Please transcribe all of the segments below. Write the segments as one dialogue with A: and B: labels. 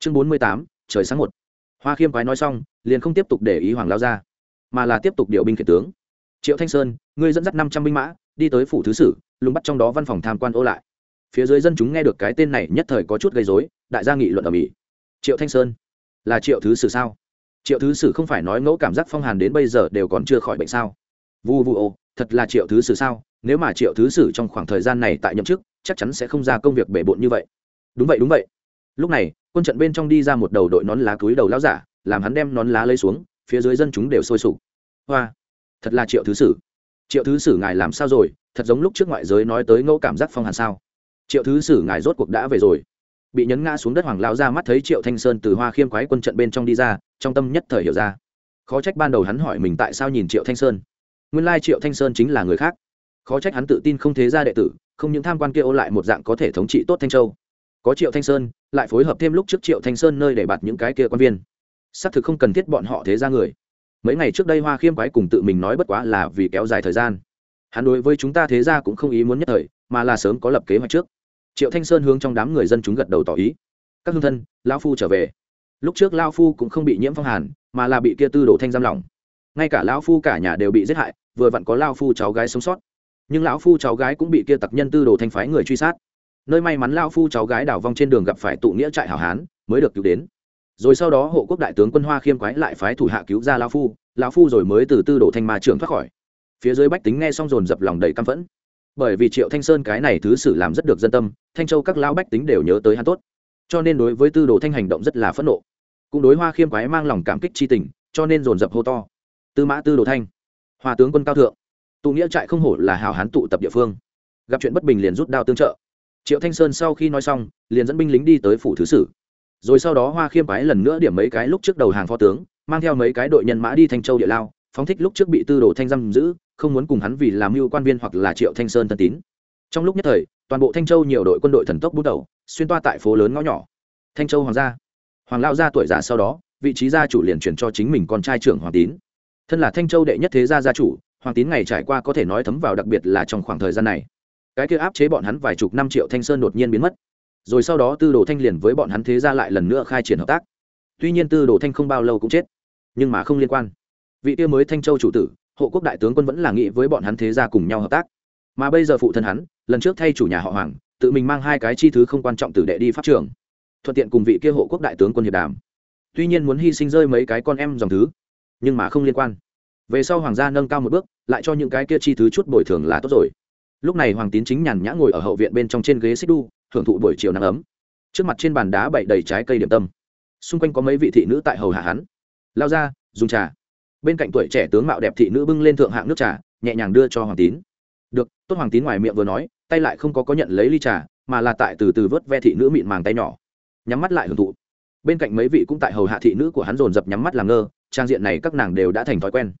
A: chương bốn mươi tám, trời sáng một. Hoa khiêm quái nói xong, liền không tiếp tục để ý hoàng lao ra, mà là tiếp tục điều binh khiển tướng. Triệu thanh sơn, ngươi dẫn dắt năm trăm binh mã, đi tới phủ thứ sử, lùng bắt trong đó văn phòng tham quan ô lại. Phía dưới dân chúng nghe được cái tên này nhất thời có chút gây dối đại gia nghị luận ở mỹ triệu thanh sơn, là triệu thứ sử sao? Triệu thứ sử không phải nói ngẫu cảm giác phong hàn đến bây giờ đều còn chưa khỏi bệnh sao? Vu vu ô, thật là triệu thứ sử sao? Nếu mà triệu thứ sử trong khoảng thời gian này tại nhậm chức, chắc chắn sẽ không ra công việc bể bộn như vậy. Đúng vậy đúng vậy. Lúc này quân trận bên trong đi ra một đầu đội nón lá túi đầu lão giả, làm hắn đem nón lá lấy xuống, phía dưới dân chúng đều sôi sục. Hoa, thật là triệu thứ sử. Triệu thứ sử ngài làm sao rồi? Thật giống lúc trước ngoại giới nói tới ngẫu cảm giác phong hàn sao? Triệu thứ sử ngài rốt cuộc đã về rồi. Bị nhấn ngã xuống đất hoàng lao ra mắt thấy triệu thanh sơn từ hoa khiêm quái quân trận bên trong đi ra, trong tâm nhất thời hiểu ra. Khó trách ban đầu hắn hỏi mình tại sao nhìn triệu thanh sơn. Nguyên lai triệu thanh sơn chính là người khác. Khó trách hắn tự tin không thế ra đệ tử, không những tham quan kia ô lại một dạng có thể thống trị tốt thanh châu có triệu thanh sơn, lại phối hợp thêm lúc trước triệu thanh sơn nơi để bạt những cái kia quan viên. Xác thực không cần thiết bọn họ thế ra người. Mấy ngày trước đây hoa khiêm quái cùng tự mình nói bất quá là vì kéo dài thời gian. Hắn đối với chúng ta thế ra cũng không ý muốn nhất thời, mà là sớm có lập kế hoạch trước. Triệu thanh sơn hướng trong đám người dân chúng gật đầu tỏ ý. Các hương thân lao phu trở về. Lúc trước lao phu cũng không bị nhiễm phong hàn, mà là bị kia tư đồ thanh giam lỏng. Ngay cả lao phu cả nhà đều bị giết hại, vừa vặn có lao phu cháu gái sống sót. Nhưng lão phu cháu gái cũng bị kia tặc nhân tư đồ thanh phái người truy sát nơi may mắn lao phu cháu gái đảo vong trên đường gặp phải tụ nghĩa trại hảo hán, mới được cứu đến. Rồi sau đó hộ quốc đại tướng quân hoa khiêm quái lại phái thủ hạ cứu ra lao phu, lão phu rồi mới từ tư đồ thanh ma trường thoát khỏi. Phía dưới bách tính nghe xong dồn dập lòng đầy căm phẫn. Bởi vì triệu thanh sơn cái này thứ sử làm rất được dân tâm, thanh châu các lão bách tính đều nhớ tới hắn tốt. Cho nên đối với tư đồ thanh hành động rất là phẫn nộ. Cũng đối hoa khiêm quái mang lòng cảm kích c h i tình, cho nên dồn dập hô to. Tư mã tư đồ thanh hòa tướng quân cao thượng, tụ nghĩa trại không hổ là hào hán tụ tập địa phương. Gặp chuyện bất bình liền rút đao tương trợ triệu thanh sơn sau khi nói xong, liền dẫn binh lính đi tới phủ thứ sử. Rồi sau đó hoa khiêm quái lần nữa điểm mấy cái lúc trước đầu hàng phó tướng, mang theo mấy cái đội nhân mã đi thanh châu địa lao, phóng thích lúc trước bị tư đồ thanh giam giữ, không muốn cùng hắn vì làm mưu quan viên hoặc là triệu thanh sơn thân tín. Trong lúc nhất thời, toàn bộ thanh châu nhiều đội quân đội thần tốc bút đầu, xuyên toa tại phố lớn ngõ nhỏ. Thanh châu hoàng gia. Hoàng lao gia tuổi già sau đó, vị trí gia chủ liền chuyển cho chính mình con trai trưởng hoàng tín. Thân là thanh châu đệ nhất thế gia gia chủ, hoàng tín ngày trải qua có thể nói thấm vào đặc biệt là trong khoảng thời gian này cái kia áp chế bọn hắn vài chục năm triệu thanh sơn đột nhiên biến mất. Rồi sau đó tư đồ thanh liền với bọn hắn thế gia lại lần nữa khai triển hợp tác. Tuy nhiên tư đồ thanh không bao lâu cũng chết, nhưng mà không liên quan. Vị kia mới thanh châu chủ tử, hộ quốc đại tướng quân vẫn là nghĩ với bọn hắn thế gia cùng nhau hợp tác. Mà bây giờ phụ thân hắn, lần trước thay chủ nhà họ hoàng, tự mình mang hai cái chi thứ không quan trọng từ đệ đi pháp trường, thuận tiện cùng vị kia hộ quốc đại tướng quân hiệp đàm. Tuy nhiên muốn hy sinh rơi mấy cái con em dòng thứ, nhưng mà không liên quan. Về sau hoàng gia nâng cao một bước, lại cho những cái kia chi thứ chút bồi thường là tốt rồi lúc này hoàng tín chính nhàn nhã ngồi ở hậu viện bên trong trên ghế xích đu, hưởng thụ buổi chiều nắng ấm. Trước mặt trên bàn đá bậy đầy trái cây điểm tâm. Xung quanh có mấy vị thị nữ tại hầu hạ hắn. Lao ra, dùng trà. Bên cạnh tuổi trẻ tướng mạo đẹp thị nữ bưng lên thượng hạng nước trà, nhẹ nhàng đưa cho hoàng tín. Được. Tốt hoàng tín ngoài miệng vừa nói, tay lại không có có nhận lấy ly trà, mà là tại từ từ vớt ve thị nữ mịn màng tay nhỏ. Nhắm mắt lại hưởng thụ. Bên cạnh mấy vị cũng tại hầu hạ thị nữ của hắn dồn dập nhắm mắt làm ngơ, trang diện này các nàng đều đã thành thói quen.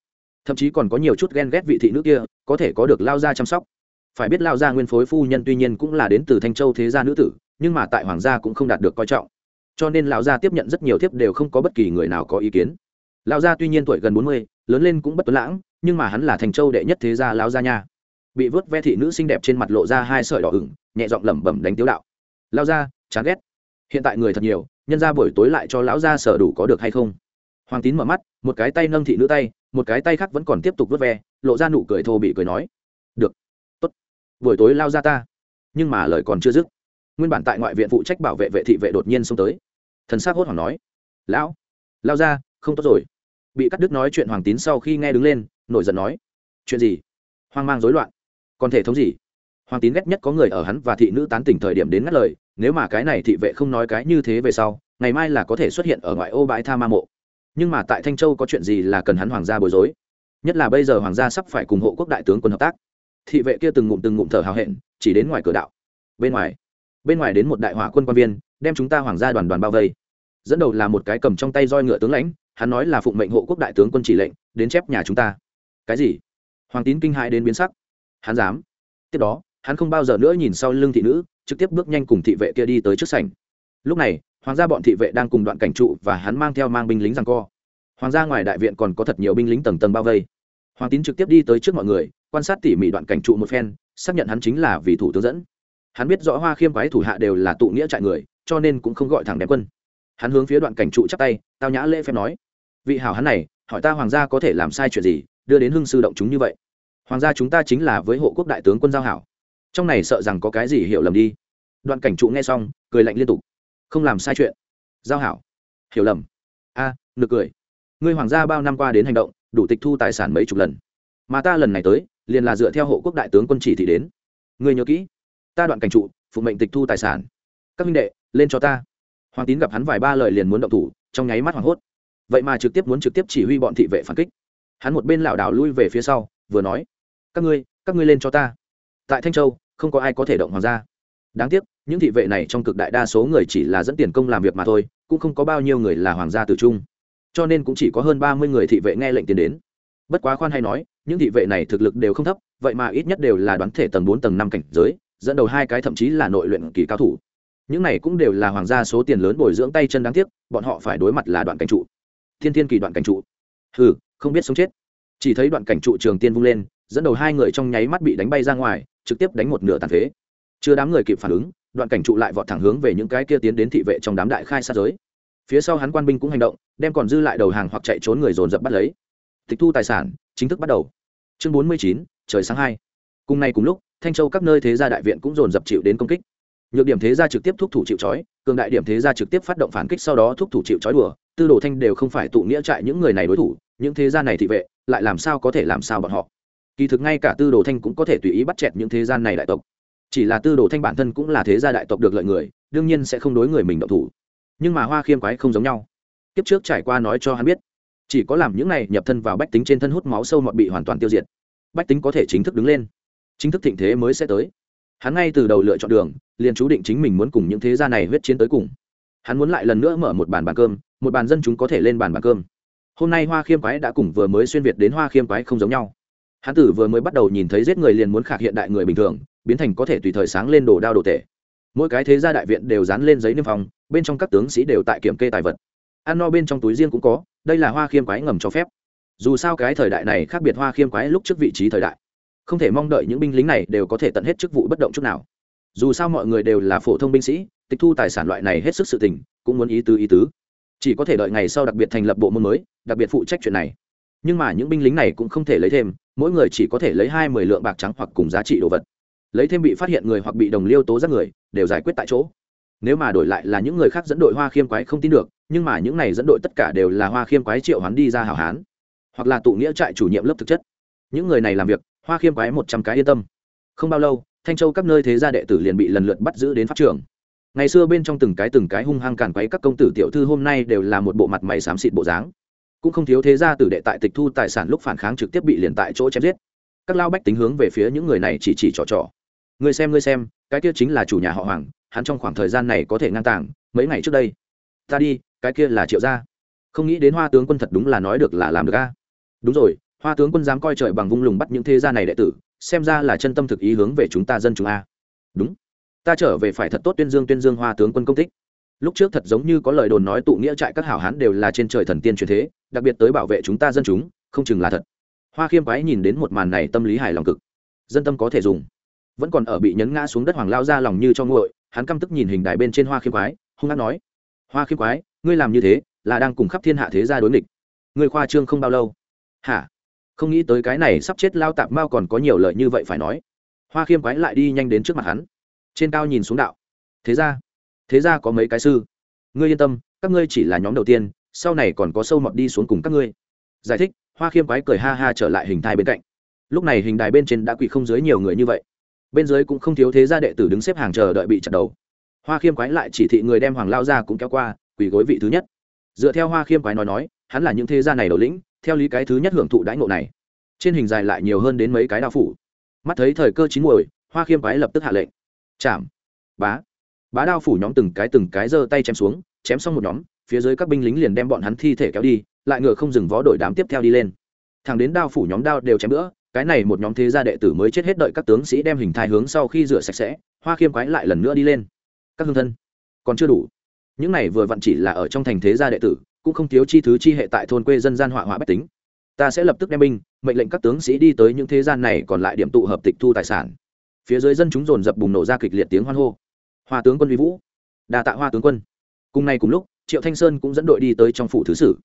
A: Thậm chí còn có nhiều chút ghen ghét vị thị nữ kia, có thể có được lao ra chăm sóc phải biết lao gia nguyên phối phu nhân tuy nhiên cũng là đến từ thanh châu thế gia nữ tử, nhưng mà tại hoàng gia cũng không đạt được coi trọng. Cho nên lão gia tiếp nhận rất nhiều thiếp đều không có bất kỳ người nào có ý kiến. Lão gia tuy nhiên tuổi gần bốn mươi, lớn lên cũng bất tuấn lãng, nhưng mà hắn là thành châu đệ nhất thế gia lão gia nha. Bị vớt ve thị nữ xinh đẹp trên mặt lộ ra hai sợi đỏ ửng, nhẹ giọng lẩm bẩm đánh tiếu đạo. Lão gia, chán ghét. Hiện tại người thật nhiều, nhân ra buổi tối lại cho lão gia sở đủ có được hay không? Hoàng tín mở mắt, một cái tay nâng thị nữ tay, một cái tay khác vẫn còn tiếp tục vớt ve, lộ ra nụ cười thô bị cười nói, được buổi tối lao ra ta. Nhưng mà lời còn chưa dứt, nguyên bản tại ngoại viện phụ trách bảo vệ vệ thị vệ đột nhiên xông tới. Thần s á c hốt hoảng nói, lão, lao ra, không tốt rồi. Bị cắt đứt nói chuyện hoàng tín sau khi nghe đứng lên, nổi giận nói, chuyện gì? Hoang mang rối loạn. Còn thể thống gì? Hoàng tín ghét nhất có người ở hắn và thị nữ tán tỉnh thời điểm đến ngắt lời, nếu mà cái này thị vệ không nói cái như thế về sau, ngày mai là có thể xuất hiện ở ngoại ô bãi tha ma mộ. Nhưng mà tại thanh châu có chuyện gì là cần hắn hoàng gia bối rối? Nhất là bây giờ hoàng gia sắp phải cùng hộ quốc đại tướng quân hợp tác thị vệ kia từng ngụm từng ngụm thở hào hẹn, chỉ đến ngoài cửa đạo. Bên ngoài bên ngoài đến một đại hỏa quân quan viên, đem chúng ta hoàng gia đoàn đoàn bao vây. Dẫn đầu là một cái cầm trong tay roi ngựa tướng lãnh, hắn nói là phụng mệnh hộ quốc đại tướng quân chỉ lệnh, đến chép nhà chúng ta. Cái gì? Hoàng tín kinh hãi đến biến sắc. Hắn dám. Tiếp đó, hắn không bao giờ nữa nhìn sau lưng thị nữ, trực tiếp bước nhanh cùng thị vệ kia đi tới trước sảnh. Lúc này, hoàng gia bọn thị vệ đang cùng đoạn cảnh trụ và hắn mang theo mang binh lính rằng co. Hoàng gia ngoài đại viện còn có thật nhiều binh lính tầng tầng bao vây. Hoàng tín trực tiếp đi tới trước mọi người quan sát tỉ mỉ đoạn cảnh trụ một phen xác nhận hắn chính là vì thủ tướng dẫn. Hắn biết rõ hoa khiêm quái thủ hạ đều là tụ nghĩa trại người cho nên cũng không gọi thẳng đem quân. Hắn hướng phía đoạn cảnh trụ chắp tay tao nhã lễ phép nói vị hảo hắn này hỏi ta hoàng gia có thể làm sai chuyện gì đưa đến hưng sư động chúng như vậy. Hoàng gia chúng ta chính là với hộ quốc đại tướng quân giao hảo. Trong này sợ rằng có cái gì hiểu lầm đi. Đoạn cảnh trụ nghe xong cười lạnh liên tục không làm sai chuyện. Giao hảo. Hiểu lầm. A à, nực cười. Ngươi hoàng gia bao năm qua đến hành động đủ tịch thu tài sản mấy chục lần. Mà ta lần này tới liền là dựa theo hộ quốc đại tướng quân chỉ thị đến. Ngươi nhớ kỹ, ta đoạn cảnh trụ phụ mệnh tịch thu tài sản. Các minh đệ, lên cho ta. Hoàng tín gặp hắn vài ba lời liền muốn động thủ, trong nháy mắt hoảng hốt. Vậy mà trực tiếp muốn trực tiếp chỉ huy bọn thị vệ phản kích. Hắn một bên lảo đảo lui về phía sau, vừa nói, các ngươi các ngươi lên cho ta. Tại thanh châu, không có ai có thể động hoàng gia. Đáng tiếc, những thị vệ này trong cực đại đa số người chỉ là dẫn tiền công làm việc mà thôi, cũng không có bao nhiêu người là hoàng gia tử trung. Cho nên cũng chỉ có hơn ba mươi người thị vệ nghe lệnh tiến đến. Bất quá khoan hay nói những thị vệ này thực lực đều không thấp, vậy mà ít nhất đều là đoán thể tầng bốn, tầng năm cảnh giới, dẫn đầu hai cái thậm chí là nội luyện kỳ cao thủ. Những này cũng đều là hoàng gia số tiền lớn bồi dưỡng tay chân đáng tiếc, bọn họ phải đối mặt là đoạn cảnh trụ. Thiên thiên kỳ đoạn cảnh trụ. Hừ, không biết sống chết. Chỉ thấy đoạn cảnh trụ trường tiên vung lên, dẫn đầu hai người trong nháy mắt bị đánh bay ra ngoài, trực tiếp đánh một nửa tàn phế. Chưa đám người kịp phản ứng, đoạn cảnh trụ lại vọt thẳng hướng về những cái kia tiến đến thị vệ trong đám đại khai sát giới. Phía sau hắn quan binh cũng hành động, đem còn dư lại đầu hàng hoặc chạy trốn người dồn dập bắt lấy. Tịch thu tài sản, chính thức bắt đầu chương bốn mươi chín, trời sáng hai. Cùng ngày cùng lúc, thanh châu các nơi thế gia đại viện cũng dồn dập chịu đến công kích. Nhược điểm thế gia trực tiếp thúc thủ chịu trói, cường đại điểm thế gia trực tiếp phát động phản kích sau đó thúc thủ chịu trói đùa, tư đồ thanh đều không phải tụ nghĩa trại những người này đối thủ, những thế gia này thị vệ, lại làm sao có thể làm sao bọn họ. Kỳ thực ngay cả tư đồ thanh cũng có thể tùy ý bắt chẹt những thế gian này đại tộc. Chỉ là tư đồ thanh bản thân cũng là thế gia đại tộc được lợi người, đương nhiên sẽ không đối người mình động thủ. Nhưng mà hoa khiêm quái không giống nhau. Kiếp trước trải qua nói cho hắn biết chỉ có làm những này nhập thân vào bách tính trên thân hút máu sâu mọt bị hoàn toàn tiêu diệt. Bách tính có thể chính thức đứng lên. Chính thức thịnh thế mới sẽ tới. Hắn ngay từ đầu lựa chọn đường, liền chú định chính mình muốn cùng những thế gia này huyết chiến tới cùng. Hắn muốn lại lần nữa mở một bàn bàn cơm, một bàn dân chúng có thể lên bàn bàn cơm. Hôm nay hoa khiêm quái đã cùng vừa mới xuyên việt đến hoa khiêm quái không giống nhau. Hắn tử vừa mới bắt đầu nhìn thấy giết người liền muốn khạc hiện đại người bình thường, biến thành có thể tùy thời sáng lên đồ đao đồ tể. Mỗi cái thế gia đại viện đều dán lên giấy niêm phong, bên trong các tướng sĩ đều tại kiểm kê tài vật ăn no bên trong túi riêng cũng có, đây là hoa khiêm quái ngầm cho phép. Dù sao cái thời đại này khác biệt hoa khiêm quái lúc trước vị trí thời đại. Không thể mong đợi những binh lính này đều có thể tận hết chức vụ bất động chút nào. Dù sao mọi người đều là phổ thông binh sĩ, tịch thu tài sản loại này hết sức sự tình, cũng muốn ý tứ ý tứ. Chỉ có thể đợi ngày sau đặc biệt thành lập bộ môn mới, đặc biệt phụ trách chuyện này. Nhưng mà những binh lính này cũng không thể lấy thêm, mỗi người chỉ có thể lấy hai mươi lượng bạc trắng hoặc cùng giá trị đồ vật. Lấy thêm bị phát hiện người hoặc bị đồng liêu tố giác người, đều giải quyết tại chỗ. Nếu mà đổi lại là những người khác dẫn đội hoa khiêm quái không tin được nhưng mà những này dẫn đội tất cả đều là hoa khiêm quái triệu hoán đi ra hảo hán, hoặc là tụ nghĩa trại chủ nhiệm lớp thực chất. Những người này làm việc, hoa khiêm quái một trăm cái yên tâm. Không bao lâu, thanh châu các nơi thế gia đệ tử liền bị lần lượt bắt giữ đến pháp trường. Ngày xưa bên trong từng cái từng cái hung hăng càn quấy các công tử tiểu thư hôm nay đều là một bộ mặt mày xám xịt bộ dáng. Cũng không thiếu thế gia tử đệ tại tịch thu tài sản lúc phản kháng trực tiếp bị liền tại chỗ chém giết. Các lao bách tính hướng về phía những người này chỉ chỉ trò trò. Người xem người xem, cái kia chính là chủ nhà họ hoàng, hắn trong khoảng thời gian này có thể ngang tàng, mấy ngày trước đây. Ta đi cái kia là triệu gia. Không nghĩ đến hoa tướng quân thật đúng là nói được là làm được a. Đúng rồi, hoa tướng quân dám coi trời bằng vung lùng bắt những thế gia này đệ tử, xem ra là chân tâm thực ý hướng về chúng ta dân chúng a. Đúng. Ta trở về phải thật tốt tuyên dương tuyên dương hoa tướng quân công tích. Lúc trước thật giống như có lời đồn nói tụ nghĩa trại các hảo hán đều là trên trời thần tiên truyền thế, đặc biệt tới bảo vệ chúng ta dân chúng, không chừng là thật. Hoa khiêm quái nhìn đến một màn này tâm lý hài lòng cực. Dân tâm có thể dùng. Vẫn còn ở bị nhấn ngã xuống đất hoàng lao ra lòng như cho nguội, hắn căm tức nhìn hình đài bên trên hoa khiêm quái, hung hát nói, hoa khiêm quái ngươi làm như thế là đang cùng khắp thiên hạ thế gia đối nghịch. Ngươi khoa trương không bao lâu. Hả? Không nghĩ tới cái này sắp chết lao tạp mao còn có nhiều lợi như vậy phải nói. Hoa khiêm quái lại đi nhanh đến trước mặt hắn. Trên cao nhìn xuống đạo. Thế ra thế ra có mấy cái sư? Ngươi yên tâm, các ngươi chỉ là nhóm đầu tiên, sau này còn có sâu mọt đi xuống cùng các ngươi. Giải thích, hoa khiêm quái cười ha ha trở lại hình thai bên cạnh. Lúc này hình đài bên trên đã quỳ không dưới nhiều người như vậy. Bên dưới cũng không thiếu thế gia đệ tử đứng xếp hàng chờ đợi bị chặt đầu. Hoa khiêm quái lại chỉ thị người đem hoàng lao ra cũng kéo qua quỳ gối vị thứ nhất. Dựa theo hoa khiêm quái nói nói, hắn là những thế gia này đầu lĩnh, theo lý cái thứ nhất hưởng thụ đãi ngộ này. Trên hình dài lại nhiều hơn đến mấy cái đao phủ. Mắt thấy thời cơ chín muồi, hoa khiêm quái lập tức hạ lệnh. Chạm. Bá. Bá đao phủ nhóm từng cái từng cái giơ tay chém xuống, chém xong một nhóm, phía dưới các binh lính liền đem bọn hắn thi thể kéo đi, lại ngựa không dừng vó đội đám tiếp theo đi lên. Thằng đến đao phủ nhóm đao đều chém nữa cái này một nhóm thế gia đệ tử mới chết hết đợi các tướng sĩ đem hình thai hướng sau khi rửa sạch sẽ, hoa khiêm quái lại lần nữa đi lên. Các hương thân, còn chưa đủ những này vừa vặn chỉ là ở trong thành thế gia đệ tử, cũng không thiếu chi thứ chi hệ tại thôn quê dân gian họa họa bách tính. Ta sẽ lập tức đem binh, mệnh lệnh các tướng sĩ đi tới những thế gian này còn lại điểm tụ hợp tịch thu tài sản. Phía dưới dân chúng dồn dập bùng nổ ra kịch liệt tiếng hoan hô. Hoa tướng quân vi vũ. Đa tạ hoa tướng quân. Cùng nay cùng lúc, triệu thanh sơn cũng dẫn đội đi tới trong phủ thứ sử.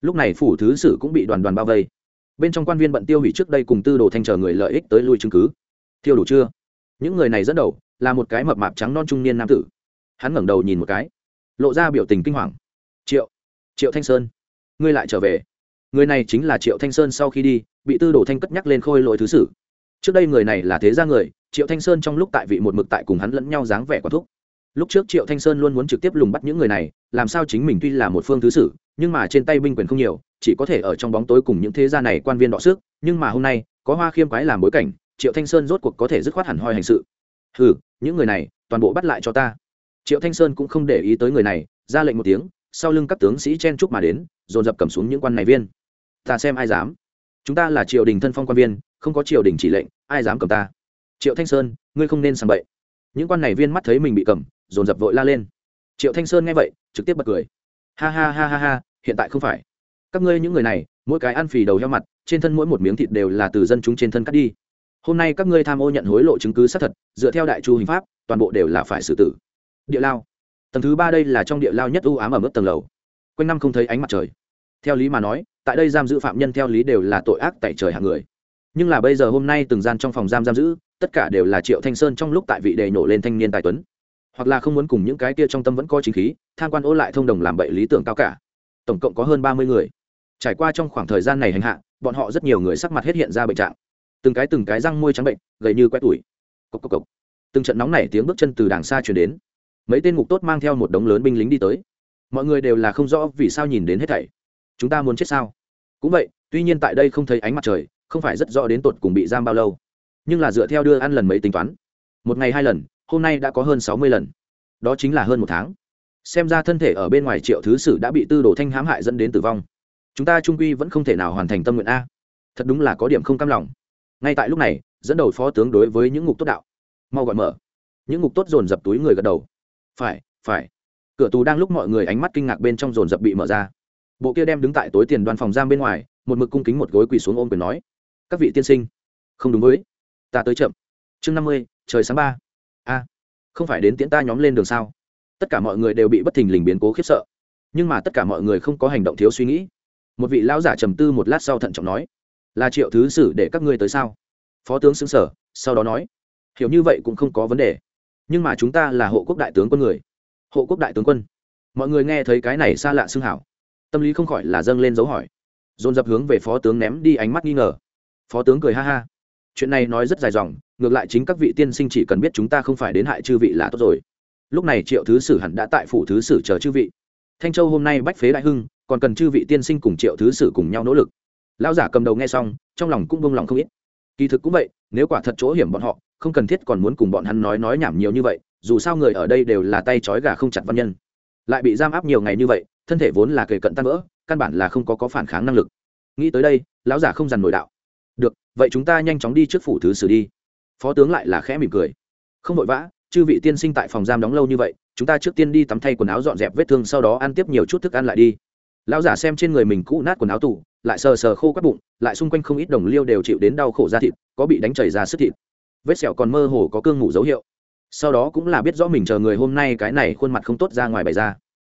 A: Lúc này phủ thứ sử cũng bị đoàn đoàn bao vây. Bên trong quan viên bận tiêu hủy trước đây cùng tư đồ thanh chờ người lợi ích tới lui chứng cứ. Thiêu đủ chưa? Những người này dẫn đầu, là một cái mập mạp trắng non trung niên nam tử. Hắn ngẩng đầu nhìn một cái lộ ra biểu tình kinh hoàng. Triệu triệu thanh sơn, ngươi lại trở về. Người này chính là triệu thanh sơn sau khi đi, bị tư đồ thanh cất nhắc lên khôi lỗi thứ sử. Trước đây người này là thế gia người, triệu thanh sơn trong lúc tại vị một mực tại cùng hắn lẫn nhau dáng vẻ quả thúc. Lúc trước triệu thanh sơn luôn muốn trực tiếp lùng bắt những người này, làm sao chính mình tuy là một phương thứ sử, nhưng mà trên tay binh quyền không nhiều, chỉ có thể ở trong bóng tối cùng những thế gia này quan viên đọ sức, nhưng mà hôm nay, có hoa khiêm quái làm bối cảnh, triệu thanh sơn rốt cuộc có thể dứt khoát hẳn hoi hành sự. Ừ những người này, toàn bộ bắt lại cho ta triệu thanh sơn cũng không để ý tới người này, ra lệnh một tiếng, sau lưng các tướng sĩ chen chúc mà đến, dồn dập cầm xuống những quan này viên. Ta xem ai dám. Chúng ta là triều đình thân phong quan viên, không có triều đình chỉ lệnh, ai dám cầm ta? Triệu thanh sơn, ngươi không nên sàng bậy. Những quan này viên mắt thấy mình bị cầm, dồn dập vội la lên. Triệu thanh sơn nghe vậy, trực tiếp bật cười. Ha ha ha ha ha, hiện tại không phải. Các ngươi những người này, mỗi cái ăn phì đầu heo mặt, trên thân mỗi một miếng thịt đều là từ dân chúng trên thân cắt đi. Hôm nay các ngươi tham ô nhận hối lộ chứng cứ xác thật, dựa theo đại chu hình pháp, toàn bộ đều là phải xử tử địa lao. Tầng thứ ba đây là trong địa lao nhất ưu ám ở mức tầng lầu. Quanh năm không thấy ánh mặt trời. Theo lý mà nói, tại đây giam giữ phạm nhân theo lý đều là tội ác tại trời hạng người. Nhưng là bây giờ hôm nay từng gian trong phòng giam giam giữ, tất cả đều là triệu thanh sơn trong lúc tại vị đề nổ lên thanh niên tài tuấn. Hoặc là không muốn cùng những cái kia trong tâm vẫn có chính khí, tham quan ô lại thông đồng làm bậy lý tưởng cao cả. Tổng cộng có hơn ba mươi người. Trải qua trong khoảng thời gian này hành hạ, bọn họ rất nhiều người sắc mặt hết hiện ra bệnh trạng. Từng cái từng cái răng môi trắng bệnh, gầy như quét tủi. Cốc cốc cốc. từng trận nóng nảy tiếng bước chân từ đàng xa chuyển đến mấy tên ngục tốt mang theo một đống lớn binh lính đi tới. Mọi người đều là không rõ vì sao nhìn đến hết thảy. Chúng ta muốn chết sao? Cũng vậy, tuy nhiên tại đây không thấy ánh mặt trời, không phải rất rõ đến tột cùng bị giam bao lâu. Nhưng là dựa theo đưa ăn lần mấy tính toán. Một ngày hai lần, hôm nay đã có hơn sáu mươi lần. Đó chính là hơn một tháng. Xem ra thân thể ở bên ngoài triệu thứ sử đã bị tư đồ thanh hãm hại dẫn đến tử vong. Chúng ta trung quy vẫn không thể nào hoàn thành tâm nguyện a. Thật đúng là có điểm không cam lòng. Ngay tại lúc này, dẫn đầu phó tướng đối với những ngục tốt đạo. Mau gọi mở. Những ngục tốt dồn dập túi người gật đầu phải phải. Cửa tù đang lúc mọi người ánh mắt kinh ngạc bên trong dồn dập bị mở ra. Bộ kia đem đứng tại tối tiền đoàn phòng giam bên ngoài, một mực cung kính một gối quỳ xuống ôm quyền nói, các vị tiên sinh, không đúng với. Ta tới chậm. Chương năm mươi, trời sáng ba. A, không phải đến tiễn ta nhóm lên đường sao? Tất cả mọi người đều bị bất thình lình biến cố khiếp sợ. Nhưng mà tất cả mọi người không có hành động thiếu suy nghĩ. Một vị lão giả trầm tư một lát sau thận trọng nói, là triệu thứ sử để các ngươi tới sao? Phó tướng xứng sở, sau đó nói, hiểu như vậy cũng không có vấn đề nhưng mà chúng ta là hộ quốc đại tướng quân người. Hộ quốc đại tướng quân. Mọi người nghe thấy cái này xa lạ xưng hảo. Tâm lý không khỏi là dâng lên dấu hỏi. Dồn dập hướng về phó tướng ném đi ánh mắt nghi ngờ. Phó tướng cười ha ha. Chuyện này nói rất dài dòng, ngược lại chính các vị tiên sinh chỉ cần biết chúng ta không phải đến hại chư vị là tốt rồi. Lúc này triệu thứ sử hẳn đã tại phủ thứ sử chờ chư vị. Thanh châu hôm nay bách phế đại hưng, còn cần chư vị tiên sinh cùng triệu thứ sử cùng nhau nỗ lực. Lão giả cầm đầu nghe xong, trong lòng cũng bông lòng không ít. Kỳ thực cũng vậy, nếu quả thật chỗ hiểm bọn họ không cần thiết còn muốn cùng bọn hắn nói nói nhảm nhiều như vậy, dù sao người ở đây đều là tay trói gà không chặt văn nhân. Lại bị giam áp nhiều ngày như vậy, thân thể vốn là kề cận tan vỡ, căn bản là không có có phản kháng năng lực. Nghĩ tới đây, lão giả không dằn nổi đạo. Được, vậy chúng ta nhanh chóng đi trước phủ thứ sử đi. Phó tướng lại là khẽ mỉm cười. Không vội vã, chư vị tiên sinh tại phòng giam đóng lâu như vậy, chúng ta trước tiên đi tắm thay quần áo dọn dẹp vết thương sau đó ăn tiếp nhiều chút thức ăn lại đi. Lão giả xem trên người mình cũ nát quần áo tủ, lại sờ sờ khô các bụng, lại xung quanh không ít đồng liêu đều chịu đến đau khổ da thịt, có bị đánh chảy ra sức thịt vết sẹo còn mơ hồ có cương ngủ dấu hiệu. Sau đó cũng là biết rõ mình chờ người hôm nay cái này khuôn mặt không tốt ra ngoài bày ra.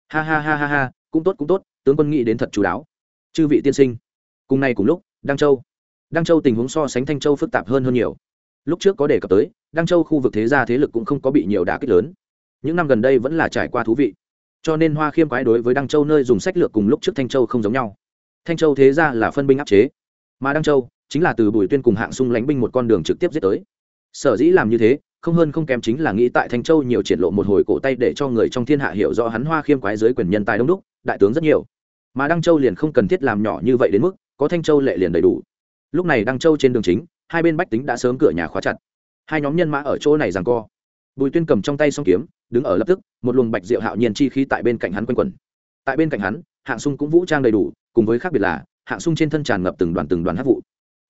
A: Ha ha ha ha ha, cũng tốt cũng tốt, tướng quân nghĩ đến thật chú đáo. Chư vị tiên sinh, cùng nay cùng lúc, đăng châu. Đăng châu tình huống so sánh thanh châu phức tạp hơn hơn nhiều. Lúc trước có đề cập tới, đăng châu khu vực thế gia thế lực cũng không có bị nhiều đả kích lớn. Những năm gần đây vẫn là trải qua thú vị. Cho nên hoa khiêm quái đối với đăng châu nơi dùng sách lược cùng lúc trước thanh châu không giống nhau. Thanh châu thế ra là phân binh áp chế. Mà đăng châu chính là từ bùi tuyên cùng hạng sung lánh binh một con đường trực tiếp giết tới sở dĩ làm như thế, không hơn không kém chính là nghĩ tại thanh châu nhiều triển lộ một hồi cổ tay để cho người trong thiên hạ hiểu rõ hắn hoa khiêm quái dưới quyền nhân tài đông đúc, đại tướng rất nhiều. Mà đăng châu liền không cần thiết làm nhỏ như vậy đến mức, có thanh châu lệ liền đầy đủ. Lúc này đăng châu trên đường chính, hai bên bách tính đã sớm cửa nhà khóa chặt. Hai nhóm nhân mã ở chỗ này rằng co. Bùi tuyên cầm trong tay s o n g kiếm, đứng ở lập tức, một luồng bạch diệu hạo nhiên chi khí tại bên cạnh hắn quanh quẩn. Tại bên cạnh hắn, hạng sung cũng vũ trang đầy đủ, cùng với khác biệt là, hạng sung trên thân tràn ngập từng đoàn từng đoàn hát vụ.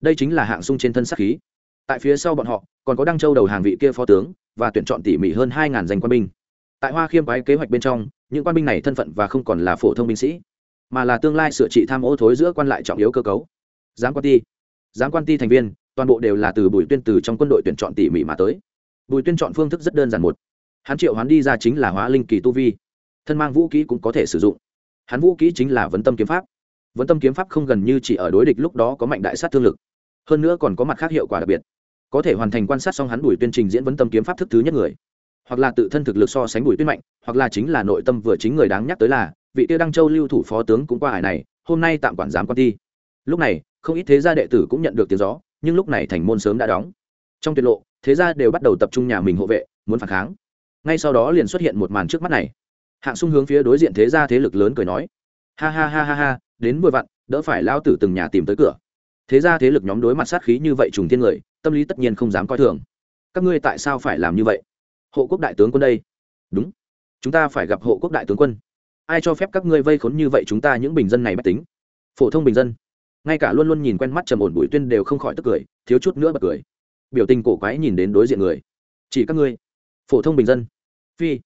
A: Đây chính là hạng sung trên thân sắc khí tại phía sau bọn họ, còn có đăng châu đầu hàng vị kia phó tướng, và tuyển chọn tỉ mỉ hơn hai ngàn danh quân binh. Tại hoa khiêm quái kế hoạch bên trong, những quan binh này thân phận và không còn là phổ thông binh sĩ, mà là tương lai sửa trị tham ô thối giữa quan lại trọng yếu cơ cấu. Giám quan ti, giám quan ti thành viên, toàn bộ đều là từ bùi tuyên từ trong quân đội tuyển chọn tỉ mỉ mà tới. Bùi tuyên chọn phương thức rất đơn giản một. Hắn triệu hoán đi ra chính là hóa linh kỳ tu vi. Thân mang vũ kỹ cũng có thể sử dụng. Hắn vũ kỹ chính là vấn tâm kiếm pháp. Vấn tâm kiếm pháp không gần như chỉ ở đối địch lúc đó có mạnh đại sát thương lực hơn nữa còn có mặt khác hiệu quả đặc biệt. Có thể hoàn thành quan sát xong hắn bùi tuyên trình diễn vấn tâm kiếm pháp thức thứ nhất người. Hoặc là tự thân thực lực so sánh bùi tuyên mạnh, hoặc là chính là nội tâm vừa chính người đáng nhắc tới là, vị tiêu đăng châu lưu thủ phó tướng cũng qua hải này, hôm nay tạm quản giám quan ti lúc này, không ít thế gia đệ tử cũng nhận được tiếng gió, nhưng lúc này thành môn sớm đã đóng. Trong tuyệt lộ, thế gia đều bắt đầu tập trung nhà mình hộ vệ, muốn phản kháng. Ngay sau đó liền xuất hiện một màn trước mắt này. Hạng sung hướng phía đối diện thế gia thế lực lớn cười nói, ha ha ha ha ha, đến vừa vặn, đỡ phải lao tử từng nhà tìm tới cửa thế gia thế lực nhóm đối mặt sát khí như vậy trùng thiên người, tâm lý tất nhiên không dám coi thường. Các ngươi tại sao phải làm như vậy? Hộ quốc đại tướng quân đây. Đúng. Chúng ta phải gặp hộ quốc đại tướng quân. Ai cho phép các ngươi vây khốn như vậy chúng ta những bình dân này bất tính? Phổ thông bình dân. Ngay cả luôn luôn nhìn quen mắt trầm ổn bụi tuyên đều không khỏi tức cười, thiếu chút nữa bật cười. Biểu tình cổ quái nhìn đến đối diện người. Chỉ các ngươi. Phổ thông bình dân. Phi.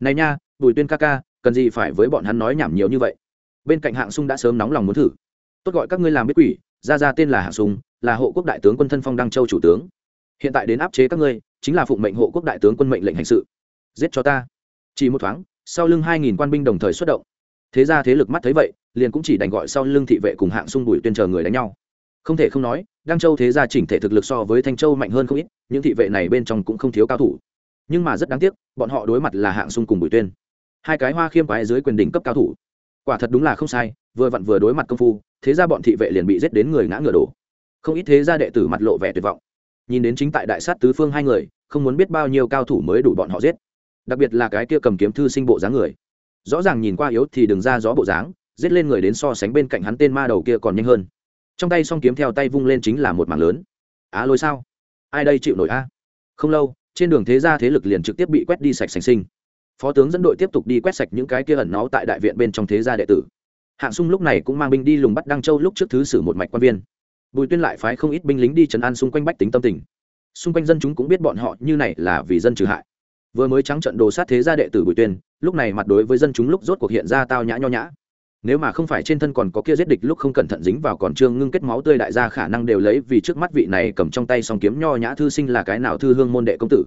A: Này nha bùi tuyên ca ca, cần gì phải với bọn hắn nói nhảm nhiều như vậy? Bên cạnh hạng sung đã sớm nóng lòng muốn thử. Tốt gọi các ngươi làm biết quỷ ra ra tên là hạng sung là hộ quốc đại tướng quân thân phong đăng châu chủ tướng. Hiện tại đến áp chế các ngươi, chính là phụng mệnh hộ quốc đại tướng quân mệnh lệnh hành sự. Giết cho ta. Chỉ một thoáng, sau lưng hai nghìn quan binh đồng thời xuất động. Thế ra thế lực mắt thấy vậy, liền cũng chỉ đành gọi sau lưng thị vệ cùng hạng sung bùi tuyên chờ người đánh nhau. Không thể không nói, đăng châu thế gia chỉnh thể thực lực so với thanh châu mạnh hơn không ít, những thị vệ này bên trong cũng không thiếu cao thủ. Nhưng mà rất đáng tiếc, bọn họ đối mặt là hạng sung cùng bùi tuyên. Hai cái hoa khiêm quái dưới quyền đỉnh cấp cao thủ. Quả thật đúng là không sai, vừa vặn vừa đối mặt công phu thế ra bọn thị vệ liền bị giết đến người ngã ngựa đổ. Không ít thế gia đệ tử mặt lộ vẻ tuyệt vọng. Nhìn đến chính tại đại sát tứ phương hai người, không muốn biết bao nhiêu cao thủ mới đủ bọn họ giết. Đặc biệt là cái kia cầm kiếm thư sinh bộ dáng người. Rõ ràng nhìn qua yếu thì đừng ra gió bộ dáng, giết lên người đến so sánh bên cạnh hắn tên ma đầu kia còn nhanh hơn. Trong tay song kiếm theo tay vung lên chính là một mảng lớn. Á lôi sao? Ai đây chịu nổi a? Không lâu, trên đường thế gia thế lực liền trực tiếp bị quét đi sạch sành sinh. Phó tướng dẫn đội tiếp tục đi quét sạch những cái kia ẩn náu tại đại viện bên trong thế gia đệ tử hạng sung lúc này cũng mang binh đi lùng bắt đăng châu lúc trước thứ sử một mạch quan viên. Bùi tuyên lại phái không ít binh lính đi trấn an xung quanh bách tính tâm tình. Xung quanh dân chúng cũng biết bọn họ như này là vì dân trừ hại. Vừa mới trắng trận đồ sát thế gia đệ tử bùi tuyên, lúc này mặt đối với dân chúng lúc rốt cuộc hiện ra tao nhã nho nhã. Nếu mà không phải trên thân còn có kia giết địch lúc không cẩn thận dính vào còn trương ngưng kết máu tươi đại gia khả năng đều lấy vì trước mắt vị này cầm trong tay song kiếm nho nhã thư sinh là cái nào thư hương môn đệ công tử.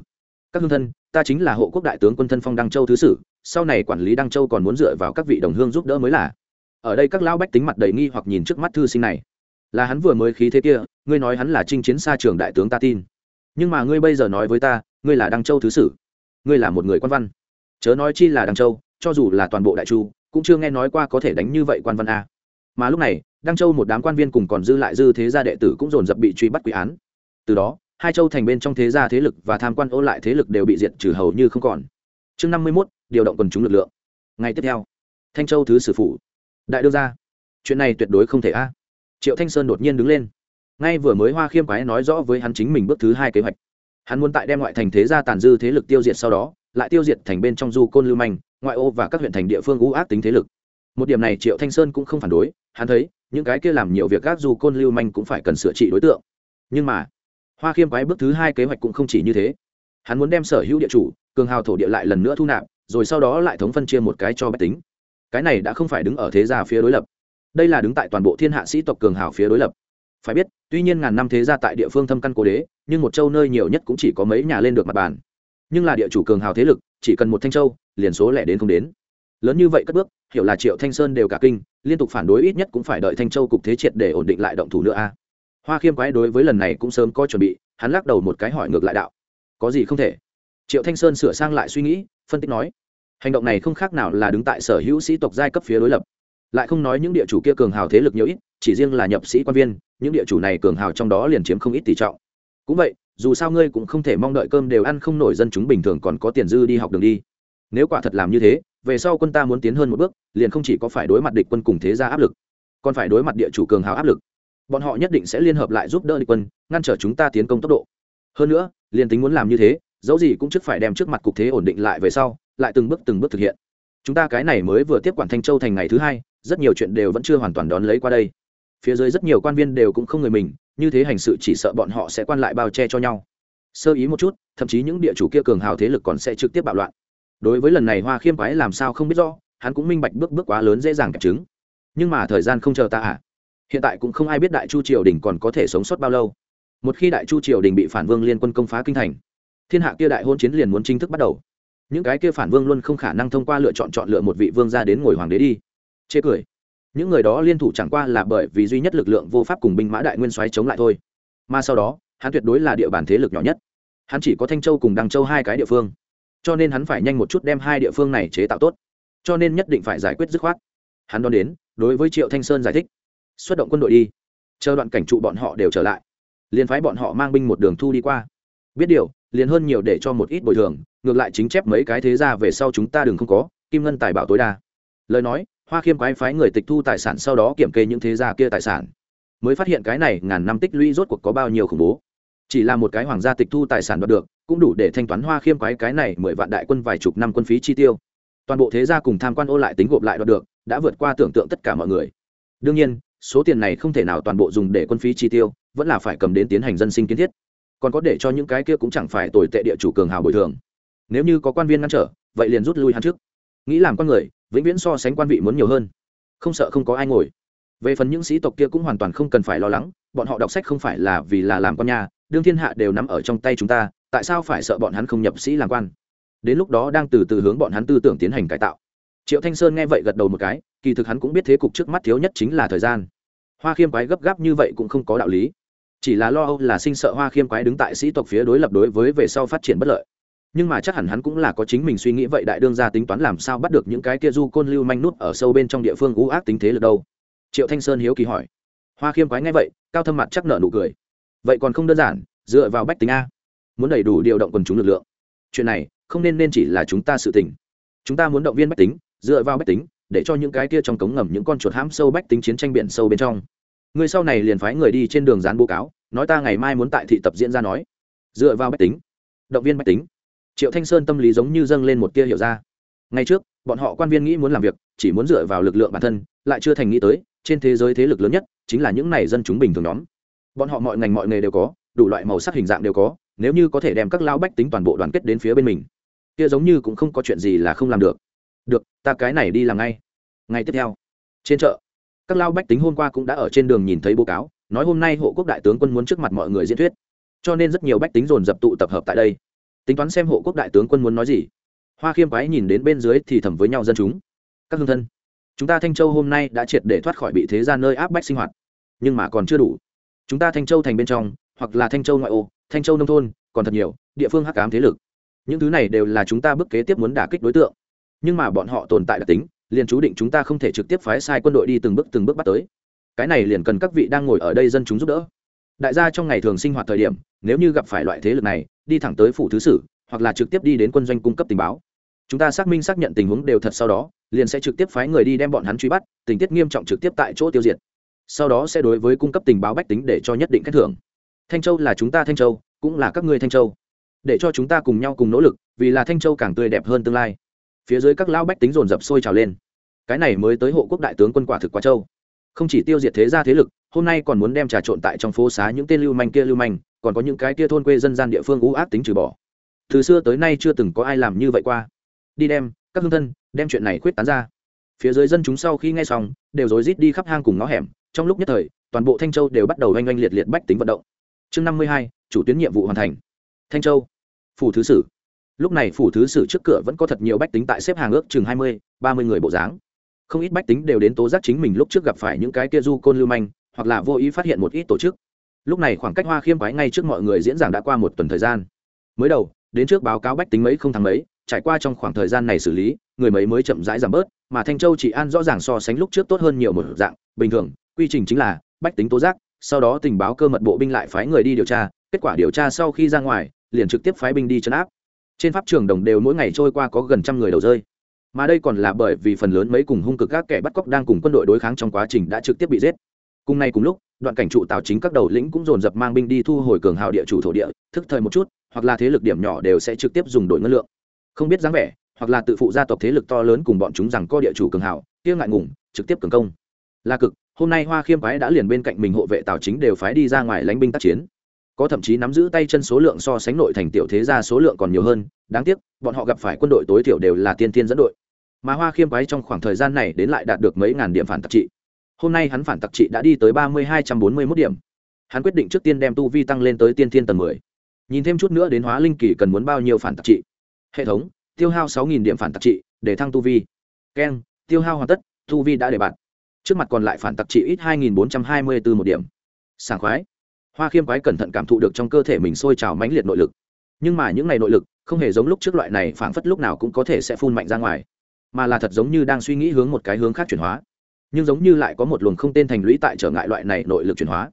A: Các hương thân, ta chính là hộ quốc đại tướng quân thân phong đăng châu thứ sử, sau này quản lý đăng châu còn muốn dựa vào các vị đồng hương giúp đỡ mới là ở đây các lão bách tính mặt đầy nghi hoặc nhìn trước mắt thư sinh này. Là hắn vừa mới khí thế kia, ngươi nói hắn là chinh chiến xa trường đại tướng ta tin. Nhưng mà ngươi bây giờ nói với ta, ngươi là đăng châu thứ sử. Ngươi là một người quan văn. Chớ nói chi là đăng châu, cho dù là toàn bộ đại chu, cũng chưa nghe nói qua có thể đánh như vậy quan văn a. Mà lúc này, đăng châu một đám quan viên cùng còn dư lại dư thế gia đệ tử cũng dồn dập bị truy bắt quỷ án. Từ đó, hai châu thành bên trong thế gia thế lực và tham quan ô lại thế lực đều bị diệt trừ hầu như không còn. Chương năm mươi mốt, điều động quần chúng lực lượng. Ngày tiếp theo, thanh châu thứ sử phụ đại đương gia. Chuyện này tuyệt đối không thể a. Triệu thanh sơn đột nhiên đứng lên. Ngay vừa mới hoa khiêm quái nói rõ với hắn chính mình bước thứ hai kế hoạch. Hắn muốn tại đem ngoại thành thế gia tàn dư thế lực tiêu diệt sau đó, lại tiêu diệt thành bên trong du côn lưu manh, ngoại ô và các huyện thành địa phương ưu ác tính thế lực. Một điểm này triệu thanh sơn cũng không phản đối, hắn thấy, những cái kia làm nhiều việc các du côn lưu manh cũng phải cần sửa trị đối tượng. Nhưng mà, hoa khiêm quái bước thứ hai kế hoạch cũng không chỉ như thế. Hắn muốn đem sở hữu địa chủ, cường hào thổ địa lại lần nữa thu nạp, rồi sau đó lại thống phân chia một cái cho bách tính cái này đã không phải đứng ở thế gia phía đối lập. Đây là đứng tại toàn bộ thiên hạ sĩ tộc cường hào phía đối lập. Phải biết, tuy nhiên ngàn năm thế gia tại địa phương thâm căn cố đế, nhưng một châu nơi nhiều nhất cũng chỉ có mấy nhà lên được mặt bàn. Nhưng là địa chủ cường hào thế lực, chỉ cần một thanh châu, liền số lẻ đến không đến. Lớn như vậy cất bước, hiểu là triệu thanh sơn đều cả kinh, liên tục phản đối ít nhất cũng phải đợi thanh châu cục thế triệt để ổn định lại động thủ nữa a. Hoa khiêm quái đối với lần này cũng sớm có chuẩn bị, hắn lắc đầu một cái hỏi ngược lại đạo. Có gì không thể? Triệu thanh sơn sửa sang lại suy nghĩ, phân tích nói hành động này không khác nào là đứng tại sở hữu sĩ tộc giai cấp phía đối lập. Lại không nói những địa chủ kia cường hào thế lực nhiều ít, chỉ riêng là nhập sĩ quan viên, những địa chủ này cường hào trong đó liền chiếm không ít tỷ trọng. Cũng vậy, dù sao ngươi cũng không thể mong đợi cơm đều ăn không nổi dân chúng bình thường còn có tiền dư đi học đường đi. Nếu quả thật làm như thế, về sau quân ta muốn tiến hơn một bước, liền không chỉ có phải đối mặt địch quân cùng thế gia áp lực, còn phải đối mặt địa chủ cường hào áp lực. Bọn họ nhất định sẽ liên hợp lại giúp đỡ địch quân, ngăn trở chúng ta tiến công tốc độ. Hơn nữa, liền tính muốn làm như thế, dẫu gì cũng trước phải đem trước mặt cục thế ổn định lại về sau lại từng bước từng bước thực hiện. Chúng ta cái này mới vừa tiếp quản thanh châu thành ngày thứ hai, rất nhiều chuyện đều vẫn chưa hoàn toàn đón lấy qua đây. Phía dưới rất nhiều quan viên đều cũng không người mình, như thế hành sự chỉ sợ bọn họ sẽ quan lại bao che cho nhau. Sơ ý một chút, thậm chí những địa chủ kia cường hào thế lực còn sẽ trực tiếp bạo loạn. Đối với lần này hoa khiêm quái làm sao không biết rõ, hắn cũng minh bạch bước bước quá lớn dễ dàng kẹp chứng nhưng mà thời gian không chờ ta à? Hiện tại cũng không ai biết đại chu triều đình còn có thể sống sót bao lâu. Một khi đại chu triều đình bị phản vương liên quân công phá kinh thành, thiên hạ kia đại hôn chiến liền muốn chính thức bắt đầu những cái kia phản vương luôn không khả năng thông qua lựa chọn chọn lựa một vị vương ra đến ngồi hoàng đế đi. Chê cười. Những người đó liên thủ chẳng qua là bởi vì duy nhất lực lượng vô pháp cùng binh mã đại nguyên soái chống lại thôi. Mà sau đó, hắn tuyệt đối là địa bàn thế lực nhỏ nhất. Hắn chỉ có thanh châu cùng đăng châu hai cái địa phương. Cho nên hắn phải nhanh một chút đem hai địa phương này chế tạo tốt. Cho nên nhất định phải giải quyết dứt khoát. Hắn đón đến, đối với triệu thanh sơn giải thích. Xuất động quân đội đi. Chờ đoạn cảnh trụ bọn họ đều trở lại. Liền phái bọn họ mang binh một đường thu đi qua. Biết điều liền hơn nhiều để cho một ít bồi thường, ngược lại chính chép mấy cái thế ra về sau chúng ta đừng không có, kim ngân tài bảo tối đa. Lời nói, hoa khiêm quái phái người tịch thu tài sản sau đó kiểm kê những thế gia kia tài sản. Mới phát hiện cái này ngàn năm tích lũy rốt cuộc có bao nhiêu khủng bố. Chỉ là một cái hoàng gia tịch thu tài sản đoạt được, cũng đủ để thanh toán hoa khiêm quái cái này mười vạn đại quân vài chục năm quân phí chi tiêu. Toàn bộ thế gia cùng tham quan ô lại tính gộp lại đoạt được, đã vượt qua tưởng tượng tất cả mọi người. Đương nhiên, số tiền này không thể nào toàn bộ dùng để quân phí chi tiêu, vẫn là phải cầm đến tiến hành dân sinh kiến thiết còn có để cho những cái kia cũng chẳng phải tồi tệ địa chủ cường hào bồi thường. Nếu như có quan viên ngăn trở, vậy liền rút lui hắn trước. Nghĩ làm con người, vĩnh viễn so sánh quan vị muốn nhiều hơn. Không sợ không có ai ngồi. Về phần những sĩ tộc kia cũng hoàn toàn không cần phải lo lắng, bọn họ đọc sách không phải là vì là làm con nhà, đương thiên hạ đều nằm ở trong tay chúng ta, tại sao phải sợ bọn hắn không nhập sĩ làm quan? Đến lúc đó đang từ từ hướng bọn hắn tư tưởng tiến hành cải tạo. Triệu thanh sơn nghe vậy gật đầu một cái, kỳ thực hắn cũng biết thế cục trước mắt thiếu nhất chính là thời gian. Hoa khiêm quái gấp gáp như vậy cũng không có đạo lý chỉ là lo âu là sinh sợ hoa khiêm quái đứng tại sĩ tộc phía đối lập đối với về sau phát triển bất lợi. Nhưng mà chắc hẳn hắn cũng là có chính mình suy nghĩ vậy đại đương ra tính toán làm sao bắt được những cái kia du côn lưu manh nút ở sâu bên trong địa phương u ác tính thế lực đâu? Triệu thanh sơn hiếu kỳ hỏi. Hoa khiêm quái nghe vậy, cao thâm mặt chắc nợ nụ cười. Vậy còn không đơn giản, dựa vào bách tính a. Muốn đầy đủ điều động quần chúng lực lượng. Chuyện này, không nên nên chỉ là chúng ta sự tình. Chúng ta muốn động viên bách tính, dựa vào bách tính, để cho những cái kia trong cống ngầm những con chuột hãm sâu bách tính chiến tranh biển sâu bên trong người sau này liền phái người đi trên đường dán bố cáo, nói ta ngày mai muốn tại thị tập diễn ra nói. Dựa vào bách tính. Động viên bách tính. Triệu thanh sơn tâm lý giống như dâng lên một tia hiểu ra. Ngay trước, bọn họ quan viên nghĩ muốn làm việc, chỉ muốn dựa vào lực lượng bản thân, lại chưa thành nghĩ tới, trên thế giới thế lực lớn nhất, chính là những này dân chúng bình thường nhóm. Bọn họ mọi ngành mọi nghề đều có, đủ loại màu sắc hình dạng đều có, nếu như có thể đem các lao bách tính toàn bộ đoàn kết đến phía bên mình, kia giống như cũng không có chuyện gì là không làm được. Được, ta cái này đi làm ngay. Ngay tiếp theo, trên chợ các lao bách tính hôm qua cũng đã ở trên đường nhìn thấy báo cáo, nói hôm nay hộ quốc đại tướng quân muốn trước mặt mọi người diễn thuyết. Cho nên rất nhiều bách tính dồn dập tụ tập hợp tại đây. Tính toán xem hộ quốc đại tướng quân muốn nói gì. Hoa khiêm quái nhìn đến bên dưới thì thầm với nhau dân chúng. Các hương thân, chúng ta thanh châu hôm nay đã triệt để thoát khỏi bị thế gian nơi áp bách sinh hoạt. Nhưng mà còn chưa đủ. Chúng ta thanh châu thành bên trong, hoặc là thanh châu ngoại ô, thanh châu nông thôn, còn thật nhiều, địa phương hắc cám thế lực. Những thứ này đều là chúng ta bước kế tiếp muốn đả kích đối tượng. Nhưng mà bọn họ tồn tại đặc tính liền chú định chúng ta không thể trực tiếp phái sai quân đội đi từng bước từng bước bắt tới. Cái này liền cần các vị đang ngồi ở đây dân chúng giúp đỡ. Đại gia trong ngày thường sinh hoạt thời điểm, nếu như gặp phải loại thế lực này, đi thẳng tới phủ thứ sử, hoặc là trực tiếp đi đến quân doanh cung cấp tình báo. Chúng ta xác minh xác nhận tình huống đều thật sau đó, liền sẽ trực tiếp phái người đi đem bọn hắn truy bắt, tình tiết nghiêm trọng trực tiếp tại chỗ tiêu diệt. Sau đó sẽ đối với cung cấp tình báo bách tính để cho nhất định khen thưởng. Thanh châu là chúng ta thanh châu, cũng là các ngươi thanh châu. Để cho chúng ta cùng nhau cùng nỗ lực, vì là thanh châu càng tươi đẹp hơn tương lai phía dưới các lão bách tính dồn dập sôi trào lên. Cái này mới tới hộ quốc đại tướng quân quả thực quá châu không chỉ tiêu diệt thế gia thế lực, hôm nay còn muốn đem trà trộn tại trong phố xá những tên lưu manh kia lưu manh, còn có những cái kia thôn quê dân gian địa phương ú ác tính trừ bỏ. Từ xưa tới nay chưa từng có ai làm như vậy qua. Đi đem, các hương thân, đem chuyện này khuyết tán ra. Phía dưới dân chúng sau khi nghe xong, đều rối rít đi khắp hang cùng ngõ hẻm. Trong lúc nhất thời, toàn bộ thanh châu đều bắt đầu oanh oanh liệt liệt bách tính vận động. Chương năm mươi hai, chủ tuyến nhiệm vụ hoàn thành. Thanh châu, phủ thứ sử lúc này phủ thứ sử trước cửa vẫn có thật nhiều bách tính tại xếp hàng ước chừng hai mươi, ba mươi người bộ dáng. Không ít bách tính đều đến tố giác chính mình lúc trước gặp phải những cái kia du côn lưu manh, hoặc là vô ý phát hiện một ít tổ chức. Lúc này khoảng cách hoa khiêm quái ngay trước mọi người diễn giảng đã qua một tuần thời gian. Mới đầu, đến trước báo cáo bách tính mấy không tháng mấy, trải qua trong khoảng thời gian này xử lý, người mấy mới chậm rãi giảm bớt, mà thanh châu chỉ an rõ ràng so sánh lúc trước tốt hơn nhiều một dạng. Bình thường, quy trình chính là bách tính tố giác, sau đó tình báo cơ mật bộ binh lại phái người đi điều tra, kết quả điều tra sau khi ra ngoài, liền trực tiếp phái binh đi chấn áp trên pháp trường đồng đều mỗi ngày trôi qua có gần trăm người đầu rơi. Mà đây còn là bởi vì phần lớn mấy cùng hung cực các kẻ bắt cóc đang cùng quân đội đối kháng trong quá trình đã trực tiếp bị giết. Cùng ngày cùng lúc, đoạn cảnh trụ tào chính các đầu lĩnh cũng dồn dập mang binh đi thu hồi cường hào địa chủ thổ địa, thức thời một chút, hoặc là thế lực điểm nhỏ đều sẽ trực tiếp dùng đội ngân lượng. Không biết dáng vẻ, hoặc là tự phụ gia tộc thế lực to lớn cùng bọn chúng rằng có địa chủ cường hào, kia ngại ngùng, trực tiếp cường công. Là cực, hôm nay hoa khiêm phái đã liền bên cạnh mình hộ vệ tào chính đều phái đi ra ngoài lãnh binh tác chiến có thậm chí nắm giữ tay chân số lượng so sánh nội thành tiểu thế gia số lượng còn nhiều hơn, đáng tiếc, bọn họ gặp phải quân đội tối thiểu đều là tiên tiên dẫn đội. Mà hoa khiêm quái trong khoảng thời gian này đến lại đạt được mấy ngàn điểm phản tặc trị. Hôm nay hắn phản tặc trị đã đi tới ba mươi hai trăm bốn mươi mốt điểm. Hắn quyết định trước tiên đem tu vi tăng lên tới tiên thiên tầng mười. Nhìn thêm chút nữa đến hóa linh kỳ cần muốn bao nhiêu phản tặc trị. Hệ thống, tiêu hao sáu nghìn điểm phản tặc trị để thăng tu vi. Keng tiêu hao hoàn tất, tu vi đã để bạt trước mặt còn lại phản tặc trị ít hai nghìn bốn trăm hai mươi bốn một điểm. Sảng khoái hoa khiêm quái cẩn thận cảm thụ được trong cơ thể mình sôi trào mãnh liệt nội lực. Nhưng mà những ngày nội lực, không hề giống lúc trước loại này phảng phất lúc nào cũng có thể sẽ phun mạnh ra ngoài, mà là thật giống như đang suy nghĩ hướng một cái hướng khác chuyển hóa. Nhưng giống như lại có một luồng không tên thành lũy tại trở ngại loại này nội lực chuyển hóa.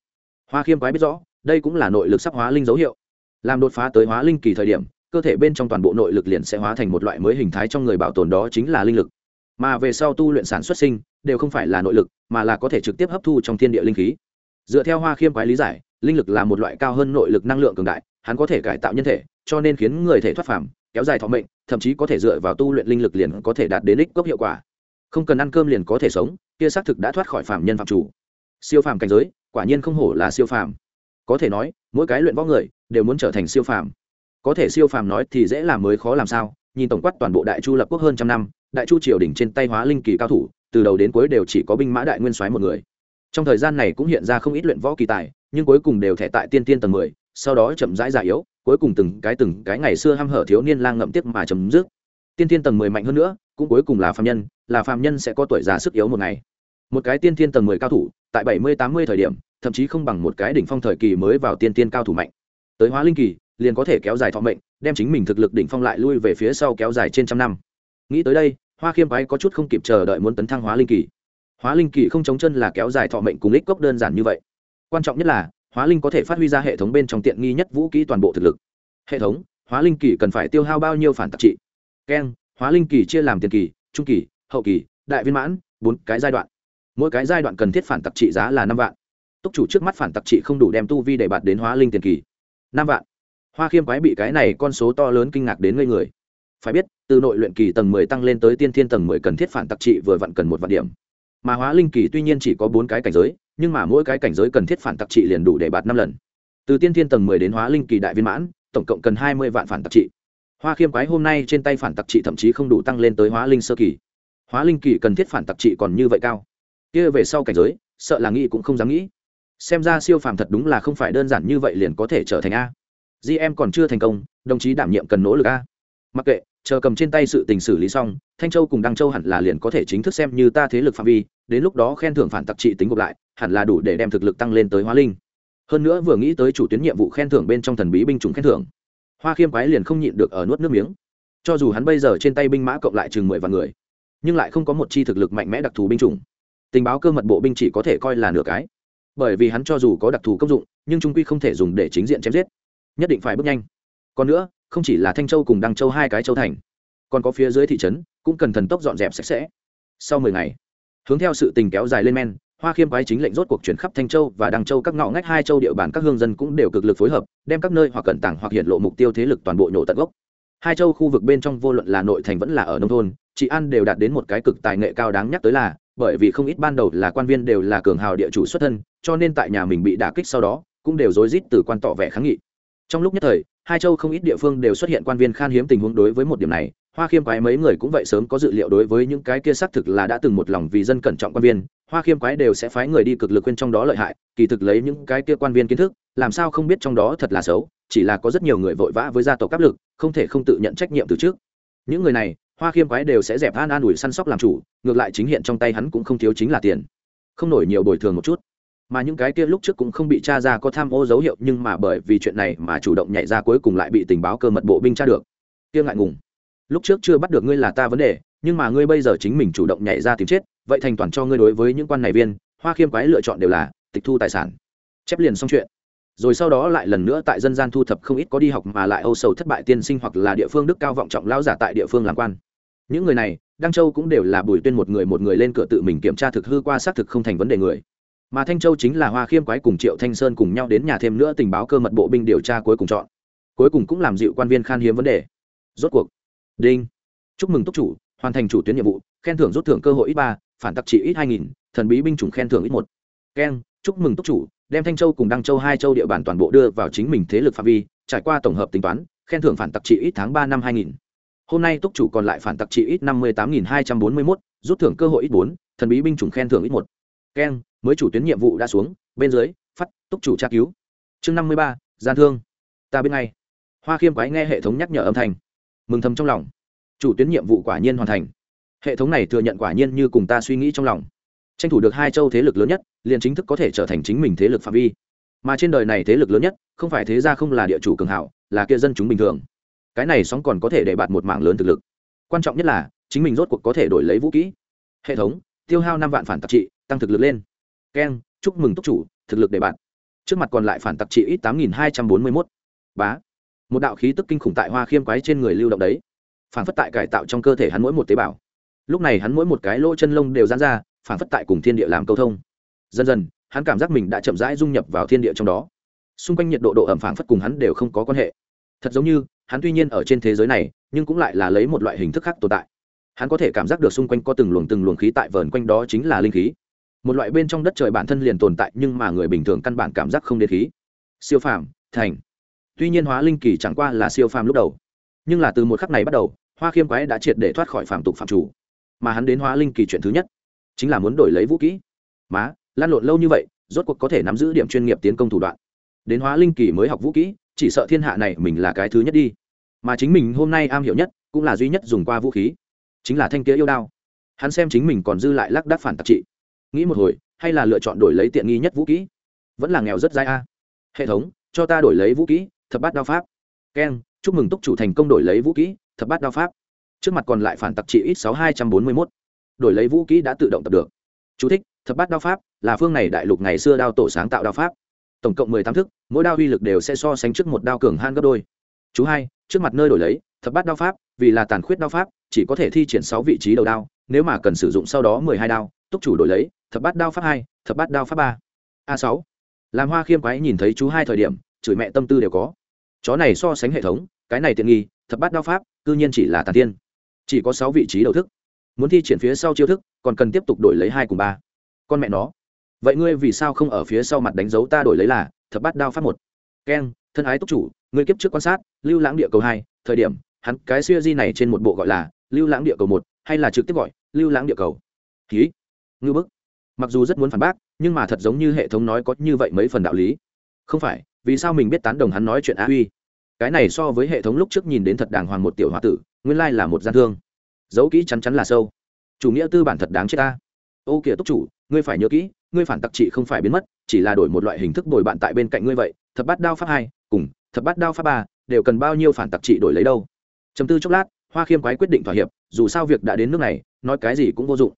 A: Hoa khiêm quái biết rõ, đây cũng là nội lực sắp hóa linh dấu hiệu. Làm đột phá tới hóa linh kỳ thời điểm, cơ thể bên trong toàn bộ nội lực liền sẽ hóa thành một loại mới hình thái trong người bảo tồn đó chính là linh lực. Mà về sau tu luyện sản xuất sinh, đều không phải là nội lực, mà là có thể trực tiếp hấp thu trong thiên địa linh khí. Dựa theo hoa khiêm quái lý giải linh lực là một loại cao hơn nội lực năng lượng cường đại, hắn có thể cải tạo nhân thể, cho nên khiến người thể thoát phàm, kéo dài thọ mệnh, thậm chí có thể dựa vào tu luyện linh lực liền có thể đạt đến ích cốc hiệu quả. Không cần ăn cơm liền có thể sống, kia xác thực đã thoát khỏi phàm nhân phạm chủ. Siêu phàm cảnh giới, quả nhiên không hổ là siêu phàm. Có thể nói, mỗi cái luyện võ người đều muốn trở thành siêu phàm. Có thể siêu phàm nói thì dễ làm mới khó làm sao, nhìn tổng quát toàn bộ đại chu lập quốc hơn trăm năm, đại chu triều đỉnh trên tay hóa linh kỳ cao thủ, từ đầu đến cuối đều chỉ có binh mã đại nguyên soái một người trong thời gian này cũng hiện ra không ít luyện võ kỳ tài, nhưng cuối cùng đều thẻ tại tiên tiên tầng mười, sau đó chậm rãi già yếu, cuối cùng từng cái từng cái ngày xưa hăm hở thiếu niên lang ngậm tiếp mà chấm dứt. Tiên tiên tầng mười mạnh hơn nữa, cũng cuối cùng là phàm nhân, là phàm nhân sẽ có tuổi già sức yếu một ngày. Một cái tiên tiên tầng mười cao thủ, tại bảy mươi tám mươi thời điểm, thậm chí không bằng một cái đỉnh phong thời kỳ mới vào tiên tiên cao thủ mạnh. Tới hóa linh kỳ, liền có thể kéo dài thọ mệnh, đem chính mình thực lực đỉnh phong lại lui về phía sau kéo dài trên trăm năm. Nghĩ tới đây, hoa khiêm bái có chút không kịp chờ đợi muốn tấn thăng hóa linh kỳ hóa linh kỳ không chống chân là kéo dài thọ mệnh cùng lích cốc đơn giản như vậy. Quan trọng nhất là, hóa linh có thể phát huy ra hệ thống bên trong tiện nghi nhất vũ kỹ toàn bộ thực lực. Hệ thống, hóa linh kỳ cần phải tiêu hao bao nhiêu phản tạc trị? Keng, hóa linh kỳ chia làm tiền kỳ, trung kỳ, hậu kỳ, đại viên mãn, bốn cái giai đoạn. Mỗi cái giai đoạn cần thiết phản tạc trị giá là năm vạn. Túc chủ trước mắt phản tạc trị không đủ đem tu vi để bạt đến hóa linh tiền kỳ. Năm vạn. Hoa khiêm quái bị cái này con số to lớn kinh ngạc đến ngây người. Phải biết, từ nội luyện kỳ tầng mười tăng lên tới tiên thiên tầng mười cần thiết phản tạc trị vừa vặn cần một vạn điểm mà hóa linh kỳ tuy nhiên chỉ có bốn cái cảnh giới, nhưng mà mỗi cái cảnh giới cần thiết phản tặc trị liền đủ để bạt năm lần. Từ tiên thiên tầng mười đến hóa linh kỳ đại viên mãn, tổng cộng cần hai mươi vạn phản tặc trị. Hoa khiêm quái hôm nay trên tay phản tặc trị thậm chí không đủ tăng lên tới hóa linh sơ kỳ. Hóa linh kỳ cần thiết phản tặc trị còn như vậy cao. Kia về sau cảnh giới, sợ là nghĩ cũng không dám nghĩ. Xem ra siêu phàm thật đúng là không phải đơn giản như vậy liền có thể trở thành a. Gm còn chưa thành công, đồng chí đảm nhiệm cần nỗ lực a. Mặc kệ chờ cầm trên tay sự tình xử lý xong, thanh châu cùng đăng châu hẳn là liền có thể chính thức xem như ta thế lực phạm vi, đến lúc đó khen thưởng phản tặc trị tính gộp lại, hẳn là đủ để đem thực lực tăng lên tới hóa linh. Hơn nữa vừa nghĩ tới chủ tuyến nhiệm vụ khen thưởng bên trong thần bí binh chủng khen thưởng, hoa khiêm quái liền không nhịn được ở nuốt nước miếng. Cho dù hắn bây giờ trên tay binh mã cộng lại chừng mười vạn người, nhưng lại không có một chi thực lực mạnh mẽ đặc thù binh chủng. Tình báo cơ mật bộ binh chỉ có thể coi là nửa cái. Bởi vì hắn cho dù có đặc thù công dụng, nhưng trung quy không thể dùng để chính diện chém giết, nhất định phải bước nhanh. Còn nữa không chỉ là thanh châu cùng đăng châu hai cái châu thành, còn có phía dưới thị trấn cũng cần thần tốc dọn dẹp sạch sẽ. Sau mười ngày, hướng theo sự tình kéo dài lên men, hoa khiêm quái chính lệnh rốt cuộc chuyển khắp thanh châu và đăng châu các ngõ ngách hai châu địa bàn các hương dân cũng đều cực lực phối hợp, đem các nơi hoặc cẩn tảng hoặc hiện lộ mục tiêu thế lực toàn bộ nhổ tận gốc. Hai châu khu vực bên trong vô luận là nội thành vẫn là ở nông thôn chị an đều đạt đến một cái cực tài nghệ cao đáng nhắc tới là, bởi vì không ít ban đầu là quan viên đều là cường hào địa chủ xuất thân, cho nên tại nhà mình bị đả kích sau đó, cũng đều rối rít từ quan tỏ vẻ kháng nghị. Trong lúc nhất thời hai châu không ít địa phương đều xuất hiện quan viên khan hiếm tình huống đối với một điểm này. Hoa khiêm quái mấy người cũng vậy sớm có dự liệu đối với những cái kia xác thực là đã từng một lòng vì dân cẩn trọng quan viên. Hoa khiêm quái đều sẽ phái người đi cực lực quên trong đó lợi hại, kỳ thực lấy những cái kia quan viên kiến thức, làm sao không biết trong đó thật là xấu, chỉ là có rất nhiều người vội vã với gia tộc áp lực, không thể không tự nhận trách nhiệm từ trước. Những người này, hoa khiêm quái đều sẽ dẹp an an ủi săn sóc làm chủ, ngược lại chính hiện trong tay hắn cũng không thiếu chính là tiền. Không nổi nhiều bồi thường một chút mà những cái kia lúc trước cũng không bị t r a ra có tham ô dấu hiệu, nhưng mà bởi vì chuyện này mà chủ động nhảy ra cuối cùng lại bị tình báo cơ mật bộ binh tra được. Kia ngại ngùng. Lúc trước chưa bắt được ngươi là ta vấn đề, nhưng mà ngươi bây giờ chính mình chủ động nhảy ra tìm chết, vậy thành toàn cho ngươi đối với những quan này viên, hoa khiêm quái lựa chọn đều là tịch thu tài sản. Chép liền xong chuyện. Rồi sau đó lại lần nữa tại dân gian thu thập không ít có đi học mà lại âu sầu thất bại tiên sinh hoặc là địa phương đức cao vọng trọng lao giả tại địa phương làm quan. Những người này, đăng châu cũng đều là bùi tuyên một người một người lên cửa tự mình kiểm tra thực hư qua xác thực không thành vấn đề người mà thanh châu chính là hoa khiêm quái cùng triệu thanh sơn cùng nhau đến nhà thêm nữa tình báo cơ mật bộ binh điều tra cuối cùng chọn. Cuối cùng cũng làm dịu quan viên khan hiếm vấn đề. Rốt cuộc, đinh, chúc mừng túc chủ, hoàn thành chủ tuyến nhiệm vụ, khen thưởng rút thưởng cơ hội ít ba, phản tặc trị ít hai nghìn, thần bí binh chủng khen thưởng ít một. Keng, chúc mừng túc chủ, đem thanh châu cùng đăng châu hai châu địa bàn toàn bộ đưa vào chính mình thế lực phạm vi, trải qua tổng hợp tính toán, khen thưởng phản tặc trị ít tháng ba năm hai nghìn. Hôm nay túc chủ còn lại phản tặc trị ít năm mươi tám nghìn hai trăm bốn mươi mốt, rút thưởng cơ hội ít bốn, thần bí binh chủng khen thưởng ít một keng mới chủ tuyến nhiệm vụ đã xuống, bên dưới, phát, túc chủ tra cứu. Chương năm mươi ba, gian thương. Ta bên ngay. Hoa khiêm quái nghe hệ thống nhắc nhở âm thanh. Mừng thầm trong lòng. Chủ tuyến nhiệm vụ quả nhiên hoàn thành. Hệ thống này thừa nhận quả nhiên như cùng ta suy nghĩ trong lòng. Tranh thủ được hai châu thế lực lớn nhất, liền chính thức có thể trở thành chính mình thế lực phạm vi. Mà trên đời này thế lực lớn nhất, không phải thế gia không là địa chủ cường hảo, là kia dân chúng bình thường. Cái này sóng còn có thể để bạt một mảng lớn thực lực. Quan trọng nhất là, chính mình rốt cuộc có thể đổi lấy vũ kỹ hệ thống, tiêu hao năm vạn phản tạp trị tăng thực lực lên. Keng chúc mừng túc chủ, thực lực đề bạn. Trước mặt còn lại phản tặc trị ít tám nghìn hai trăm bốn mươi mốt. Bá. Một đạo khí tức kinh khủng tại hoa khiêm quái trên người lưu động đấy. Phản phất tại cải tạo trong cơ thể hắn mỗi một tế bào. Lúc này hắn mỗi một cái lỗ chân lông đều dán ra, phản phất tại cùng thiên địa làm câu thông. Dần dần, hắn cảm giác mình đã chậm rãi dung nhập vào thiên địa trong đó. Xung quanh nhiệt độ độ ẩm phản phất cùng hắn đều không có quan hệ. Thật giống như, hắn tuy nhiên ở trên thế giới này, nhưng cũng lại là lấy một loại hình thức khác tồn tại. Hắn có thể cảm giác được xung quanh có từng luồng từng luồng khí tại vờn quanh đó chính là linh khí một loại bên trong đất trời bản thân liền tồn tại nhưng mà người bình thường căn bản cảm giác không đến khí. Siêu phàm, thành. Tuy nhiên hóa linh kỳ chẳng qua là siêu phàm lúc đầu. Nhưng là từ một khắc này bắt đầu, hoa khiêm quái đã triệt để thoát khỏi phàm tục phạm chủ. Mà hắn đến hóa linh kỳ chuyện thứ nhất, chính là muốn đổi lấy vũ kỹ. Má, lan lộn lâu như vậy, rốt cuộc có thể nắm giữ điểm chuyên nghiệp tiến công thủ đoạn. Đến hóa linh kỳ mới học vũ kỹ, chỉ sợ thiên hạ này mình là cái thứ nhất đi. Mà chính mình hôm nay am hiểu nhất, cũng là duy nhất dùng qua vũ khí, chính là thanh kia yêu đao. Hắn xem chính mình còn dư lại lác đác phản tạc trị nghĩ một hồi hay là lựa chọn đổi lấy tiện nghi nhất vũ kỹ? Vẫn là nghèo rất dai a. Hệ thống cho ta đổi lấy vũ kỹ thập bát đao pháp. Keng chúc mừng túc chủ thành công đổi lấy vũ kỹ thập bát đao pháp. Trước mặt còn lại phản tặc trị ít sáu hai trăm bốn mươi mốt. Đổi lấy vũ kỹ đã tự động tập được. Chú thích, thập bát đao pháp là phương này đại lục ngày xưa đao tổ sáng tạo đao pháp. Tổng cộng mười tám thức mỗi đao uy lực đều sẽ so sánh trước một đao cường han gấp đôi. Chú hai trước mặt nơi đổi lấy thập bát đao pháp vì là tàn khuyết đao pháp chỉ có thể thi triển sáu vị trí đầu đao nếu mà cần sử dụng sau đó mười hai đao túc chủ đổi lấy thập bát đao pháp hai, thập bát đao pháp ba. A sáu. Làm hoa khiêm quái nhìn thấy chú hai thời điểm, chửi mẹ tâm tư đều có. Chó này so sánh hệ thống, cái này tiện nghi, thập bát đao pháp, cư nhiên chỉ là tàn tiên chỉ có sáu vị trí đầu thức. Muốn thi triển phía sau chiêu thức, còn cần tiếp tục đổi lấy hai cùng ba. Con mẹ nó. Vậy ngươi vì sao không ở phía sau mặt đánh dấu ta đổi lấy là thập bát đao pháp một? Keng thân ái túc chủ, ngươi kiếp trước quan sát, lưu lãng địa cầu hai, thời điểm, hắn cái siêu di này trên một bộ gọi là lưu lãng địa cầu một, hay là trực tiếp gọi lưu lãng địa cầu? Ký ngư bức mặc dù rất muốn phản bác, nhưng mà thật giống như hệ thống nói có như vậy mấy phần đạo lý. Không phải, vì sao mình biết tán đồng hắn nói chuyện á uy cái này so với hệ thống lúc trước nhìn đến thật đàng hoàng một tiểu h o a tử, nguyên lai là một gian thương. Dấu kỹ chắn chắn là sâu. Chủ nghĩa tư bản thật đáng chết ta. Ô kìa túc chủ, ngươi phải nhớ kỹ, ngươi phản tặc trị không phải biến mất, chỉ là đổi một loại hình thức đổi bạn tại bên cạnh ngươi vậy. Thập bát đao pháp hai, cùng, thập bát đao pháp ba, đều cần bao nhiêu phản tặc trị đổi lấy đâu? Chấm tư chốc lát, hoa khiêm quái quyết định thỏa hiệp, dù sao việc đã đến nước này, nói cái gì cũng vô dụng.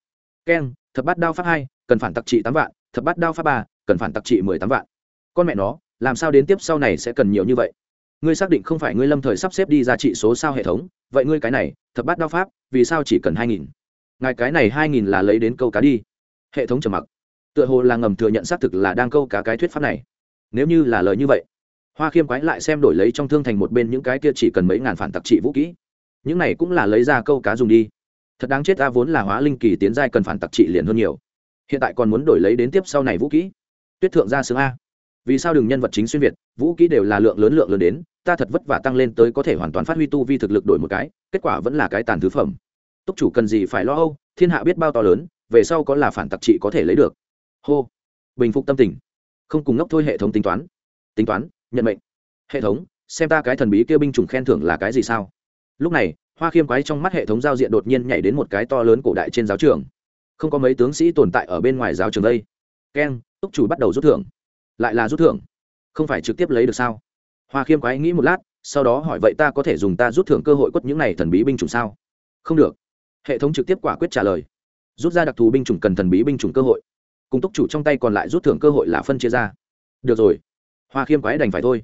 A: Keng, thập bát đao pháp hai cần phản tặc trị tám vạn, thập bát đao pháp ba, cần phản tặc trị mười tám vạn. Con mẹ nó, làm sao đến tiếp sau này sẽ cần nhiều như vậy? Ngươi xác định không phải ngươi lâm thời sắp xếp đi ra trị số sao hệ thống, vậy ngươi cái này, thập bát đao pháp, vì sao chỉ cần hai nghìn? Ngài cái này hai nghìn là lấy đến câu cá đi. Hệ thống trầm mặc. Tựa hồ là ngầm thừa nhận xác thực là đang câu cá cái thuyết pháp này. Nếu như là lời như vậy, hoa khiêm quái lại xem đổi lấy trong thương thành một bên những cái kia chỉ cần mấy ngàn phản tặc trị vũ kỹ. Những này cũng là lấy ra câu cá dùng đi. Thật đáng chết ta vốn là hóa linh kỳ tiến giai cần phản tặc trị liền hơn nhiều hiện tại còn muốn đổi lấy đến tiếp sau này vũ kỹ. Tuyết thượng ra sướng a. Vì sao đừng nhân vật chính xuyên việt, vũ kỹ đều là lượng lớn lượng lớn đến, ta thật vất vả tăng lên tới có thể hoàn toàn phát huy tu vi thực lực đổi một cái, kết quả vẫn là cái tàn thứ phẩm. Túc chủ cần gì phải lo âu, thiên hạ biết bao to lớn, về sau có là phản tặc trị có thể lấy được. Hô. Bình phục tâm tình. Không cùng ngốc thôi hệ thống tính toán. Tính toán, nhận mệnh. Hệ thống, xem ta cái thần bí kia binh chủng khen thưởng là cái gì sao? Lúc này, hoa khiêm quái trong mắt hệ thống giao diện đột nhiên nhảy đến một cái to lớn cổ đại trên giáo trường không có mấy tướng sĩ tồn tại ở bên ngoài giáo trường đây. Keng, túc chủ bắt đầu rút thưởng. Lại là rút thưởng. Không phải trực tiếp lấy được sao? Hoa khiêm quái nghĩ một lát, sau đó hỏi vậy ta có thể dùng ta rút thưởng cơ hội quất những này thần bí binh chủng sao? Không được. Hệ thống trực tiếp quả quyết trả lời. Rút ra đặc thù binh chủng cần thần bí binh chủng cơ hội. Cùng túc chủ trong tay còn lại rút thưởng cơ hội là phân chia ra. Được rồi. Hoa khiêm quái đành phải thôi.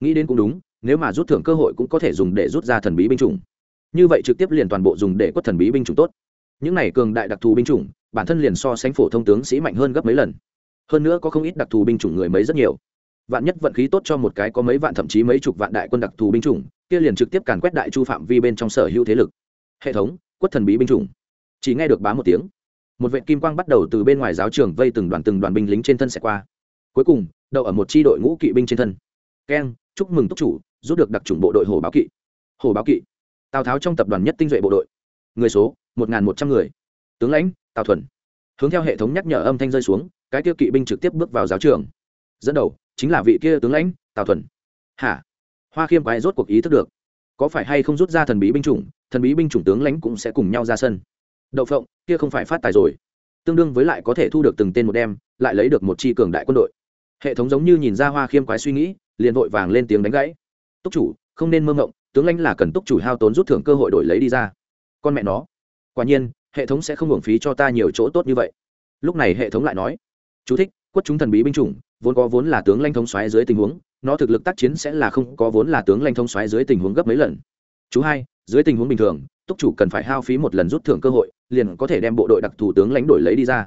A: Nghĩ đến cũng đúng, nếu mà rút thưởng cơ hội cũng có thể dùng để rút ra thần bí binh chủng. Như vậy trực tiếp liền toàn bộ dùng để quất thần bí binh chủng tốt những này cường đại đặc thù binh chủng, bản thân liền so sánh phổ thông tướng sĩ mạnh hơn gấp mấy lần. Hơn nữa có không ít đặc thù binh chủng người mấy rất nhiều. Vạn nhất vận khí tốt cho một cái có mấy vạn thậm chí mấy chục vạn đại quân đặc thù binh chủng, kia liền trực tiếp càn quét đại chu phạm vi bên trong sở hữu thế lực. Hệ thống, quất thần bí binh chủng. Chỉ nghe được bá một tiếng. Một vệ kim quang bắt đầu từ bên ngoài giáo trường vây từng đoàn từng đoàn binh lính trên thân sẽ qua. Cuối cùng, đậu ở một tri đội ngũ kỵ binh trên thân. Keng, chúc mừng túc chủ, rút được đặc trùng bộ đội hồ báo kỵ. Hồ báo kỵ. Tào tháo trong tập đoàn nhất tinh duệ bộ đội người số, một một trăm người. Tướng lãnh, tào thuần. Hướng theo hệ thống nhắc nhở âm thanh rơi xuống, cái kia kỵ binh trực tiếp bước vào giáo trường. Dẫn đầu, chính là vị kia tướng lãnh, tào thuần. Hả? Hoa khiêm quái rốt cuộc ý thức được. Có phải hay không rút ra thần bí binh chủng, thần bí binh chủng tướng lãnh cũng sẽ cùng nhau ra sân. Đậu phộng, kia không phải phát tài rồi. Tương đương với lại có thể thu được từng tên một đem, lại lấy được một chi cường đại quân đội. Hệ thống giống như nhìn ra hoa khiêm quái suy nghĩ, liền vội vàng lên tiếng đánh gãy. Túc chủ, không nên mơ ngộng tướng lãnh là cần túc chủ hao tốn rút thưởng cơ hội đổi lấy đi ra con mẹ nó. Quả nhiên, hệ thống sẽ không hưởng phí cho ta nhiều chỗ tốt như vậy. Lúc này hệ thống lại nói, chú thích, quất chúng thần bí binh chủng, vốn có vốn là tướng lãnh thống xoáy dưới tình huống, nó thực lực tác chiến sẽ là không có vốn là tướng lãnh thống xoáy dưới tình huống gấp mấy lần. Chú hai, dưới tình huống bình thường, túc chủ cần phải hao phí một lần rút thưởng cơ hội, liền có thể đem bộ đội đặc thù tướng lãnh đổi lấy đi ra.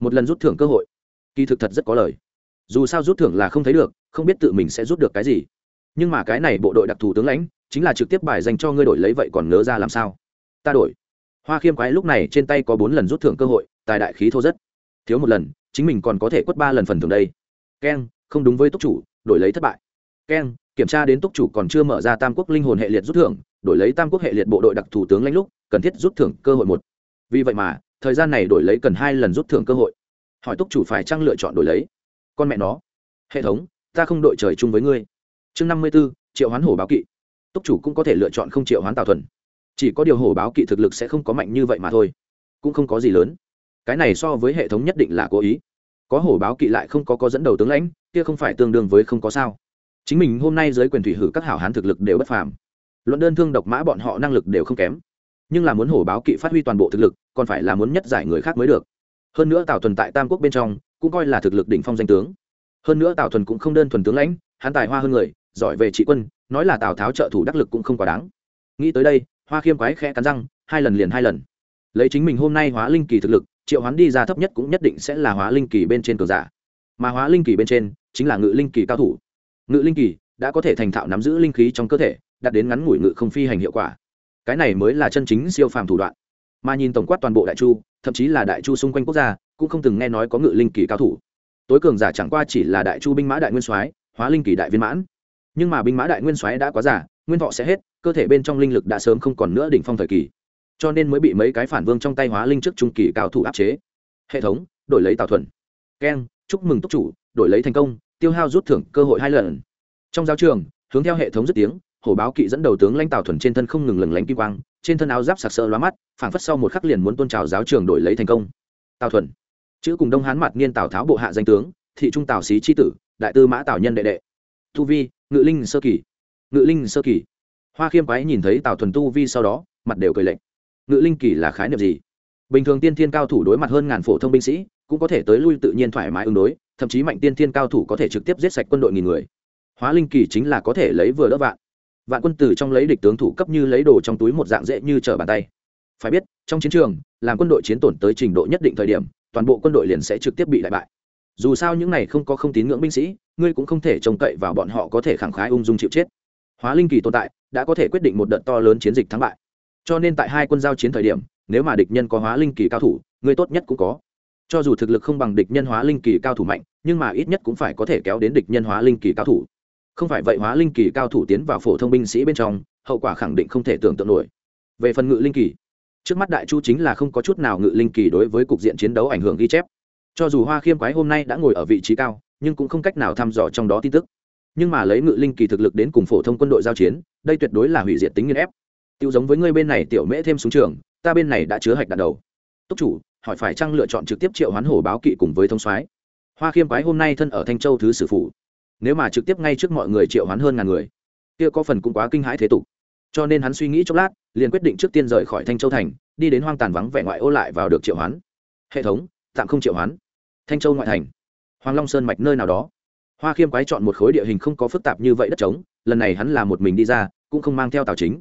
A: Một lần rút thưởng cơ hội. Kỳ thực thật rất có lời. Dù sao rút thưởng là không thấy được, không biết tự mình sẽ rút được cái gì. Nhưng mà cái này bộ đội đặc thù tướng lãnh, chính là trực tiếp bài dành cho ngươi đổi lấy vậy còn nớ ra làm sao? Ta đổi. Hoa khiêm quái lúc này trên tay có bốn lần rút thưởng cơ hội, tài đại khí thô rất. Thiếu một lần, chính mình còn có thể quất ba lần phần thưởng đây. Keng, không đúng với túc chủ, đổi lấy thất bại. Keng, kiểm tra đến túc chủ còn chưa mở ra tam quốc linh hồn hệ liệt rút thưởng, đổi lấy tam quốc hệ liệt bộ đội đặc thủ tướng lãnh lúc, cần thiết rút thưởng cơ hội một. Vì vậy mà, thời gian này đổi lấy cần hai lần rút thưởng cơ hội. Hỏi túc chủ phải trăng lựa chọn đổi lấy? Con mẹ nó. Hệ thống, ta không đội trời chung với ngươi. Chương năm mươi b ố triệu hoán hổ báo kỵ. Túc chủ cũng có thể lựa chọn không triệu hoán tào thuần chỉ có điều hổ báo kỵ thực lực sẽ không có mạnh như vậy mà thôi. Cũng không có gì lớn. Cái này so với hệ thống nhất định là cố ý. Có hổ báo kỵ lại không có có dẫn đầu tướng lãnh, kia không phải tương đương với không có sao. Chính mình hôm nay dưới quyền thủy hử các hảo hán thực lực đều bất phàm. Luận đơn thương độc mã bọn họ năng lực đều không kém. Nhưng là muốn hổ báo kỵ phát huy toàn bộ thực lực, còn phải là muốn nhất giải người khác mới được. Hơn nữa tào thuần tại tam quốc bên trong, cũng coi là thực lực đỉnh phong danh tướng. Hơn nữa tào thuần cũng không đơn thuần tướng lãnh, hắn tài hoa hơn người, giỏi về trị quân, nói là tào tháo trợ thủ đắc lực cũng không quá đáng. Nghĩ tới đây hoa khiêm quái khẽ cắn răng, hai lần liền hai lần. Lấy chính mình hôm nay hóa linh kỳ thực lực, triệu hoán đi ra thấp nhất cũng nhất định sẽ là hóa linh kỳ bên trên cường giả. Mà hóa linh kỳ bên trên, chính là ngự linh kỳ cao thủ. Ngự linh kỳ đã có thể thành thạo nắm giữ linh khí trong cơ thể, đạt đến ngắn ngủi ngự không phi hành hiệu quả. Cái này mới là chân chính siêu phàm thủ đoạn. Mà nhìn tổng quát toàn bộ đại chu, thậm chí là đại chu xung quanh quốc gia, cũng không từng nghe nói có ngự linh kỳ cao thủ. Tối cường giả chẳng qua chỉ là đại chu binh mã đại nguyên soái, hóa linh kỳ đại viên mãn. Nhưng mà binh mã đại nguyên soái đã quá giả nguyên thọ sẽ hết, cơ thể bên trong linh lực đã sớm không còn nữa đỉnh phong thời kỳ. Cho nên mới bị mấy cái phản vương trong tay hóa linh trước trung kỳ cao thủ áp chế. Hệ thống, đổi lấy tào thuần. Keng, chúc mừng túc chủ, đổi lấy thành công, tiêu hao rút thưởng cơ hội hai lần. Trong giáo trường, hướng theo hệ thống dứt tiếng, hổ báo kỵ dẫn đầu tướng lãnh tào thuần trên thân không ngừng lừng lánh kim quang, trên thân áo giáp sặc sỡ lóa mắt, phảng phất sau một khắc liền muốn tôn trào giáo trường đổi lấy thành công. Tào thuần. Chữ cùng đông hán mặt niên tào tháo bộ hạ danh tướng, thị trung tào xí tri tử, đại tư mã tào nhân đệ đệ. Tu vi, ngự linh sơ kỳ ngự linh sơ kỳ. Hoa khiêm quái nhìn thấy tào thuần tu vi sau đó, mặt đều cười lệnh ngự linh kỳ là khái niệm gì? Bình thường tiên thiên cao thủ đối mặt hơn ngàn phổ thông binh sĩ, cũng có thể tới lui tự nhiên thoải mái ứng đối, thậm chí mạnh tiên thiên cao thủ có thể trực tiếp giết sạch quân đội nghìn người. Hóa linh kỳ chính là có thể lấy vừa đỡ vạn. Vạn quân tử trong lấy địch tướng thủ cấp như lấy đồ trong túi một dạng dễ như trở bàn tay. Phải biết, trong chiến trường, làm quân đội chiến tổn tới trình độ nhất định thời điểm, toàn bộ quân đội liền sẽ trực tiếp bị đại bại. Dù sao những này không có không tín ngưỡng binh sĩ, ngươi cũng không thể trông cậy vào bọn họ có thể khẳng khái ung dung chịu chết hóa linh kỳ tồn tại đã có thể quyết định một đợt to lớn chiến dịch thắng bại. Cho nên tại hai quân giao chiến thời điểm, nếu mà địch nhân có hóa linh kỳ cao thủ, người tốt nhất cũng có. Cho dù thực lực không bằng địch nhân hóa linh kỳ cao thủ mạnh, nhưng mà ít nhất cũng phải có thể kéo đến địch nhân hóa linh kỳ cao thủ. Không phải vậy hóa linh kỳ cao thủ tiến vào phổ thông binh sĩ bên trong, hậu quả khẳng định không thể tưởng tượng nổi. Về phần ngự linh kỳ, trước mắt đại chu chính là không có chút nào ngự linh kỳ đối với cục diện chiến đấu ảnh hưởng ghi chép. Cho dù hoa khiêm quái hôm nay đã ngồi ở vị trí cao, nhưng cũng không cách nào thăm dò trong đó tin tức nhưng mà lấy ngự linh kỳ thực lực đến cùng phổ thông quân đội giao chiến, đây tuyệt đối là hủy diệt tính nghiên ép. Tiêu giống với ngươi bên này tiểu mễ thêm xuống trường, ta bên này đã chứa hạch đạn đầu. Túc chủ, hỏi phải chăng lựa chọn trực tiếp triệu hoán hổ báo kỵ cùng với thông soái? Hoa khiêm quái hôm nay thân ở thanh châu thứ sử phủ. Nếu mà trực tiếp ngay trước mọi người triệu hoán hơn ngàn người, kia có phần cũng quá kinh hãi thế tục. Cho nên hắn suy nghĩ chốc lát, liền quyết định trước tiên rời khỏi thanh châu thành, đi đến hoang tàn vắng vẻ ngoại ô lại vào được triệu hoán. Hệ thống, tạm không triệu hoán. Thanh châu ngoại thành. Hoàng long sơn mạch nơi nào đó hoa khiêm quái chọn một khối địa hình không có phức tạp như vậy đất trống, lần này hắn là một mình đi ra, cũng không mang theo Tào chính.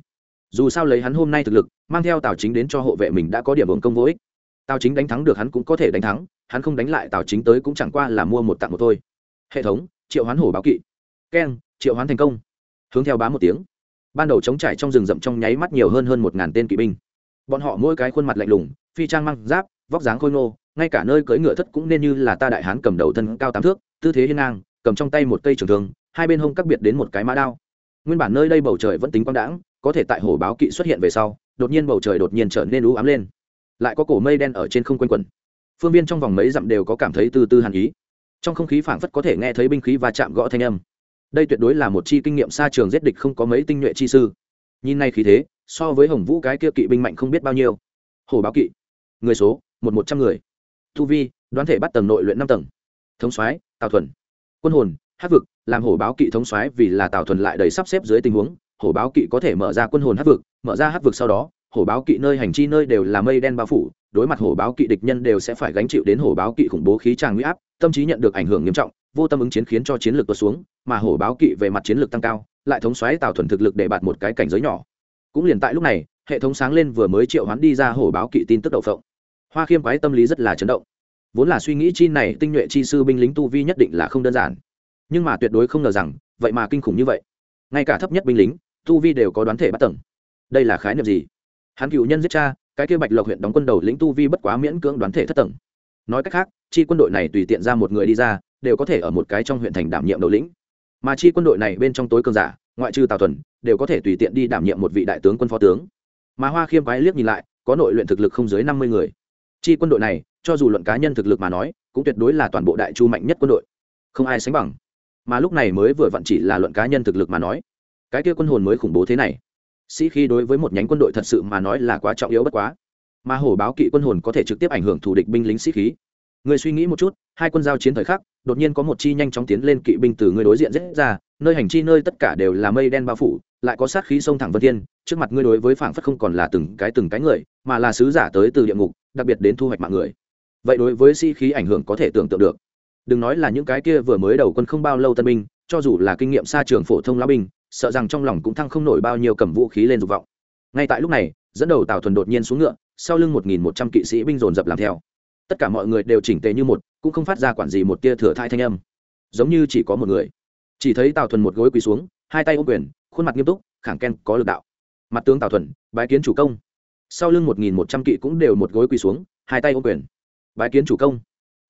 A: Dù sao lấy hắn hôm nay thực lực, mang theo tào chính đến cho hộ vệ mình đã có điểm hưởng công vô ích. Tào chính đánh thắng được hắn cũng có thể đánh thắng, hắn không đánh lại tào chính tới cũng chẳng qua là mua một tặng một thôi. Hệ thống, triệu hoán hổ báo kỵ. Keng, triệu hoán thành công. Hướng theo bám một tiếng. Ban đầu chống trải trong rừng rậm trong nháy mắt nhiều hơn hơn một ngàn tên kỵ binh. Bọn họ mỗi cái khuôn mặt lạnh lùng, phi trang mang giáp, vóc dáng khôi ngô, ngay cả nơi cưỡi ngựa thất cũng nên như là ta đại hán cầm đầu thân cao tám thước, tư thế hiên ngang cầm trong tay một cây trường thương, hai bên hông các biệt đến một cái mã đao. Nguyên bản nơi đây bầu trời vẫn tính quang đãng, có thể tại hồ báo kỵ xuất hiện về sau, đột nhiên bầu trời đột nhiên trở nên ú ám lên. Lại có cổ mây đen ở trên không quanh quẩn. Phương viên trong vòng mấy dặm đều có cảm thấy từ từ hàn ý. Trong không khí phảng phất có thể nghe thấy binh khí và chạm gõ thanh âm. Đây tuyệt đối là một chi kinh nghiệm xa trường giết địch không có mấy tinh nhuệ chi sư. Nhìn nay khí thế, so với hồng vũ cái kia kỵ binh mạnh không biết bao nhiêu. Hồ báo kỵ, người số, một một trăm người. Thu vi, đoán thể bắt tầng nội luyện năm tầng. Thống soái, tào thuần quân hồn hát vực, làm hổ báo kỵ thống xoáy vì là tào thuần lại đầy sắp xếp dưới tình huống, hổ báo kỵ có thể mở ra quân hồn hát vực, mở ra hát vực sau đó, hổ báo kỵ nơi hành chi nơi đều là mây đen bao phủ, đối mặt hổ báo kỵ địch nhân đều sẽ phải gánh chịu đến hổ báo kỵ khủng bố khí tràng huy áp, tâm trí nhận được ảnh hưởng nghiêm trọng, vô tâm ứng chiến khiến cho chiến lược tuột xuống, mà hổ báo kỵ về mặt chiến lược tăng cao, lại thống xoáy tào thuần thực lực để bạt một cái cảnh giới nhỏ. Cũng liền tại lúc này, hệ thống sáng lên vừa mới triệu hoán đi ra hổ báo kỵ tin tức đậu phộng. Hoa khiêm quái tâm lý rất là chấn động vốn là suy nghĩ chi này tinh nhuệ chi sư binh lính tu vi nhất định là không đơn giản. Nhưng mà tuyệt đối không ngờ rằng, vậy mà kinh khủng như vậy. Ngay cả thấp nhất binh lính, tu vi đều có đoán thể bắt tầng. Đây là khái niệm gì? Hắn cựu nhân giết cha, cái kia bạch lộc huyện đóng quân đầu lĩnh tu vi bất quá miễn cưỡng đoán thể thất tầng. Nói cách khác, chi quân đội này tùy tiện ra một người đi ra, đều có thể ở một cái trong huyện thành đảm nhiệm đầu lĩnh. Mà chi quân đội này bên trong tối cường giả, ngoại trừ tào thuần, đều có thể tùy tiện đi đảm nhiệm một vị đại tướng quân phó tướng. Mà hoa khiêm quái liếc nhìn lại, có nội luyện thực lực không dưới năm mươi người. Chi quân đội này cho dù luận cá nhân thực lực mà nói, cũng tuyệt đối là toàn bộ đại chu mạnh nhất quân đội. Không ai sánh bằng. Mà lúc này mới vừa vặn chỉ là luận cá nhân thực lực mà nói. Cái kia quân hồn mới khủng bố thế này. Sĩ khi đối với một nhánh quân đội thật sự mà nói là quá trọng yếu bất quá. Mà hổ báo kỵ quân hồn có thể trực tiếp ảnh hưởng thủ địch binh lính sĩ khí. Người suy nghĩ một chút, hai quân giao chiến thời khắc, đột nhiên có một chi nhanh chóng tiến lên kỵ binh từ người đối diện giết ra, nơi hành chi nơi tất cả đều là mây đen bao phủ, lại có sát khí sông thẳng vân thiên, trước mặt ngươi đối với phảng phất không còn là từng cái từng cái người, mà là sứ giả tới từ địa ngục, đặc biệt đến thu hoạch mạng người vậy đối với sĩ khí ảnh hưởng có thể tưởng tượng được. Đừng nói là những cái kia vừa mới đầu quân không bao lâu tân binh, cho dù là kinh nghiệm xa trường phổ thông lão binh, sợ rằng trong lòng cũng thăng không nổi bao nhiêu cầm vũ khí lên dục vọng. Ngay tại lúc này, dẫn đầu tào thuần đột nhiên xuống ngựa, sau lưng một nghìn một trăm kỵ sĩ binh dồn dập làm theo. Tất cả mọi người đều chỉnh tề như một, cũng không phát ra quản gì một tia thừa thai thanh âm. Giống như chỉ có một người. Chỉ thấy tào thuần một gối quỳ xuống, hai tay ô quyền, khuôn mặt nghiêm túc, khẳng ken có lực đạo. Mặt tướng tào thuần, bái kiến chủ công. Sau lưng một nghìn một trăm kỵ cũng đều một gối quỳ xuống, hai tay ô quyền bái kiến chủ công.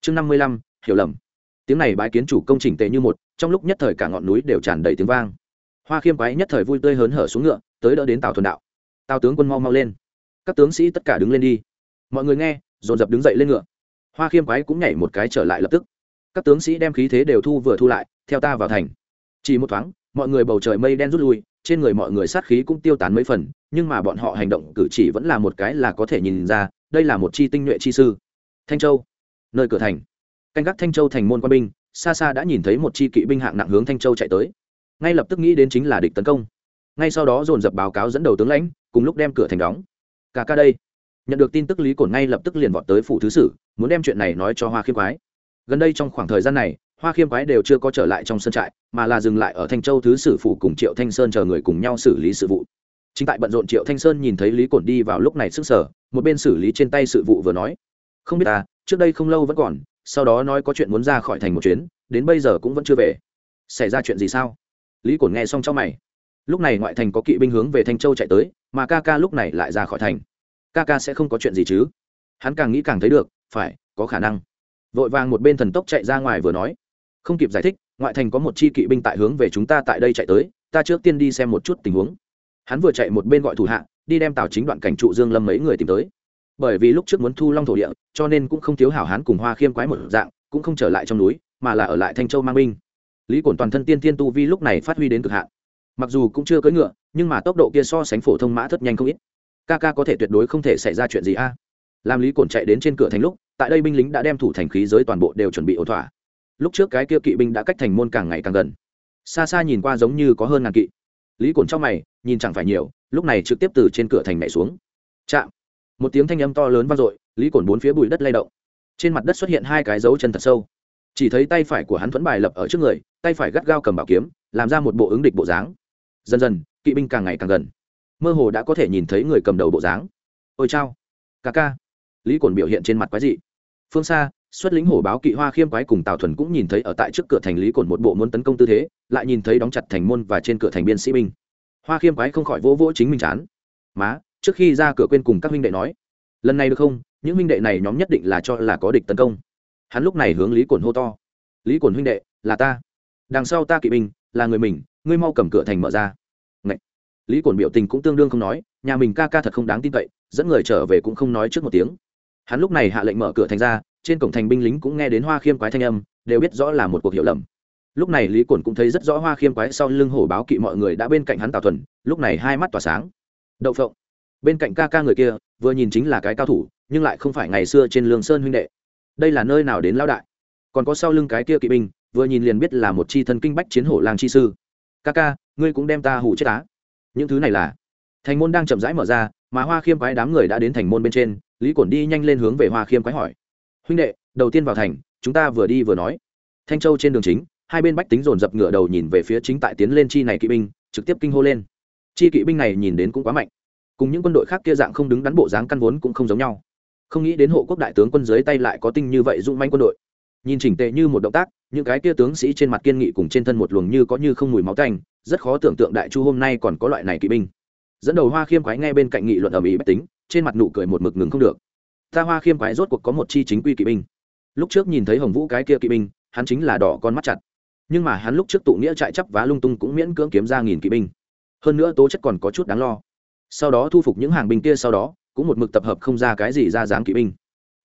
A: Chương năm mươi lăm, hiểu lầm. Tiếng này bái kiến chủ công chỉnh tề như một, trong lúc nhất thời cả ngọn núi đều tràn đầy tiếng vang. Hoa khiêm quái nhất thời vui tươi hớn hở xuống ngựa, tới đỡ đến tào thuần đạo. Tào tướng quân mau mau lên. Các tướng sĩ tất cả đứng lên đi. Mọi người nghe, dồn dập đứng dậy lên ngựa. Hoa khiêm quái cũng nhảy một cái trở lại lập tức. Các tướng sĩ đem khí thế đều thu vừa thu lại, theo ta vào thành. Chỉ một thoáng, mọi người bầu trời mây đen rút lui, trên người mọi người sát khí cũng tiêu tán mấy phần, nhưng mà bọn họ hành động cử chỉ vẫn là một cái là có thể nhìn ra, đây là một chi tinh nhuệ chi sư thanh châu. Nơi cửa thành. Canh gác thanh châu thành môn quân binh, xa xa đã nhìn thấy một chi kỵ binh hạng nặng hướng thanh châu chạy tới. Ngay lập tức nghĩ đến chính là địch tấn công. Ngay sau đó dồn dập báo cáo dẫn đầu tướng lãnh, cùng lúc đem cửa thành đóng. Cả ca đây. Nhận được tin tức lý cổn ngay lập tức liền vọt tới phủ thứ sử, muốn đem chuyện này nói cho hoa khiêm quái. Gần đây trong khoảng thời gian này, hoa khiêm quái đều chưa có trở lại trong sân trại, mà là dừng lại ở thanh châu thứ sử phủ cùng triệu thanh sơn chờ người cùng nhau xử lý sự vụ. Chính tại bận rộn triệu thanh sơn nhìn thấy lý cổn đi vào lúc này sức sở một bên xử lý trên tay sự vụ vừa nói không biết ta, trước đây không lâu vẫn còn, sau đó nói có chuyện muốn ra khỏi thành một chuyến, đến bây giờ cũng vẫn chưa về. Xảy ra chuyện gì sao? Lý cổn nghe xong trong mày. Lúc này ngoại thành có kỵ binh hướng về thanh châu chạy tới, mà ca ca lúc này lại ra khỏi thành. Ca ca sẽ không có chuyện gì chứ? Hắn càng nghĩ càng thấy được, phải, có khả năng. Vội vàng một bên thần tốc chạy ra ngoài vừa nói. Không kịp giải thích, ngoại thành có một chi kỵ binh tại hướng về chúng ta tại đây chạy tới, ta trước tiên đi xem một chút tình huống. Hắn vừa chạy một bên gọi thủ hạ, đi đem tàu chính đoạn cảnh trụ dương lâm mấy người tìm tới bởi vì lúc trước muốn thu long thổ địa, cho nên cũng không thiếu hảo hán cùng hoa khiêm quái một dạng, cũng không trở lại trong núi, mà là ở lại thanh châu mang binh. Lý cổn toàn thân tiên tiên tu vi lúc này phát huy đến cực hạn. Mặc dù cũng chưa cưỡi ngựa, nhưng mà tốc độ kia so sánh phổ thông mã thất nhanh không ít. Ca ca có thể tuyệt đối không thể xảy ra chuyện gì a. Làm lý cổn chạy đến trên cửa thành lúc, tại đây binh lính đã đem thủ thành khí giới toàn bộ đều chuẩn bị ổn thỏa. Lúc trước cái kia kỵ binh đã cách thành môn càng ngày càng gần. Xa xa nhìn qua giống như có hơn ngàn kỵ. Lý cổn trong mày, nhìn chẳng phải nhiều, lúc này trực tiếp từ trên cửa thành nhảy xuống. Chạm một tiếng thanh âm to lớn vang dội, lý cổn bốn phía bụi đất lay động. Trên mặt đất xuất hiện hai cái dấu chân thật sâu. Chỉ thấy tay phải của hắn thuẫn bài lập ở trước người, tay phải gắt gao cầm bảo kiếm, làm ra một bộ ứng địch bộ dáng. Dần dần, kỵ binh càng ngày càng gần. Mơ hồ đã có thể nhìn thấy người cầm đầu bộ dáng. Ôi chao! Ca ca! Lý cổn biểu hiện trên mặt quái dị. Phương xa, xuất lính hổ báo kỵ hoa khiêm quái cùng tào thuần cũng nhìn thấy ở tại trước cửa thành lý cổn một bộ muốn tấn công tư thế, lại nhìn thấy đóng chặt thành môn và trên cửa thành biên sĩ binh. Hoa khiêm quái không khỏi vỗ vỗ chính mình chán. Má! Trước khi ra cửa quên cùng các huynh đệ nói. Lần này được không? Những huynh đệ này nhóm nhất định là cho là có địch tấn công. Hắn lúc này hướng lý cổn hô to. Lý cổn huynh đệ, là ta. Đằng sau ta kỵ binh, là người mình, ngươi mau cầm cửa thành mở ra. Ngậy. lý cổn biểu tình cũng tương đương không nói, nhà mình ca ca thật không đáng tin cậy, dẫn người trở về cũng không nói trước một tiếng. Hắn lúc này hạ lệnh mở cửa thành ra, trên cổng thành binh lính cũng nghe đến hoa khiêm quái thanh âm, đều biết rõ là một cuộc hiểu lầm. Lúc này lý cổn cũng thấy rất rõ hoa khiêm quái sau lưng hổ báo kỵ mọi người đã bên cạnh hắn tào thuần, lúc này hai mắt tỏa sáng. Đậu phộng bên cạnh ca ca người kia, vừa nhìn chính là cái cao thủ, nhưng lại không phải ngày xưa trên lương sơn huynh đệ. Đây là nơi nào đến lão đại? Còn có sau lưng cái kia kỵ binh, vừa nhìn liền biết là một chi thân kinh bách chiến hổ làng chi sư. Ca ca, ngươi cũng đem ta hủ chết á. Những thứ này là, thành môn đang chậm rãi mở ra, mà hoa khiêm quái đám người đã đến thành môn bên trên, lý cổn đi nhanh lên hướng về hoa khiêm quái hỏi. Huynh đệ, đầu tiên vào thành, chúng ta vừa đi vừa nói. Thanh châu trên đường chính, hai bên bách tính dồn dập ngựa đầu nhìn về phía chính tại tiến lên chi này kỵ binh, trực tiếp kinh hô lên. Chi kỵ binh này nhìn đến cũng quá mạnh cùng những quân đội khác kia dạng không đứng đắn bộ dáng căn vốn cũng không giống nhau. Không nghĩ đến hộ quốc đại tướng quân dưới tay lại có tinh như vậy dũng manh quân đội. Nhìn chỉnh tệ như một động tác, những cái kia tướng sĩ trên mặt kiên nghị cùng trên thân một luồng như có như không mùi máu tanh, rất khó tưởng tượng đại chu hôm nay còn có loại này kỵ binh. Dẫn đầu hoa khiêm quái nghe bên cạnh nghị luận ở mỹ bách tính, trên mặt nụ cười một mực ngừng không được. Ta hoa khiêm quái rốt cuộc có một chi chính quy kỵ binh. Lúc trước nhìn thấy hồng vũ cái kia kỵ binh, hắn chính là đỏ con mắt chặt. Nhưng mà hắn lúc trước tụ nghĩa trại chấp vá lung tung cũng miễn cưỡng kiếm ra nghìn kỵ binh. Hơn nữa tố chất còn có chút đáng lo sau đó thu phục những hàng binh kia sau đó, cũng một mực tập hợp không ra cái gì ra dáng kỵ binh.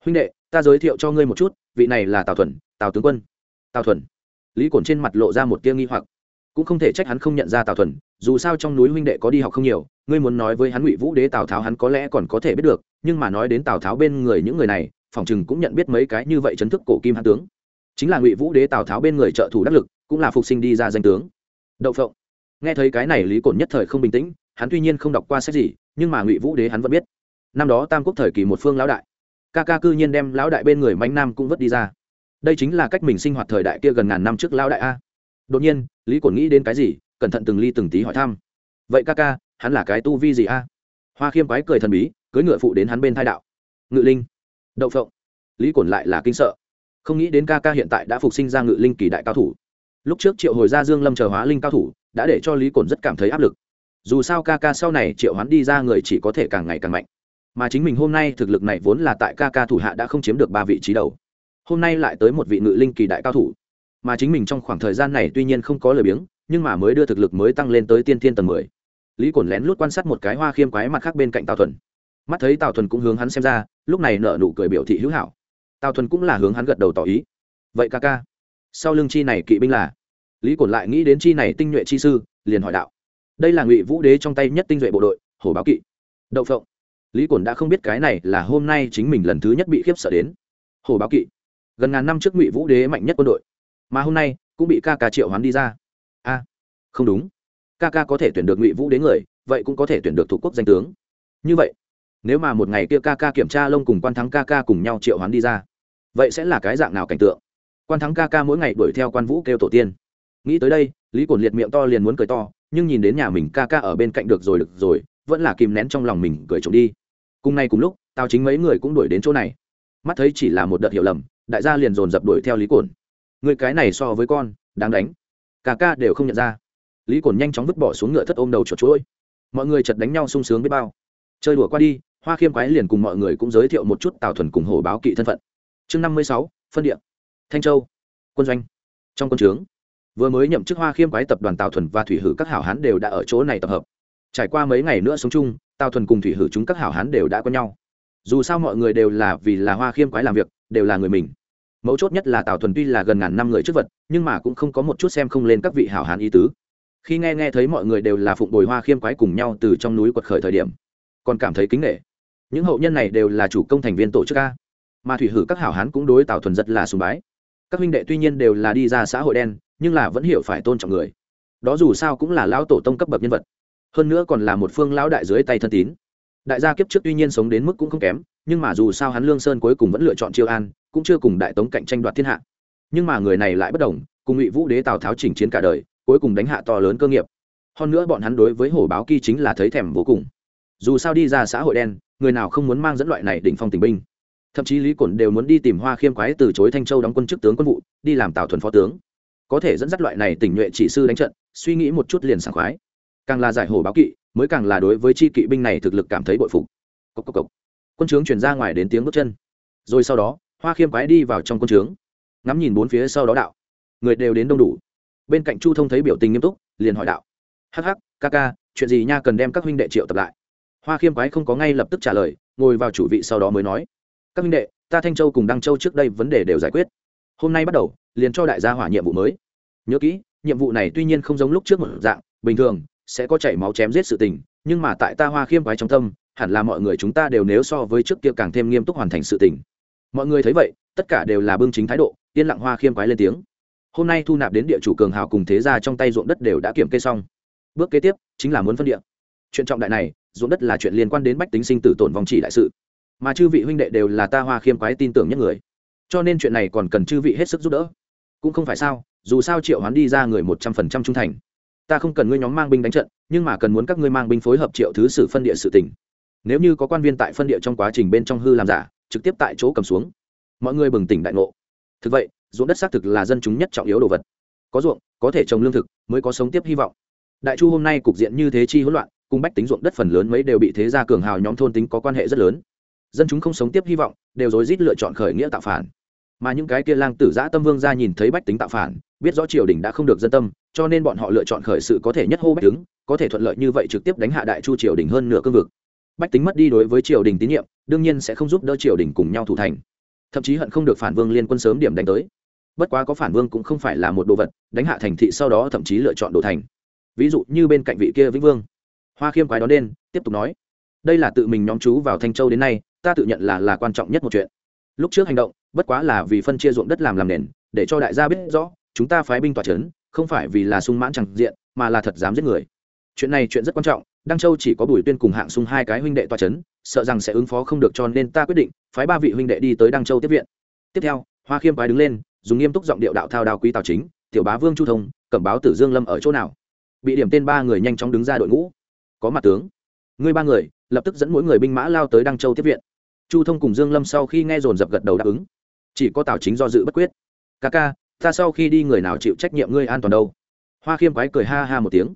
A: Huynh đệ, ta giới thiệu cho ngươi một chút, vị này là tào thuần, tào tướng quân. Tào thuần. Lý cổn trên mặt lộ ra một tia nghi hoặc. Cũng không thể trách hắn không nhận ra tào thuần, dù sao trong núi huynh đệ có đi học không nhiều, ngươi muốn nói với hắn ngụy vũ đế tào tháo hắn có lẽ còn có thể biết được, nhưng mà nói đến tào tháo bên người những người này, phòng chừng cũng nhận biết mấy cái như vậy chấn thức cổ kim hãn tướng. Chính là ngụy vũ đế tào tháo bên người trợ thủ đắc lực, cũng là phục sinh đi ra danh tướng. Đậu phộng. Nghe thấy cái này lý cổn nhất thời không bình tĩnh hắn tuy nhiên không đọc qua sách gì, nhưng mà ngụy vũ đế hắn vẫn biết. Năm đó tam quốc thời kỳ một phương lão đại, ca ca cư nhiên đem lão đại bên người mánh nam cũng vứt đi ra. Đây chính là cách mình sinh hoạt thời đại kia gần ngàn năm trước lão đại a. Đột nhiên, lý cổn nghĩ đến cái gì, cẩn thận từng ly từng tí hỏi thăm. Vậy ca ca, hắn là cái tu vi gì a? Hoa khiêm quái cười thần bí cưới ngựa phụ đến hắn bên thai đạo. Ngự linh. Đậu phộng. Lý cổn lại là kinh sợ. Không nghĩ đến ca ca hiện tại đã phục sinh ra ngự linh kỳ đại cao thủ. Lúc trước triệu hồi ra dương lâm chờ hóa linh cao thủ, đã để cho lý cổn rất cảm thấy áp lực dù sao ca ca sau này triệu hoán đi ra người chỉ có thể càng ngày càng mạnh. Mà chính mình hôm nay thực lực này vốn là tại ca ca thủ hạ đã không chiếm được ba vị trí đầu. Hôm nay lại tới một vị ngự linh kỳ đại cao thủ. Mà chính mình trong khoảng thời gian này tuy nhiên không có lời biếng, nhưng mà mới đưa thực lực mới tăng lên tới tiên thiên tầng mười. Lý cổn lén lút quan sát một cái hoa khiêm quái mặt khác bên cạnh tào thuần. Mắt thấy tào thuần cũng hướng hắn xem ra, lúc này nợ nụ cười biểu thị hữu hảo. Tào thuần cũng là hướng hắn gật đầu tỏ ý. Vậy ca ca, sau lưng chi này kỵ binh là? Lý cổn lại nghĩ đến chi này tinh nhuệ chi sư, liền hỏi đạo đây là ngụy vũ đế trong tay nhất tinh nhuệ bộ đội hồ báo kỵ. Đậu phộng. Lý cổn đã không biết cái này là hôm nay chính mình lần thứ nhất bị khiếp sợ đến. Hồ báo kỵ. Gần ngàn năm trước ngụy vũ đế mạnh nhất quân đội. Mà hôm nay, cũng bị ca ca triệu hoán đi ra. A, không đúng. Ca ca có thể tuyển được ngụy vũ đế người, vậy cũng có thể tuyển được thủ quốc danh tướng. Như vậy, nếu mà một ngày kia ca ca kiểm tra lông cùng quan thắng ca ca cùng nhau triệu hoán đi ra, vậy sẽ là cái dạng nào cảnh tượng? Quan thắng ca ca mỗi ngày đuổi theo quan vũ kêu tổ tiên. Nghĩ tới đây, lý cổn liệt miệng to liền muốn cười to nhưng nhìn đến nhà mình ca ca ở bên cạnh được rồi được rồi, vẫn là kìm nén trong lòng mình cười trộm đi. Cùng nay cùng lúc, tao chính mấy người cũng đuổi đến chỗ này. Mắt thấy chỉ là một đợt hiểu lầm, đại gia liền dồn dập đuổi theo lý cồn người cái này so với con, đáng đánh. Ca ca đều không nhận ra. Lý cồn nhanh chóng vứt bỏ xuống ngựa thất ôm đầu chuột chuỗi mọi người chật đánh nhau sung sướng biết bao. Chơi đùa qua đi, hoa khiêm quái liền cùng mọi người cũng giới thiệu một chút tào thuần cùng hồ báo kỵ thân phận. Chương năm mươi sáu, phân địa. Thanh châu. Quân doanh. Trong quân trướng vừa mới nhậm chức hoa khiêm quái tập đoàn tào thuần và thủy hử các hảo hán đều đã ở chỗ này tập hợp. Trải qua mấy ngày nữa sống chung, tào thuần cùng thủy hử chúng các hảo hán đều đã có nhau. Dù sao mọi người đều là vì là hoa khiêm quái làm việc, đều là người mình. Mấu chốt nhất là tào thuần tuy là gần ngàn năm người trước vật, nhưng mà cũng không có một chút xem không lên các vị hảo hán ý tứ. Khi nghe nghe thấy mọi người đều là phụng bồi hoa khiêm quái cùng nhau từ trong núi quật khởi thời điểm, còn cảm thấy kính nghệ những hậu nhân này đều là chủ công thành viên tổ chức a. Mà thủy hử các hảo hán cũng đối tào thuần rất là sùng bái. Các huynh đệ tuy nhiên đều là đi ra xã hội đen nhưng là vẫn hiểu phải tôn trọng người. Đó dù sao cũng là lão tổ tông cấp bậc nhân vật. Hơn nữa còn là một phương lão đại dưới tay thân tín. Đại gia kiếp trước tuy nhiên sống đến mức cũng không kém, nhưng mà dù sao hắn lương sơn cuối cùng vẫn lựa chọn chiêu an, cũng chưa cùng đại tống cạnh tranh đoạt thiên hạ. Nhưng mà người này lại bất đồng, cùng ngụy vũ đế tào tháo chỉnh chiến cả đời, cuối cùng đánh hạ to lớn cơ nghiệp. Hơn nữa bọn hắn đối với hổ báo kỳ chính là thấy thèm vô cùng. Dù sao đi ra xã hội đen, người nào không muốn mang dẫn loại này đỉnh phong tình binh. Thậm chí lý cổn đều muốn đi tìm hoa khiêm quái từ chối thanh châu đóng quân chức tướng quân vụ, đi làm tào thuần phó tướng có thể dẫn dắt loại này tỉnh nhuệ chỉ sư đánh trận, suy nghĩ một chút liền sảng khoái. Càng là giải hổ báo kỵ, mới càng là đối với chi kỵ binh này thực lực cảm thấy bội phục. Cốc cốc cốc. quân trướng chuyển ra ngoài đến tiếng bước chân. Rồi sau đó, hoa khiêm quái đi vào trong quân trướng. Ngắm nhìn bốn phía sau đó đạo. Người đều đến đông đủ. Bên cạnh chu thông thấy biểu tình nghiêm túc, liền hỏi đạo. Hắc hắc, ca ca, chuyện gì nha cần đem các huynh đệ triệu tập lại? Hoa khiêm quái không có ngay lập tức trả lời, ngồi vào chủ vị sau đó mới nói. Các huynh đệ, ta thanh châu cùng đăng châu trước đây vấn đề đều giải quyết. Hôm nay bắt đầu liền cho đại gia hỏa nhiệm vụ mới. Nhớ kỹ, nhiệm vụ này tuy nhiên không giống lúc trước một dạng, bình thường, sẽ có chảy máu chém giết sự tình, nhưng mà tại ta hoa khiêm quái trong tâm, hẳn là mọi người chúng ta đều nếu so với trước kia càng thêm nghiêm túc hoàn thành sự tình. Mọi người thấy vậy, tất cả đều là bưng chính thái độ, yên lặng hoa khiêm quái lên tiếng. Hôm nay thu nạp đến địa chủ cường hào cùng thế gia trong tay ruộng đất đều đã kiểm kê xong. Bước kế tiếp, chính là muốn phân địa. Chuyện trọng đại này, ruộng đất là chuyện liên quan đến bách tính sinh tử tổn vong chỉ đại sự. Mà chư vị huynh đệ đều là ta hoa khiêm quái tin tưởng nhất người. Cho nên chuyện này còn cần chư vị hết sức giúp đỡ cũng không phải sao, dù sao triệu hoán đi ra người một trăm phần trăm trung thành. Ta không cần ngươi nhóm mang binh đánh trận, nhưng mà cần muốn các ngươi mang binh phối hợp triệu thứ sử phân địa sự tỉnh nếu như có quan viên tại phân địa trong quá trình bên trong hư làm giả, trực tiếp tại chỗ cầm xuống. Mọi người bừng tỉnh đại ngộ. Thực vậy, ruộng đất xác thực là dân chúng nhất trọng yếu đồ vật. Có ruộng, có thể trồng lương thực, mới có sống tiếp hy vọng. Đại chu hôm nay cục diện như thế chi hỗn loạn, cùng bách tính ruộng đất phần lớn mấy đều bị thế gia cường hào nhóm thôn tính có quan hệ rất lớn. Dân chúng không sống tiếp hy vọng, đều rối rít lựa chọn khởi nghĩa tạo phản mà những cái kia lang tử giã tâm vương ra nhìn thấy bách tính tạo phản, biết rõ triều đình đã không được dân tâm, cho nên bọn họ lựa chọn khởi sự có thể nhất hô bách đứng có thể thuận lợi như vậy trực tiếp đánh hạ đại chu triều đình hơn nửa cương vực. Bách tính mất đi đối với triều đình tín nhiệm, đương nhiên sẽ không giúp đỡ triều đình cùng nhau thủ thành. Thậm chí hận không được phản vương liên quân sớm điểm đánh tới. Bất quá có phản vương cũng không phải là một đồ vật, đánh hạ thành thị sau đó thậm chí lựa chọn đồ thành. Ví dụ như bên cạnh vị kia vĩnh vương. Hoa khiêm quái đó đen, tiếp tục nói, đây là tự mình nhóm chú vào thanh châu đến nay, ta tự nhận là là quan trọng nhất một chuyện. Lúc trước hành động bất quá là vì phân chia ruộng đất làm làm nền để cho đại gia biết rõ chúng ta phái binh tỏa trấn không phải vì là sung mãn chẳng diện mà là thật dám giết người. Chuyện này chuyện rất quan trọng đăng châu chỉ có bùi tuyên cùng hạng sung hai cái huynh đệ tỏa chấn, sợ rằng sẽ ứng phó không được cho nên ta quyết định phái ba vị huynh đệ đi tới đăng châu tiếp viện. Tiếp theo hoa khiêm quái đứng lên dùng nghiêm túc giọng điệu đạo thao đao quý tào chính tiểu bá vương chu thông cẩm báo tử dương lâm ở chỗ nào? Bị điểm tên ba người nhanh chóng đứng ra đội ngũ. Có mặt tướng. Ngươi ba người lập tức dẫn mỗi người binh mã lao tới đăng châu tiếp viện. Chu thông cùng dương lâm sau khi nghe dồn dập gật đầu đáp ứng chỉ có tào chính do dự bất quyết. Ca ca, ta sau khi đi người nào chịu trách nhiệm ngươi an toàn đâu? Hoa khiêm quái cười ha ha một tiếng.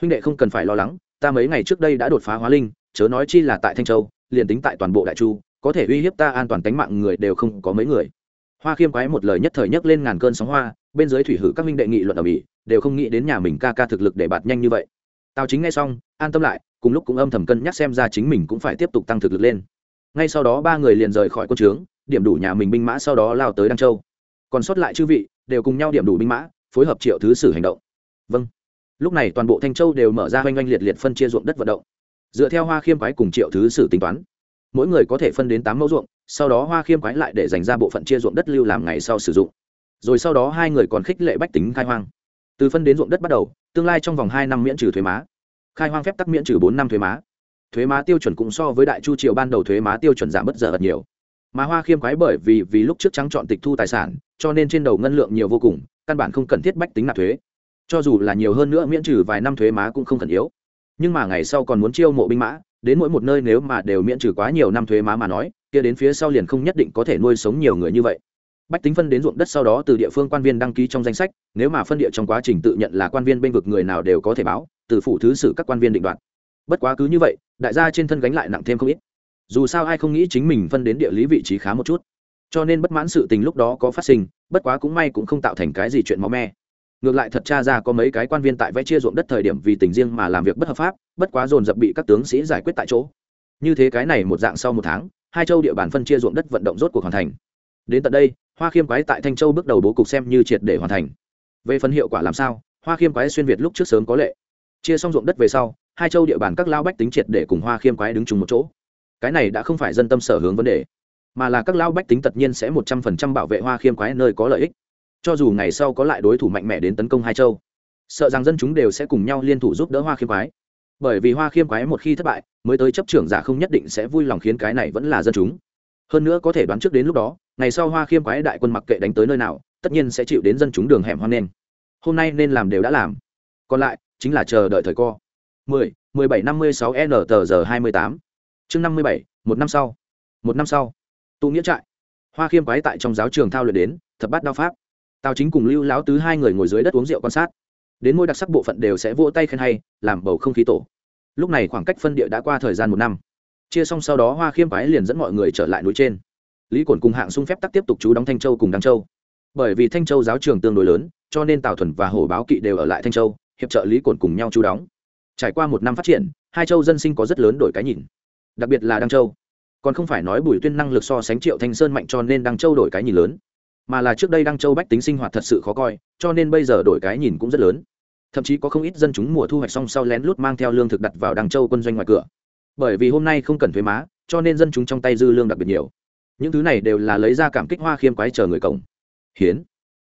A: Huynh đệ không cần phải lo lắng, ta mấy ngày trước đây đã đột phá hóa linh, chớ nói chi là tại thanh châu, liền tính tại toàn bộ đại chu, có thể uy hiếp ta an toàn tính mạng người đều không có mấy người. Hoa khiêm quái một lời nhất thời nhấc lên ngàn cơn sóng hoa, bên dưới thủy hử các minh đệ nghị luận ở mỹ, đều không nghĩ đến nhà mình ca ca thực lực để bạt nhanh như vậy. Tào chính nghe xong, an tâm lại, cùng lúc cũng âm thầm cân nhắc xem ra chính mình cũng phải tiếp tục tăng thực lực lên. Ngay sau đó ba người liền rời khỏi quân trướng điểm đủ nhà mình binh mã sau đó lao tới đăng châu. Còn sót lại chư vị, đều cùng nhau điểm đủ binh mã, phối hợp triệu thứ sử hành động. Vâng. Lúc này toàn bộ thanh châu đều mở ra oanh oanh liệt liệt phân chia ruộng đất vận động. Dựa theo hoa khiêm quái cùng triệu thứ sử tính toán, mỗi người có thể phân đến tám mẫu ruộng, sau đó hoa khiêm quái lại để dành ra bộ phận chia ruộng đất lưu làm ngày sau sử dụng. Rồi sau đó hai người còn khích lệ bách tính khai hoang. Từ phân đến ruộng đất bắt đầu, tương lai trong vòng hai năm miễn trừ thuế má. Khai hoang phép tắc miễn trừ bốn năm thuế má. Thuế má tiêu chuẩn cũng so với đại chu triều ban đầu thuế má tiêu chuẩn giảm bất giờ rất nhiều mà hoa khiêm quái bởi vì vì lúc trước trắng chọn tịch thu tài sản, cho nên trên đầu ngân lượng nhiều vô cùng, căn bản không cần thiết bách tính nạp thuế. Cho dù là nhiều hơn nữa miễn trừ vài năm thuế má cũng không cần yếu. Nhưng mà ngày sau còn muốn chiêu mộ binh mã, đến mỗi một nơi nếu mà đều miễn trừ quá nhiều năm thuế má mà nói, kia đến phía sau liền không nhất định có thể nuôi sống nhiều người như vậy. Bách tính phân đến ruộng đất sau đó từ địa phương quan viên đăng ký trong danh sách, nếu mà phân địa trong quá trình tự nhận là quan viên bên vực người nào đều có thể báo, từ phủ thứ sử các quan viên định đoạt. Bất quá cứ như vậy, đại gia trên thân gánh lại nặng thêm không ít dù sao ai không nghĩ chính mình phân đến địa lý vị trí khá một chút. Cho nên bất mãn sự tình lúc đó có phát sinh, bất quá cũng may cũng không tạo thành cái gì chuyện máu me. Ngược lại thật cha ra có mấy cái quan viên tại vẽ chia ruộng đất thời điểm vì tình riêng mà làm việc bất hợp pháp, bất quá dồn dập bị các tướng sĩ giải quyết tại chỗ. Như thế cái này một dạng sau một tháng, hai châu địa bàn phân chia ruộng đất vận động rốt cuộc hoàn thành. Đến tận đây, hoa khiêm quái tại thanh châu bước đầu bố cục xem như triệt để hoàn thành. Về phần hiệu quả làm sao, hoa khiêm quái xuyên việt lúc trước sớm có lệ. Chia xong ruộng đất về sau, hai châu địa bàn các lao bách tính triệt để cùng hoa khiêm quái đứng chung một chỗ cái này đã không phải dân tâm sở hướng vấn đề mà là các lao bách tính tất nhiên sẽ một trăm phần trăm bảo vệ hoa khiêm quái nơi có lợi ích. Cho dù ngày sau có lại đối thủ mạnh mẽ đến tấn công hai châu sợ rằng dân chúng đều sẽ cùng nhau liên thủ giúp đỡ hoa khiêm quái. Bởi vì hoa khiêm quái một khi thất bại mới tới chấp trưởng giả không nhất định sẽ vui lòng khiến cái này vẫn là dân chúng. Hơn nữa có thể đoán trước đến lúc đó ngày sau hoa khiêm quái đại quân mặc kệ đánh tới nơi nào tất nhiên sẽ chịu đến dân chúng đường hẻm hoan nên. Hôm nay nên làm đều đã làm. Còn lại chính là chờ đợi thời co. 10, 17 56 n tờ giờ 28 chương 57, một năm sau. Một năm sau tụ nghĩa trại. Hoa khiêm quái tại trong giáo trường thao luyện đến thập bát đao pháp. Tào chính cùng lưu láo tứ hai người ngồi dưới đất uống rượu quan sát. Đến mỗi đặc sắc bộ phận đều sẽ vỗ tay khen hay làm bầu không khí tổ. Lúc này khoảng cách phân địa đã qua thời gian một năm. Chia xong sau đó hoa khiêm quái liền dẫn mọi người trở lại núi trên. Lý cổn cùng hạng xung phép tắc tiếp tục chú đóng thanh châu cùng đăng châu. Bởi vì thanh châu giáo trường tương đối lớn cho nên tào thuần và hổ báo kỵ đều ở lại thanh châu hiệp trợ lý cổn cùng nhau chú đóng. Trải qua một năm phát triển hai châu dân sinh có rất lớn đổi cái nhìn đặc biệt là đăng châu. Còn không phải nói bùi tuyên năng lực so sánh triệu thanh sơn mạnh cho nên đăng châu đổi cái nhìn lớn, mà là trước đây đăng châu bách tính sinh hoạt thật sự khó coi, cho nên bây giờ đổi cái nhìn cũng rất lớn. Thậm chí có không ít dân chúng mùa thu hoạch xong sau lén lút mang theo lương thực đặt vào đăng châu quân doanh ngoài cửa. Bởi vì hôm nay không cần thuế má, cho nên dân chúng trong tay dư lương đặc biệt nhiều. Những thứ này đều là lấy ra cảm kích hoa khiêm quái chờ người cổng hiến.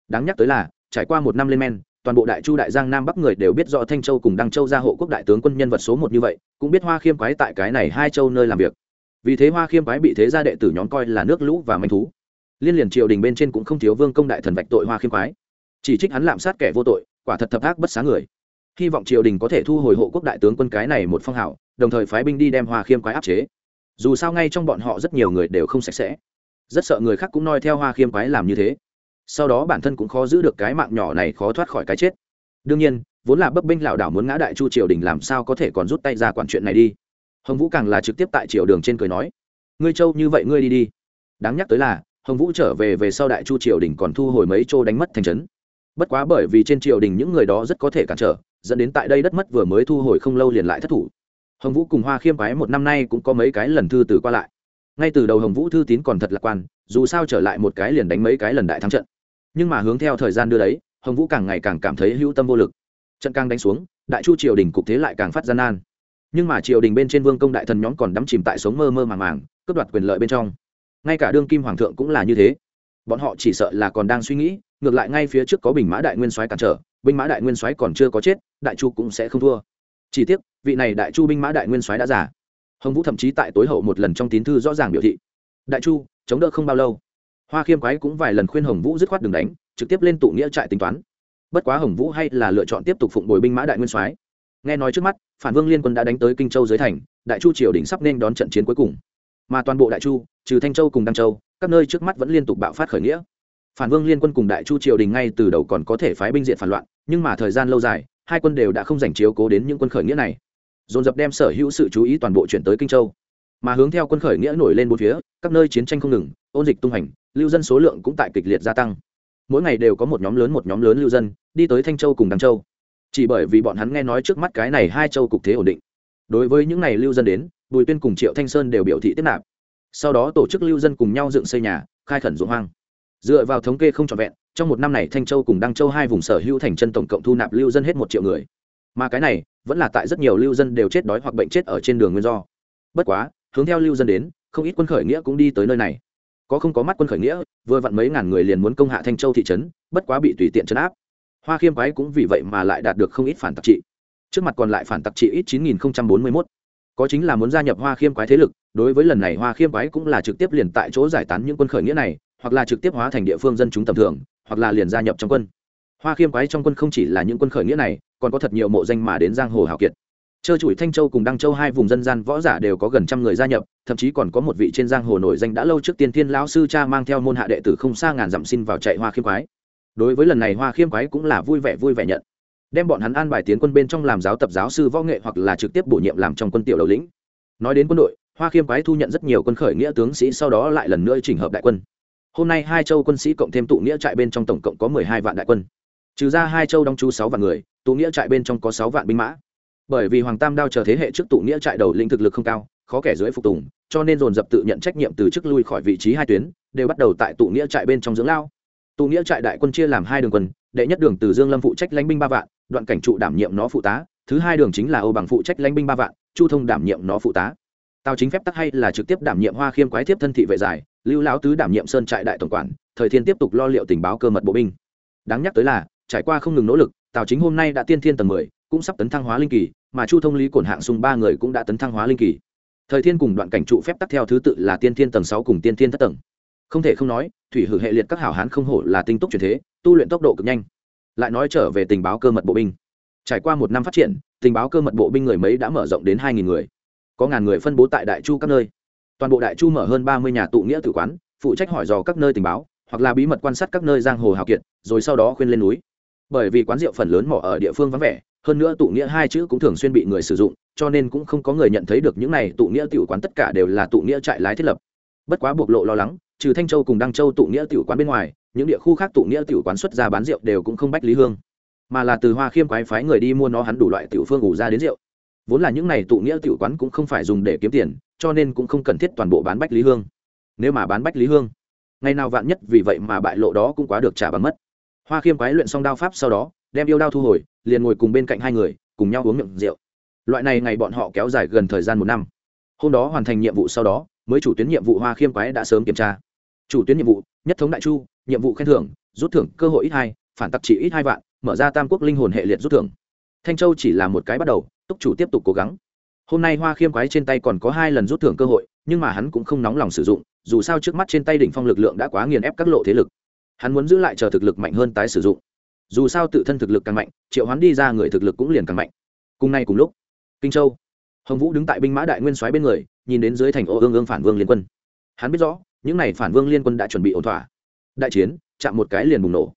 A: Đáng nhắc tới là, trải qua một năm lên men toàn bộ đại chu đại giang nam bắc người đều biết rõ thanh châu cùng đăng châu gia hộ quốc đại tướng quân nhân vật số một như vậy, cũng biết hoa khiêm quái tại cái này hai châu nơi làm việc. Vì thế hoa khiêm quái bị thế gia đệ tử nhóm coi là nước lũ và manh thú. Liên liền triều đình bên trên cũng không thiếu vương công đại thần vạch tội hoa khiêm quái. Chỉ trích hắn lạm sát kẻ vô tội, quả thật thập ác bất xá người. Hy vọng triều đình có thể thu hồi hộ quốc đại tướng quân cái này một phong hảo, đồng thời phái binh đi đem hoa khiêm quái áp chế. Dù sao ngay trong bọn họ rất nhiều người đều không sạch sẽ. Rất sợ người khác cũng noi theo hoa khiêm quái làm như thế sau đó bản thân cũng khó giữ được cái mạng nhỏ này khó thoát khỏi cái chết. Đương nhiên, vốn là bấp bênh lảo đảo muốn ngã đại chu triều đình làm sao có thể còn rút tay ra quản chuyện này đi. Hồng vũ càng là trực tiếp tại triều đường trên cười nói, ngươi châu như vậy ngươi đi đi. Đáng nhắc tới là, hồng vũ trở về về sau đại chu triều đình còn thu hồi mấy châu đánh mất thành trấn. Bất quá bởi vì trên triều đình những người đó rất có thể cản trở, dẫn đến tại đây đất mất vừa mới thu hồi không lâu liền lại thất thủ. Hồng vũ cùng hoa khiêm quái một năm nay cũng có mấy cái lần thư từ qua lại. Ngay từ đầu hồng vũ thư tín còn thật lạc quan, dù sao trở lại một cái liền đánh mấy cái lần đại thắng trận nhưng mà hướng theo thời gian đưa đấy, hồng vũ càng ngày càng cảm thấy hữu tâm vô lực. Trận càng đánh xuống, đại chu triều đình cục thế lại càng phát gian nan. Nhưng mà triều đình bên trên vương công đại thần nhóm còn đắm chìm tại sống mơ mơ màng màng, cướp đoạt quyền lợi bên trong. Ngay cả đương kim hoàng thượng cũng là như thế. Bọn họ chỉ sợ là còn đang suy nghĩ, ngược lại ngay phía trước có bình mã đại nguyên soái cản trở binh mã đại nguyên soái còn chưa có chết, đại chu cũng sẽ không thua. Chỉ tiếc, vị này đại chu binh mã đại nguyên soái đã giả hồng vũ thậm chí tại tối hậu một lần trong tín thư rõ ràng biểu thị. Đại chu, chống đỡ không bao lâu hoa khiêm quái cũng vài lần khuyên hồng vũ dứt khoát đừng đánh, trực tiếp lên tụ nghĩa trại tính toán. Bất quá hồng vũ hay là lựa chọn tiếp tục phụng bồi binh mã đại nguyên soái. Nghe nói trước mắt, phản vương liên quân đã đánh tới kinh châu dưới thành, đại chu triều đình sắp nên đón trận chiến cuối cùng. Mà toàn bộ đại chu, trừ thanh châu cùng đăng châu, các nơi trước mắt vẫn liên tục bạo phát khởi nghĩa. Phản vương liên quân cùng đại chu triều đình ngay từ đầu còn có thể phái binh diện phản loạn, nhưng mà thời gian lâu dài, hai quân đều đã không dành chiếu cố đến những quân khởi nghĩa này. Dồn dập đem sở hữu sự chú ý toàn bộ chuyển tới kinh châu mà hướng theo quân khởi nghĩa nổi lên bốn phía, các nơi chiến tranh không ngừng, ôn dịch tung hành, lưu dân số lượng cũng tại kịch liệt gia tăng. Mỗi ngày đều có một nhóm lớn một nhóm lớn lưu dân đi tới thanh châu cùng đăng châu. Chỉ bởi vì bọn hắn nghe nói trước mắt cái này hai châu cục thế ổn định. Đối với những n à y lưu dân đến, bùi tuyên cùng triệu thanh sơn đều biểu thị tiếp nạp sau đó tổ chức lưu dân cùng nhau dựng xây nhà, khai khẩn ruộng hoang. Dựa vào thống kê không trọn vẹn, trong một năm này thanh châu cùng đăng châu hai vùng sở hữu thành chân tổng cộng thu nạp lưu dân hết một triệu người. Mà cái này vẫn là tại rất nhiều lưu dân đều chết đói hoặc bệnh chết ở trên đường nguyên do. Bất quá hướng theo lưu dân đến, không ít quân khởi nghĩa cũng đi tới nơi này. Có không có mắt quân khởi nghĩa, vừa vặn mấy ngàn người liền muốn công hạ thanh châu thị trấn, bất quá bị tùy tiện chấn áp. Hoa khiêm quái cũng vì vậy mà lại đạt được không ít phản tặc trị. Trước mặt còn lại phản tặc trị ít chín nghìn bốn mươi mốt. Có chính là muốn gia nhập hoa khiêm quái thế lực, đối với lần này hoa khiêm quái cũng là trực tiếp liền tại chỗ giải tán những quân khởi nghĩa này, hoặc là trực tiếp hóa thành địa phương dân chúng tầm thường, hoặc là liền gia nhập trong quân. Hoa khiêm quái trong quân không chỉ là những quân khởi nghĩa này, còn có thật nhiều mộ danh mà đến giang hồ hào kiệt. Trơ trụi Thanh Châu cùng Đăng Châu hai vùng dân gian võ giả đều có gần trăm người gia nhập, thậm chí còn có một vị trên giang hồ nổi danh đã lâu trước tiên thiên lão sư cha mang theo môn hạ đệ tử không xa ngàn dặm xin vào chạy Hoa Khiêm Quái. Đối với lần này Hoa Khiêm Quái cũng là vui vẻ vui vẻ nhận. Đem bọn hắn an bài tiến quân bên trong làm giáo tập giáo sư võ nghệ hoặc là trực tiếp bổ nhiệm làm trong quân tiểu đầu lĩnh. Nói đến quân đội, Hoa Khiêm Quái thu nhận rất nhiều quân khởi nghĩa tướng sĩ sau đó lại lần nữa chỉnh hợp đại quân. Hôm nay hai châu quân sĩ cộng thêm tụ nghĩa trại bên trong tổng cộng có mười hai vạn đại quân. Trừ ra hai châu đóng chú sáu vạn người, tụ nghĩa trại bên trong có sáu vạn binh mã bởi vì hoàng tam đao chờ thế hệ trước tụ nghĩa trại đầu linh thực lực không cao, khó kẻ dưới phục tùng, cho nên dồn dập tự nhận trách nhiệm từ chức lui khỏi vị trí hai tuyến, đều bắt đầu tại tụ nghĩa trại bên trong dưỡng lao. Tụ nghĩa trại đại quân chia làm hai đường quân, đệ nhất đường từ dương lâm phụ trách lãnh binh ba vạn, đoạn cảnh trụ đảm nhiệm nó phụ tá, thứ hai đường chính là âu bằng phụ trách lãnh binh ba vạn, chu thông đảm nhiệm nó phụ tá. Tào chính phép tắc hay là trực tiếp đảm nhiệm hoa khiêm quái tiếp thân thị vệ giải, lưu lão tứ đảm nhiệm sơn trại đại tổng quản, thời thiên tiếp tục lo liệu tình báo cơ mật bộ binh. Đáng nhắc tới là, trải qua không ngừng nỗ lực, tào chính hôm nay đã tiên thiên tầng mười cũng sắp tấn thăng hóa linh kỳ, mà chu thông lý cổn hạng sung ba người cũng đã tấn thăng hóa linh kỳ. Thời thiên cùng đoạn cảnh trụ phép tắt theo thứ tự là tiên thiên tầng sáu cùng tiên thiên thất tầng. Không thể không nói, thủy hử hệ liệt các hảo hán không hổ là tinh túc truyền thế, tu luyện tốc độ cực nhanh. Lại nói trở về tình báo cơ mật bộ binh. Trải qua một năm phát triển, tình báo cơ mật bộ binh người mấy đã mở rộng đến hai nghìn người. Có ngàn người phân bố tại đại chu các nơi. Toàn bộ đại chu mở hơn ba mươi nhà tụ nghĩa tử quán, phụ trách hỏi dò các nơi tình báo, hoặc là bí mật quan sát các nơi giang hồ hào kiệt, rồi sau đó khuyên lên núi. Bởi vì quán rượu phần lớn mỏ ở địa phương vắng vẻ hơn nữa tụ nghĩa hai chữ cũng thường xuyên bị người sử dụng, cho nên cũng không có người nhận thấy được những này tụ nghĩa tiểu quán tất cả đều là tụ nghĩa trại lái thiết lập. Bất quá bộc lộ lo lắng, trừ thanh châu cùng đăng châu tụ nghĩa tiểu quán bên ngoài, những địa khu khác tụ nghĩa tiểu quán xuất ra bán rượu đều cũng không bách lý hương. Mà là từ hoa khiêm quái phái người đi mua nó hắn đủ loại tiểu phương ủ ra đến rượu. Vốn là những này tụ nghĩa tiểu quán cũng không phải dùng để kiếm tiền, cho nên cũng không cần thiết toàn bộ bán bách lý hương. Nếu mà bán bách lý hương, ngày nào vạn nhất vì vậy mà bại lộ đó cũng quá được trả bằng mất. Hoa khiêm quái luyện xong đao pháp sau đó đem yêu đao thu hồi, liền ngồi cùng bên cạnh hai người, cùng nhau uống miệng rượu. Loại này ngày bọn họ kéo dài gần thời gian một năm. Hôm đó hoàn thành nhiệm vụ sau đó, mới chủ tuyến nhiệm vụ hoa khiêm quái đã sớm kiểm tra. Chủ tuyến nhiệm vụ, nhất thống đại chu, nhiệm vụ khen thưởng, rút thưởng, cơ hội ít hai, phản tặc chỉ ít hai vạn, mở ra tam quốc linh hồn hệ liệt rút thưởng. Thanh châu chỉ là một cái bắt đầu, túc chủ tiếp tục cố gắng. Hôm nay hoa khiêm quái trên tay còn có hai lần rút thưởng cơ hội, nhưng mà hắn cũng không nóng lòng sử dụng, dù sao trước mắt trên tay đỉnh phong lực lượng đã quá nghiền ép các lộ thế lực. Hắn muốn giữ lại chờ thực lực mạnh hơn tái sử dụng dù sao tự thân thực lực càng mạnh, triệu hoán đi ra người thực lực cũng liền càng mạnh. Cùng nay cùng lúc, kinh châu, hồng vũ đứng tại binh mã đại nguyên soái bên người, nhìn đến dưới thành ô ương ương phản vương liên quân. Hắn biết rõ, những n à y phản vương liên quân đã chuẩn bị ổn thỏa. Đại chiến, chạm một cái liền bùng nổ.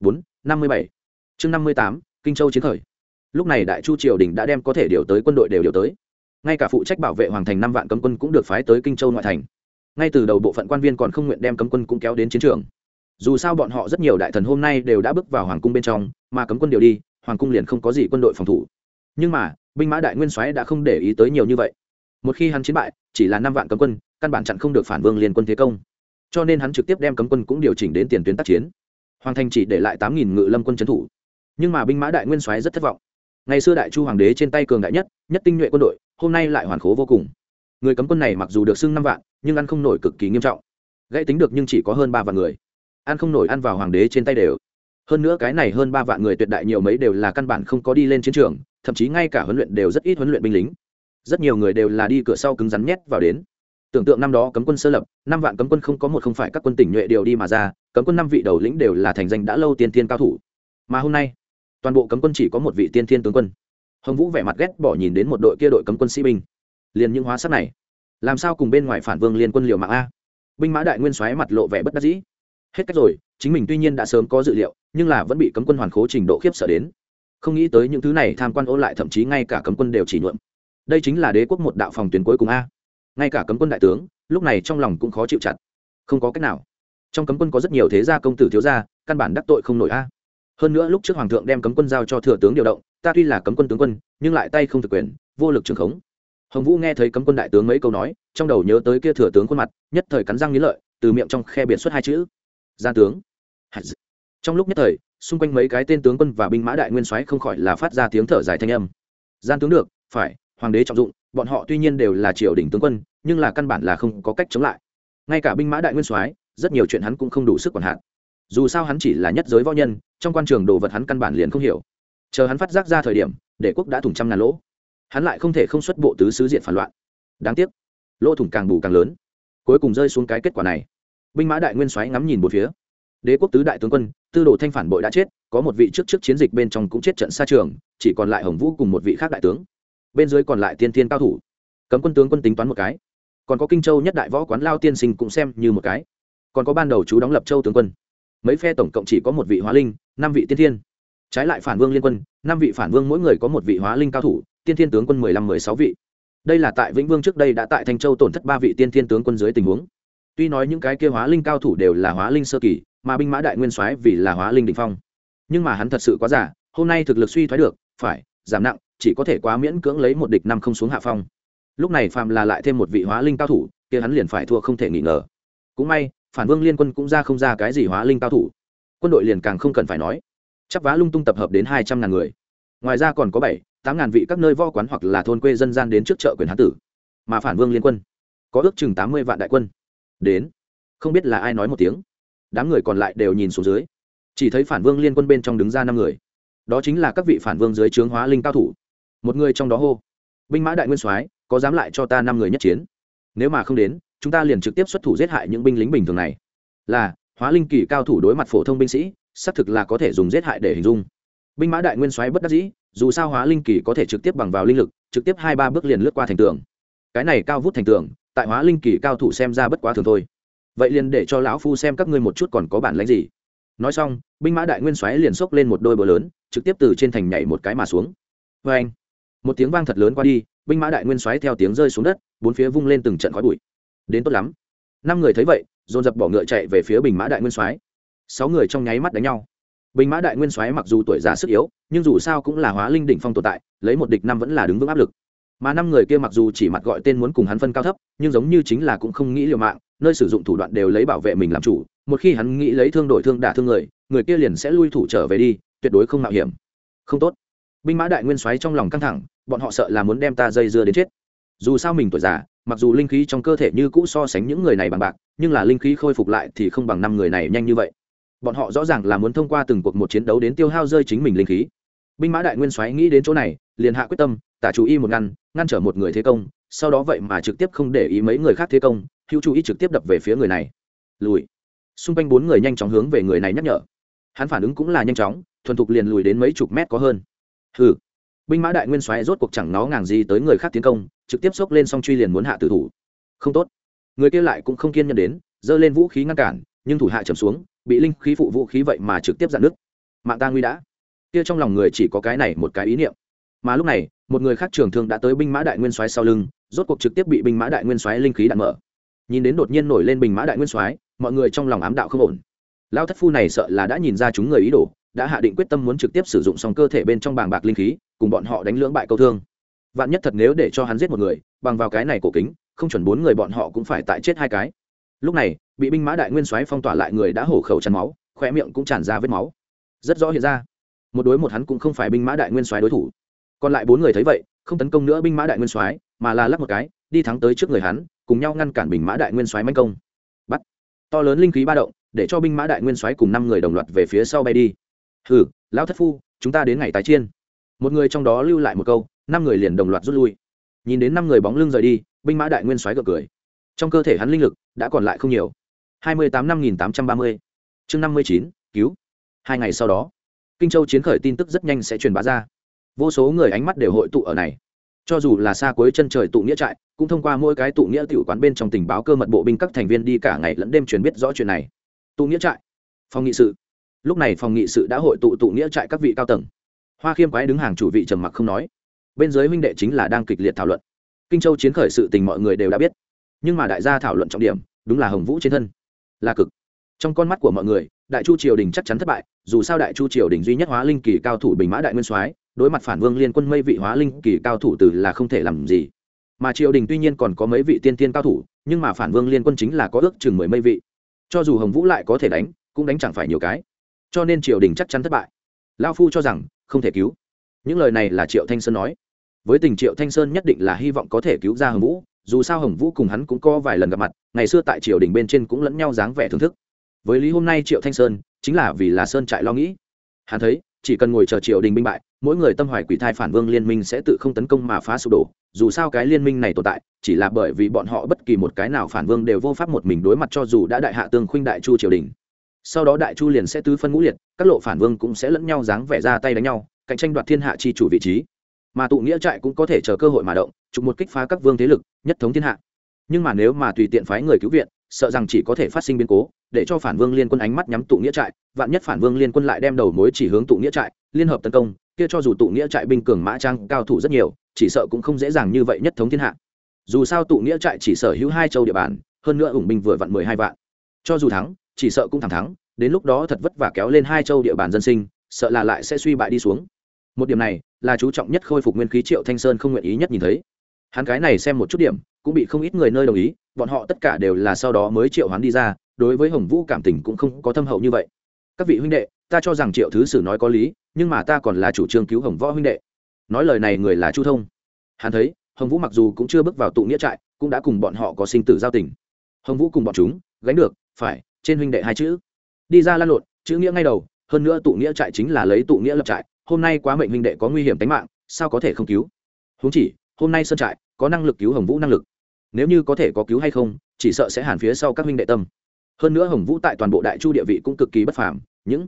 A: Bốn, năm mươi bảy. Chương năm mươi tám, kinh châu chiến khởi. Lúc này đại chu triều đình đã đem có thể điều tới quân đội đều điều tới. Ngay cả phụ trách bảo vệ hoàng thành năm vạn cấm quân cũng được phái tới kinh châu ngoại thành. Ngay từ đầu bộ phận quan viên còn không nguyện đem cấm quân cũng kéo đến chiến trường dù sao bọn họ rất nhiều đại thần hôm nay đều đã bước vào hoàng cung bên trong, mà cấm quân điều đi, hoàng cung liền không có gì quân đội phòng thủ. Nhưng mà, binh mã đại nguyên soái đã không để ý tới nhiều như vậy. Một khi hắn chiến bại, chỉ là năm vạn cấm quân, căn bản chặn không được phản vương liên quân thế công. Cho nên hắn trực tiếp đem cấm quân cũng điều chỉnh đến tiền tuyến tác chiến. Hoàng thành chỉ để lại tám nghìn ngự lâm quân trấn thủ. Nhưng mà binh mã đại nguyên soái rất thất vọng. Ngày xưa đại chu hoàng đế trên tay cường đại nhất nhất tinh nhuệ quân đội, hôm nay lại hoàn khố vô cùng. Người cấm quân này mặc dù được xưng năm vạn, nhưng ăn không nổi cực kỳ nghiêm trọng. Gãy tính được nhưng chỉ có hơn ba vạn người ăn không nổi ăn vào hoàng đế trên tay đều. Hơn nữa cái này hơn ba vạn người tuyệt đại nhiều mấy đều là căn bản không có đi lên chiến trường, thậm chí ngay cả huấn luyện đều rất ít huấn luyện binh lính. Rất nhiều người đều là đi cửa sau cứng rắn nhét vào đến. Tưởng tượng năm đó cấm quân sơ lập, năm vạn cấm quân không có một không phải các quân tỉnh nhuệ đều đi mà ra, cấm quân năm vị đầu lĩnh đều là thành danh đã lâu tiên thiên cao thủ. Mà hôm nay, toàn bộ cấm quân chỉ có một vị tiên thiên tướng quân. Hồng vũ vẻ mặt ghét bỏ nhìn đến một đội kia đội cấm quân sĩ binh. Liền những hóa sắc này, làm sao cùng bên ngoài phản vương liên quân liều mạng a? Binh mã đại nguyên xoáy mặt lộ vẻ bất đắc dĩ hết cách rồi, chính mình tuy nhiên đã sớm có dự liệu, nhưng là vẫn bị cấm quân hoàn khố trình độ khiếp sợ đến. Không nghĩ tới những thứ này tham quan ô lại thậm chí ngay cả cấm quân đều chỉ nhuộm. Đây chính là đế quốc một đạo phòng tuyến cuối cùng a. Ngay cả cấm quân đại tướng, lúc này trong lòng cũng khó chịu chặt. Không có cách nào. Trong cấm quân có rất nhiều thế gia công tử thiếu gia, căn bản đắc tội không nổi a. Hơn nữa lúc trước hoàng thượng đem cấm quân giao cho thừa tướng điều động, ta tuy là cấm quân tướng quân, nhưng lại tay không thực quyền, vô lực trường khống. Hồng vũ nghe thấy cấm quân đại tướng mấy câu nói, trong đầu nhớ tới kia thừa tướng khuôn mặt, nhất thời cắn răng nghĩ lợi, từ miệng trong khe biệt xuất hai chữ gian tướng. Trong lúc nhất thời, xung quanh mấy cái tên tướng quân và binh mã đại nguyên soái không khỏi là phát ra tiếng thở dài thanh âm. Gian tướng được, phải, hoàng đế trọng dụng, bọn họ tuy nhiên đều là triều đình tướng quân, nhưng là căn bản là không có cách chống lại. Ngay cả binh mã đại nguyên soái, rất nhiều chuyện hắn cũng không đủ sức quản hạn. Dù sao hắn chỉ là nhất giới võ nhân, trong quan trường đồ vật hắn căn bản liền không hiểu. Chờ hắn phát giác ra thời điểm, để quốc đã thủng trăm ngàn lỗ. Hắn lại không thể không xuất bộ tứ sứ diện phản loạn. Đáng tiếc, lỗ thủng càng bù càng lớn. Cuối cùng rơi xuống cái kết quả này binh mã đại nguyên soái ngắm nhìn một phía. Đế quốc tứ đại tướng quân, tư đồ thanh phản bội đã chết, có một vị trước trước chiến dịch bên trong cũng chết trận xa trường, chỉ còn lại hồng vũ cùng một vị khác đại tướng. Bên dưới còn lại tiên thiên cao thủ. Cấm quân tướng quân tính toán một cái. Còn có kinh châu nhất đại võ quán lao tiên sinh cũng xem như một cái. Còn có ban đầu chú đóng lập châu tướng quân. Mấy phe tổng cộng chỉ có một vị hóa linh, năm vị tiên thiên. Trái lại phản vương liên quân, năm vị phản vương mỗi người có một vị hóa linh cao thủ, tiên thiên tướng quân mười lăm mười sáu vị. Đây là tại vĩnh vương trước đây đã tại thanh châu tổn thất ba vị tiên thiên tướng quân dưới tình huống tuy nói những cái kia hóa linh cao thủ đều là hóa linh sơ kỳ, mà binh mã đại nguyên soái vì là hóa linh đỉnh phong. Nhưng mà hắn thật sự quá giả hôm nay thực lực suy thoái được, phải, giảm nặng, chỉ có thể quá miễn cưỡng lấy một địch năm không xuống hạ phong. Lúc này phạm là lại thêm một vị hóa linh cao thủ, kia hắn liền phải thua không thể nghi ngờ. Cũng may, phản vương liên quân cũng ra không ra cái gì hóa linh cao thủ. Quân đội liền càng không cần phải nói. Chắc vá lung tung tập hợp đến hai trăm ngàn người. Ngoài ra còn có bảy, tám ngàn vị các nơi võ quán hoặc là thôn quê dân gian đến trước chợ quyền hán tử. Mà phản vương liên quân, có ước chừng tám mươi vạn đại quân đến. Không biết là ai nói một tiếng. Đám người còn lại đều nhìn xuống dưới. Chỉ thấy phản vương liên quân bên trong đứng ra năm người. Đó chính là các vị phản vương dưới trướng hóa linh cao thủ. Một người trong đó hô, binh mã đại nguyên soái, có dám lại cho ta năm người nhất chiến? Nếu mà không đến, chúng ta liền trực tiếp xuất thủ giết hại những binh lính bình thường này. Là, hóa linh kỳ cao thủ đối mặt phổ thông binh sĩ, xác thực là có thể dùng giết hại để hình dung. Binh mã đại nguyên soái bất đắc dĩ, dù sao hóa linh kỳ có thể trực tiếp bằng vào linh lực, trực tiếp hai ba bước liền lướt qua thành tường. Cái này cao vút thành tường tại hóa linh kỳ cao thủ xem ra bất quá thường thôi. Vậy liền để cho lão phu xem các ngươi một chút còn có bản lãnh gì. Nói xong, binh mã đại nguyên xoáy liền xốc lên một đôi bờ lớn, trực tiếp từ trên thành nhảy một cái mà xuống. Vê anh, một tiếng vang thật lớn qua đi, binh mã đại nguyên xoáy theo tiếng rơi xuống đất, bốn phía vung lên từng trận khói bụi. Đến tốt lắm. Năm người thấy vậy, dồn dập bỏ ngựa chạy về phía bình mã đại nguyên soái sáu người trong nháy mắt đánh nhau. Bình mã đại nguyên soái mặc dù tuổi già sức yếu, nhưng dù sao cũng là hóa linh đỉnh phong tồn tại, lấy một địch năm vẫn là đứng vững áp lực mà năm người kia mặc dù chỉ mặt gọi tên muốn cùng hắn phân cao thấp, nhưng giống như chính là cũng không nghĩ liều mạng, nơi sử dụng thủ đoạn đều lấy bảo vệ mình làm chủ, một khi hắn nghĩ lấy thương đổi thương đả thương người người kia liền sẽ lui thủ trở về đi, tuyệt đối không mạo hiểm. Không tốt. Binh mã đại nguyên soái trong lòng căng thẳng, bọn họ sợ là muốn đem ta dây dưa đến chết. Dù sao mình tuổi già, mặc dù linh khí trong cơ thể như cũ so sánh những người này bằng bạc, nhưng là linh khí khôi phục lại thì không bằng năm người này nhanh như vậy. Bọn họ rõ ràng là muốn thông qua từng cuộc một chiến đấu đến tiêu hao rơi chính mình linh khí binh mã đại nguyên soái nghĩ đến chỗ này, liền hạ quyết tâm, tả chú y một ngăn ngăn trở một người thế công, sau đó vậy mà trực tiếp không để ý mấy người khác thế công, hữu chú ý trực tiếp đập về phía người này. Lùi. Xung quanh bốn người nhanh chóng hướng về người này nhắc nhở. Hắn phản ứng cũng là nhanh chóng, thuần thục liền lùi đến mấy chục mét có hơn. Hừ. Binh mã đại nguyên soái rốt cuộc chẳng nó ngàng gì tới người khác tiến công, trực tiếp xốc lên song truy liền muốn hạ tử thủ. Không tốt. Người kia lại cũng không kiên nhẫn đến, giơ lên vũ khí ngăn cản, nhưng thủ hạ trầm xuống, bị linh khí phụ vũ khí vậy mà trực tiếp dạn nước mạng ta nguy đã kia trong lòng người chỉ có cái này một cái ý niệm. Mà lúc này, một người khác trường thương đã tới binh mã đại nguyên soái sau lưng, rốt cuộc trực tiếp bị binh mã đại nguyên soái linh khí đạn mở. Nhìn đến đột nhiên nổi lên binh mã đại nguyên soái, mọi người trong lòng ám đạo không ổn. Lao thất phu này sợ là đã nhìn ra chúng người ý đồ, đã hạ định quyết tâm muốn trực tiếp sử dụng xong cơ thể bên trong bàng bạc linh khí, cùng bọn họ đánh lưỡng bại câu thương. Vạn nhất thật nếu để cho hắn giết một người, bằng vào cái này cổ kính, không chuẩn bốn người bọn họ cũng phải tại chết hai cái. Lúc này, bị binh mã đại nguyên soái phong tỏa lại người đã hổ khẩu chắn máu khoe miệng cũng tràn ra vết máu. Rất rõ hiện ra một đối một hắn cũng không phải binh mã đại nguyên soái đối thủ. Còn lại bốn người thấy vậy, không tấn công nữa binh mã đại nguyên soái, mà là lắc một cái, đi thắng tới trước người hắn, cùng nhau ngăn cản binh mã đại nguyên soái manh công. Bắt. To lớn linh khí ba động, để cho binh mã đại nguyên soái cùng năm người đồng loạt về phía sau bay đi. Hừ, lão thất phu, chúng ta đến ngày tái chiên. Một người trong đó lưu lại một câu, năm người liền đồng loạt rút lui. Nhìn đến năm người bóng lưng rời đi, binh mã đại nguyên soái gật cười. Trong cơ thể hắn linh lực, đã còn lại không nhiều. Hai mươi tám năm nghìn tám trăm ba mươi. Chương năm mươi chín, cứu. Hai ngày sau đó kinh châu chiến khởi tin tức rất nhanh sẽ truyền bá ra. Vô số người ánh mắt đều hội tụ ở này. Cho dù là xa cuối chân trời tụ nghĩa trại, cũng thông qua mỗi cái tụ nghĩa tiểu quán bên trong tình báo cơ mật bộ binh các thành viên đi cả ngày lẫn đêm truyền biết rõ chuyện này. Tụ nghĩa trại. Phòng nghị sự. Lúc này phòng nghị sự đã hội tụ tụ nghĩa trại các vị cao tầng. Hoa khiêm quái đứng hàng chủ vị trầm mặc không nói. Bên dưới huynh đệ chính là đang kịch liệt thảo luận. Kinh châu chiến khởi sự tình mọi người đều đã biết. Nhưng mà đại gia thảo luận trọng điểm, đúng là hồng vũ trên thân. Là cực trong con mắt của mọi người, đại chu triều đình chắc chắn thất bại, dù sao đại chu triều đình duy nhất hóa linh kỳ cao thủ bình mã đại nguyên soái, đối mặt phản vương liên quân mây vị hóa linh kỳ cao thủ từ là không thể làm gì. Mà triều đình tuy nhiên còn có mấy vị tiên tiên cao thủ, nhưng mà phản vương liên quân chính là có ước chừng mười mây vị. Cho dù hồng vũ lại có thể đánh, cũng đánh chẳng phải nhiều cái. Cho nên triều đình chắc chắn thất bại. Lao phu cho rằng, không thể cứu. Những lời này là triệu thanh sơn nói. Với tình triệu thanh sơn nhất định là hy vọng có thể cứu ra hồng vũ, dù sao hồng vũ cùng hắn cũng có vài lần gặp mặt, ngày xưa tại triều đình bên trên cũng lẫn nhau dáng vẻ thưởng thức với lý hôm nay triệu thanh sơn, chính là vì là sơn trại lo nghĩ. Hắn thấy, chỉ cần ngồi chờ triều đình binh bại, mỗi người tâm hoài quỷ thai phản vương liên minh sẽ tự không tấn công mà phá sụp đổ. Dù sao cái liên minh này tồn tại, chỉ là bởi vì bọn họ bất kỳ một cái nào phản vương đều vô pháp một mình đối mặt cho dù đã đại hạ tương khuynh đại chu triều đình. Sau đó đại chu liền sẽ tứ phân ngũ liệt, các lộ phản vương cũng sẽ lẫn nhau dáng vẻ ra tay đánh nhau, cạnh tranh đoạt thiên hạ chi chủ vị trí. Mà tụ nghĩa trại cũng có thể chờ cơ hội mà động chụp một kích phá các vương thế lực, nhất thống thiên hạ. Nhưng mà nếu mà tùy tiện phái người cứu viện sợ rằng chỉ có thể phát sinh biến cố, để cho phản vương liên quân ánh mắt nhắm tụ nghĩa trại, vạn nhất phản vương liên quân lại đem đầu mối chỉ hướng tụ nghĩa trại, liên hợp tấn công, kia cho dù tụ nghĩa trại binh cường mã trang cao thủ rất nhiều, chỉ sợ cũng không dễ dàng như vậy nhất thống thiên hạ. Dù sao tụ nghĩa trại chỉ sở hữu hai châu địa bàn, hơn nữa ủng binh vừa vặn mười hai vạn. Cho dù thắng, chỉ sợ cũng thẳng thắng, đến lúc đó thật vất vả kéo lên hai châu địa bàn dân sinh, sợ là lại sẽ suy bại đi xuống. Một điểm này là chú trọng nhất khôi phục nguyên khí triệu thanh sơn không nguyện ý nhất nhìn thấy. Hắn cái này xem một chút điểm cũng bị không ít người nơi đồng ý, bọn họ tất cả đều là sau đó mới triệu hoán đi ra, đối với hồng vũ cảm tình cũng không có thâm hậu như vậy. Các vị huynh đệ, ta cho rằng triệu thứ sử nói có lý, nhưng mà ta còn là chủ trương cứu hồng võ huynh đệ. Nói lời này người là chu thông. Hắn thấy, hồng vũ mặc dù cũng chưa bước vào tụ nghĩa trại, cũng đã cùng bọn họ có sinh tử giao tình. Hồng vũ cùng bọn chúng, gánh được, phải, trên huynh đệ hai chữ. Đi ra lan lộn, chữ nghĩa ngay đầu, hơn nữa tụ nghĩa trại chính là lấy tụ nghĩa lập trại, hôm nay quá mệnh huynh đệ có nguy hiểm tính mạng, sao có thể không cứu? Huống chỉ, hôm nay sơn trại, có năng lực cứu hồng vũ năng lực nếu như có thể có cứu hay không, chỉ sợ sẽ hàn phía sau các minh đệ tâm. Hơn nữa hồng vũ tại toàn bộ đại chu địa vị cũng cực kỳ bất phàm, những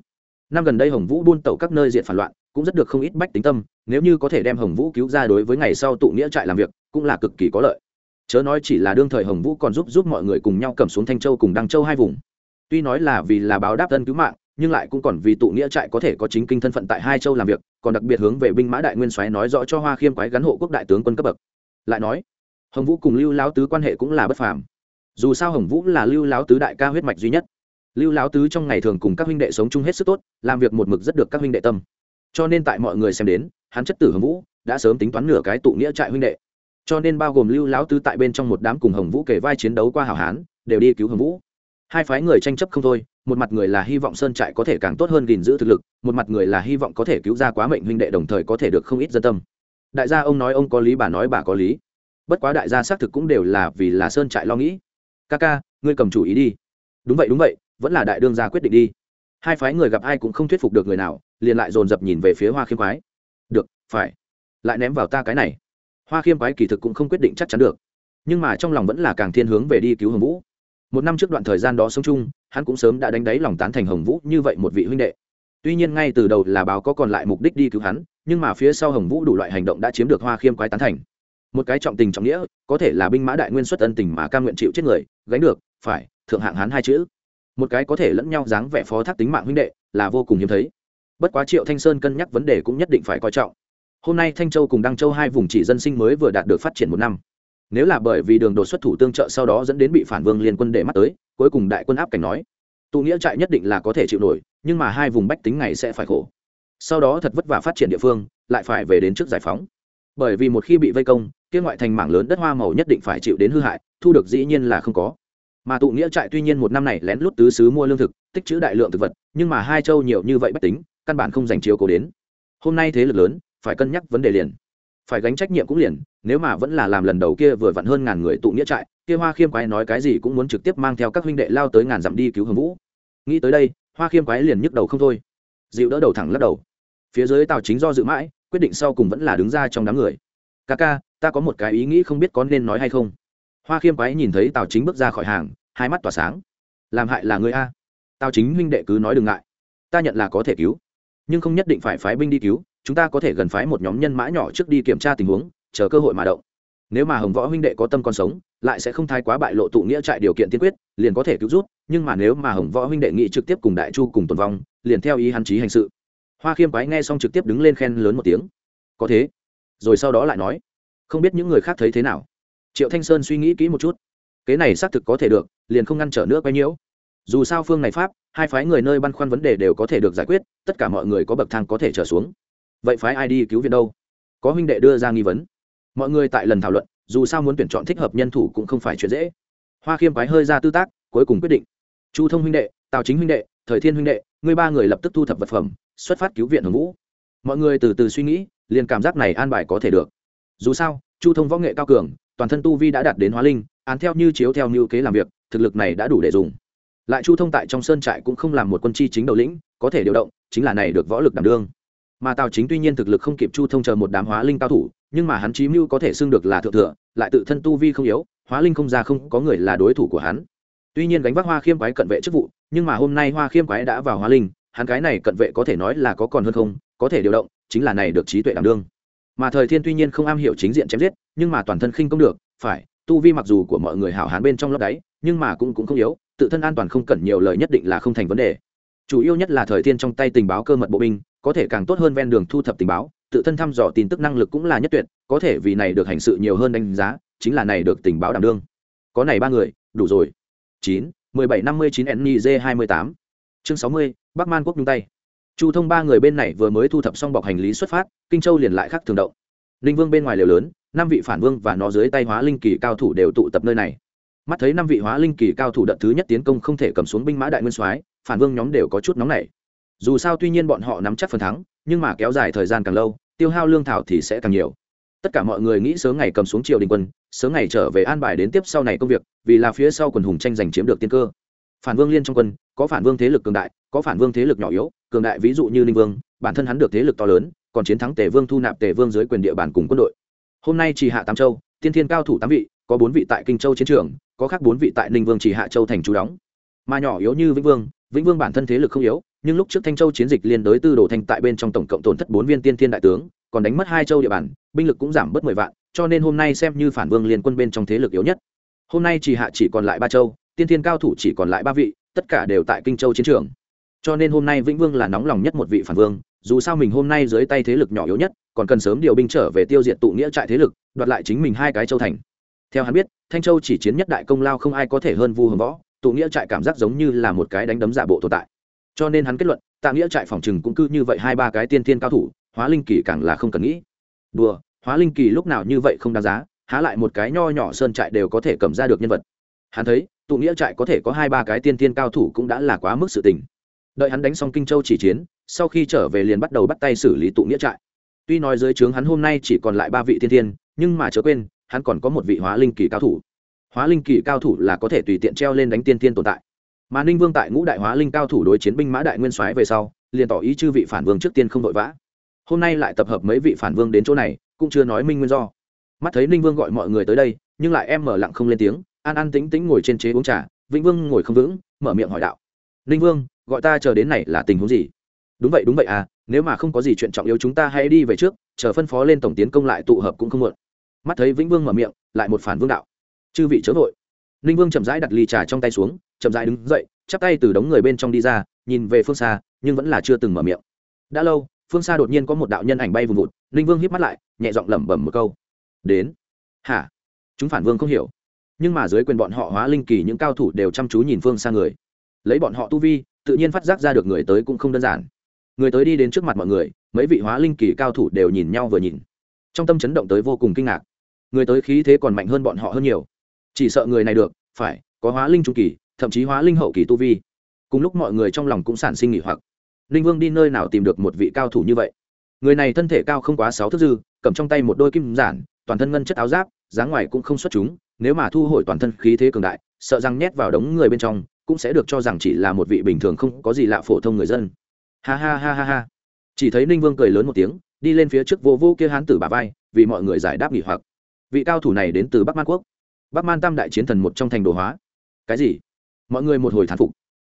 A: năm gần đây hồng vũ buôn tẩu các nơi diện phản loạn, cũng rất được không ít bách tính tâm, nếu như có thể đem hồng vũ cứu ra đối với ngày sau tụ nghĩa trại làm việc, cũng là cực kỳ có lợi. Chớ nói chỉ là đương thời hồng vũ còn giúp giúp mọi người cùng nhau cầm xuống thanh châu cùng đăng châu hai vùng. Tuy nói là vì là báo đáp thân cứu mạng, nhưng lại cũng còn vì tụ nghĩa trại có thể có chính kinh thân phận tại hai châu làm việc, còn đặc biệt hướng về binh mã đại nguyên soái nói rõ cho hoa khiêm quái gắn hộ quốc đại tướng quân cấp bậc. Lại nói hồng vũ cùng lưu lão tứ quan hệ cũng là bất phàm. Dù sao hồng vũ là lưu lão tứ đại ca huyết mạch duy nhất. Lưu lão tứ trong ngày thường cùng các huynh đệ sống chung hết sức tốt, làm việc một mực rất được các huynh đệ tâm. Cho nên tại mọi người xem đến, hắn chất tử hồng vũ đã sớm tính toán nửa cái tụ nghĩa trại huynh đệ. Cho nên bao gồm lưu lão tứ tại bên trong một đám cùng hồng vũ kể vai chiến đấu qua hảo hán, đều đi cứu hồng vũ. Hai phái người tranh chấp không thôi, một mặt người là hy vọng sơn trại có thể càng tốt hơn gìn giữ thực lực, một mặt người là hy vọng có thể cứu ra quá mệnh huynh đệ đồng thời có thể được không ít dân tâm. Đại gia ông nói ông có lý bà nói bà có lý bất quá đại gia xác thực cũng đều là vì là sơn trại lo nghĩ. Ca ca ngươi cầm chủ ý đi. Đúng vậy đúng vậy, vẫn là đại đương gia quyết định đi. Hai phái người gặp ai cũng không thuyết phục được người nào, liền lại dồn dập nhìn về phía hoa khiêm quái. Được, phải. Lại ném vào ta cái này. Hoa khiêm quái kỳ thực cũng không quyết định chắc chắn được. Nhưng mà trong lòng vẫn là càng thiên hướng về đi cứu hồng vũ. Một năm trước đoạn thời gian đó sống chung, hắn cũng sớm đã đánh đáy lòng tán thành hồng vũ như vậy một vị huynh đệ. Tuy nhiên ngay từ đầu là báo có còn lại mục đích đi cứu hắn, nhưng mà phía sau hồng vũ đủ loại hành động đã chiếm được hoa khiêm quái tán thành một cái trọng tình trọng nghĩa, có thể là binh mã đại nguyên xuất ân tình mà cam nguyện chịu chết người, gánh được, phải, thượng hạng hắn hai chữ. Một cái có thể lẫn nhau dáng vẻ phó thác tính mạng huynh đệ, là vô cùng hiếm thấy. Bất quá triệu thanh sơn cân nhắc vấn đề cũng nhất định phải coi trọng. Hôm nay thanh châu cùng đăng châu hai vùng chỉ dân sinh mới vừa đạt được phát triển một năm. Nếu là bởi vì đường đột xuất thủ tương trợ sau đó dẫn đến bị phản vương liên quân để mắt tới, cuối cùng đại quân áp cảnh nói, tụ nghĩa trại nhất định là có thể chịu nổi, nhưng mà hai vùng bách tính này sẽ phải khổ. Sau đó thật vất vả phát triển địa phương, lại phải về đến trước giải phóng bởi vì một khi bị vây công, kia ngoại thành mảng lớn đất hoa màu nhất định phải chịu đến hư hại, thu được dĩ nhiên là không có. Mà tụ nghĩa trại tuy nhiên một năm này lén lút tứ xứ mua lương thực, tích trữ đại lượng thực vật, nhưng mà hai châu nhiều như vậy bất tính, căn bản không dành chiếu cố đến. Hôm nay thế lực lớn, phải cân nhắc vấn đề liền. Phải gánh trách nhiệm cũng liền, nếu mà vẫn là làm lần đầu kia vừa vặn hơn ngàn người tụ nghĩa trại, kia hoa khiêm quái nói cái gì cũng muốn trực tiếp mang theo các huynh đệ lao tới ngàn dặm đi cứu hồng vũ. Nghĩ tới đây, hoa khiêm quái liền nhức đầu không thôi. Dịu đỡ đầu thẳng lắc đầu. Phía dưới tào chính do dự mãi quyết định sau cùng vẫn là đứng ra trong đám người. Ca ca, ta có một cái ý nghĩ không biết có nên nói hay không. Hoa khiêm quái nhìn thấy tào chính bước ra khỏi hàng, hai mắt tỏa sáng. Làm hại là người a. Tào chính huynh đệ cứ nói đừng ngại. Ta nhận là có thể cứu, nhưng không nhất định phải phái binh đi cứu. Chúng ta có thể gần phái một nhóm nhân mã nhỏ trước đi kiểm tra tình huống, chờ cơ hội mà động. Nếu mà hồng võ huynh đệ có tâm còn sống, lại sẽ không thai quá bại lộ tụ nghĩa trại điều kiện tiên quyết, liền có thể cứu rút. Nhưng mà nếu mà hồng võ huynh đệ nghị trực tiếp cùng đại chu cùng tồn vong, liền theo ý hắn trí hành sự hoa khiêm quái nghe xong trực tiếp đứng lên khen lớn một tiếng. Có thế. Rồi sau đó lại nói, không biết những người khác thấy thế nào. Triệu thanh sơn suy nghĩ kỹ một chút. Kế này xác thực có thể được, liền không ngăn trở nữa quay nhiễu. Dù sao phương này pháp, hai phái người nơi băn khoăn vấn đề đều có thể được giải quyết, tất cả mọi người có bậc thang có thể trở xuống. Vậy phái ai đi cứu viện đâu? Có huynh đệ đưa ra nghi vấn. Mọi người tại lần thảo luận, dù sao muốn tuyển chọn thích hợp nhân thủ cũng không phải chuyện dễ. Hoa khiêm phái hơi ra tư tác, cuối cùng quyết định. Chu thông huynh đệ, tào chính huynh đệ, thời thiên huynh đệ, ngươi ba người lập tức thu thập vật phẩm xuất phát cứu viện hồng vũ. Mọi người từ từ suy nghĩ, liền cảm giác này an bài có thể được. Dù sao, chu thông võ nghệ cao cường, toàn thân tu vi đã đạt đến hóa linh, án theo như chiếu theo như kế làm việc, thực lực này đã đủ để dùng. Lại chu thông tại trong sơn trại cũng không làm một quân chi chính đầu lĩnh, có thể điều động, chính là này được võ lực đảm đương. Mà tào chính tuy nhiên thực lực không kịp chu thông chờ một đám hóa linh cao thủ, nhưng mà hắn chí mưu có thể xưng được là thượng thừa, lại tự thân tu vi không yếu, hóa linh không ra không có người là đối thủ của hắn. Tuy nhiên gánh vác hoa khiêm quái cận vệ chức vụ, nhưng mà hôm nay hoa khiêm quái đã vào hóa linh hắn cái này cận vệ có thể nói là có còn hơn không, có thể điều động, chính là này được trí tuệ đảm đương. Mà thời thiên tuy nhiên không am hiểu chính diện chém giết, nhưng mà toàn thân khinh công được, phải, tu vi mặc dù của mọi người hảo hán bên trong lớp đáy, nhưng mà cũng cũng không yếu, tự thân an toàn không cần nhiều lời nhất định là không thành vấn đề. Chủ yếu nhất là thời thiên trong tay tình báo cơ mật bộ binh, có thể càng tốt hơn ven đường thu thập tình báo, tự thân thăm dò tin tức năng lực cũng là nhất tuyệt, có thể vì này được hành sự nhiều hơn đánh giá, chính là này được tình báo đảm đương. Có này ba người, đủ rồi. chín, mười bảy năm mươi chín nj hai mươi tám. Chương sáu mươi bắc man quốc nhung tay. Chu thông ba người bên này vừa mới thu thập xong bọc hành lý xuất phát, kinh châu liền lại khắc thường động. Ninh vương bên ngoài lều lớn, năm vị phản vương và nó dưới tay hóa linh kỳ cao thủ đều tụ tập nơi này. Mắt thấy năm vị hóa linh kỳ cao thủ đợt thứ nhất tiến công không thể cầm xuống binh mã đại nguyên soái, phản vương nhóm đều có chút nóng nảy. Dù sao tuy nhiên bọn họ nắm chắc phần thắng, nhưng mà kéo dài thời gian càng lâu, tiêu hao lương thảo thì sẽ càng nhiều. Tất cả mọi người nghĩ sớm ngày cầm xuống triều đình quân, sớm ngày trở về an bài đến tiếp sau này công việc, vì là phía sau quần hùng tranh giành chiếm được tiên cơ. Phản vương liên trong quân, có phản vương thế lực cường đại có phản vương thế lực nhỏ yếu, cường đại ví dụ như ninh vương, bản thân hắn được thế lực to lớn, còn chiến thắng tề vương thu nạp tề vương dưới quyền địa bàn cùng quân đội. Hôm nay chỉ hạ tam châu, tiên thiên cao thủ tám vị, có bốn vị tại kinh châu chiến trường, có khác bốn vị tại ninh vương chỉ hạ châu thành chú đóng. Mà nhỏ yếu như vĩnh vương vĩnh vương bản thân thế lực không yếu, nhưng lúc trước thanh châu chiến dịch liên đối tư đồ thanh tại bên trong tổng cộng tổn thất bốn viên tiên thiên đại tướng, còn đánh mất hai châu địa bàn, binh lực cũng giảm bớt mười vạn, cho nên hôm nay xem như phản vương liên quân bên trong thế lực yếu nhất. Hôm nay chỉ hạ chỉ còn lại ba châu, tiên thiên cao thủ chỉ còn lại ba vị, tất cả đều tại kinh châu chiến trường cho nên hôm nay vĩnh vương là nóng lòng nhất một vị phản vương, dù sao mình hôm nay dưới tay thế lực nhỏ yếu nhất, còn cần sớm điều binh trở về tiêu diệt tụ nghĩa trại thế lực, đoạt lại chính mình hai cái châu thành. Theo hắn biết, thanh châu chỉ chiến nhất đại công lao không ai có thể hơn vu hồng võ, tụ nghĩa trại cảm giác giống như là một cái đánh đấm giả bộ tồn tại. Cho nên hắn kết luận, tạ nghĩa trại phòng trừng cũng cứ như vậy hai ba cái tiên thiên cao thủ, hóa linh kỳ càng là không cần nghĩ. Đùa, hóa linh kỳ lúc nào như vậy không đáng giá, há lại một cái nho nhỏ sơn trại đều có thể cầm ra được nhân vật. Hắn thấy, tụ nghĩa trại có thể có hai ba cái tiên thiên cao thủ cũng đã là quá mức sự tình đợi hắn đánh xong kinh châu chỉ chiến, sau khi trở về liền bắt đầu bắt tay xử lý tụ nghĩa trại. Tuy nói dưới trướng hắn hôm nay chỉ còn lại ba vị tiên thiên, nhưng mà chớ quên, hắn còn có một vị hóa linh kỳ cao thủ. Hóa linh kỳ cao thủ là có thể tùy tiện treo lên đánh tiên tiên tồn tại. Mà ninh vương tại ngũ đại hóa linh cao thủ đối chiến binh mã đại nguyên soái về sau, liền tỏ ý chư vị phản vương trước tiên không vội vã. Hôm nay lại tập hợp mấy vị phản vương đến chỗ này, cũng chưa nói minh nguyên do. Mắt thấy ninh vương gọi mọi người tới đây, nhưng lại em mở lặng không lên tiếng, an an tính tính ngồi trên chế uống trà, vĩnh vương ngồi không vững, mở miệng hỏi đạo. Ninh vương gọi ta chờ đến này là tình huống gì? Đúng vậy đúng vậy à nếu mà không có gì chuyện trọng yếu chúng ta hãy đi về trước, chờ phân phó lên tổng tiến công lại tụ hợp cũng không muộn. Mắt thấy vĩnh vương mở miệng, lại một phản vương đạo. Chư vị chớ vội. Ninh vương chậm rãi đặt ly trà trong tay xuống, chậm rãi đứng dậy, chắp tay từ đống người bên trong đi ra, nhìn về phương xa, nhưng vẫn là chưa từng mở miệng. Đã lâu, phương xa đột nhiên có một đạo nhân ảnh bay vùng vụt, ninh vương hít mắt lại, nhẹ giọng lẩm bẩm một câu. Đến. Hả? Chúng phản vương không hiểu. Nhưng mà dưới quyền bọn họ hóa linh kỳ những cao thủ đều chăm chú nhìn phương xa người. Lấy bọn họ tu vi tự nhiên phát giác ra được người tới cũng không đơn giản. Người tới đi đến trước mặt mọi người, mấy vị hóa linh kỳ cao thủ đều nhìn nhau vừa nhìn. Trong tâm chấn động tới vô cùng kinh ngạc. Người tới khí thế còn mạnh hơn bọn họ hơn nhiều. Chỉ sợ người này được, phải, có hóa linh trung kỳ, thậm chí hóa linh hậu kỳ tu vi. Cùng lúc mọi người trong lòng cũng sản sinh nghỉ hoặc. Linh vương đi nơi nào tìm được một vị cao thủ như vậy? Người này thân thể cao không quá sáu thước dư, cầm trong tay một đôi kim giản, toàn thân ngân chất áo giáp, dáng ngoài cũng không xuất chúng, nếu mà thu hồi toàn thân khí thế cường đại, sợ rằng nhét vào đống người bên trong cũng sẽ được cho rằng chỉ là một vị bình thường không có gì lạ phổ thông người dân. Ha ha ha ha ha. Chỉ thấy ninh vương cười lớn một tiếng, đi lên phía trước vô vô kia hán tử bà vai, vì mọi người giải đáp nghỉ hoặc. Vị cao thủ này đến từ bắc man quốc. Bắc man tam đại chiến thần một trong thành đồ hóa. Cái gì? Mọi người một hồi thán phục.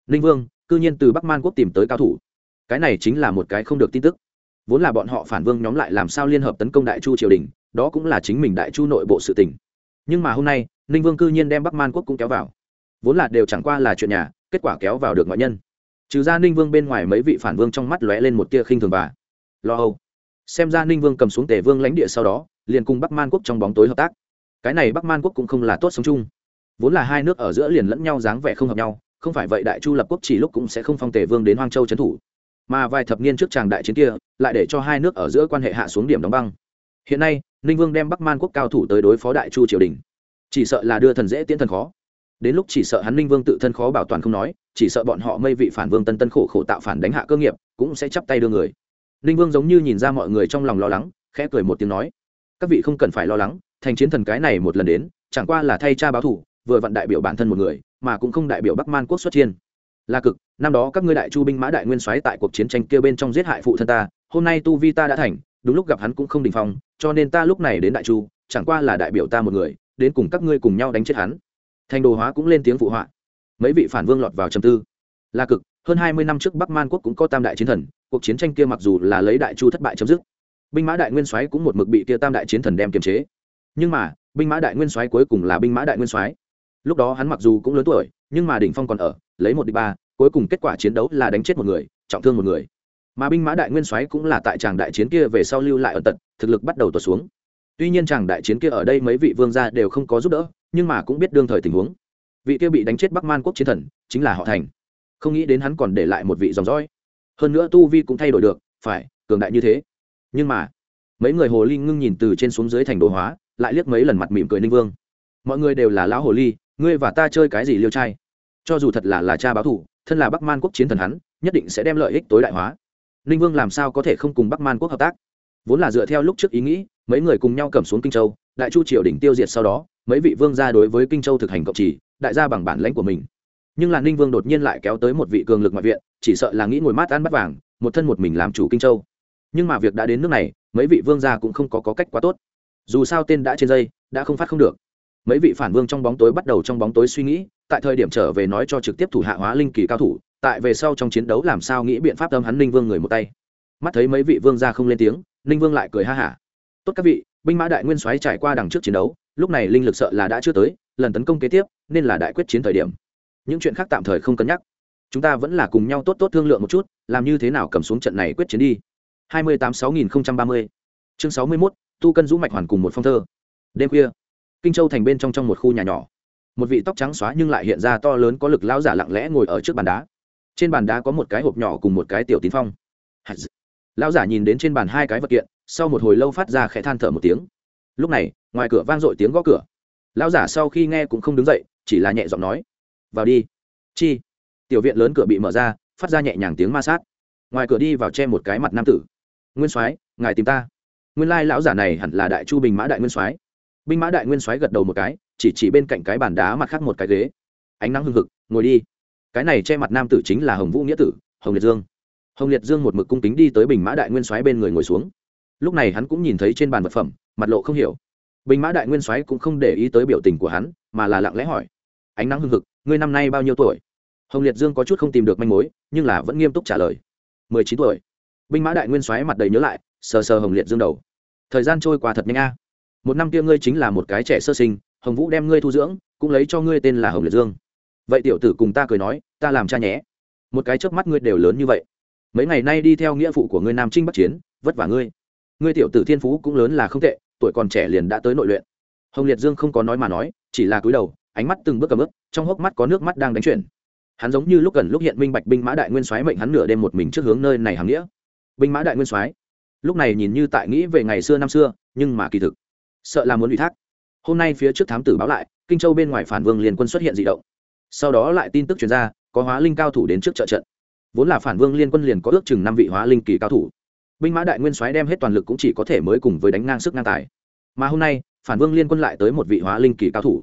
A: Ninh vương, cư nhiên từ bắc man quốc tìm tới cao thủ. Cái này chính là một cái không được tin tức. Vốn là bọn họ phản vương nhóm lại làm sao liên hợp tấn công đại chu triều đình, đó cũng là chính mình đại chu nội bộ sự tình. Nhưng mà hôm nay, ninh vương cư nhiên đem bắc man quốc cũng kéo vào vốn là đều chẳng qua là chuyện nhà, kết quả kéo vào được ngoại nhân. Trừ ra ninh vương bên ngoài mấy vị phản vương trong mắt lóe lên một tia khinh thường và lo âu. Xem ra ninh vương cầm xuống tề vương lãnh địa sau đó, liền cùng bắc man quốc trong bóng tối hợp tác. Cái này bắc man quốc cũng không là tốt sống chung. Vốn là hai nước ở giữa liền lẫn nhau dáng vẻ không hợp nhau, không phải vậy đại chu lập quốc chỉ lúc cũng sẽ không phong tề vương đến hoang châu trấn thủ. Mà vài thập niên trước tràng đại chiến kia, lại để cho hai nước ở giữa quan hệ hạ xuống điểm đóng băng. Hiện nay, ninh vương đem bắc man quốc cao thủ tới đối phó đại chu triều đình. Chỉ sợ là đưa thần dễ tiễn thần khó đến lúc chỉ sợ hắn ninh vương tự thân khó bảo toàn không nói, chỉ sợ bọn họ mây vị phản vương tân tân khổ khổ tạo phản đánh hạ cơ nghiệp, cũng sẽ chắp tay đưa người. Ninh vương giống như nhìn ra mọi người trong lòng lo lắng, khẽ cười một tiếng nói, các vị không cần phải lo lắng, thành chiến thần cái này một lần đến, chẳng qua là thay cha báo thủ vừa vặn đại biểu bản thân một người, mà cũng không đại biểu bắc man quốc xuất chiên. Là cực, năm đó các ngươi đại chu binh mã đại nguyên soái tại cuộc chiến tranh kia bên trong giết hại phụ thân ta, hôm nay tu vi ta đã thành, đúng lúc gặp hắn cũng không đình phong, cho nên ta lúc này đến đại chu, chẳng qua là đại biểu ta một người, đến cùng các ngươi cùng nhau đánh chết hắn thành đồ hóa cũng lên tiếng phụ họa. Mấy vị phản vương lọt vào trầm tư. Là cực, hơn hai mươi năm trước bắc man quốc cũng có tam đại chiến thần, cuộc chiến tranh kia mặc dù là lấy đại chu thất bại chấm dứt, binh mã đại nguyên soái cũng một mực bị kia tam đại chiến thần đem kiềm chế. Nhưng mà, binh mã đại nguyên soái cuối cùng là binh mã đại nguyên soái. Lúc đó hắn mặc dù cũng lớn tuổi, nhưng mà đỉnh phong còn ở, lấy một địch ba, cuối cùng kết quả chiến đấu là đánh chết một người, trọng thương một người. Mà binh mã đại nguyên soái cũng là tại tràng đại chiến kia về sau lưu lại ở tận thực lực bắt đầu tuột xuống. Tuy nhiên tràng đại chiến kia ở đây mấy vị vương gia đều không có giúp đỡ nhưng mà cũng biết đương thời tình huống. Vị kia bị đánh chết bắc man quốc chiến thần chính là họ thành. Không nghĩ đến hắn còn để lại một vị dòng dõi. Hơn nữa tu vi cũng thay đổi được, phải, cường đại như thế. Nhưng mà, mấy người hồ ly ngưng nhìn từ trên xuống dưới thành đồ hóa, lại liếc mấy lần mặt mỉm cười ninh vương. Mọi người đều là lão hồ ly, ngươi và ta chơi cái gì liêu trai? Cho dù thật là là cha báo thủ thân là bắc man quốc chiến thần hắn, nhất định sẽ đem lợi ích tối đại hóa. Ninh vương làm sao có thể không cùng bắc man quốc hợp tác? Vốn là dựa theo lúc trước ý nghĩ, mấy người cùng nhau cầm xuống kinh châu, đại chu triều đỉnh tiêu diệt sau đó mấy vị vương gia đối với kinh châu thực hành cộng trì đại gia bằng bản lãnh của mình. Nhưng là ninh vương đột nhiên lại kéo tới một vị cường lực ngoại viện chỉ sợ là nghĩ ngồi mát ăn bắt vàng một thân một mình làm chủ kinh châu. Nhưng mà việc đã đến nước này mấy vị vương gia cũng không có, có cách quá tốt. Dù sao tên đã trên dây đã không phát không được. Mấy vị phản vương trong bóng tối bắt đầu trong bóng tối suy nghĩ tại thời điểm trở về nói cho trực tiếp thủ hạ hóa linh kỳ cao thủ tại về sau trong chiến đấu làm sao nghĩ biện pháp tâm hắn ninh vương người một tay. Mắt thấy mấy vị vương gia không lên tiếng ninh vương lại cười ha hả. Tốt các vị binh mã đại nguyên soái trải qua đằng trước chiến đấu lúc này linh lực sợ là đã chưa tới, lần tấn công kế tiếp, nên là đại quyết chiến thời điểm. Những chuyện khác tạm thời không cân nhắc. Chúng ta vẫn là cùng nhau tốt tốt thương lượng một chút, làm như thế nào cầm xuống trận này quyết chiến đi. hai mươi tám sáu nghìn ba mươi. Chương sáu mươi mốt, tu cân rũ mạch hoàn cùng một phong thơ. Đêm khuya, kinh châu thành bên trong trong một khu nhà nhỏ. Một vị tóc trắng xóa nhưng lại hiện ra to lớn có lực lao giả lặng lẽ ngồi ở trước bàn đá. Trên bàn đá có một cái hộp nhỏ cùng một cái tiểu tín phong. Lao giả nhìn đến trên bàn hai cái vật kiện, sau một hồi lâu phát ra khẽ than thở một tiếng lúc này, ngoài cửa vang dội tiếng gõ cửa. Lão giả sau khi nghe cũng không đứng dậy, chỉ là nhẹ giọng nói, vào đi. Chi, tiểu viện lớn cửa bị mở ra, phát ra nhẹ nhàng tiếng ma sát. Ngoài cửa đi vào che một cái mặt nam tử. Nguyên soái, ngài tìm ta. Nguyên lai lão giả này hẳn là đại chu bình mã đại nguyên soái. Binh mã đại nguyên soái gật đầu một cái, chỉ chỉ bên cạnh cái bàn đá mặt khác một cái ghế. Ánh nắng hưng hực, ngồi đi. Cái này che mặt nam tử chính là hồng vũ nghĩa tử, hồng liệt dương. Hồng liệt dương một mực cung kính đi tới bình mã đại nguyên soái bên người ngồi xuống. Lúc này hắn cũng nhìn thấy trên bàn vật phẩm mặt lộ không hiểu. Bình mã đại nguyên soái cũng không để ý tới biểu tình của hắn, mà là lặng lẽ hỏi, ánh nắng hưng hực, ngươi năm nay bao nhiêu tuổi? Hồng liệt dương có chút không tìm được manh mối, nhưng là vẫn nghiêm túc trả lời, mười chín tuổi. Binh mã đại nguyên soái mặt đầy nhớ lại, sờ sờ hồng liệt dương đầu, thời gian trôi qua thật nhanh a. Một năm kia ngươi chính là một cái trẻ sơ sinh, hồng vũ đem ngươi thu dưỡng, cũng lấy cho ngươi tên là hồng liệt dương. Vậy tiểu tử cùng ta cười nói, ta làm cha nhé. Một cái chớp mắt ngươi đều lớn như vậy. Mấy ngày nay đi theo nghĩa phụ của ngươi nam trinh bắc chiến, vất vả ngươi ngươi tiểu tử thiên phú cũng lớn là không tệ, tuổi còn trẻ liền đã tới nội luyện. Hồng liệt dương không có nói mà nói, chỉ là cúi đầu, ánh mắt từng bước cầm bước trong hốc mắt có nước mắt đang đánh chuyển. Hắn giống như lúc gần lúc hiện minh bạch binh mã đại nguyên soái mệnh hắn nửa đêm một mình trước hướng nơi này hàng nghĩa. Binh mã đại nguyên soái, lúc này nhìn như tại nghĩ về ngày xưa năm xưa, nhưng mà kỳ thực, sợ là muốn ủy thác. Hôm nay phía trước thám tử báo lại, kinh châu bên ngoài phản vương liên quân xuất hiện dị động. Sau đó lại tin tức chuyển ra, có hóa linh cao thủ đến trước trợ trận. Vốn là phản vương liên quân liền có ước chừng năm vị hóa linh kỳ cao thủ binh mã đại nguyên soái đem hết toàn lực cũng chỉ có thể mới cùng với đánh ngang sức ngang tài. Mà hôm nay, phản vương liên quân lại tới một vị hóa linh kỳ cao thủ.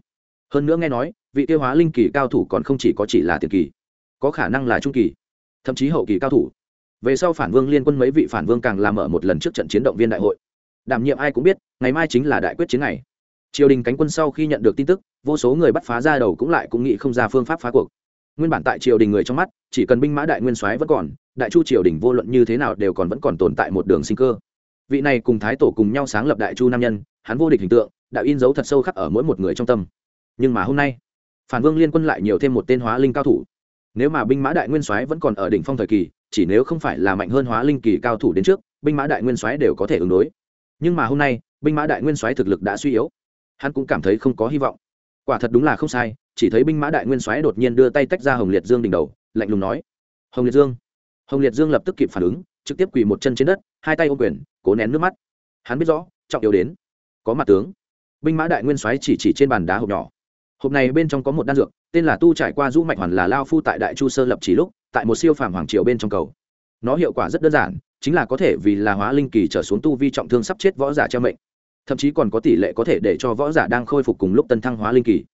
A: Hơn nữa nghe nói, vị tiêu hóa linh kỳ cao thủ còn không chỉ có chỉ là tiền kỳ, có khả năng là trung kỳ, thậm chí hậu kỳ cao thủ. Về sau phản vương liên quân mấy vị phản vương càng làm mở một lần trước trận chiến động viên đại hội. Đảm nhiệm ai cũng biết, ngày mai chính là đại quyết chiến này triều đình cánh quân sau khi nhận được tin tức, vô số người bắt phá ra đầu cũng lại cũng nghĩ không ra phương pháp phá cuộc nguyên bản tại triều đình người trong mắt, chỉ cần binh mã đại nguyên soái vẫn còn, đại chu triều đình vô luận như thế nào đều còn vẫn còn tồn tại một đường sinh cơ. Vị này cùng thái tổ cùng nhau sáng lập đại chu nam nhân, hắn vô địch hình tượng đã in dấu thật sâu khắc ở mỗi một người trong tâm. Nhưng mà hôm nay, phản vương liên quân lại nhiều thêm một tên hóa linh cao thủ. Nếu mà binh mã đại nguyên soái vẫn còn ở đỉnh phong thời kỳ, chỉ nếu không phải là mạnh hơn hóa linh kỳ cao thủ đến trước, binh mã đại nguyên soái đều có thể ứng đối. Nhưng mà hôm nay, binh mã đại nguyên soái thực lực đã suy yếu. Hắn cũng cảm thấy không có hy vọng. Quả thật đúng là không sai chỉ thấy binh mã đại nguyên soái đột nhiên đưa tay tách ra hồng liệt dương đỉnh đầu, lạnh lùng nói, hồng liệt dương. Hồng liệt dương lập tức kịp phản ứng, trực tiếp quỳ một chân trên đất, hai tay ô quyền, cố nén nước mắt. Hắn biết rõ, trọng yếu đến, có mặt tướng. Binh mã đại nguyên soái chỉ chỉ trên bàn đá hộp nhỏ. Hộp này bên trong có một đan dược, tên là tu trải qua du mạch hoàn là lao phu tại đại chu sơ lập chỉ lúc, tại một siêu phàm hoàng triều bên trong cầu. Nó hiệu quả rất đơn giản, chính là có thể vì là hóa linh kỳ trở xuống tu vi trọng thương sắp chết võ giả treo mệnh. Thậm chí còn có tỷ lệ có thể để cho võ giả đang khôi phục cùng lúc tân thăng hóa linh kỳ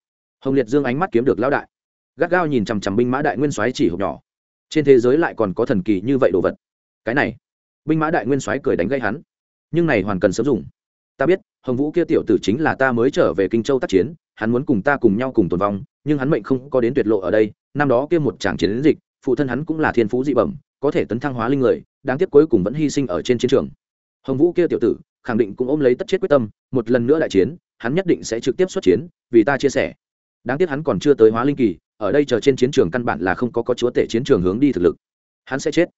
A: hồng liệt dương ánh mắt kiếm được lão đại. Gắt gao nhìn chằm chằm binh mã đại nguyên soái chỉ hộp nhỏ. Trên thế giới lại còn có thần kỳ như vậy đồ vật. Cái này, binh mã đại nguyên soái cười đánh gây hắn. Nhưng này hoàn cần sớm dùng. Ta biết, hồng vũ kia tiểu tử chính là ta mới trở về kinh châu tác chiến, hắn muốn cùng ta cùng nhau cùng tồn vong, nhưng hắn mệnh không có đến tuyệt lộ ở đây, năm đó kia một tràng chiến dịch, phụ thân hắn cũng là thiên phú dị bẩm, có thể tấn thăng hóa linh người, đáng tiếc cuối cùng vẫn hy sinh ở trên chiến trường. Hồng vũ kia tiểu tử, khẳng định cũng ôm lấy tất chết quyết tâm, một lần nữa đại chiến, hắn nhất định sẽ trực tiếp xuất chiến, vì ta chia sẻ đáng tiếc hắn còn chưa tới hóa linh kỳ, ở đây chờ trên chiến trường căn bản là không có có chúa tể chiến trường hướng đi thực lực. Hắn sẽ chết.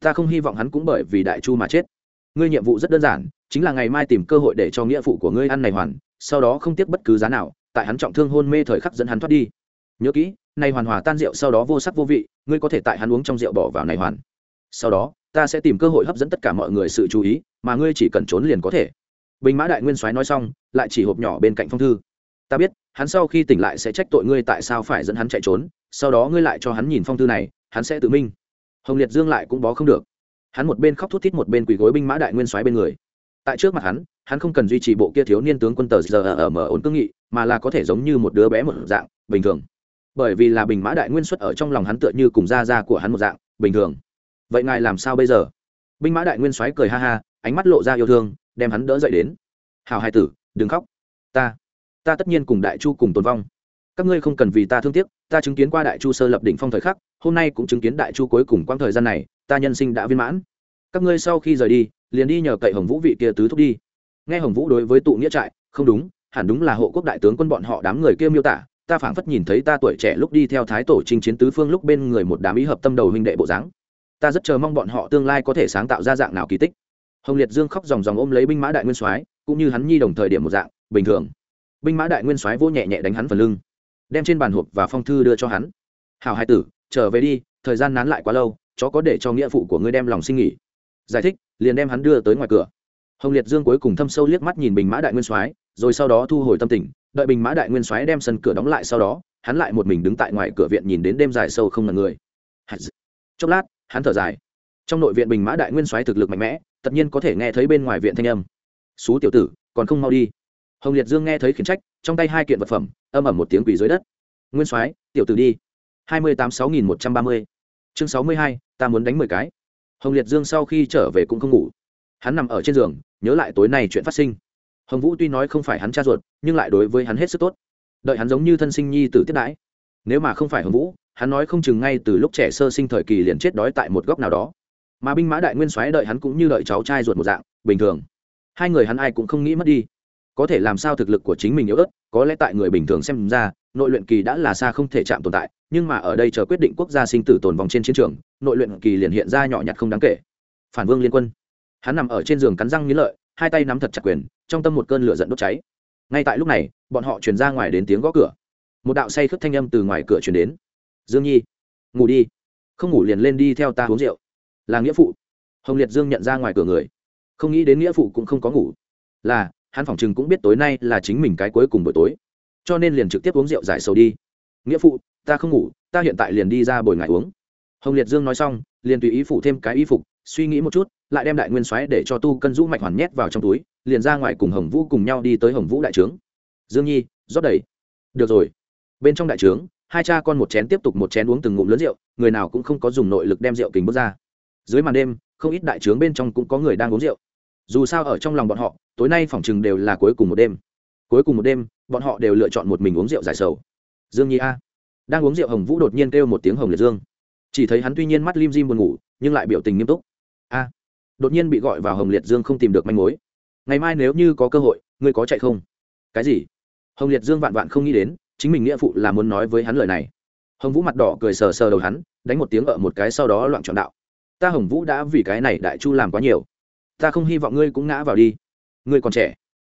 A: Ta không hy vọng hắn cũng bởi vì đại chu mà chết. Ngươi nhiệm vụ rất đơn giản, chính là ngày mai tìm cơ hội để cho nghĩa phụ của ngươi ăn này hoàn, sau đó không tiếc bất cứ giá nào, tại hắn trọng thương hôn mê thời khắc dẫn hắn thoát đi. Nhớ kỹ, này hoàn hòa tan rượu sau đó vô sắc vô vị, ngươi có thể tại hắn uống trong rượu bỏ vào này hoàn. Sau đó, ta sẽ tìm cơ hội hấp dẫn tất cả mọi người sự chú ý, mà ngươi chỉ cần trốn liền có thể. Bình mã đại nguyên soái nói xong, lại chỉ hộp nhỏ bên cạnh phong thư. Ta biết hắn sau khi tỉnh lại sẽ trách tội ngươi tại sao phải dẫn hắn chạy trốn, sau đó ngươi lại cho hắn nhìn phong thư này, hắn sẽ tự minh. Hồng liệt dương lại cũng bó không được. Hắn một bên khóc thút thít một bên quỳ gối binh mã đại nguyên soái bên người. Tại trước mặt hắn hắn không cần duy trì bộ kia thiếu niên tướng quân tờ giờ ở mở ổn cương nghị, mà là có thể giống như một đứa bé một dạng, bình thường. Bởi vì là bình mã đại nguyên xuất ở trong lòng hắn tựa như cùng da da của hắn một dạng, bình thường. Vậy ngài làm sao bây giờ? Binh mã đại nguyên soái cười ha ha, ánh mắt lộ ra yêu thương, đem hắn đỡ dậy đến. Hào hai tử, đừng khóc. Ta ta tất nhiên cùng đại chu cùng tồn vong. Các ngươi không cần vì ta thương tiếc, ta chứng kiến qua đại chu sơ lập đỉnh phong thời khắc, hôm nay cũng chứng kiến đại chu cuối cùng quãng thời gian này, ta nhân sinh đã viên mãn. Các ngươi sau khi rời đi, liền đi nhờ cậy hồng vũ vị kia tứ thúc đi. Nghe hồng vũ đối với tụ nghĩa trại, không đúng, hẳn đúng là hộ quốc đại tướng quân bọn họ đám người kia miêu tả, ta phảng phất nhìn thấy ta tuổi trẻ lúc đi theo thái tổ chinh chiến tứ phương lúc bên người một đám ý hợp tâm đầu huynh đệ bộ dáng. Ta rất chờ mong bọn họ tương lai có thể sáng tạo ra dạng nào kỳ tích. Hồng liệt dương khóc dòng dòng ôm lấy binh mã đại nguyên soái, cũng như hắn nhi đồng thời điểm một dạng, bình thường binh mã đại nguyên soái vô nhẹ nhẹ đánh hắn phần lưng, đem trên bàn hộp và phong thư đưa cho hắn. Hào hai tử, trở về đi, thời gian nán lại quá lâu, chó có để cho nghĩa phụ của ngươi đem lòng sinh nghỉ. Giải thích, liền đem hắn đưa tới ngoài cửa. Hồng liệt dương cuối cùng thâm sâu liếc mắt nhìn bình mã đại nguyên soái, rồi sau đó thu hồi tâm tình, đợi bình mã đại nguyên soái đem sân cửa đóng lại sau đó, hắn lại một mình đứng tại ngoài cửa viện nhìn đến đêm dài sâu không ngần người. Chốc lát, hắn thở dài. Trong nội viện bình mã đại nguyên soái thực lực mạnh mẽ, tất nhiên có thể nghe thấy bên ngoài viện thanh âm. Xú tiểu tử, còn không mau đi hồng liệt dương nghe thấy khiển trách, trong tay hai kiện vật phẩm, âm ẩm một tiếng quỳ dưới đất. Nguyên soái, tiểu tử đi. hai mươi tám sáu nghìn một trăm ba mươi. Chương sáu mươi hai, ta muốn đánh mười cái. Hồng liệt dương sau khi trở về cũng không ngủ. Hắn nằm ở trên giường, nhớ lại tối nay chuyện phát sinh. Hồng vũ tuy nói không phải hắn cha ruột, nhưng lại đối với hắn hết sức tốt. Đợi hắn giống như thân sinh nhi tử tiết đãi. Nếu mà không phải hồng vũ, hắn nói không chừng ngay từ lúc trẻ sơ sinh thời kỳ liền chết đói tại một góc nào đó. Mà binh mã đại nguyên soái đợi hắn cũng như đợi cháu trai ruột một dạng, bình thường. Hai người hắn ai cũng không nghĩ mất đi có thể làm sao thực lực của chính mình yếu ớt, có lẽ tại người bình thường xem ra, nội luyện kỳ đã là xa không thể chạm tồn tại, nhưng mà ở đây chờ quyết định quốc gia sinh tử tồn vòng trên chiến trường, nội luyện kỳ liền hiện ra nhỏ nhặt không đáng kể. Phản vương liên quân. Hắn nằm ở trên giường cắn răng nghĩ lợi, hai tay nắm thật chặt quyền, trong tâm một cơn lửa giận đốt cháy. Ngay tại lúc này, bọn họ chuyển ra ngoài đến tiếng gõ cửa. Một đạo say khướt thanh âm từ ngoài cửa chuyển đến. Dương nhi, ngủ đi. Không ngủ liền lên đi theo ta uống rượu. Là nghĩa phụ. Hồng liệt dương nhận ra ngoài cửa người. Không nghĩ đến nghĩa phụ cũng không có ngủ. Là hắn phỏng chừng cũng biết tối nay là chính mình cái cuối cùng buổi tối. Cho nên liền trực tiếp uống rượu giải sầu đi. Nghĩa phụ, ta không ngủ, ta hiện tại liền đi ra bồi ngại uống. Hồng liệt dương nói xong, liền tùy ý phụ thêm cái y phục, suy nghĩ một chút, lại đem đại nguyên soái để cho tu cân rũ mạch hoàn nhét vào trong túi, liền ra ngoài cùng hồng vũ cùng nhau đi tới hồng vũ đại trướng. Dương nhi, rót đầy. Được rồi. Bên trong đại trướng, hai cha con một chén tiếp tục một chén uống từng ngụm lớn rượu, người nào cũng không có dùng nội lực đem rượu kính bước ra. Dưới màn đêm, không ít đại trướng bên trong cũng có người đang uống rượu dù sao ở trong lòng bọn họ, tối nay phỏng chừng đều là cuối cùng một đêm. Cuối cùng một đêm, bọn họ đều lựa chọn một mình uống rượu giải sầu. Dương nhi a. Đang uống rượu hồng vũ đột nhiên kêu một tiếng hồng liệt dương. Chỉ thấy hắn tuy nhiên mắt lim dim buồn ngủ, nhưng lại biểu tình nghiêm túc. A. Đột nhiên bị gọi vào hồng liệt dương không tìm được manh mối. Ngày mai nếu như có cơ hội, ngươi có chạy không? Cái gì? Hồng liệt dương vạn vạn không nghĩ đến, chính mình nghĩa phụ là muốn nói với hắn lời này. Hồng vũ mặt đỏ cười sờ sờ đầu hắn, đánh một tiếng ở một cái sau đó loạn trọn đạo. Ta hồng vũ đã vì cái này đại chu làm quá nhiều ta không hy vọng ngươi cũng ngã vào đi. Ngươi còn trẻ.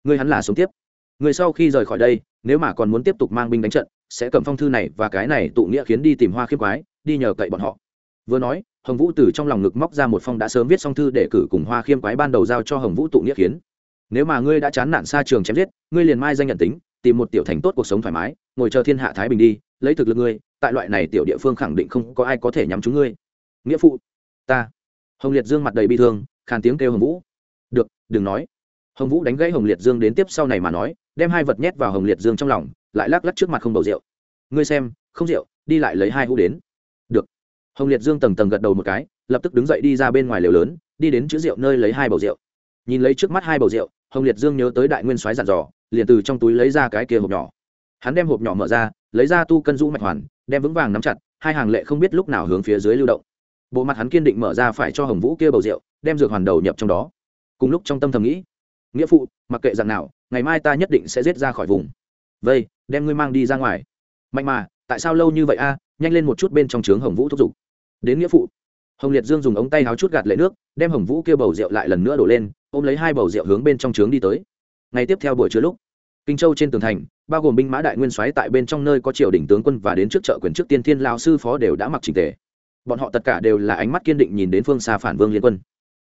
A: Ngươi hắn là sống tiếp. Ngươi sau khi rời khỏi đây, nếu mà còn muốn tiếp tục mang binh đánh trận, sẽ cầm phong thư này và cái này tụ nghĩa khiến đi tìm hoa khiếp quái, đi nhờ cậy bọn họ. Vừa nói, hồng vũ từ trong lòng ngực móc ra một phong đã sớm viết xong thư để cử cùng hoa khiêm quái ban đầu giao cho hồng vũ tụ nghĩa khiến. Nếu mà ngươi đã chán nản xa trường chém giết, ngươi liền mai danh nhận tính, tìm một tiểu thành tốt cuộc sống thoải mái, ngồi chờ thiên hạ thái bình đi, lấy thực lực ngươi, tại loại này tiểu địa phương khẳng định không có ai có thể nhắm chúng ngươi. Nghĩa phụ, ta. Hồng liệt dương mặt đầy bi thương khàn tiếng kêu hồng vũ. Được, đừng nói. Hồng vũ đánh gãy hồng liệt dương đến tiếp sau này mà nói, đem hai vật nhét vào hồng liệt dương trong lòng, lại lắc lắc trước mặt không bầu rượu. Ngươi xem, không rượu, đi lại lấy hai hũ đến. Được. Hồng liệt dương tầng tầng gật đầu một cái, lập tức đứng dậy đi ra bên ngoài lều lớn, đi đến chữ rượu nơi lấy hai bầu rượu. Nhìn lấy trước mắt hai bầu rượu, hồng liệt dương nhớ tới đại nguyên soái dặn dò, liền từ trong túi lấy ra cái kia hộp nhỏ. Hắn đem hộp nhỏ mở ra, lấy ra tu cân rũ mạch hoàn, đem vững vàng nắm chặt, hai hàng lệ không biết lúc nào hướng phía dưới lưu động. Bộ mặt hắn kiên định mở ra phải cho hồng vũ kia bầu rượu đem dược hoàn đầu nhập trong đó. Cùng lúc trong tâm thầm nghĩ, nghĩa phụ, mặc kệ rằng nào, ngày mai ta nhất định sẽ giết ra khỏi vùng. Vây, đem ngươi mang đi ra ngoài. Mạnh mà, tại sao lâu như vậy a? Nhanh lên một chút bên trong trướng hồng vũ thúc giục. Đến nghĩa phụ. Hồng liệt dương dùng ống tay háo chút gạt lệ nước, đem hồng vũ kêu bầu rượu lại lần nữa đổ lên, ôm lấy hai bầu rượu hướng bên trong trướng đi tới. Ngày tiếp theo buổi trưa lúc, kinh châu trên tường thành, bao gồm binh mã đại nguyên soái tại bên trong nơi có triều đình tướng quân và đến trước chợ quyền trước tiên thiên lao sư phó đều đã mặc trình tề. Bọn họ tất cả đều là ánh mắt kiên định nhìn đến phương xa phản vương liên quân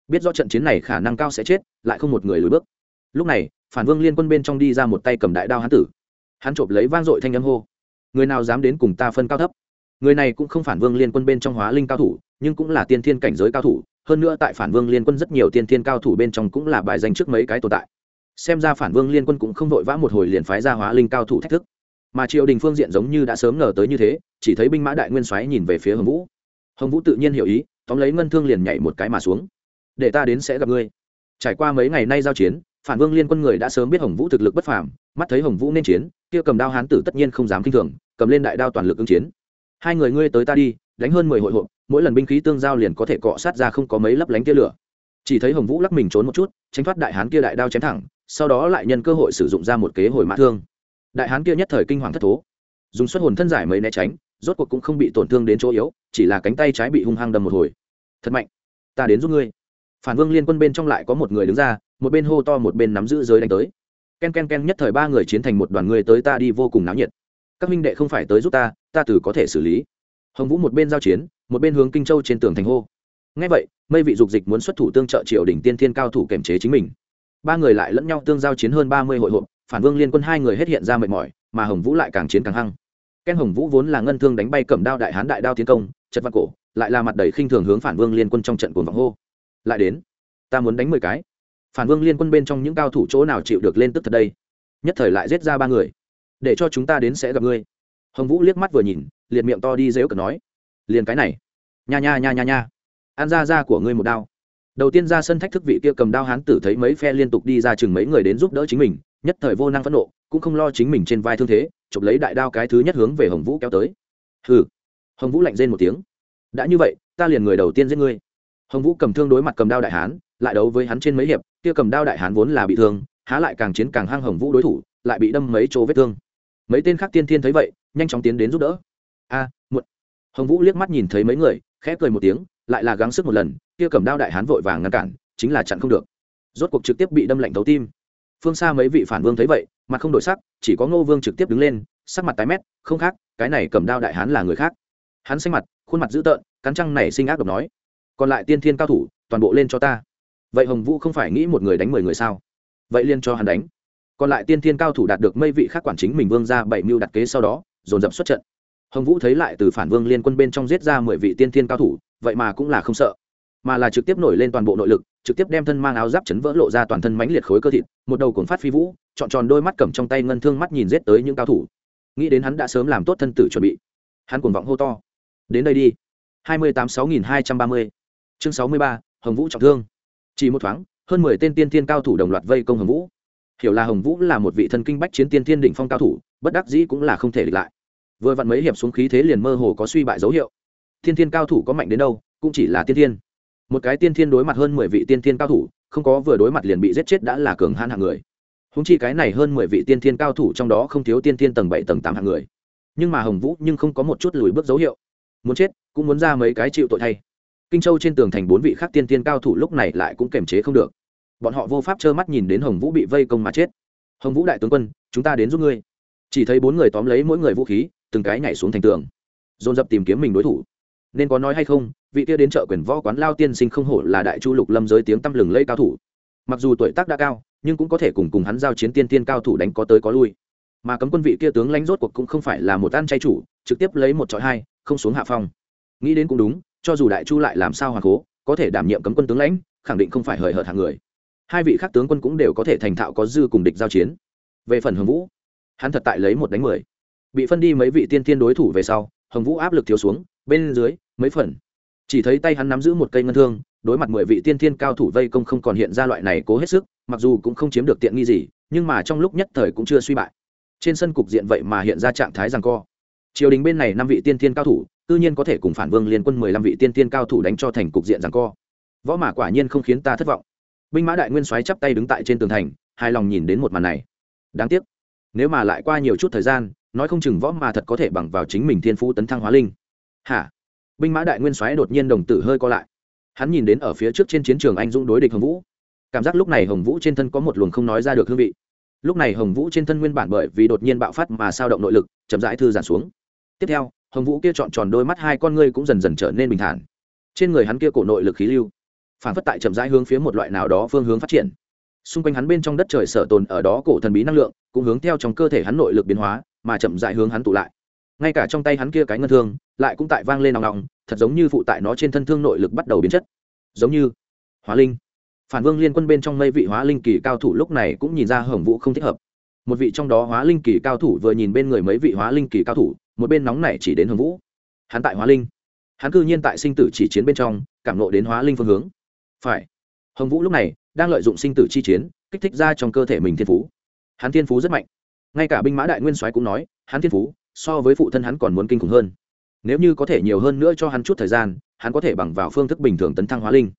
A: biết rõ trận chiến này khả năng cao sẽ chết, lại không một người lùi bước. Lúc này, phản vương liên quân bên trong đi ra một tay cầm đại đao hán tử. Hắn chộp lấy vang dội thanh âm hô, người nào dám đến cùng ta phân cao thấp? Người này cũng không phản vương liên quân bên trong hóa linh cao thủ, nhưng cũng là tiên thiên cảnh giới cao thủ, hơn nữa tại phản vương liên quân rất nhiều tiên thiên cao thủ bên trong cũng là bài danh trước mấy cái tồn tại. Xem ra phản vương liên quân cũng không vội vã một hồi liền phái ra hóa linh cao thủ thách thức. Mà triều đình phương diện giống như đã sớm ngờ tới như thế, chỉ thấy binh mã đại nguyên soái nhìn về phía hồng vũ. Hồng vũ tự nhiên hiểu ý, tóm lấy ngân thương liền nhảy một cái mà xuống để ta đến sẽ gặp ngươi. Trải qua mấy ngày nay giao chiến, phản vương liên quân người đã sớm biết hồng vũ thực lực bất phàm, mắt thấy hồng vũ nên chiến, kia cầm đao hán tử tất nhiên không dám kinh thường, cầm lên đại đao toàn lực ứng chiến. Hai người ngươi tới ta đi, đánh hơn mười hội hộp, mỗi lần binh khí tương giao liền có thể cọ sát ra không có mấy lấp lánh tia lửa. Chỉ thấy hồng vũ lắc mình trốn một chút, tránh thoát đại hán kia đại đao chém thẳng, sau đó lại nhân cơ hội sử dụng ra một kế hồi mã thương. Đại hán kia nhất thời kinh hoàng thất thố. Dùng xuất hồn thân giải mấy né tránh, rốt cuộc cũng không bị tổn thương đến chỗ yếu, chỉ là cánh tay trái bị hung hăng đâm một hồi. Thật mạnh, ta đến giúp ngươi phản vương liên quân bên trong lại có một người đứng ra, một bên hô to, một bên nắm giữ giới đánh tới. Ken ken ken, nhất thời ba người chiến thành một đoàn người tới ta đi vô cùng náo nhiệt. Các minh đệ không phải tới giúp ta ta tử có thể xử lý. Hồng vũ một bên giao chiến, một bên hướng kinh châu trên tường thành hô. Ngay vậy, mây vị dục dịch muốn xuất thủ tương trợ triều đỉnh tiên thiên cao thủ kiểm chế chính mình. Ba người lại lẫn nhau tương giao chiến hơn ba mươi hội hộp, phản vương liên quân hai người hết hiện ra mệt mỏi, mà hồng vũ lại càng chiến càng hăng. Ken hồng vũ vốn là ngân thương đánh bay cẩm đao đại hán đại đao tiến công, chật văn cổ, lại là mặt đầy khinh thường hướng phản vương liên quân trong trận cuồng vọng hô lại đến. Ta muốn đánh mười cái. Phản vương liên quân bên trong những cao thủ chỗ nào chịu được lên tức thật đây? Nhất thời lại giết ra ba người. Để cho chúng ta đến sẽ gặp ngươi. Hồng vũ liếc mắt vừa nhìn liệt miệng to đi dễu cờ nói. Liền cái này. Nha nha nha nha nha. An ra ra của ngươi một đao. Đầu tiên ra sân thách thức vị kia cầm đao hán tử thấy mấy phe liên tục đi ra chừng mấy người đến giúp đỡ chính mình, nhất thời vô năng phẫn nộ, cũng không lo chính mình trên vai thương thế, chụp lấy đại đao cái thứ nhất hướng về hồng vũ kéo tới. Hừ. Hồng vũ lạnh rên một tiếng. Đã như vậy, ta liền người đầu tiên giết ngươi hồng vũ cầm thương đối mặt cầm đao đại hán lại đấu với hắn trên mấy hiệp kia cầm đao đại hán vốn là bị thương há lại càng chiến càng hăng hồng vũ đối thủ lại bị đâm mấy chỗ vết thương. Mấy tên khác tiên thiên thấy vậy nhanh chóng tiến đến giúp đỡ. A à, muộn. Hồng vũ liếc mắt nhìn thấy mấy người khẽ cười một tiếng lại là gắng sức một lần kia cầm đao đại hán vội vàng ngăn cản chính là chặn không được. Rốt cuộc trực tiếp bị đâm lạnh thấu tim. Phương xa mấy vị phản vương thấy vậy mặt không đổi sắc chỉ có ngô vương trực tiếp đứng lên sắc mặt tái mét không khác cái này cầm đao đại hán là người khác. Hắn xanh mặt khuôn mặt dữ tợn cắn trăng này sinh ác độc nói còn lại tiên thiên cao thủ, toàn bộ lên cho ta. Vậy hồng vũ không phải nghĩ một người đánh mười người sao? Vậy liên cho hắn đánh. Còn lại tiên thiên cao thủ đạt được mây vị khác quản chính mình vương ra bảy mưu đặt kế sau đó, dồn dập xuất trận. Hồng vũ thấy lại từ phản vương liên quân bên trong giết ra mười vị tiên thiên cao thủ, vậy mà cũng là không sợ. Mà là trực tiếp nổi lên toàn bộ nội lực, trực tiếp đem thân mang áo giáp chấn vỡ lộ ra toàn thân mãnh liệt khối cơ thịt, một đầu cồn phát phi vũ chọn tròn đôi mắt cầm trong tay ngân thương mắt nhìn giết tới những cao thủ. Nghĩ đến hắn đã sớm làm tốt thân tử chuẩn bị. Hắn cuồng vọng hô to. Đến đây đi. Hai mươi tám sáu nghìn hai trăm ba mươi chương sáu mươi ba, hồng vũ trọng thương. Chỉ một thoáng, hơn mười tên tiên thiên cao thủ đồng loạt vây công hồng vũ. Hiểu là hồng vũ là một vị thân kinh bách chiến tiên thiên đỉnh phong cao thủ, bất đắc dĩ cũng là không thể địch lại. Vừa vặn mấy hiệp xuống khí thế liền mơ hồ có suy bại dấu hiệu. Thiên thiên cao thủ có mạnh đến đâu, cũng chỉ là tiên thiên. Một cái tiên thiên đối mặt hơn mười vị tiên thiên cao thủ, không có vừa đối mặt liền bị giết chết đã là cường hãn hạng người. Húng chi cái này hơn mười vị tiên thiên cao thủ trong đó không thiếu tiên thiên tầng bảy, tầng tám hạng người. Nhưng mà hồng vũ nhưng không có một chút lùi bước dấu hiệu. Muốn chết, cũng muốn ra mấy cái chịu tội thay kinh châu trên tường thành bốn vị khác tiên tiên cao thủ lúc này lại cũng kềm chế không được. Bọn họ vô pháp trơ mắt nhìn đến hồng vũ bị vây công mà chết. Hồng vũ đại tướng quân, chúng ta đến giúp ngươi. Chỉ thấy bốn người tóm lấy mỗi người vũ khí, từng cái nhảy xuống thành tường, dồn dập tìm kiếm mình đối thủ. Nên có nói hay không, vị kia đến chợ quyền võ quán lao tiên sinh không hổ là đại chu lục lâm giới tiếng tăm lừng lây cao thủ. Mặc dù tuổi tác đã cao, nhưng cũng có thể cùng cùng hắn giao chiến tiên tiên cao thủ đánh có tới có lui. Mà cấm quân vị kia tướng lãnh rốt cuộc cũng không phải là một ăn chay chủ, trực tiếp lấy một trọi hai, không xuống hạ phong. Nghĩ đến cũng đúng cho dù đại chu lại làm sao hoàng cố, có thể đảm nhiệm cấm quân tướng lãnh, khẳng định không phải hời hợt hàng người. Hai vị khác tướng quân cũng đều có thể thành thạo có dư cùng địch giao chiến. Về phần hồng vũ, hắn thật tại lấy một đánh mười. Bị phân đi mấy vị tiên tiên đối thủ về sau, hồng vũ áp lực thiếu xuống, bên dưới, mấy phần. Chỉ thấy tay hắn nắm giữ một cây ngân thương, đối mặt mười vị tiên thiên cao thủ vây công không còn hiện ra loại này cố hết sức, mặc dù cũng không chiếm được tiện nghi gì, nhưng mà trong lúc nhất thời cũng chưa suy bại. Trên sân cục diện vậy mà hiện ra trạng thái rằng co triều đình bên này năm vị tiên thiên cao thủ, tự nhiên có thể cùng phản vương liên quân mười lăm vị tiên thiên cao thủ đánh cho thành cục diện rằng co. Võ mã quả nhiên không khiến ta thất vọng. Binh mã đại nguyên soái chắp tay đứng tại trên tường thành, hài lòng nhìn đến một màn này. Đáng tiếc, nếu mà lại qua nhiều chút thời gian, nói không chừng võ mà thật có thể bằng vào chính mình thiên phú tấn thăng hóa linh. Hả? Binh mã đại nguyên soái đột nhiên đồng tử hơi co lại. Hắn nhìn đến ở phía trước trên chiến trường anh dũng đối địch hồng vũ. Cảm giác lúc này hồng vũ trên thân có một luồng không nói ra được hương vị. Lúc này hồng vũ trên thân nguyên bản bởi vì đột nhiên bạo phát mà sao động nội lực, chậm rãi thư giãn xuống tiếp theo, hồng vũ kia chọn tròn đôi mắt hai con ngươi cũng dần dần trở nên bình thản. Trên người hắn kia cổ nội lực khí lưu, phản phất tại chậm rãi hướng phía một loại nào đó phương hướng phát triển. Xung quanh hắn bên trong đất trời sở tồn ở đó cổ thần bí năng lượng, cũng hướng theo trong cơ thể hắn nội lực biến hóa, mà chậm rãi hướng hắn tụ lại. Ngay cả trong tay hắn kia cái ngân thương, lại cũng tại vang lên nòng nòng, thật giống như phụ tại nó trên thân thương nội lực bắt đầu biến chất. Giống như hóa linh. Phản vương liên quân bên trong mây vị hóa linh kỳ cao thủ lúc này cũng nhìn ra hồng vũ không thích hợp. Một vị trong đó hóa linh kỳ cao thủ vừa nhìn bên người mấy vị hóa linh kỳ cao thủ một bên nóng này chỉ đến hồng vũ. Hắn tại hóa linh. Hắn cư nhiên tại sinh tử chỉ chiến bên trong, cảm nộ đến hóa linh phương hướng. Phải. Hồng vũ lúc này đang lợi dụng sinh tử chi chiến, kích thích ra trong cơ thể mình thiên phú. Hắn thiên phú rất mạnh. Ngay cả binh mã đại nguyên soái cũng nói, hắn thiên phú so với phụ thân hắn còn muốn kinh khủng hơn. Nếu như có thể nhiều hơn nữa cho hắn chút thời gian, hắn có thể bằng vào phương thức bình thường tấn thăng hóa linh.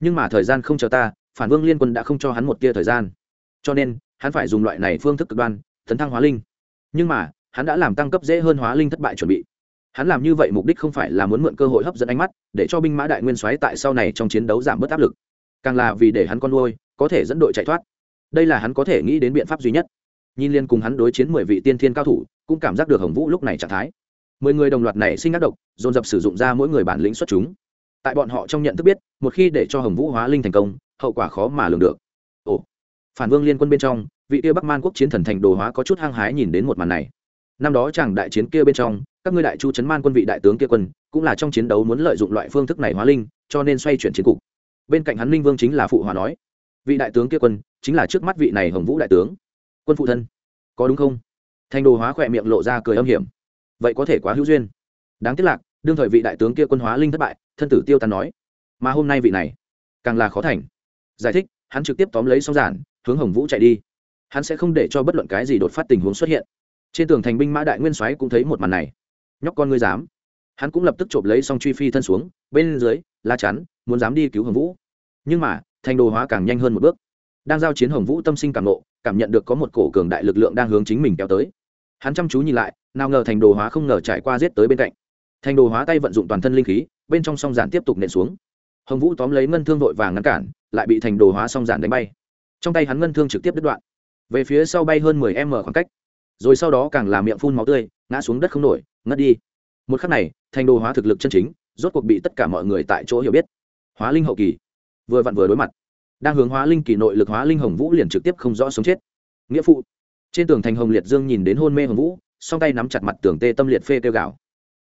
A: Nhưng mà thời gian không chờ ta, phản vương liên quân đã không cho hắn một tia thời gian. Cho nên, hắn phải dùng loại này phương thức cực đoan, tấn thăng hóa linh. Nhưng mà hắn đã làm tăng cấp dễ hơn hóa linh thất bại chuẩn bị. Hắn làm như vậy mục đích không phải là muốn mượn cơ hội hấp dẫn ánh mắt, để cho binh mã đại nguyên soái tại sau này trong chiến đấu giảm bớt áp lực. Càng là vì để hắn con nuôi, có thể dẫn đội chạy thoát. Đây là hắn có thể nghĩ đến biện pháp duy nhất. Nhìn liên cùng hắn đối chiến mười vị tiên thiên cao thủ, cũng cảm giác được hồng vũ lúc này trạng thái. Mười người đồng loạt này sinh ác độc, dồn dập sử dụng ra mỗi người bản lĩnh xuất chúng. Tại bọn họ trong nhận thức biết, một khi để cho hồng vũ hóa linh thành công, hậu quả khó mà lường được. Ồ. Phản vương liên quân bên trong, vị tiêu bắc man quốc chiến thần thành đồ hóa có chút hăng hái nhìn đến một màn này năm đó chàng đại chiến kia bên trong, các ngươi đại chu chấn man quân vị đại tướng kia quân, cũng là trong chiến đấu muốn lợi dụng loại phương thức này hóa linh, cho nên xoay chuyển chiến cục. Bên cạnh hắn linh vương chính là phụ hòa nói, vị đại tướng kia quân, chính là trước mắt vị này hồng vũ đại tướng, quân phụ thân. Có đúng không? Thành đồ hóa khỏe miệng lộ ra cười âm hiểm. Vậy có thể quá hữu duyên. Đáng tiếc lạc đương thời vị đại tướng kia quân hóa linh thất bại, thân tử tiêu tàn nói, mà hôm nay vị này, càng là khó thành. Giải thích, hắn trực tiếp tóm lấy song giản, hướng hồng vũ chạy đi. Hắn sẽ không để cho bất luận cái gì đột phát tình huống xuất hiện trên tường thành binh mã đại nguyên soái cũng thấy một màn này. Nhóc con ngươi dám. Hắn cũng lập tức chộp lấy song truy phi thân xuống, bên dưới la chắn, muốn dám đi cứu hồng vũ. Nhưng mà, thành đồ hóa càng nhanh hơn một bước. Đang giao chiến hồng vũ tâm sinh càng nộ, cảm nhận được có một cổ cường đại lực lượng đang hướng chính mình kéo tới. Hắn chăm chú nhìn lại, nào ngờ thành đồ hóa không ngờ trải qua giết tới bên cạnh. Thành đồ hóa tay vận dụng toàn thân linh khí, bên trong song giản tiếp tục nện xuống. Hồng vũ tóm lấy ngân thương vội vàng ngăn cản, lại bị thành đồ hóa song giản đánh bay. Trong tay hắn ngân thương trực tiếp đứt đoạn. Về phía sau bay hơn mười m khoảng cách rồi sau đó càng làm miệng phun máu tươi, ngã xuống đất không nổi, ngất đi. Một khắc này, thành đồ hóa thực lực chân chính, rốt cuộc bị tất cả mọi người tại chỗ hiểu biết. Hóa linh hậu kỳ. Vừa vặn vừa đối mặt. Đang hướng hóa linh kỳ nội lực hóa linh hồng vũ liền trực tiếp không rõ sống chết. Nghĩa phụ. Trên tường thành hồng liệt dương nhìn đến hôn mê hồng vũ, song tay nắm chặt mặt tường tê tâm liệt phê tiêu gạo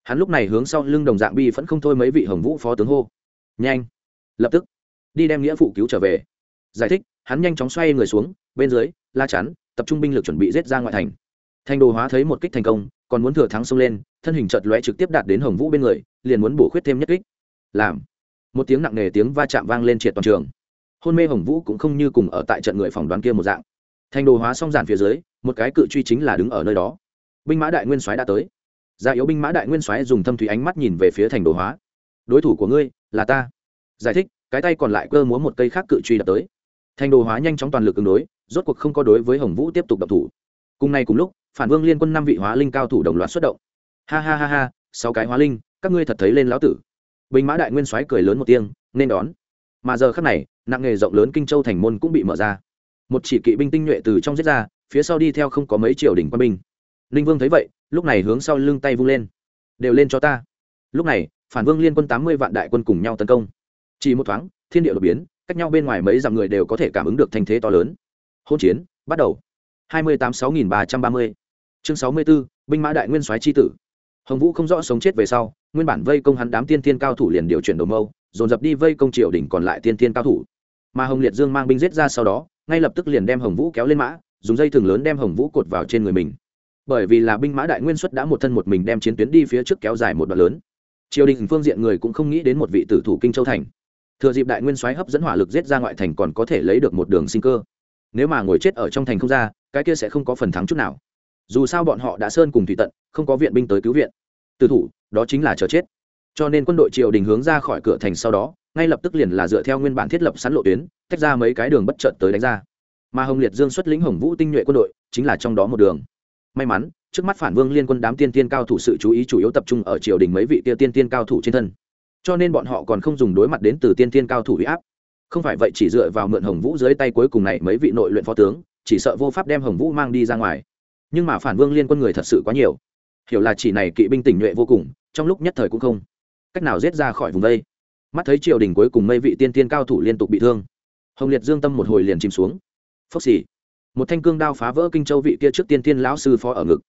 A: hắn lúc này hướng sau lưng đồng dạng bi vẫn không thôi mấy vị hồng vũ phó tướng hô. Nhanh. Lập tức. Đi đem nghĩa phụ cứu trở về. Giải thích, hắn nhanh chóng xoay người xuống, bên dưới, la chắn, tập trung binh lực chuẩn bị giết ra ngoại thành thành đồ hóa thấy một kích thành công, còn muốn thừa thắng xông lên, thân hình chợt lóe trực tiếp đạt đến hồng vũ bên người, liền muốn bổ khuyết thêm nhất kích. Làm. Một tiếng nặng nề tiếng va chạm vang lên triệt toàn trường. Hôn mê hồng vũ cũng không như cùng ở tại trận người phỏng đoán kia một dạng. Thành đồ hóa xong giản phía dưới, một cái cự truy chính là đứng ở nơi đó. Binh mã đại nguyên soái đã tới. Gia yếu binh mã đại nguyên soái dùng thâm thủy ánh mắt nhìn về phía thành đồ hóa. Đối thủ của ngươi là ta. Giải thích, cái tay còn lại cơ múa một cây khác cự truy đập tới. Thành đồ hóa nhanh chóng toàn lực ứng đối, rốt cuộc không có đối với hồng vũ tiếp tục đập thủ. Cùng nay cùng lúc phản vương liên quân năm vị hóa linh cao thủ đồng loạt xuất động. Ha ha ha ha, sáu cái hóa linh, các ngươi thật thấy lên lão tử. Bình mã đại nguyên soái cười lớn một tiếng, nên đón. Mà giờ khắc này, nặng nghề rộng lớn kinh châu thành môn cũng bị mở ra. Một chỉ kỵ binh tinh nhuệ từ trong giết ra, phía sau đi theo không có mấy triều đỉnh quân binh. Ninh vương thấy vậy, lúc này hướng sau lưng tay vung lên. Đều lên cho ta. Lúc này, phản vương liên quân tám mươi vạn đại quân cùng nhau tấn công. Chỉ một thoáng, thiên địa đột biến, cách nhau bên ngoài mấy dặm người đều có thể cảm ứng được thanh thế to lớn. Hôn chiến, bắt đầu. hai mươi tám sáu nghìn ba trăm ba mươi chương sáu mươi b ố binh mã đại nguyên soái tri tử. Hồng vũ không rõ sống chết về sau, nguyên bản vây công hắn đám tiên tiên cao thủ liền điều chuyển đồ mâu, dồn dập đi vây công triều đình còn lại tiên tiên cao thủ. Mà hồng liệt dương mang binh giết ra sau đó, ngay lập tức liền đem hồng vũ kéo lên mã, dùng dây thừng lớn đem hồng vũ cột vào trên người mình. Bởi vì là binh mã đại nguyên xuất đã một thân một mình đem chiến tuyến đi phía trước kéo dài một đoạn lớn. Triều đình phương diện người cũng không nghĩ đến một vị tử thủ kinh châu thành. Thừa dịp đại nguyên soái hấp dẫn hỏa lực giết ra ngoại thành còn có thể lấy được một đường sinh cơ. Nếu mà ngồi chết ở trong thành không ra, cái kia sẽ không có phần thắng chút nào dù sao bọn họ đã sơn cùng thủy tận, không có viện binh tới cứu viện. Tử thủ, đó chính là chờ chết. Cho nên quân đội triều đình hướng ra khỏi cửa thành sau đó, ngay lập tức liền là dựa theo nguyên bản thiết lập sẵn lộ tuyến, tách ra mấy cái đường bất chợt tới đánh ra. Mà hồng liệt dương xuất lĩnh hồng vũ tinh nhuệ quân đội, chính là trong đó một đường. May mắn, trước mắt phản vương liên quân đám tiên tiên cao thủ sự chú ý chủ yếu tập trung ở triều đình mấy vị tiêu tiên tiên cao thủ trên thân. Cho nên bọn họ còn không dùng đối mặt đến từ tiên tiên cao thủ huy áp. Không phải vậy chỉ dựa vào mượn hồng vũ dưới tay cuối cùng này mấy vị nội luyện phó tướng, chỉ sợ vô pháp đem hồng vũ mang đi ra ngoài nhưng mà phản vương liên quân người thật sự quá nhiều. Hiểu là chỉ này kỵ binh tỉnh nhuệ vô cùng, trong lúc nhất thời cũng không cách nào giết ra khỏi vùng đây. Mắt thấy triều đình cuối cùng mây vị tiên tiên cao thủ liên tục bị thương, hồng liệt dương tâm một hồi liền chìm xuống. Phốc xỉ một thanh cương đao phá vỡ kinh châu vị kia trước tiên tiên lão sư phó ở ngực.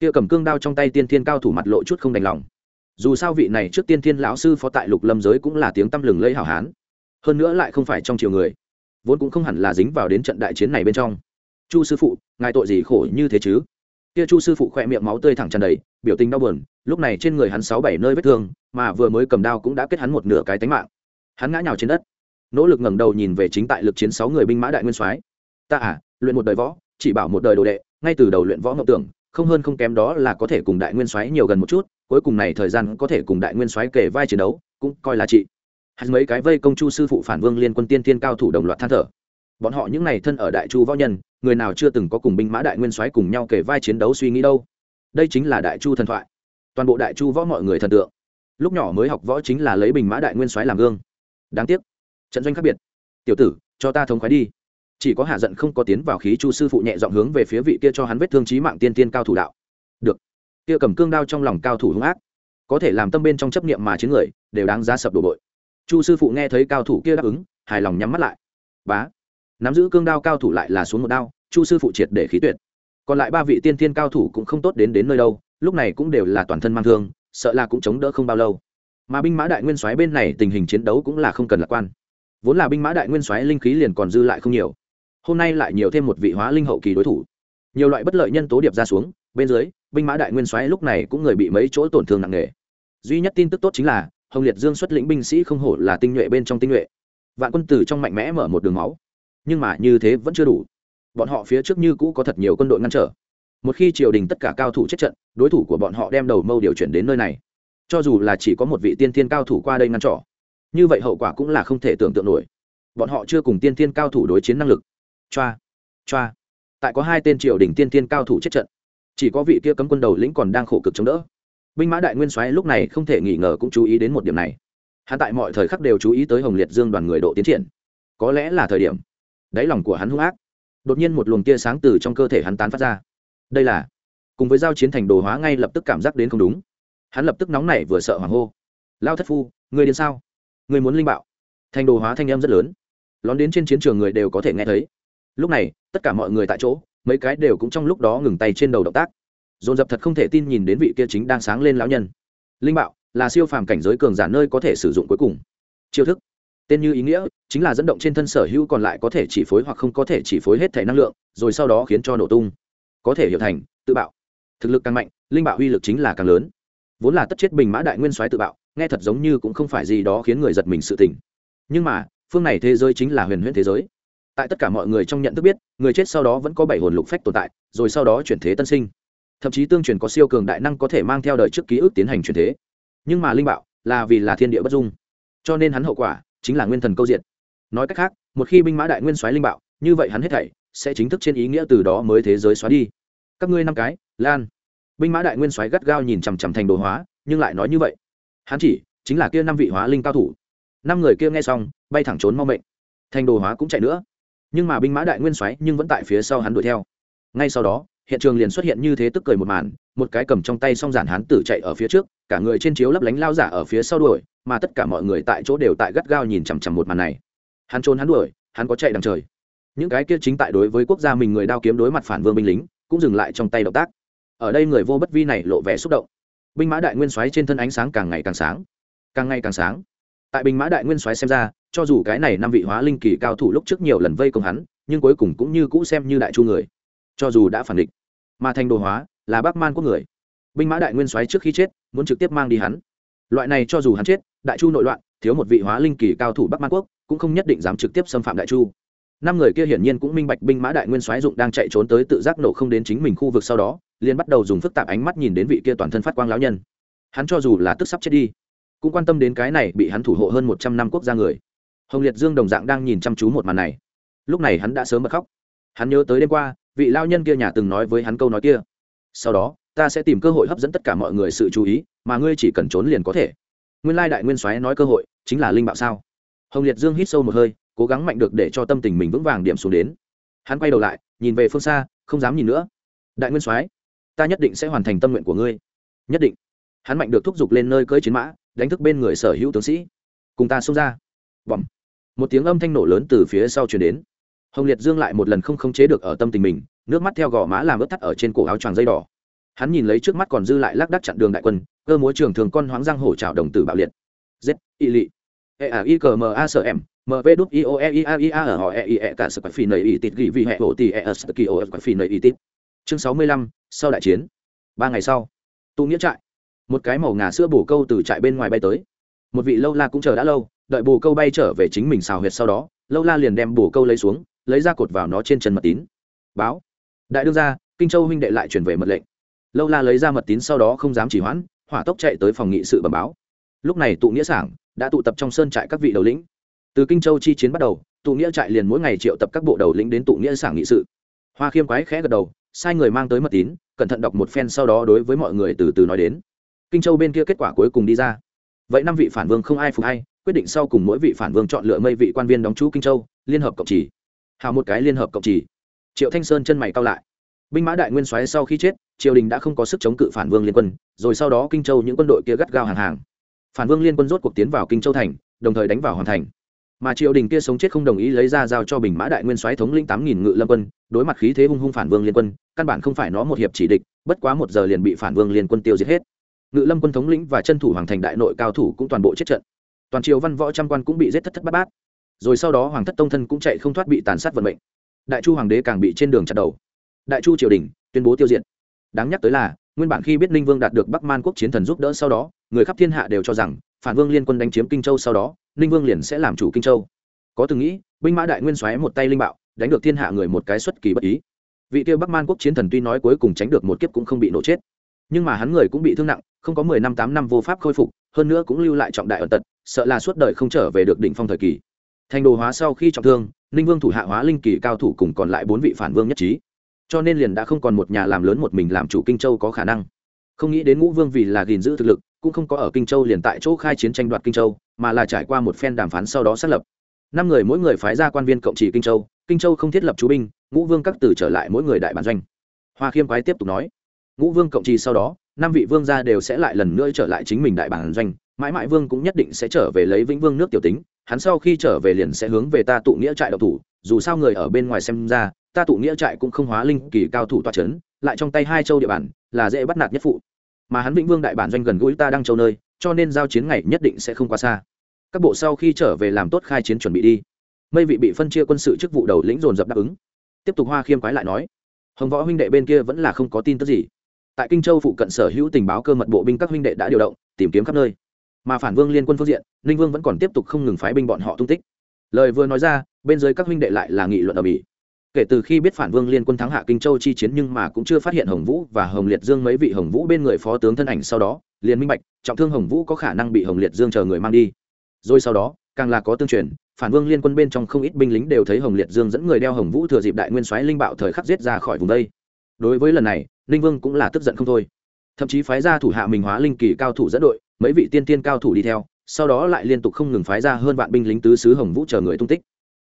A: Kia cầm cương đao trong tay tiên tiên cao thủ mặt lộ chút không đành lòng. Dù sao vị này trước tiên tiên lão sư phó tại lục lâm giới cũng là tiếng tăm lừng lẫy hảo hán, hơn nữa lại không phải trong triều người, vốn cũng không hẳn là dính vào đến trận đại chiến này bên trong. Chu sư phụ, ngài tội gì khổ như thế chứ? Kia chu sư phụ khỏe miệng máu tươi thẳng tràn đầy, biểu tình đau buồn, lúc này trên người hắn sáu bảy nơi vết thương, mà vừa mới cầm đao cũng đã kết hắn một nửa cái tánh mạng. Hắn ngã nhào trên đất, nỗ lực ngẩng đầu nhìn về chính tại lực chiến sáu người binh mã đại nguyên soái. Ta à luyện một đời võ, chỉ bảo một đời đồ đệ, ngay từ đầu luyện võ ngọc tưởng, không hơn không kém đó là có thể cùng đại nguyên soái nhiều gần một chút, cuối cùng này thời gian có thể cùng đại nguyên soái kể vai chiến đấu, cũng coi là chị hắn mấy cái vây công chu sư phụ phản vương liên quân tiên tiên cao thủ đồng loạt than thở bọn họ những này thân ở đại chu võ nhân, người nào chưa từng có cùng binh mã đại nguyên soái cùng nhau kể vai chiến đấu suy nghĩ đâu. Đây chính là đại chu thần thoại. Toàn bộ đại chu võ mọi người thần tượng. Lúc nhỏ mới học võ chính là lấy bình mã đại nguyên soái làm gương. Đáng tiếc. Trận doanh khác biệt. Tiểu tử, cho ta thống khoái đi. Chỉ có hạ giận không có tiến vào khí chu sư phụ nhẹ dọn hướng về phía vị kia cho hắn vết thương trí mạng tiên tiên cao thủ đạo. Được. Kia cầm cương đao trong lòng cao thủ hung ác. Có thể làm tâm bên trong chấp niệm mà chiến người, đều đáng giá sập đổ bội. Chu sư phụ nghe thấy cao thủ kia đáp ứng, hài lòng nhắm mắt lại. Bá nắm giữ cương đao cao thủ lại là xuống một đao, chu sư phụ triệt để khí tuyệt. Còn lại ba vị tiên thiên cao thủ cũng không tốt đến đến nơi đâu, lúc này cũng đều là toàn thân mang thương, sợ là cũng chống đỡ không bao lâu. Mà binh mã đại nguyên soái bên này tình hình chiến đấu cũng là không cần lạc quan. Vốn là binh mã đại nguyên soái linh khí liền còn dư lại không nhiều, hôm nay lại nhiều thêm một vị hóa linh hậu kỳ đối thủ. Nhiều loại bất lợi nhân tố điệp ra xuống, bên dưới, binh mã đại nguyên soái lúc này cũng người bị mấy chỗ tổn thương nặng nề. Duy nhất tin tức tốt chính là, hồng liệt dương xuất lĩnh binh sĩ không hổ là tinh nhuệ bên trong tinh nhuệ. Vạn quân tử trong mạnh mẽ mở một đường máu nhưng mà như thế vẫn chưa đủ. Bọn họ phía trước như cũ có thật nhiều quân đội ngăn trở. Một khi triều đình tất cả cao thủ chết trận, đối thủ của bọn họ đem đầu mâu điều chuyển đến nơi này. Cho dù là chỉ có một vị tiên thiên cao thủ qua đây ngăn trỏ như vậy hậu quả cũng là không thể tưởng tượng nổi. Bọn họ chưa cùng tiên thiên cao thủ đối chiến năng lực. Choa choa. Tại có hai tên triều đình tiên thiên cao thủ chết trận, chỉ có vị kia cấm quân đầu lĩnh còn đang khổ cực chống đỡ. Binh mã đại nguyên soái lúc này không thể nghỉ ngờ cũng chú ý đến một điểm này. Hắn tại mọi thời khắc đều chú ý tới hồng liệt dương đoàn người độ tiến triển. Có lẽ là thời điểm đáy lòng của hắn hung ác. Đột nhiên một luồng tia sáng từ trong cơ thể hắn tán phát ra. Đây là, cùng với giao chiến thành đồ hóa ngay lập tức cảm giác đến không đúng. Hắn lập tức nóng nảy vừa sợ hoảng hô. Lao thất phu, người đến sao? Người muốn linh bạo. Thành đồ hóa thanh âm rất lớn. Lón đến trên chiến trường người đều có thể nghe thấy. Lúc này, tất cả mọi người tại chỗ, mấy cái đều cũng trong lúc đó ngừng tay trên đầu động tác. Dồn dập thật không thể tin nhìn đến vị kia chính đang sáng lên lão nhân. Linh bạo là siêu phàm cảnh giới cường giả nơi có thể sử dụng cuối cùng. Chiêu thức tên như ý nghĩa chính là dẫn động trên thân sở hữu còn lại có thể chỉ phối hoặc không có thể chỉ phối hết thể năng lượng, rồi sau đó khiến cho nổ tung. Có thể hiểu thành, tự bạo. Thực lực càng mạnh, linh bạo uy lực chính là càng lớn. Vốn là tất chết bình mã đại nguyên soái tự bạo, nghe thật giống như cũng không phải gì đó khiến người giật mình sự tỉnh nhưng mà, phương này thế giới chính là huyền huyễn thế giới. Tại tất cả mọi người trong nhận thức biết, người chết sau đó vẫn có bảy hồn lục phách tồn tại, rồi sau đó chuyển thế tân sinh. Thậm chí tương truyền có siêu cường đại năng có thể mang theo đời trước ký ức tiến hành chuyển thế. Nhưng mà linh bạo là vì là thiên địa bất dung. Cho nên hắn hậu quả chính là nguyên thần câu diện nói cách khác, một khi binh mã đại nguyên soái linh bạo, như vậy hắn hết thảy sẽ chính thức trên ý nghĩa từ đó mới thế giới xóa đi. Các ngươi năm cái, lan. Binh mã đại nguyên soái gắt gao nhìn chằm chằm thành đồ hóa, nhưng lại nói như vậy. Hắn chỉ chính là kia năm vị hóa linh cao thủ. Năm người kia nghe xong, bay thẳng trốn mau mệnh. Thành đồ hóa cũng chạy nữa. Nhưng mà binh mã đại nguyên soái nhưng vẫn tại phía sau hắn đuổi theo. Ngay sau đó hiện trường liền xuất hiện như thế tức cười một màn, một cái cầm trong tay song giản hán tử chạy ở phía trước, cả người trên chiếu lấp lánh lao giả ở phía sau đuổi, mà tất cả mọi người tại chỗ đều tại gắt gao nhìn chằm chằm một màn này. Hắn trốn hắn đuổi, hắn có chạy đằng trời. Những cái kia chính tại đối với quốc gia mình người đao kiếm đối mặt phản vương binh lính, cũng dừng lại trong tay động tác. Ở đây người vô bất vi này lộ vẻ xúc động. Binh mã đại nguyên soái trên thân ánh sáng càng ngày càng sáng. Càng ngày càng sáng. Tại binh mã đại nguyên soái xem ra, cho dù cái này năm vị hóa linh kỳ cao thủ lúc trước nhiều lần vây công hắn, nhưng cuối cùng cũng như cũ xem như đại chu người cho dù đã phản địch, mà thành đồ hóa là bác man quốc người. Binh mã đại nguyên soái trước khi chết, muốn trực tiếp mang đi hắn. Loại này cho dù hắn chết, đại chu nội loạn, thiếu một vị hóa linh kỳ cao thủ bắc man quốc, cũng không nhất định dám trực tiếp xâm phạm đại chu. Năm người kia hiển nhiên cũng minh bạch binh mã đại nguyên soái dụng đang chạy trốn tới tự giác nổ không đến chính mình khu vực sau đó, liền bắt đầu dùng phức tạp ánh mắt nhìn đến vị kia toàn thân phát quang lão nhân. Hắn cho dù là tức sắp chết đi, cũng quan tâm đến cái này bị hắn thủ hộ hơn một trăm năm quốc gia người. Hồng liệt dương đồng dạng đang nhìn chăm chú một màn này. Lúc này hắn đã sớm bật khóc. Hắn nhớ tới đêm qua vị lao nhân kia nhà từng nói với hắn câu nói kia. Sau đó, ta sẽ tìm cơ hội hấp dẫn tất cả mọi người sự chú ý, mà ngươi chỉ cần trốn liền có thể. Nguyên lai đại nguyên soái nói cơ hội, chính là linh bạo sao? Hồng liệt dương hít sâu một hơi, cố gắng mạnh được để cho tâm tình mình vững vàng điểm xuống đến. Hắn quay đầu lại, nhìn về phương xa, không dám nhìn nữa. Đại nguyên soái, ta nhất định sẽ hoàn thành tâm nguyện của ngươi. Nhất định. Hắn mạnh được thúc giục lên nơi cưỡi chiến mã, đánh thức bên người sở hữu tướng sĩ. Cùng ta xông ra. Bỏm một tiếng âm thanh nổ lớn từ phía sau chuyển đến hồng liệt dương lại một lần không khống chế được ở tâm tình mình, nước mắt theo gò má làm ướt thắt ở trên cổ áo choàng dây đỏ. Hắn nhìn lấy trước mắt còn dư lại lác đắc chặn đường đại quân, cơ múa trường thường con hoáng giang hổ trào đồng tử bạo liệt. Z, y lị. E a, i c m a, s, m m v đúc i, o e i, a i, a ở họ e i e cả sự phi nầy y tít ghi vì hệ hộ tì e s kỳ o phi nầy y tít chương sáu mươi lăm, sau đại chiến. Ba ngày sau, tụ nghĩa trại. Một cái màu ngà sữa bổ câu từ trại bên ngoài bay tới. Một vị lâu la cũng chờ đã lâu, đợi bồ câu bay trở về chính mình xào huyệt sau đó, lâu la liền đem bồ câu lấy xuống lấy ra cột vào nó trên chân mật tín. Báo. Đại đương ra kinh châu huynh đệ lại chuyển về mật lệnh. Lâu la lấy ra mật tín sau đó không dám chỉ hoãn, hỏa tốc chạy tới phòng nghị sự bẩm báo. Lúc này tụ nghĩa sảng đã tụ tập trong sơn trại các vị đầu lĩnh. Từ kinh châu chi chiến bắt đầu, tụ nghĩa trại liền mỗi ngày triệu tập các bộ đầu lĩnh đến tụ nghĩa sảng nghị sự. Hoa khiêm quái khẽ gật đầu, sai người mang tới mật tín, cẩn thận đọc một phen sau đó đối với mọi người từ từ nói đến. Kinh châu bên kia kết quả cuối cùng đi ra. Vậy năm vị phản vương không ai phục hay, quyết định sau cùng mỗi vị phản vương chọn lựa mây vị quan viên đóng chú kinh châu, liên hợp cộng trì hào một cái liên hợp cộng trì. Triệu thanh sơn chân mày cao lại. Binh mã đại nguyên soái sau khi chết, triều đình đã không có sức chống cự phản vương liên quân, rồi sau đó kinh châu những quân đội kia gắt gao hàng hàng. Phản vương liên quân rốt cuộc tiến vào kinh châu thành, đồng thời đánh vào hoàn thành. Mà triều đình kia sống chết không đồng ý lấy ra giao cho bình mã đại nguyên soái thống lĩnh tám nghìn ngự lâm quân, đối mặt khí thế hung hung phản vương liên quân, căn bản không phải nó một hiệp chỉ địch, bất quá một giờ liền bị phản vương liên quân tiêu diệt hết. Ngự lâm quân thống lĩnh và chân thủ hoàng thành đại nội cao thủ cũng toàn bộ chết trận. Toàn triều văn võ trăm quan cũng bị giết thất thất bát bát rồi sau đó hoàng thất tông thân cũng chạy không thoát bị tàn sát vận mệnh. Đại chu hoàng đế càng bị trên đường chặt đầu. Đại chu triều đình tuyên bố tiêu diệt. Đáng nhắc tới là, nguyên bản khi biết ninh vương đạt được bắc man quốc chiến thần giúp đỡ sau đó, người khắp thiên hạ đều cho rằng, phản vương liên quân đánh chiếm kinh châu sau đó, ninh vương liền sẽ làm chủ kinh châu. Có từng nghĩ, binh mã đại nguyên xoáy một tay linh bạo, đánh được thiên hạ người một cái xuất kỳ bất ý. Vị tiêu bắc man quốc chiến thần tuy nói cuối cùng tránh được một kiếp cũng không bị nổ chết, nhưng mà hắn người cũng bị thương nặng, không có mười năm tám năm vô pháp khôi phục, hơn nữa cũng lưu lại trọng đại ẩn tật, sợ là suốt đời không trở về được đỉnh phong thời kỳ thành đồ hóa sau khi trọng thương, ninh vương thủ hạ hóa linh kỳ cao thủ cùng còn lại bốn vị phản vương nhất trí. Cho nên liền đã không còn một nhà làm lớn một mình làm chủ kinh châu có khả năng. Không nghĩ đến ngũ vương vì là gìn giữ thực lực, cũng không có ở kinh châu liền tại chỗ khai chiến tranh đoạt kinh châu, mà là trải qua một phen đàm phán sau đó xác lập. Năm người mỗi người phái ra quan viên cộng trị kinh châu kinh châu không thiết lập chú binh, ngũ vương các từ trở lại mỗi người đại bản doanh. Hoa khiêm quái tiếp tục nói, ngũ vương cộng trì sau đó, năm vị vương gia đều sẽ lại lần nữa trở lại chính mình đại bản doanh, mãi mãi vương cũng nhất định sẽ trở về lấy vĩnh vương nước tiểu tính hắn sau khi trở về liền sẽ hướng về ta tụ nghĩa trại độc thủ, dù sao người ở bên ngoài xem ra, ta tụ nghĩa trại cũng không hóa linh kỳ cao thủ toa c h ấ n lại trong tay hai châu địa bàn, là dễ bắt nạt nhất phụ. Mà hắn vĩnh vương đại bản doanh gần gũi ta đang châu nơi, cho nên giao chiến ngày nhất định sẽ không quá xa. Các bộ sau khi trở về làm tốt khai chiến chuẩn bị đi. Mây vị bị phân chia quân sự chức vụ đầu lĩnh dồn dập đáp ứng. Tiếp tục hoa khiêm quái lại nói, hồng võ huynh đệ bên kia vẫn là không có tin tức gì. Tại kinh châu phụ cận sở hữu tình báo cơ mật bộ binh các huynh đệ đã điều động, tìm kiếm khắp nơi mà phản vương liên quân phương diện, ninh vương vẫn còn tiếp tục không ngừng phái binh bọn họ tung tích. Lời vừa nói ra, bên dưới các huynh đệ lại là nghị luận ở bỉ kể từ khi biết phản vương liên quân thắng hạ kinh châu chi chiến nhưng mà cũng chưa phát hiện hồng vũ và hồng liệt dương mấy vị hồng vũ bên người phó tướng thân ảnh sau đó, liền minh bạch, trọng thương hồng vũ có khả năng bị hồng liệt dương chờ người mang đi. Rồi sau đó, càng là có tương truyền, phản vương liên quân bên trong không ít binh lính đều thấy hồng liệt dương dẫn người đeo hồng vũ thừa dịp đại nguyên soái linh bạo thời khắc giết ra khỏi vùng đây. Đối với lần này, ninh vương cũng là tức giận không thôi. Thậm chí phái ra thủ hạ mình hóa linh kỳ cao thủ dẫn đội mấy vị tiên tiên cao thủ đi theo, sau đó lại liên tục không ngừng phái ra hơn vạn binh lính tứ xứ hồng vũ chờ người tung tích.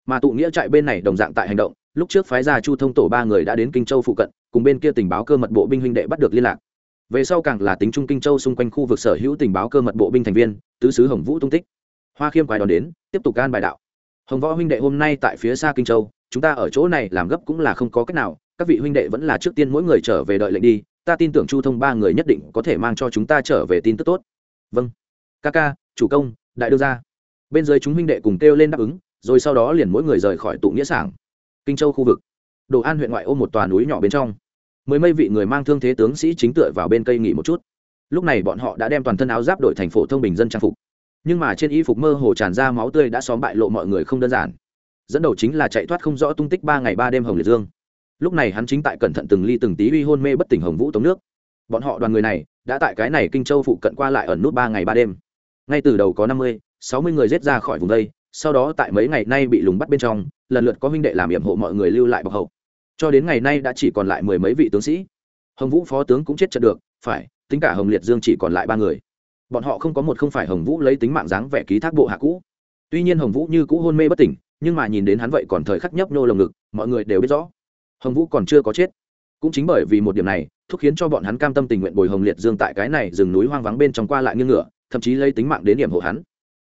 A: Mà tụ nghĩa trại bên này đồng dạng tại hành động, lúc trước phái ra chu thông tổ ba người đã đến kinh châu phụ cận, cùng bên kia tình báo cơ mật bộ binh huynh đệ bắt được liên lạc. Về sau càng là tính trung kinh châu xung quanh khu vực sở hữu tình báo cơ mật bộ binh thành viên, tứ xứ hồng vũ tung tích. Hoa khiêm quái đón đến, tiếp tục gan bài đạo. Hồng võ huynh đệ hôm nay tại phía xa kinh châu, chúng ta ở chỗ này làm gấp cũng là không có cách nào, các vị huynh đệ vẫn là trước tiên mỗi người trở về đợi lệnh đi, ta tin tưởng chu thông ba người nhất định có thể mang cho chúng ta trở về tin tức tốt vâng. Ca ca, chủ công, đại đương gia. Bên dưới chúng huynh đệ cùng kêu lên đáp ứng, rồi sau đó liền mỗi người rời khỏi tụ nghĩa sảng. Kinh châu khu vực. Đồ an huyện ngoại ô một tòa núi nhỏ bên trong. Mới mây vị người mang thương thế tướng sĩ chính tựa vào bên cây nghỉ một chút. Lúc này bọn họ đã đem toàn thân áo giáp đội thành phổ thông bình dân trang phục. Nhưng mà trên y phục mơ hồ tràn ra máu tươi đã xóm bại lộ mọi người không đơn giản. Dẫn đầu chính là chạy thoát không rõ tung tích ba ngày ba đêm hồng liệt dương. Lúc này hắn chính tại cẩn thận từng ly từng tí uy hôn mê bất tỉnh hồng vũ tống nước. Bọn họ đoàn người này đã tại cái này kinh châu phụ cận qua lại ẩn nút ba ngày ba đêm. Ngay từ đầu có năm mươi, sáu mươi người giết ra khỏi vùng đây, sau đó tại mấy ngày nay bị lùng bắt bên trong, lần lượt có huynh đệ làm hiểm hộ mọi người lưu lại bọc hậu. Cho đến ngày nay đã chỉ còn lại mười mấy vị tướng sĩ. Hồng vũ phó tướng cũng chết trận được, phải, tính cả hồng liệt dương chỉ còn lại ba người. Bọn họ không có một không phải hồng vũ lấy tính mạng dáng vẻ ký thác bộ hạ cũ. Tuy nhiên hồng vũ như cũ hôn mê bất tỉnh, nhưng mà nhìn đến hắn vậy còn thời khắc nhấp nô lồng ngực, mọi người đều biết rõ. Hồng vũ còn chưa có chết. Cũng chính bởi vì một điểm này thúc khiến cho bọn hắn cam tâm tình nguyện bồi hồng liệt dương tại cái này rừng núi hoang vắng bên trong qua lại như ngựa thậm chí lấy tính mạng đến điểm hộ hắn.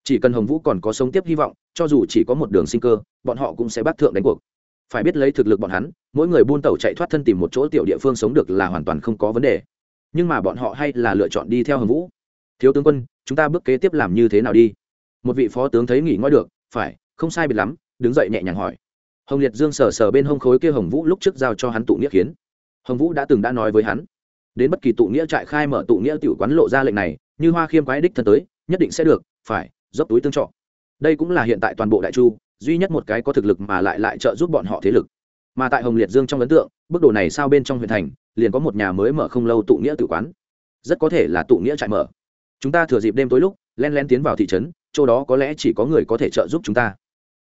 A: Chỉ cần hồng vũ còn có sống tiếp hy vọng, cho dù chỉ có một đường sinh cơ, bọn họ cũng sẽ bắt thượng đánh cuộc. Phải biết lấy thực lực bọn hắn, mỗi người buôn tàu chạy thoát thân tìm một chỗ tiểu địa phương sống được là hoàn toàn không có vấn đề. Nhưng mà bọn họ hay là lựa chọn đi theo hồng vũ. Thiếu tướng quân, chúng ta bước kế tiếp làm như thế nào đi? Một vị phó tướng thấy nghỉ ngoi được, phải, không sai biệt lắm, đứng dậy nhẹ nhàng hỏi. Hồng liệt dương sờ sờ bên hông khối kia hồng vũ lúc trước giao cho hắn tụ nghĩa khiến hồng vũ đã từng đã nói với hắn, đến bất kỳ tụ nghĩa trại khai mở tụ nghĩa tiểu quán lộ ra lệnh này, như hoa khiêm quái đích thân tới, nhất định sẽ được, phải, dốc túi tương trọ. Đây cũng là hiện tại toàn bộ đại chu, duy nhất một cái có thực lực mà lại lại trợ giúp bọn họ thế lực. Mà tại hồng liệt dương trong ấn tượng bức đồ này sao bên trong huyện thành, liền có một nhà mới mở không lâu tụ nghĩa tự quán. Rất có thể là tụ nghĩa trại mở. Chúng ta thừa dịp đêm tối lúc, len len tiến vào thị trấn, chỗ đó có lẽ chỉ có người có thể trợ giúp chúng ta.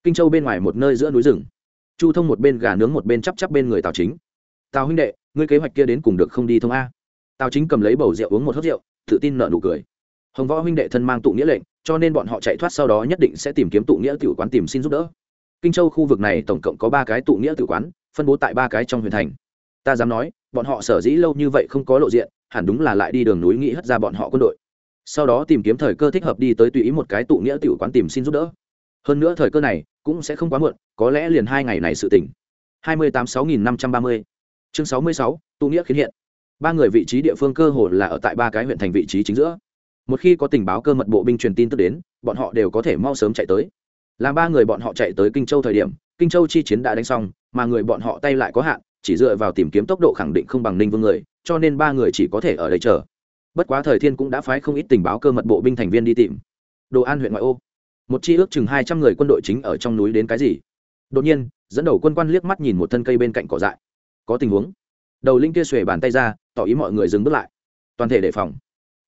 A: Kinh châu bên ngoài một nơi giữa núi rừng. Chu thông một bên gà nướng một bên chắp chắp bên người tào chính tào huynh đệ, ngươi kế hoạch kia đến cùng được không đi thông a? Tào chính cầm lấy bầu rượu uống một hớt rượu, tự tin nợ nụ cười. Hồng võ huynh đệ thân mang tụ nghĩa lệnh, cho nên bọn họ chạy thoát sau đó nhất định sẽ tìm kiếm tụ nghĩa tiểu quán tìm xin giúp đỡ. Kinh châu khu vực này tổng cộng có ba cái tụ nghĩa tiểu quán, phân bố tại ba cái trong huyện thành. Ta dám nói, bọn họ sở dĩ lâu như vậy không có lộ diện, hẳn đúng là lại đi đường núi nghĩ hất ra bọn họ quân đội. Sau đó tìm kiếm thời cơ thích hợp đi tới tùy ý một cái tụ nghĩa tiểu quán tìm xin giúp đỡ. Hơn nữa thời cơ này cũng sẽ không quá muộn, có lẽ liền hai ngày này sự tỉnh hai mươi tám sáu nghìn năm trăm ba mươi chương sáu mươi sáu tu nghĩa khiến hiện. Ba người vị trí địa phương cơ hồ là ở tại ba cái huyện thành vị trí chính giữa. Một khi có tình báo cơ mật bộ binh truyền tin tức đến, bọn họ đều có thể mau sớm chạy tới. Làm ba người bọn họ chạy tới kinh châu thời điểm, kinh châu chi chiến đã đánh xong, mà người bọn họ tay lại có hạn, chỉ dựa vào tìm kiếm tốc độ khẳng định không bằng ninh vương người, cho nên ba người chỉ có thể ở đây chờ. Bất quá thời thiên cũng đã phái không ít tình báo cơ mật bộ binh thành viên đi tìm. Đồ an huyện ngoại ô. Một chi ước chừng hai trăm người quân đội chính ở trong núi đến cái gì? Đột nhiên, dẫn đầu quân quan liếc mắt nhìn một thân cây bên cạnh cỏ dại có tình huống. Đầu linh kia xuề bàn tay ra, tỏ ý mọi người dừng bước lại. Toàn thể đề phòng.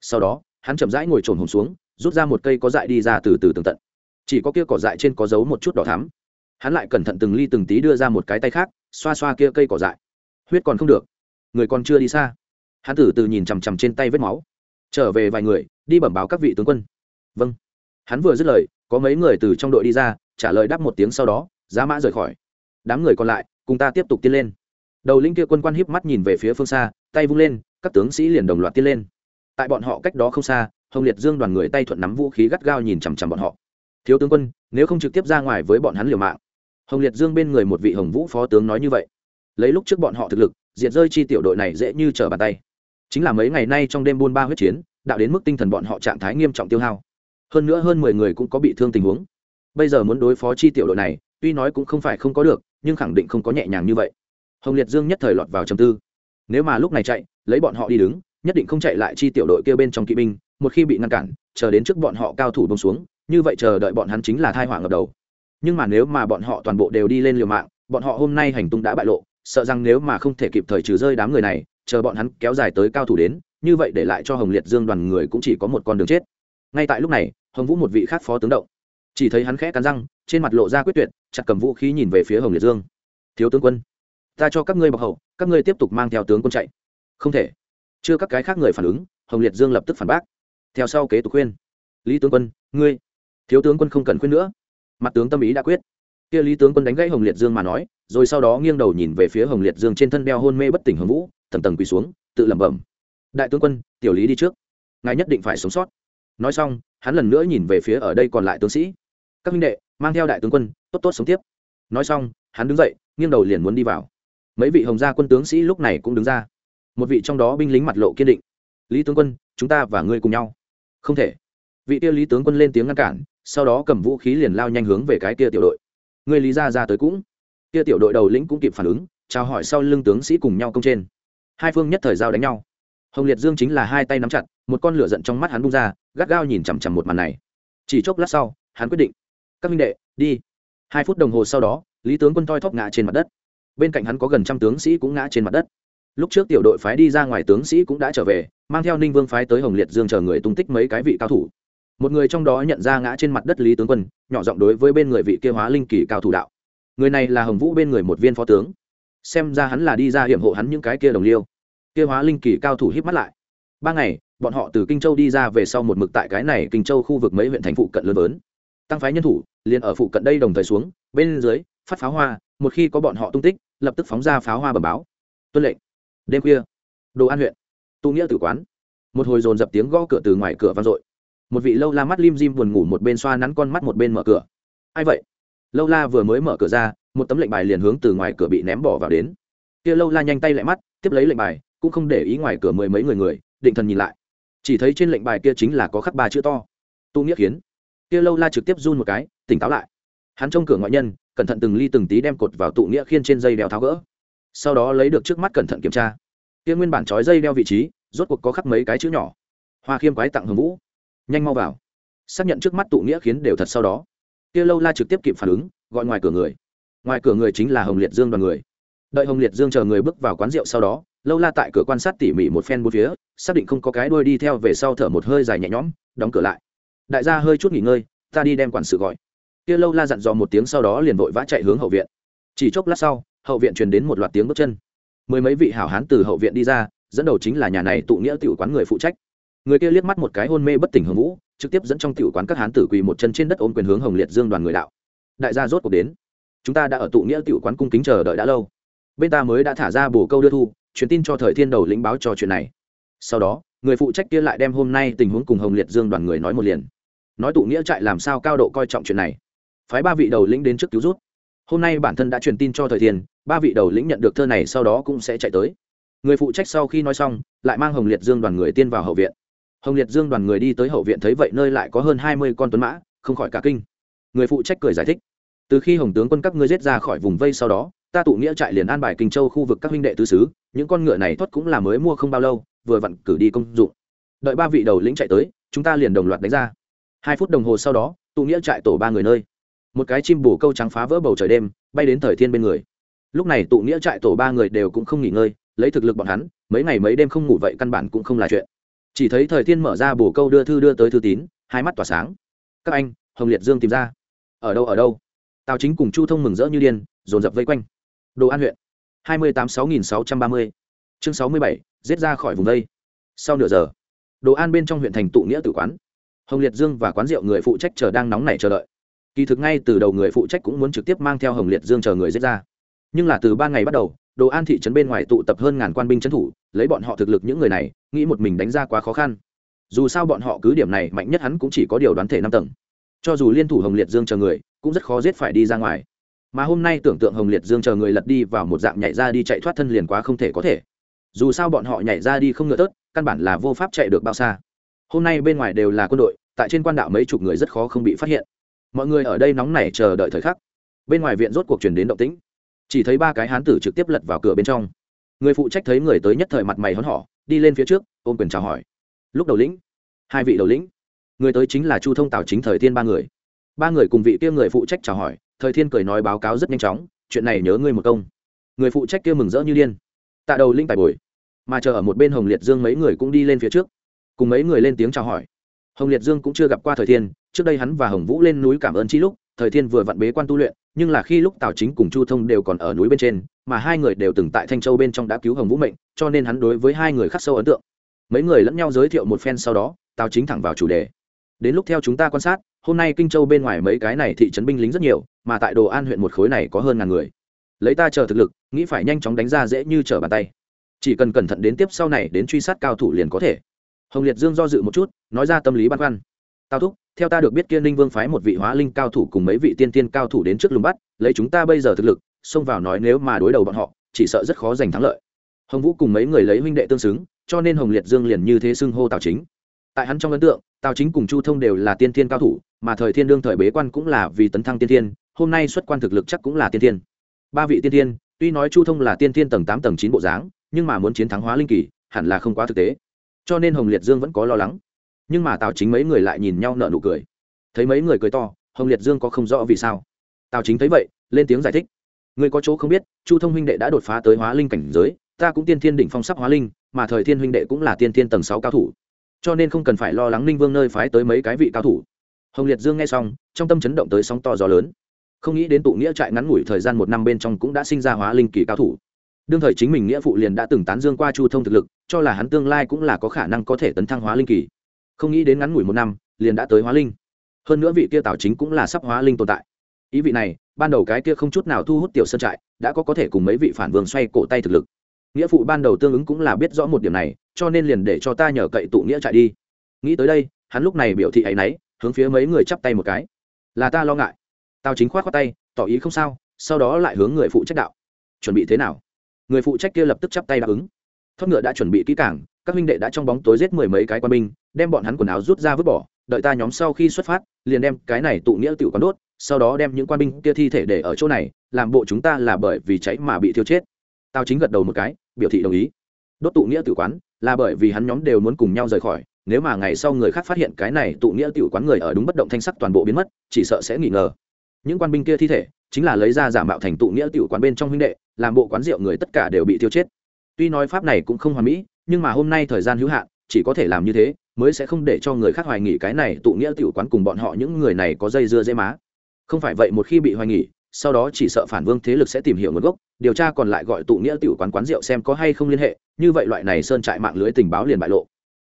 A: Sau đó, hắn chậm rãi ngồi trồn hồn xuống, rút ra một cây có dại đi ra từ từ tường tận. Chỉ có kia cỏ dại trên có dấu một chút đỏ thắm. Hắn lại cẩn thận từng ly từng tí đưa ra một cái tay khác, xoa xoa kia cây cỏ dại. Huyết còn không được. Người còn chưa đi xa. Hắn từ từ nhìn chằm chằm trên tay vết máu. Trở về vài người, đi bẩm báo các vị tướng quân. Vâng. Hắn vừa dứt lời, có mấy người từ trong đội đi ra, trả lời đáp một tiếng sau đó, giá mã rời khỏi. Đám người còn lại, cùng ta tiếp tục tiến lên đầu linh kia quân quan hiếp mắt nhìn về phía phương xa, tay vung lên, các tướng sĩ liền đồng loạt tiến lên. Tại bọn họ cách đó không xa, hồng liệt dương đoàn người tay thuận nắm vũ khí gắt gao nhìn chằm chằm bọn họ. Thiếu tướng quân, nếu không trực tiếp ra ngoài với bọn hắn liều mạng. Hồng liệt dương bên người một vị hồng vũ phó tướng nói như vậy. Lấy lúc trước bọn họ thực lực, diệt rơi chi tiểu đội này dễ như trở bàn tay. Chính là mấy ngày nay trong đêm buôn ba huyết chiến, đạo đến mức tinh thần bọn họ trạng thái nghiêm trọng tiêu hao. Hơn nữa hơn mười người cũng có bị thương tình huống. Bây giờ muốn đối phó chi tiểu đội này, tuy nói cũng không phải không có được, nhưng khẳng định không có nhẹ nhàng như vậy hồng liệt dương nhất thời lọt vào trầm tư. Nếu mà lúc này chạy, lấy bọn họ đi đứng, nhất định không chạy lại chi tiểu đội kia bên trong kỵ binh, một khi bị ngăn cản, chờ đến trước bọn họ cao thủ bông xuống, như vậy chờ đợi bọn hắn chính là thai hỏa ngập đầu. Nhưng mà nếu mà bọn họ toàn bộ đều đi lên liều mạng, bọn họ hôm nay hành tung đã bại lộ, sợ rằng nếu mà không thể kịp thời trừ rơi đám người này, chờ bọn hắn kéo dài tới cao thủ đến, như vậy để lại cho hồng liệt dương đoàn người cũng chỉ có một con đường chết. Ngay tại lúc này, hồng vũ một vị khác phó tướng động. Chỉ thấy hắn khẽ cắn răng, trên mặt lộ ra quyết tuyệt, chặt cầm vũ khí nhìn về phía hồng liệt dương. Thiếu tướng quân ta cho các ngươi bọc hậu, các ngươi tiếp tục mang theo tướng quân chạy. Không thể. Chưa các cái khác người phản ứng, hồng liệt dương lập tức phản bác. Theo sau kế tục khuyên. Lý tướng quân, ngươi. Thiếu tướng quân không cần khuyên nữa. Mặt tướng tâm ý đã quyết. Kia lý tướng quân đánh gãy hồng liệt dương mà nói, rồi sau đó nghiêng đầu nhìn về phía hồng liệt dương trên thân đeo hôn mê bất tỉnh hồng vũ, tầng tầng quỳ xuống, tự lẩm bẩm. Đại tướng quân, tiểu lý đi trước. Ngài nhất định phải sống sót. Nói xong, hắn lần nữa nhìn về phía ở đây còn lại tướng sĩ. Các minh đệ, mang theo đại tướng quân, tốt tốt sống tiếp. Nói xong, hắn đứng dậy, nghiêng đầu liền muốn đi vào mấy vị hồng gia quân tướng sĩ lúc này cũng đứng ra. Một vị trong đó binh lính mặt lộ kiên định. Lý tướng quân, chúng ta và ngươi cùng nhau. Không thể. Vị kia lý tướng quân lên tiếng ngăn cản, sau đó cầm vũ khí liền lao nhanh hướng về cái kia tiểu đội. Ngươi lý ra ra tới cũng. Kia tiểu đội đầu lĩnh cũng kịp phản ứng, chào hỏi sau lưng tướng sĩ cùng nhau công trên. Hai phương nhất thời giao đánh nhau. Hồng liệt dương chính là hai tay nắm chặt, một con lửa giận trong mắt hắn bung ra, gắt gao nhìn chằm chằm một màn này. Chỉ chốc lát sau, hắn quyết định, các minh đệ, đi. Hai phút đồng hồ sau đó, lý tướng quân toi thóp ngã trên mặt đất bên cạnh hắn có gần trăm tướng sĩ cũng ngã trên mặt đất. Lúc trước tiểu đội phái đi ra ngoài tướng sĩ cũng đã trở về, mang theo ninh vương phái tới hồng liệt dương chờ người tung tích mấy cái vị cao thủ. Một người trong đó nhận ra ngã trên mặt đất lý tướng quân, nhỏ giọng đối với bên người vị kia hóa linh kỳ cao thủ đạo. Người này là hồng vũ bên người một viên phó tướng. Xem ra hắn là đi ra hiểm hộ hắn những cái kia đồng liêu. Kia hóa linh kỳ cao thủ híp mắt lại. Ba ngày, bọn họ từ kinh châu đi ra về sau một mực tại cái này kinh châu khu vực mấy huyện thành phụ cận lớn lớn. Tăng phái nhân thủ, liền ở phụ cận đây đồng thời xuống, bên dưới phát pháo hoa, một khi có bọn họ tung tích, lập tức phóng ra pháo hoa bẩm báo. Tuân lệnh. Đêm khuya, đồ an huyện tu nghĩa tử quán. Một hồi dồn dập tiếng gõ cửa từ ngoài cửa vang dội. Một vị lâu la mắt lim dim buồn ngủ một bên xoa nắn con mắt một bên mở cửa. Ai vậy? Lâu la vừa mới mở cửa ra, một tấm lệnh bài liền hướng từ ngoài cửa bị ném bỏ vào đến. Kia lâu la nhanh tay lại mắt, tiếp lấy lệnh bài, cũng không để ý ngoài cửa mười mấy người người, định thần nhìn lại. Chỉ thấy trên lệnh bài kia chính là có khắc ba chữ to. Tu nghĩa khiến kia lâu la trực tiếp run một cái, tỉnh táo lại. Hắn trông cửa ngoại nhân cẩn thận từng ly từng tí đem cột vào tụ nghĩa khiên trên dây đeo tháo gỡ. Sau đó lấy được trước mắt cẩn thận kiểm tra. Kia nguyên bản trói dây đeo vị trí, rốt cuộc có khắc mấy cái chữ nhỏ. Hoa khiêm quái tặng hồng vũ. Nhanh mau vào. Xác nhận trước mắt tụ nghĩa khiến đều thật sau đó. Kia lâu la trực tiếp kịp phản ứng, gọi ngoài cửa người. Ngoài cửa người chính là hồng liệt dương đoàn người. Đợi hồng liệt dương chờ người bước vào quán rượu sau đó, lâu la tại cửa quan sát tỉ mỉ một phen bốn phía, xác định không có cái đuôi đi theo về sau thở một hơi dài nhẹ nhõm, đóng cửa lại. Đại gia hơi chút nghỉ ngơi, ta đi đem quản sự gọi kia lâu la dặn dò một tiếng sau đó liền vội vã chạy hướng hậu viện. Chỉ chốc lát sau, hậu viện truyền đến một loạt tiếng bước chân. Mười mấy vị hảo hán từ hậu viện đi ra, dẫn đầu chính là nhà này tụ nghĩa tiểu quán người phụ trách. Người kia liếc mắt một cái hôn mê bất tỉnh hồng vũ, trực tiếp dẫn trong tiểu quán các hán tử quỳ một chân trên đất ôm quyền hướng hồng liệt dương đoàn người đạo. Đại gia rốt cuộc đến. Chúng ta đã ở tụ nghĩa tiểu quán cung kính chờ đợi đã lâu. Bên ta mới đã thả ra bổ câu đưa thu, truyền tin cho thời thiên đầu lĩnh báo cho chuyện này. Sau đó, người phụ trách kia lại đem hôm nay tình huống cùng hồng liệt dương đoàn người nói một liền. Nói tụ nghĩa trại làm sao cao độ coi trọng chuyện này phái ba vị đầu lĩnh đến trước cứu rút. Hôm nay bản thân đã truyền tin cho thời thiền ba vị đầu lĩnh nhận được thơ này sau đó cũng sẽ chạy tới. Người phụ trách sau khi nói xong, lại mang hồng liệt dương đoàn người tiên vào hậu viện. Hồng liệt dương đoàn người đi tới hậu viện thấy vậy nơi lại có hơn hai mươi con tuấn mã, không khỏi cả kinh. Người phụ trách cười giải thích, từ khi hồng tướng quân các ngươi giết ra khỏi vùng vây sau đó, ta tụ nghĩa trại liền an bài kinh châu khu vực các huynh đệ tứ xứ, những con ngựa này thoát cũng là mới mua không bao lâu, vừa vặn cử đi công dụng. Đợi ba vị đầu lĩnh chạy tới, chúng ta liền đồng loạt đánh ra. Hai phút đồng hồ sau đó, tụ nghĩa trại tổ ba người nơi một cái chim bổ câu trắng phá vỡ bầu trời đêm, bay đến thời thiên bên người. Lúc này tụ nghĩa trại tổ ba người đều cũng không nghỉ ngơi, lấy thực lực bọn hắn, mấy ngày mấy đêm không ngủ vậy căn bản cũng không là chuyện. Chỉ thấy thời thiên mở ra bổ câu đưa thư đưa tới thư tín, hai mắt tỏa sáng. Các anh, hồng liệt dương tìm ra. Ở đâu ở đâu? Tào chính cùng chu thông mừng rỡ như điên, dồn dập vây quanh. Đồ an huyện. hai mươi tám sáu nghìn sáu trăm ba mươi. Chương sáu mươi bảy, giết ra khỏi vùng đây. Sau nửa giờ, đồ an bên trong huyện thành tụ nghĩa tử quán. Hồng liệt dương và quán rượu người phụ trách chờ đang nóng nảy chờ đợi kỳ thực ngay từ đầu người phụ trách cũng muốn trực tiếp mang theo hồng liệt dương chờ người giết ra. Nhưng là từ ba ngày bắt đầu, đồ an thị trấn bên ngoài tụ tập hơn ngàn quan binh trấn thủ, lấy bọn họ thực lực những người này, nghĩ một mình đánh ra quá khó khăn. Dù sao bọn họ cứ điểm này, mạnh nhất hắn cũng chỉ có điều đoán thể năm tầng. Cho dù liên thủ hồng liệt dương chờ người, cũng rất khó giết phải đi ra ngoài. Mà hôm nay tưởng tượng hồng liệt dương chờ người lật đi vào một dạng nhảy ra đi chạy thoát thân liền quá không thể có thể. Dù sao bọn họ nhảy ra đi không ngựa tớt, căn bản là vô pháp chạy được bao xa. Hôm nay bên ngoài đều là quân đội, tại trên quan đạo mấy chục người rất khó không bị phát hiện mọi người ở đây nóng nảy chờ đợi thời khắc. Bên ngoài viện rốt cuộc chuyển đến động tĩnh. Chỉ thấy ba cái hán tử trực tiếp lật vào cửa bên trong. Người phụ trách thấy người tới nhất thời mặt mày hón hỏ đi lên phía trước, ôm quyền chào hỏi. Lúc đầu lĩnh, hai vị đầu lĩnh. Người tới chính là chu thông tào chính thời thiên ba người. Ba người cùng vị kia người phụ trách chào hỏi, thời thiên cười nói báo cáo rất nhanh chóng, chuyện này nhớ ngươi một công. Người phụ trách kia mừng rỡ như điên. Tạ đầu linh tài bồi, mà chờ ở một bên hồng liệt dương mấy người cũng đi lên phía trước. Cùng mấy người lên tiếng chào hỏi. Hồng liệt dương cũng chưa gặp qua thời thiên trước đây hắn và hồng vũ lên núi cảm ơn chi lúc, thời thiên vừa vặn bế quan tu luyện, nhưng là khi lúc tào chính cùng chu thông đều còn ở núi bên trên, mà hai người đều từng tại thanh châu bên trong đã cứu hồng vũ mệnh, cho nên hắn đối với hai người khắc sâu ấn tượng. Mấy người lẫn nhau giới thiệu một phen sau đó, tào chính thẳng vào chủ đề. Đến lúc theo chúng ta quan sát, hôm nay kinh châu bên ngoài mấy cái này thị trấn binh lính rất nhiều, mà tại đồ an huyện một khối này có hơn ngàn người. Lấy ta chờ thực lực, nghĩ phải nhanh chóng đánh ra dễ như trở bàn tay. Chỉ cần cẩn thận đến tiếp sau này đến truy sát cao thủ liền có thể. Hồng liệt dương do dự một chút, nói ra tâm lý băn khoăn. Tao thúc theo ta được biết kia ninh vương phái một vị hóa linh cao thủ cùng mấy vị tiên tiên cao thủ đến trước lùng bắt, lấy chúng ta bây giờ thực lực, xông vào nói nếu mà đối đầu bọn họ, chỉ sợ rất khó giành thắng lợi. Hồng vũ cùng mấy người lấy huynh đệ tương xứng, cho nên hồng liệt dương liền như thế xưng hô tào chính. Tại hắn trong ấn tượng, tào chính cùng chu thông đều là tiên tiên cao thủ, mà thời thiên đương thời bế quan cũng là vì tấn thăng tiên tiên, hôm nay xuất quan thực lực chắc cũng là tiên tiên. Ba vị tiên tiên, tuy nói chu thông là tiên tiên tầng tám tầng chín bộ dáng, nhưng mà muốn chiến thắng hóa linh kỳ, hẳn là không quá thực tế. Cho nên hồng liệt dương vẫn có lo lắng nhưng mà tào chính mấy người lại nhìn nhau nợ nụ cười thấy mấy người cười to hồng liệt dương có không rõ vì sao tào chính thấy vậy lên tiếng giải thích người có chỗ không biết chu thông huynh đệ đã đột phá tới hóa linh cảnh giới ta cũng tiên thiên đỉnh phong sắc hóa linh mà thời thiên huynh đệ cũng là tiên thiên tầng sáu cao thủ cho nên không cần phải lo lắng ninh vương nơi phái tới mấy cái vị cao thủ hồng liệt dương nghe xong trong tâm chấn động tới sóng to gió lớn không nghĩ đến tụ nghĩa trại ngắn ngủi thời gian một năm bên trong cũng đã sinh ra hóa linh kỳ cao thủ đương thời chính mình nghĩa phụ liền đã từng tán dương qua chu thông thực lực cho là hắn tương lai cũng là có khả năng có thể tấn thăng hóa linh kỳ không nghĩ đến ngắn ngủi một năm, liền đã tới hóa linh. Hơn nữa vị kia tào chính cũng là sắp hóa linh tồn tại. Ý vị này, ban đầu cái kia không chút nào thu hút tiểu sơn trại, đã có có thể cùng mấy vị phản vương xoay cổ tay thực lực. Nghĩa phụ ban đầu tương ứng cũng là biết rõ một điểm này, cho nên liền để cho ta nhờ cậy tụ nghĩa trại đi. Nghĩ tới đây, hắn lúc này biểu thị ấ y n ấ y hướng phía mấy người chắp tay một cái. Là ta lo ngại. Tao chính khoát khoát tay, tỏ ý không sao, sau đó lại hướng người phụ trách đạo. Chuẩn bị thế nào? Người phụ trách kia lập tức chắp tay đáp ứng. Thoát ngựa đã chuẩn bị kỹ cảng các huynh đệ đã trong bóng tối giết mười mấy cái quân binh đem bọn hắn quần áo rút ra vứt bỏ, đợi ta nhóm sau khi xuất phát, liền đem cái này tụ nghĩa tự quán đốt, sau đó đem những quan binh kia thi thể để ở chỗ này, làm bộ chúng ta là bởi vì cháy mà bị thiêu chết. Tao chính gật đầu một cái, biểu thị đồng ý. Đốt tụ nghĩa tử quán là bởi vì hắn nhóm đều muốn cùng nhau rời khỏi, nếu mà ngày sau người khác phát hiện cái này tụ nghĩa tiểu quán người ở đúng bất động thanh sắc toàn bộ biến mất, chỉ sợ sẽ nghi ngờ. Những quan binh kia thi thể chính là lấy ra giả mạo thành tụ nghĩa tiểu quán bên trong huynh đệ, làm bộ quán rượu người tất cả đều bị tiêu chết. Tuy nói pháp này cũng không hoàn mỹ, nhưng mà hôm nay thời gian hữu hạn, chỉ có thể làm như thế mới sẽ không để cho người khác hoài nghỉ cái này tụ nghĩa tiểu quán cùng bọn họ những người này có dây dưa dễ má. Không phải vậy một khi bị hoài nghỉ sau đó chỉ sợ phản vương thế lực sẽ tìm hiểu nguồn gốc, điều tra còn lại gọi tụ nghĩa tiểu quán quán rượu xem có hay không liên hệ, như vậy loại này sơn trại mạng lưới tình báo liền bại lộ.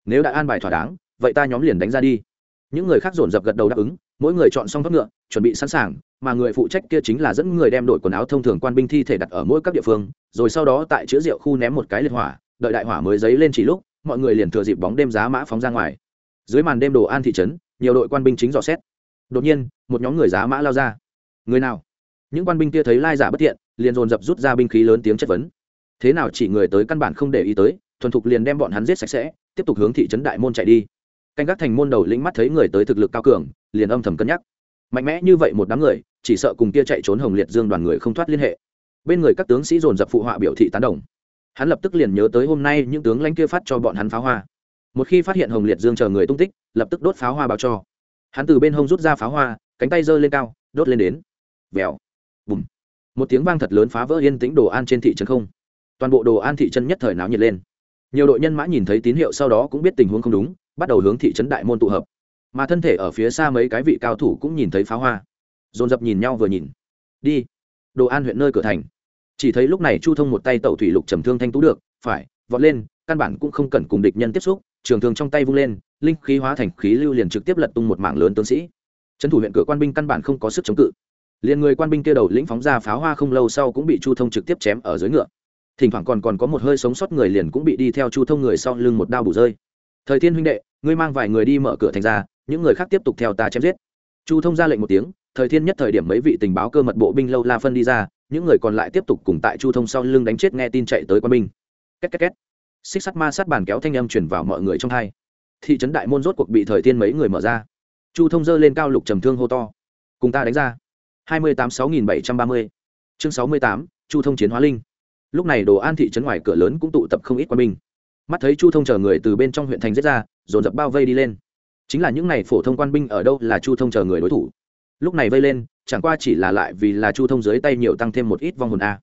A: Nếu đã an bài thỏa đáng, vậy ta nhóm liền đánh ra đi. Những người khác dồn dập gật đầu đáp ứng, mỗi người chọn xong thóc ngựa, chuẩn bị sẵn sàng, mà người phụ trách kia chính là dẫn người đem đổi quần áo thông thường quan binh thi thể đặt ở mỗi các địa phương, rồi sau đó tại chứa rượu khu ném một cái liệt hỏa, đợi đại hỏa mới dấy lên chỉ lúc mọi người liền thừa dịp bóng đêm giá mã phóng ra ngoài. Dưới màn đêm đồ an thị trấn, nhiều đội quan binh chính dò xét. Đột nhiên, một nhóm người giá mã lao ra. Người nào? Những quan binh kia thấy lai giả bất thiện, liền dồn dập rút ra binh khí lớn tiếng chất vấn. Thế nào chỉ người tới căn bản không để ý tới, thuần thục liền đem bọn hắn giết sạch sẽ, tiếp tục hướng thị trấn đại môn chạy đi. Canh gác thành môn đầu lĩnh mắt thấy người tới thực lực cao cường, liền âm thầm cân nhắc. Mạnh mẽ như vậy một đám người, chỉ sợ cùng kia chạy trốn hồng liệt dương đoàn người không thoát liên hệ. Bên người các tướng sĩ dồn dập phụ họa biểu thị tán đồng hắn lập tức liền nhớ tới hôm nay những tướng lãnh kia phát cho bọn hắn pháo hoa. Một khi phát hiện hồng liệt dương chờ người tung tích, lập tức đốt pháo hoa báo cho. Hắn từ bên hông rút ra pháo hoa, cánh tay giơ lên cao, đốt lên đến. Vèo. Bùm. Một tiếng vang thật lớn phá vỡ yên tĩnh đồ an trên thị trấn không. Toàn bộ đồ an thị trấn nhất thời náo nhiệt lên. Nhiều đội nhân mã nhìn thấy tín hiệu sau đó cũng biết tình huống không đúng, bắt đầu hướng thị trấn đại môn tụ hợp. Mà thân thể ở phía xa mấy cái vị cao thủ cũng nhìn thấy pháo hoa. Dồn dập nhìn nhau vừa nhìn. Đi. Đồ an huyện nơi cửa thành chỉ thấy lúc này chu thông một tay tẩu thủy lục trầm thương thanh tú được, phải, vọt lên, căn bản cũng không cần cùng địch nhân tiếp xúc, trường thương trong tay vung lên, linh khí hóa thành khí lưu liền trực tiếp lật tung một mảng lớn tướng sĩ. Trấn thủ huyện cửa quan binh căn bản không có sức chống cự. Liền người quan binh kia đầu lĩnh phóng ra pháo hoa không lâu sau cũng bị chu thông trực tiếp chém ở dưới ngựa. Thỉnh thoảng còn còn có một hơi sống sót người liền cũng bị đi theo chu thông người sau lưng một đao bù rơi. Thời thiên huynh đệ, ngươi mang vài người đi mở cửa thành ra, những người khác tiếp tục theo ta chém giết. Chu thông ra lệnh một tiếng, thời thiên nhất thời điểm mấy vị tình báo cơ mật bộ binh lâu la phân đi ra những người còn lại tiếp tục cùng tại chu thông sau lưng đánh chết nghe tin chạy tới quân binh. Két két két. Xích sắt ma sát bàn kéo thanh âm chuyển vào mọi người trong hai. Thị trấn đại môn rốt cuộc bị thời tiên mấy người mở ra. Chu thông dơ lên cao lục trầm thương hô to. Cùng ta đánh ra. hai mươi tám sáu nghìn bảy trăm ba mươi. Chương sáu mươi tám, chu thông chiến hóa linh. Lúc này đồ an thị trấn ngoài cửa lớn cũng tụ tập không ít quân binh. Mắt thấy chu thông chờ người từ bên trong huyện thành giết ra, dồn dập bao vây đi lên. Chính là những n à y phổ thông quan binh ở đâu là chu thông chờ người đối thủ? Lúc này vây lên chẳng qua chỉ là lại vì là chu thông dưới tay nhiều tăng thêm một ít vong hồn a.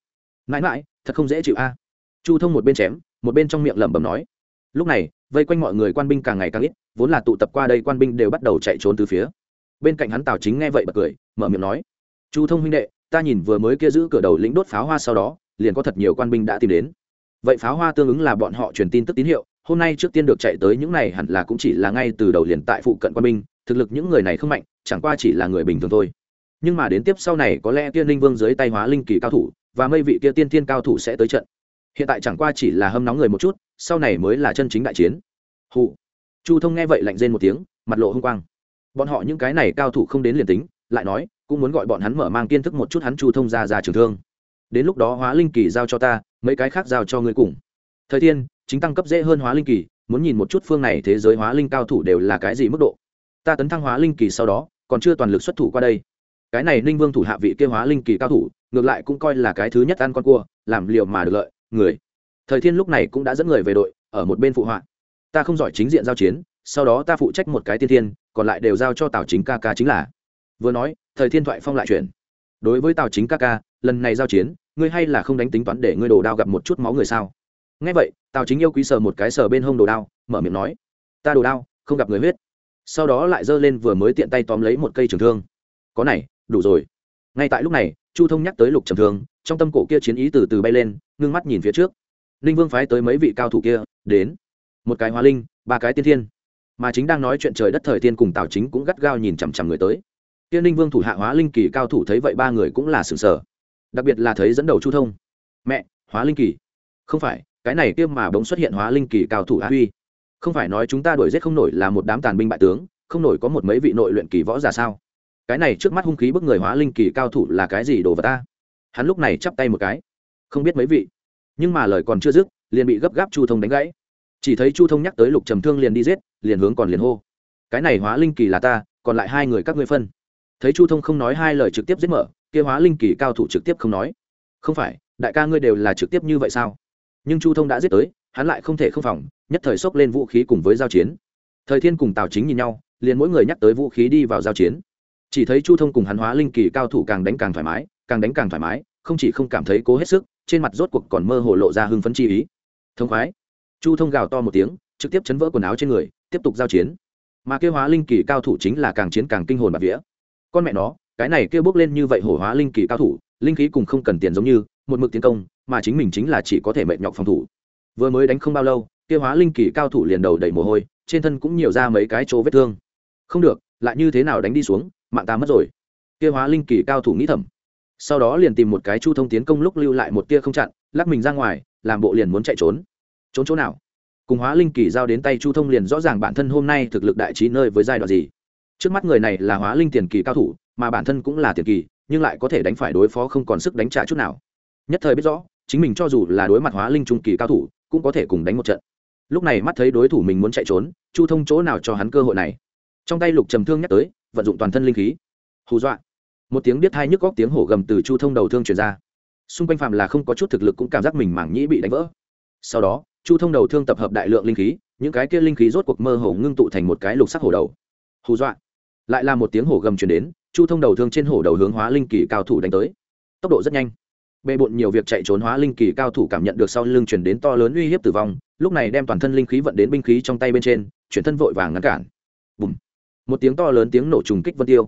A: Mãi mãi, thật không dễ chịu a. Chu thông một bên chém, một bên trong miệng lẩm bẩm nói. Lúc này, vây quanh mọi người quan binh càng ngày càng ít, vốn là tụ tập qua đây quan binh đều bắt đầu chạy trốn từ phía. Bên cạnh hắn tào chính nghe vậy bật cười, mở miệng nói. Chu thông huynh đệ, ta nhìn vừa mới kia giữ cửa đầu lĩnh đốt pháo hoa sau đó, liền có thật nhiều quan binh đã tìm đến. Vậy pháo hoa tương ứng là bọn họ truyền tin tức tín hiệu, hôm nay trước tiên được chạy tới những này hẳn là cũng chỉ là ngay từ đầu liền tại phụ cận quan binh, thực lực những người này không mạnh, chẳng qua chỉ là người bình thường thôi nhưng mà đến tiếp sau này có lẽ tiên linh vương dưới tay hóa linh kỳ cao thủ và mây vị kia tiên tiên cao thủ sẽ tới trận. Hiện tại chẳng qua chỉ là hâm nóng người một chút, sau này mới là chân chính đại chiến. Hụ chu thông nghe vậy lạnh rên một tiếng, mặt lộ h ư n g quang. Bọn họ những cái này cao thủ không đến liền tính, lại nói, cũng muốn gọi bọn hắn mở mang kiến thức một chút hắn chu thông ra ra trường thương. Đến lúc đó hóa linh kỳ giao cho ta, mấy cái khác giao cho ngươi cùng. Thời thiên, chính tăng cấp dễ hơn hóa linh kỳ, muốn nhìn một chút phương này thế giới hóa linh cao thủ đều là cái gì mức độ. Ta tấn thăng hóa linh kỳ sau đó, còn chưa toàn lực xuất thủ qua đây cái này ninh vương thủ hạ vị kêu hóa linh kỳ cao thủ, ngược lại cũng coi là cái thứ nhất ăn con cua, làm liều mà được lợi, người. Thời thiên lúc này cũng đã dẫn người về đội, ở một bên phụ họa. Ta không giỏi chính diện giao chiến, sau đó ta phụ trách một cái tiên thiên, còn lại đều giao cho tào chính ca ca chính là. Vừa nói, thời thiên thoại phong lại chuyển. Đối với tào chính ca ca, lần này giao chiến, ngươi hay là không đánh tính toán để ngươi đồ đao gặp một chút máu người sao? Ngay vậy, tào chính yêu quý sờ một cái sờ bên hông đồ đao, mở miệng nói, ta đồ đao, không gặp người huyết. Sau đó lại giơ lên vừa mới tiện tay tóm lấy một cây trường thương. Có này đủ rồi. Ngay tại lúc này, chu thông nhắc tới lục trầm thương, trong tâm cổ kia chiến ý từ từ bay lên, ngưng mắt nhìn phía trước. Ninh vương phái tới mấy vị cao thủ kia, đến. Một cái hóa linh, ba cái tiên thiên. Mà chính đang nói chuyện trời đất thời tiên cùng tào chính cũng gắt gao nhìn chằm chằm người tới. Tiên ninh vương thủ hạ hóa linh kỳ cao thủ thấy vậy ba người cũng là sừng sờ. Đặc biệt là thấy dẫn đầu chu thông. Mẹ, hóa linh kỳ? Không phải, cái này kia mà bỗng xuất hiện hóa linh kỳ cao thủ á huy. Không phải nói chúng ta đuổi giết không nổi là một đám tàn binh bại tướng, không nổi có một mấy vị nội luyện kỳ võ giả sao? Cái này trước mắt hung khí bức người hóa linh kỳ cao thủ là cái gì đồ vật ta? Hắn lúc này chắp tay một cái. Không biết mấy vị. Nhưng mà lời còn chưa dứt, liền bị gấp gáp chu thông đánh gãy. Chỉ thấy chu thông nhắc tới lục trầm thương liền đi giết, liền hướng còn liền hô. Cái này hóa linh kỳ là ta, còn lại hai người các ngươi phân. Thấy chu thông không nói hai lời trực tiếp giết mở, kia hóa linh kỳ cao thủ trực tiếp không nói. Không phải, đại ca ngươi đều là trực tiếp như vậy sao? Nhưng chu thông đã giết tới, hắn lại không thể không phòng, nhất thời xốc lên vũ khí cùng với giao chiến. Thời thiên cùng tào chính nhìn nhau, liền mỗi người nhắc tới vũ khí đi vào giao chiến chỉ thấy chu thông cùng hắn hóa linh kỳ cao thủ càng đánh càng thoải mái, càng đánh càng thoải mái, không chỉ không cảm thấy cố hết sức, trên mặt rốt cuộc còn mơ hồ lộ ra hưng phấn chi ý. Thông khoái. Chu thông gào to một tiếng, trực tiếp chấn vỡ quần áo trên người, tiếp tục giao chiến. Mà kêu hóa linh kỳ cao thủ chính là càng chiến càng kinh hồn bạc vía. Con mẹ nó, cái này kêu bước lên như vậy hổ hóa linh kỳ cao thủ, linh khí cùng không cần tiền giống như, một mực tiến công, mà chính mình chính là chỉ có thể mệt nhọc phòng thủ. Vừa mới đánh không bao lâu kêu hóa linh kỳ cao thủ liền đầu đầy mồ hôi, trên thân cũng nhiều ra mấy cái chỗ vết thương. Không được lại như thế nào đánh đi xuống, mạng ta mất rồi. Kia hóa linh kỳ cao thủ nghĩ thầm. Sau đó liền tìm một cái chu thông tiến công lúc lưu lại một tia không chặn, lắc mình ra ngoài, làm bộ liền muốn chạy trốn. Trốn chỗ nào? Cùng hóa linh kỳ giao đến tay chu thông liền rõ ràng bản thân hôm nay thực lực đại trí nơi với giai đoạn gì. Trước mắt người này là hóa linh tiền kỳ cao thủ, mà bản thân cũng là tiền kỳ, nhưng lại có thể đánh phải đối phó không còn sức đánh trả chút nào. Nhất thời biết rõ, chính mình cho dù là đối mặt hóa linh trung kỳ cao thủ, cũng có thể cùng đánh một trận. Lúc này mắt thấy đối thủ mình muốn chạy trốn, chu thông chỗ nào cho hắn cơ hội này? Trong tay lục trầm thương nhắc tới, vận dụng toàn thân linh khí. Hù dọa. Một tiếng biết hai nhức góc tiếng hổ gầm từ chu thông đầu thương truyền ra. Xung quanh phạm là không có chút thực lực cũng cảm giác mình mảng nhĩ bị đánh vỡ. Sau đó, chu thông đầu thương tập hợp đại lượng linh khí, những cái kia linh khí rốt cuộc mơ hồ ngưng tụ thành một cái lục sắc hổ đầu. Hù dọa. Lại là một tiếng hổ gầm chuyển đến, chu thông đầu thương trên hổ đầu hướng hóa linh kỳ cao thủ đánh tới. Tốc độ rất nhanh. Bề bộn nhiều việc chạy trốn hóa linh kỳ cao thủ cảm nhận được sau lưng chuyển đến to lớn uy hiếp tử vong, lúc này đem toàn thân linh khí vận đến binh khí trong tay bên trên, chuyển thân vội vàng ngăn cản một tiếng to lớn tiếng nổ trùng kích vân tiêu.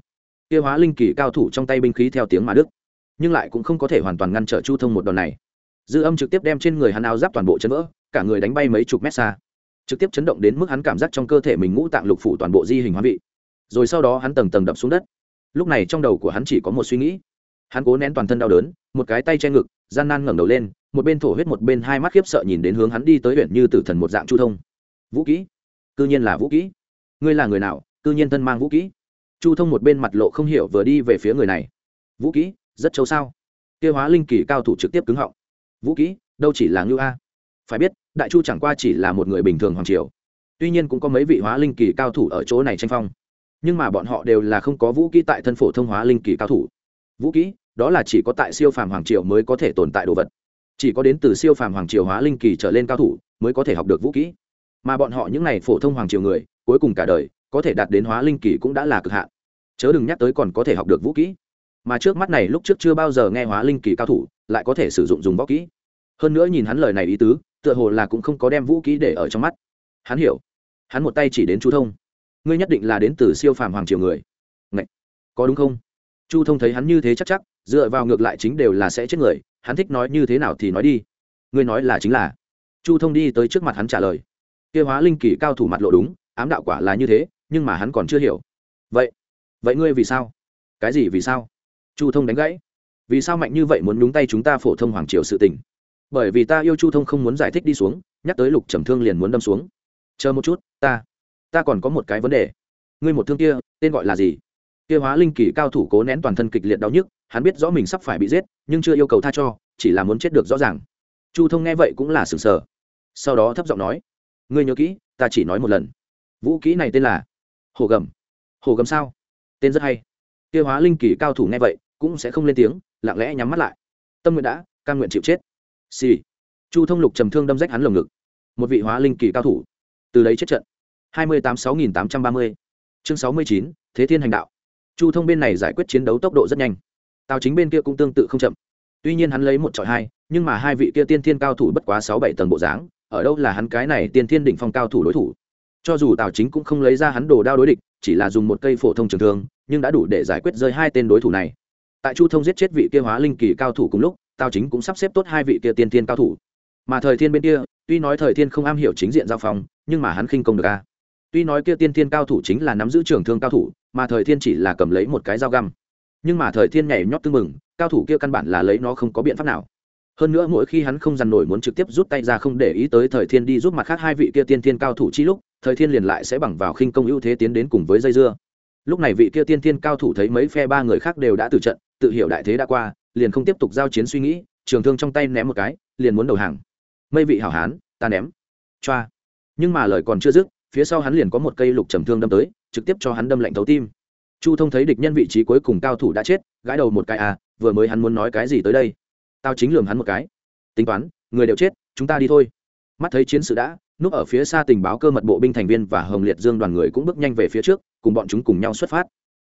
A: Kia hóa linh kỳ cao thủ trong tay binh khí theo tiếng mà đức nhưng lại cũng không có thể hoàn toàn ngăn trở chu thông một đòn này. Dư âm trực tiếp đem trên người hắn áo giáp toàn bộ chấn vỡ, cả người đánh bay mấy chục mét xa. Trực tiếp chấn động đến mức hắn cảm giác trong cơ thể mình ngũ tạng lục phủ toàn bộ di hình hóa vị. Rồi sau đó hắn tầng tầng đập xuống đất. Lúc này trong đầu của hắn chỉ có một suy nghĩ. Hắn cố nén toàn thân đau đớn, một cái tay che ngực, gian nan ngẩng đầu lên, một bên thổ huyết một bên hai mắt khiếp sợ nhìn đến hướng hắn đi tới huyện như tử thần một dạng chu thông. Vũ kỹ, cư nhiên là vũ kỹ. Ngươi là người nào? Cư nhiên thân mang vũ kỹ. Chu thông một bên mặt lộ không hiểu vừa đi về phía người này. Vũ kỹ, rất châu sao? Tiêu hóa linh kỳ cao thủ trực tiếp cứng họng. Vũ kỹ, đâu chỉ là ngưu a. Phải biết, đại chu chẳng qua chỉ là một người bình thường hoàng triều. Tuy nhiên cũng có mấy vị hóa linh kỳ cao thủ ở chỗ này tranh phong. Nhưng mà bọn họ đều là không có vũ kỹ tại thân phổ thông hóa linh kỳ cao thủ. Vũ kỹ, đó là chỉ có tại siêu phàm hoàng triều mới có thể tồn tại đồ vật. Chỉ có đến từ siêu phàm hoàng triều hóa linh kỳ trở lên cao thủ mới có thể học được vũ kỹ. Mà bọn họ những n à y phổ thông hoàng triều người, cuối cùng cả đời có thể đạt đến hóa linh kỳ cũng đã là cực hạn. Chớ đừng nhắc tới còn có thể học được vũ kỹ. Mà trước mắt này lúc trước chưa bao giờ nghe hóa linh kỳ cao thủ, lại có thể sử dụng dùng võ kỹ. Hơn nữa nhìn hắn lời này ý tứ, tựa hồ là cũng không có đem vũ kỹ để ở trong mắt. Hắn hiểu. Hắn một tay chỉ đến chu thông. Ngươi nhất định là đến từ siêu phàm hoàng triều người. Ngậy! có đúng không? Chu thông thấy hắn như thế chắc chắc, dựa vào ngược lại chính đều là sẽ chết người, hắn thích nói như thế nào thì nói đi. Ngươi nói là chính là. Chu thông đi tới trước mặt hắn trả lời. Kia hóa linh kỳ cao thủ mặt lộ đúng, ám đạo quả là như thế nhưng mà hắn còn chưa hiểu. Vậy vậy ngươi vì sao? Cái gì vì sao? Chu thông đánh gãy. Vì sao mạnh như vậy muốn nhúng tay chúng ta phổ thông hoàng triều sự tình? Bởi vì ta yêu chu thông không muốn giải thích đi xuống, nhắc tới lục trầm thương liền muốn đâm xuống. Chờ một chút, ta ta còn có một cái vấn đề. Ngươi một thương kia, tên gọi là gì? Kia hóa linh kỳ cao thủ cố nén toàn thân kịch liệt đau nhức, hắn biết rõ mình sắp phải bị giết, nhưng chưa yêu cầu tha cho, chỉ là muốn chết được rõ ràng. Chu thông nghe vậy cũng là sừng sờ. Sau đó thấp giọng nói, ngươi nhớ kỹ, ta chỉ nói một lần. Vũ kỹ này tên là hồ gầm. Hồ gầm sao? Tên rất hay. Kia hóa linh kỳ cao thủ nghe vậy, cũng sẽ không lên tiếng, lặng lẽ nhắm mắt lại. Tâm nguyện đã căn nguyện chịu chết. Xì、sì. chu thông lục trầm thương đâm rách hắn lồng ngực. Một vị hóa linh kỳ cao thủ. Từ đấy chết trận. hai mươi tám sáu nghìn tám trăm ba mươi. Chương sáu mươi chín, thế thiên hành đạo. Chu thông bên này giải quyết chiến đấu tốc độ rất nhanh. Tào chính bên kia cũng tương tự không chậm. Tuy nhiên hắn lấy một trọi hai, nhưng mà hai vị kia tiên thiên cao thủ bất quá sáu bảy tầng bộ dáng, ở đâu là hắn cái này tiên thiên đỉnh phong cao thủ đối thủ? Cho dù tào chính cũng không lấy ra hắn đồ đao đối địch, chỉ là dùng một cây phổ thông trường thương, nhưng đã đủ để giải quyết rơi hai tên đối thủ này. Tại chu thông giết chết vị kia hóa linh kỳ cao thủ cùng lúc, tào chính cũng sắp xếp tốt hai vị kia tiên thiên cao thủ. Mà thời thiên bên kia, tuy nói thời thiên không am hiểu chính diện giao phong, nhưng mà hắn khinh công được a. Tuy nói kia tiên thiên cao thủ chính là nắm giữ trường thương cao thủ, mà thời thiên chỉ là cầm lấy một cái dao găm. Nhưng mà thời thiên nhảy nhót tư mừng cao thủ kia căn bản là lấy nó không có biện pháp nào. Hơn nữa mỗi khi hắn không dằn nổi muốn trực tiếp rút tay ra không để ý tới thời thiên đi giúp mặt khác hai vị kia tiên thiên cao thủ chi lúc thời thiên liền lại sẽ bằng vào khinh công ưu thế tiến đến cùng với dây dưa. Lúc này vị kia tiên thiên cao thủ thấy mấy phe ba người khác đều đã từ trận, tự hiểu đại thế đã qua, liền không tiếp tục giao chiến suy nghĩ, trường thương trong tay ném một cái, liền muốn đầu hàng. Mây vị hảo hán, ta ném. Choa. Nhưng mà lời còn chưa dứt, phía sau hắn liền có một cây lục trầm thương đâm tới, trực tiếp cho hắn đâm lạnh thấu tim. Chu thông thấy địch nhân vị trí cuối cùng cao thủ đã chết, gãi đầu một cái à vừa mới hắn muốn nói cái gì tới đây? Tao chính lường hắn một cái. Tính toán, người đều chết, chúng ta đi thôi. Mắt thấy chiến sự đã núp ở phía xa tình báo cơ mật bộ binh thành viên và hồng liệt dương đoàn người cũng bước nhanh về phía trước, cùng bọn chúng cùng nhau xuất phát.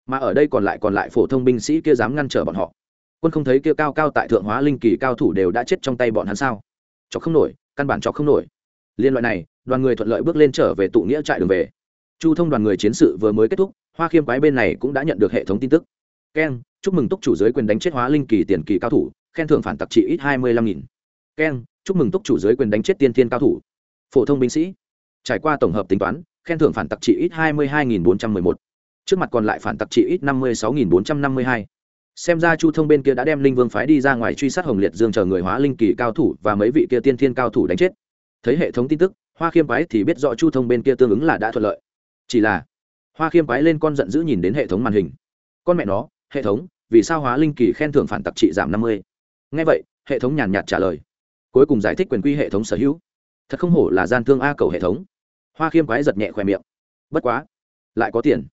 A: Mà ở đây còn lại còn lại phổ thông binh sĩ kia dám ngăn trở bọn họ. Quân không thấy kia cao cao tại thượng hóa linh kỳ cao thủ đều đã chết trong tay bọn hắn sao? Chọc không nổi, căn bản chọc không nổi. Liên loại này, đoàn người thuận lợi bước lên trở về tụ nghĩa trại đường về. Chu thông đoàn người chiến sự vừa mới kết thúc, hoa khiêm quái bên này cũng đã nhận được hệ thống tin tức. Keng, chúc mừng túc chủ giới quyền đánh chết hóa linh kỳ tiền kỳ cao thủ, khen thưởng phản tặc trị ít hai mươi lăm nghìn. Keng, chúc mừng túc chủ giới quyền đánh chết tiên thiên cao thủ phổ thông binh sĩ. Trải qua tổng hợp tính toán, khen thưởng phản tặc trị ít hai mươi hai nghìn bốn trăm mười một. Trước mặt còn lại phản tặc trị ít năm mươi sáu nghìn bốn trăm năm mươi hai. Xem ra chu thông bên kia đã đem linh vương phái đi ra ngoài truy sát hồng liệt dương chờ người hóa linh kỳ cao thủ và mấy vị kia tiên thiên cao thủ đánh chết. Thấy hệ thống tin tức, hoa khiêm quái thì biết rõ chu thông bên kia tương ứng là đã thuận lợi. Chỉ là, hoa khiêm quái lên con giận dữ nhìn đến hệ thống màn hình. Con mẹ nó, hệ thống, vì sao hóa linh kỳ khen thưởng phản tặc trị giảm năm mươi? Ngay vậy, hệ thống nhàn nhạt trả lời. Cuối cùng giải thích quyền quy hệ thống sở hữu thật không hổ là gian thương a cầu hệ thống. Hoa khiêm quái giật nhẹ khỏe miệng. Bất quá, lại có tiền,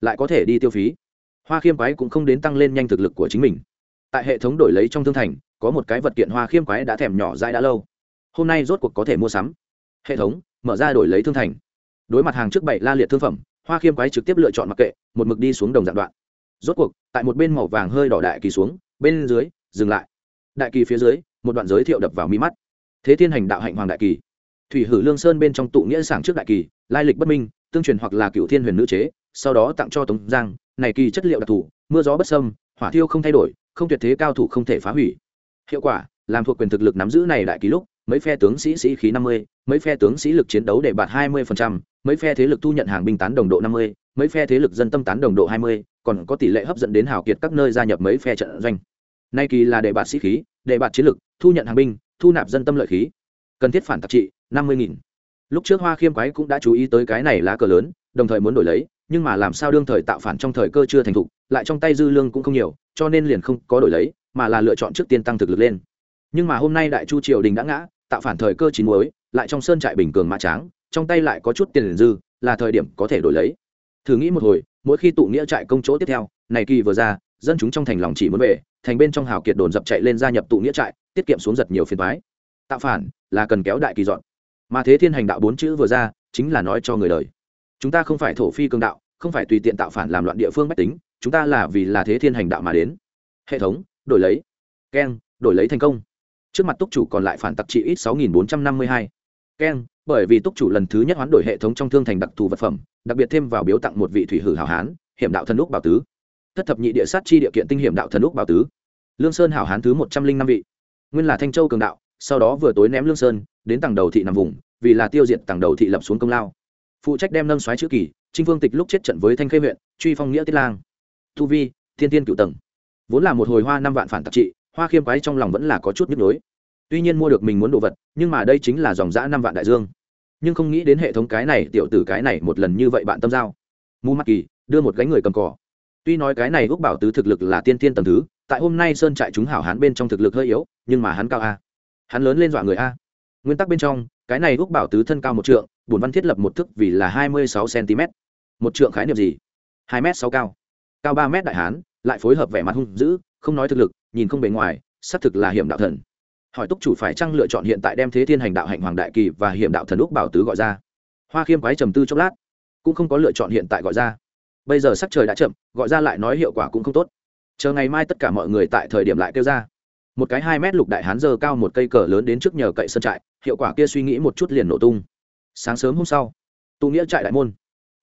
A: lại có thể đi tiêu phí. Hoa khiêm quái cũng không đến tăng lên nhanh thực lực của chính mình. Tại hệ thống đổi lấy trong thương thành, có một cái vật kiện hoa khiêm quái đã thèm nhỏ dãi đã lâu. Hôm nay rốt cuộc có thể mua sắm. Hệ thống, mở ra đổi lấy thương thành. Đối mặt hàng trước bảy la liệt thương phẩm, hoa khiêm quái trực tiếp lựa chọn mặc kệ, một mực đi xuống đồng dạng đoạn. Rốt cuộc, tại một bên màu vàng hơi đỏ đại kỳ xuống, bên dưới, dừng lại. Đại kỳ phía dưới, một đoạn giới thiệu đập vào mi mắt. Thế thiên hành đạo hạnh hoàng đại kỳ thủy hử lương sơn bên trong tụ nghĩa sảng trước đại kỳ, lai lịch bất minh, tương truyền hoặc là cựu thiên huyền nữ chế, sau đó tặng cho tống giang. Này kỳ chất liệu đặc thù, mưa gió bất sâm, hỏa thiêu không thay đổi, không tuyệt thế cao thủ không thể phá hủy. Hiệu quả, làm thuộc quyền thực lực nắm giữ này đại kỳ lúc, mấy phe tướng sĩ sĩ khí năm mươi, mấy phe tướng sĩ lực chiến đấu để bạt hai mươi mấy phe thế lực thu nhận hàng binh tán đồng độ năm mươi, mấy phe thế lực dân tâm tán đồng độ hai mươi, còn có tỷ lệ hấp dẫn đến hào kiệt các nơi gia nhập mấy phe trận doanh. Nay kỳ là để bạt sĩ khí, để bạt chiến lực, thu nhận hàng binh, thu nạp dân tâm lợi khí. Cần thiết phản tạc trị năm mươi nghìn. Lúc trước hoa khiêm quái cũng đã chú ý tới cái này lá cờ lớn, đồng thời muốn đổi lấy, nhưng mà làm sao đương thời tạo phản trong thời cơ chưa thành thục, lại trong tay dư lương cũng không nhiều, cho nên liền không có đổi lấy, mà là lựa chọn trước tiên tăng thực lực lên. Nhưng mà hôm nay đại chu triều đình đã ngã, tạo phản thời cơ chín muối, lại trong sơn trại bình cường mã tráng, trong tay lại có chút tiền dư, là thời điểm có thể đổi lấy. Thử nghĩ một hồi, mỗi khi tụ nghĩa trại công chỗ tiếp theo, này kỳ vừa ra, dân chúng trong thành lòng chỉ muốn về, thành bên trong hào kiệt đồn dập chạy lên gia nhập tụ nghĩa trại, tiết kiệm xuống giật nhiều phiền thoái tạo phản là cần kéo đại kỳ dọn mà thế thiên hành đạo bốn chữ vừa ra, chính là nói cho người đời. Chúng ta không phải thổ phi cường đạo, không phải tùy tiện tạo phản làm loạn địa phương bách tính, chúng ta là vì là thế thiên hành đạo mà đến. Hệ thống, đổi lấy. Keng, đổi lấy thành công. Trước mặt túc chủ còn lại phản tặc trị ít sáu nghìn bốn trăm năm mươi hai. Keng, bởi vì túc chủ lần thứ nhất hoán đổi hệ thống trong thương thành đặc thù vật phẩm, đặc biệt thêm vào biếu tặng một vị thủy hử hảo hán, hiểm đạo thần úc bảo tứ. Thất thập nhị địa sát chi địa kiện tinh hiểm đạo thần úc bảo tứ. Lương sơn hảo hán thứ một trăm linh năm vị. Nguyên là thanh châu cường đạo, sau đó vừa tối ném lương sơn đến tầng đầu thị nằm vùng, vì là tiêu diệt tầng đầu thị lập xuống công lao. Phụ trách đem nâng xoáy chữ kỳ, trinh vương tịch lúc chết trận với thanh khê huyện, truy phong nghĩa tiết lang. Thu vi, thiên tiên cựu tầng. Vốn là một hồi hoa năm vạn phản tạp trị, hoa khiêm quái trong lòng vẫn là có chút nhức nhối. Tuy nhiên mua được mình muốn đồ vật, nhưng mà đây chính là dòng giã năm vạn đại dương. Nhưng không nghĩ đến hệ thống cái này, tiểu tử cái này một lần như vậy bạn tâm giao. Mù mắt kỳ, đưa một gánh người cầm cỏ. Tuy nói cái này ước bảo tứ thực lực là tiên tiên tầm thứ, tại hôm nay sơn trại chúng hảo hán bên trong thực lực hơi yếu, nhưng mà hắn cao a. Hắn lớn lên dọa người a nguyên tắc bên trong, cái này úc bảo tứ thân cao một trượng bùn văn thiết lập một thức vì là hai mươi sáu cm. Một trượng khái niệm gì? hai m sáu cao. Cao ba m đại hán, lại phối hợp vẻ mặt hung dữ, không nói thực lực, nhìn không bề ngoài, xác thực là hiểm đạo thần. Hỏi túc chủ phải chăng lựa chọn hiện tại đem thế thiên hành đạo hạnh hoàng đại kỳ và hiểm đạo thần úc bảo tứ gọi ra? Hoa khiêm quái trầm tư chốc lát, cũng không có lựa chọn hiện tại gọi ra. Bây giờ sắc trời đã chậm, gọi ra lại nói hiệu quả cũng không tốt. Chờ ngày mai tất cả mọi người tại thời điểm lại kêu ra một cái hai mét lục đại hán giờ cao một cây cờ lớn đến trước nhờ cậy sân trại, hiệu quả kia suy nghĩ một chút liền nổ tung. Sáng sớm hôm sau, tụ nghĩa trại đại môn.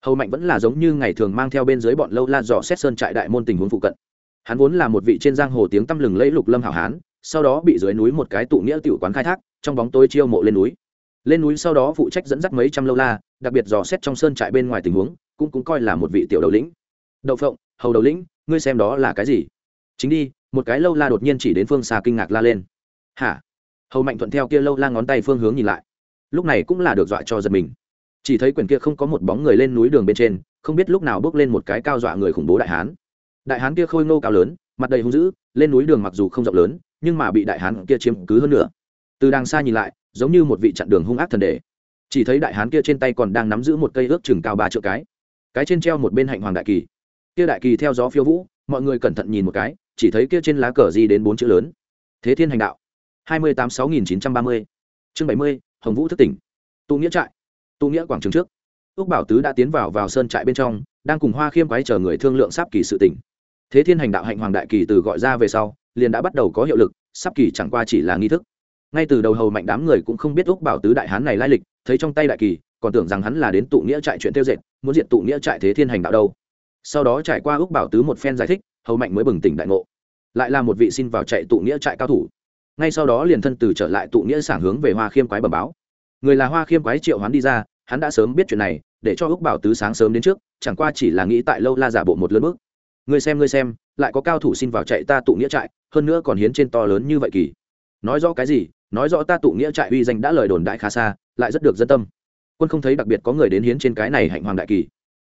A: Hầu mạnh vẫn là giống như ngày thường mang theo bên dưới bọn lâu la dò xét sơn trại đại môn tình huống phụ cận. Hắn vốn là một vị trên giang hồ tiếng tăm lừng lẫy lục lâm hảo hán, sau đó bị dưới núi một cái tụ nghĩa tiểu quán khai thác, trong bóng tối chiêu mộ lên núi. Lên núi sau đó phụ trách dẫn dắt mấy trăm lâu la, đặc biệt dò xét trong sơn trại bên ngoài tình huống, cũng cũng coi là một vị tiểu đầu lĩnh. Đậu phộng, hầu đầu lĩnh, ngươi xem đó là cái gì? Chính đi một cái lâu la đột nhiên chỉ đến phương xa kinh ngạc la lên. Hả? Hầu mạnh thuận theo kia lâu la ngón tay phương hướng nhìn lại. Lúc này cũng là được dọa cho giật mình. Chỉ thấy quyển kia không có một bóng người lên núi đường bên trên, không biết lúc nào bước lên một cái cao dọa người khủng bố đại hán. Đại hán kia khôi ngô cao lớn, mặt đầy hung dữ, lên núi đường mặc dù không rộng lớn, nhưng mà bị đại hán kia chiếm cứ hơn nữa từ đằng xa nhìn lại, giống như một vị chặn đường hung ác thần đề chỉ thấy đại hán kia trên tay còn đang nắm giữ một cây ước chừng cao ba triệu cái. Cái trên treo một bên hạnh hoàng đại kỳ. Kia đại kỳ theo gió phiêu vũ, mọi người cẩn thận nhìn một cái chỉ thấy kia trên lá cờ di đến bốn chữ lớn. Thế thiên hành đạo, hai mươi tám sáu nghìn chín trăm ba mươi. Chương bảy mươi, hồng vũ thức tỉnh. Tụ nghĩa trại tụ nghĩa quảng trường trước. Ước bảo tứ đã tiến vào vào sơn trại bên trong, đang cùng hoa khiêm quái chờ người thương lượng sắp kỳ sự tỉnh thế thiên hành đạo hạnh hoàng đại kỳ từ gọi ra về sau, liền đã bắt đầu có hiệu lực, sắp kỳ chẳng qua chỉ là nghi thức. Ngay từ đầu hầu mạnh đám người cũng không biết úc bảo tứ đại hán này lai lịch, thấy trong tay đại kỳ, còn tưởng rằng hắn là đến tụ nghĩa trại chuyện tiêu dệt muốn diện tụ nghĩa trại thế thiên hành đạo đâu. Sau đó trải qua úc bảo tứ một phen giải thích, hầu mạnh mới bừng tỉnh đại ngộ lại là một vị xin vào chạy tụ nghĩa trại cao thủ. Ngay sau đó liền thân từ trở lại tụ nghĩa sảng hướng về hoa khiêm quái bẩm báo. Người là hoa khiêm quái triệu hoán đi ra, hắn đã sớm biết chuyện này, để cho úc bảo tứ sáng sớm đến trước, chẳng qua chỉ là nghĩ tại lâu la giả bộ một lớn bước người xem người xem, lại có cao thủ xin vào chạy ta tụ nghĩa trại, hơn nữa còn hiến trên to lớn như vậy kỳ. Nói rõ cái gì? Nói rõ ta tụ nghĩa trại uy danh đã lời đồn đại khá xa, lại rất được dân tâm. Quân không thấy đặc biệt có người đến hiến trên cái này hạnh hoàng đại kỳ.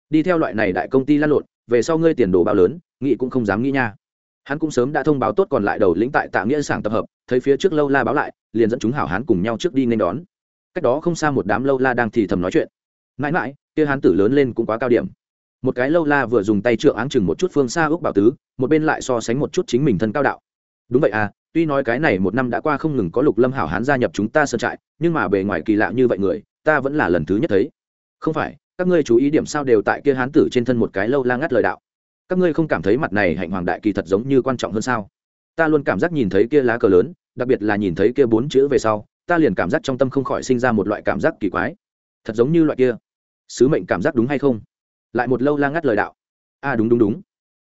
A: Đi theo loại này đại công ty lăn lộn, về sau ngươi tiền đồ bao lớn nghị cũng không dám nghĩ nha hắn cũng sớm đã thông báo tốt còn lại đầu lĩnh tại tạ nghĩa sảng tập hợp, thấy phía trước lâu la báo lại, liền dẫn chúng hảo hán cùng nhau trước đi nên đón. Cách đó không xa một đám lâu la đang thì thầm nói chuyện. Mãi mãi, kia hán tử lớn lên cũng quá cao điểm. Một cái lâu la vừa dùng tay trượng áng chừng một chút phương xa ước bảo tứ, một bên lại so sánh một chút chính mình thân cao đạo. Đúng vậy à tuy nói cái này một năm đã qua không ngừng có lục lâm hảo hán gia nhập chúng ta sơn trại, nhưng mà bề ngoài kỳ lạ như vậy người, ta vẫn là lần thứ nhất thấy. Không phải, các ngươi chú ý điểm sao đều tại kia hán tử trên thân một cái lâu la ngắt lời đạo các ngươi không cảm thấy mặt này hạnh hoàng đại kỳ thật giống như quan trọng hơn sao? Ta luôn cảm giác nhìn thấy kia lá cờ lớn đặc biệt là nhìn thấy kia bốn chữ về sau ta liền cảm giác trong tâm không khỏi sinh ra một loại cảm giác kỳ quái. Thật giống như loại kia sứ mệnh cảm giác đúng hay không? Lại một lâu la ngắt lời đạo. A à, đúng đúng đúng.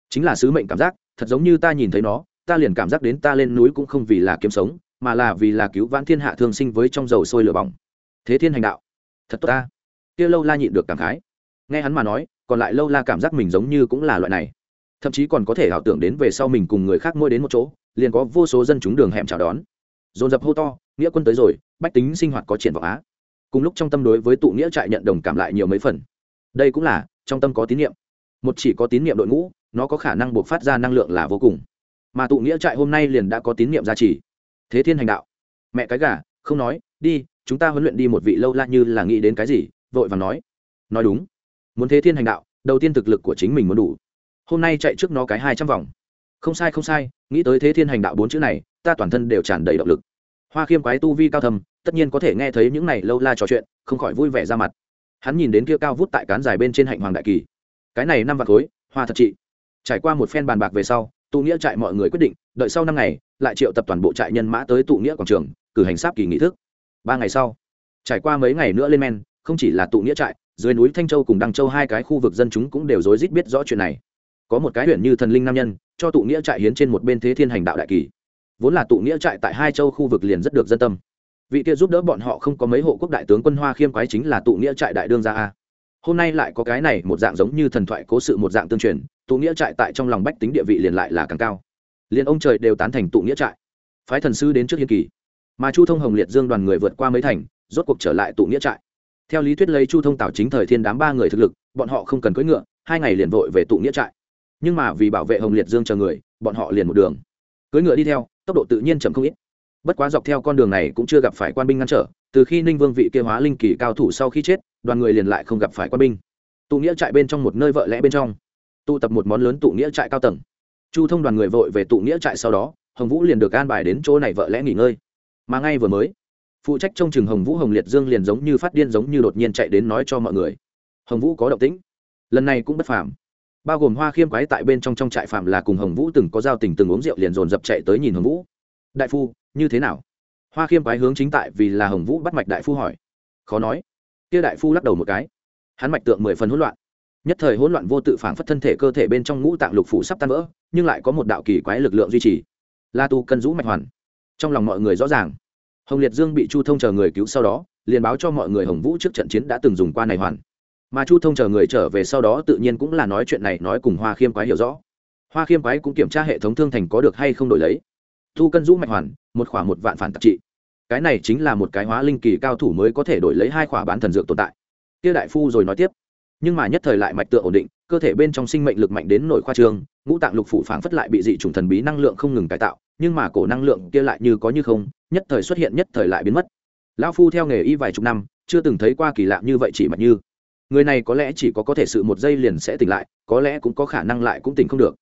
A: Chính là sứ mệnh cảm giác thật giống như ta nhìn thấy nó ta liền cảm giác đến ta lên núi cũng không vì là kiếm sống mà là vì là cứu vãn thiên hạ thương sinh với trong dầu sôi lửa bỏng. Thế thiên hành đạo. Thật tốt ta. Kia lâu la nhịn được cảm khái. Nghe hắn mà nói còn lại lâu la cảm giác mình giống như cũng là loại này. Thậm chí còn có thể ảo tưởng đến về sau mình cùng người khác môi đến một chỗ, liền có vô số dân chúng đường hẻm chào đón. Dồn dập hô to, nghĩa quân tới rồi, bách tính sinh hoạt có triển vọng á. Cùng lúc trong tâm đối với tụ nghĩa trại nhận đồng cảm lại nhiều mấy phần. Đây cũng là, trong tâm có tín nhiệm một chỉ có tín nhiệm đội ngũ, nó có khả năng buộc phát ra năng lượng là vô cùng. Mà tụ nghĩa trại hôm nay liền đã có tín nhiệm gia trì. Thế thiên hành đạo. Mẹ cái gà, không nói, đi, chúng ta huấn luyện đi một vị lâu la như là nghĩ đến cái gì, vội và nói. Nói đúng muốn thế thiên hành đạo, đầu tiên thực lực của chính mình muốn đủ. Hôm nay chạy trước nó cái hai trăm vòng. Không sai không sai, nghĩ tới thế thiên hành đạo bốn chữ này, ta toàn thân đều tràn đầy động lực. Hoa khiêm quái tu vi cao thầm tất nhiên có thể nghe thấy những này lâu la trò chuyện, không khỏi vui vẻ ra mặt. Hắn nhìn đến kia cao vút tại cán dài bên trên hạnh hoàng đại kỳ. Cái này năm vạn khối, hoa thật trị. Trải qua một phen bàn bạc về sau, tụ nghĩa trại mọi người quyết định, đợi sau năm ngày, lại triệu tập toàn bộ trại nhân mã tới tụ nghĩa quảng trường, cử hành sáp kỳ nghị thức. Ba ngày sau, trải qua mấy ngày nữa lên men, không chỉ là tụ nghĩa trại dưới núi thanh châu cùng đăng châu hai cái khu vực dân chúng cũng đều rối rít biết rõ chuyện này. Có một cái huyện như thần linh nam nhân, cho tụ nghĩa trại hiến trên một bên thế thiên hành đạo đại kỳ. Vốn là tụ nghĩa trại tại hai châu khu vực liền rất được dân tâm. Vị kia giúp đỡ bọn họ không có mấy hộ quốc đại tướng quân hoa khiêm quái chính là tụ nghĩa trại đại đương gia a. Hôm nay lại có cái này một dạng giống như thần thoại cố sự một dạng tương truyền, tụ nghĩa trại tại trong lòng bách tính địa vị liền lại là càng cao. Liền ông trời đều tán thành tụ nghĩa trại. Phái thần sư đến trước hiên kỳ. Mà chu thông hồng liệt dương đoàn người vượt qua mấy thành, rốt cuộc trở lại tụ nghĩa trại theo lý thuyết lấy chu thông tảo chính thời thiên đám ba người thực lực, bọn họ không cần cưỡi ngựa, hai ngày liền vội về tụ nghĩa trại. Nhưng mà vì bảo vệ hồng liệt dương chờ người, bọn họ liền một đường. Cưỡi ngựa đi theo, tốc độ tự nhiên chậm không ít. Bất quá dọc theo con đường này cũng chưa gặp phải quan binh ngăn trở, từ khi ninh vương vị kia hóa linh kỳ cao thủ sau khi chết, đoàn người liền lại không gặp phải quan binh. Tụ nghĩa trại bên trong một nơi vợ lẽ bên trong, tụ tập một món lớn tụ nghĩa trại cao tầng. Chu thông đoàn người vội về tụ nghĩa trại sau đó, hồng vũ liền được an bài đến chỗ này vợ lẽ nghỉ ngơi. Mà ngay vừa mới phụ trách trong trường hồng vũ, hồng liệt dương liền giống như phát điên giống như đột nhiên chạy đến nói cho mọi người. Hồng vũ có động tĩnh. Lần này cũng bất phàm. Bao gồm hoa khiêm quái tại bên trong trong trại phạm là cùng hồng vũ từng có giao tình từng uống rượu liền dồn dập chạy tới nhìn hồng vũ. Đại phu, như thế nào? Hoa khiêm quái hướng chính tại vì là hồng vũ bắt mạch đại phu hỏi. Khó nói. Kia đại phu lắc đầu một cái. Hắn mạch tượng mười phần hỗn loạn. Nhất thời hỗn loạn vô tự phản phất thân thể cơ thể bên trong ngũ tạng lục phủ sắp tan vỡ, nhưng lại có một đạo kỳ quái lực lượng duy trì. La tu cân rũ mạch hoàn. Trong lòng mọi người rõ ràng hồng liệt dương bị chu thông chờ người cứu sau đó, liền báo cho mọi người hồng vũ trước trận chiến đã từng dùng qua này hoàn. Mà chu thông chờ người trở về sau đó tự nhiên cũng là nói chuyện này nói cùng hoa khiêm quái hiểu rõ. Hoa khiêm quái cũng kiểm tra hệ thống thương thành có được hay không đổi lấy. Thu cân rũ mạch hoàn, một khoảng một vạn phản tạp trị. Cái này chính là một cái hóa linh kỳ cao thủ mới có thể đổi lấy hai khỏa bán thần dược tồn tại. Tiêu đại phu rồi nói tiếp. Nhưng mà nhất thời lại mạch tượng ổn định, cơ thể bên trong sinh mệnh lực mạnh đến nổi khoa trương ngũ tạng lục phủ phảng phất lại bị dị chủng thần bí năng lượng không ngừng cải tạo nhưng mà cổ năng lượng kia lại như có như không, nhất thời xuất hiện nhất thời lại biến mất. Lão phu theo nghề y vài chục năm, chưa từng thấy qua kỳ lạ như vậy chỉ mạch như. Người này có lẽ chỉ có có thể sự một giây liền sẽ tỉnh lại, có lẽ cũng có khả năng lại cũng tỉnh không được.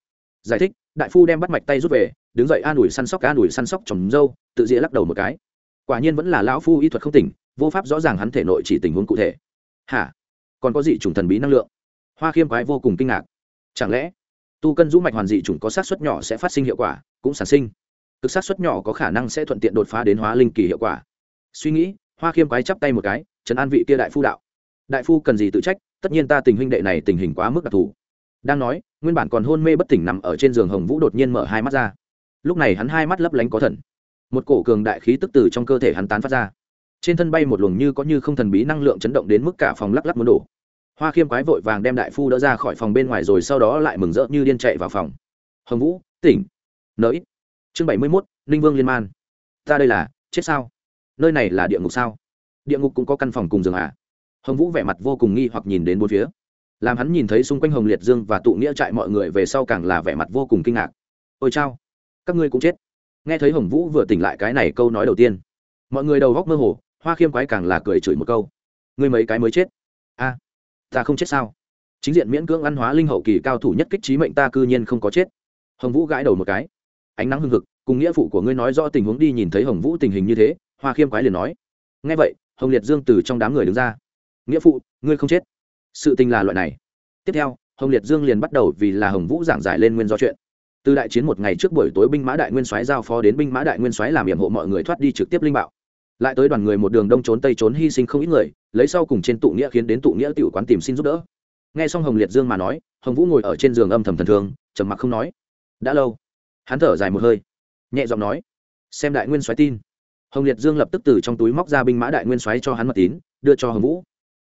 A: Giải thích, đại phu đem bắt mạch tay rút về, đứng dậy an ủi săn sóc, an ủi săn sóc trồng dâu, tự dĩa lắc đầu một cái. Quả nhiên vẫn là lão phu y thuật không tỉnh, vô pháp rõ ràng hắn thể nội chỉ tình huống cụ thể. Hả? Còn có dị chủng thần bí năng lượng. Hoa khiêm quái vô cùng kinh ngạc. Chẳng lẽ tu cân rũ mạch hoàn dị chủng có sát xuất nhỏ sẽ phát sinh hiệu quả, cũng sản sinh? Cực sát xuất nhỏ có khả năng sẽ thuận tiện đột phá đến hóa linh kỳ hiệu quả. Suy nghĩ, hoa khiêm quái chắp tay một cái, trấn an vị kia đại phu đạo. Đại phu cần gì tự trách? Tất nhiên ta tình huynh đệ này tình hình quá mức đặc thù. Đang nói, nguyên bản còn hôn mê bất tỉnh nằm ở trên giường hồng vũ đột nhiên mở hai mắt ra. Lúc này hắn hai mắt lấp lánh có thần. Một cổ cường đại khí tức từ trong cơ thể hắn tán phát ra. Trên thân bay một luồng như có như không thần bí năng lượng chấn động đến mức cả phòng lắc lắc muốn đổ. Hoa khiêm quái vội vàng đem đại phu đỡ ra khỏi phòng bên ngoài rồi sau đó lại mừng rỡ như điên chạy vào phòng. Hồng vũ, tỉnh. Nới chương bảy mươi mốt, ninh vương liên man. Ta đây là, chết sao? Nơi này là địa ngục sao? Địa ngục cũng có căn phòng cùng giường à? Hồng vũ vẻ mặt vô cùng nghi hoặc nhìn đến bốn phía. Làm hắn nhìn thấy xung quanh hồng liệt dương và tụ nghĩa trại mọi người về sau càng là vẻ mặt vô cùng kinh ngạc. Ôi chao, các ngươi cũng chết. Nghe thấy hồng vũ vừa tỉnh lại cái này câu nói đầu tiên, mọi người đầu góc mơ hồ, hoa khiêm quái càng là cười chửi một câu. Ngươi mấy cái mới chết? A, ta không chết sao? Chính diện miễn cưỡng ăn hóa linh hậu kỳ cao thủ nhất kích trí mệnh ta cư nhiên không có chết. Hồng vũ gãi đầu một cái ánh nắng hưng hực, cùng nghĩa phụ của ngươi nói rõ tình huống đi nhìn thấy hồng vũ tình hình như thế, hoa khiêm quái liền nói. Nghe vậy, hồng liệt dương từ trong đám người đứng ra. Nghĩa phụ, ngươi không chết. Sự tình là loại này. Tiếp theo, hồng liệt dương liền bắt đầu vì là hồng vũ giảng giải lên nguyên do chuyện. Từ đại chiến một ngày trước buổi tối binh mã đại nguyên soái giao phó đến binh mã đại nguyên soái làm hiểm hộ mọi người thoát đi trực tiếp linh bạo. Lại tới đoàn người một đường đông trốn tây trốn hy sinh không ít người, lấy sau cùng trên tụ nghĩa khiến đến tụ nghĩa tiểu quán tìm xin giúp đỡ. Nghe xong hồng liệt dương mà nói, hồng vũ ngồi ở trên giường âm thầm thần thường trầm mặc không nói. Đã lâu hắn thở dài một hơi nhẹ giọng nói xem đại nguyên soái tin. Hồng liệt dương lập tức từ trong túi móc ra binh mã đại nguyên soái cho hắn mật tín đưa cho hồng vũ.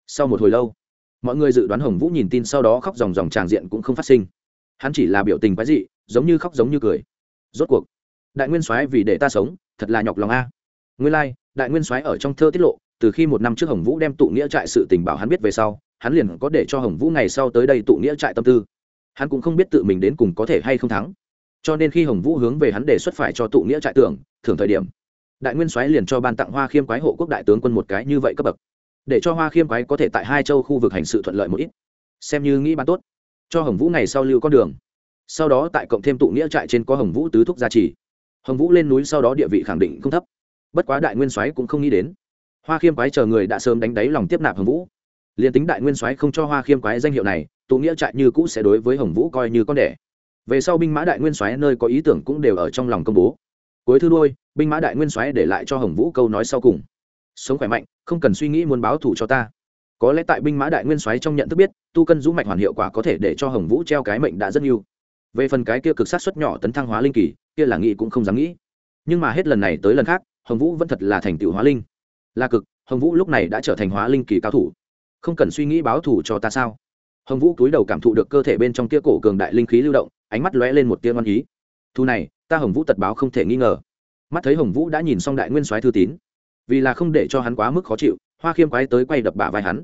A: Sau một hồi lâu mọi người dự đoán hồng vũ nhìn tin sau đó khóc dòng dòng tràng diện cũng không phát sinh. Hắn chỉ là biểu tình quái dị giống như khóc giống như cười. Rốt cuộc đại nguyên soái vì để ta sống thật là nhọc lòng a. Nguyên lai、like, đại nguyên soái ở trong thơ tiết lộ từ khi một năm trước hồng vũ đem tụ nghĩa trại sự tình bảo hắn biết về sau hắn liền có để cho hồng vũ ngày sau tới đây tụ nghĩa trại tâm tư. Hắn cũng không biết tự mình đến cùng có thể hay không thắng cho nên khi hồng vũ hướng về hắn đề xuất phải cho tụ nghĩa trại tưởng thường thời điểm, đại nguyên soái liền cho ban tặng hoa khiêm quái hộ quốc đại tướng quân một cái như vậy cấp bậc. Để cho hoa khiêm quái có thể tại hai châu khu vực hành sự thuận lợi một ít. Xem như nghĩ bán tốt. Cho hồng vũ ngày sau lưu con đường. Sau đó tại cộng thêm tụ nghĩa trại trên có hồng vũ tứ thúc gia trì. Hồng vũ lên núi sau đó địa vị khẳng định không thấp. Bất quá đại nguyên soái cũng không nghĩ đến. Hoa khiêm quái chờ người đã sớm đánh đáy lòng tiếp nạp hồng vũ. Liền tính đại nguyên soái không cho hoa khiêm quái danh hiệu này, tụ nghĩa trại như cũ sẽ đối với hồng vũ coi như con đẻ về sau binh mã đại nguyên soái nơi có ý tưởng cũng đều ở trong lòng công bố. Cuối thư đôi binh mã đại nguyên soái để lại cho hồng vũ câu nói sau cùng. Sống khỏe mạnh, không cần suy nghĩ muốn báo thù cho ta. Có lẽ tại binh mã đại nguyên soái trong nhận thức biết, tu cân rũ mạch hoàn hiệu quả có thể để cho hồng vũ treo cái mệnh đã rất nhiều. Về phần cái kia cực sát xuất nhỏ tấn thăng hóa linh kỳ, kia là nghĩ cũng không dám nghĩ. Nhưng mà hết lần này tới lần khác, hồng vũ vẫn thật là thành tựu hóa linh. Là cực, hồng vũ lúc này đã trở thành hóa linh kỳ cao thủ. Không cần suy nghĩ báo thù cho ta sao? Hồng vũ cúi đầu cảm thụ được cơ thể bên trong kia cổ cường đại linh khí lưu động ánh mắt lóe lên một tia ngon ý. Thu này, ta hồng vũ tật báo không thể nghi ngờ. Mắt thấy hồng vũ đã nhìn xong đại nguyên soái thư tín, vì là không để cho hắn quá mức khó chịu, hoa khiêm quái tới quay đập bả vai hắn.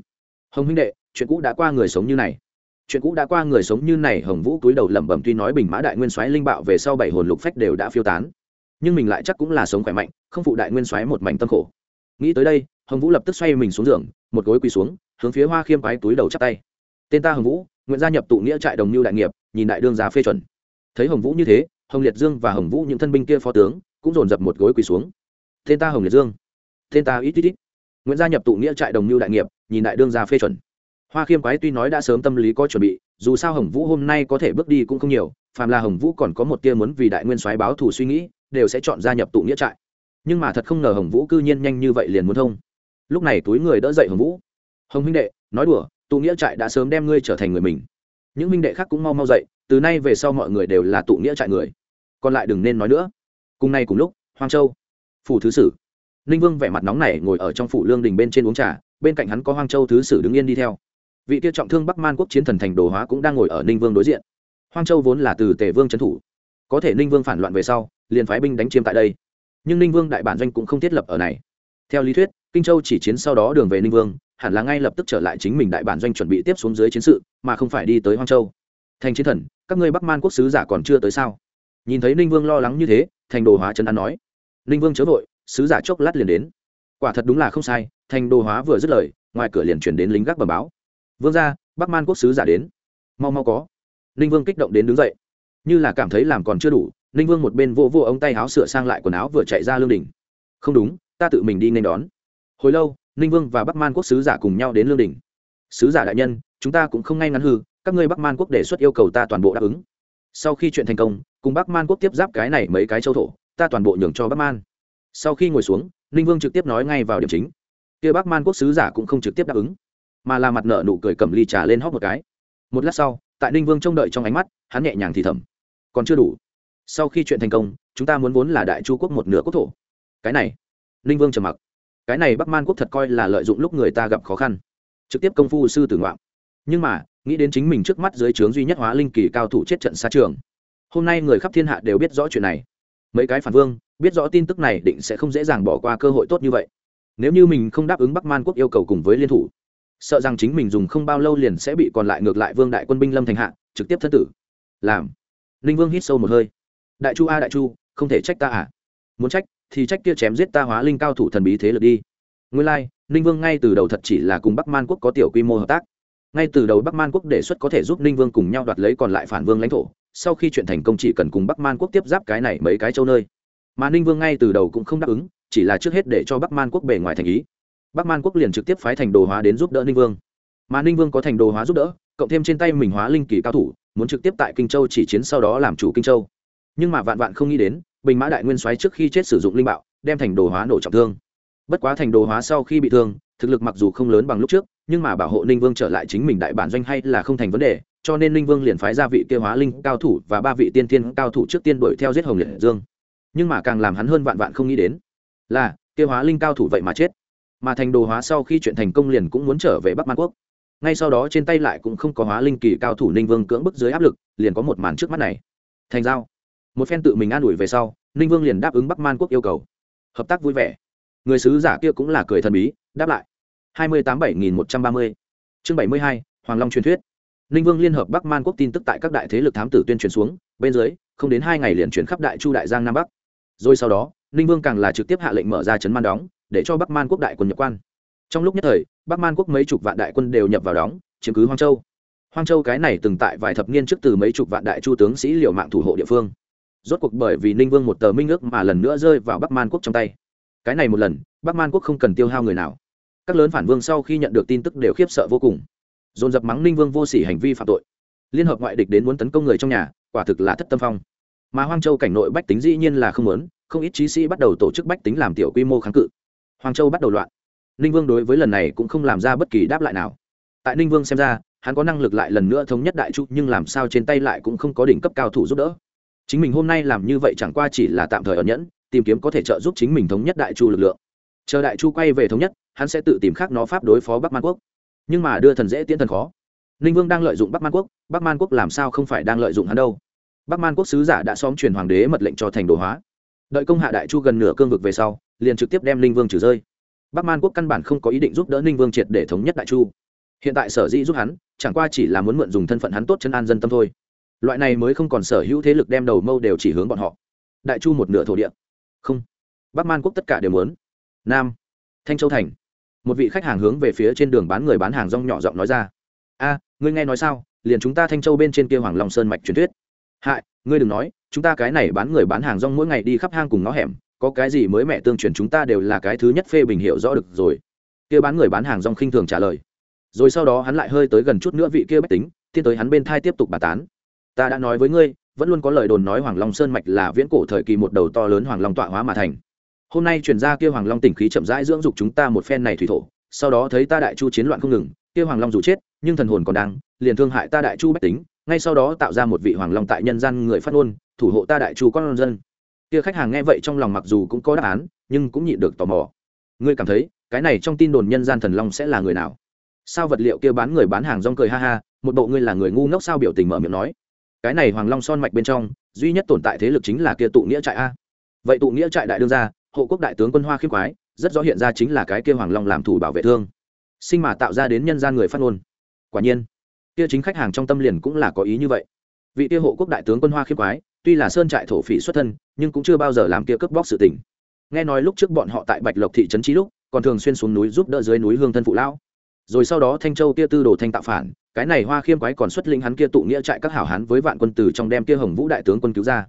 A: Hồng huynh đệ, chuyện cũ đã qua người sống như này. Chuyện cũ đã qua người sống như này, hồng vũ cúi đầu lẩm bẩm tuy nói bình mã đại nguyên soái linh bạo về sau bảy hồn lục phách đều đã phiêu tán. Nhưng mình lại chắc cũng là sống khỏe mạnh, không phụ đại nguyên soái một mảnh tâm khổ. Nghĩ tới đây, hồng vũ lập tức xoay mình xuống giường, một gối quỳ xuống, hướng phía hoa khiêm quái túi đầu chắp tay. Tên ta hồng vũ, nguyện gia nhập tụ nghĩa trại đồng mưu đại nghiệp nhìn đại đương gia phê chuẩn. Thấy hồng vũ như thế, hồng liệt dương và hồng vũ những thân binh kia phó tướng cũng dồn dập một gối quỳ xuống. Tên ta hồng liệt dương, tên ta ít ít ít. Nguyễn gia nhập tụ nghĩa trại đồng mưu đại nghiệp, nhìn đại đương gia phê chuẩn. Hoa khiêm quái tuy nói đã sớm tâm lý có chuẩn bị, dù sao hồng vũ hôm nay có thể bước đi cũng không nhiều, phàm là hồng vũ còn có một tia muốn vì đại nguyên soái báo thù suy nghĩ, đều sẽ chọn gia nhập tụ nghĩa trại. Nhưng mà thật không ngờ hồng vũ cư nhiên nhanh như vậy liền muốn thông. Lúc này túi người đỡ dậy hồng vũ. Hồng huynh đệ, nói đùa, tụ nghĩa trại đã sớm đem ngươi trở thành người mình những minh đệ khác cũng mau mau dậy, từ nay về sau mọi người đều là tụ nghĩa trại người. Còn lại đừng nên nói nữa. Cùng nay cùng lúc, hoang châu, phủ thứ sử. Ninh vương vẻ mặt nóng này ngồi ở trong phủ lương đình bên trên uống trà, bên cạnh hắn có hoang châu thứ sử đứng yên đi theo. Vị kia trọng thương bắc man quốc chiến thần thành đồ hóa cũng đang ngồi ở ninh vương đối diện. Hoang châu vốn là từ tề vương trấn thủ. Có thể ninh vương phản loạn về sau, liền phái binh đánh chiêm tại đây. Nhưng ninh vương đại bản doanh cũng không thiết lập ở này. Theo lý thuyết, kinh châu chỉ chiến sau đó đường về ninh vương hẳn là ngay lập tức trở lại chính mình đại bản doanh chuẩn bị tiếp xuống dưới chiến sự, mà không phải đi tới hoang châu. Thành chiến thần, các ngươi bắc man quốc sứ giả còn chưa tới sao? Nhìn thấy ninh vương lo lắng như thế, thành đồ hóa chân an nói. Ninh vương chớ vội, sứ giả chốc lát liền đến. Quả thật đúng là không sai, thành đồ hóa vừa dứt lời, ngoài cửa liền chuyển đến lính gác bờ báo. Vương ra bắc man quốc sứ giả đến. Mau mau có. Ninh vương kích động đến đứng dậy. Như là cảm thấy làm còn chưa đủ, ninh vương một bên vô vô ống tay áo sửa sang lại quần áo vừa chạy ra lương đình không đúng, ta tự mình đi nên đón. Hồi lâu ninh vương và bắc man quốc sứ giả cùng nhau đến lương đình sứ giả đại nhân, chúng ta cũng không ngay ngắn hư, các ngươi bắc man quốc đề xuất yêu cầu ta toàn bộ đáp ứng. Sau khi chuyện thành công, cùng bắc man quốc tiếp giáp cái này mấy cái châu thổ, ta toàn bộ nhường cho bắc man. Sau khi ngồi xuống, ninh vương trực tiếp nói ngay vào điểm chính. Kia bắc man quốc sứ giả cũng không trực tiếp đáp ứng, mà là mặt nợ nụ cười cầm ly trà lên hóc một cái. Một lát sau, tại ninh vương trông đợi trong ánh mắt, hắn nhẹ nhàng thì thầm. Còn chưa đủ. Sau khi chuyện thành công, chúng ta muốn vốn là đại chu quốc một nửa quốc thổ. Cái này, ninh vương trầm mặc cái này bắc man quốc thật coi là lợi dụng lúc người ta gặp khó khăn, trực tiếp công phu sư tử ngoạm nhưng mà, nghĩ đến chính mình trước mắt dưới trướng duy nhất hóa linh kỳ cao thủ chết trận xa trường, hôm nay người khắp thiên hạ đều biết rõ chuyện này. Mấy cái phản vương, biết rõ tin tức này định sẽ không dễ dàng bỏ qua cơ hội tốt như vậy. Nếu như mình không đáp ứng bắc man quốc yêu cầu cùng với liên thủ, sợ rằng chính mình dùng không bao lâu liền sẽ bị còn lại ngược lại vương đại quân binh lâm thành hạ, trực tiếp thân tử. Làm. Ninh vương hít sâu một hơi. Đại chu a đại chu, không thể trách ta à? Muốn trách thì trách kia chém giết ta hóa linh cao thủ thần bí thế lực đi. Nguyên lai、like, ninh vương ngay từ đầu thật chỉ là cùng bắc man quốc có tiểu quy mô hợp tác. Ngay từ đầu bắc man quốc đề xuất có thể giúp ninh vương cùng nhau đoạt lấy còn lại phản vương lãnh thổ sau khi chuyện thành công chỉ cần cùng bắc man quốc tiếp giáp cái này mấy cái châu nơi. Mà ninh vương ngay từ đầu cũng không đáp ứng chỉ là trước hết để cho bắc man quốc bề ngoài thành ý. Bắc man quốc liền trực tiếp phái thành đồ hóa đến giúp đỡ ninh vương. Mà ninh vương có thành đồ hóa giúp đỡ cộng thêm trên tay mình hóa linh kỳ cao thủ muốn trực tiếp tại kinh châu chỉ chiến sau đó làm chủ kinh châu. Nhưng mà vạn vạn không nghĩ đến bình mã đại nguyên soái trước khi chết sử dụng linh bạo, đem thành đồ hóa nổ trọng thương. Bất quá thành đồ hóa sau khi bị thương, thực lực mặc dù không lớn bằng lúc trước, nhưng mà bảo hộ ninh vương trở lại chính mình đại bản doanh hay là không thành vấn đề, cho nên ninh vương liền phái ra vị kia hóa linh cao thủ và ba vị tiên thiên cao thủ trước tiên đuổi theo giết hồng liệt dương. Nhưng mà càng làm hắn hơn vạn vạn không nghĩ đến, là, kia hóa linh cao thủ vậy mà chết. Mà thành đồ hóa sau khi chuyện thành công liền cũng muốn trở về bắc man quốc. Ngay sau đó trên tay lại cũng không có hóa linh kỳ cao thủ ninh vương cưỡng bức dưới áp lực, liền có một màn trước mắt này. Thành giao một phen tự mình an ủi về sau, ninh vương liền đáp ứng bắc man quốc yêu cầu. Hợp tác vui vẻ. Người sứ giả kia cũng là cười thần bí, đáp lại. hai mươi tám bảy nghìn một trăm ba mươi. Chương bảy mươi hai, hoàng long truyền thuyết. Ninh vương liên hợp bắc man quốc tin tức tại các đại thế lực thám tử tuyên truyền xuống, bên dưới, không đến hai ngày liền chuyển khắp đại chu đại giang nam bắc. Rồi sau đó, ninh vương càng là trực tiếp hạ lệnh mở ra trấn man đóng, để cho bắc man quốc đại quân nhập quan. Trong lúc nhất thời, bắc man quốc mấy chục vạn đại quân đều nhập vào đóng, chiếm cứ hoang châu. Hoang châu cái này từng tại vài thập niên trước từ mấy chục vạn đại chu tướng sĩ liều mạng thủ hộ địa phương rốt cuộc bởi vì ninh vương một tờ minh ước mà lần nữa rơi vào bắc man quốc trong tay. Cái này một lần, bắc man quốc không cần tiêu hao người nào. Các lớn phản vương sau khi nhận được tin tức đều khiếp sợ vô cùng. Dồn dập mắng ninh vương vô s ỉ hành vi phạm tội. Liên hợp ngoại địch đến muốn tấn công người trong nhà, quả thực là thất tâm phong. Mà hoang châu cảnh nội bách tính dĩ nhiên là không lớn không ít trí sĩ bắt đầu tổ chức bách tính làm tiểu quy mô kháng cự. Hoàng châu bắt đầu loạn. Ninh vương đối với lần này cũng không làm ra bất kỳ đáp lại nào. Tại ninh vương xem ra, hắn có năng lực lại lần nữa thống nhất đại chu, nhưng làm sao trên tay lại cũng không có đỉnh cấp cao thủ giúp đỡ chính mình hôm nay làm như vậy chẳng qua chỉ là tạm thời ẩn nhẫn, tìm kiếm có thể trợ giúp chính mình thống nhất đại chu lực lượng. Chờ đại chu quay về thống nhất, hắn sẽ tự tìm khác nó pháp đối phó bắc man quốc. Nhưng mà đưa thần dễ tiễn thần khó. Ninh vương đang lợi dụng bắc man quốc, bắc man quốc làm sao không phải đang lợi dụng hắn đâu? Bắc man quốc sứ giả đã xóm truyền hoàng đế mật lệnh cho thành đồ hóa. Đợi công hạ đại chu gần nửa cương vực về sau, liền trực tiếp đem ninh vương trừ rơi. Bắc man quốc căn bản không có ý định giúp đỡ ninh vương triệt để thống nhất đại chu. Hiện tại sở dĩ giúp hắn, chẳng qua chỉ là muốn mượn dùng thân phận hắn tốt chân an dân tâm thôi loại này mới không còn sở hữu thế lực đem đầu mâu đều chỉ hướng bọn họ. Đại chu một nửa thổ địa. Không. Bắc man quốc tất cả đều muốn. Nam. Thanh châu thành. Một vị khách hàng hướng về phía trên đường bán người bán hàng rong nhỏ giọng nói ra. A, ngươi nghe nói sao? Liền chúng ta thanh châu bên trên kia hoàng long sơn mạch truyền thuyết. Hại, ngươi đừng nói, chúng ta cái này bán người bán hàng rong mỗi ngày đi khắp hang cùng ngõ hẻm, có cái gì mới mẹ tương truyền chúng ta đều là cái thứ nhất phê bình hiểu rõ được rồi. Kia bán người bán hàng rong khinh thường trả lời. Rồi sau đó hắn lại hơi tới gần chút nữa vị kia bách tính tiên tới hắn bên thai tiếp tục bà tán ta đã nói với ngươi, vẫn luôn có lời đồn nói hoàng long sơn mạch là viễn cổ thời kỳ một đầu to lớn hoàng long tọa hóa mà thành. Hôm nay chuyển ra kia hoàng long tỉnh khí chậm rãi dưỡng dục chúng ta một phen này thủy thổ, sau đó thấy ta đại chu chiến loạn không ngừng, kia hoàng long dù chết, nhưng thần hồn còn đang, liền thương hại ta đại chu bách tính, ngay sau đó tạo ra một vị hoàng long tại nhân gian người phát ngôn, thủ hộ ta đại chu con dân. Kia khách hàng nghe vậy trong lòng mặc dù cũng có đáp án, nhưng cũng nhịn được tò mò. Ngươi cảm thấy, cái này trong tin đồn nhân gian thần long sẽ là người nào? Sao vật liệu kia bán người bán hàng rong cười ha ha, một bộ ngươi là người ngu ngốc sao biểu tình mở miệng nói? Cái này hoàng long son mạch bên trong, duy nhất tồn tại thế lực chính là kia tụ nghĩa trại a. Vậy tụ nghĩa trại đại đương gia, hộ quốc đại tướng quân hoa khiêm quái, rất rõ hiện ra chính là cái kia hoàng long làm thủ bảo vệ thương. Sinh mà tạo ra đến nhân gian người phát ngôn. Quả nhiên, kia chính khách hàng trong tâm liền cũng là có ý như vậy. Vị kia hộ quốc đại tướng quân hoa khiêm quái, tuy là sơn trại thổ phỉ xuất thân, nhưng cũng chưa bao giờ làm kia cướp bóc sự tình. Nghe nói lúc trước bọn họ tại bạch lộc thị trấn trí lúc, còn thường xuyên xuống núi giúp đỡ dưới núi hương thân phụ lão rồi sau đó thanh châu kia tư đồ thanh tạo phản, cái này hoa khiêm quái còn xuất linh hắn kia tụ nghĩa trại các hảo hán với vạn quân tử trong đem kia hồng vũ đại tướng quân cứu ra.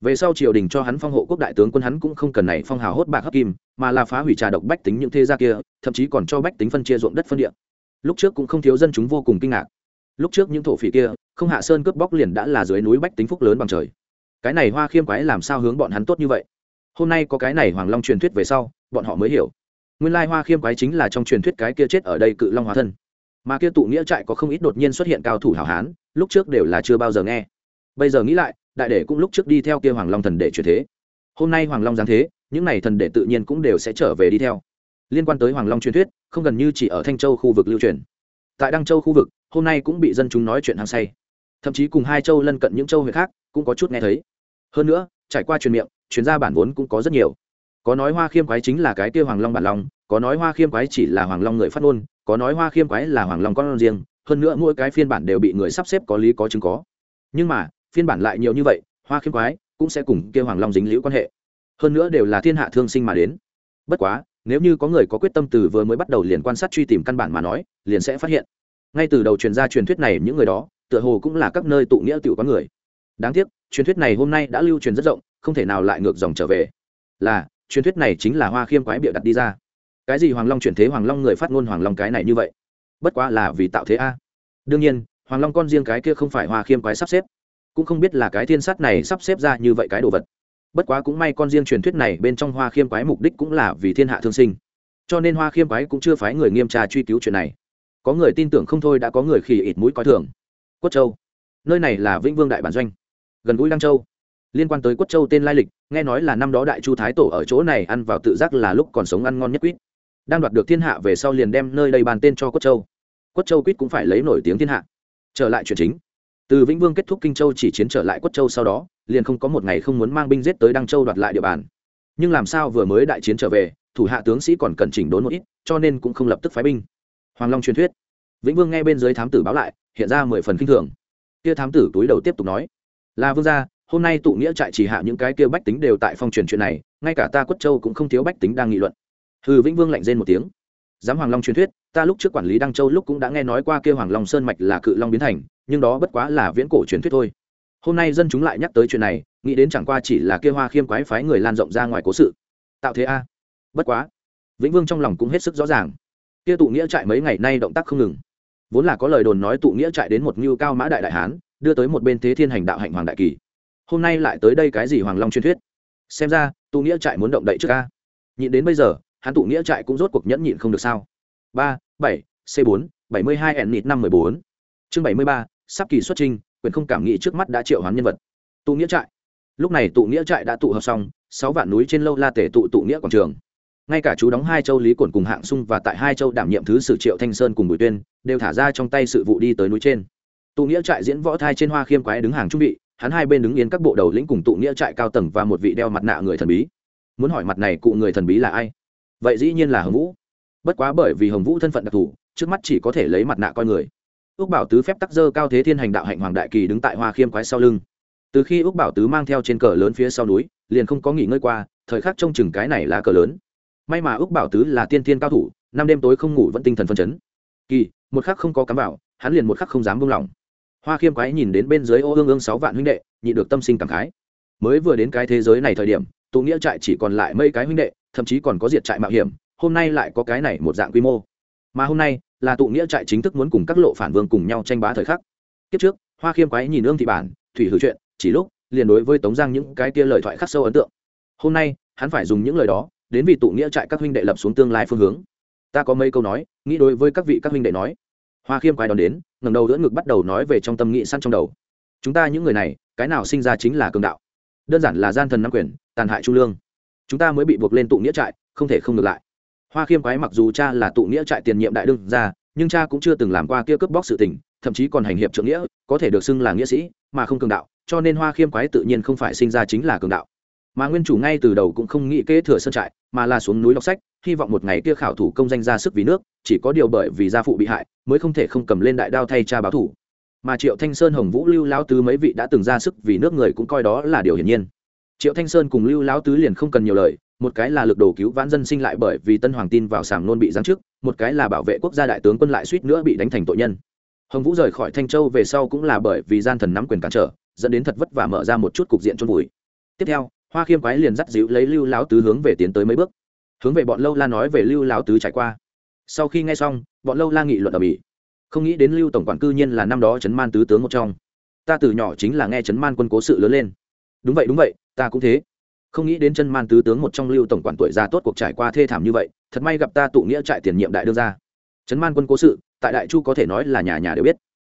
A: Về sau triều đình cho hắn phong hộ quốc đại tướng quân hắn cũng không cần này phong hào hốt bạc hấp kim, mà là phá hủy trà độc bách tính những thế gia kia, thậm chí còn cho bách tính phân chia ruộng đất phân địa. Lúc trước cũng không thiếu dân chúng vô cùng kinh ngạc. Lúc trước những thổ phỉ kia, không hạ sơn cướp bóc liền đã là dưới núi bách tính phúc lớn bằng trời. Cái này hoa khiêm quái làm sao hướng bọn hắn tốt như vậy? Hôm nay có cái này hoàng long truyền thuyết về sau, bọn họ mới hiểu nguyên lai hoa khiêm quái chính là trong truyền thuyết cái kia chết ở đây cự long hóa thân. Mà kia tụ nghĩa trại có không ít đột nhiên xuất hiện cao thủ hảo hán, lúc trước đều là chưa bao giờ nghe. Bây giờ nghĩ lại, đại đệ cũng lúc trước đi theo kia hoàng long thần đệ truyền thế. Hôm nay hoàng long giáng thế, những này thần đệ tự nhiên cũng đều sẽ trở về đi theo. Liên quan tới hoàng long truyền thuyết, không gần như chỉ ở thanh châu khu vực lưu truyền. Tại đăng châu khu vực, hôm nay cũng bị dân chúng nói chuyện hàng say. Thậm chí cùng hai châu lân cận những châu huyện khác cũng có chút nghe thấy. Hơn nữa, trải qua truyền miệng, chuyên gia bản vốn cũng có rất nhiều có nói hoa khiêm quái chính là cái kia hoàng long bản long có nói hoa khiêm quái chỉ là hoàng long người phát ngôn, có nói hoa khiêm quái là hoàng long con riêng, hơn nữa mỗi cái phiên bản đều bị người sắp xếp có lý có chứng có. Nhưng mà, phiên bản lại nhiều như vậy, hoa khiêm quái cũng sẽ cùng kia hoàng long dính liễu quan hệ. Hơn nữa đều là thiên hạ thương sinh mà đến. Bất quá, nếu như có người có quyết tâm từ vừa mới bắt đầu liền quan sát truy tìm căn bản mà nói, liền sẽ phát hiện. Ngay từ đầu truyền ra truyền thuyết này những người đó, tựa hồ cũng là các nơi tụ nghĩa tiểu có người. Đáng tiếc, truyền thuyết này hôm nay đã lưu truyền rất rộng, không thể nào lại ngược dòng trở về. Là truyền thuyết này chính là hoa khiêm quái bịa đặt đi ra. Cái gì hoàng long chuyển thế, hoàng long người phát ngôn hoàng long cái này như vậy? Bất quá là vì tạo thế a. Đương nhiên, hoàng long con riêng cái kia không phải hoa khiêm quái sắp xếp. Cũng không biết là cái thiên sắt này sắp xếp ra như vậy cái đồ vật. Bất quá cũng may con riêng truyền thuyết này bên trong hoa khiêm quái mục đích cũng là vì thiên hạ thương sinh. Cho nên hoa khiêm quái cũng chưa phái người nghiêm tra truy cứu chuyện này. Có người tin tưởng không thôi đã có người khỉ ít mũi coi thường. Quất châu. Nơi này là vĩnh vương đại bản doanh. Gần gũi đăng châu liên quan tới quất châu tên lai lịch, nghe nói là năm đó đại chu thái tổ ở chỗ này ăn vào tự giác là lúc còn sống ăn ngon nhất quýt. Đang đoạt được thiên hạ về sau liền đem nơi đây bàn tên cho quất châu. Quất châu quýt cũng phải lấy nổi tiếng thiên hạ. Trở lại chuyện chính. Từ vĩnh vương kết thúc kinh châu chỉ chiến trở lại quất châu sau đó, liền không có một ngày không muốn mang binh giết tới đăng châu đoạt lại địa bàn. Nhưng làm sao vừa mới đại chiến trở về, thủ hạ tướng sĩ còn cần chỉnh đốn một ít, cho nên cũng không lập tức phái binh. Hoàng long truyền thuyết. Vĩnh vương nghe bên dưới thám tử báo lại, hiện ra mười phần k i n h thường. Kia thám tử túi đầu tiếp tục nói, là vương gia hôm nay tụ nghĩa trại chỉ hạ những cái kia bách tính đều tại phong truyền chuyện này, ngay cả ta quất châu cũng không thiếu bách tính đang nghị luận. Hừ, vĩnh vương lạnh rên một tiếng. Giám hoàng long truyền thuyết, ta lúc trước quản lý đăng châu lúc cũng đã nghe nói qua kia hoàng long sơn mạch là cự long biến thành, nhưng đó bất quá là viễn cổ truyền thuyết thôi. Hôm nay dân chúng lại nhắc tới chuyện này, nghĩ đến chẳng qua chỉ là kia hoa khiêm quái phái người lan rộng ra ngoài cố sự. Tạo thế a. Bất quá, vĩnh vương trong lòng cũng hết sức rõ ràng. Kia tụ nghĩa trại mấy ngày nay động tác không ngừng. Vốn là có lời đồn nói tụ nghĩa trại đến một ngưu cao mã đại đại hán, đưa tới một bên thế thiên hành đạo hạnh hoàng đại kỳ hôm nay lại tới đây cái gì hoàng long truyền thuyết? Xem ra, tụ nghĩa trại muốn động đậy trước ca. Nhịn đến bây giờ, hắn tụ nghĩa trại cũng rốt cuộc nhẫn nhịn không được sao? Ba, bảy, c bốn, bảy mươi hai n nịt năm mười bốn. Chương bảy mươi ba, sắp kỳ xuất trình, quyền không cảm nghĩ trước mắt đã triệu hoán nhân vật. Tụ nghĩa trại. Lúc này tụ nghĩa trại đã tụ hợp xong, sáu vạn núi trên lâu la tể tụ tụ nghĩa quảng trường. Ngay cả chú đóng hai châu lý cổn cùng hạng sung và tại hai châu đảm nhiệm thứ sử triệu thanh sơn cùng bùi tuyên, đều thả ra trong tay sự vụ đi tới núi trên. Tụ nghĩa trại diễn võ thai trên hoa khiêm quái đứng hàng trung bị hắn hai bên đứng yên các bộ đầu lĩnh cùng tụ nghĩa trại cao tầng và một vị đeo mặt nạ người thần bí. Muốn hỏi mặt này cụ người thần bí là ai? Vậy dĩ nhiên là hồng vũ. Bất quá bởi vì hồng vũ thân phận đặc thù, trước mắt chỉ có thể lấy mặt nạ coi người. Ước bảo tứ phép tắc dơ cao thế thiên hành đạo hạnh hoàng đại kỳ đứng tại hoa khiêm quái sau lưng. Từ khi ước bảo tứ mang theo trên cờ lớn phía sau núi, liền không có nghỉ ngơi qua, thời khắc trông chừng cái này là cờ lớn. May mà ước bảo tứ là tiên thiên cao thủ, năm đêm tối không ngủ vẫn tinh thần phân chấn. Kỳ, một khắc không có cắm vào, hắn liền một khắc không dám buông lỏng hoa khiêm quái nhìn đến bên dưới ô ương ương sáu vạn huynh đệ nhị được tâm sinh cảm khái. Mới vừa đến cái thế giới này thời điểm, tụ nghĩa trại chỉ còn lại mấy cái huynh đệ, thậm chí còn có diệt trại mạo hiểm, hôm nay lại có cái này một dạng quy mô. Mà hôm nay, là tụ nghĩa trại chính thức muốn cùng các lộ phản vương cùng nhau tranh bá thời khắc. Kiếp trước, hoa khiêm quái nhìn ương thị bản, thủy hữu chuyện, chỉ lúc, liền đối với tống giang những cái kia lời thoại khắc sâu ấn tượng. Hôm nay, hắn phải dùng những lời đó, đến vì tụ nghĩa trại các huynh đệ lập xuống tương lai phương hướng. Ta có mấy câu nói, nghĩ đối với các vị các huynh đệ nói hoa khiêm quái đón đến ngầm đầu đỡ ngực bắt đầu nói về trong tâm nghị săn trong đầu. Chúng ta những người này, cái nào sinh ra chính là cường đạo. Đơn giản là gian thần nắm quyền, tàn hại trung lương. Chúng ta mới bị buộc lên tụ nghĩa trại, không thể không ngược lại. Hoa khiêm quái mặc dù cha là tụ nghĩa trại tiền nhiệm đại đương ra nhưng cha cũng chưa từng làm qua kia cướp bóc sự tình, thậm chí còn hành hiệp trượng nghĩa, có thể được xưng là nghĩa sĩ, mà không cường đạo, cho nên hoa khiêm quái tự nhiên không phải sinh ra chính là cường đạo. Mà nguyên chủ ngay từ đầu cũng không nghĩ kế thừa sơn trại, mà là xuống núi đọc sách hy vọng một ngày kia khảo thủ công danh ra sức vì nước, chỉ có điều bởi vì gia phụ bị hại, mới không thể không cầm lên đại đao thay cha báo thủ. Mà triệu thanh sơn, hồng vũ, lưu lao tứ mấy vị đã từng ra sức vì nước người cũng coi đó là điều hiển nhiên. Triệu thanh sơn cùng lưu lao tứ liền không cần nhiều lời, một cái là lực đồ cứu vãn dân sinh lại bởi vì tân hoàng tin vào sàng nôn bị giáng chức, một cái là bảo vệ quốc gia đại tướng quân lại suýt nữa bị đánh thành tội nhân. Hồng vũ rời khỏi thanh châu về sau cũng là bởi vì gian thần nắm quyền cản trở, dẫn đến thật vất vả mở ra một chút cục diện chôn vùi. Tiếp theo, hoa khiêm quái liền dắt dịu lấy lưu lão tứ hướng về tiến tới mấy bước hướng về bọn lâu la nói về lưu lão tứ trải qua. Sau khi nghe xong, bọn lâu la nghị luận ở bỉ không nghĩ đến lưu tổng quản cư nhiên là năm đó trấn man tứ tướng một trong. Ta từ nhỏ chính là nghe trấn man quân cố sự lớn lên. Đúng vậy đúng vậy, ta cũng thế. Không nghĩ đến chân man tứ tướng một trong lưu tổng quản tuổi già tốt cuộc trải qua thê thảm như vậy, thật may gặp ta tụ nghĩa trại tiền nhiệm đại đương gia. Chấn man quân cố sự, tại đại chu có thể nói là nhà nhà đều biết.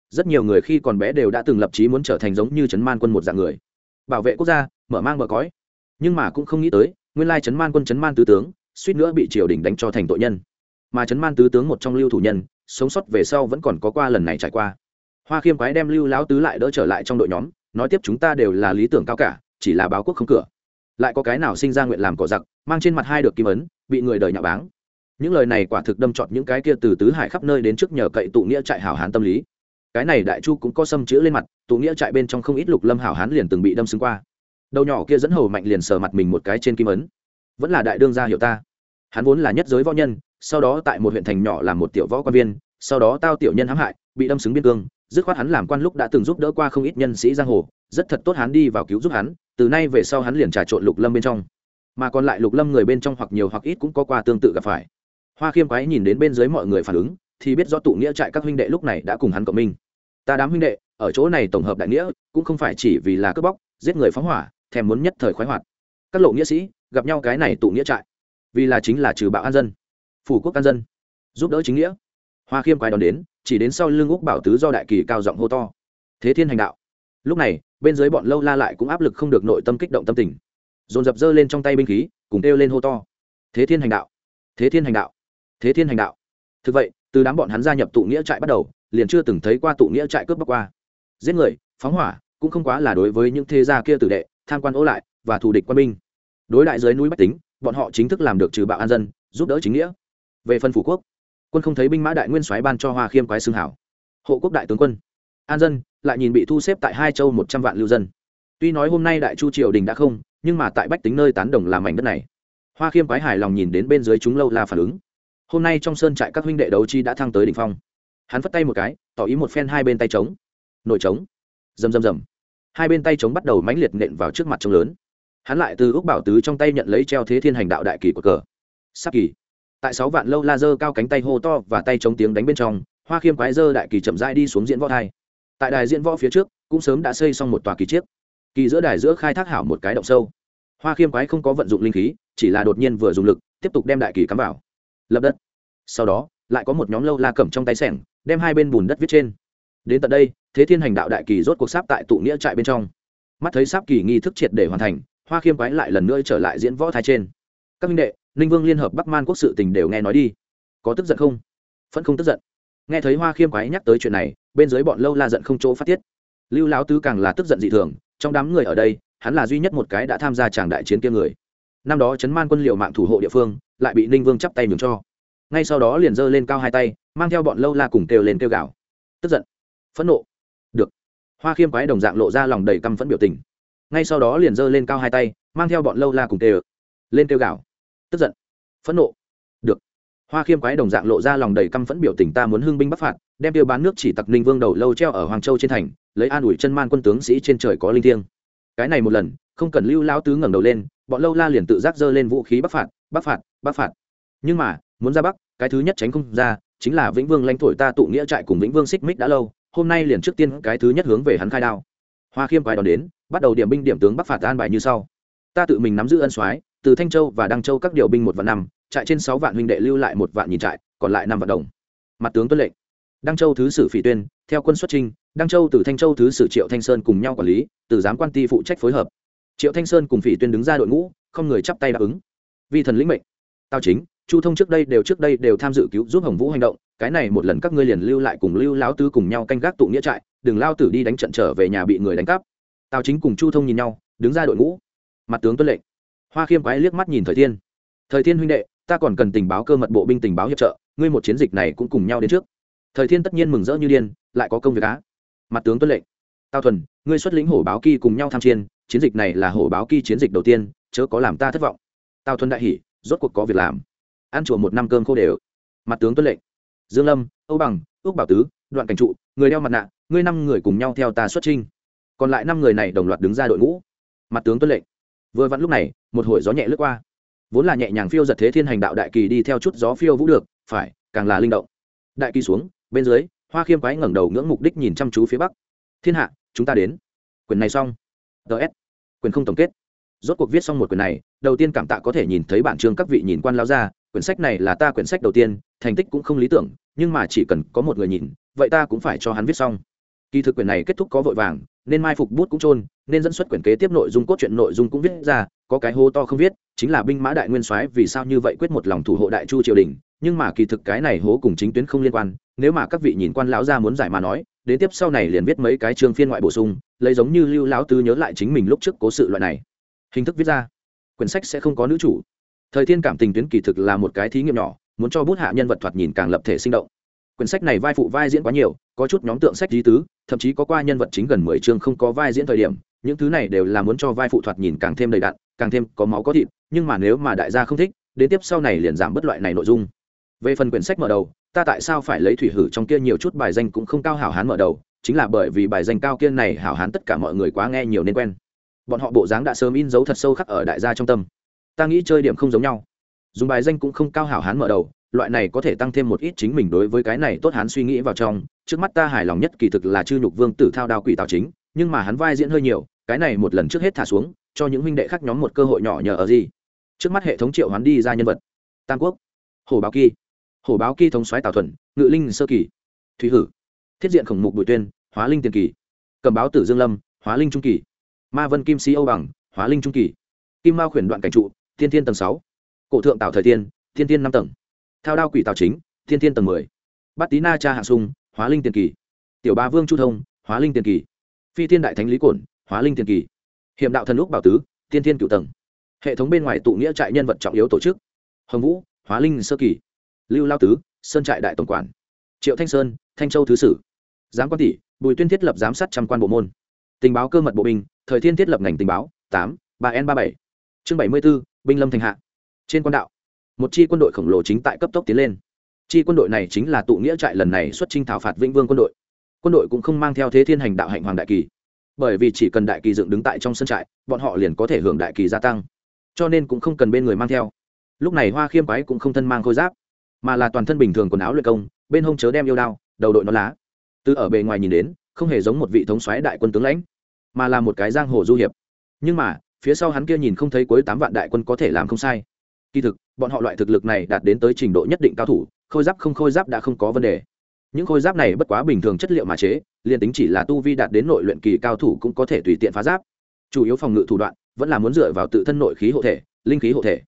A: Rất nhiều người khi còn bé đều đã từng lập trí muốn trở thành giống như chấn man quân một dạng người. Bảo vệ quốc gia, mở mang bờ cõi. Nhưng mà cũng không nghĩ tới, nguyên lai chấn man quân chấn man tứ tướng suýt nữa bị triều đình đánh cho thành tội nhân. Mà trấn man tứ tướng một trong lưu thủ nhân, sống sót về sau vẫn còn có qua lần này trải qua. Hoa khiêm quái đem lưu lão tứ lại đỡ trở lại trong đội nhóm, nói tiếp chúng ta đều là lý tưởng cao cả, chỉ là báo quốc không cửa. Lại có cái nào sinh ra nguyện làm cỏ giặc, mang trên mặt hai được kim ấn, bị người đời nhạo báng. Những lời này quả thực đâm trọt những cái kia từ tứ hải khắp nơi đến trước nhờ cậy tụ nghĩa trại hảo hán tâm lý. Cái này đại chu cũng có xâm chữ lên mặt, tụ nghĩa trại bên trong không ít lục lâm hảo hán liền từng bị đâm xứng qua. Đầu nhỏ kia dẫn hầu mạnh liền sờ mặt mình một cái trên kim ấn vẫn là đại đương gia hiểu ta. Hắn vốn là nhất giới võ nhân, sau đó tại một huyện thành nhỏ làm một tiểu võ quan viên, sau đó tao tiểu nhân hãm hại, bị đâm xứng biên cương, dứt khoát hắn làm quan lúc đã từng giúp đỡ qua không ít nhân sĩ giang hồ, rất thật tốt hắn đi vào cứu giúp hắn, từ nay về sau hắn liền trà trộn lục lâm bên trong. Mà còn lại lục lâm người bên trong hoặc nhiều hoặc ít cũng có qua tương tự gặp phải. Hoa khiêm quái nhìn đến bên dưới mọi người phản ứng, thì biết rõ tụ nghĩa trại các huynh đệ lúc này đã cùng hắn cộng minh. Ta đám huynh đệ, ở chỗ này tổng hợp đại nghĩa, cũng không phải chỉ vì là cướp bóc, giết người phóng hỏa, thèm muốn nhất thời khoái hoạt các lộ nghĩa sĩ gặp nhau cái này tụ nghĩa trại, vì là chính là trừ bạo an dân, phủ quốc an dân, giúp đỡ chính nghĩa. Hoa khiêm quái đón đến, chỉ đến sau lưng úc bảo tứ do đại kỳ cao giọng hô to. Thế thiên hành đạo. Lúc này, bên dưới bọn lâu la lại cũng áp lực không được nội tâm kích động tâm tình. Dồn dập dơ lên trong tay binh khí, cùng kêu lên hô to. Thế thiên hành đạo. Thế thiên hành đạo. Thế thiên hành đạo. Thực vậy, từ đám bọn hắn gia nhập tụ nghĩa trại bắt đầu, liền chưa từng thấy qua tụ nghĩa trại cướp bóc qua. Giết người, phóng hỏa, cũng không quá là đối với những thế gia kia tử đệ, tham quan ố lại và thù địch quân binh đối đại dưới núi bách tính, bọn họ chính thức làm được trừ bạo an dân, giúp đỡ chính nghĩa. Về phân phủ quốc, quân không thấy binh mã đại nguyên soái ban cho hoa khiêm quái xương hảo. Hộ quốc đại tướng quân, an dân, lại nhìn bị thu xếp tại hai châu một trăm vạn lưu dân. Tuy nói hôm nay đại chu triều đình đã không, nhưng mà tại bách tính nơi tán đồng làm mảnh đất này. Hoa khiêm quái hài lòng nhìn đến bên dưới chúng lâu là phản ứng. Hôm nay trong sơn trại các huynh đệ đấu chi đã thăng tới đỉnh phong. Hắn phất tay một cái, tỏ ý một phen hai bên tay trống nổi trống rầm rầm rầm. Hai bên tay trống bắt đầu mãnh liệt nện vào trước mặt trống lớn hắn lại từ ước bảo tứ trong tay nhận lấy treo thế thiên hành đạo đại kỳ của cờ. Sắc kỳ. Tại sáu vạn lâu la dơ cao cánh tay hô to và tay chống tiếng đánh bên trong, hoa khiêm quái dơ đại kỳ chậm rãi đi xuống diễn võ thai. Tại đài diễn võ phía trước, cũng sớm đã xây xong một tòa kỳ chiếc. Kỳ giữa đài giữa khai thác hảo một cái động sâu. Hoa khiêm quái không có vận dụng linh khí, chỉ là đột nhiên vừa dùng lực, tiếp tục đem đại kỳ cắm vào. Lập đất. Sau đó, lại có một nhóm lâu la cầm trong tay sẻng, đem hai bên bùn đất viết trên. Đến tận đây, thế thiên hành đạo đại kỳ rốt cuộc sáp tại tụ nghĩa trại bên trong. Mắt thấy sáp kỳ nghi thức triệt để hoàn thành hoa khiêm quái lại lần nữa trở lại diễn võ thái trên. Các minh đệ, ninh vương liên hợp bắc man quốc sự tình đều nghe nói đi. Có tức giận không? Phẫn không tức giận. Nghe thấy hoa khiêm quái nhắc tới chuyện này, bên dưới bọn lâu la giận không chỗ phát tiết. Lưu lão tứ càng là tức giận dị thường, trong đám người ở đây, hắn là duy nhất một cái đã tham gia tràng đại chiến kia người. Năm đó chấn man quân liệu mạng thủ hộ địa phương, lại bị ninh vương chắp tay nhường cho. Ngay sau đó liền giơ lên cao hai tay, mang theo bọn lâu la cùng kêu lên kêu gào. Tức giận. Phẫn nộ. Được. Hoa khiêm quái đồng dạng lộ ra lòng đầy căm phẫn biểu tình ngay sau đó liền giơ lên cao hai tay, mang theo bọn lâu la cùng kêu lên kêu gào. Tức giận. Phẫn nộ. Được. Hoa khiêm quái đồng dạng lộ ra lòng đầy căm phẫn biểu tình ta muốn hưng binh bắc phạt, đem tiêu bán nước chỉ tặc ninh vương đầu lâu treo ở hoàng châu trên thành, lấy an ủi chân man quân tướng sĩ trên trời có linh thiêng. Cái này một lần, không cần lưu lao tứ ngẩng đầu lên, bọn lâu la liền tự giác giơ lên vũ khí bắc phạt bắc phạt bắc phạt. Nhưng mà, muốn ra bắc, cái thứ nhất tránh không ra, chính là vĩnh vương lãnh thổi ta tụ nghĩa trại cùng vĩnh vương xích mích đã lâu, hôm nay liền trước tiên cái thứ nhất hướng về hắn khai đao. Hoa khiêm quái đón đến bắt đầu điểm binh điểm tướng bắc phạt an bài như sau. Ta tự mình nắm giữ ân soái, từ thanh châu và đăng châu các điều binh một vạn năm, trại trên sáu vạn huynh đệ lưu lại một vạn nhìn trại, còn lại năm vạn đồng. Mặt tướng tuân lệnh. Đăng châu thứ sử phỉ tuyên, theo quân xuất trinh, đăng châu từ thanh châu thứ sử triệu thanh sơn cùng nhau quản lý, từ giám quan ti phụ trách phối hợp. Triệu thanh sơn cùng phỉ tuyên đứng ra đội ngũ, không người chắp tay đáp ứng. Vì thần lĩnh mệnh. Tao chính, chu thông trước đây đều trước đây đều tham dự cứu giúp hồng vũ hành động, cái này một lần các ngươi liền lưu lại cùng lưu lão tứ cùng nhau canh gác tụ nghĩa trại, đừng lao tử đi đánh trận trở về nhà bị người đánh cắp tào chính cùng chu thông nhìn nhau, đứng ra đội ngũ. Mặt tướng tuân lệnh. Hoa khiêm quái liếc mắt nhìn thời thiên. Thời thiên huynh đệ, ta còn cần tình báo cơ mật bộ binh tình báo hiệp trợ, ngươi một chiến dịch này cũng cùng nhau đến trước. Thời thiên tất nhiên mừng rỡ như điên, lại có công việc á. Mặt tướng tuân lệnh. Tào thuần, ngươi xuất lĩnh hổ báo kỳ cùng nhau tham chiến chiến dịch này là hổ báo kỳ chiến dịch đầu tiên, chớ có làm ta thất vọng. Tào thuần đại hỉ, rốt cuộc có việc làm. Ăn chùa một năm cơm khô đều. Mặt tướng tuân lệnh. Dương lâm, âu bằng ước bảo tứ, đoạn cảnh trụ, người đeo mặt nạ, ngươi năm người cùng nhau theo ta xuất trinh còn lại năm người này đồng loạt đứng ra đội ngũ. Mặt tướng tuân lệnh. Vừa vặn lúc này, một hồi gió nhẹ lướt qua. Vốn là nhẹ nhàng phiêu giật thế thiên hành đạo đại kỳ đi theo chút gió phiêu vũ được, phải, càng là linh động. Đại kỳ xuống, bên dưới, hoa khiêm quái ngẩng đầu ngưỡng mục đích nhìn chăm chú phía bắc. Thiên hạ, chúng ta đến. Quyển này xong. Ts quyền không tổng kết. Rốt cuộc viết xong một quyển này, đầu tiên cảm tạ có thể nhìn thấy bản chương các vị nhìn quan lao ra quyển sách này là ta quyển sách đầu tiên, thành tích cũng không lý tưởng, nhưng mà chỉ cần có một người nhìn, vậy ta cũng phải cho hắn viết xong kỳ thực quyển này kết thúc có vội vàng, nên mai phục bút cũng trôn nên dẫn xuất quyển kế tiếp nội dung cốt truyện nội dung cũng viết ra, có cái hô to không viết, chính là binh mã đại nguyên soái vì sao như vậy quyết một lòng thủ hộ đại chu triều đình, nhưng mà kỳ thực cái này hố cùng chính tuyến không liên quan, nếu mà các vị nhìn quan lão gia muốn giải mà nói, đến tiếp sau này liền viết mấy cái chương phiên ngoại bổ sung, lấy giống như lưu lão tư nhớ lại chính mình lúc trước cố sự loại này. Hình thức viết ra, quyển sách sẽ không có nữ chủ. Thời thiên cảm tình tuyến kỳ thực là một cái thí nghiệm nhỏ, muốn cho bút hạ nhân vật thoạt nhìn càng lập thể sinh động quyển sách này vai phụ vai diễn quá nhiều, có chút nhóm tượng sách lý tứ, thậm chí có qua nhân vật chính gần mười chương không có vai diễn thời điểm, những thứ này đều là muốn cho vai phụ thoạt nhìn càng thêm đầy đặn, càng thêm có máu có thịt, nhưng mà nếu mà đại gia không thích, đến tiếp sau này liền giảm bất loại này nội dung. Về phần quyển sách mở đầu, ta tại sao phải lấy thủy hử trong kia nhiều chút bài danh cũng không cao hảo hán mở đầu, chính là bởi vì bài danh cao kia này hảo hán tất cả mọi người quá nghe nhiều nên quen. Bọn họ bộ dáng đã sớm in dấu thật sâu khắc ở đại gia trong tâm. Ta nghĩ chơi điểm không giống nhau. Dùng bài danh cũng không cao hảo hán mở đầu loại này có thể tăng thêm một ít chính mình đối với cái này tốt hắn suy nghĩ vào trong. Trước mắt ta hài lòng nhất kỳ thực là chư nhục vương tử thao đao quỷ tào chính, nhưng mà hắn vai diễn hơi nhiều, cái này một lần trước hết thả xuống, cho những huynh đệ khác nhóm một cơ hội nhỏ nhờ ở gì? Trước mắt hệ thống triệu hoán đi ra nhân vật. Tam quốc. Hồ báo kỳ hồ báo kỳ thống xoáy tào thuần, ngự linh sơ kỳ. Thủy hử. Thiết diện khổng mục bùi tuyên, hóa linh tiền kỳ. Cầm báo tử dương lâm, hóa linh trung kỳ. Ma vân kim sĩ âu bằng, hóa linh trung kỳ. Kim mao khuyển đoạn cảnh trụ, thiên thiên tầng sáu. Cổ thượng tạo thời tiên, thiên thiên năm tầng thao đao quỷ tào chính, thiên thiên tầng mười. Bát tý na cha hạ sung, hóa linh tiền kỳ. Tiểu ba vương chu thông, hóa linh tiền kỳ. Phi thiên đại thánh lý cổn, hóa linh tiền kỳ. Hiểm đạo thần úc bảo tứ tiên thiên cựu tầng. Hệ thống bên ngoài tụ nghĩa trại nhân vật trọng yếu tổ chức. Hồng vũ, hóa linh sơ kỳ. Lưu lao tứ, sơn trại đại tổng quản. Triệu thanh sơn, thanh châu thứ sử. Giám quan tỷ, bùi tuyên thiết lập giám sát trăm quan bộ môn. Tình báo cơ mật bộ binh, thời thiên thiết lập ngành tình báo, tám, ba n ba bảy. Chương bảy mươi b ố binh lâm thành hạ. Trên quan đạo một chi quân đội khổng lồ chính tại cấp tốc tiến lên. Chi quân đội này chính là tụ nghĩa trại lần này xuất trinh thảo phạt vĩnh vương quân đội. Quân đội cũng không mang theo thế thiên hành đạo hạnh hoàng đại kỳ. Bởi vì chỉ cần đại kỳ dựng đứng tại trong sân trại, bọn họ liền có thể hưởng đại kỳ gia tăng. Cho nên cũng không cần bên người mang theo. Lúc này hoa khiêm quái cũng không thân mang khôi giáp, mà là toàn thân bình thường quần áo luyện công, bên hông chớ đem yêu đao, đầu đội nó lá. Từ ở bề ngoài nhìn đến, không hề giống một vị thống soái đại quân tướng lãnh, mà là một cái giang hồ du hiệp. Nhưng mà, phía sau hắn kia nhìn không thấy cuối tám vạn đại quân có thể làm không sai kỳ thực, bọn họ loại thực lực này đạt đến tới trình độ nhất định cao thủ, khôi giáp không khôi giáp đã không có vấn đề. Những khôi giáp này bất quá bình thường chất liệu mà chế, liền tính chỉ là tu vi đạt đến nội luyện kỳ cao thủ cũng có thể tùy tiện phá giáp. Chủ yếu phòng ngự thủ đoạn, vẫn là muốn dựa vào tự thân nội khí hộ thể, linh khí hộ thể.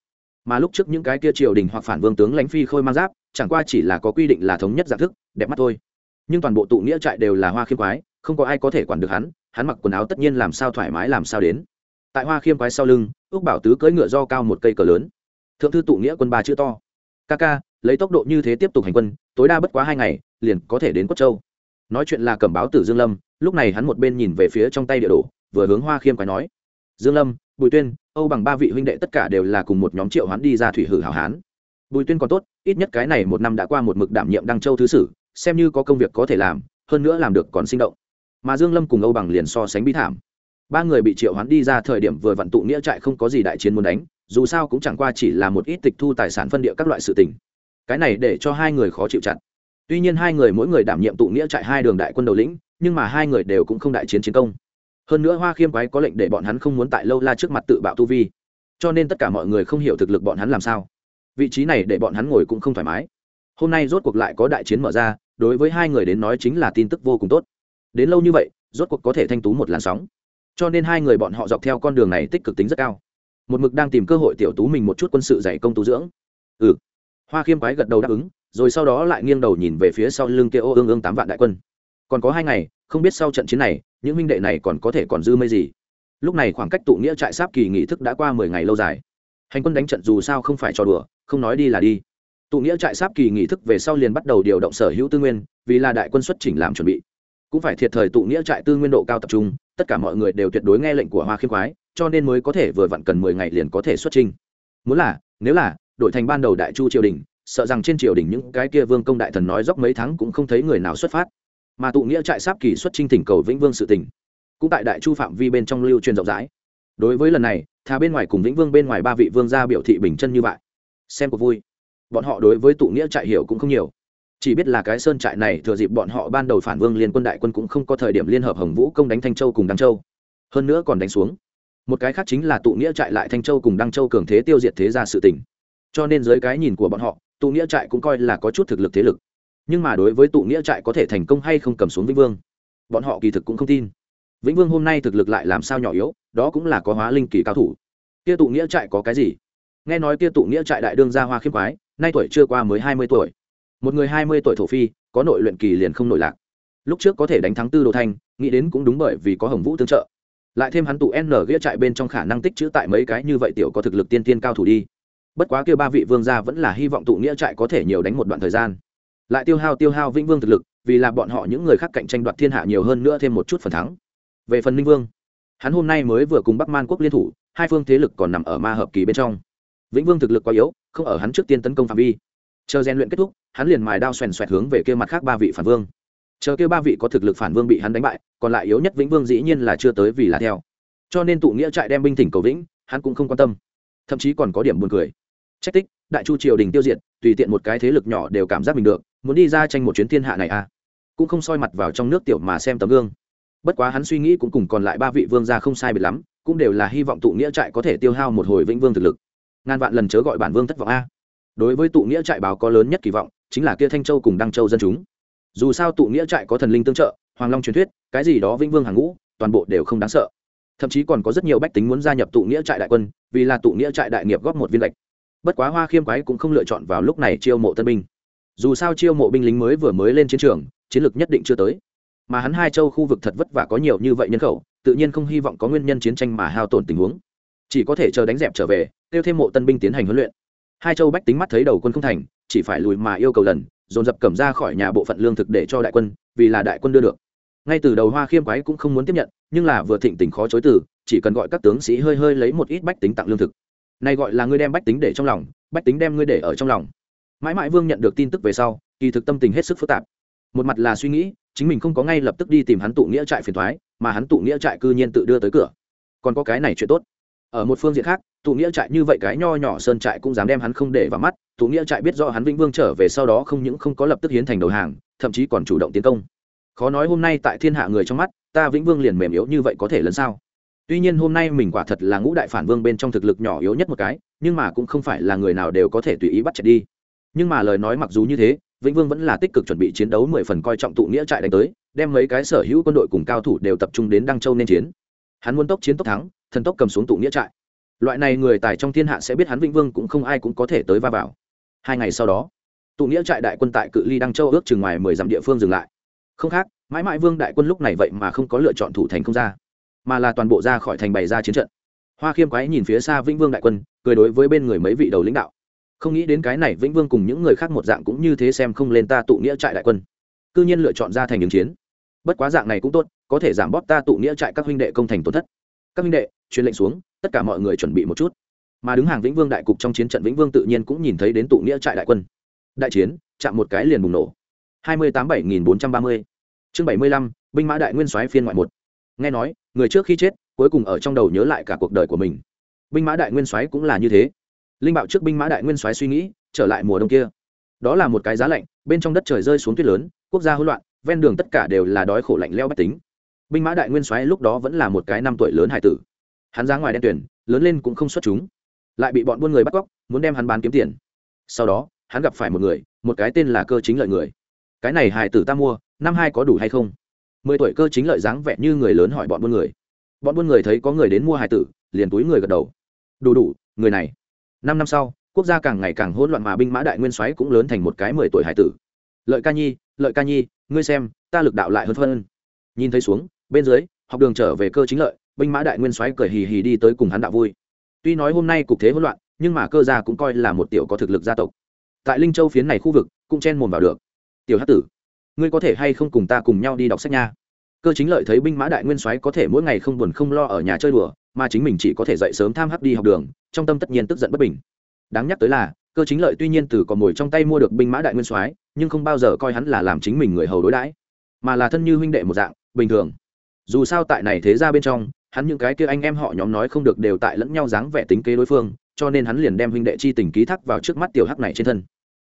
A: Mà lúc trước những cái kia triều đình hoặc phản vương tướng lãnh phi khôi mang giáp, chẳng qua chỉ là có quy định là thống nhất dạng thức, đẹp mắt thôi. Nhưng toàn bộ tụ nghĩa trại đều là hoa khiêm quái, không có ai có thể quản được hắn hắn mặc quần áo tất nhiên làm sao thoải mái làm sao đến. Tại hoa khiêm quái sau lưng ước bảo tứ cưỡi ngựa do cao một cây cờ lớn thượng thư tụ nghĩa quân ba chữ to. Ca ca, lấy tốc độ như thế tiếp tục hành quân, tối đa bất quá hai ngày, liền có thể đến quất châu. Nói chuyện là cẩm báo tử dương lâm, lúc này hắn một bên nhìn về phía trong tay địa đồ, vừa hướng hoa khiêm quái nói. Dương lâm, bùi tuyên, âu bằng ba vị huynh đệ tất cả đều là cùng một nhóm triệu hắn đi ra thủy hử hảo hán. Bùi tuyên còn tốt, ít nhất cái này một năm đã qua một mực đảm nhiệm đăng châu thứ sử, xem như có công việc có thể làm, hơn nữa làm được còn sinh động. Mà dương lâm cùng âu bằng liền so sánh bi thảm. Ba người bị triệu hoán đi ra thời điểm vừa vặn tụ nghĩa trại không có gì đại chiến muốn đánh dù sao cũng chẳng qua chỉ là một ít tịch thu tài sản phân địa các loại sự tình. Cái này để cho hai người khó chịu chặt. Tuy nhiên hai người mỗi người đảm nhiệm tụ nghĩa trại hai đường đại quân đầu lĩnh, nhưng mà hai người đều cũng không đại chiến chiến công. Hơn nữa hoa khiêm quái có lệnh để bọn hắn không muốn tại lâu la trước mặt tự bạo tu vi. Cho nên tất cả mọi người không hiểu thực lực bọn hắn làm sao. Vị trí này để bọn hắn ngồi cũng không thoải mái. Hôm nay rốt cuộc lại có đại chiến mở ra, đối với hai người đến nói chính là tin tức vô cùng tốt. Đến lâu như vậy, rốt cuộc có thể thanh tú một làn sóng. Cho nên hai người bọn họ dọc theo con đường này tích cực tính rất cao một mực đang tìm cơ hội tiểu tú mình một chút quân sự dạy công tu dưỡng. Ừ. Hoa khiêm quái gật đầu đáp ứng, rồi sau đó lại nghiêng đầu nhìn về phía sau lưng kia ô ương ương tám vạn đại quân. Còn có hai ngày, không biết sau trận chiến này, những minh đệ này còn có thể còn dư mây gì. Lúc này khoảng cách tụ nghĩa trại sáp kỳ nghị thức đã qua mười ngày lâu dài. Hành quân đánh trận dù sao không phải trò đùa, không nói đi là đi. Tụ nghĩa trại sáp kỳ nghị thức về sau liền bắt đầu điều động sở hữu tư nguyên, vì là đại quân xuất chỉnh làm chuẩn bị. Cũng phải thiệt thời tụ nghĩa trại tư nguyên độ cao tập trung, tất cả mọi người đều tuyệt đối nghe lệnh của hoa khiêm quái cho nên mới có thể vừa vặn cần mười ngày liền có thể xuất trình muốn là, nếu là đổi thành ban đầu đại chu triều đình, sợ rằng trên triều đình những cái kia vương công đại thần nói dốc mấy tháng cũng không thấy người nào xuất phát. Mà tụ nghĩa trại sáp kỳ xuất trình tỉnh cầu vĩnh vương sự tỉnh cũng tại đại chu phạm vi bên trong lưu truyền rộng rãi. Đối với lần này thà bên ngoài cùng vĩnh vương bên ngoài ba vị vương gia biểu thị bình chân như vậy. Xem cuộc vui. Bọn họ đối với tụ nghĩa trại hiểu cũng không nhiều. Chỉ biết là cái sơn trại này thừa dịp bọn họ ban đầu phản vương liên quân đại quân cũng không có thời điểm liên hợp hồng vũ công đánh thanh châu cùng đăng châu. Hơn nữa còn đánh xuống một cái khác chính là tụ nghĩa trại lại thanh châu cùng đăng châu cường thế tiêu diệt thế gia sự tình, cho nên dưới cái nhìn của bọn họ tụ nghĩa trại cũng coi là có chút thực lực thế lực. Nhưng mà đối với tụ nghĩa trại có thể thành công hay không cầm xuống vĩnh vương bọn họ kỳ thực cũng không tin. Vĩnh vương hôm nay thực lực lại làm sao nhỏ yếu đó cũng là có hóa linh kỳ cao thủ. Kia tụ nghĩa trại có cái gì? Nghe nói kia tụ nghĩa trại đại đương gia hoa khiêm quái nay tuổi chưa qua mới hai mươi tuổi. Một người hai mươi tuổi thổ phi có nội luyện kỳ liền không nội lạc. Lúc trước có thể đánh thắng tư đồ thanh nghĩ đến cũng đúng bởi vì có hồng vũ tương trợ lại thêm hắn tụ n ghĩa trại bên trong khả năng tích chữ tại mấy cái như vậy tiểu có thực lực tiên tiên cao thủ đi. Bất quá kêu ba vị vương gia vẫn là hy vọng tụ nghĩa trại có thể nhiều đánh một đoạn thời gian. Lại tiêu hao tiêu hao vĩnh vương thực lực, vì là bọn họ những người khác cạnh tranh đoạt thiên hạ nhiều hơn nữa thêm một chút phần thắng. Về phần minh vương, hắn hôm nay mới vừa cùng bắc man quốc liên thủ, hai phương thế lực còn nằm ở ma hợp kỳ bên trong. Vĩnh vương thực lực quá yếu, không ở hắn trước tiên tấn công phạm vi. Chờ rèn luyện kết thúc, hắn liền mài đao xoèn xoẹt hướng về kia mặt khác ba vị phản vương chờ kia ba vị có thực lực phản vương bị hắn đánh bại, còn lại yếu nhất vĩnh vương dĩ nhiên là chưa tới vì là theo. Cho nên tụ nghĩa trại đem binh thỉnh cầu vĩnh, hắn cũng không quan tâm. Thậm chí còn có điểm buồn cười. Trách tích, đại chu triều đình tiêu diệt, tùy tiện một cái thế lực nhỏ đều cảm giác mình được, muốn đi ra tranh một chuyến thiên hạ này à? Cũng không soi mặt vào trong nước tiểu mà xem tấm gương. Bất quá hắn suy nghĩ cũng cùng còn lại ba vị vương gia không sai biệt lắm, cũng đều là hy vọng tụ nghĩa trại có thể tiêu hao một hồi vĩnh vương thực lực. Ngàn vạn lần chớ gọi bản vương thất vọng a. Đối với tụ nghĩa trại báo có lớn nhất kỳ vọng, chính là kia thanh châu cùng đăng châu dân chúng dù sao tụ nghĩa trại có thần linh tương trợ, hoàng long truyền thuyết, cái gì đó vĩnh vương hàng ngũ, toàn bộ đều không đáng sợ. Thậm chí còn có rất nhiều bách tính muốn gia nhập tụ nghĩa trại đại quân, vì là tụ nghĩa trại đại nghiệp góp một viên lệch. Bất quá hoa khiêm quái cũng không lựa chọn vào lúc này chiêu mộ tân binh. Dù sao chiêu mộ binh lính mới vừa mới lên chiến trường, chiến lược nhất định chưa tới. Mà hắn hai châu khu vực thật vất vả có nhiều như vậy nhân khẩu, tự nhiên không hy vọng có nguyên nhân chiến tranh mà hao tổn tình huống. Chỉ có thể chờ đánh dẹp trở về, kêu thêm mộ tân binh tiến hành huấn luyện. Hai châu bách tính mắt thấy đầu quân không thành, chỉ phải lùi mà yêu cầu lần dồn dập cầm ra khỏi nhà bộ phận lương thực để cho đại quân, vì là đại quân đưa được. Ngay từ đầu hoa khiêm quái cũng không muốn tiếp nhận, nhưng là vừa thịnh tình khó chối từ, chỉ cần gọi các tướng sĩ hơi hơi lấy một ít bách tính tặng lương thực. Này gọi là ngươi đem bách tính để trong lòng, bách tính đem ngươi để ở trong lòng. Mãi mãi vương nhận được tin tức về sau, kỳ thực tâm tình hết sức phức tạp. Một mặt là suy nghĩ, chính mình không có ngay lập tức đi tìm hắn tụ nghĩa trại phiền thoái, mà hắn tụ nghĩa trại cư nhiên tự đưa tới cửa. Còn có cái này chuyện tốt. Ở một phương diện khác, tụ nghĩa trại như vậy cái nho nhỏ sơn trại cũng dám đem hắn không để vào mắt tụ nghĩa trại biết do hắn vĩnh vương trở về sau đó không những không có lập tức hiến thành đầu hàng, thậm chí còn chủ động tiến công. Khó nói hôm nay tại thiên hạ người trong mắt, ta vĩnh vương liền mềm yếu như vậy có thể lần sao? Tuy nhiên hôm nay mình quả thật là ngũ đại phản vương bên trong thực lực nhỏ yếu nhất một cái, nhưng mà cũng không phải là người nào đều có thể tùy ý bắt chạy đi. Nhưng mà lời nói mặc dù như thế, vĩnh vương vẫn là tích cực chuẩn bị chiến đấu mười phần coi trọng tụ nghĩa trại đánh tới, đem mấy cái sở hữu quân đội cùng cao thủ đều tập trung đến đăng châu nên chiến. Hắn muốn tốc chiến tốc thắng, thần tốc cầm xuống tụ nghĩa trại. Loại này người tài trong thiên hạ sẽ biết hắn vĩnh vương cũng không ai cũng có thể tới va vào hai ngày sau đó, tụ nghĩa trại đại quân tại cự ly đăng châu ước chừng ngoài mười dặm địa phương dừng lại. Không khác, mãi mãi vương đại quân lúc này vậy mà không có lựa chọn thủ thành không ra, mà là toàn bộ ra khỏi thành bày ra chiến trận. Hoa khiêm quái nhìn phía xa vĩnh vương đại quân, cười đối với bên người mấy vị đầu lãnh đạo. Không nghĩ đến cái này vĩnh vương cùng những người khác một dạng cũng như thế xem không lên ta tụ nghĩa trại đại quân. Cư nhiên lựa chọn ra thành ứng chiến. Bất quá dạng này cũng tốt, có thể giảm bóp ta tụ nghĩa trại các huynh đệ công thành tổn thất. Các huynh đệ, truyền lệnh xuống, tất cả mọi người chuẩn bị một chút mà đứng hàng vĩnh vương đại cục trong chiến trận vĩnh vương tự nhiên cũng nhìn thấy đến tụ nghĩa trại đại quân. Đại chiến, chạm một cái liền bùng nổ. hai mươi tám bảy nghìn bốn trăm ba mươi. Chương bảy mươi lăm, binh mã đại nguyên soái phiên ngoại một. Nghe nói, người trước khi chết, cuối cùng ở trong đầu nhớ lại cả cuộc đời của mình. Binh mã đại nguyên soái cũng là như thế. Linh bảo trước binh mã đại nguyên soái suy nghĩ, trở lại mùa đông kia. Đó là một cái giá lạnh, bên trong đất trời rơi xuống tuyết lớn, quốc gia hỗn loạn, ven đường tất cả đều là đói khổ lạnh leo bách tính. Binh mã đại nguyên soái lúc đó vẫn là một cái năm tuổi lớn hải tử. Hắn ra ngoài đen tuyển lớn lên cũng không xuất chúng lại bị bọn buôn người bắt cóc, muốn đem hắn bán kiếm tiền. Sau đó, hắn gặp phải một người, một cái tên là cơ chính lợi người. Cái này hải tử ta mua, năm hai có đủ hay không? Mười tuổi cơ chính lợi dáng vẻ như người lớn hỏi bọn buôn người. Bọn buôn người thấy có người đến mua hải tử, liền túi người gật đầu. Đủ đủ, người này. Năm năm sau, quốc gia càng ngày càng hỗn loạn mà binh mã đại nguyên soái cũng lớn thành một cái mười tuổi hải tử. Lợi ca nhi, lợi ca nhi, ngươi xem, ta lực đạo lại hơn phân. Nhìn thấy xuống, bên dưới, học đường trở về cơ chính lợi, binh mã đại nguyên soái cười hì hì đi tới cùng hắn đạo vui tuy nói hôm nay cục thế hỗn loạn, nhưng mà cơ gia cũng coi là một tiểu có thực lực gia tộc. Tại linh châu phiến này khu vực, cũng chen mồm vào được. Tiểu hát tử, ngươi có thể hay không cùng ta cùng nhau đi đọc sách nha? Cơ chính lợi thấy binh mã đại nguyên soái có thể mỗi ngày không buồn không lo ở nhà chơi đùa, mà chính mình chỉ có thể dậy sớm tham hắc đi học đường, trong tâm tất nhiên tức giận bất bình. Đáng nhắc tới là, cơ chính lợi tuy nhiên từ còn mồi trong tay mua được binh mã đại nguyên soái, nhưng không bao giờ coi hắn là làm chính mình người hầu đối đãi, mà là thân như huynh đệ một dạng, bình thường. Dù sao tại này thế ra bên trong hắn những cái kia anh em họ nhóm nói không được đều tại lẫn nhau dáng vẻ tính kế đối phương, cho nên hắn liền đem huynh đệ chi tình ký thác vào trước mắt tiểu hắc này trên thân.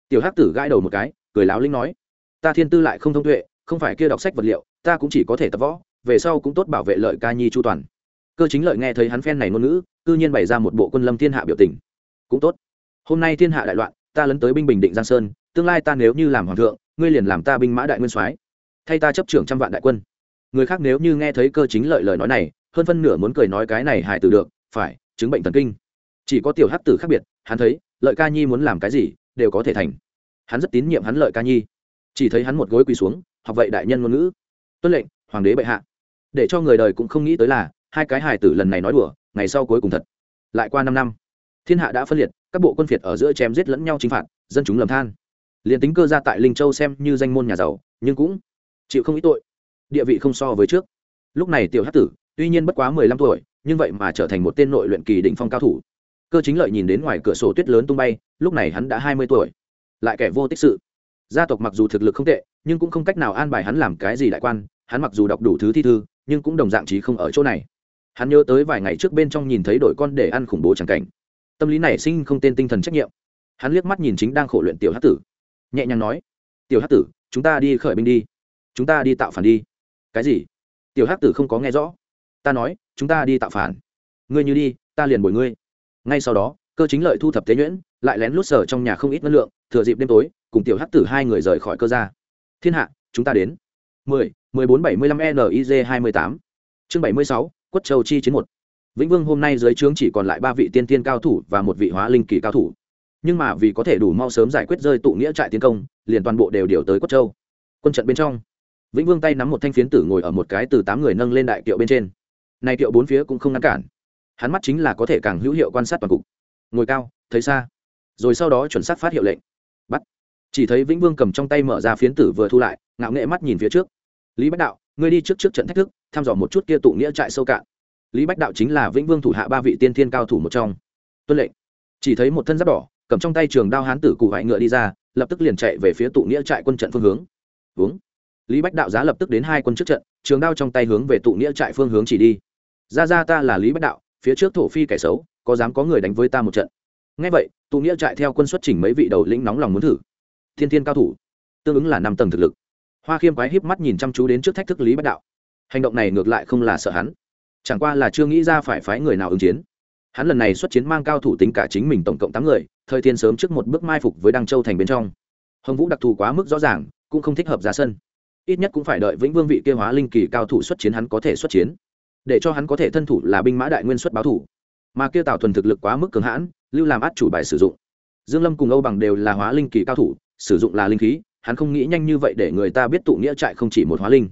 A: Tiểu hắc tử gãi đầu một cái, cười láo linh nói, ta thiên tư lại không thông tuệ, không phải kia đọc sách vật liệu, ta cũng chỉ có thể tập võ, về sau cũng tốt bảo vệ lợi ca nhi chu toàn. Cơ chính lợi nghe thấy hắn phen này ngôn ngữ, cư nhiên bày ra một bộ quân lâm thiên hạ biểu tình. Cũng tốt. Hôm nay thiên hạ đại loạn, ta lấn tới binh bình định giang sơn, tương lai ta nếu như làm hoàng thượng, ngươi liền làm ta binh mã đại nguyên soái, thay ta chấp trưởng trăm vạn đại quân. Người khác nếu như nghe thấy cơ chính lợi lời nói này hơn phân nửa muốn cười nói cái này hài tử được, phải, chứng bệnh thần kinh. Chỉ có tiểu hắc tử khác biệt, hắn thấy, lợi ca nhi muốn làm cái gì, đều có thể thành. Hắn rất tín nhiệm hắn lợi ca nhi. Chỉ thấy hắn một gối quỳ xuống, học vậy đại nhân ngôn ngữ. Tuân lệnh, hoàng đế bệ hạ. Để cho người đời cũng không nghĩ tới là, hai cái hài tử lần này nói đùa, ngày sau cuối cùng thật. Lại qua năm năm, thiên hạ đã phân liệt, các bộ quân phiệt ở giữa chém giết lẫn nhau chính phạt, dân chúng lầm than. Liền tính cơ ra tại linh châu xem như danh môn nhà giàu, nhưng cũng chịu không ít tội. Địa vị không so với trước. Lúc này tiểu hát tử tuy nhiên bất quá mười lăm tuổi, nhưng vậy mà trở thành một tên nội luyện kỳ đỉnh phong cao thủ. Cơ chính lợi nhìn đến ngoài cửa sổ tuyết lớn tung bay, lúc này hắn đã hai mươi tuổi. Lại kẻ vô tích sự. Gia tộc mặc dù thực lực không tệ, nhưng cũng không cách nào an bài hắn làm cái gì đại quan, hắn mặc dù đọc đủ thứ thi thư, nhưng cũng đồng dạng trí không ở chỗ này. Hắn nhớ tới vài ngày trước bên trong nhìn thấy đội con để ăn khủng bố chẳng cảnh. Tâm lý này sinh không tên tinh thần trách nhiệm. Hắn liếc mắt nhìn chính đang khổ luyện tiểu hát tử. Nhẹ nhàng nói, tiểu hát tử, chúng ta đi khởi binh đi. Chúng ta đi tạo phản đi. Cái gì? Tiểu hát tử không có nghe rõ ta nói, chúng ta đi tạo phản. Ngươi như đi, ta liền bồi ngươi. Ngay sau đó, cơ chính lợi thu thập tế nhuyễn, lại lén lút sở trong nhà không ít năng lượng, thừa dịp đêm tối, cùng tiểu hát tử hai người rời khỏi cơ gia. Thiên hạ, chúng ta đến. Mười mười bốn bảy mươi lăm niz hai mươi tám. Chương bảy mươi sáu, quất châu chi chiến một. Vĩnh vương hôm nay dưới trướng chỉ còn lại ba vị tiên tiên cao thủ và một vị hóa linh kỳ cao thủ. Nhưng mà vì có thể đủ mau sớm giải quyết rơi tụ nghĩa trại tiến công, liền toàn bộ đều điều tới quất châu. Quân trận bên trong, vĩnh vương tay nắm một thanh phiến tử ngồi ở một cái từ tám người nâng lên đại kiệu bên trên này tiệu bốn phía cũng không ngăn cản. Hắn mắt chính là có thể càng hữu hiệu quan sát toàn cục. Ngồi cao, thấy xa. Rồi sau đó chuẩn xác phát hiệu lệnh. Bắt. Chỉ thấy vĩnh vương cầm trong tay mở ra phiến tử vừa thu lại, ngạo nghệ mắt nhìn phía trước. Lý bách đạo, ngươi đi trước trước trận thách thức, thăm dò một chút kia tụ nghĩa trại sâu cạn. Lý bách đạo chính là vĩnh vương thủ hạ ba vị tiên thiên cao thủ một trong. Tuân lệnh. Chỉ thấy một thân giáp đỏ, cầm trong tay trường đao hán tử cụ hoại ngựa đi ra, lập tức liền chạy về phía tụ nghĩa trại quân trận phương hướng. Hướng. lý bách đạo giá lập tức đến hai quân trước trận, trường đao trong tay hướng về tụ nghĩa trại phương hướng chỉ đi ra ra ta là lý bách đạo, phía trước thổ phi kẻ xấu, có dám có người đánh với ta một trận. Ngay vậy, tụ nghĩa trại theo quân xuất chỉnh mấy vị đầu lĩnh nóng lòng muốn thử. Thiên thiên cao thủ, tương ứng là năm tầng thực lực. Hoa khiêm quái híp mắt nhìn chăm chú đến trước thách thức lý bách đạo. Hành động này ngược lại không là sợ hắn. Chẳng qua là chưa nghĩ ra phải phái người nào ứng chiến. Hắn lần này xuất chiến mang cao thủ tính cả chính mình tổng cộng tám người, thời thiên sớm trước một bước mai phục với đăng châu thành bên trong. Hồng vũ đặc thù quá mức rõ ràng, cũng không thích hợp ra sân. Ít nhất cũng phải đợi vĩnh vương vị kia hóa linh kỳ cao thủ xuất chiến hắn có thể xuất chiến để cho hắn có thể thân thủ là binh mã đại nguyên xuất báo thủ. Mà kia tào thuần thực lực quá mức cường hãn, lưu làm át chủ bài sử dụng. Dương lâm cùng âu bằng đều là hóa linh kỳ cao thủ, sử dụng là linh khí, hắn không nghĩ nhanh như vậy để người ta biết tụ nghĩa trại không chỉ một hóa linh.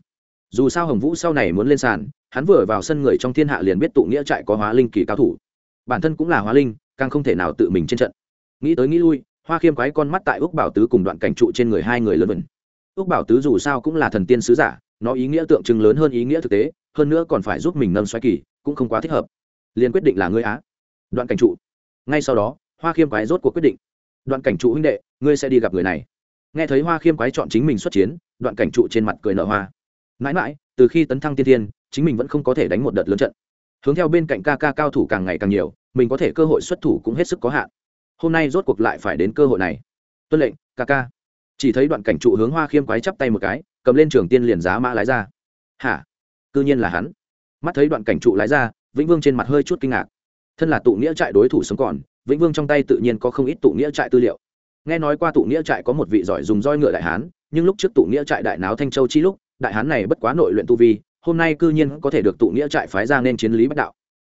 A: Dù sao hồng vũ sau này muốn lên sàn, hắn vừa vào sân người trong thiên hạ liền biết tụ nghĩa trại có hóa linh kỳ cao thủ. Bản thân cũng là hóa linh, càng không thể nào tự mình trên trận. Nghĩ tới nghĩ lui, hoa khiêm quái con mắt tại úc bảo tứ cùng đoạn cảnh trụ trên người hai người lớn vần. Úc bảo tứ dù sao cũng là thần tiên sứ giả, nó ý nghĩa tượng trưng lớn hơn ý nghĩa thực tế hơn nữa còn phải giúp mình nâng xoáy kỳ, cũng không quá thích hợp. Liền quyết định là ngươi á. Đoạn cảnh trụ. Ngay sau đó, hoa khiêm quái rốt cuộc quyết định. Đoạn cảnh trụ huynh đệ, ngươi sẽ đi gặp người này. Nghe thấy hoa khiêm quái chọn chính mình xuất chiến, đoạn cảnh trụ trên mặt cười nở hoa. Mãi mãi, từ khi tấn thăng tiên tiên, chính mình vẫn không có thể đánh một đợt lớn trận. Hướng theo bên cạnh ca ca cao thủ càng ngày càng nhiều, mình có thể cơ hội xuất thủ cũng hết sức có hạn. Hôm nay rốt cuộc lại phải đến cơ hội này. Tuân lệnh, ca ca. Chỉ thấy đoạn cảnh trụ hướng hoa khiêm quái chắp tay một cái, cầm lên trường tiên liền giá mã lái ra. Hả? Cư nhiên là hắn. Mắt thấy đoạn cảnh trụ lái ra, vĩnh vương trên mặt hơi chút kinh ngạc. Thân là tụ nghĩa trại đối thủ sống còn, vĩnh vương trong tay tự nhiên có không ít tụ nghĩa trại tư liệu. Nghe nói qua tụ nghĩa trại có một vị giỏi dùng roi ngựa đại hán, nhưng lúc trước tụ nghĩa trại đại náo thanh châu chi lúc, đại hán này bất quá nội luyện tu vi, hôm nay cư nhiên có thể được tụ nghĩa trại phái ra nên chiến lý bách đạo.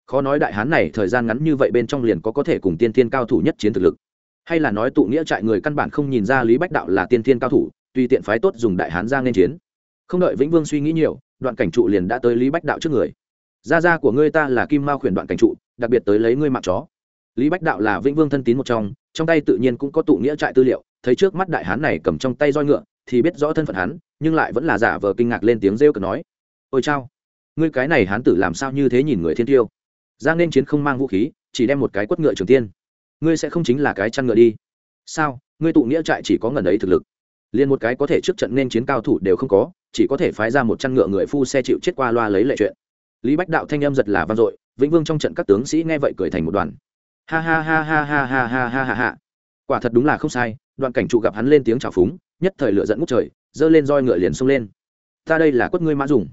A: Khó nói đại hán này thời gian ngắn như vậy bên trong liền có có thể cùng tiên thiên cao thủ nhất chiến thực lực. Hay là nói tụ nghĩa trại người căn bản không nhìn ra lý bách đạo là tiên thiên cao thủ, tùy tiện phái tốt dùng đại hán ra nên chiến. Không đợi vĩnh vương suy nghĩ nhiều đoạn cảnh trụ liền đã tới lý bách đạo trước người. Gia gia của ngươi ta là kim mao khuyển đoạn cảnh trụ, đặc biệt tới lấy ngươi mạng chó. Lý bách đạo là vĩnh vương thân tín một trong trong tay tự nhiên cũng có tụ nghĩa trại tư liệu, thấy trước mắt đại hán này cầm trong tay roi ngựa, thì biết rõ thân phận hắn, nhưng lại vẫn là giả vờ kinh ngạc lên tiếng rêu cực nói, ôi chao, ngươi cái này hán tử làm sao như thế nhìn người thiên tiêu? Giang nên chiến không mang vũ khí, chỉ đem một cái quất ngựa trường tiên. Ngươi sẽ không chính là cái chăn ngựa đi. Sao, ngươi tụ nghĩa trại chỉ có ngần ấy thực lực. Liền một cái có thể trước trận nên chiến cao thủ đều không có chỉ có thể phái ra một chăn ngựa người phu xe chịu chết qua loa lấy lệ chuyện. Lý bách đạo thanh âm giật là vang dội, vĩnh vương trong trận các tướng sĩ nghe vậy cười thành một đoàn. Ha ha ha ha ha ha ha ha ha ha. Quả thật đúng là không sai, đoạn cảnh trụ gặp hắn lên tiếng chào phúng, nhất thời lựa dẫn ngút trời, giơ lên roi ngựa liền xông lên. Ta đây là quất ngươi mã dùng.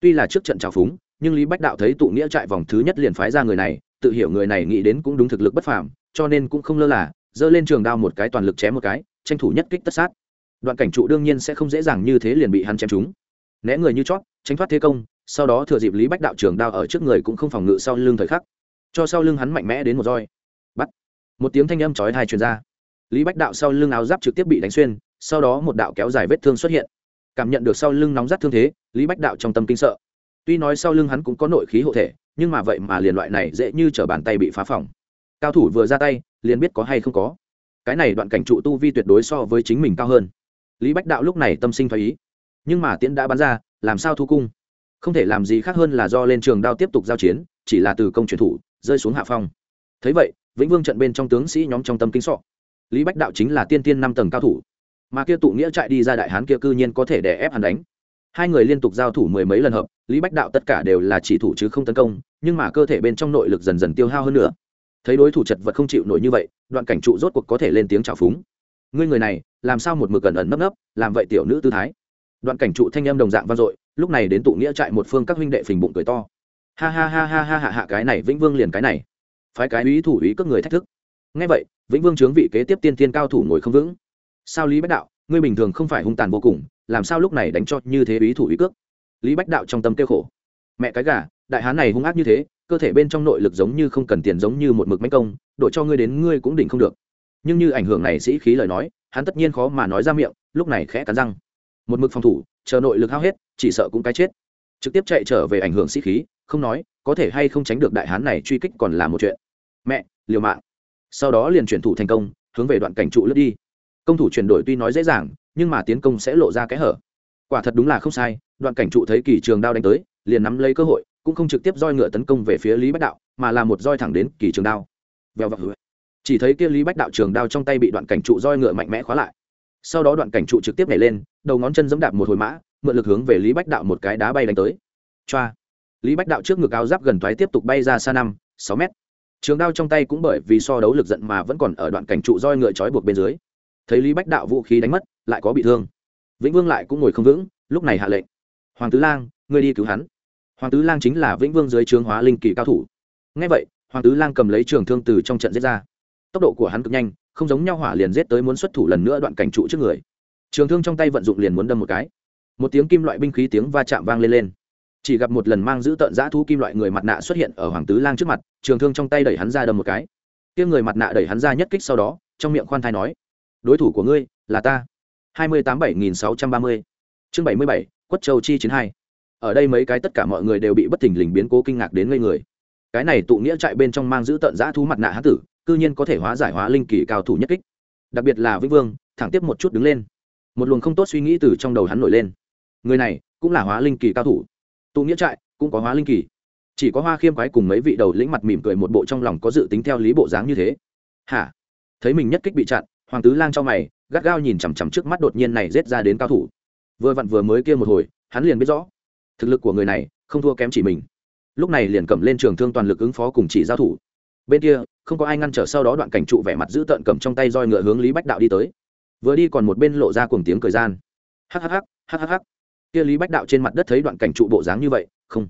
A: Tuy là trước trận chào phúng, nhưng lý bách đạo thấy tụ nghĩa trại vòng thứ nhất liền phái ra người này, tự hiểu người này nghĩ đến cũng đúng thực lực bất phàm, cho nên cũng không lơ là, giơ lên trường đao một cái toàn lực chém một cái, tranh thủ nhất kích tất sát đoạn cảnh trụ đương nhiên sẽ không dễ dàng như thế liền bị hắn chém trúng. Né người như chót, tránh thoát thế công, sau đó thừa dịp lý bách đạo trường đao ở trước người cũng không phòng ngự sau lưng thời khắc. Cho sau lưng hắn mạnh mẽ đến một roi. Bắt. Một tiếng thanh âm chói tai truyền ra. Lý bách đạo sau lưng áo giáp trực tiếp bị đánh xuyên, sau đó một đạo kéo dài vết thương xuất hiện. Cảm nhận được sau lưng nóng rát thương thế, lý bách đạo trong tâm kinh sợ. Tuy nói sau lưng hắn cũng có nội khí hộ thể, nhưng mà vậy mà liền loại này dễ như t bàn tay bị phá phòng cao thủ vừa ra tay, liền biết có hay không có. Cái này đoạn cảnh trụ tu vi tuyệt đối so với chính mình cao hơn lý bách đạo lúc này tâm sinh thoái ý. Nhưng mà tiễn đã bắn ra, làm sao thu cung? Không thể làm gì khác hơn là do lên trường đao tiếp tục giao chiến, chỉ là từ công truyền thủ, rơi xuống hạ phong. Thấy vậy, vĩnh vương trận bên trong tướng sĩ nhóm trong tâm kinh sọ. Lý bách đạo chính là tiên tiên năm tầng cao thủ. Mà kia tụ nghĩa chạy đi ra đại hán kia cư nhiên có thể đè ép hắn đánh. Hai người liên tục giao thủ mười mấy lần hợp, lý bách đạo tất cả đều là chỉ thủ chứ không tấn công, nhưng mà cơ thể bên trong nội lực dần dần tiêu hao hơn nữa. Thấy đối thủ chật vật không chịu nổi như vậy, đoạn cảnh trụ rốt cuộc có thể lên tiếng chào phúng ngươi người này, làm sao một mực ẩn ẩn nấp nấp, làm vậy tiểu nữ tư thái? Đoạn cảnh trụ thanh em đồng dạng vang dội, lúc này đến tụ nghĩa trại một phương các huynh đệ phình bụng cười to. Ha ha ha ha ha hạ hạ cái này vĩnh vương liền cái này. Phái cái ý thủ ý cướp người thách thức. Ngay vậy, vĩnh vương chướng vị kế tiếp tiên tiên cao thủ ngồi không vững. Sao lý bách đạo, ngươi bình thường không phải hung tàn vô cùng, làm sao lúc này đánh cho như thế ý thủ ý cước? Lý bách đạo trong tâm kêu khổ. Mẹ cái gà, đại hán này hung ác như thế, cơ thể bên trong nội lực giống như không cần tiền giống như một mực máy công đội cho ngươi đến ngươi cũng đỉnh không được nhưng như ảnh hưởng này sĩ khí lời nói, hắn tất nhiên khó mà nói ra miệng, lúc này khẽ cắn răng. Một mực phòng thủ, chờ nội lực hao hết, chỉ sợ cũng cái chết. Trực tiếp chạy trở về ảnh hưởng sĩ khí, không nói, có thể hay không tránh được đại hán này truy kích còn là một chuyện. Mẹ, liều mạng. Sau đó liền chuyển thủ thành công, hướng về đoạn cảnh trụ lướt đi. Công thủ chuyển đổi tuy nói dễ dàng, nhưng mà tiến công sẽ lộ ra cái hở. Quả thật đúng là không sai, đoạn cảnh trụ thấy kỳ trường đao đánh tới, liền nắm lấy cơ hội, cũng không trực tiếp roi ngựa tấn công về phía lý bách đạo, mà là một roi thẳng đến kỳ trường đao. Vèo vạc chỉ thấy kia lý bách đạo trường đao trong tay bị đoạn cảnh trụ roi ngựa mạnh mẽ khóa lại. Sau đó đoạn cảnh trụ trực tiếp nhảy lên, đầu ngón chân giẫm đạp một hồi mã, mượn lực hướng về lý bách đạo một cái đá bay đánh tới. Choa. Lý bách đạo trước ngực áo giáp gần thoái tiếp tục bay ra xa năm, sáu mét. Trường đao trong tay cũng bởi vì so đấu lực giận mà vẫn còn ở đoạn cảnh trụ roi ngựa trói buộc bên dưới. Thấy lý bách đạo vũ khí đánh mất, lại có bị thương. Vĩnh vương lại cũng ngồi không vững, lúc này hạ lệnh. Hoàng tứ lang, ngươi đi cứu hắn. Hoàng tứ lang chính là vĩnh vương dưới trướng hóa linh kỳ cao thủ. Ngay vậy, hoàng tứ lang cầm lấy trường thương từ trong trận giết ra tốc độ của hắn cực nhanh, không giống nhau hỏa liền giết tới muốn xuất thủ lần nữa đoạn cảnh trụ trước người. Trường thương trong tay vận dụng liền muốn đâm một cái. Một tiếng kim loại binh khí tiếng va chạm vang lên lên. Chỉ gặp một lần mang giữ tợn giã thu kim loại người mặt nạ xuất hiện ở hoàng tứ lang trước mặt, trường thương trong tay đẩy hắn ra đâm một cái. Tiếng người mặt nạ đẩy hắn ra nhất kích sau đó, trong miệng khoan thai nói, đối thủ của ngươi là ta. hai mươi tám bảy nghìn sáu trăm ba mươi. Chương bảy mươi bảy, quất châu chi chiến hai. Ở đây mấy cái tất cả mọi người đều bị bất thình lình biến cố kinh ngạc đến ngây người. Cái này tụ nghĩa trại bên trong mang giữ tợn giã thú mặt nạ hán tử cư nhiên có thể hóa giải hóa linh kỳ cao thủ nhất kích. Đặc biệt là vĩnh vương, thẳng tiếp một chút đứng lên. Một luồng không tốt suy nghĩ từ trong đầu hắn nổi lên. Người này cũng là hóa linh kỳ cao thủ. Tụ nghĩa trại cũng có hóa linh kỳ. Chỉ có hoa khiêm quái cùng mấy vị đầu lĩnh mặt mỉm cười một bộ trong lòng có dự tính theo lý bộ dáng như thế. Hả? Thấy mình nhất kích bị chặn, hoàng tứ lang cho mày, gắt gao nhìn chằm chằm trước mắt đột nhiên này rết ra đến cao thủ. Vừa vặn vừa mới kia một hồi, hắn liền biết rõ, thực lực của người này không thua kém chỉ mình. Lúc này liền cầm lên trường thương toàn lực ứng phó cùng chỉ giao thủ bên kia, không có ai ngăn trở sau đó đoạn cảnh trụ vẻ mặt giữ tợn cầm trong tay roi ngựa hướng lý bách đạo đi tới. Vừa đi còn một bên lộ ra cùng tiếng cười gian. Hhh hhh kia lý bách đạo trên mặt đất thấy đoạn cảnh trụ bộ dáng như vậy, không.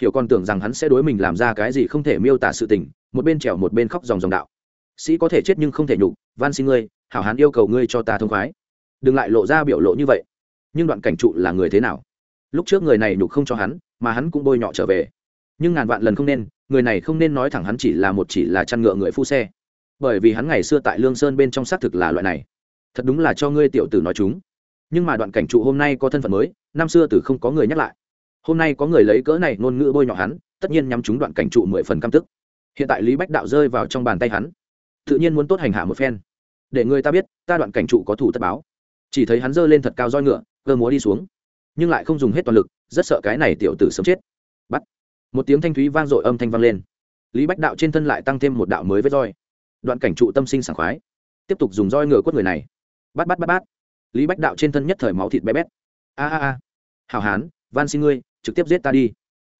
A: Hiểu còn tưởng rằng hắn sẽ đối mình làm ra cái gì không thể miêu tả sự tình, một bên trèo một bên khóc dòng dòng đạo. Sĩ có thể chết nhưng không thể nhục, van xin ngươi, hảo hán yêu cầu ngươi cho ta thông khoái. Đừng lại lộ ra biểu lộ như vậy. Nhưng đoạn cảnh trụ là người thế nào? Lúc trước người này nhục không cho hắn, mà hắn cũng bôi nhọ trở về. Nhưng ngàn vạn lần không nên người này không nên nói thẳng hắn chỉ là một chỉ là chăn ngựa người phu xe. Bởi vì hắn ngày xưa tại lương sơn bên trong xác thực là loại này. Thật đúng là cho ngươi tiểu tử nói chúng. Nhưng mà đoạn cảnh trụ hôm nay có thân phận mới, năm xưa từ không có người nhắc lại. Hôm nay có người lấy cỡ này ngôn ngữ bôi nhọ hắn, tất nhiên nhắm chúng đoạn cảnh trụ mười phần căm tức. Hiện tại lý bách đạo rơi vào trong bàn tay hắn. Tự nhiên muốn tốt hành hạ một phen. Để người ta biết, ta đoạn cảnh trụ có thủ tất báo. Chỉ thấy hắn giơ lên thật cao roi ngựa, cơ múa đi xuống. Nhưng lại không dùng hết toàn lực, rất sợ cái này tiểu tử sớm chết một tiếng thanh thúy vang dội âm thanh vang lên. Lý bách đạo trên thân lại tăng thêm một đạo mới với roi. Đoạn cảnh trụ tâm sinh sảng khoái. Tiếp tục dùng roi ngựa quất người này. Bắt bắt bắt bắt lý bách đạo trên thân nhất thời máu thịt bé bét. A a a. Hào hán, van xin ngươi, trực tiếp giết ta đi.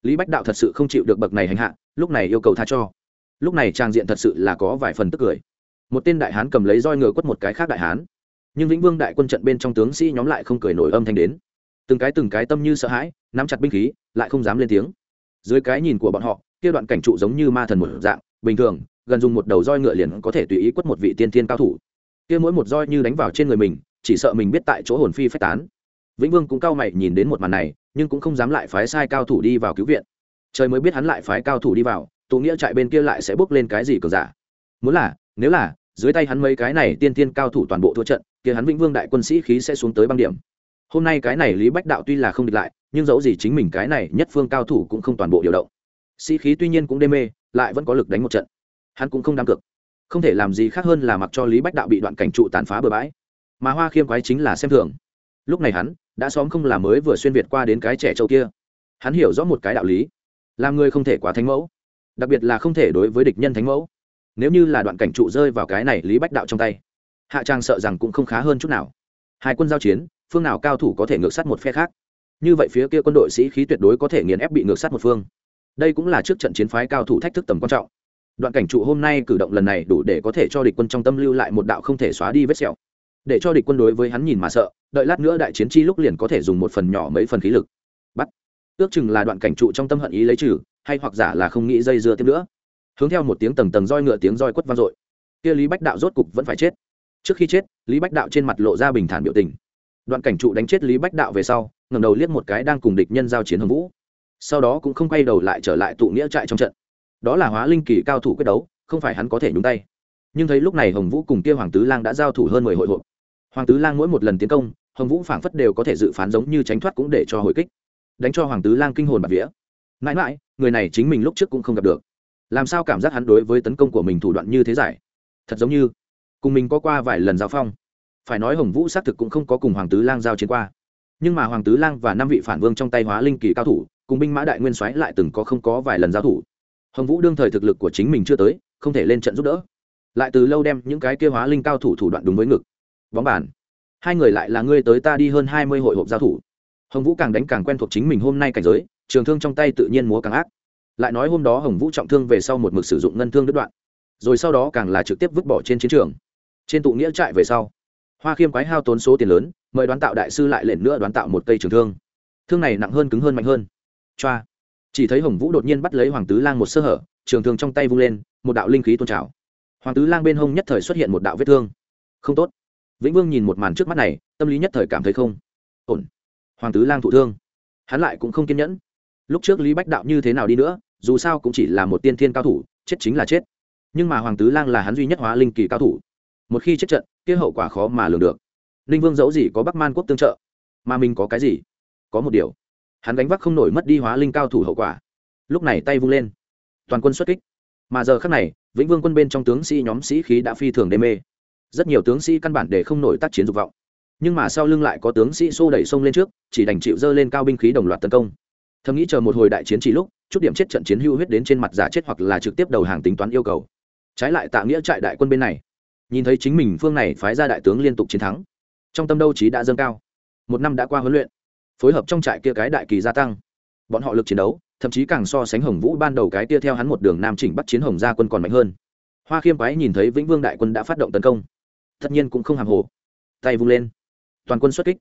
A: Lý bách đạo thật sự không chịu được bậc này hành hạ, lúc này yêu cầu tha cho. Lúc này trang diện thật sự là có vài phần tức cười. Một tên đại hán cầm lấy roi ngựa quất một cái khác đại hán. Nhưng vĩnh vương đại quân trận bên trong tướng sĩ nhóm lại không cười nổi âm thanh đến. Từng cái từng cái tâm như sợ hãi, nắm chặt binh khí, lại không dám lên tiếng dưới cái nhìn của bọn họ, kia đoạn cảnh trụ giống như ma thần một dạng, bình thường, gần dùng một đầu roi ngựa liền có thể tùy ý quất một vị tiên tiên cao thủ. Kia mỗi một roi như đánh vào trên người mình, chỉ sợ mình biết tại chỗ hồn phi phách tán. Vĩnh vương cũng cao mày nhìn đến một màn này, nhưng cũng không dám lại phái sai cao thủ đi vào cứu viện. Trời mới biết hắn lại phái cao thủ đi vào, tụ nghĩa trại bên kia lại sẽ bước lên cái gì cờ giả. Muốn là, nếu là, dưới tay hắn mấy cái này tiên tiên cao thủ toàn bộ thua trận, kia hắn vĩnh vương đại quân sĩ khí sẽ xuống tới băng điểm. Hôm nay cái này lý bách đạo tuy là không địch lại nhưng dẫu gì chính mình cái này nhất phương cao thủ cũng không toàn bộ điều động. Sĩ khí tuy nhiên cũng đê mê, lại vẫn có lực đánh một trận. Hắn cũng không đáng cực. Không thể làm gì khác hơn là mặc cho lý bách đạo bị đoạn cảnh trụ tàn phá bừa bãi. Mà hoa khiêm quái chính là xem thường. Lúc này hắn đã xóm không là mới vừa xuyên việt qua đến cái trẻ trâu kia. Hắn hiểu rõ một cái đạo lý. Làm người không thể quá thánh mẫu. Đặc biệt là không thể đối với địch nhân thánh mẫu. Nếu như là đoạn cảnh trụ rơi vào cái này lý bách đạo trong tay, hạ trang sợ rằng cũng không khá hơn chút nào. Hai quân giao chiến, phương nào cao thủ có thể ngược sát một phe khác? Như vậy phía kia quân đội sĩ khí tuyệt đối có thể nghiền ép bị ngược sát một phương. Đây cũng là trước trận chiến phái cao thủ thách thức tầm quan trọng. Đoạn cảnh trụ hôm nay cử động lần này đủ để có thể cho địch quân trong tâm lưu lại một đạo không thể xóa đi vết sẹo. Để cho địch quân đối với hắn nhìn mà sợ, đợi lát nữa đại chiến chi lúc liền có thể dùng một phần nhỏ mấy phần khí lực. Bắt. Ước chừng là đoạn cảnh trụ trong tâm hận ý lấy trừ, hay hoặc giả là không nghĩ dây dưa tiếp nữa. Hướng theo một tiếng tầng tầng roi ngựa tiếng roi quất vang dội. Kia lý bách đạo rốt cục vẫn phải chết. Trước khi chết, lý bách đạo trên mặt lộ ra bình thản biểu tình. Đoạn cảnh trụ đánh chết lý bách đạo về sau ngẩng đầu liếc một cái đang cùng địch nhân giao chiến hồng vũ. Sau đó cũng không quay đầu lại trở lại tụ nghĩa trại trong trận. Đó là hóa linh kỳ cao thủ quyết đấu, không phải hắn có thể nhúng tay. Nhưng thấy lúc này hồng vũ cùng kia hoàng tứ lang đã giao thủ hơn mười hội hộp. Hoàng tứ lang mỗi một lần tiến công, hồng vũ phảng phất đều có thể dự phán giống như tránh thoát cũng để cho hồi kích. Đánh cho hoàng tứ lang kinh hồn bạt vía. Mãi mãi, người này chính mình lúc trước cũng không gặp được. Làm sao cảm giác hắn đối với tấn công của mình thủ đoạn như thế giải? Thật giống như, cùng mình có qua vài lần giao phong. Phải nói hồng vũ xác thực cũng không có cùng hoàng tứ lang giao chiến qua nhưng mà hoàng tứ lang và năm vị phản vương trong tay hóa linh kỳ cao thủ, cùng binh mã đại nguyên soái lại từng có không có vài lần giao thủ. Hồng vũ đương thời thực lực của chính mình chưa tới, không thể lên trận giúp đỡ. Lại từ lâu đem những cái kia hóa linh cao thủ thủ đoạn đúng với ngực. Bóng bàn. Hai người lại là ngươi tới ta đi hơn hai mươi hội hộp giao thủ. Hồng vũ càng đánh càng quen thuộc chính mình hôm nay cảnh giới, trường thương trong tay tự nhiên múa càng ác. Lại nói hôm đó hồng vũ trọng thương về sau một mực sử dụng ngân thương đứt đoạn. Rồi sau đó càng là trực tiếp vứt bỏ trên chiến trường. Trên tụ nghĩa trại về sau hoa khiêm quái hao tốn số tiền lớn, mời đoán tạo đại sư lại lên nữa đoán tạo một cây trường thương. Thương này nặng hơn, cứng hơn, mạnh hơn. Choa. Chỉ thấy hồng vũ đột nhiên bắt lấy hoàng tứ lang một sơ hở, trường thương trong tay vung lên, một đạo linh khí tôn trào. Hoàng tứ lang bên hông nhất thời xuất hiện một đạo vết thương. Không tốt. Vĩnh vương nhìn một màn trước mắt này, tâm lý nhất thời cảm thấy không ổn. Hoàng tứ lang thụ thương. Hắn lại cũng không kiên nhẫn. Lúc trước lý bách đạo như thế nào đi nữa, dù sao cũng chỉ là một tiên thiên cao thủ, chết chính là chết. Nhưng mà hoàng tứ lang là hắn duy nhất hóa linh kỳ cao thủ một khi chết trận, kia hậu quả khó mà lường được. Ninh vương dẫu gì có bắc man quốc tương trợ? Mà mình có cái gì? Có một điều. Hắn đánh vác không nổi mất đi hóa linh cao thủ hậu quả. Lúc này tay vung lên. Toàn quân xuất kích. Mà giờ khác này, vĩnh vương quân bên trong tướng sĩ nhóm sĩ khí đã phi thường đê mê. Rất nhiều tướng sĩ căn bản để không nổi tác chiến dục vọng. Nhưng mà sau lưng lại có tướng sĩ xô đẩy sông lên trước, chỉ đành chịu dơ lên cao binh khí đồng loạt tấn công. Thầm nghĩ chờ một hồi đại chiến chỉ lúc, chút điểm chết trận chiến hưu huyết đến trên mặt giả chết hoặc là trực tiếp đầu hàng tính toán yêu cầu. Trái lại tạ nghĩa trại đại quân bên này nhìn thấy chính mình phương này phái ra đại tướng liên tục chiến thắng, trong tâm đâu trí đã dâng cao. Một năm đã qua huấn luyện, phối hợp trong trại kia cái đại kỳ gia tăng. Bọn họ lực chiến đấu, thậm chí càng so sánh hồng vũ ban đầu cái kia theo hắn một đường nam chỉnh bắt chiến hồng gia quân còn mạnh hơn. Hoa khiêm quái nhìn thấy vĩnh vương đại quân đã phát động tấn công, tất nhiên cũng không hàng hồ. Tay vung lên, toàn quân xuất kích.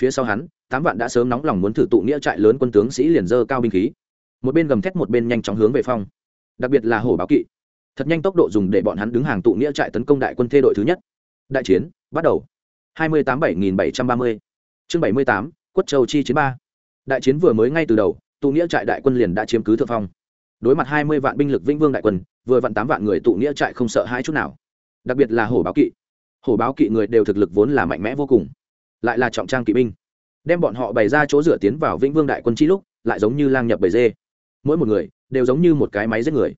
A: Phía sau hắn, tám vạn đã sớm nóng lòng muốn thử tụ nghĩa trại lớn quân tướng sĩ liền dơ cao binh khí. Một bên gầm thét một bên nhanh chóng hướng về phong. Đặc biệt là hổ báo kỵ thật nhanh tốc độ dùng để bọn hắn đứng hàng tụ nghĩa trại tấn công đại quân thê đội thứ nhất. Đại chiến, bắt đầu. hai mươi tám bảy nghìn bảy trăm ba mươi. Chương bảy mươi tám, quất châu chi chiến ba. Đại chiến vừa mới ngay từ đầu, tụ nghĩa trại đại quân liền đã chiếm cứ thượng phong. Đối mặt hai mươi vạn binh lực vĩnh vương đại quân, vừa vặn tám vạn người tụ nghĩa trại không sợ hai chút nào. Đặc biệt là hổ báo kỵ. Hổ báo kỵ người đều thực lực vốn là mạnh mẽ vô cùng, lại là trọng trang kỵ binh. Đem bọn họ bày ra chỗ dựa tiến vào vĩnh vương đại quân chi lúc, lại giống như lang nhập bầy dê. Mỗi một người đều giống như một cái máy giết người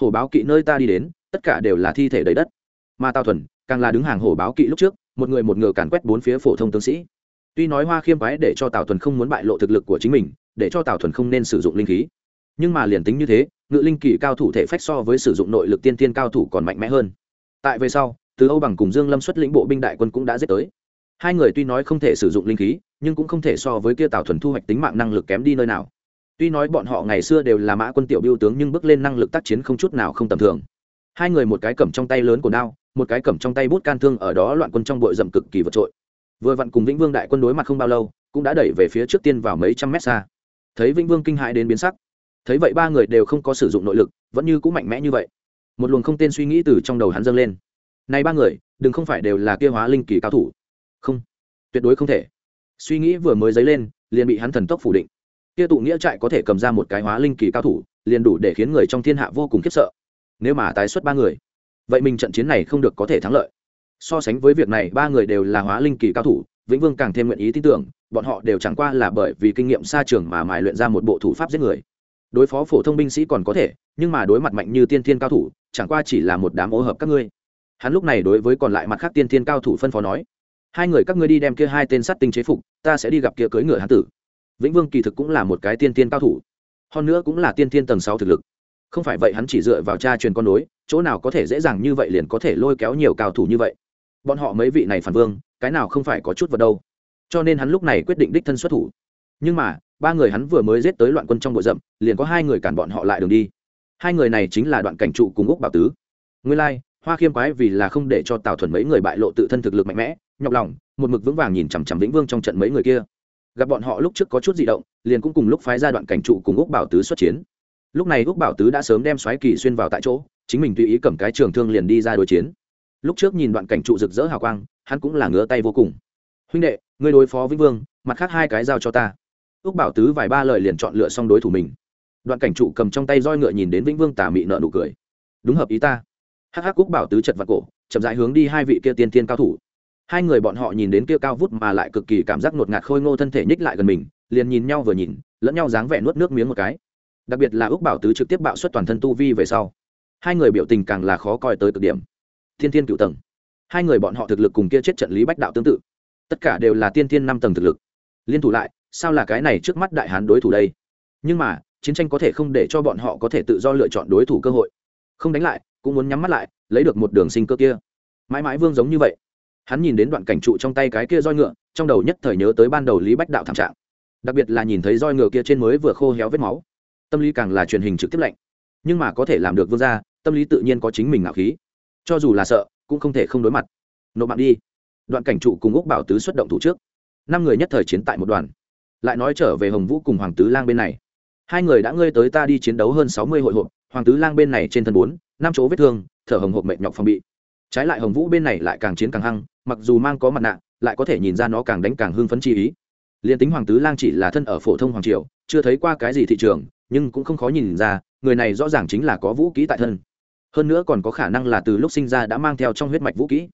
A: hổ báo kỵ nơi ta đi đến, tất cả đều là thi thể đầy đất. Mà tào thuần, càng là đứng hàng hổ báo kỵ lúc trước, một người một ngựa càn quét bốn phía phổ thông tướng sĩ. Tuy nói hoa khiêm quái để cho tào thuần không muốn bại lộ thực lực của chính mình, để cho tào thuần không nên sử dụng linh khí. Nhưng mà liền tính như thế, ngự linh kỳ cao thủ thể phách so với sử dụng nội lực tiên tiên cao thủ còn mạnh mẽ hơn. Tại về sau, từ âu bằng cùng dương lâm xuất lĩnh bộ binh đại quân cũng đã giết tới. Hai người tuy nói không thể sử dụng linh khí, nhưng cũng không thể so với kia tào thuần thu hoạch tính mạng năng lực kém đi nơi nào tuy nói bọn họ ngày xưa đều là mã quân tiểu biêu tướng nhưng bước lên năng lực tác chiến không chút nào không tầm thường. Hai người một cái cầm trong tay lớn của nao một cái cầm trong tay bút can thương ở đó loạn quân trong bội rậm cực kỳ vượt trội. Vừa vặn cùng vĩnh vương đại quân đối mặt không bao lâu, cũng đã đẩy về phía trước tiên vào mấy trăm mét xa. Thấy vĩnh vương kinh hãi đến biến sắc. Thấy vậy ba người đều không có sử dụng nội lực, vẫn như cũng mạnh mẽ như vậy. Một luồng không tên suy nghĩ từ trong đầu hắn dâng lên. Này ba người, đừng không phải đều là kia hóa linh kỳ cao thủ. Không, tuyệt đối không thể. Suy nghĩ vừa mới dấy lên, liền bị hắn thần tốc phủ định kia tụ nghĩa trại có thể cầm ra một cái hóa linh kỳ cao thủ, liền đủ để khiến người trong thiên hạ vô cùng khiếp sợ. Nếu mà tái xuất ba người, vậy mình trận chiến này không được có thể thắng lợi. So sánh với việc này, ba người đều là hóa linh kỳ cao thủ, vĩnh vương càng thêm nguyện ý tin tưởng, bọn họ đều chẳng qua là bởi vì kinh nghiệm xa trường mà mài luyện ra một bộ thủ pháp giết người. Đối phó phổ thông binh sĩ còn có thể, nhưng mà đối mặt mạnh như tiên thiên cao thủ, chẳng qua chỉ là một đám ô hợp các ngươi. Hắn lúc này đối với còn lại mặt khác tiên thiên cao thủ phân phó nói, hai người các ngươi đi đem kia hai tên sát tinh chế phục, ta sẽ đi gặp kia cưỡi ngựa hán tử vĩnh vương kỳ thực cũng là một cái tiên tiên cao thủ, hơn nữa cũng là tiên tiên tầng sáu thực lực. Không phải vậy hắn chỉ dựa vào cha truyền con nối, chỗ nào có thể dễ dàng như vậy liền có thể lôi kéo nhiều cao thủ như vậy. Bọn họ mấy vị này phản vương, cái nào không phải có chút vật đâu. Cho nên hắn lúc này quyết định đích thân xuất thủ. Nhưng mà, ba người hắn vừa mới giết tới loạn quân trong bụi rậm, liền có hai người cản bọn họ lại đường đi. Hai người này chính là đoạn cảnh trụ cùng úc bảo tứ. Nguyên lai, hoa khiêm quái vì là không để cho tào thuần mấy người bại lộ tự thân thực lực mạnh mẽ, nhọc lòng, một mực vững vàng nhìn chằm chằm vĩnh vương trong trận mấy người kia gặp bọn họ lúc trước có chút di động, liền cũng cùng lúc phái ra đoạn cảnh trụ cùng úc bảo tứ xuất chiến. Lúc này úc bảo tứ đã sớm đem xoáy kỳ xuyên vào tại chỗ, chính mình tùy ý cầm cái trường thương liền đi ra đối chiến. Lúc trước nhìn đoạn cảnh trụ rực rỡ hào quang, hắn cũng là ngứa tay vô cùng. Huynh đệ người đối phó vĩnh vương, mặt khác hai cái giao cho ta. Úc bảo tứ vài ba lời liền chọn lựa xong đối thủ mình. Đoạn cảnh trụ cầm trong tay roi ngựa nhìn đến vĩnh vương tà mị nợ nụ cười. Đúng hợp ý ta. Hắc hắc úc bảo tứ chật vặt cổ, chậm rãi hướng đi hai vị kia tiên tiên cao thủ hai người bọn họ nhìn đến kia cao vút mà lại cực kỳ cảm giác ngột ngạt khôi ngô thân thể nhích lại gần mình, liền nhìn nhau vừa nhìn, lẫn nhau dáng vẻ nuốt nước miếng một cái. Đặc biệt là ước bảo tứ trực tiếp bạo xuất toàn thân tu vi về sau. Hai người biểu tình càng là khó coi tới cực điểm. Thiên thiên cựu tầng. Hai người bọn họ thực lực cùng kia chết trận lý bách đạo tương tự. Tất cả đều là tiên thiên năm tầng thực lực. Liên thủ lại, sao là cái này trước mắt đại hán đối thủ đây? Nhưng mà, chiến tranh có thể không để cho bọn họ có thể tự do lựa chọn đối thủ cơ hội. Không đánh lại, cũng muốn nhắm mắt lại, lấy được một đường sinh cơ kia. Mãi mãi vương giống như vậy hắn nhìn đến đoạn cảnh trụ trong tay cái kia roi ngựa, trong đầu nhất thời nhớ tới ban đầu lý bách đạo thảm trạng. Đặc biệt là nhìn thấy roi ngựa kia trên mới vừa khô héo vết máu. Tâm lý càng là truyền hình trực tiếp lạnh. Nhưng mà có thể làm được vương ra tâm lý tự nhiên có chính mình ngạo khí. Cho dù là sợ, cũng không thể không đối mặt. Nộp mạng đi. Đoạn cảnh trụ cùng úc bảo tứ xuất động thủ trước. Năm người nhất thời chiến tại một đoàn. Lại nói trở về hồng vũ cùng hoàng tứ lang bên này. Hai người đã ngơi tới ta đi chiến đấu hơn sáu mươi hội hộp, hoàng tứ lang bên này trên thân bốn, năm chỗ vết thương, thở hồng hộp mệt nhọc phòng bị. Trái lại hồng vũ bên này lại càng chiến càng hăng mặc dù mang có mặt nạ, lại có thể nhìn ra nó càng đánh càng hưng phấn chi ý. Liền tính hoàng tứ lang chỉ là thân ở phổ thông hoàng triều, chưa thấy qua cái gì thị trường, nhưng cũng không khó nhìn ra, người này rõ ràng chính là có vũ kỹ tại thân. Hơn nữa còn có khả năng là từ lúc sinh ra đã mang theo trong huyết mạch vũ kỹ.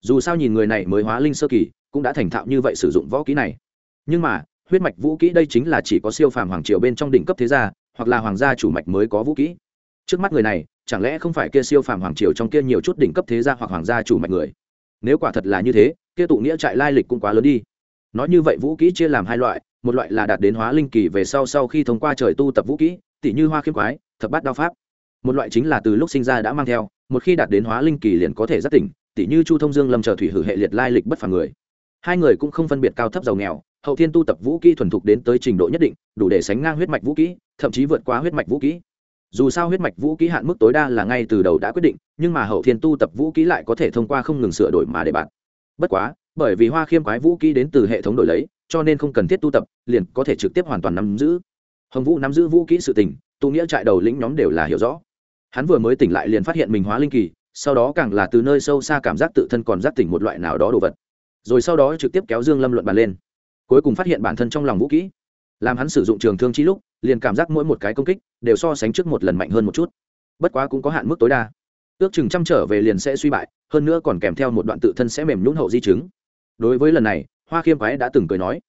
A: Dù sao nhìn người này mới hóa linh sơ kỳ, cũng đã thành thạo như vậy sử dụng võ kỹ này. Nhưng mà, huyết mạch vũ kỹ đây chính là chỉ có siêu phàm hoàng triều bên trong đỉnh cấp thế gia, hoặc là hoàng gia chủ mạch mới có vũ kỹ. Trước mắt người này, chẳng lẽ không phải kia siêu phàm hoàng triều trong kia nhiều chút đỉnh cấp thế gia hoặc hoàng gia chủ mạch người? Nếu quả thật là như thế, kia tụ nghĩa trại lai lịch cũng quá lớn đi. Nói như vậy vũ kỹ chia làm hai loại, một loại là đạt đến hóa linh kỳ về sau sau khi thông qua trời tu tập vũ kỹ tỷ như hoa khiêm quái, thập bát đao pháp. Một loại chính là từ lúc sinh ra đã mang theo, một khi đạt đến hóa linh kỳ liền có thể rất tỉnh tỷ như chu thông dương lâm chờ thủy hử hệ liệt lai lịch bất phàm người. Hai người cũng không phân biệt cao thấp giàu nghèo, hậu thiên tu tập vũ kỹ thuần thục đến tới trình độ nhất định, đủ để sánh ngang huyết mạch vũ kỹ, thậm chí vượt qua huyết mạch vũ kỹ dù sao huyết mạch vũ kỹ hạn mức tối đa là ngay từ đầu đã quyết định, nhưng mà hậu thiên tu tập vũ kỹ lại có thể thông qua không ngừng sửa đổi mà để bạn. Bất quá, bởi vì hoa khiêm quái vũ kỹ đến từ hệ thống đổi lấy, cho nên không cần thiết tu tập, liền có thể trực tiếp hoàn toàn nắm giữ. Hồng vũ nắm giữ vũ kỹ sự tình, tu nghĩa trại đầu lĩnh nhóm đều là hiểu rõ. Hắn vừa mới tỉnh lại liền phát hiện mình hóa linh kỳ, sau đó càng là từ nơi sâu xa cảm giác tự thân còn giác tỉnh một loại nào đó đồ vật. Rồi sau đó trực tiếp kéo dương lâm luận bàn lên. Cuối cùng phát hiện bản thân trong lòng vũ kỹ làm hắn sử dụng trường thương chi lúc, liền cảm giác mỗi một cái công kích đều so sánh trước một lần mạnh hơn một chút. Bất quá cũng có hạn mức tối đa. Ước chừng chăm trở về liền sẽ suy bại, hơn nữa còn kèm theo một đoạn tự thân sẽ mềm nhũn hậu di chứng. Đối với lần này, hoa khiêm quái đã từng cười nói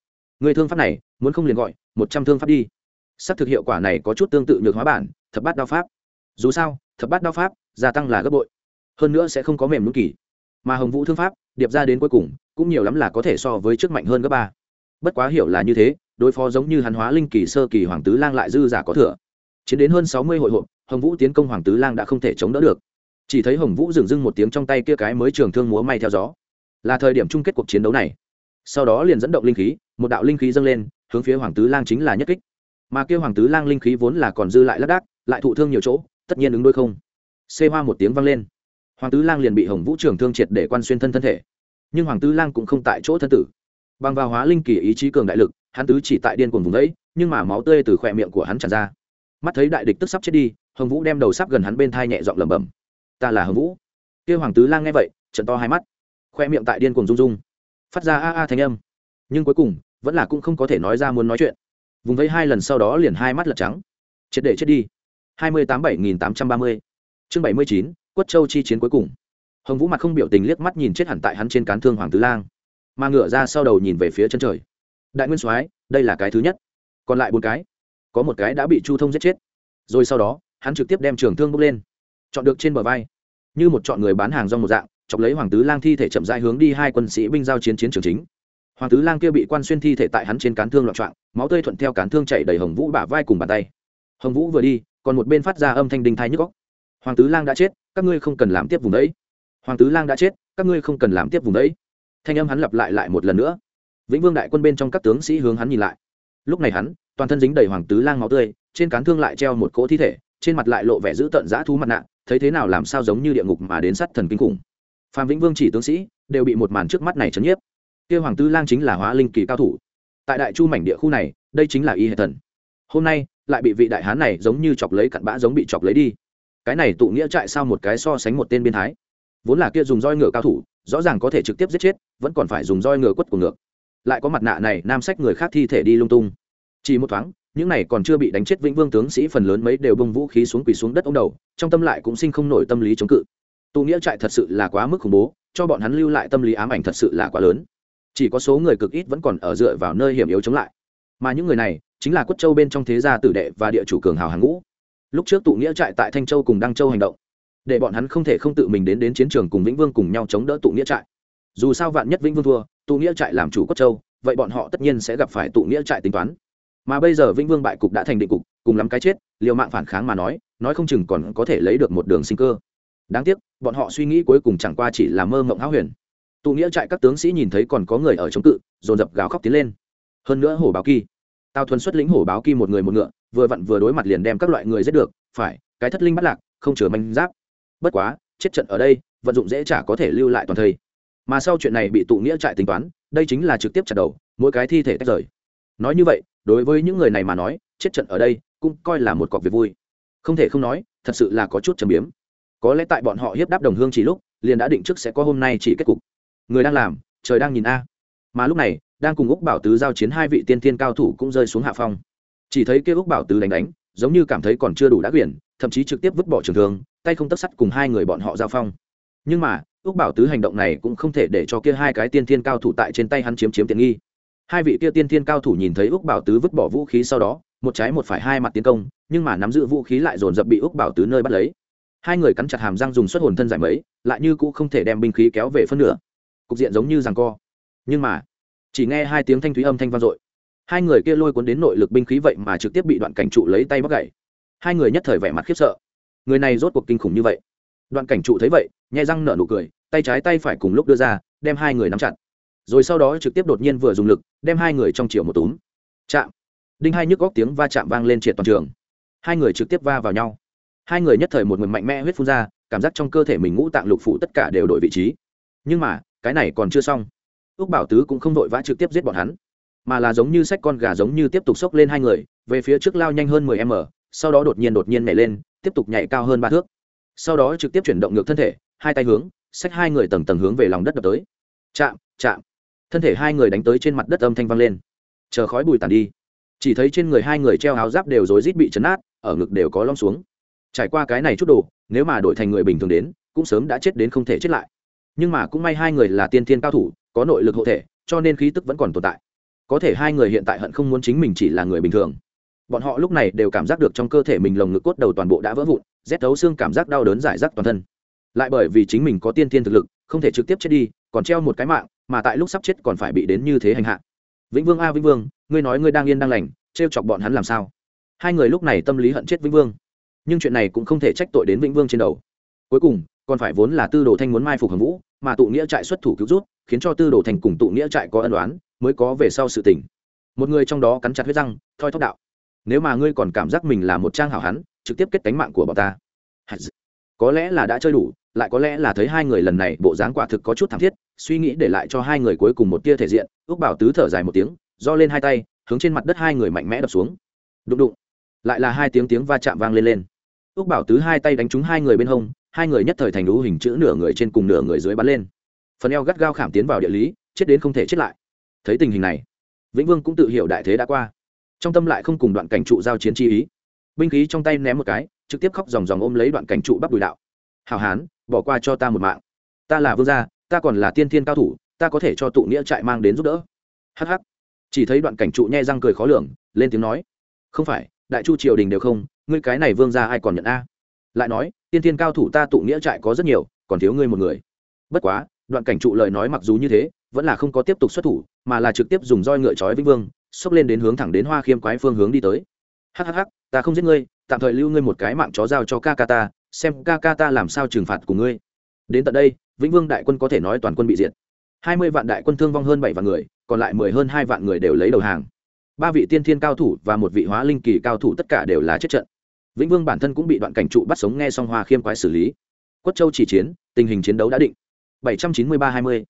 A: người thương pháp này, muốn không liền gọi, một trăm thương pháp đi. Xác thực hiệu quả này có chút tương tự nhược hóa bản, thập bát đao pháp. Dù sao, thập bát đao pháp, gia tăng là gấp bội, hơn nữa sẽ không có mềm nhũn kỳ. Mà hồng vũ thương pháp, điệp ra đến cuối cùng, cũng nhiều lắm là có thể so với trước mạnh hơn gấp ba. Bất quá hiểu là như thế đối phó giống như hắn hóa linh kỳ sơ kỳ hoàng tứ lang lại dư giả có thừa. Chiến đến hơn sáu mươi hội hộp, hồng vũ tiến công hoàng tứ lang đã không thể chống đỡ được. Chỉ thấy hồng vũ dừng dưng một tiếng trong tay kia cái mới trường thương múa may theo gió. Là thời điểm chung kết cuộc chiến đấu này. Sau đó liền dẫn động linh khí, một đạo linh khí dâng lên, hướng phía hoàng tứ lang chính là nhất kích. Mà kia hoàng tứ lang linh khí vốn là còn dư lại lác đác, lại thụ thương nhiều chỗ, tất nhiên ứng đôi không. Xê hoa một tiếng vang lên. Hoàng tứ lang liền bị hồng vũ trường thương triệt để quan xuyên thân thân thể. Nhưng hoàng tứ lang cũng không tại chỗ thân tử. Bằng vào hóa linh kỳ ý chí cường đại lực hắn tứ chỉ tại điên cuồng vùng ấy nhưng mà máu tươi từ khỏe miệng của hắn tràn ra. Mắt thấy đại địch tức sắp chết đi, hồng vũ đem đầu sắp gần hắn bên thai nhẹ giọng lẩm bẩm. Ta là hồng vũ. Kêu hoàng tứ lang nghe vậy trận to hai mắt. Khoe miệng tại điên cuồng rung rung, phát ra a a thanh âm. Nhưng cuối cùng, vẫn là cũng không có thể nói ra muốn nói chuyện. Vùng vẫy hai lần sau đó liền hai mắt lật trắng. Chết để chết đi. hai mươi tám bảy nghìn tám trăm ba mươi. Chương bảy mươi chín, quất châu chi chiến cuối cùng. Hồng vũ mặt không biểu tình liếc mắt nhìn chết hẳn tại hắn trên cán thương hoàng tứ lang. Mà ngửa ra sau đầu nhìn về phía chân trời đại nguyên soái, đây là cái thứ nhất. Còn lại bốn cái, có một cái đã bị chu thông giết chết. Rồi sau đó, hắn trực tiếp đem trường thương bốc lên, chọn được trên bờ vai. Như một chọn người bán hàng do một dạng, chọc lấy hoàng tứ lang thi thể chậm rãi hướng đi hai quân sĩ binh giao chiến chiến trường chính. Hoàng tứ lang kia bị quan xuyên thi thể tại hắn trên cán thương loạn trọng máu tươi thuận theo cán thương chạy đầy hồng vũ bả vai cùng bàn tay. Hồng vũ vừa đi, còn một bên phát ra âm thanh đinh thai nhức góc hoàng tứ lang đã chết, các ngươi không cần làm tiếp vùng đấy. Hoàng tứ lang đã chết, các ngươi không cần làm tiếp vùng đấy. Thanh âm hắn lặp lại lại một lần nữa vĩnh vương đại quân bên trong các tướng sĩ hướng hắn nhìn lại. Lúc này hắn, toàn thân dính đầy hoàng tứ lang máu tươi, trên cán thương lại treo một cỗ thi thể, trên mặt lại lộ vẻ giữ tợn dã thú mặt nạ, thấy thế nào làm sao giống như địa ngục mà đến sát thần kinh khủng. Phạm vĩnh vương chỉ tướng sĩ, đều bị một màn trước mắt này chấn nhiếp. Kia hoàng tứ lang chính là hóa linh kỳ cao thủ. Tại đại chu mảnh địa khu này, đây chính là y hệ thần. Hôm nay, lại bị vị đại hán này giống như chọc lấy cặn bã giống bị chọc lấy đi. Cái này tụ nghĩa trại sao một cái so sánh một tên biên thái? Vốn là kia dùng roi ngựa cao thủ, rõ ràng có thể trực tiếp giết chết, vẫn còn phải dùng roi ngựa quất của ngược lại có mặt nạ này nam sách người khác thi thể đi lung tung. Chỉ một thoáng, những này còn chưa bị đánh chết vĩnh vương tướng sĩ phần lớn mấy đều bông vũ khí xuống quỳ xuống đất ông đầu, trong tâm lại cũng sinh không nổi tâm lý chống cự. Tụ nghĩa trại thật sự là quá mức khủng bố, cho bọn hắn lưu lại tâm lý ám ảnh thật sự là quá lớn. Chỉ có số người cực ít vẫn còn ở dựa vào nơi hiểm yếu chống lại. Mà những người này, chính là quất châu bên trong thế gia tử đệ và địa chủ cường hào hàng ngũ. Lúc trước tụ nghĩa trại tại thanh châu cùng đăng châu hành động, để bọn hắn không thể không tự mình đến đến chiến trường cùng vĩnh vương cùng nhau chống đỡ tụ nghĩa trại dù sao vạn nhất vĩnh vương thua, tụ nghĩa trại làm chủ cốt châu, vậy bọn họ tất nhiên sẽ gặp phải tụ nghĩa trại tính toán. Mà bây giờ vĩnh vương bại cục đã thành định cục, cùng lắm cái chết, liều mạng phản kháng mà nói nói không chừng còn có thể lấy được một đường sinh cơ. Đáng tiếc, bọn họ suy nghĩ cuối cùng chẳng qua chỉ là mơ mộng háo huyền. Tụ nghĩa trại các tướng sĩ nhìn thấy còn có người ở chống cự, dồn dập gào khóc tiến lên. Hơn nữa hổ báo kỳ tao thuần xuất lĩnh hổ báo kỳ một người một ngựa, vừa vặn vừa đối mặt liền đem các loại người giết được, phải, cái thất linh bắt lạc, không chừa manh giáp. Bất quá, chết trận ở đây, vận dụng dễ chả có thể lưu lại toàn thây mà sau chuyện này bị tụ nghĩa trại tính toán đây chính là trực tiếp chặt đầu mỗi cái thi thể tách rời. Nói như vậy đối với những người này mà nói chết trận ở đây cũng coi là một cọc việc vui. Không thể không nói thật sự là có chút trầm biếm. Có lẽ tại bọn họ hiếp đáp đồng hương chỉ lúc liền đã định trước sẽ có hôm nay chỉ kết cục. Người đang làm trời đang nhìn a. Mà lúc này đang cùng úc bảo tứ giao chiến hai vị tiên thiên cao thủ cũng rơi xuống hạ phong. Chỉ thấy kia úc bảo tứ đánh đánh giống như cảm thấy còn chưa đủ đã quyển thậm chí trực tiếp vứt bỏ trường thường, tay không tất sắt cùng hai người bọn họ giao phong. Nhưng mà úc bảo tứ hành động này cũng không thể để cho kia hai cái tiên thiên cao thủ tại trên tay hắn chiếm chiếm tiện nghi. Hai vị kia tiên thiên cao thủ nhìn thấy úc bảo tứ vứt bỏ vũ khí sau đó, một trái một phải hai mặt tiến công, nhưng mà nắm giữ vũ khí lại dồn dập bị úc bảo tứ nơi bắt lấy. Hai người cắn chặt hàm răng dùng xuất hồn thân giải mấy, lại như cũng không thể đem binh khí kéo về phân nửa. Cục diện giống như rằng co. Nhưng mà, chỉ nghe hai tiếng thanh thúy âm thanh vang dội. Hai người kia lôi cuốn đến nội lực binh khí vậy mà trực tiếp bị đoạn cảnh trụ lấy tay bắt gậy. Hai người nhất thời vẻ mặt khiếp sợ. Người này rốt cuộc kinh khủng như vậy. Đoạn cảnh trụ thấy vậy nhai răng nở nụ cười, tay trái tay phải cùng lúc đưa ra, đem hai người nắm chặt. Rồi sau đó trực tiếp đột nhiên vừa dùng lực, đem hai người trong chiều một túm. Chạm. Đinh hai nhức góc tiếng va chạm vang lên triệt toàn trường. Hai người trực tiếp va vào nhau. Hai người nhất thời một người mạnh mẽ huyết phun ra, cảm giác trong cơ thể mình ngũ tạng lục phủ tất cả đều đổi vị trí. Nhưng mà, cái này còn chưa xong. Ước bảo tứ cũng không vội vã trực tiếp giết bọn hắn, mà là giống như sách con gà giống như tiếp tục xốc lên hai người, về phía trước lao nhanh hơn mười m, sau đó đột nhiên đột nhiên nhảy lên, tiếp tục nhảy cao hơn ba thước. Sau đó trực tiếp chuyển động ngược thân thể hai tay hướng, xách hai người tầng tầng hướng về lòng đất đập tới. Chạm chạm. Thân thể hai người đánh tới trên mặt đất âm thanh vang lên. Chờ khói bùi tàn đi. Chỉ thấy trên người hai người treo áo giáp đều rối rít bị chấn át, ở ngực đều có lom xuống. Trải qua cái này chút đồ, nếu mà đổi thành người bình thường đến, cũng sớm đã chết đến không thể chết lại. Nhưng mà cũng may hai người là tiên thiên cao thủ, có nội lực hộ thể, cho nên khí tức vẫn còn tồn tại. Có thể hai người hiện tại hận không muốn chính mình chỉ là người bình thường. Bọn họ lúc này đều cảm giác được trong cơ thể mình lồng ngực cốt đầu toàn bộ đã vỡ vụn, rét thấu xương cảm giác đau đớn giải rác toàn thân lại bởi vì chính mình có tiên thiên thực lực, không thể trực tiếp chết đi, còn treo một cái mạng, mà tại lúc sắp chết còn phải bị đến như thế hành hạ. Vĩnh vương a, vĩnh vương, ngươi nói ngươi đang yên đang lành, trêu chọc bọn hắn làm sao? Hai người lúc này tâm lý hận chết vĩnh vương. Nhưng chuyện này cũng không thể trách tội đến vĩnh vương trên đầu. Cuối cùng, còn phải vốn là tư đồ thanh muốn mai phục hồng vũ, mà tụ nghĩa trại xuất thủ cứu rút, khiến cho tư đồ thành cùng tụ nghĩa trại có ân đoán mới có về sau sự tình. Một người trong đó cắn chặt huyết răng, thoi thóp đạo. Nếu mà ngươi còn cảm giác mình là một trang hảo hán, trực tiếp kết cánh mạng của bọn ta. Có lẽ là đã chơi đủ lại có lẽ là thấy hai người lần này bộ dáng quả thực có chút thảm thiết, suy nghĩ để lại cho hai người cuối cùng một tia thể diện ước bảo tứ thở dài một tiếng do lên hai tay, hướng trên mặt đất hai người mạnh mẽ đập xuống. Đụng đụng. Lại là hai tiếng tiếng va chạm vang lên lên. Ước bảo tứ hai tay đánh trúng hai người bên hông, hai người nhất thời thành lũ hình chữ nửa người trên cùng nửa người dưới bắn lên. Phần eo gắt gao khảm tiến vào địa lý, chết đến không thể chết lại. Thấy tình hình này, vĩnh vương cũng tự hiểu đại thế đã qua. Trong tâm lại không cùng đoạn cảnh trụ giao chiến chi ý. Binh khí trong tay ném một cái, trực tiếp khóc dòng dòng ôm lấy đoạn cảnh trụ bắt bùi đạo hảo hán, bỏ qua cho ta một mạng. Ta là vương gia, ta còn là tiên thiên cao thủ, ta có thể cho tụ nghĩa trại mang đến giúp đỡ. Hh chỉ thấy đoạn cảnh trụ nhai răng cười khó lường, lên tiếng nói. Không phải, đại chu triều đình đều không, ngươi cái này vương gia ai còn nhận a? Lại nói, tiên thiên cao thủ ta tụ nghĩa trại có rất nhiều, còn thiếu ngươi một người. Bất quá, đoạn cảnh trụ lời nói mặc dù như thế, vẫn là không có tiếp tục xuất thủ, mà là trực tiếp dùng roi ngựa trói vĩnh vương, xốc lên đến hướng thẳng đến hoa khiêm quái phương hướng đi tới. Hhh ta không giết ngươi, tạm thời lưu ngươi một cái mạng chó giao cho ca ca ta xem ca ca ta làm sao trừng phạt của ngươi. Đến tận đây vĩnh vương đại quân có thể nói toàn quân bị diệt. Hai mươi vạn đại quân thương vong hơn bảy vạn người còn lại mười hơn hai vạn người đều lấy đầu hàng. Ba vị tiên thiên cao thủ và một vị hóa linh kỳ cao thủ tất cả đều là chết trận. Vĩnh vương bản thân cũng bị đoạn cảnh trụ bắt sống nghe xong hoa khiêm quái xử lý. Quất châu chỉ chiến tình hình chiến đấu đã định. 793-20.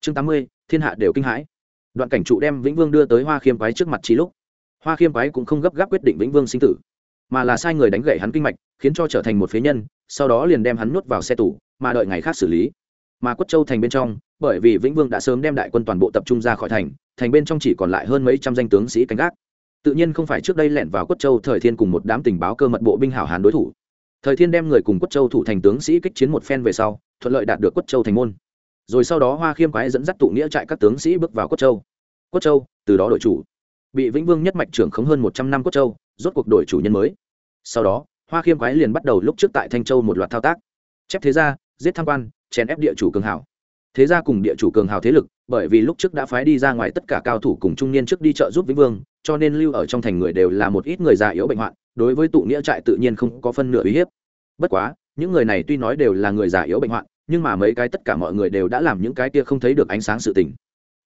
A: chương 80, thiên hạ đều kinh hãi. Đoạn cảnh trụ đem vĩnh vương đưa tới hoa khiêm quái trước mặt trí lúc. Hoa khiêm quái cũng không gấp gáp quyết định vĩnh vương sinh tử mà là sai người đánh gậy hắn kinh mạch, khiến cho trở thành một phế nhân, sau đó liền đem hắn nuốt vào xe tủ mà đợi ngày khác xử lý. Mà quất châu thành bên trong, bởi vì vĩnh vương đã sớm đem đại quân toàn bộ tập trung ra khỏi thành thành bên trong chỉ còn lại hơn mấy trăm danh tướng sĩ canh gác. Tự nhiên không phải trước đây lẻn vào quất châu thời thiên cùng một đám tình báo cơ mật bộ binh hảo hán đối thủ. Thời thiên đem người cùng quất châu thủ thành tướng sĩ kích chiến một phen về sau, thuận lợi đạt được quất châu thành môn. Rồi sau đó hoa khiêm quái dẫn dắt tụ nghĩa trại các tướng sĩ bước vào quất châu. Quất châu, từ đó đội chủ. Bị vĩnh vương nhất mạch trưởng khống hơn một trăm năm quất châu rốt cuộc đổi chủ nhân mới. Sau đó hoa khiêm quái liền bắt đầu lúc trước tại thanh châu một loạt thao tác. Chép thế gia, giết tham quan chèn ép địa chủ cường hảo thế gia cùng địa chủ cường hào thế lực bởi vì lúc trước đã phái đi ra ngoài tất cả cao thủ cùng trung niên trước đi trợ giúp vĩnh vương cho nên lưu ở trong thành người đều là một ít người già yếu bệnh hoạn đối với tụ nghĩa trại tự nhiên không có phân nửa uy hiếp. Bất quá những người này tuy nói đều là người già yếu bệnh hoạn nhưng mà mấy cái tất cả mọi người đều đã làm những cái kia không thấy được ánh sáng sự tình.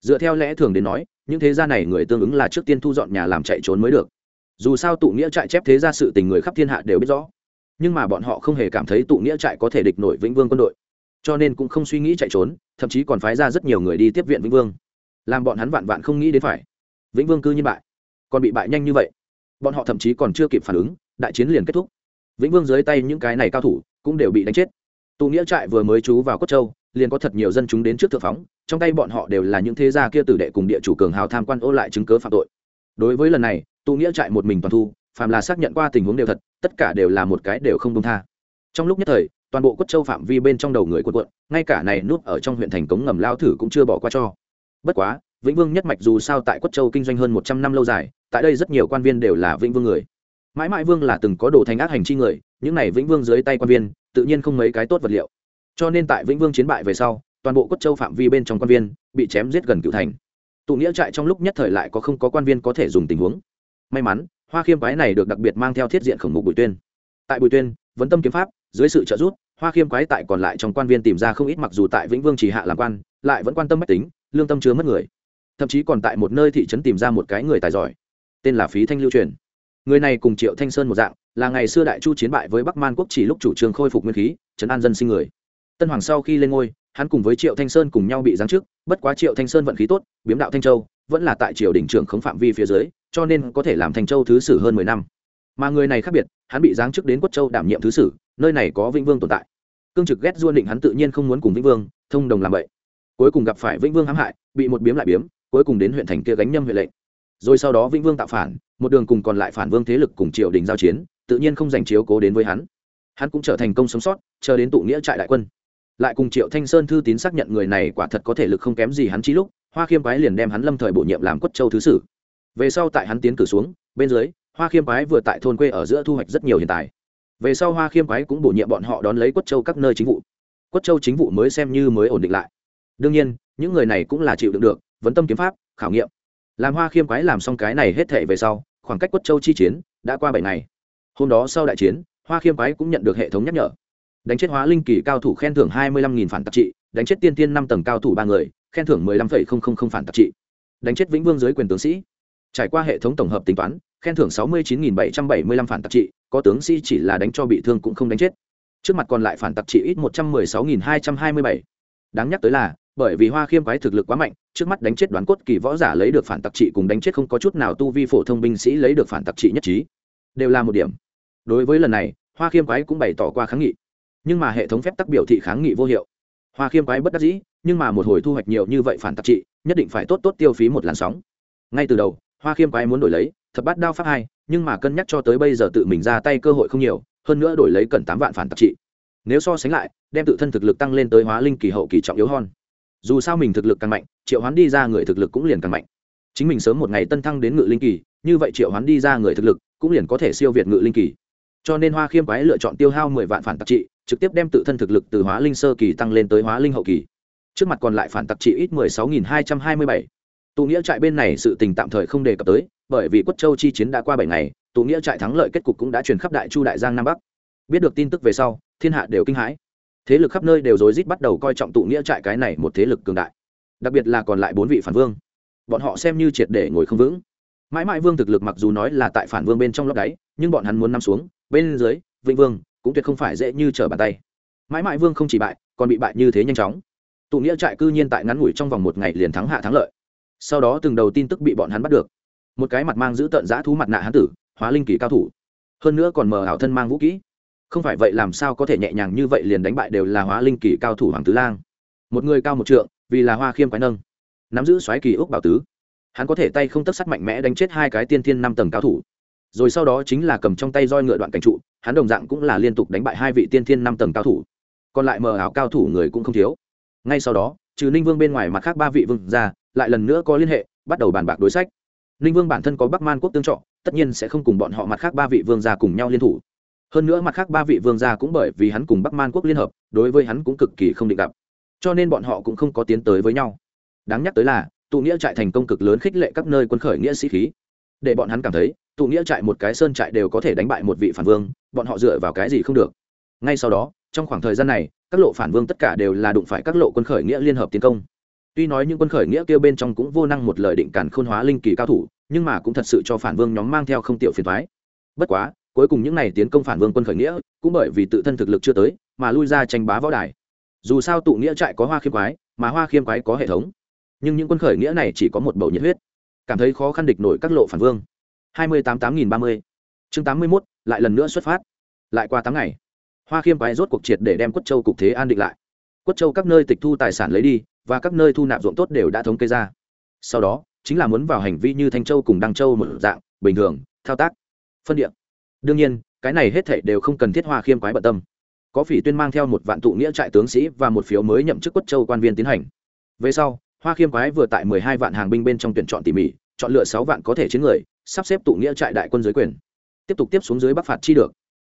A: Dựa theo lẽ thường đến nói những thế gia này người tương ứng là trước tiên thu dọn nhà làm chạy trốn mới được dù sao tụ nghĩa trại chép thế gia sự tình người khắp thiên hạ đều biết rõ. Nhưng mà bọn họ không hề cảm thấy tụ nghĩa trại có thể địch nổi vĩnh vương quân đội. Cho nên cũng không suy nghĩ chạy trốn, thậm chí còn phái ra rất nhiều người đi tiếp viện vĩnh vương. Làm bọn hắn vạn vạn không nghĩ đến phải. Vĩnh vương cư nhiên bại. Còn bị bại nhanh như vậy. Bọn họ thậm chí còn chưa kịp phản ứng, đại chiến liền kết thúc. Vĩnh vương dưới tay những cái này cao thủ cũng đều bị đánh chết. Tụ nghĩa trại vừa mới trú vào cốt châu, liền có thật nhiều dân chúng đến trước thượng phóng, trong tay bọn họ đều là những thế gia kia tử đệ cùng địa chủ cường hào tham quan ô lại chứng cớ phạm tội. Đối với lần này tụ nghĩa trại một mình toàn thu, phàm là xác nhận qua tình huống đều thật, tất cả đều là một cái đều không công tha. Trong lúc nhất thời, toàn bộ quất châu phạm vi bên trong đầu người quận quận ngay cả này núp ở trong huyện thành cống ngầm lao thử cũng chưa bỏ qua cho. Bất quá, vĩnh vương nhất mạch dù sao tại quất châu kinh doanh hơn một trăm năm lâu dài, tại đây rất nhiều quan viên đều là vĩnh vương người. Mãi mãi vương là từng có đồ thành ác hành chi người, những này vĩnh vương dưới tay quan viên, tự nhiên không mấy cái tốt vật liệu. Cho nên tại vĩnh vương chiến bại về sau, toàn bộ quất châu phạm vi bên trong quan viên bị chém giết gần cựu thành. Tụ nghĩa trại trong lúc nhất thời lại có không có quan viên có thể dùng tình huống may mắn, hoa khiêm quái này được đặc biệt mang theo thiết diện khổng mục bùi tuyên. Tại bùi tuyên vấn tâm kiếm pháp, dưới sự trợ giúp, hoa khiêm quái tại còn lại trong quan viên tìm ra không ít mặc dù tại vĩnh vương chỉ hạ làm quan, lại vẫn quan tâm mách tính, lương tâm chứa mất người. Thậm chí còn tại một nơi thị trấn tìm ra một cái người tài giỏi, tên là phí thanh lưu truyền. Người này cùng triệu thanh sơn một dạng, là ngày xưa đại chu chiến bại với bắc man quốc chỉ lúc chủ trương khôi phục nguyên khí, trấn an dân sinh người. Tân hoàng sau khi lên ngôi, hắn cùng với triệu thanh sơn cùng nhau bị giáng chức, bất quá triệu thanh sơn vận khí tốt, biếm đạo thanh châu, vẫn là tại triều đình trưởng khống phạm vi phía dưới cho nên có thể làm thành châu thứ sử hơn mười năm. Mà người này khác biệt, hắn bị giáng chức đến quất châu đảm nhiệm thứ sử, nơi này có vĩnh vương tồn tại. Cương trực ghét duôn định hắn tự nhiên không muốn cùng vĩnh vương thông đồng làm vậy. Cuối cùng gặp phải vĩnh vương hãm hại, bị một biếm lại biếm, cuối cùng đến huyện thành kia gánh nhâm huyện lệnh. Rồi sau đó vĩnh vương tạo phản, một đường cùng còn lại phản vương thế lực cùng triều đình giao chiến, tự nhiên không dành chiếu cố đến với hắn. Hắn cũng trở thành công sống sót, chờ đến tụ nghĩa trại đại quân. Lại cùng triệu thanh sơn thư tín xác nhận người này quả thật có thể lực không kém gì hắn chi lúc, hoa khiêm quái liền đem hắn lâm thời bổ nhiệm làm quất châu thứ sử về sau tại hắn tiến cử xuống, bên dưới, hoa khiêm quái vừa tại thôn quê ở giữa thu hoạch rất nhiều hiện tại. Về sau hoa khiêm quái cũng bổ nhiệm bọn họ đón lấy quất châu các nơi chính vụ. Quất châu chính vụ mới xem như mới ổn định lại. Đương nhiên, những người này cũng là chịu đựng được, vấn tâm kiếm pháp, khảo nghiệm. Làm hoa khiêm quái làm xong cái này hết thể về sau, khoảng cách quất châu chi chiến đã qua bảy ngày. Hôm đó sau đại chiến, hoa khiêm quái cũng nhận được hệ thống nhắc nhở. Đánh chết hóa linh kỳ cao thủ khen thưởng hai mươi lăm nghìn phản tạp trị, đánh chết tiên tiên năm tầng cao thủ ba người, khen thưởng mười lăm phẩy không không không phản tạp trị. Đánh chết vĩnh vương dưới quyền tướng sĩ trải qua hệ thống tổng hợp tính toán, khen thưởng sáu mươi chín nghìn bảy trăm bảy mươi lăm phản tạp trị, có tướng sĩ chỉ là đánh cho bị thương cũng không đánh chết. Trước mặt còn lại phản tạp trị ít một trăm mười sáu nghìn hai trăm hai mươi bảy. Đáng nhắc tới là, bởi vì hoa khiêm quái thực lực quá mạnh, trước mắt đánh chết đoán cốt kỳ võ giả lấy được phản tặc trị cùng đánh chết không có chút nào tu vi phổ thông binh sĩ lấy được phản tặc trị nhất trí. Đều là một điểm. Đối với lần này, hoa khiêm quái cũng bày tỏ qua kháng nghị. Nhưng mà hệ thống phép tắc biểu thị kháng nghị vô hiệu. Hoa khiêm quái bất đắc dĩ, nhưng mà một hồi thu hoạch nhiều như vậy phản tặc trị, nhất định phải tốt tốt tiêu phí một làn sóng. Ngay từ đầu hoa khiêm quái muốn đổi lấy, thập bát đao pháp hai, nhưng mà cân nhắc cho tới bây giờ tự mình ra tay cơ hội không nhiều, hơn nữa đổi lấy cần tám vạn phản tạp trị. Nếu so sánh lại, đem tự thân thực lực tăng lên tới hóa linh kỳ hậu kỳ trọng yếu hơn. Dù sao mình thực lực càng mạnh, triệu hoán đi ra người thực lực cũng liền càng mạnh. Chính mình sớm một ngày tân thăng đến ngự linh kỳ, như vậy triệu hoán đi ra người thực lực cũng liền có thể siêu việt ngự linh kỳ. Cho nên hoa khiêm quái lựa chọn tiêu hao mười vạn phản tạp trị, trực tiếp đem tự thân thực lực từ hóa linh sơ kỳ tăng lên tới hóa linh hậu kỳ. Trước mặt còn lại phản tạp trị ít mười sáu nghìn hai trăm hai mươi bảy tụ nghĩa trại bên này sự tình tạm thời không đề cập tới, bởi vì quất châu chi chiến đã qua bảy ngày, tụ nghĩa trại thắng lợi kết cục cũng đã truyền khắp đại chu đại giang nam bắc. Biết được tin tức về sau, thiên hạ đều kinh hãi. Thế lực khắp nơi đều rối rít bắt đầu coi trọng tụ nghĩa trại cái này một thế lực cường đại. Đặc biệt là còn lại bốn vị phản vương. Bọn họ xem như triệt để ngồi không vững. Mãi mãi vương thực lực mặc dù nói là tại phản vương bên trong lóc đáy, nhưng bọn hắn muốn nằm xuống, bên dưới vĩnh vương cũng tuyệt không phải dễ như trở bàn tay. Mãi mãi vương không chỉ bại, còn bị bại như thế nhanh chóng. Tụ nghĩa trại cư nhiên tại ngắn ngủi trong vòng một ngày liền thắng hạ thắng lợi sau đó từng đầu tin tức bị bọn hắn bắt được. Một cái mặt mang giữ tợn giã thú mặt nạ hán tử, hóa linh kỳ cao thủ. Hơn nữa còn mờ ảo thân mang vũ kỹ. Không phải vậy làm sao có thể nhẹ nhàng như vậy liền đánh bại đều là hóa linh kỳ cao thủ hoàng tứ lang. Một người cao một trượng, vì là hoa khiêm quái nâng. Nắm giữ xoáy kỳ úc bảo tứ. Hắn có thể tay không tất sắt mạnh mẽ đánh chết hai cái tiên thiên năm tầng cao thủ. Rồi sau đó chính là cầm trong tay roi ngựa đoạn cảnh trụ, hắn đồng dạng cũng là liên tục đánh bại hai vị tiên thiên năm tầng cao thủ. Còn lại mờ ảo cao thủ người cũng không thiếu. Ngay sau đó trừ ninh vương bên ngoài mặt khác ba vị vương ra lại lần nữa có liên hệ, bắt đầu bàn bạc đối sách. Ninh vương bản thân có bắc man quốc tương trọ tất nhiên sẽ không cùng bọn họ mặt khác ba vị vương gia cùng nhau liên thủ. Hơn nữa mặt khác ba vị vương gia cũng bởi vì hắn cùng bắc man quốc liên hợp, đối với hắn cũng cực kỳ không định gặp. Cho nên bọn họ cũng không có tiến tới với nhau. Đáng nhắc tới là, tụ nghĩa trại thành công cực lớn khích lệ các nơi quân khởi nghĩa sĩ khí. Để bọn hắn cảm thấy, tụ nghĩa trại một cái sơn trại đều có thể đánh bại một vị phản vương, bọn họ dựa vào cái gì không được? Ngay sau đó, trong khoảng thời gian này, các lộ phản vương tất cả đều là đụng phải các lộ quân khởi nghĩa liên hợp tiến công. Tuy nói những quân khởi nghĩa kêu bên trong cũng vô năng một lời định cản khôn hóa linh kỳ cao thủ, nhưng mà cũng thật sự cho phản vương nhóm mang theo không tiểu phiền thoái bất quá, cuối cùng những n à y tiến công phản vương quân khởi nghĩa cũng bởi vì tự thân thực lực chưa tới mà lui ra tranh bá võ đài. Dù sao tụ nghĩa trại có hoa khiêm quái, mà hoa khiêm quái có hệ thống. Nhưng những quân khởi nghĩa này chỉ có một bầu nhiệt huyết. Cảm thấy khó khăn địch nổi các lộ phản vương. Hai mươi tám tám nghìn ba mươi. Chương tám mươi mốt, lại lần nữa xuất phát. Lại qua tám ngày hoa khiêm quái rốt cuộc triệt để đem quất châu cục thế an định lại. Quất châu các nơi tịch thu tài sản lấy đi, và các nơi thu nạp ruộng tốt đều đã thống kê ra. Sau đó, chính là muốn vào hành vi như thanh châu cùng đăng châu một dạng, bình thường, thao tác, phân địa. Đương nhiên, cái này hết thảy đều không cần thiết hoa khiêm quái bận tâm. Có phỉ tuyên mang theo một vạn tụ nghĩa trại tướng sĩ và một phiếu mới nhậm chức quất châu quan viên tiến hành. Về sau, hoa khiêm quái vừa tại mười hai vạn hàng binh bên trong tuyển chọn tỉ mỉ, chọn lựa sáu vạn có thể chiến người, sắp xếp tụ nghĩa trại đại quân dưới quyền. Tiếp tục tiếp xuống dưới bắc phạt chi được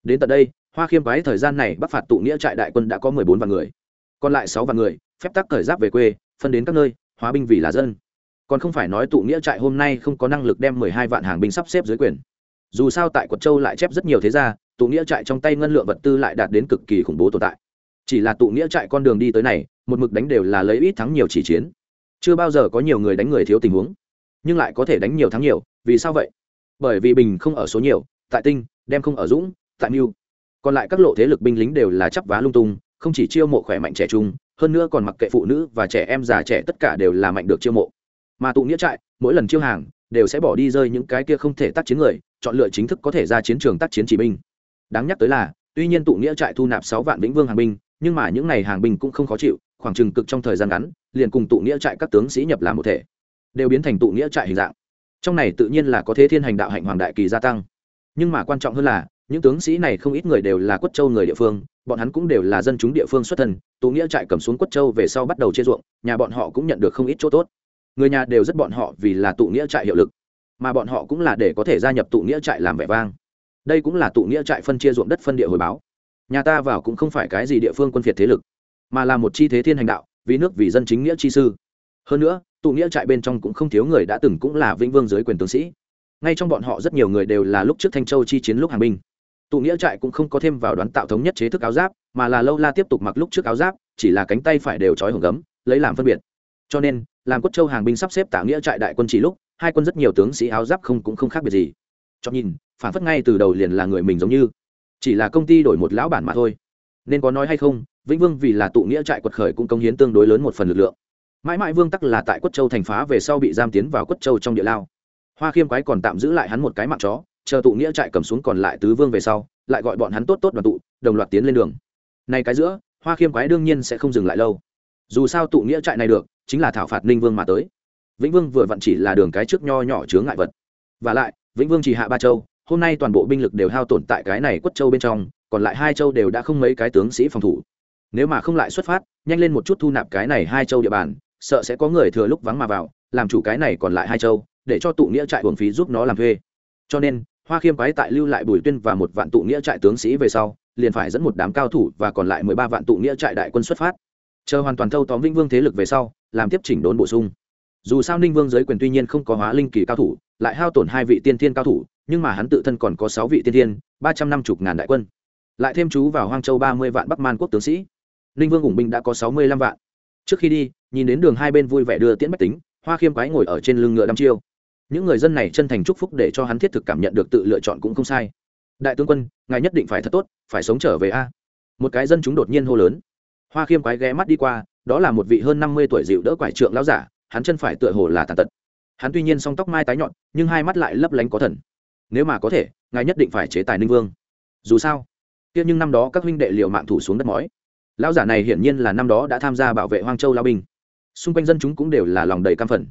A: đến tận đây, hoa khiêm quái thời gian này bắc phạt tụ nghĩa trại đại quân đã có mười bốn vạn người, còn lại sáu vạn người, phép tắc thời giáp về quê, phân đến các nơi, hóa binh vì là dân. Còn không phải nói tụ nghĩa trại hôm nay không có năng lực đem mười hai vạn hàng binh sắp xếp dưới quyền. Dù sao tại quật châu lại chép rất nhiều thế gia, tụ nghĩa trại trong tay ngân lượng vật tư lại đạt đến cực kỳ khủng bố tồn tại. Chỉ là tụ nghĩa trại con đường đi tới này, một mực đánh đều là lấy ít thắng nhiều chỉ chiến. Chưa bao giờ có nhiều người đánh người thiếu tình huống, nhưng lại có thể đánh nhiều thắng nhiều, vì sao vậy? Bởi vì bình không ở số nhiều, tại tinh, đem không ở dũng tại mưu còn lại các lộ thế lực binh lính đều là chắp vá lung tung, không chỉ chiêu mộ khỏe mạnh trẻ trung, hơn nữa còn mặc kệ phụ nữ và trẻ em già trẻ tất cả đều là mạnh được chiêu mộ. Mà tụ nghĩa trại, mỗi lần chiêu hàng, đều sẽ bỏ đi rơi những cái kia không thể tác chiến người, chọn lựa chính thức có thể ra chiến trường tác chiến chỉ binh. Đáng nhắc tới là, tuy nhiên tụ nghĩa trại thu nạp sáu vạn vĩnh vương hàng binh, nhưng mà những n à y hàng binh cũng không khó chịu, khoảng chừng cực trong thời gian ngắn, liền cùng tụ nghĩa trại các tướng sĩ nhập làm một thể, đều biến thành tụ nghĩa trại hình dạng. Trong này tự nhiên là có thế thiên hành đạo hạnh hoàng đại kỳ gia tăng. Nhưng mà quan trọng hơn là những tướng sĩ này không ít người đều là quất châu người địa phương, bọn hắn cũng đều là dân chúng địa phương xuất thân tụ nghĩa trại cầm xuống quất châu về sau bắt đầu chia ruộng, nhà bọn họ cũng nhận được không ít chỗ tốt. Người nhà đều rất bọn họ vì là tụ nghĩa trại hiệu lực, mà bọn họ cũng là để có thể gia nhập tụ nghĩa trại làm vẻ vang. Đây cũng là tụ nghĩa trại phân chia ruộng đất phân địa hồi báo. Nhà ta vào cũng không phải cái gì địa phương quân phiệt thế lực, mà là một chi thế thiên hành đạo, vì nước vì dân chính nghĩa chi sư. Hơn nữa tụ nghĩa trại bên trong cũng không thiếu người đã từng cũng là vĩnh vương dưới quyền tướng sĩ. Ngay trong bọn họ rất nhiều người đều là lúc trước thanh châu chi chiến lúc hàng binh tụ nghĩa trại cũng không có thêm vào đoán tạo thống nhất chế thức áo giáp, mà là lâu la tiếp tục mặc lúc trước áo giáp, chỉ là cánh tay phải đều trói hưởng gấm, lấy làm phân biệt. Cho nên, làm quất châu hàng binh sắp xếp tả nghĩa trại đại quân chỉ lúc, hai quân rất nhiều tướng sĩ áo giáp không cũng không khác biệt gì. Cho nhìn, phản phất ngay từ đầu liền là người mình giống như, chỉ là công ty đổi một lão bản mà thôi. Nên có nói hay không, vĩnh vương vì là tụ nghĩa trại quật khởi cũng công hiến tương đối lớn một phần lực lượng. Mãi mãi vương tắc là tại quất châu thành phá về sau bị giam tiến vào quất châu trong địa lao. Hoa khiêm quái còn tạm giữ lại hắn một cái mạng chó chờ tụ nghĩa trại cầm xuống còn lại tứ vương về sau, lại gọi bọn hắn tốt tốt đoàn tụ, đồng loạt tiến lên đường. Này cái giữa, hoa khiêm quái đương nhiên sẽ không dừng lại lâu. Dù sao tụ nghĩa trại này được, chính là thảo phạt ninh vương mà tới. Vĩnh vương vừa vặn chỉ là đường cái trước nho nhỏ chướng ngại vật. Và lại, vĩnh vương chỉ hạ ba châu, hôm nay toàn bộ binh lực đều hao tổn tại cái này quất châu bên trong, còn lại hai châu đều đã không mấy cái tướng sĩ phòng thủ. Nếu mà không lại xuất phát, nhanh lên một chút thu nạp cái này hai châu địa bàn, sợ sẽ có người thừa lúc vắng mà vào, làm chủ cái này còn lại hai châu, để cho tụ nghĩa trại buồng phí giúp nó làm thuê. Cho nên hoa khiêm quái tại lưu lại bùi tuyên và một vạn tụ nghĩa trại tướng sĩ về sau, liền phải dẫn một đám cao thủ và còn lại mười ba vạn tụ nghĩa trại đại quân xuất phát. Chờ hoàn toàn thâu tóm vĩnh vương thế lực về sau, làm tiếp chỉnh đốn bổ sung. Dù sao ninh vương giới quyền tuy nhiên không có hóa linh kỳ cao thủ, lại hao tổn hai vị tiên thiên cao thủ, nhưng mà hắn tự thân còn có sáu vị tiên thiên, ba trăm năm mươi ngàn đại quân. Lại thêm chú vào hoang châu ba mươi vạn bắc man quốc tướng sĩ. Ninh vương ủng binh đã có sáu mươi lăm vạn. Trước khi đi, nhìn đến đường hai bên vui vẻ đưa tiễn bách tính, hoa khiêm quái ngồi ở trên lưng ngựa đăm chiêu những người dân này chân thành chúc phúc để cho hắn thiết thực cảm nhận được tự lựa chọn cũng không sai. Đại tướng quân, ngài nhất định phải thật tốt, phải sống trở về a. Một cái dân chúng đột nhiên hô lớn. Hoa khiêm quái ghé mắt đi qua, đó là một vị hơn năm mươi tuổi dịu đỡ quải trượng lão giả, hắn chân phải tựa hồ là tàn tật. Hắn tuy nhiên song tóc mai tái nhọn, nhưng hai mắt lại lấp lánh có thần. Nếu mà có thể, ngài nhất định phải chế tài ninh vương. Dù sao tiếc nhưng năm đó các huynh đệ liệu mạng thủ xuống đất mỏi. Lão giả này hiển nhiên là năm đó đã tham gia bảo vệ hoang châu lao binh. Xung quanh dân chúng cũng đều là lòng đầy cam phẫn.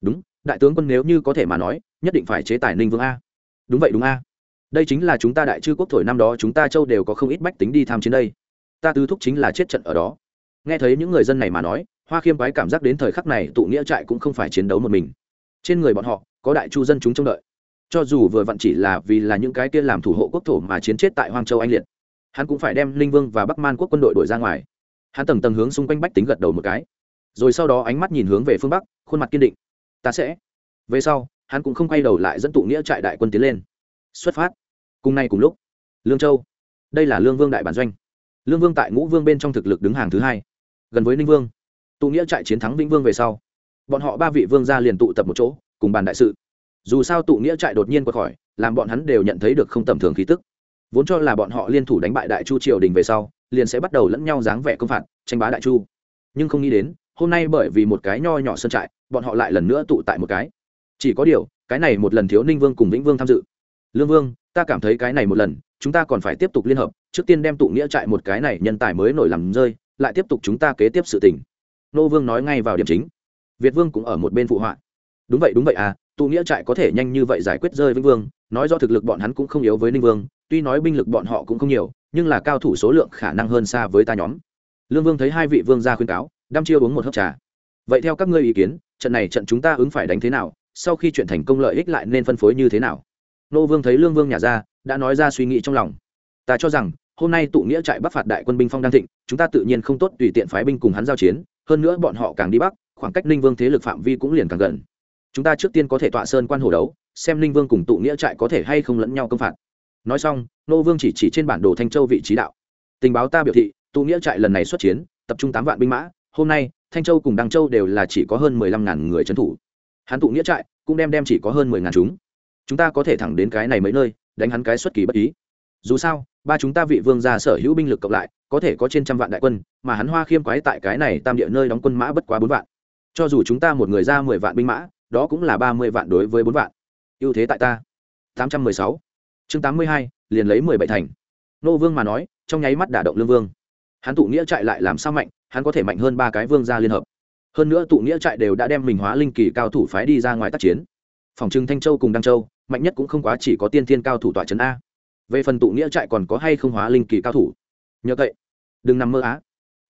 A: Đúng đại tướng quân nếu như có thể mà nói, nhất định phải chế tài ninh vương a. Đúng vậy đúng a. Đây chính là chúng ta đại chư quốc thổi năm đó, chúng ta châu đều có không ít bách tính đi tham chiến đây. Ta tứ thúc chính là chết trận ở đó. Nghe thấy những người dân này mà nói, hoa khiêm quái cảm giác đến thời khắc này tụ nghĩa trại cũng không phải chiến đấu một mình. Trên người bọn họ, có đại chu dân chúng trông đợi. Cho dù vừa vặn chỉ là vì là những cái kia làm thủ hộ quốc thổ mà chiến chết tại hoang châu anh liệt, hắn cũng phải đem linh vương và bắc man quốc quân đội đổi ra ngoài. Hắn tầng tầng hướng xung quanh bách tính gật đầu một cái. Rồi sau đó ánh mắt nhìn hướng về phương bắc, khuôn mặt kiên định ta sẽ. Về sau, hắn cũng không quay đầu lại dẫn tụ nghĩa trại đại quân tiến lên. Xuất phát. Cùng nay cùng lúc, lương châu. Đây là lương vương đại bản doanh. Lương vương tại ngũ vương bên trong thực lực đứng hàng thứ hai. Gần với ninh vương, tụ nghĩa trại chiến thắng vĩnh vương về sau, bọn họ ba vị vương gia liền tụ tập một chỗ, cùng bàn đại sự. Dù sao tụ nghĩa trại đột nhiên qua khỏi, làm bọn hắn đều nhận thấy được không tầm thường khí tức. Vốn cho là bọn họ liên thủ đánh bại đại chu triều đình về sau, liền sẽ bắt đầu lẫn nhau dáng vẻ công phạt, tranh bá đại chu. Nhưng không nghĩ đến, hôm nay bởi vì một cái nho nhỏ sơn trại bọn họ lại lần nữa tụ tại một cái. Chỉ có điều, cái này một lần thiếu ninh vương cùng vĩnh vương tham dự. Lương vương, ta cảm thấy cái này một lần, chúng ta còn phải tiếp tục liên hợp, trước tiên đem tụ nghĩa trại một cái này nhân tài mới nổi làm rơi, lại tiếp tục chúng ta kế tiếp sự tình. Nô vương nói ngay vào điểm chính. Việt vương cũng ở một bên phụ họa. Đúng vậy đúng vậy à tụ nghĩa trại có thể nhanh như vậy giải quyết rơi vĩnh vương, nói do thực lực bọn hắn cũng không yếu với ninh vương, tuy nói binh lực bọn họ cũng không nhiều, nhưng là cao thủ số lượng khả năng hơn xa với ta nhóm. Lương vương thấy hai vị vương ra khuyên cáo, đăm chiêu uống một hớp trà vậy theo các ngươi ý kiến, trận này trận chúng ta ứng phải đánh thế nào? Sau khi chuyện thành công lợi ích lại nên phân phối như thế nào? Nô vương thấy lương vương nhà ra, đã nói ra suy nghĩ trong lòng. Ta cho rằng, hôm nay tụ nghĩa trại bắc phạt đại quân binh phong đang thịnh, chúng ta tự nhiên không tốt tùy tiện phái binh cùng hắn giao chiến, hơn nữa bọn họ càng đi bắc, khoảng cách ninh vương thế lực phạm vi cũng liền càng gần. Chúng ta trước tiên có thể tọa sơn quan hồ đấu, xem ninh vương cùng tụ nghĩa trại có thể hay không lẫn nhau công phạt. Nói xong, nô vương chỉ chỉ trên bản đồ thanh châu vị trí đạo. Tình báo ta biểu thị, tụ nghĩa trại lần này xuất chiến, tập trung tám vạn binh mã, hôm nay thanh châu cùng đăng châu đều là chỉ có hơn mười lăm ngàn người trấn thủ. Hắn tụ nghĩa trại, cũng đem đem chỉ có hơn mười ngàn chúng. Chúng ta có thể thẳng đến cái này mấy nơi, đánh hắn cái xuất kỳ bất ý. Dù sao, ba chúng ta vị vương gia sở hữu binh lực cộng lại, có thể có trên trăm vạn đại quân, mà hắn hoa khiêm quái tại cái này tam địa nơi đóng quân mã bất quá bốn vạn. Cho dù chúng ta một người ra mười vạn binh mã, đó cũng là ba mươi vạn đối với bốn vạn. Ưu thế tại ta. Tám trăm mười sáu. Chương tám mươi hai, liền lấy mười bảy thành. Nô vương mà nói, trong nháy mắt đả động lương vương hắn tụ nghĩa trại lại làm sao mạnh, hắn có thể mạnh hơn ba cái vương gia liên hợp. Hơn nữa tụ nghĩa trại đều đã đem mình hóa linh kỳ cao thủ phái đi ra ngoài tác chiến. Phòng trưng thanh châu cùng đăng châu, mạnh nhất cũng không quá chỉ có tiên thiên cao thủ tọa trấn a. Về phần tụ nghĩa trại còn có hay không hóa linh kỳ cao thủ? Nhờ vậy đừng nằm mơ á.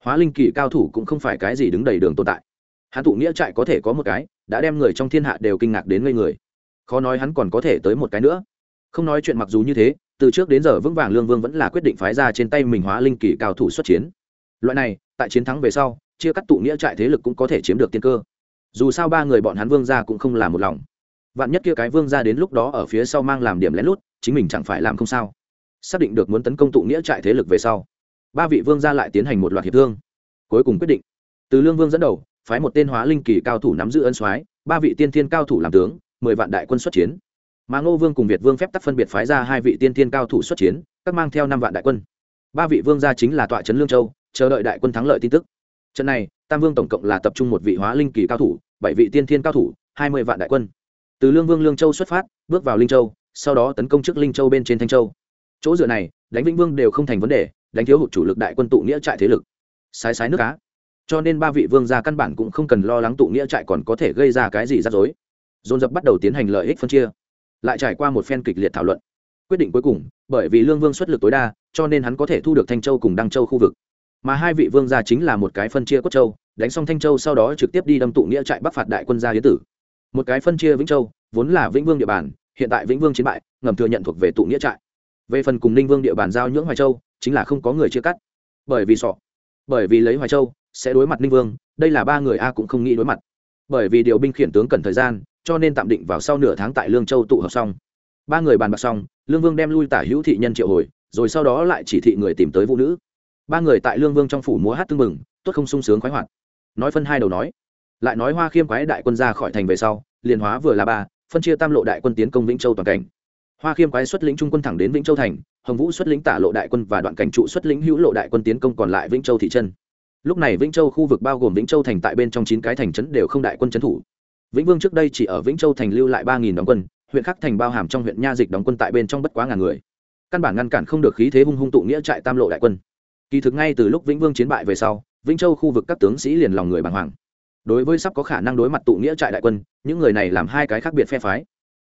A: Hóa linh kỳ cao thủ cũng không phải cái gì đứng đầy đường tồn tại. Hắn tụ nghĩa trại có thể có một cái, đã đem người trong thiên hạ đều kinh ngạc đến ngây người. Khó nói hắn còn có thể tới một cái nữa. Không nói chuyện mặc dù như thế từ trước đến giờ vững vàng lương vương vẫn là quyết định phái ra trên tay mình hóa linh kỳ cao thủ xuất chiến. Loại này, tại chiến thắng về sau, chia cắt tụ nghĩa trại thế lực cũng có thể chiếm được tiên cơ. Dù sao ba người bọn hắn vương ra cũng không làm một lòng. Vạn nhất kia cái vương ra đến lúc đó ở phía sau mang làm điểm lén lút, chính mình chẳng phải làm không sao. Xác định được muốn tấn công tụ nghĩa trại thế lực về sau, ba vị vương ra lại tiến hành một loạt hiệp thương. Cuối cùng quyết định, từ lương vương dẫn đầu, phái một tên hóa linh kỳ cao thủ nắm giữ ân soái, ba vị tiên thiên cao thủ làm tướng, mười vạn đại quân xuất chiến mà ngô vương cùng việt vương phép tắc phân biệt phái ra hai vị tiên thiên cao thủ xuất chiến, các mang theo năm vạn đại quân. Ba vị vương gia chính là tọa trấn lương châu, chờ đợi đại quân thắng lợi tin tức. Trận này, tam vương tổng cộng là tập trung một vị hóa linh kỳ cao thủ, bảy vị tiên thiên cao thủ, hai mươi vạn đại quân. Từ lương vương lương châu xuất phát, bước vào linh châu, sau đó tấn công trước linh châu bên trên thanh châu. Chỗ dựa này, đánh vĩnh vương đều không thành vấn đề, đánh thiếu hụt chủ lực đại quân tụ nghĩa trại thế lực. Sái sái nước cá. Cho nên ba vị vương gia căn bản cũng không cần lo lắng tụ nghĩa trại còn có thể gây ra cái gì rắc rối. Dồn dập bắt đầu tiến hành lợi ích phân chia lại trải qua một phen kịch liệt thảo luận. Quyết định cuối cùng, bởi vì lương vương xuất lực tối đa, cho nên hắn có thể thu được thanh châu cùng đăng châu khu vực. Mà hai vị vương gia chính là một cái phân chia cốt châu, đánh xong thanh châu sau đó trực tiếp đi đâm tụ nghĩa trại bắc phạt đại quân gia hiến tử. Một cái phân chia vĩnh châu, vốn là vĩnh vương địa bàn, hiện tại vĩnh vương chiến bại, ngầm thừa nhận thuộc về tụ nghĩa trại. Về phần cùng ninh vương địa bàn giao nhưỡng hoài châu, chính là không có người chia cắt. Bởi vì sọ, bởi vì lấy hoài châu, sẽ đối mặt ninh vương, đây là ba người a cũng không nghĩ đối mặt. Bởi vì điều binh khiển tướng cần thời gian cho nên tạm định vào sau nửa tháng tại lương châu tụ họp xong. Ba người bàn bạc xong, lương vương đem lui tả hữu thị nhân triệu hồi, rồi sau đó lại chỉ thị người tìm tới vũ nữ. Ba người tại lương vương trong phủ múa hát tưng mừng Tuất không sung sướng khoái hoạt. Nói phân hai đầu nói, lại nói hoa khiêm quái đại quân ra khỏi thành về sau, liền hóa vừa là ba, phân chia tam lộ đại quân tiến công vĩnh châu toàn cảnh. Hoa khiêm quái xuất lĩnh trung quân thẳng đến vĩnh châu thành, hồng vũ xuất lĩnh tả lộ đại quân và đoạn cảnh trụ xuất lĩnh hữu lộ đại quân tiến công còn lại vĩnh châu thị trân lúc này vĩnh châu khu vực bao gồm vĩnh châu thành tại bên trong chín cái thành trấn đều không đại quân trấn thủ vĩnh vương trước đây chỉ ở vĩnh châu thành lưu lại ba nghìn đóng quân, huyện khắc thành bao hàm trong huyện nha dịch đóng quân tại bên trong bất quá ngàn người. Căn bản ngăn cản không được khí thế hung hung tụ nghĩa trại tam lộ đại quân. Kỳ thực ngay từ lúc vĩnh vương chiến bại về sau, vĩnh châu khu vực các tướng sĩ liền lòng người bàng hoàng. Đối với sắp có khả năng đối mặt tụ nghĩa trại đại quân, những người này làm hai cái khác biệt phe phái.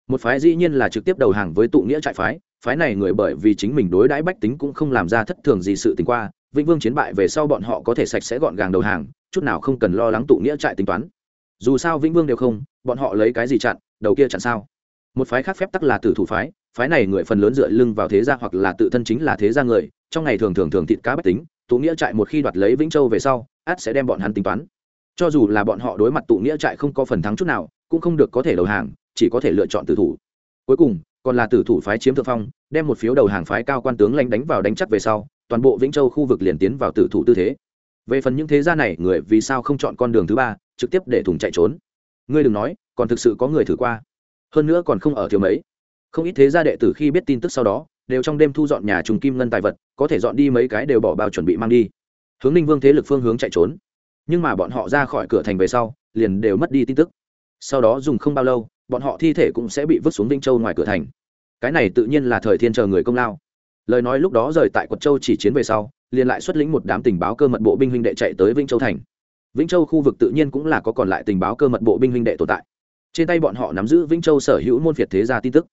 A: Một phái dĩ nhiên là trực tiếp đầu hàng với tụ nghĩa trại phái phái này người bởi vì chính mình đối đãi bách tính cũng không làm ra thất thường gì sự tình qua, vĩnh vương chiến bại về sau bọn họ có thể sạch sẽ gọn gàng đầu hàng, chút nào không cần lo lắng tụ nghĩa trại tính toán dù sao vĩnh vương đều không, bọn họ lấy cái gì chặn, đầu kia chặn sao? Một phái khác phép tắc là tử thủ phái phái này người phần lớn dựa lưng vào thế gia hoặc là tự thân chính là thế gia người, trong ngày thường thường thường thịt cá bách tính, tụ nghĩa trại một khi đoạt lấy vĩnh châu về sau át sẽ đem bọn hắn tính toán. Cho dù là bọn họ đối mặt tụ nghĩa trại không có phần thắng chút nào, cũng không được có thể đầu hàng, chỉ có thể lựa chọn tử thủ. Cuối cùng, còn là tử thủ phái chiếm thượng phong, đem một phiếu đầu hàng phái cao quan tướng lãnh đánh vào đánh chắc về sau, toàn bộ vĩnh châu khu vực liền tiến vào tử thủ tư thế về phần những thế gia này, người vì sao không chọn con đường thứ ba, trực tiếp để thùng chạy trốn? Ngươi đừng nói, còn thực sự có người thử qua. Hơn nữa còn không ở thiếu mấy. Không ít thế gia đệ tử khi biết tin tức sau đó, đều trong đêm thu dọn nhà trùng kim ngân tài vật, có thể dọn đi mấy cái đều bỏ bao chuẩn bị mang đi. Hướng ninh vương thế lực phương hướng chạy trốn. Nhưng mà bọn họ ra khỏi cửa thành về sau, liền đều mất đi tin tức. Sau đó dùng không bao lâu, bọn họ thi thể cũng sẽ bị vứt xuống vinh châu ngoài cửa thành. Cái này tự nhiên là thời thiên chờ người công lao. Lời nói lúc đó rời tại quật châu chỉ chiến về sau liền lại xuất lĩnh một đám tình báo cơ mật bộ binh huynh đệ chạy tới vĩnh châu thành. Vĩnh châu khu vực tự nhiên cũng là có còn lại tình báo cơ mật bộ binh huynh đệ tồn tại. Trên tay bọn họ nắm giữ vĩnh châu sở hữu môn phiệt thế gia tin tức.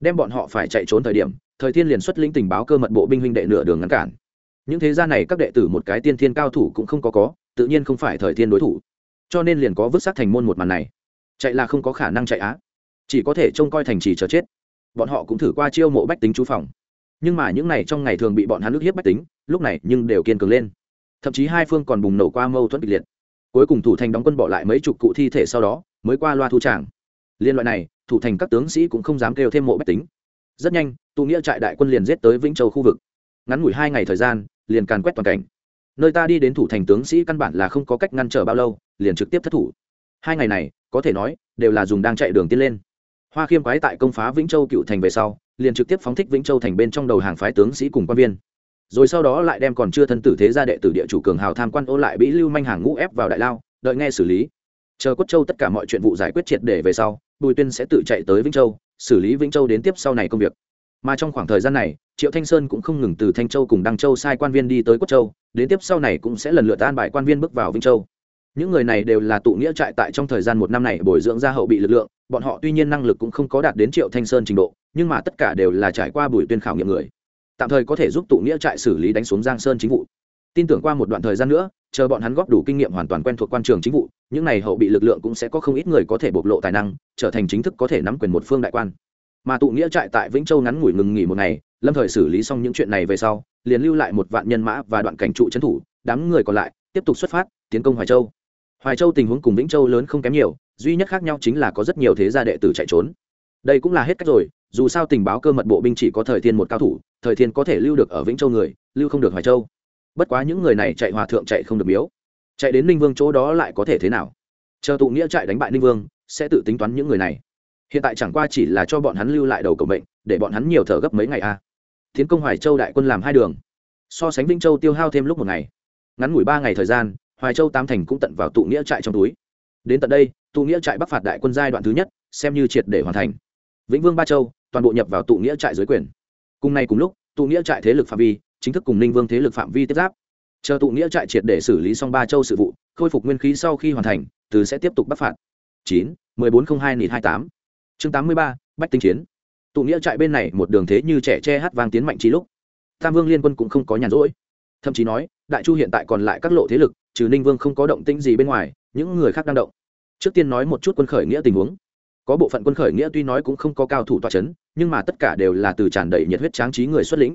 A: Đem bọn họ phải chạy trốn thời điểm, thời thiên liền xuất lĩnh tình báo cơ mật bộ binh huynh đệ nửa đường ngăn cản. Những thế gia này các đệ tử một cái tiên thiên cao thủ cũng không có có, tự nhiên không phải thời thiên đối thủ. Cho nên liền có vứt sát thành môn một màn này. Chạy là không có khả năng chạy á. Chỉ có thể trông coi thành trì chờ chết. Bọn họ cũng thử qua chiêu mộ bách tính chú phòng nhưng mà những này trong ngày thường bị bọn hắn ức hiếp bách tính, lúc này nhưng đều kiên cường lên. Thậm chí hai phương còn bùng nổ qua mâu thuẫn kịch liệt. Cuối cùng thủ thành đóng quân bỏ lại mấy chục cụ thi thể sau đó, mới qua loa thu tràng. Liên loại này, thủ thành các tướng sĩ cũng không dám kêu thêm mộ bách tính. Rất nhanh, tụ nghĩa trại đại quân liền giết tới vĩnh châu khu vực. Ngắn ngủi hai ngày thời gian, liền càn quét toàn cảnh. Nơi ta đi đến thủ thành tướng sĩ căn bản là không có cách ngăn trở bao lâu, liền trực tiếp thất thủ. Hai ngày này, có thể nói, đều là dùng đang chạy đường tiến lên hoa khiêm quái tại công phá vĩnh châu cựu thành về sau, liền trực tiếp phóng thích vĩnh châu thành bên trong đầu hàng phái tướng sĩ cùng quan viên. Rồi sau đó lại đem còn chưa thân tử thế ra đệ tử địa chủ cường hào tham quan ô lại bị lưu manh hàng ngũ ép vào đại lao, đợi nghe xử lý. Chờ cốt châu tất cả mọi chuyện vụ giải quyết triệt để về sau, bùi tuyên sẽ tự chạy tới vĩnh châu, xử lý vĩnh châu đến tiếp sau này công việc. Mà trong khoảng thời gian này, triệu thanh sơn cũng không ngừng từ thanh châu cùng đăng châu sai quan viên đi tới cốt châu, đến tiếp sau này cũng sẽ lần lượt an bài quan viên bước vào vĩnh châu. Những người này đều là tụ nghĩa trại tại trong thời gian một năm này bồi dưỡng ra hậu bị lực lượng bọn họ tuy nhiên năng lực cũng không có đạt đến triệu thanh sơn trình độ, nhưng mà tất cả đều là trải qua buổi tuyên khảo nghiệm người. Tạm thời có thể giúp tụ nghĩa trại xử lý đánh xuống giang sơn chính vụ. Tin tưởng qua một đoạn thời gian nữa, chờ bọn hắn góp đủ kinh nghiệm hoàn toàn quen thuộc quan trường chính vụ, những này hậu bị lực lượng cũng sẽ có không ít người có thể bộc lộ tài năng, trở thành chính thức có thể nắm quyền một phương đại quan. Mà tụ nghĩa trại tại vĩnh châu ngắn ngủi ngừng nghỉ một ngày, lâm thời xử lý xong những chuyện này về sau, liền lưu lại một vạn nhân mã và đoạn cảnh trụ trấn thủ, đám người còn lại tiếp tục xuất phát, tiến công hoài châu hoài châu tình huống cùng vĩnh châu lớn không kém nhiều, duy nhất khác nhau chính là có rất nhiều thế gia đệ tử chạy trốn. Đây cũng là hết cách rồi, dù sao tình báo cơ mật bộ binh chỉ có thời thiên một cao thủ, thời thiên có thể lưu được ở vĩnh châu người, lưu không được hoài châu. Bất quá những người này chạy hòa thượng chạy không được miếu. Chạy đến ninh vương chỗ đó lại có thể thế nào? Chờ tụ nghĩa chạy đánh bại ninh vương, sẽ tự tính toán những người này. Hiện tại chẳng qua chỉ là cho bọn hắn lưu lại đầu cầu bệnh để bọn hắn nhiều thở gấp mấy ngày a. À. tiến công hoài châu đại quân làm hai đường. So sánh vĩnh châu tiêu hao thêm lúc một ngày. Ngắn ngủi ba ngày thời gian hoài châu tam thành cũng tận vào tụ nghĩa trại trong túi. Đến tận đây, tụ nghĩa trại bắc phạt đại quân giai đoạn thứ nhất, xem như triệt để hoàn thành. Vĩnh vương ba châu, toàn bộ nhập vào tụ nghĩa trại dưới quyền. Cùng ngày cùng lúc, tụ nghĩa trại thế lực phạm vi, chính thức cùng ninh vương thế lực phạm vi tiếp giáp. Chờ tụ nghĩa trại triệt để xử lý xong ba châu sự vụ, khôi phục nguyên khí sau khi hoàn thành, từ sẽ tiếp tục bắc phạt. Chín, mười bốn không hai nghìn hai tám. Chương tám mươi ba, bách tinh chiến. Tụ nghĩa trại bên này một đường thế như trẻ che hát vang tiến mạnh trí lúc. Tam vương liên quân cũng không có nhàn rỗi. Thậm chí nói, đại chu hiện tại còn lại các lộ thế lực trừ ninh vương không có động tĩnh gì bên ngoài, những người khác đang động. Trước tiên nói một chút quân khởi nghĩa tình huống. Có bộ phận quân khởi nghĩa tuy nói cũng không có cao thủ toa c h ấ n nhưng mà tất cả đều là từ tràn đầy nhiệt huyết tráng trí người xuất lĩnh.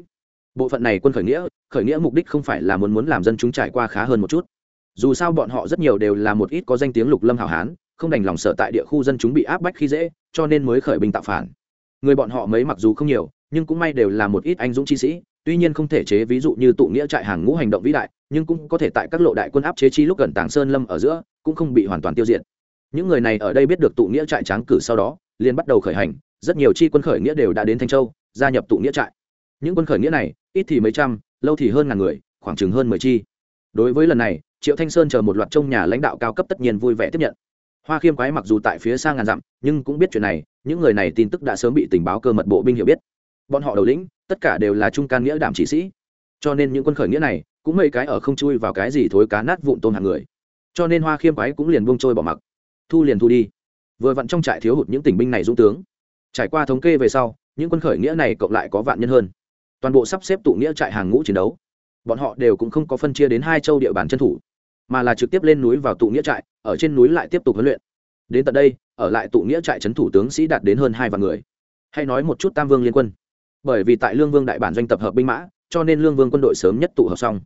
A: Bộ phận này quân khởi nghĩa khởi nghĩa mục đích không phải là muốn muốn làm dân chúng trải qua khá hơn một chút. Dù sao bọn họ rất nhiều đều là một ít có danh tiếng lục lâm hảo hán, không đành lòng sợ tại địa khu dân chúng bị áp bách khi dễ, cho nên mới khởi binh tạo phản. Người bọn họ mấy mặc dù không nhiều, nhưng cũng may đều là một ít anh dũng chi sĩ tuy nhiên không thể chế ví dụ như tụ nghĩa trại hàng ngũ hành động vĩ đại, nhưng cũng có thể tại các lộ đại quân áp chế chi lúc gần tàng sơn lâm ở giữa, cũng không bị hoàn toàn tiêu diệt. Những người này ở đây biết được tụ nghĩa trại tráng cử sau đó, liền bắt đầu khởi hành, rất nhiều chi quân khởi nghĩa đều đã đến thanh châu, gia nhập tụ nghĩa trại. Những quân khởi nghĩa này, ít thì mấy trăm, lâu thì hơn ngàn người, khoảng chừng hơn mười chi. Đối với lần này, triệu thanh sơn chờ một loạt trong nhà lãnh đạo cao cấp tất nhiên vui vẻ tiếp nhận. Hoa khiêm quái mặc dù tại phía xa ngàn dặm, nhưng cũng biết chuyện này, những người này tin tức đã sớm bị tình báo cơ mật bộ binh hiểu biết. Bọn họ đầu lĩnh tất cả đều là trung can nghĩa đảm chỉ sĩ. Cho nên những quân khởi nghĩa này, cũng mấy cái ở không chui vào cái gì thối cá nát vụn tôm hàng người. Cho nên hoa khiêm quái cũng liền buông trôi bỏ mặc. Thu liền thu đi. Vừa vặn trong trại thiếu hụt những tình binh này dũng tướng. Trải qua thống kê về sau, những quân khởi nghĩa này cộng lại có vạn nhân hơn. Toàn bộ sắp xếp tụ nghĩa trại hàng ngũ chiến đấu. Bọn họ đều cũng không có phân chia đến hai châu địa bàn chân thủ, mà là trực tiếp lên núi vào tụ nghĩa trại, ở trên núi lại tiếp tục huấn luyện. Đến tận đây, ở lại tụ nghĩa trại trấn thủ tướng sĩ đạt đến hơn hai vạn người. Hay nói một chút tam vương liên quân bởi vì tại lương vương đại bản doanh tập hợp binh mã, cho nên lương vương quân đội sớm nhất tụ hợp xong.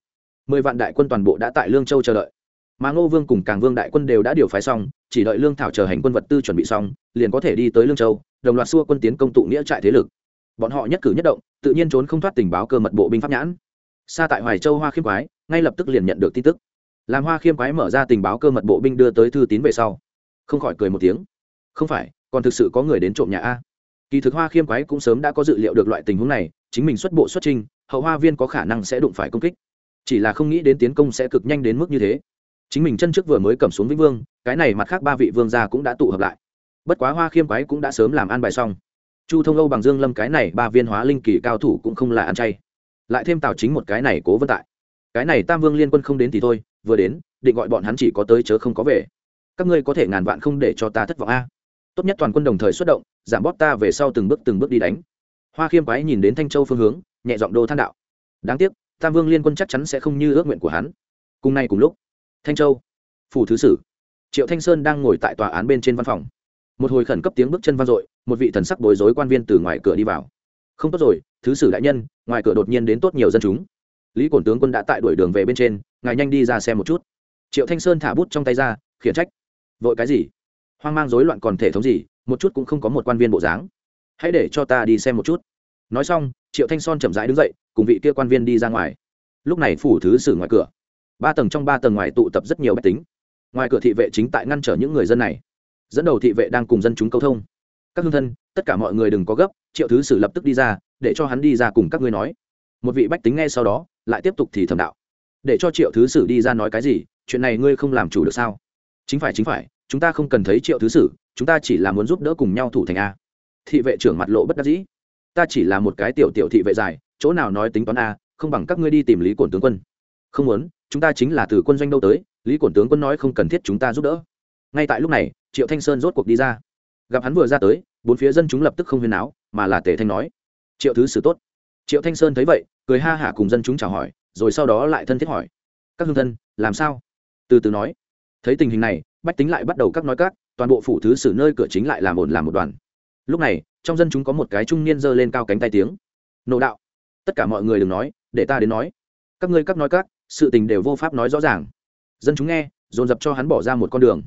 A: Mười vạn đại quân toàn bộ đã tại lương châu chờ đợi. Mà ngô vương cùng càng vương đại quân đều đã điều phái xong, chỉ đợi lương thảo chờ hành quân vật tư chuẩn bị xong, liền có thể đi tới lương châu, đồng loạt xua quân tiến công tụ nghĩa trại thế lực. Bọn họ nhất cử nhất động, tự nhiên trốn không thoát tình báo cơ mật bộ binh pháp nhãn. Xa tại hoài châu hoa khiêm quái, ngay lập tức liền nhận được tin tức. Làm hoa khiêm quái mở ra tình báo cơ mật bộ binh đưa tới thư tín về sau, không khỏi cười một tiếng. Không phải, còn thực sự có người đến trộm nhà a? Kỳ thực hoa khiêm quái cũng sớm đã có dự liệu được loại tình huống này, chính mình xuất bộ xuất trình, hậu hoa viên có khả năng sẽ đụng phải công kích. Chỉ là không nghĩ đến tiến công sẽ cực nhanh đến mức như thế. Chính mình chân trước vừa mới cầm xuống vĩnh vương, cái này mặt khác ba vị vương gia cũng đã tụ hợp lại. Bất quá hoa khiêm quái cũng đã sớm làm an bài xong. Chu thông âu bằng dương lâm cái này ba viên hóa linh kỳ cao thủ cũng không là ăn chay. Lại thêm tào chính một cái này cố vân tại. Cái này tam vương liên quân không đến thì thôi, vừa đến, định gọi bọn hắn chỉ có tới chớ không có về. Các ngươi có thể ngàn vạn không để cho ta thất vọng a tốt nhất toàn quân đồng thời xuất động, giảm bóp ta về sau từng bước từng bước đi đánh. Hoa khiêm quái nhìn đến thanh châu phương hướng, nhẹ giọng đô than đạo. Đáng tiếc, tam vương liên quân chắc chắn sẽ không như ước nguyện của hắn. Cùng nay cùng lúc, thanh châu, phủ thứ sử, triệu thanh sơn đang ngồi tại tòa án bên trên văn phòng. Một hồi khẩn cấp tiếng bước chân vang dội, một vị thần sắc bối rối quan viên từ ngoài cửa đi vào. Không tốt rồi, thứ sử đại nhân, ngoài cửa đột nhiên đến tốt nhiều dân chúng. Lý cổn tướng quân đã tại đuổi đường về bên trên, ngài nhanh đi ra xem một chút. Triệu thanh sơn thả bút trong tay ra, khiển trách. Vội cái gì? Hoang mang rối loạn còn thể thống gì, một chút cũng không có một quan viên bộ dáng. Hãy để cho ta đi xem một chút. Nói xong, triệu thanh son chậm rãi đứng dậy, cùng vị kia quan viên đi ra ngoài. Lúc này phủ thứ sử ngoài cửa. Ba tầng trong ba tầng ngoài tụ tập rất nhiều bách tính. Ngoài cửa thị vệ chính tại ngăn trở những người dân này. Dẫn đầu thị vệ đang cùng dân chúng câu thông. Các hương thân, tất cả mọi người đừng có gấp, triệu thứ sử lập tức đi ra, để cho hắn đi ra cùng các ngươi nói. Một vị bách tính nghe sau đó, lại tiếp tục thì thầm đạo. Để cho triệu thứ sử đi ra nói cái gì, chuyện này ngươi không làm chủ được sao? Chính phải chính phải chúng ta không cần thấy triệu thứ sử, chúng ta chỉ là muốn giúp đỡ cùng nhau thủ thành a. Thị vệ trưởng mặt lộ bất đắc dĩ. Ta chỉ là một cái tiểu tiểu thị vệ dài, chỗ nào nói tính toán a, không bằng các ngươi đi tìm lý cổn tướng quân. Không muốn, chúng ta chính là từ quân doanh đâu tới, lý cổn tướng quân nói không cần thiết chúng ta giúp đỡ. Ngay tại lúc này, triệu thanh sơn rốt cuộc đi ra. Gặp hắn vừa ra tới, bốn phía dân chúng lập tức không huyền áo mà là tề thanh nói. Triệu thứ sử tốt. Triệu thanh sơn thấy vậy, cười ha hả cùng dân chúng chào hỏi, rồi sau đó lại thân thiết hỏi. Các hương thân, làm sao? Từ từ nói thấy tình hình này, bách tính lại bắt đầu các nói các, toàn bộ phủ thứ sử nơi cửa chính lại làm ổn làm một đoàn. Lúc này, trong dân chúng có một cái trung niên giơ lên cao cánh tay tiếng. Nộ đạo, tất cả mọi người đừng nói, để ta đến nói. Các ngươi các nói các, sự tình đều vô pháp nói rõ ràng. Dân chúng nghe, dồn dập cho hắn bỏ ra một con đường.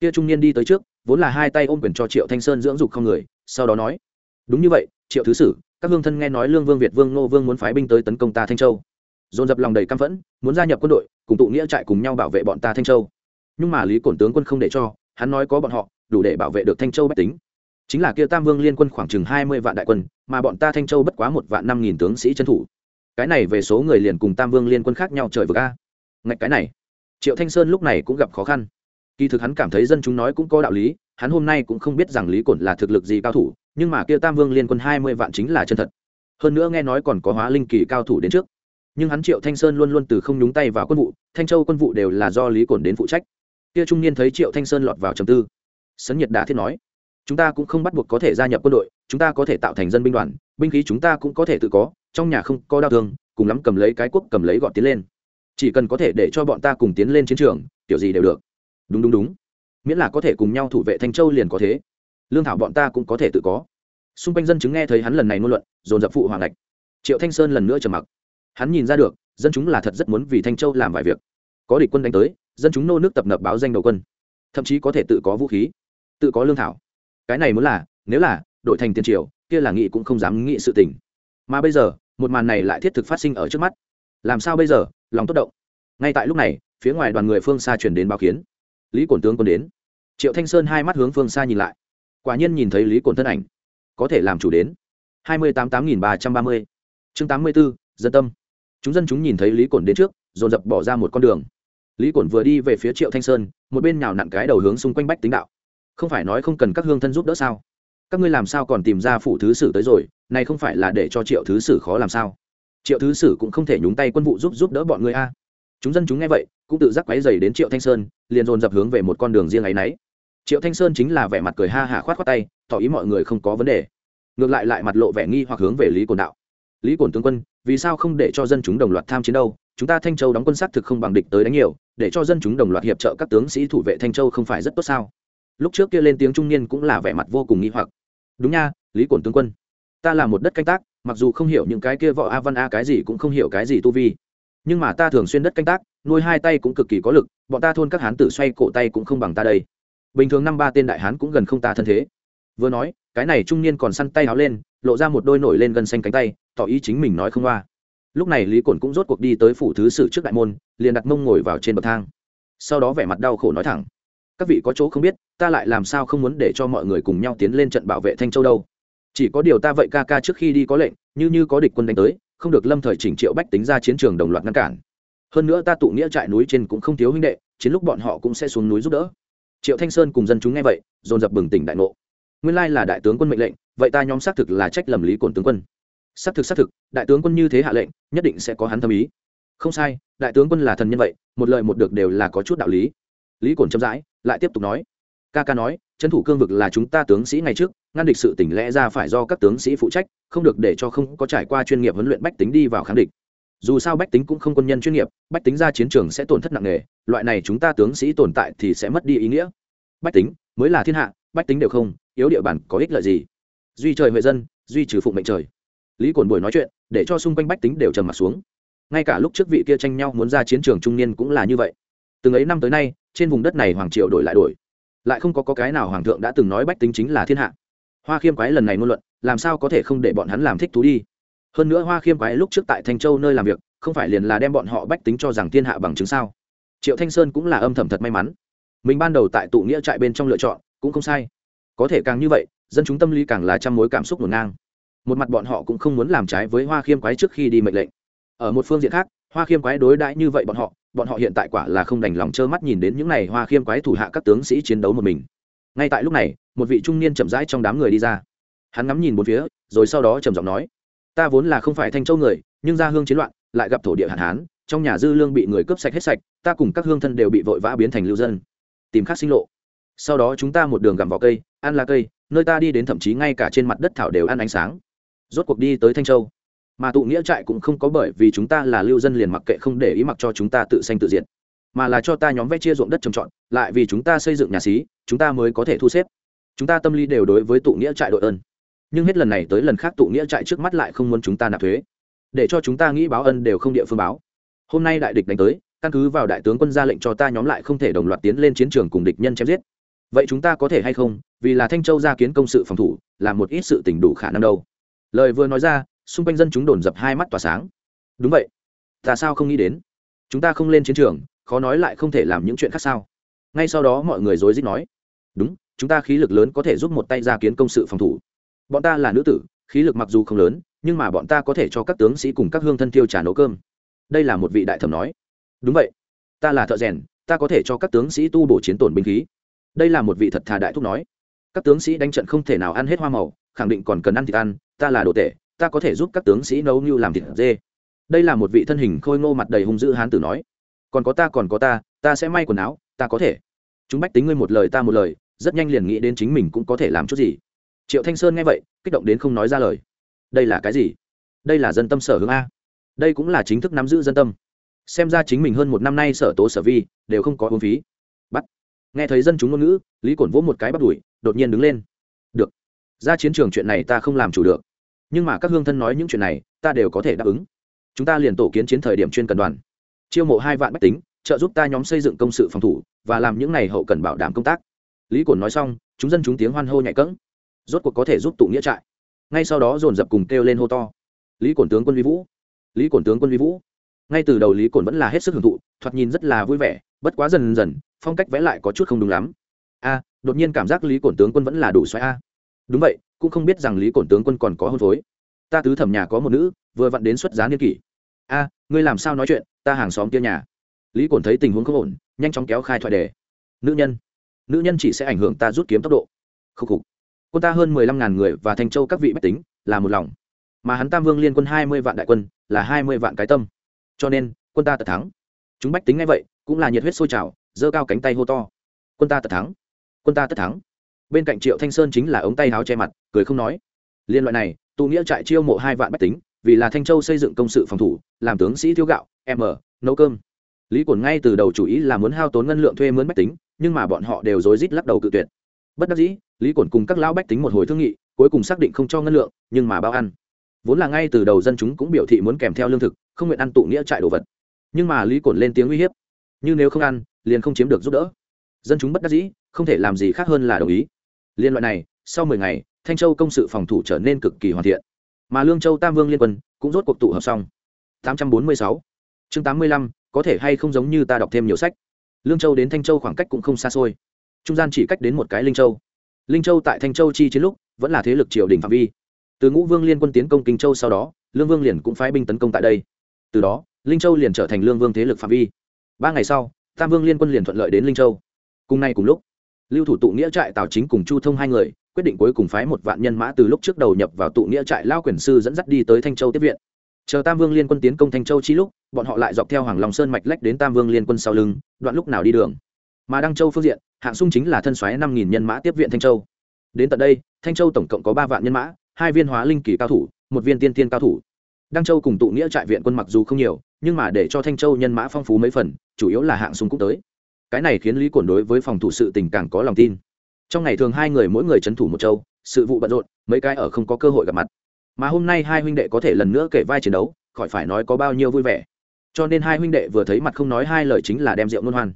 A: Kia trung niên đi tới trước, vốn là hai tay ôm quyền cho triệu thanh sơn dưỡng dục không người, sau đó nói, đúng như vậy, triệu thứ sử, các hương thân nghe nói lương vương việt vương nô vương muốn phái binh tới tấn công ta thanh châu. Dồn dập lòng đầy căm phẫn, muốn gia nhập quân đội, cùng tụ nghĩa trại cùng nhau bảo vệ bọn ta thanh châu nhưng mà lý cổn tướng quân không để cho, hắn nói có bọn họ, đủ để bảo vệ được thanh châu bách tính. Chính là kia tam vương liên quân khoảng chừng hai mươi vạn đại quân, mà bọn ta thanh châu bất quá một vạn năm nghìn tướng sĩ trấn thủ. Cái này về số người liền cùng tam vương liên quân khác nhau trời vực a. Ngạch cái này, triệu thanh sơn lúc này cũng gặp khó khăn. Kỳ thực hắn cảm thấy dân chúng nói cũng có đạo lý, hắn hôm nay cũng không biết rằng lý cổn là thực lực gì cao thủ, nhưng mà kia tam vương liên quân hai mươi vạn chính là chân thật. Hơn nữa nghe nói còn có hóa linh kỳ cao thủ đến trước. Nhưng hắn triệu thanh sơn luôn luôn từ không nhúng tay vào quân vụ, thanh châu quân vụ đều là do lý cổn đến phụ trách kia trung niên thấy triệu thanh sơn lọt vào trầm tư. Sấn nhiệt đã thiết nói, chúng ta cũng không bắt buộc có thể gia nhập quân đội, chúng ta có thể tạo thành dân binh đoàn, binh khí chúng ta cũng có thể tự có, trong nhà không có đau thương, cùng lắm cầm lấy cái quốc cầm lấy gọn tiến lên. Chỉ cần có thể để cho bọn ta cùng tiến lên chiến trường, kiểu gì đều được. Đúng đúng đúng. Miễn là có thể cùng nhau thủ vệ thanh châu liền có thế. Lương thảo bọn ta cũng có thể tự có. Xung quanh dân chứng nghe thấy hắn lần này ngôn luận, dồn dập phụ hoàng lạch triệu thanh sơn lần nữa trầm mặc. Hắn nhìn ra được, dân chúng là thật rất muốn vì thanh châu làm vài việc có địch quân đánh tới, dân chúng nô nước tập nập báo danh đầu quân. Thậm chí có thể tự có vũ khí, tự có lương thảo. Cái này muốn là, nếu là, đội thành tiền triều, kia là nghị cũng không dám nghị sự tình. Mà bây giờ, một màn này lại thiết thực phát sinh ở trước mắt. Làm sao bây giờ? Lòng tốt động. Ngay tại lúc này, phía ngoài đoàn người phương xa chuyển đến báo kiến. Lý cổn tướng quân đến. Triệu thanh sơn hai mắt hướng phương xa nhìn lại. Quả nhiên nhìn thấy lý cổn thân ảnh. Có thể làm chủ đến. hai mươi tám tám nghìn ba trăm ba mươi. Chương tám mươi b ố dân tâm. Chúng dân chúng nhìn thấy lý cổn đến trước, dồn dập bỏ ra một con đường lý cổn vừa đi về phía triệu thanh sơn, một bên nhào nặn cái đầu hướng xung quanh bách tính đạo. Không phải nói không cần các hương thân giúp đỡ sao? Các ngươi làm sao còn tìm ra phủ thứ sử tới rồi, này không phải là để cho triệu thứ sử khó làm sao? Triệu thứ sử cũng không thể nhúng tay quân vụ giúp giúp đỡ bọn người a. Chúng dân chúng nghe vậy, cũng tự giác quáy dày đến triệu thanh sơn, liền dồn dập hướng về một con đường riêng ấy y triệu thanh sơn chính là vẻ mặt cười ha hả khoát khoát tay, tỏ ý mọi người không có vấn đề. Ngược lại lại mặt lộ vẻ nghi hoặc hướng về lý cồn đạo. Lý cồn tướng quân, vì sao không để cho dân chúng đồng loạt tham chiến đâu? Chúng ta thanh châu đóng quân sát thực không bằng địch tới đánh nhiều, để cho dân chúng đồng loạt hiệp trợ các tướng sĩ thủ vệ thanh châu không phải rất tốt sao? Lúc trước kia lên tiếng trung niên cũng là vẻ mặt vô cùng nghi hoặc. Đúng nha, lý cổn tướng quân, ta là một đất canh tác, mặc dù không hiểu những cái kia võ a văn a cái gì cũng không hiểu cái gì tu vi. Nhưng mà ta thường xuyên đất canh tác, nuôi hai tay cũng cực kỳ có lực, bọn ta thôn các hán tử xoay cổ tay cũng không bằng ta đây. Bình thường năm ba tên đại hán cũng gần không ta thân thế. Vừa nói, cái này trung niên còn săn tay háo lên, lộ ra một đôi nổi lên gần xanh cánh tay, tỏ ý chính mình nói không qua lúc này lý cổn cũng rốt cuộc đi tới phủ thứ sử trước đại môn, liền đặt mông ngồi vào trên bậc thang. Sau đó vẻ mặt đau khổ nói thẳng, các vị có chỗ không biết, ta lại làm sao không muốn để cho mọi người cùng nhau tiến lên trận bảo vệ thanh châu đâu. Chỉ có điều ta vậy ca ca trước khi đi có lệnh, như như có địch quân đánh tới, không được lâm thời chỉnh triệu bách tính ra chiến trường đồng loạt ngăn cản. Hơn nữa ta tụ nghĩa trại núi trên cũng không thiếu huynh đệ, chiến lúc bọn họ cũng sẽ xuống núi giúp đỡ. Triệu thanh sơn cùng dân chúng nghe vậy, dồn dập bừng tỉnh đại ngộ. Nguyên lai là đại tướng quân mệnh lệnh, vậy ta nhóm xác thực là trách lầm lý cổn tướng quân xác thực xác thực, đại tướng quân như thế hạ lệnh, nhất định sẽ có hắn thâm ý. Không sai, đại tướng quân là thần nhân vậy, một lời một được đều là có chút đạo lý. Lý cổn chậm rãi, lại tiếp tục nói. Ca ca nói, trấn thủ cương vực là chúng ta tướng sĩ ngày trước, ngăn địch sự tỉnh lẽ ra phải do các tướng sĩ phụ trách, không được để cho không có trải qua chuyên nghiệp huấn luyện bách tính đi vào kháng địch. Dù sao bách tính cũng không quân nhân chuyên nghiệp, bách tính ra chiến trường sẽ tổn thất nặng nề, loại này chúng ta tướng sĩ tồn tại thì sẽ mất đi ý nghĩa. Bách tính, mới là thiên hạ, bách tính đều không, yếu địa bàn có ích lợi gì. Duy trời huệ dân, duy trừ phụng mệnh trời lý cổn buổi nói chuyện để cho xung quanh bách tính đều trầm mặt xuống. Ngay cả lúc trước vị kia tranh nhau muốn ra chiến trường trung niên cũng là như vậy. Từng ấy năm tới nay trên vùng đất này hoàng triệu đổi lại đổi. Lại không có, có cái nào hoàng thượng đã từng nói bách tính chính là thiên hạ. Hoa khiêm quái lần này ngôn luận làm sao có thể không để bọn hắn làm thích thú đi? Hơn nữa hoa khiêm quái lúc trước tại thanh châu nơi làm việc không phải liền là đem bọn họ bách tính cho rằng thiên hạ bằng chứng sao? Triệu thanh sơn cũng là âm thầm thật may mắn. Mình ban đầu tại tụ nghĩa trại bên trong lựa chọn cũng không sai. Có thể càng như vậy dân chúng tâm lý càng là trăm mối cảm xúc ngổn ngang một mặt bọn họ cũng không muốn làm trái với hoa khiêm quái trước khi đi mệnh lệnh. Ở một phương diện khác, hoa khiêm quái đối đãi như vậy bọn họ bọn họ hiện tại quả là không đành lòng trơ mắt nhìn đến những n à y hoa khiêm quái thủ hạ các tướng sĩ chiến đấu một mình. Ngay tại lúc này, một vị trung niên chậm rãi trong đám người đi ra. Hắn ngắm nhìn một phía, rồi sau đó trầm giọng nói, ta vốn là không phải thanh châu người, nhưng ra hương chiến loạn, lại gặp thổ địa hạn hán, trong nhà dư lương bị người cướp sạch hết sạch, ta cùng các hương thân đều bị vội vã biến thành lưu dân. Tìm khắc sinh lộ. Sau đó chúng ta một đường gặm vào cây, ăn lá cây, nơi ta đi đến thậm chí ngay cả trên mặt đất thảo đều ăn ánh sáng rốt cuộc đi tới thanh châu. Mà tụ nghĩa trại cũng không có bởi vì chúng ta là lưu dân liền mặc kệ không để ý mặc cho chúng ta tự sanh tự diệt, mà là cho ta nhóm vẽ chia ruộng đất trồng trọt, lại vì chúng ta xây dựng nhà xí, chúng ta mới có thể thu xếp. Chúng ta tâm lý đều đối với tụ nghĩa trại đội ơn. Nhưng hết lần này tới lần khác tụ nghĩa trại trước mắt lại không muốn chúng ta nạp thuế, để cho chúng ta nghĩ báo ân đều không địa phương báo. Hôm nay đại địch đánh tới, căn cứ vào đại tướng quân ra lệnh cho ta nhóm lại không thể đồng loạt tiến lên chiến trường cùng địch nhân chém giết. Vậy chúng ta có thể hay không? Vì là thanh châu ra kiến công sự phòng thủ làm một ít sự tình đủ khả năng đâu lời vừa nói ra, xung quanh dân chúng đồn dập hai mắt tỏa sáng. Đúng vậy. Ta sao không nghĩ đến? Chúng ta không lên chiến trường, khó nói lại không thể làm những chuyện khác sao? Ngay sau đó mọi người rối rít nói. Đúng, chúng ta khí lực lớn có thể giúp một tay ra kiến công sự phòng thủ. Bọn ta là nữ tử, khí lực mặc dù không lớn, nhưng mà bọn ta có thể cho các tướng sĩ cùng các hương thân tiêu trà nấu cơm. Đây là một vị đại thẩm nói. Đúng vậy. Ta là thợ rèn, ta có thể cho các tướng sĩ tu bổ chiến tổn binh khí. Đây là một vị thật thà đại thúc nói. Các tướng sĩ đánh trận không thể nào ăn hết hoa màu, khẳng định còn cần ăn thịt ăn ta là đồ tể ta có thể giúp các tướng sĩ nấu như làm thịt dê. Đây là một vị thân hình khôi ngô mặt đầy hung dữ hán tử nói. Còn có ta còn có ta ta sẽ may quần áo ta có thể. Chúng bách tính ngươi một lời ta một lời rất nhanh liền nghĩ đến chính mình cũng có thể làm chút gì. Triệu thanh sơn nghe vậy kích động đến không nói ra lời. Đây là cái gì? Đây là dân tâm sở hướng a. Đây cũng là chính thức nắm giữ dân tâm. Xem ra chính mình hơn một năm nay sở tố sở vi đều không có uống phí. Bắt. Nghe thấy dân chúng ngôn ngữ lý cổn vỗ một cái bắt đuổi, đột nhiên đứng lên ra chiến trường chuyện này ta không làm chủ được. Nhưng mà các hương thân nói những chuyện này, ta đều có thể đáp ứng. Chúng ta liền tổ kiến chiến thời điểm chuyên cần đoàn. Chiêu mộ hai vạn bách tính, trợ giúp ta nhóm xây dựng công sự phòng thủ và làm những này hậu cần bảo đảm công tác. Lý cổn nói xong, chúng dân chúng tiếng hoan hô nhạy cẫng. Rốt cuộc có thể giúp tụ nghĩa trại. Ngay sau đó dồn dập cùng kêu lên hô to. Lý cổn tướng quân vi vũ. Lý cổn tướng quân vi vũ. Ngay từ đầu lý cổn vẫn là hết sức hưởng thụ, thoạt nhìn rất là vui vẻ, bất quá dần dần, phong cách vẽ lại có chút không đúng lắm. A, đột nhiên cảm giác lý cổn tướng quân vẫn là đủ xoáy a đúng vậy, cũng không biết rằng lý cổn tướng quân còn có hôn phối. Ta tứ thẩm nhà có một nữ, vừa vặn đến xuất giá niên kỷ. A, ngươi làm sao nói chuyện, ta hàng xóm kia nhà. Lý cổn thấy tình huống không ổn, nhanh chóng kéo khai thoại đề. Nữ nhân nữ nhân chỉ sẽ ảnh hưởng ta rút kiếm tốc độ. Khúc khục. Quân ta hơn mười lăm ngàn người và thanh châu các vị bách tính, là một lòng. Mà hắn tam vương liên quân hai mươi vạn đại quân, là hai mươi vạn cái tâm. Cho nên, quân ta tật thắng. Chúng bách tính ngay vậy, cũng là nhiệt huyết sôi trào, giơ cao cánh tay hô to. Quân ta tật thắng. Quân ta tất thắng bên cạnh triệu thanh sơn chính là ống tay áo che mặt cười không nói liên loại này tụ nghĩa trại chiêu mộ hai vạn bách tính vì là thanh châu xây dựng công sự phòng thủ làm tướng sĩ thiếu gạo m nấu cơm lý cổn ngay từ đầu chủ ý là muốn hao tốn ngân lượng thuê mướn bách tính nhưng mà bọn họ đều rối rít lắc đầu cự tuyệt bất đắc dĩ lý cổn cùng các lão bách tính một hồi thương nghị cuối cùng xác định không cho ngân lượng nhưng mà bao ăn vốn là ngay từ đầu dân chúng cũng biểu thị muốn kèm theo lương thực không nguyện ăn tụ nghĩa trại đồ vật nhưng mà lý cổn lên tiếng uy hiếp như nếu không ăn liền không chiếm được giúp đỡ dân chúng bất đắc dĩ không thể làm gì khác hơn là đồng ý liên loại này sau mười ngày thanh châu công sự phòng thủ trở nên cực kỳ hoàn thiện. Mà lương châu tam vương liên quân cũng rốt cuộc tụ hợp xong. 846 chương 85, có thể hay không giống như ta đọc thêm nhiều sách. Lương châu đến thanh châu khoảng cách cũng không xa xôi. Trung gian chỉ cách đến một cái linh châu. Linh châu tại thanh châu chi chiến lúc vẫn là thế lực triều đình phạm vi. Từ ngũ vương liên quân tiến công kinh châu sau đó lương vương liền cũng phái binh tấn công tại đây. Từ đó linh châu liền trở thành lương vương thế lực phạm vi. Ba ngày sau tam vương liên quân liền thuận lợi đến linh châu. Cùng nay cùng lúc lưu thủ tụ nghĩa trại tào chính cùng chu thông hai người, quyết định cuối cùng phái một vạn nhân mã từ lúc trước đầu nhập vào tụ nghĩa trại lao quyền sư dẫn dắt đi tới thanh châu tiếp viện. Chờ tam vương liên quân tiến công thanh châu chi lúc, bọn họ lại dọc theo hoàng long sơn mạch lách đến tam vương liên quân sau lưng, đoạn lúc nào đi đường. Mà đăng châu phương diện, hạng sung chính là thân xoáy năm nghìn nhân mã tiếp viện thanh châu. Đến tận đây, thanh châu tổng cộng có ba vạn nhân mã, hai viên hóa linh kỳ cao thủ, một viên tiên tiên cao thủ. Đăng châu cùng tụ nghĩa trại viện quân mặc dù không nhiều, nhưng mà để cho thanh châu nhân mã phong phú mấy phần, chủ yếu là hạng sung cũng tới cái này khiến lý cổn đối với phòng thủ sự tình càng có lòng tin. Trong ngày thường hai người mỗi người c thủ một châu, sự vụ bận rộn, mấy cái ở không có cơ hội gặp mặt. Mà hôm nay hai huynh đệ có thể lần nữa kể vai chiến đấu, khỏi phải nói có bao nhiêu vui vẻ. Cho nên hai huynh đệ vừa thấy mặt không nói hai lời chính là đem rượu ngôn hoan.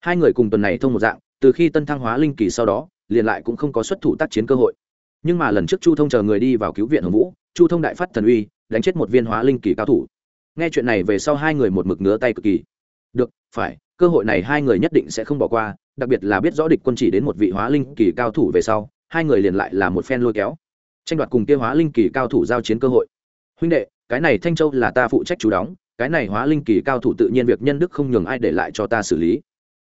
A: Hai người cùng tuần này thông một dạng, từ khi tân thăng hóa linh kỳ sau đó, liền lại cũng không có xuất thủ tác chiến cơ hội. Nhưng mà lần trước chu thông chờ người đi vào cứu viện hồng vũ, chu thông đại phát thần uy, đánh chết một viên hóa linh kỳ cao thủ. Nghe chuyện này về sau hai người một mực ngứa tay cực kỳ. Được, phải cơ hội này hai người nhất định sẽ không bỏ qua, đặc biệt là biết rõ địch quân chỉ đến một vị hóa linh kỳ cao thủ về sau, hai người liền lại là một phen lôi kéo. Tranh đoạt cùng kia hóa linh kỳ cao thủ giao chiến cơ hội. Huynh đệ, cái này thanh châu là ta phụ trách chú đóng, cái này hóa linh kỳ cao thủ tự nhiên việc nhân đức không nhường ai để lại cho ta xử lý.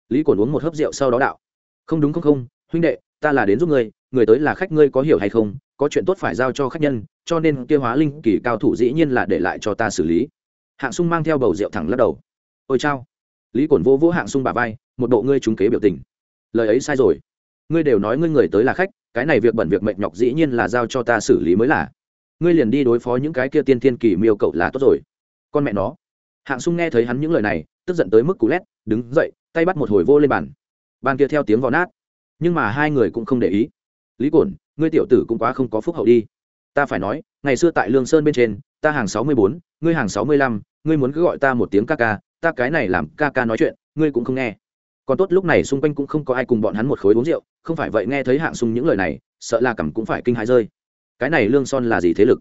A: Lý cổn uống một hớp rượu sau đó đạo. Không đúng không không, huynh đệ, ta là đến giúp ngươi, người tới là khách ngươi có hiểu hay không, có chuyện tốt phải giao cho khách nhân, cho nên kia hóa linh kỳ cao thủ dĩ nhiên là để lại cho ta xử lý. Hạng sung mang theo bầu rượu thẳng lắc đầu. Ôi chao lý cổn vô vỗ hạng sung bà vai, một bộ ngươi trúng kế biểu tình. Lời ấy sai rồi. Ngươi đều nói ngươi người tới là khách, cái này việc bẩn việc mệnh nhọc dĩ nhiên là giao cho ta xử lý mới là. Ngươi liền đi đối phó những cái kia tiên thiên kỳ miêu cậu là tốt rồi. Con mẹ nó. Hạng sung nghe thấy hắn những lời này, tức giận tới mức cú lét, đứng dậy, tay bắt một hồi vô lên bàn. Bàn kia theo tiếng vò nát. Nhưng mà hai người cũng không để ý. Lý cổn, ngươi tiểu tử cũng quá không có phúc hậu đi. Ta phải nói, ngày xưa tại lương sơn bên trên, ta hàng sáu mươi bốn, ngươi hàng sáu mươi lăm, ngươi muốn cứ gọi ta một tiếng ca ca ta cái này làm ca ca nói chuyện, ngươi cũng không nghe. Còn tốt lúc này xung quanh cũng không có ai cùng bọn hắn một khối uống rượu, không phải vậy nghe thấy hạng sung những lời này, sợ là cằm cũng phải kinh hãi rơi. Cái này lương son là gì thế lực?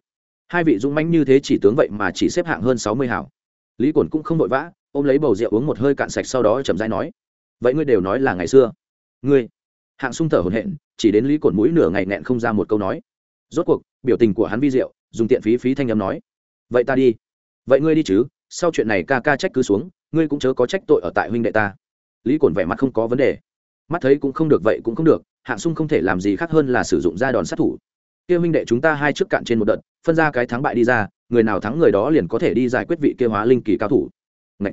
A: Hai vị dũng mãnh như thế chỉ tướng vậy mà chỉ xếp hạng hơn sáu mươi hảo. Lý cổn cũng không vội vã, ôm lấy bầu rượu uống một hơi cạn sạch sau đó chậm rãi nói, vậy ngươi đều nói là ngày xưa. Ngươi? Hạng sung thở hổn hển, chỉ đến lý cổn mũi nửa ngày nghẹn không ra một câu nói. Rốt cuộc, biểu tình của hắn vi diệu, dùng tiện phí phí thanh âm nói, vậy ta đi. Vậy ngươi đi chứ? Sau chuyện này ca ca trách cứ xuống, ngươi cũng chớ có trách tội ở tại huynh đệ ta. Lý cổn vẻ mặt không có vấn đề. Mắt thấy cũng không được, vậy cũng không được, hạng sung không thể làm gì khác hơn là sử dụng ra đòn sát thủ. Kia huynh đệ chúng ta hai trước cạn trên một đợt, phân ra cái thắng bại đi ra, người nào thắng người đó liền có thể đi giải quyết vị kia hóa linh kỳ cao thủ. Ngậy!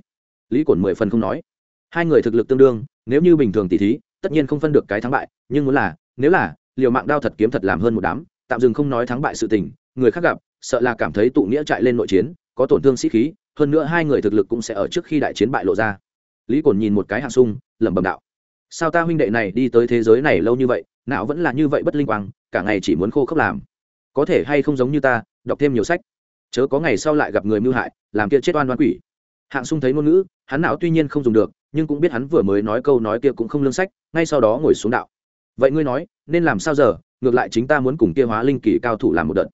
A: lý cổn mười phần không nói. Hai người thực lực tương đương, nếu như bình thường tỷ thí, tất nhiên không phân được cái thắng bại, nhưng muốn là, nếu là, liều mạng đao thật kiếm thật làm hơn một đám, tạm dừng không nói thắng bại sự tình, người khác gặp, sợ là cảm thấy tụ nghĩa chạy lên nội chiến, có tổn thương sĩ khí hơn nữa hai người thực lực cũng sẽ ở trước khi đại chiến bại lộ ra. Lý cồn nhìn một cái hạng sung, lẩm bẩm đạo. Sao ta huynh đệ này đi tới thế giới này lâu như vậy, não vẫn là như vậy bất linh quang, cả ngày chỉ muốn khô khốc làm. Có thể hay không giống như ta, đọc thêm nhiều sách. Chớ có ngày sau lại gặp người mưu hại, làm kia chết oan oan quỷ. Hạng sung thấy ngôn ngữ, hắn não tuy nhiên không dùng được, nhưng cũng biết hắn vừa mới nói câu nói kia cũng không lương sách, ngay sau đó ngồi xuống đạo. Vậy ngươi nói, nên làm sao giờ, ngược lại chính ta muốn cùng kia hóa linh kỳ cao thủ làm một đợt.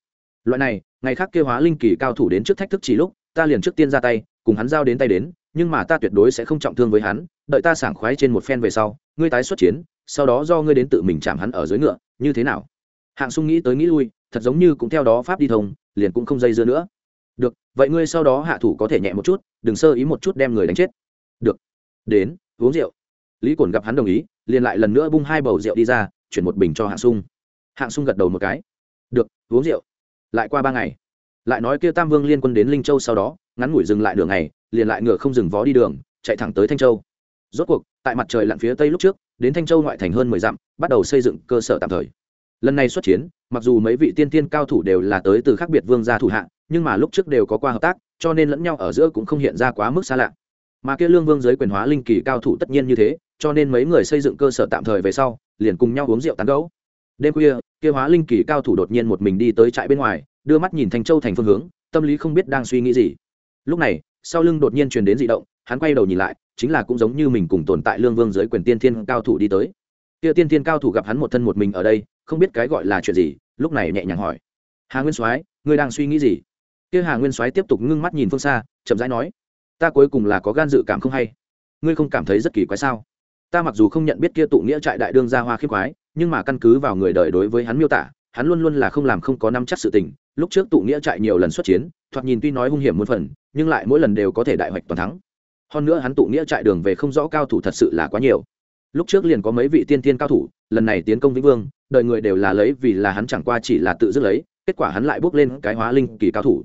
A: Loại này, ngày khác kia hóa linh kỳ cao thủ đến trước thách thức chỉ lúc ta liền trước tiên ra tay, cùng hắn giao đến tay đến, nhưng mà ta tuyệt đối sẽ không trọng thương với hắn, đợi ta sảng khoái trên một phen về sau, ngươi tái xuất chiến, sau đó do ngươi đến tự mình chạm hắn ở dưới ngựa, như thế nào? Hạng sung nghĩ tới nghĩ lui, thật giống như cũng theo đó pháp đi thông, liền cũng không dây dưa nữa. Được, vậy ngươi sau đó hạ thủ có thể nhẹ một chút, đừng sơ ý một chút đem người đánh chết. Được. Đến, uống rượu. Lý cổn gặp hắn đồng ý, liền lại lần nữa bung hai bầu rượu đi ra, chuyển một bình cho hạng sung. Hạng sung gật đầu một cái. Được, uống rượu. Lại qua ba ngày lại nói kia tam vương liên quân đến linh châu sau đó, ngắn ngủi dừng lại đường này liền lại ngựa không dừng vó đi đường, chạy thẳng tới thanh châu. Rốt cuộc, tại mặt trời lặn phía tây lúc trước, đến thanh châu ngoại thành hơn mười dặm, bắt đầu xây dựng cơ sở tạm thời. Lần này xuất chiến, mặc dù mấy vị tiên tiên cao thủ đều là tới từ khác biệt vương gia thủ hạ, nhưng mà lúc trước đều có qua hợp tác, cho nên lẫn nhau ở giữa cũng không hiện ra quá mức xa lạ. Mà kia lương vương giới quyền hóa linh kỳ cao thủ tất nhiên như thế, cho nên mấy người xây dựng cơ sở tạm thời về sau, liền cùng nhau uống rượu tán gấu đêm khuya, kia hóa linh kỳ cao thủ đột nhiên một mình đi tới trại bên ngoài đưa mắt nhìn thanh châu thành phương hướng, tâm lý không biết đang suy nghĩ gì. Lúc này, sau lưng đột nhiên truyền đến dị động, hắn quay đầu nhìn lại, chính là cũng giống như mình cùng tồn tại lương vương dưới quyền tiên thiên cao thủ đi tới. Kia tiên thiên cao thủ gặp hắn một thân một mình ở đây, không biết cái gọi là chuyện gì, lúc này nhẹ nhàng hỏi. Hà nguyên soái, ngươi đang suy nghĩ gì? Kia hà nguyên soái tiếp tục ngưng mắt nhìn phương xa, chậm rãi nói, ta cuối cùng là có gan dự cảm không hay. Ngươi không cảm thấy rất kỳ quái sao? Ta mặc dù không nhận biết kia tụ nghĩa trại đại đương gia hoa khiếp quái nhưng mà căn cứ vào người đời đối với hắn miêu tả hắn luôn luôn là không làm không có năm chắc sự tình, lúc trước tụ nghĩa trại nhiều lần xuất chiến, thoạt nhìn tuy nói hung hiểm muôn phần, nhưng lại mỗi lần đều có thể đại hoạch toàn thắng. Hơn nữa hắn tụ nghĩa trại đường về không rõ cao thủ thật sự là quá nhiều. Lúc trước liền có mấy vị tiên tiên cao thủ, lần này tiến công vĩnh vương, đời người đều là lấy vì là hắn chẳng qua chỉ là tự dứt lấy, kết quả hắn lại bước lên cái hóa linh kỳ cao thủ.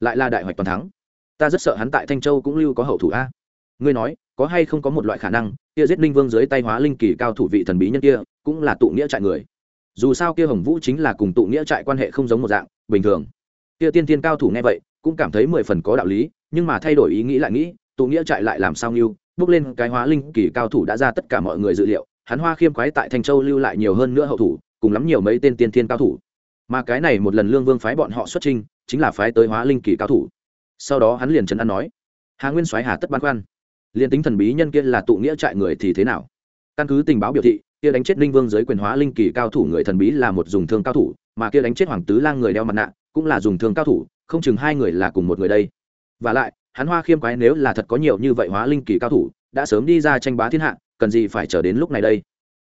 A: Lại là đại hoạch toàn thắng. Ta rất sợ hắn tại thanh châu cũng lưu có hậu thủ a. Ngươi nói, có hay không có một loại khả năng, kia giết linh vương dưới tay hóa linh kỳ cao thủ vị thần bí nhân kia, cũng là tụ nghĩa trại người? Dù sao kia hồng vũ chính là cùng tụ nghĩa trại quan hệ không giống một dạng, bình thường. Kia tiên tiên cao thủ nghe vậy, cũng cảm thấy mười phần có đạo lý, nhưng mà thay đổi ý nghĩ lại nghĩ, tụ nghĩa trại lại làm sao nghiêu bước lên cái hóa linh kỳ cao thủ đã ra tất cả mọi người dự liệu, hắn hoa khiêm quái tại thanh châu lưu lại nhiều hơn nữa hậu thủ, cùng lắm nhiều mấy tên tiên tiên cao thủ. Mà cái này một lần lương vương phái bọn họ xuất trinh chính là phái tới hóa linh kỳ cao thủ. Sau đó hắn liền trấn an nói, hà nguyên soái hà tất băn khoăn, liền tính thần bí nhân kia là tụ nghĩa trại người thì thế nào? Căn cứ tình báo biểu thị kia đánh chết linh vương giới quyền hóa linh kỳ cao thủ người thần bí là một dùng thương cao thủ, mà kia đánh chết hoàng tứ lang người đeo mặt nạ cũng là dùng thương cao thủ, không chừng hai người là cùng một người đây. Và lại, hắn hoa khiêm quái nếu là thật có nhiều như vậy hóa linh kỳ cao thủ, đã sớm đi ra tranh bá thiên hạ, cần gì phải chờ đến lúc này đây?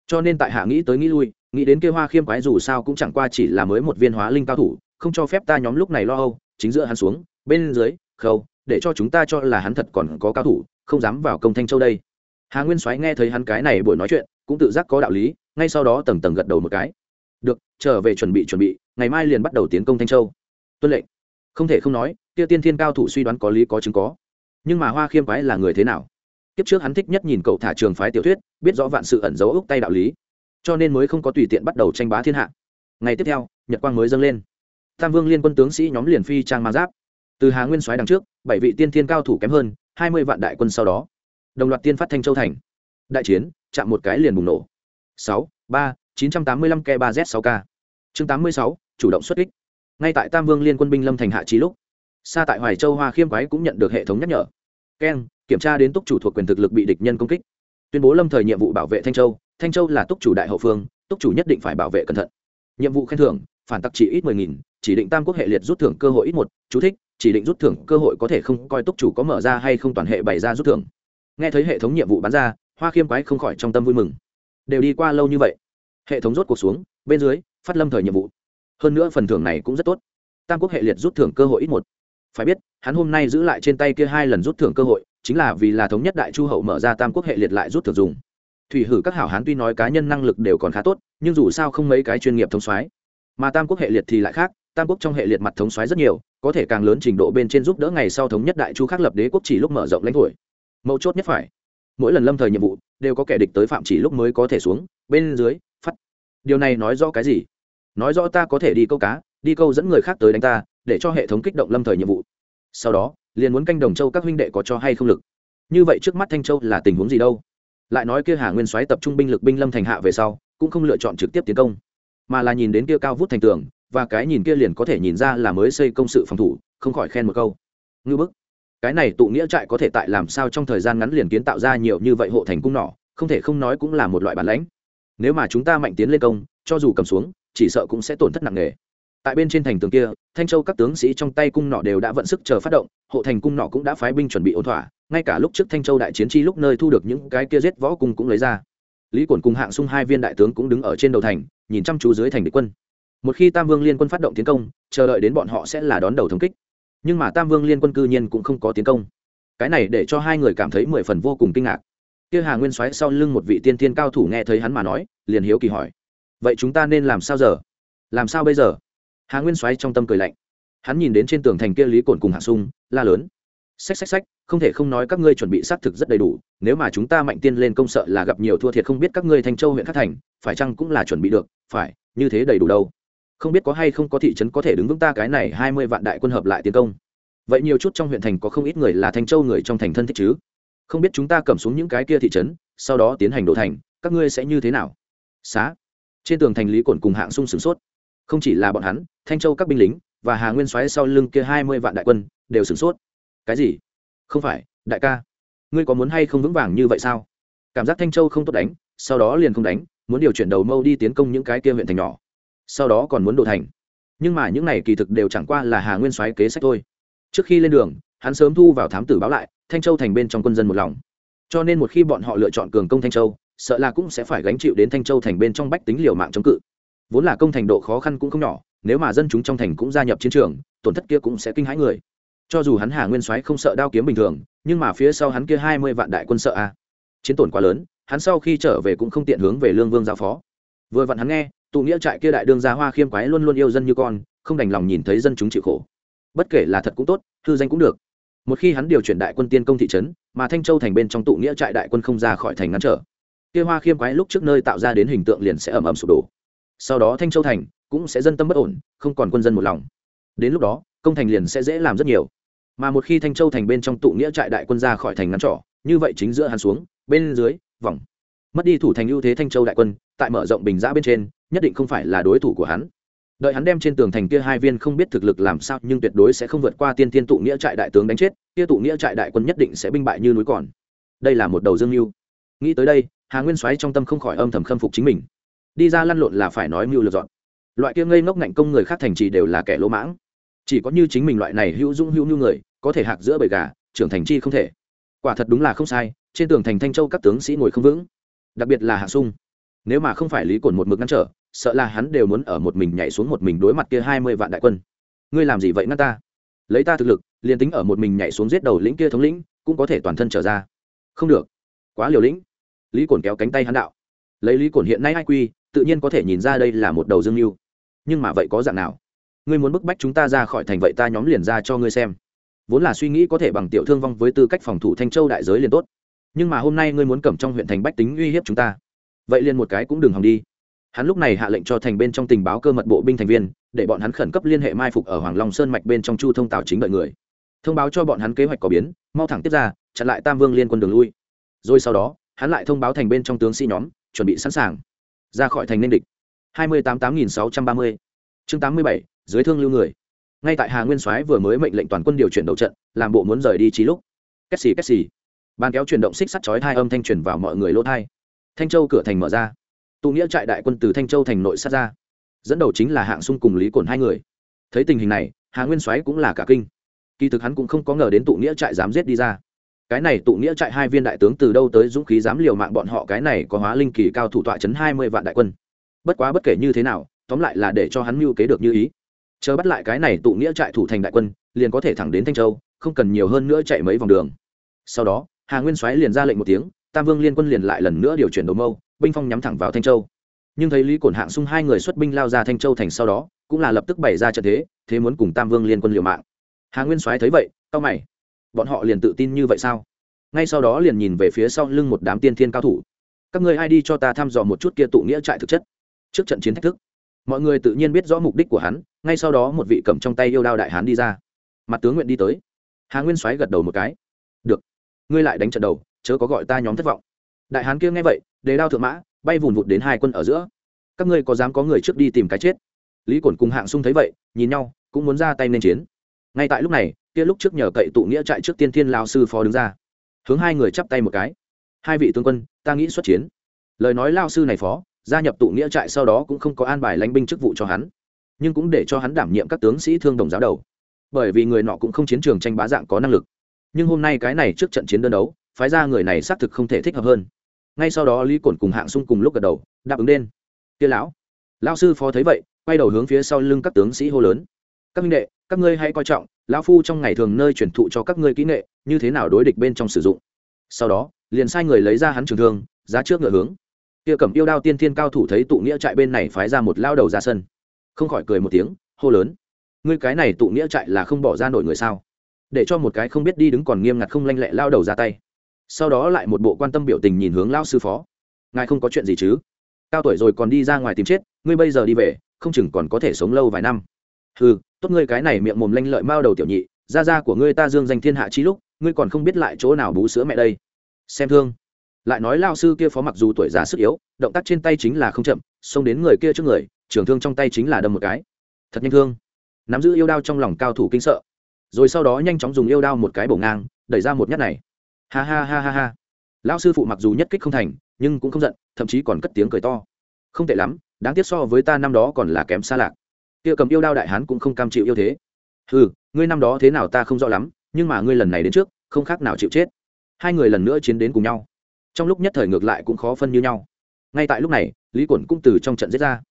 A: Cho nên tại hạ nghĩ tới nghĩ lui, nghĩ đến kia hoa khiêm quái dù sao cũng chẳng qua chỉ là mới một viên hóa linh cao thủ, không cho phép ta nhóm lúc này lo âu, chính giữa hắn xuống, bên dưới, khâu, để cho chúng ta cho là hắn thật còn có cao thủ, không dám vào công thanh châu đây. Hà nguyên soái nghe thấy hắn cái này buổi nói chuyện cũng tự giác có đạo lý, ngay sau đó tầng tầng gật đầu một cái. Được, trở về chuẩn bị chuẩn bị, ngày mai liền bắt đầu tiến công thanh châu. Tuân lệnh. Không thể không nói, kia tiên thiên cao thủ suy đoán có lý có chứng có. Nhưng mà hoa khiêm quái là người thế nào? Kiếp trước hắn thích nhất nhìn cậu thả trường phái tiểu thuyết, biết rõ vạn sự ẩn giấu ốc tay đạo lý. Cho nên mới không có tùy tiện bắt đầu tranh bá thiên hạ. Ngày tiếp theo, nhật quang mới dâng lên. Tam vương liên quân tướng sĩ nhóm liền phi trang mang giáp. Từ hà nguyên soái đằng trước, bảy vị tiên thiên cao thủ kém hơn, hai mươi vạn đại quân sau đó. Đồng loạt tiên phát thanh châu thành. Đại chiến chạm một cái liền bùng nổ. Sáu, ba, chín trăm tám mươi lăm k ba z sáu k. Chương tám mươi sáu, chủ động xuất kích. Ngay tại tam vương liên quân binh lâm thành hạ trí lúc xa tại hoài châu hoa khiêm quái cũng nhận được hệ thống nhắc nhở. Keng, kiểm tra đến túc chủ thuộc quyền thực lực bị địch nhân công kích. Tuyên bố lâm thời nhiệm vụ bảo vệ thanh châu. Thanh châu là túc chủ đại hậu phương, túc chủ nhất định phải bảo vệ cẩn thận. Nhiệm vụ khen thưởng, phản tặc chỉ ít mười nghìn, chỉ định tam quốc hệ liệt rút thưởng cơ hội ít một, chú thích, chỉ định rút thưởng cơ hội có thể không coi túc chủ có mở ra hay không toàn hệ bày ra rút thưởng. Nghe thấy hệ thống nhiệm vụ bán ra hoa khiêm quái không khỏi trong tâm vui mừng. Đều đi qua lâu như vậy, hệ thống rốt cuộc xuống, bên dưới, phát lâm thời nhiệm vụ. Hơn nữa phần thưởng này cũng rất tốt. Tam quốc hệ liệt rút thưởng cơ hội ít một. Phải biết, hắn hôm nay giữ lại trên tay kia hai lần rút thưởng cơ hội, chính là vì là thống nhất đại chu hậu mở ra tam quốc hệ liệt lại rút thưởng dùng. Thủy hử các hảo hán tuy nói cá nhân năng lực đều còn khá tốt, nhưng dù sao không mấy cái chuyên nghiệp thống soái. Mà tam quốc hệ liệt thì lại khác, tam quốc trong hệ liệt mặt thống soái rất nhiều, có thể càng lớn trình độ bên trên giúp đỡ ngày sau thống nhất đại chu khắc lập đế quốc chỉ lúc mở rộng lãnh thổ. Mấu chốt nhất phải mỗi lần lâm thời nhiệm vụ đều có kẻ địch tới phạm chỉ lúc mới có thể xuống, bên dưới, phát. Điều này nói rõ cái gì? Nói rõ ta có thể đi câu cá, đi câu dẫn người khác tới đánh ta, để cho hệ thống kích động lâm thời nhiệm vụ. Sau đó, liền muốn canh đồng châu các huynh đệ có cho hay không lực. Như vậy trước mắt thanh châu là tình huống gì đâu? Lại nói kia hà nguyên soái tập trung binh lực binh lâm thành hạ về sau, cũng không lựa chọn trực tiếp tiến công, mà là nhìn đến kia cao vút thành tường, và cái nhìn kia liền có thể nhìn ra là mới xây công sự phòng thủ, không khỏi khen một câu. Ngư bức cái này tụ nghĩa trại có thể tại làm sao trong thời gian ngắn liền kiến tạo ra nhiều như vậy hộ thành cung nỏ, không thể không nói cũng là một loại bản lãnh. Nếu mà chúng ta mạnh tiến lên công, cho dù cầm xuống, chỉ sợ cũng sẽ tổn thất nặng nề. Tại bên trên thành tường kia, thanh châu các tướng sĩ trong tay cung nọ đều đã vận sức chờ phát động, hộ thành cung nọ cũng đã phái binh chuẩn bị ổn thỏa, ngay cả lúc trước thanh châu đại chiến chi lúc nơi thu được những cái kia giết võ cung cũng lấy ra. Lý quẩn cùng hạng sung hai viên đại tướng cũng đứng ở trên đầu thành, nhìn chăm chú dưới thành địch quân. Một khi tam vương liên quân phát động tiến công, chờ đợi đến bọn họ sẽ là đón đầu thống kích nhưng mà tam vương liên quân cư nhiên cũng không có tiến công. Cái này để cho hai người cảm thấy mười phần vô cùng kinh ngạc. Kia hà nguyên xoáy sau lưng một vị tiên tiên cao thủ nghe thấy hắn mà nói, liền hiếu kỳ hỏi, vậy chúng ta nên làm sao giờ? Làm sao bây giờ? Hà nguyên xoáy trong tâm cười lạnh. Hắn nhìn đến trên tường thành kia lý cồn cùng hạ sung, la lớn, xách xách xách, không thể không nói các ngươi chuẩn bị xác thực rất đầy đủ, nếu mà chúng ta mạnh tiên lên công sợ là gặp nhiều thua thiệt không biết các ngươi thanh châu huyện khắc thành, phải chăng cũng là chuẩn bị được, phải, như thế đầy đủ đâu? Không biết có hay không có thị trấn có thể đứng vững ta cái này hai mươi vạn đại quân hợp lại tiến công. Vậy nhiều chút trong huyện thành có không ít người là thanh châu người trong thành thân thích chứ? Không biết chúng ta cầm xuống những cái kia thị trấn, sau đó tiến hành đổ thành, các ngươi sẽ như thế nào? Xá. Trên tường thành lý cổn cùng hạng sung sửng sốt. Không chỉ là bọn hắn, thanh châu các binh lính và hà nguyên xoáy sau lưng kia hai mươi vạn đại quân đều sửng sốt. Cái gì? Không phải, đại ca. Ngươi có muốn hay không vững vàng như vậy sao? Cảm giác thanh châu không tốt đánh, sau đó liền không đánh, muốn điều chuyển đầu mâu đi tiến công những cái kia huyện thành nhỏ sau đó còn muốn đổ thành. Nhưng mà những này kỳ thực đều chẳng qua là hà nguyên soái kế sách thôi. Trước khi lên đường, hắn sớm thu vào thám tử báo lại, thanh châu thành bên trong quân dân một lòng. Cho nên một khi bọn họ lựa chọn cường công thanh châu, sợ là cũng sẽ phải gánh chịu đến thanh châu thành bên trong bách tính liều mạng chống cự. Vốn là công thành độ khó khăn cũng không nhỏ, nếu mà dân chúng trong thành cũng gia nhập chiến trường, tổn thất kia cũng sẽ kinh hãi người. Cho dù hắn hà nguyên soái không sợ đao kiếm bình thường, nhưng mà phía sau hắn kia hai mươi vạn đại quân sợ a. À. chiến tổn quá lớn, hắn sau khi trở về cũng không tiện hướng về lương vương giao phó. Vừa vặn hắn nghe tụ nghĩa trại kia đại đương gia hoa khiêm quái luôn luôn yêu dân như con, không đành lòng nhìn thấy dân chúng chịu khổ. Bất kể là thật cũng tốt, hư danh cũng được. Một khi hắn điều chuyển đại quân tiên công thị trấn, mà thanh châu thành bên trong tụ nghĩa trại đại quân không ra khỏi thành ngăn trở, kia hoa khiêm quái lúc trước nơi tạo ra đến hình tượng liền sẽ ẩm ẩm sụp đổ. Sau đó thanh châu thành cũng sẽ dân tâm bất ổn, không còn quân dân một lòng. Đến lúc đó, công thành liền sẽ dễ làm rất nhiều. Mà một khi thanh châu thành bên trong tụ nghĩa trại đại quân ra khỏi thành ngắn trỏ như vậy chính giữa hắn xuống, bên dưới, vòng. Mất đi thủ thành ưu thế thanh châu đại quân, tại mở rộng bình giã bên trên nhất định không phải là đối thủ của hắn. Đợi hắn đem trên tường thành kia hai viên không biết thực lực làm sao nhưng tuyệt đối sẽ không vượt qua tiên tiên tụ nghĩa trại đại tướng đánh chết, kia tụ nghĩa trại đại quân nhất định sẽ binh bại như núi còn. Đây là một đầu dương mưu. Nghĩ tới đây, hà nguyên soái trong tâm không khỏi âm thầm khâm phục chính mình. Đi ra lăn lộn là phải nói mưu lựa dọn. Loại kia ngây ngốc ngạnh công người khác thành trì đều là kẻ lỗ mãng. Chỉ có như chính mình loại này hữu dung hữu như người, có thể hạc giữa bầy gà, trưởng thành chi không thể. Quả thật đúng là không sai, trên tường thành thanh châu các tướng sĩ ngồi không vững. Đặc biệt là hạ sung nếu mà không phải lý cổn một mực ngăn trở, sợ là hắn đều muốn ở một mình nhảy xuống một mình đối mặt kia hai mươi vạn đại quân. Ngươi làm gì vậy ngăn ta? Lấy ta thực lực, liền tính ở một mình nhảy xuống giết đầu lĩnh kia thống lĩnh, cũng có thể toàn thân trở ra. Không được. Quá liều lĩnh. Lý cổn kéo cánh tay hắn đạo. Lấy lý cổn hiện nay ai quy tự nhiên có thể nhìn ra đây là một đầu dương mưu. Nhưng mà vậy có dạng nào? Ngươi muốn bức bách chúng ta ra khỏi thành vậy ta nhóm liền ra cho ngươi xem. Vốn là suy nghĩ có thể bằng tiểu thương vong với tư cách phòng thủ thanh châu đại giới liền tốt. Nhưng mà hôm nay ngươi muốn cầm trong huyện thành bách tính uy hiếp chúng ta vậy liền một cái cũng đừng hòng đi. Hắn lúc này hạ lệnh cho thành bên trong tình báo cơ mật bộ binh thành viên, để bọn hắn khẩn cấp liên hệ mai phục ở hoàng long sơn mạch bên trong chu thông tào chính đợi người. Thông báo cho bọn hắn kế hoạch có biến, mau thẳng tiếp ra, chặn lại tam vương liên quân đường lui. Rồi sau đó, hắn lại thông báo thành bên trong tướng sĩ nhóm, chuẩn bị sẵn sàng, ra khỏi thành nên địch. hai mươi tám tám nghìn sáu trăm ba mươi. Chương tám mươi bảy, dưới thương lưu người. Ngay tại hà nguyên soái vừa mới mệnh lệnh toàn quân điều chuyển đầu trận, làm bộ muốn rời đi trí lúc. Két xì két xì. Bàn kéo chuyển động xích sắt chói hai âm thanh truyền vào mọi người lỗ thai thanh châu cửa thành mở ra. Tụ nghĩa trại đại quân từ thanh châu thành nội sát ra. Dẫn đầu chính là hạng sung cùng lý cổn hai người. Thấy tình hình này, hà nguyên soái cũng là cả kinh. Kỳ thực hắn cũng không có ngờ đến tụ nghĩa trại dám giết đi ra. Cái này tụ nghĩa trại hai viên đại tướng từ đâu tới dũng khí dám liều mạng bọn họ, cái này có hóa linh kỳ cao thủ tọa chấn hai mươi vạn đại quân. Bất quá bất kể như thế nào, tóm lại là để cho hắn mưu kế được như ý. Chờ bắt lại cái này tụ nghĩa trại thủ thành đại quân, liền có thể thẳng đến thanh châu, không cần nhiều hơn nữa chạy mấy vòng đường. Sau đó, hà nguyên soái liền ra lệnh một tiếng tam vương liên quân liền lại lần nữa điều chuyển đồ mâu, binh phong nhắm thẳng vào thanh châu. Nhưng thấy lý cổn hạng xung hai người xuất binh lao ra thanh châu thành sau đó, cũng là lập tức bày ra trận thế thế muốn cùng tam vương liên quân liều mạng. Hà nguyên soái thấy vậy tao mày. Bọn họ liền tự tin như vậy sao? Ngay sau đó liền nhìn về phía sau lưng một đám tiên thiên cao thủ. Các ngươi ai đi cho ta thăm dò một chút kia tụ nghĩa trại thực chất? Trước trận chiến thách thức. Mọi người tự nhiên biết rõ mục đích của hắn, ngay sau đó một vị cầm trong tay yêu đao đại hán đi ra. Mặt tướng nguyện đi tới. Hà nguyên soái gật đầu một cái. Được. Ngươi lại đánh trận đầu chớ có gọi ta nhóm thất vọng. Đại hán kia nghe vậy, đề đao thượng mã, bay vùn vụt đến hai quân ở giữa. Các ngươi có dám có người trước đi tìm cái chết? Lý cổn cùng hạng sung thấy vậy, nhìn nhau, cũng muốn ra tay nên chiến. Ngay tại lúc này, kia lúc trước nhờ cậy tụ nghĩa trại trước tiên thiên lao sư phó đứng ra, hướng hai người chắp tay một cái. Hai vị tướng quân, ta nghĩ xuất chiến. Lời nói lao sư này phó, gia nhập tụ nghĩa trại sau đó cũng không có an bài lãnh binh chức vụ cho hắn, nhưng cũng để cho hắn đảm nhiệm các tướng sĩ thương đồng giáo đầu. Bởi vì người nọ cũng không chiến trường tranh bá dạng có năng lực. Nhưng hôm nay cái này trước trận chiến đơn đấu phái ra người này xác thực không thể thích hợp hơn. Ngay sau đó lý cổn cùng hạng sung cùng lúc gật đầu, đáp ứng đen kia lão lão sư phó thấy vậy, quay đầu hướng phía sau lưng các tướng sĩ hô lớn. Các minh đệ, các ngươi hãy coi trọng, lão phu trong ngày thường nơi truyền thụ cho các ngươi kỹ nghệ, như thế nào đối địch bên trong sử dụng? Sau đó, liền sai người lấy ra hắn trường thương, giá trước ngựa hướng. Kia cầm yêu đao tiên thiên cao thủ thấy tụ nghĩa trại bên này phái ra một lao đầu ra sân, không khỏi cười một tiếng, hô lớn. Ngươi cái này tụ nghĩa trại là không bỏ ra nổi người sao? Để cho một cái không biết đi đứng còn nghiêm ngặt không lanh lẹ lao đầu ra tay sau đó lại một bộ quan tâm biểu tình nhìn hướng lao sư phó. Ngài không có chuyện gì chứ? Cao tuổi rồi còn đi ra ngoài tìm chết, ngươi bây giờ đi về, không chừng còn có thể sống lâu vài năm. Ừ tốt ngươi cái này miệng mồm lanh lợi mao đầu tiểu nhị gia gia của ngươi ta dương danh thiên hạ chi lúc, ngươi còn không biết lại chỗ nào bú sữa mẹ đây. Xem thương. Lại nói lao sư kia phó mặc dù tuổi già sức yếu, động tác trên tay chính là không chậm, xông đến người kia trước người, trường thương trong tay chính là đâm một cái. Thật nhanh thương. Nắm giữ yêu đao trong lòng cao thủ kinh sợ. Rồi sau đó nhanh chóng dùng yêu đao một cái bổ ngang, đẩy ra một nhát này ha ha ha ha ha. Lão sư phụ mặc dù nhất kích không thành, nhưng cũng không giận, thậm chí còn cất tiếng cười to. Không tệ lắm, đáng tiếc so với ta năm đó còn là kém xa lạc. Kia cầm yêu đao đại hán cũng không cam chịu yêu thế. Ừ ngươi năm đó thế nào ta không rõ lắm, nhưng mà ngươi lần này đến trước, không khác nào chịu chết. Hai người lần nữa chiến đến cùng nhau. Trong lúc nhất thời ngược lại cũng khó phân như nhau. Ngay tại lúc này, lý quẩn cũng từ trong trận giết ra.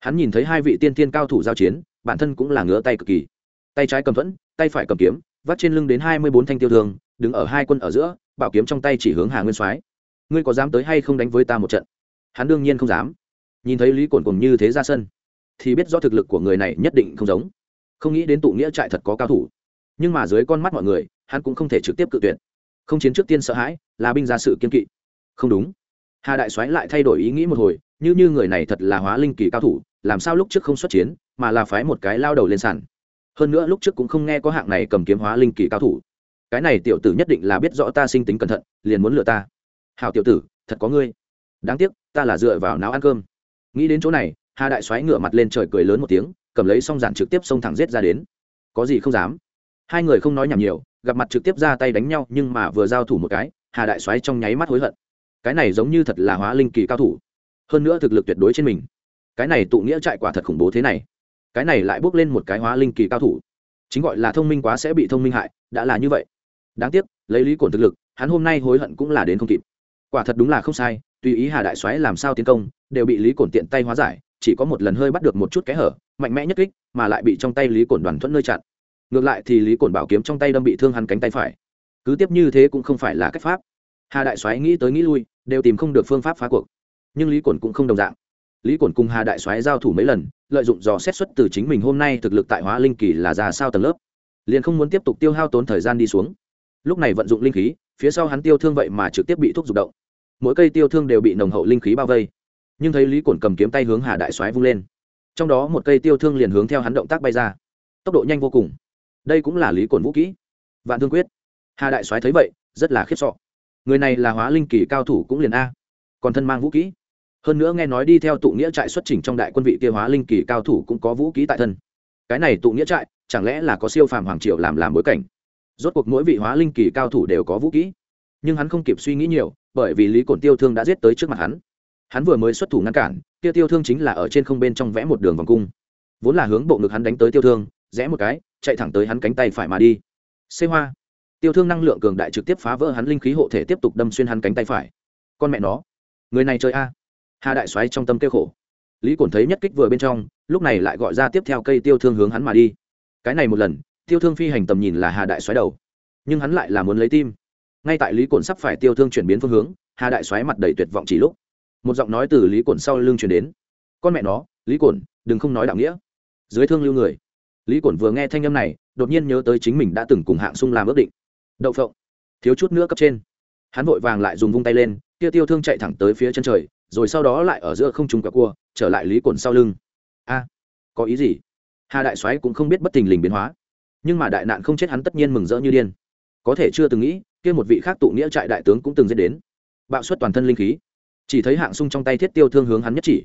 A: Hắn nhìn thấy hai vị tiên tiên cao thủ giao chiến, bản thân cũng là ngứa tay cực kỳ. Tay trái cầm thuẫn, tay phải cầm kiếm, vắt trên lưng đến hai mươi bốn thanh tiêu thường đứng ở hai quân ở giữa bảo kiếm trong tay chỉ hướng hà nguyên soái. Ngươi có dám tới hay không đánh với ta một trận? Hắn đương nhiên không dám. Nhìn thấy lý cồn cùng như thế ra sân, thì biết do thực lực của người này nhất định không giống. Không nghĩ đến tụ nghĩa trại thật có cao thủ. Nhưng mà dưới con mắt mọi người, hắn cũng không thể trực tiếp cự tuyệt. Không chiến trước tiên sợ hãi, là binh ra sự kiên kỵ. Không đúng. Hà đại soái lại thay đổi ý nghĩ một hồi, như như người này thật là hóa linh kỳ cao thủ, làm sao lúc trước không xuất chiến, mà là phái một cái lao đầu lên sàn. Hơn nữa lúc trước cũng không nghe có hạng này cầm kiếm hóa linh kỳ cao thủ cái này tiểu tử nhất định là biết rõ ta sinh tính cẩn thận, liền muốn lừa ta. Hào tiểu tử, thật có ngươi. Đáng tiếc, ta là dựa vào não ăn cơm. Nghĩ đến chỗ này, hà đại xoáy ngửa mặt lên trời cười lớn một tiếng, cầm lấy xong giản trực tiếp xông thẳng giết ra đến. Có gì không dám. Hai người không nói nhảm nhiều, gặp mặt trực tiếp ra tay đánh nhau, nhưng mà vừa giao thủ một cái, hà đại xoáy trong nháy mắt hối hận. Cái này giống như thật là hóa linh kỳ cao thủ. Hơn nữa thực lực tuyệt đối trên mình. Cái này tụ nghĩa trại quả thật khủng bố thế này. Cái này lại bước lên một cái hóa linh kỳ cao thủ. Chính gọi là thông minh quá sẽ bị thông minh hại, đã là như vậy đáng tiếc, lấy lý cổn thực lực, hắn hôm nay hối hận cũng là đến không kịp. Quả thật đúng là không sai, tùy ý hà đại soái làm sao tiến công, đều bị lý cổn tiện tay hóa giải, chỉ có một lần hơi bắt được một chút kẽ hở, mạnh mẽ nhất kích, mà lại bị trong tay lý cổn đoàn thuẫn nơi chặn. Ngược lại thì lý cổn bảo kiếm trong tay đâm bị thương hắn cánh tay phải. Cứ tiếp như thế cũng không phải là cách pháp. Hà đại soái nghĩ tới nghĩ lui, đều tìm không được phương pháp phá cuộc. Nhưng lý cổn cũng không đồng dạng. Lý cổn cùng hà đại soái giao thủ mấy lần, lợi dụng dò xét xuất từ chính mình hôm nay thực lực tại hóa linh kỳ là ra sao tầng lớp. Liền không muốn tiếp tục tiêu hao tốn thời gian đi xuống lúc này vận dụng linh khí, phía sau hắn tiêu thương vậy mà trực tiếp bị thuốc dục động. Mỗi cây tiêu thương đều bị nồng hậu linh khí bao vây. Nhưng thấy lý cổn cầm kiếm tay hướng hà đại soái vung lên. Trong đó một cây tiêu thương liền hướng theo hắn động tác bay ra. Tốc độ nhanh vô cùng. Đây cũng là lý cổn vũ kỹ. Vạn thương quyết. Hà đại soái thấy vậy, rất là khiếp sọ người này là hóa linh kỳ cao thủ cũng liền a. Còn thân mang vũ kỹ. Hơn nữa nghe nói đi theo tụ nghĩa trại xuất trình trong đại quân vị kia hóa linh kỳ cao thủ cũng có vũ kỹ tại thân. Cái này tụ nghĩa trại, chẳng lẽ là có siêu phàm hoàng triều làm làm bối cảnh? Rốt cuộc mỗi vị hóa linh kỳ cao thủ đều có vũ kỹ. Nhưng hắn không kịp suy nghĩ nhiều, bởi vì lý cổn tiêu thương đã giết tới trước mặt hắn. Hắn vừa mới xuất thủ ngăn cản, kia tiêu thương chính là ở trên không bên trong vẽ một đường vòng cung. Vốn là hướng bộ ngực hắn đánh tới tiêu thương, rẽ một cái, chạy thẳng tới hắn cánh tay phải mà đi. Xê hoa. Tiêu thương năng lượng cường đại trực tiếp phá vỡ hắn linh khí hộ thể tiếp tục đâm xuyên hắn cánh tay phải. Con mẹ nó. Người này chơi a. Hà đại xoáy trong tâm kêu khổ. Lý cổn thấy nhất kích vừa bên trong, lúc này lại gọi ra tiếp theo cây tiêu thương hướng hắn mà đi. Cái này một lần tiêu thương phi hành tầm nhìn là hà đại xoáy đầu, nhưng hắn lại là muốn lấy tim. Ngay tại lý cổn sắp phải tiêu thương chuyển biến phương hướng, hà đại xoáy mặt đầy tuyệt vọng chỉ lúc, một giọng nói từ lý cổn sau lưng chuyển đến. Con mẹ nó, lý cổn, đừng không nói đạo nghĩa. Dưới thương lưu người, lý cổn vừa nghe thanh âm này, đột nhiên nhớ tới chính mình đã từng cùng hạng sung làm ước định. Đậu phộng, thiếu chút nữa cấp trên. Hắn vội vàng lại dùng vung tay lên Tiêu tiêu thương chạy thẳng tới phía chân trời, rồi sau đó lại ở giữa không trùng cả cua, trở lại lý cổn sau lưng. A, có ý gì? Hà đại soái cũng không biết bất tình lình biến hóa nhưng mà đại nạn không chết hắn tất nhiên mừng rỡ như điên. Có thể chưa từng nghĩ, kia một vị khác tụ nghĩa trại đại tướng cũng từng giết đến. Bạo suất toàn thân linh khí. Chỉ thấy hạng sung trong tay thiết tiêu thương hướng hắn nhất chỉ.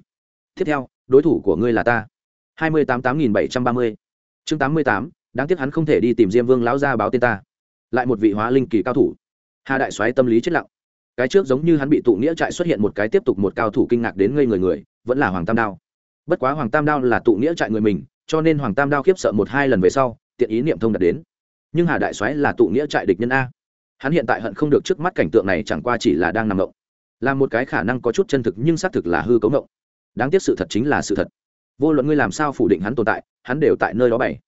A: Tiếp theo, đối thủ của ngươi là ta. hai mươi tám tám nghìn bảy trăm ba mươi. Chương tám mươi tám, đáng tiếc hắn không thể đi tìm diêm vương lão gia báo tên ta. Lại một vị hóa linh kỳ cao thủ. Hà đại soái tâm lý chết lặng. Cái trước giống như hắn bị tụ nghĩa trại xuất hiện một cái tiếp tục một cao thủ kinh ngạc đến ngây người người, vẫn là hoàng tam đao. Bất quá hoàng tam đao là tụ nghĩa trại người mình, cho nên hoàng tam đao khiếp sợ một hai lần về sau tiện ý niệm thông đạt đến. Nhưng hà đại soái là tụ nghĩa trại địch nhân a. Hắn hiện tại hận không được trước mắt cảnh tượng này chẳng qua chỉ là đang nằm động là một cái khả năng có chút chân thực nhưng xác thực là hư cấu ngộng đáng tiếc sự thật chính là sự thật. Vô luận ngươi làm sao phủ định hắn tồn tại, hắn đều tại nơi đó bày.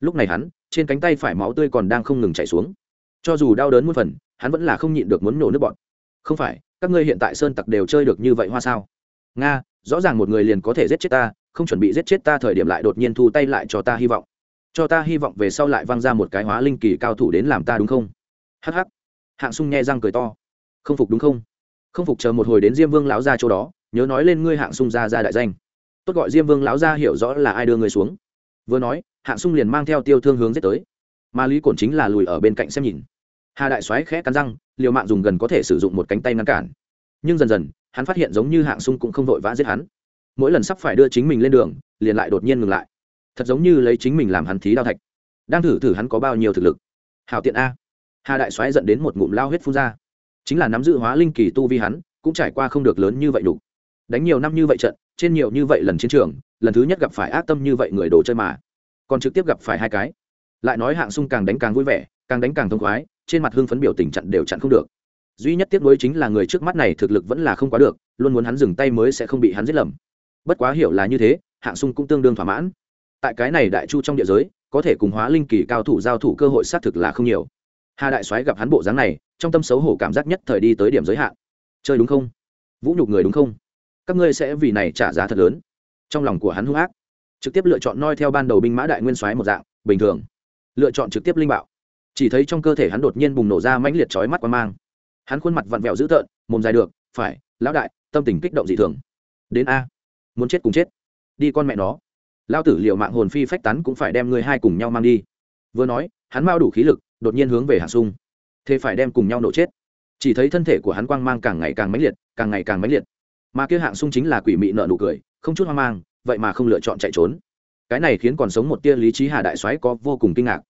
A: Lúc này hắn, trên cánh tay phải máu tươi còn đang không ngừng chảy xuống. Cho dù đau đớn muôn phần, hắn vẫn là không nhịn được muốn nổ nước bọn không phải, các ngươi hiện tại sơn tặc đều chơi được như vậy hoa sao? Nga, rõ ràng một người liền có thể giết chết ta, không chuẩn bị giết chết ta thời điểm lại đột nhiên thu tay lại cho ta hy vọng cho ta hy vọng về sau lại văng ra một cái hóa linh kỳ cao thủ đến làm ta đúng không? Hh hạng sung nghe răng cười to. Không phục đúng không? Không phục chờ một hồi đến diêm vương lão ra chỗ đó, nhớ nói lên ngươi hạng sung ra ra đại danh. Tốt gọi diêm vương lão ra hiểu rõ là ai đưa người xuống. Vừa nói, hạng sung liền mang theo tiêu thương hướng giết tới. Mà lý cổn chính là lùi ở bên cạnh xem nhìn. Hà đại soái khẽ cắn răng, liều mạng dùng gần có thể sử dụng một cánh tay ngăn cản. Nhưng dần dần, hắn phát hiện giống như hạng sung cũng không vội vã giết hắn. Mỗi lần sắp phải đưa chính mình lên đường, liền lại đột nhiên ngừng lại thật giống như lấy chính mình làm hắn thí đao thạch. Đang thử thử hắn có bao nhiêu thực lực. Hào tiện a. Hà đại soái dẫn đến một ngụm lao huyết phun ra. Chính là nắm giữ hóa linh kỳ tu vi hắn, cũng trải qua không được lớn như vậy đủ. Đánh nhiều năm như vậy trận, trên nhiều như vậy lần chiến trường, lần thứ nhất gặp phải ác tâm như vậy người đồ chơi mà. Còn trực tiếp gặp phải hai cái. Lại nói hạng sung càng đánh càng vui vẻ, càng đánh càng thông khoái, trên mặt hưng phấn biểu tình chặn đều chặn không được. Duy nhất tiếc nuối chính là người trước mắt này thực lực vẫn là không quá được, luôn muốn hắn dừng tay mới sẽ không bị hắn giết lầm. Bất quá hiểu là như thế, hạng sung cũng tương đương thỏa mãn tại cái này đại chu trong địa giới, có thể cùng hóa linh kỳ cao thủ giao thủ cơ hội xác thực là không nhiều. Hà đại soái gặp hắn bộ dáng này, trong tâm xấu hổ cảm giác nhất thời đi tới điểm giới hạn. Chơi đúng không? Vũ nhục người đúng không? Các ngươi sẽ vì này trả giá thật lớn. Trong lòng của hắn hung ác, trực tiếp lựa chọn noi theo ban đầu binh mã đại nguyên soái một dạng, bình thường. Lựa chọn trực tiếp linh bạo. Chỉ thấy trong cơ thể hắn đột nhiên bùng nổ ra mãnh liệt chói mắt quan mang. Hắn khuôn mặt vặn vẹo dữ tợn, mồm dài được, phải, lão đại, tâm tình kích động dị thường. Đến a, muốn chết cùng chết. Đi con mẹ nó lao tử liệu mạng hồn phi phách tán cũng phải đem người hai cùng nhau mang đi. Vừa nói, hắn mau đủ khí lực, đột nhiên hướng về hạ sung. Thế phải đem cùng nhau nổ chết. Chỉ thấy thân thể của hắn quang mang càng ngày càng mãnh liệt, càng ngày càng mãnh liệt. Mà kia hạng sung chính là quỷ mị nợ nụ cười, không chút hoang mang, vậy mà không lựa chọn chạy trốn. Cái này khiến còn sống một tia lý trí hà đại soái có vô cùng kinh ngạc.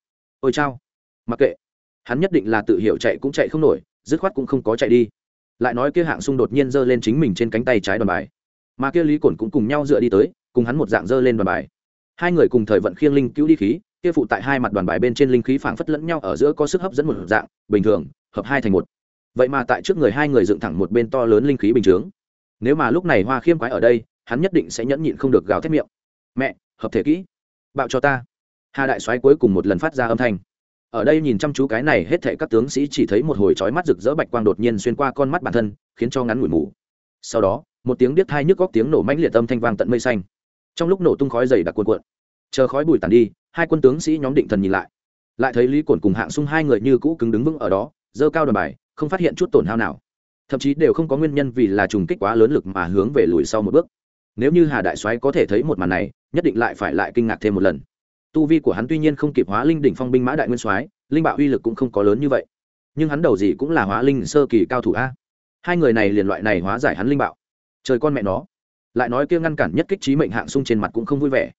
A: Ôi chao. Mặc kệ. Hắn nhất định là tự hiểu chạy cũng chạy không nổi, dứt khoát cũng không có chạy đi. Lại nói kia hạng sung đột nhiên giơ lên chính mình trên cánh tay trái đoàn bài. Mà kia lý cổn cũng cùng nhau dựa đi tới cùng hắn một dạng giơ lên đoàn bài. Hai người cùng thời vận khiêng linh cứu đi khí, kia phụ tại hai mặt đoàn bài bên trên linh khí phảng phất lẫn nhau ở giữa có sức hấp dẫn một dạng, bình thường, hợp hai thành một. Vậy mà tại trước người hai người dựng thẳng một bên to lớn linh khí bình chướng. Nếu mà lúc này hoa khiêm quái ở đây, hắn nhất định sẽ nhẫn nhịn không được gào thét miệng. Mẹ, hợp thể kỹ, bạo cho ta. Hà đại soái cuối cùng một lần phát ra âm thanh. Ở đây nhìn chăm chú cái này hết thệ các tướng sĩ chỉ thấy một hồi chói mắt rực rỡ bạch quang đột nhiên xuyên qua con mắt bản thân, khiến cho ngắn ngủi mù. Sau đó, một tiếng điếc thai nhức góc tiếng nổ mãnh liệt âm thanh vang tận mây xanh trong lúc nổ tung khói dày đặc cuồn cuộn, chờ khói bụi tàn đi, hai quân tướng sĩ nhóm định thần nhìn lại. Lại thấy lý cổn cùng hạng sung hai người như cũ cứng đứng vững ở đó dơ cao đòn bài, không phát hiện chút tổn hao nào. Thậm chí đều không có nguyên nhân vì là trùng kích quá lớn lực mà hướng về lùi sau một bước. Nếu như hà đại soái có thể thấy một màn này, nhất định lại phải lại kinh ngạc thêm một lần. Tu vi của hắn tuy nhiên không kịp hóa linh đỉnh phong binh mã đại nguyên soái, linh bạo uy lực cũng không có lớn như vậy. Nhưng hắn đầu gì cũng là hóa linh sơ kỳ cao thủ a. Hai người này liền loại này hóa giải hắn linh bạo. Trời con mẹ nó lại nói kia ngăn cản nhất kích trí mệnh hạng sung trên mặt cũng không vui vẻ.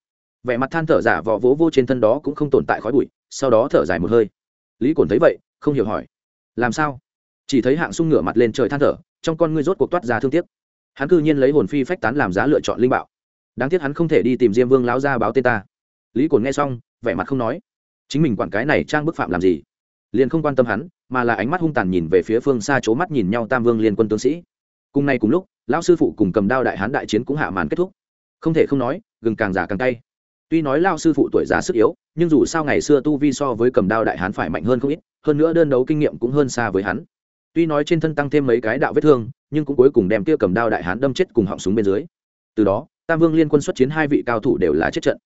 A: Vẻ mặt than thở giả vò vỗ vô trên thân đó cũng không tồn tại khói bụi, sau đó thở dài một hơi. Lý cổn thấy vậy, không hiểu hỏi, làm sao? Chỉ thấy hạng sung ngửa mặt lên trời than thở, trong con ngươi rốt cuộc toát ra thương tiếc. Hắn cư nhiên lấy hồn phi phách tán làm giá lựa chọn linh bạo. Đáng tiếc hắn không thể đi tìm diêm vương lão ra báo tên ta. Lý cổn nghe xong, vẻ mặt không nói, chính mình quản cái này trang bức phạm làm gì? Liền không quan tâm hắn, mà là ánh mắt hung tàn nhìn về phía phương xa c mắt nhìn nhau tam vương liên quân tướng sĩ. Cùng nay cùng lúc lão sư phụ cùng cầm đao đại hán đại chiến cũng hạ màn kết thúc. Không thể không nói, gừng càng già càng tay tuy nói lao sư phụ tuổi già sức yếu, nhưng dù sao ngày xưa tu vi so với cầm đao đại hán phải mạnh hơn không ít, hơn nữa đơn đấu kinh nghiệm cũng hơn xa với hắn. Tuy nói trên thân tăng thêm mấy cái đạo vết thương, nhưng cũng cuối cùng đem kia cầm đao đại hán đâm chết cùng họng súng bên dưới. Từ đó, tam vương liên quân xuất chiến hai vị cao thủ đều là chết trận.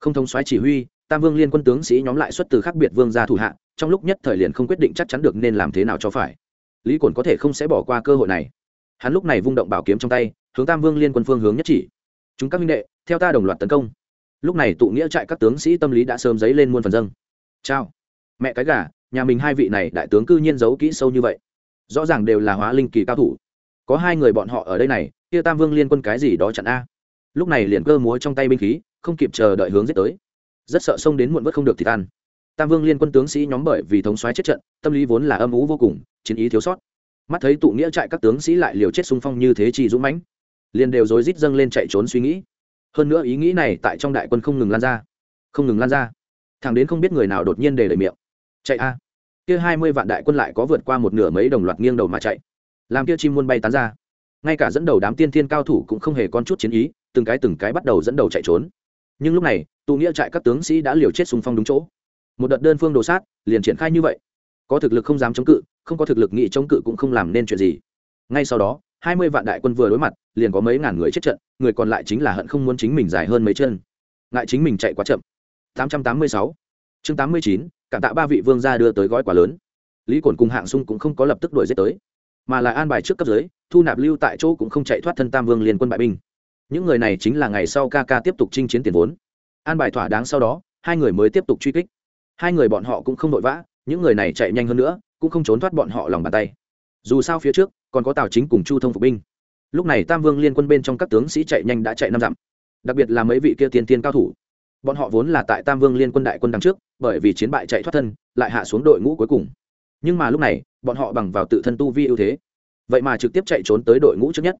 A: Không thông xoáy chỉ huy, tam vương liên quân tướng sĩ nhóm lại xuất từ khác biệt vương gia thủ hạ, trong lúc nhất thời liền không quyết định chắc chắn được nên làm thế nào cho phải. Lý cổn có thể không sẽ bỏ qua cơ hội này hắn lúc này vung động bảo kiếm trong tay, hướng tam vương liên quân phương hướng nhất chỉ. Chúng các minh đệ, theo ta đồng loạt tấn công. Lúc này tụ nghĩa trại các tướng sĩ tâm lý đã sớm dấy lên muôn phần dâng. Chào. Mẹ cái gà, nhà mình hai vị này đại tướng cư nhiên giấu kỹ sâu như vậy. Rõ ràng đều là hóa linh kỳ cao thủ. Có hai người bọn họ ở đây này, kia tam vương liên quân cái gì đó chặn a. Lúc này liền cơ múa trong tay binh khí, không kịp chờ đợi hướng giết tới. Rất sợ xông đến muộn vất không được thì tan. Tam vương liên quân tướng sĩ nhóm bởi vì thống xoáy chết trận, tâm lý vốn là âm ú vô cùng, chiến ý thiếu sót mắt thấy tụ nghĩa trại các tướng sĩ lại liều chết xung phong như thế chỉ dũng mãnh, liền đều rối rít dâng lên chạy trốn suy nghĩ. Hơn nữa ý nghĩ này tại trong đại quân không ngừng lan ra, không ngừng lan ra. Thằng đến không biết người nào đột nhiên để lời miệng. Chạy a. Kia hai mươi vạn đại quân lại có vượt qua một nửa mấy đồng loạt nghiêng đầu mà chạy. Làm kia chim muôn bay tán ra. Ngay cả dẫn đầu đám tiên thiên cao thủ cũng không hề con chút chiến ý, từng cái từng cái bắt đầu dẫn đầu chạy trốn. Nhưng lúc này, tụ nghĩa trại các tướng sĩ đã liều chết xung phong đúng chỗ. Một đợt đơn phương đồ sát, liền triển khai như vậy. Có thực lực không dám chống cự không có thực lực nghị chống cự cũng không làm nên chuyện gì. Ngay sau đó, hai mươi vạn đại quân vừa đối mặt, liền có mấy ngàn người chết trận, người còn lại chính là hận không muốn chính mình dài hơn mấy chân. Ngại chính mình chạy quá chậm. 886 chương 89 cảm tạ ba vị vương gia đưa tới gói quà lớn. Lý cổn cùng hạng sung cũng không có lập tức đuổi giết tới, mà là an bài trước cấp dưới, thu nạp lưu tại chỗ cũng không chạy thoát thân tam vương liên quân bại binh. Những người này chính là ngày sau ca ca tiếp tục chinh chiến tiền vốn. An bài thỏa đáng sau đó, hai người mới tiếp tục truy kích. Hai người bọn họ cũng không vội vã những người này chạy nhanh hơn nữa, cũng không trốn thoát bọn họ lòng bàn tay. Dù sao phía trước, còn có tào chính cùng chu thông phục binh. Lúc này tam vương liên quân bên trong các tướng sĩ chạy nhanh đã chạy năm dặm. Đặc biệt là mấy vị kia tiên tiên cao thủ. Bọn họ vốn là tại tam vương liên quân đại quân đằng trước, bởi vì chiến bại chạy thoát thân, lại hạ xuống đội ngũ cuối cùng. Nhưng mà lúc này, bọn họ bằng vào tự thân tu vi ưu thế, vậy mà trực tiếp chạy trốn tới đội ngũ trước nhất.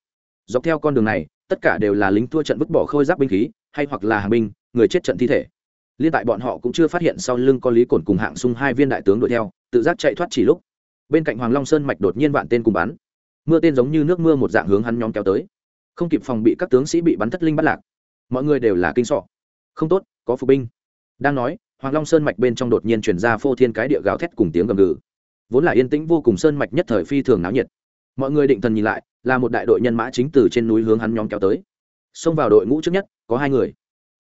A: Dọc theo con đường này, tất cả đều là lính thua trận vứt bỏ khôi giáp binh khí, hay hoặc là hàng binh, người chết trận thi thể liên tại bọn họ cũng chưa phát hiện sau lưng có lý cồn cùng hạng sung hai viên đại tướng đuổi theo, tự giác chạy thoát chỉ lúc. Bên cạnh hoàng long sơn mạch đột nhiên vạn tên cùng bắn. Mưa tên giống như nước mưa một dạng hướng hắn nhóm kéo tới. Không kịp phòng bị các tướng sĩ bị bắn thất linh bắt lạc. Mọi người đều là kinh sọ. Không tốt, có phục binh. Đang nói, hoàng long sơn mạch bên trong đột nhiên chuyển ra phô thiên cái địa gào thét cùng tiếng gầm gừ. Vốn là yên tĩnh vô cùng sơn mạch nhất thời phi thường náo nhiệt. Mọi người định thần nhìn lại, là một đại đội nhân mã chính từ trên núi hướng hắn nhóm kéo tới. Xông vào đội ngũ trước nhất, có hai người.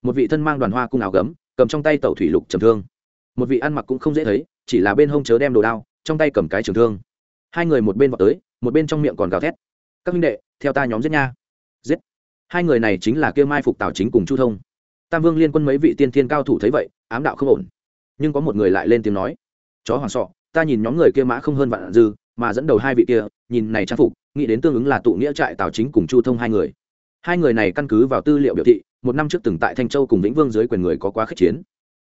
A: Một vị thân mang đoàn hoa cung áo gấm cầm trong tay tàu thủy lục trầm thương. Một vị ăn mặc cũng không dễ thấy, chỉ là bên hông chớ đem đồ đao, trong tay cầm cái trường thương. Hai người một bên vào tới, một bên trong miệng còn gào thét. Các huynh đệ, theo ta nhóm giết nha. Giết? Hai người này chính là kêu mai phục tào chính cùng chu thông. Tam vương liên quân mấy vị tiên thiên cao thủ thấy vậy, ám đạo không ổn. Nhưng có một người lại lên tiếng nói, chó hoàng sọ, ta nhìn nhóm người kia mã không hơn vạn dư, mà dẫn đầu hai vị kia, nhìn này trang phục, nghĩ đến tương ứng là tụ nghĩa trại tào chính cùng chu thông hai người. Hai người này căn cứ vào tư liệu biểu thị một năm trước từng tại thanh châu cùng vĩnh vương dưới quyền người có quá khích chiến.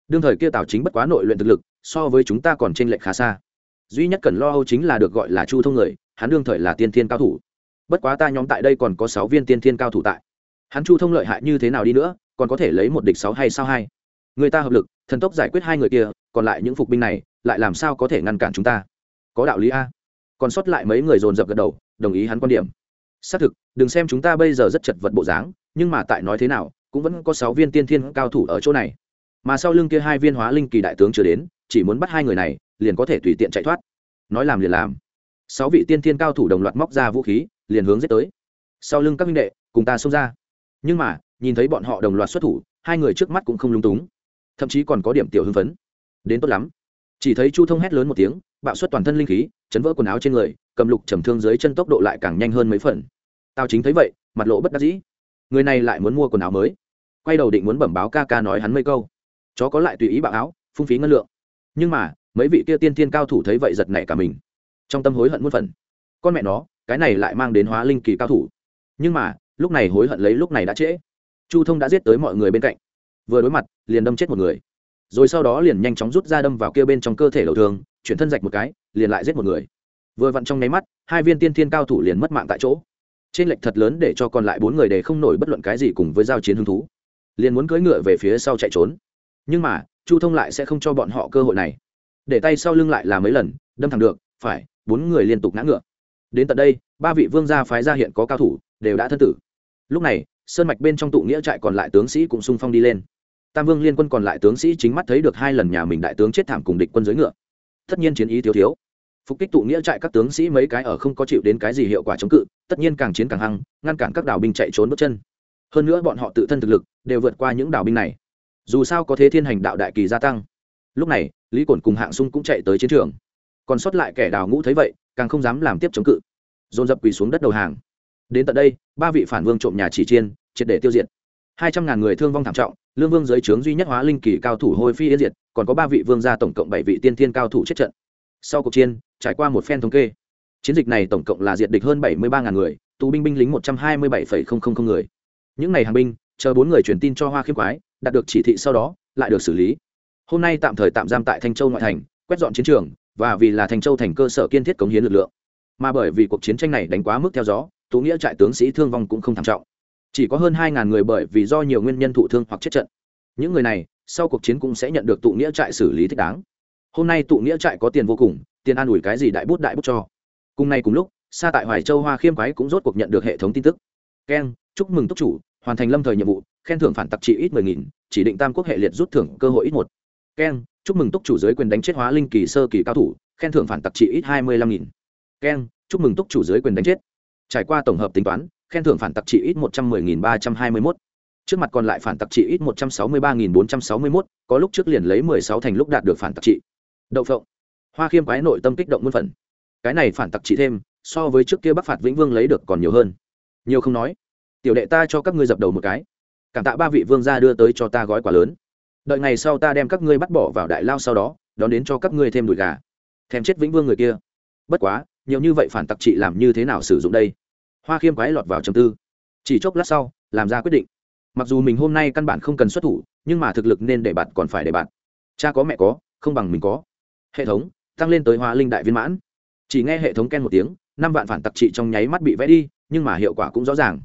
A: Đương thời kia tào chính bất quá nội luyện thực lực, so với chúng ta còn trên lệch khá xa. Duy nhất cần lo âu chính là được gọi là chu thông người, hắn đương thời là tiên thiên cao thủ. Bất quá ta nhóm tại đây còn có sáu viên tiên thiên cao thủ tại. Hắn chu thông lợi hại như thế nào đi nữa, còn có thể lấy một địch sáu hay sao hai. Người ta hợp lực, thần tốc giải quyết hai người kia, còn lại những phục binh này, lại làm sao có thể ngăn cản chúng ta? Có đạo lý a. Còn sót lại mấy người dồn dập gật đầu, đồng ý hắn quan điểm. Xác thực, đừng xem chúng ta bây giờ rất chật vật bộ dáng, nhưng mà tại nói thế nào cũng vẫn có sáu viên tiên thiên cao thủ ở chỗ này. Mà sau lưng kia hai viên hóa linh kỳ đại tướng chưa đến, chỉ muốn bắt hai người này, liền có thể tùy tiện chạy thoát. Nói làm liền làm. Sáu vị tiên thiên cao thủ đồng loạt móc ra vũ khí, liền hướng giết tới. Sau lưng các minh đệ, cùng ta xông ra. Nhưng mà, nhìn thấy bọn họ đồng loạt xuất thủ, hai người trước mắt cũng không lung túng. Thậm chí còn có điểm tiểu hưng phấn. Đến tốt lắm. Chỉ thấy chu thông hét lớn một tiếng, bạo xuất toàn thân linh khí, chấn vỡ quần áo trên người, cầm lục trầm thương dưới chân tốc độ lại càng nhanh hơn mấy phần. Tao chính thấy vậy, mặt lộ bất đắc dĩ người này lại muốn mua quần áo mới. Quay đầu định muốn bẩm báo ca ca nói hắn mấy câu. Chó có lại tùy ý bạo áo, phung phí ngân lượng. Nhưng mà, mấy vị kia tiên tiên cao thủ thấy vậy giật nảy cả mình. Trong tâm hối hận muôn phần. Con mẹ nó, cái này lại mang đến hóa linh kỳ cao thủ. Nhưng mà, lúc này hối hận lấy lúc này đã trễ. Chu thông đã giết tới mọi người bên cạnh. Vừa đối mặt, liền đâm chết một người. Rồi sau đó liền nhanh chóng rút ra đâm vào kia bên trong cơ thể đầu thường chuyển thân rạch một cái, liền lại giết một người. Vừa vặn trong nháy mắt, hai viên tiên thiên cao thủ liền mất mạng tại chỗ trên lệch thật lớn để cho còn lại bốn người để không nổi bất luận cái gì cùng với giao chiến hứng thú. Liền muốn cưỡi ngựa về phía sau chạy trốn. Nhưng mà, chu thông lại sẽ không cho bọn họ cơ hội này. Để tay sau lưng lại là mấy lần, đâm thẳng được, phải, bốn người liên tục ngã ngựa. Đến tận đây, ba vị vương gia phái gia hiện có cao thủ, đều đã thân tử. Lúc này, sơn mạch bên trong tụ nghĩa trại còn lại tướng sĩ cũng sung phong đi lên. Tam vương liên quân còn lại tướng sĩ chính mắt thấy được hai lần nhà mình đại tướng chết thảm cùng địch quân dưới ngựa. Tất nhiên chiến ý thiếu thiếu phục kích tụ nghĩa trại các tướng sĩ mấy cái ở không có chịu đến cái gì hiệu quả chống cự, tất nhiên càng chiến càng hăng, ngăn cản các đảo binh chạy trốn bước chân. Hơn nữa bọn họ tự thân thực lực đều vượt qua những đảo binh này. Dù sao có thế thiên hành đạo đại kỳ gia tăng. Lúc này, lý cổn cùng hạng sung cũng chạy tới chiến trường. Còn sót lại kẻ đào ngũ thấy vậy, càng không dám làm tiếp chống cự. Dồn dập quỳ xuống đất đầu hàng. Đến tận đây, ba vị phản vương trộm nhà chỉ chiên, triệt để tiêu diệt. Hai trăm ngàn người thương vong thảm trọng, lương vương dưới trướng duy nhất hóa linh kỳ cao thủ hôi phi yên diệt, còn có ba vị vương gia tổng cộng bảy vị tiên thiên cao thủ chết trận. Sau cuộc chiến trải qua một phen thống kê, chiến dịch này tổng cộng là diệt địch hơn bảy mươi ba ngàn người, tù binh binh lính một trăm hai mươi bảy người. Những ngày hàng binh, chờ bốn người truyền tin cho hoa khiêm quái, đạt được chỉ thị sau đó, lại được xử lý. Hôm nay tạm thời tạm giam tại thanh châu ngoại thành, quét dọn chiến trường, và vì là thanh châu thành cơ sở kiên thiết cống hiến lực lượng. Mà bởi vì cuộc chiến tranh này đánh quá mức theo gió tú nghĩa trại tướng sĩ thương vong cũng không thảm trọng. Chỉ có hơn hai ngàn người bởi vì do nhiều nguyên nhân thụ thương hoặc chết trận. Những người này, sau cuộc chiến cũng sẽ nhận được tụ nghĩa trại xử lý thích đáng. Hôm nay tụ nghĩa trại có tiền vô cùng tiền an ủi cái gì đại bút đại bút cho. Cùng nay cùng lúc xa tại hoài châu hoa khiêm quái cũng rốt cuộc nhận được hệ thống tin tức. Keng chúc mừng túc chủ, hoàn thành lâm thời nhiệm vụ, khen thưởng phản tặc trị ít mười nghìn, chỉ định tam quốc hệ liệt rút thưởng cơ hội ít một. Keng chúc mừng túc chủ dưới quyền đánh chết hóa linh kỳ sơ kỳ cao thủ, khen thưởng phản tặc trị ít hai mươi lăm nghìn. Keng chúc mừng túc chủ dưới quyền đánh chết. Trải qua tổng hợp tính toán, khen thưởng phản tặc trị ít một trăm mười nghìn ba trăm hai mươi mốt. Trước mặt còn lại phản tặc trị ít một trăm sáu mươi ba nghìn bốn trăm sáu mươi mốt, có lúc trước liền lấy mười sáu thành lúc đạt được phản tặc trị. Đậu phộng hoa khiêm quái nội tâm kích động muôn phần. Cái này phản tặc trị thêm, so với trước kia bắc phạt vĩnh vương lấy được còn nhiều hơn. Nhiều không nói. Tiểu đệ ta cho các ngươi dập đầu một cái. Cảm tạ ba vị vương gia đưa tới cho ta gói quà lớn. Đợi ngày sau ta đem các ngươi bắt bỏ vào đại lao sau đó, đón đến cho các ngươi thêm đùi gà. Thèm chết vĩnh vương người kia. Bất quá, nhiều như vậy phản tặc trị làm như thế nào sử dụng đây? Hoa khiêm quái lọt vào trầm tư. Chỉ chốc lát sau, làm ra quyết định. Mặc dù mình hôm nay căn bản không cần xuất thủ, nhưng mà thực lực nên để bạn còn phải để bạn. Cha có mẹ có, không bằng mình có. Hệ thống tăng lên tới hoa linh đại viên mãn. Chỉ nghe hệ thống ken một tiếng, năm vạn phản tặc trị trong nháy mắt bị vẽ đi, nhưng mà hiệu quả cũng rõ ràng.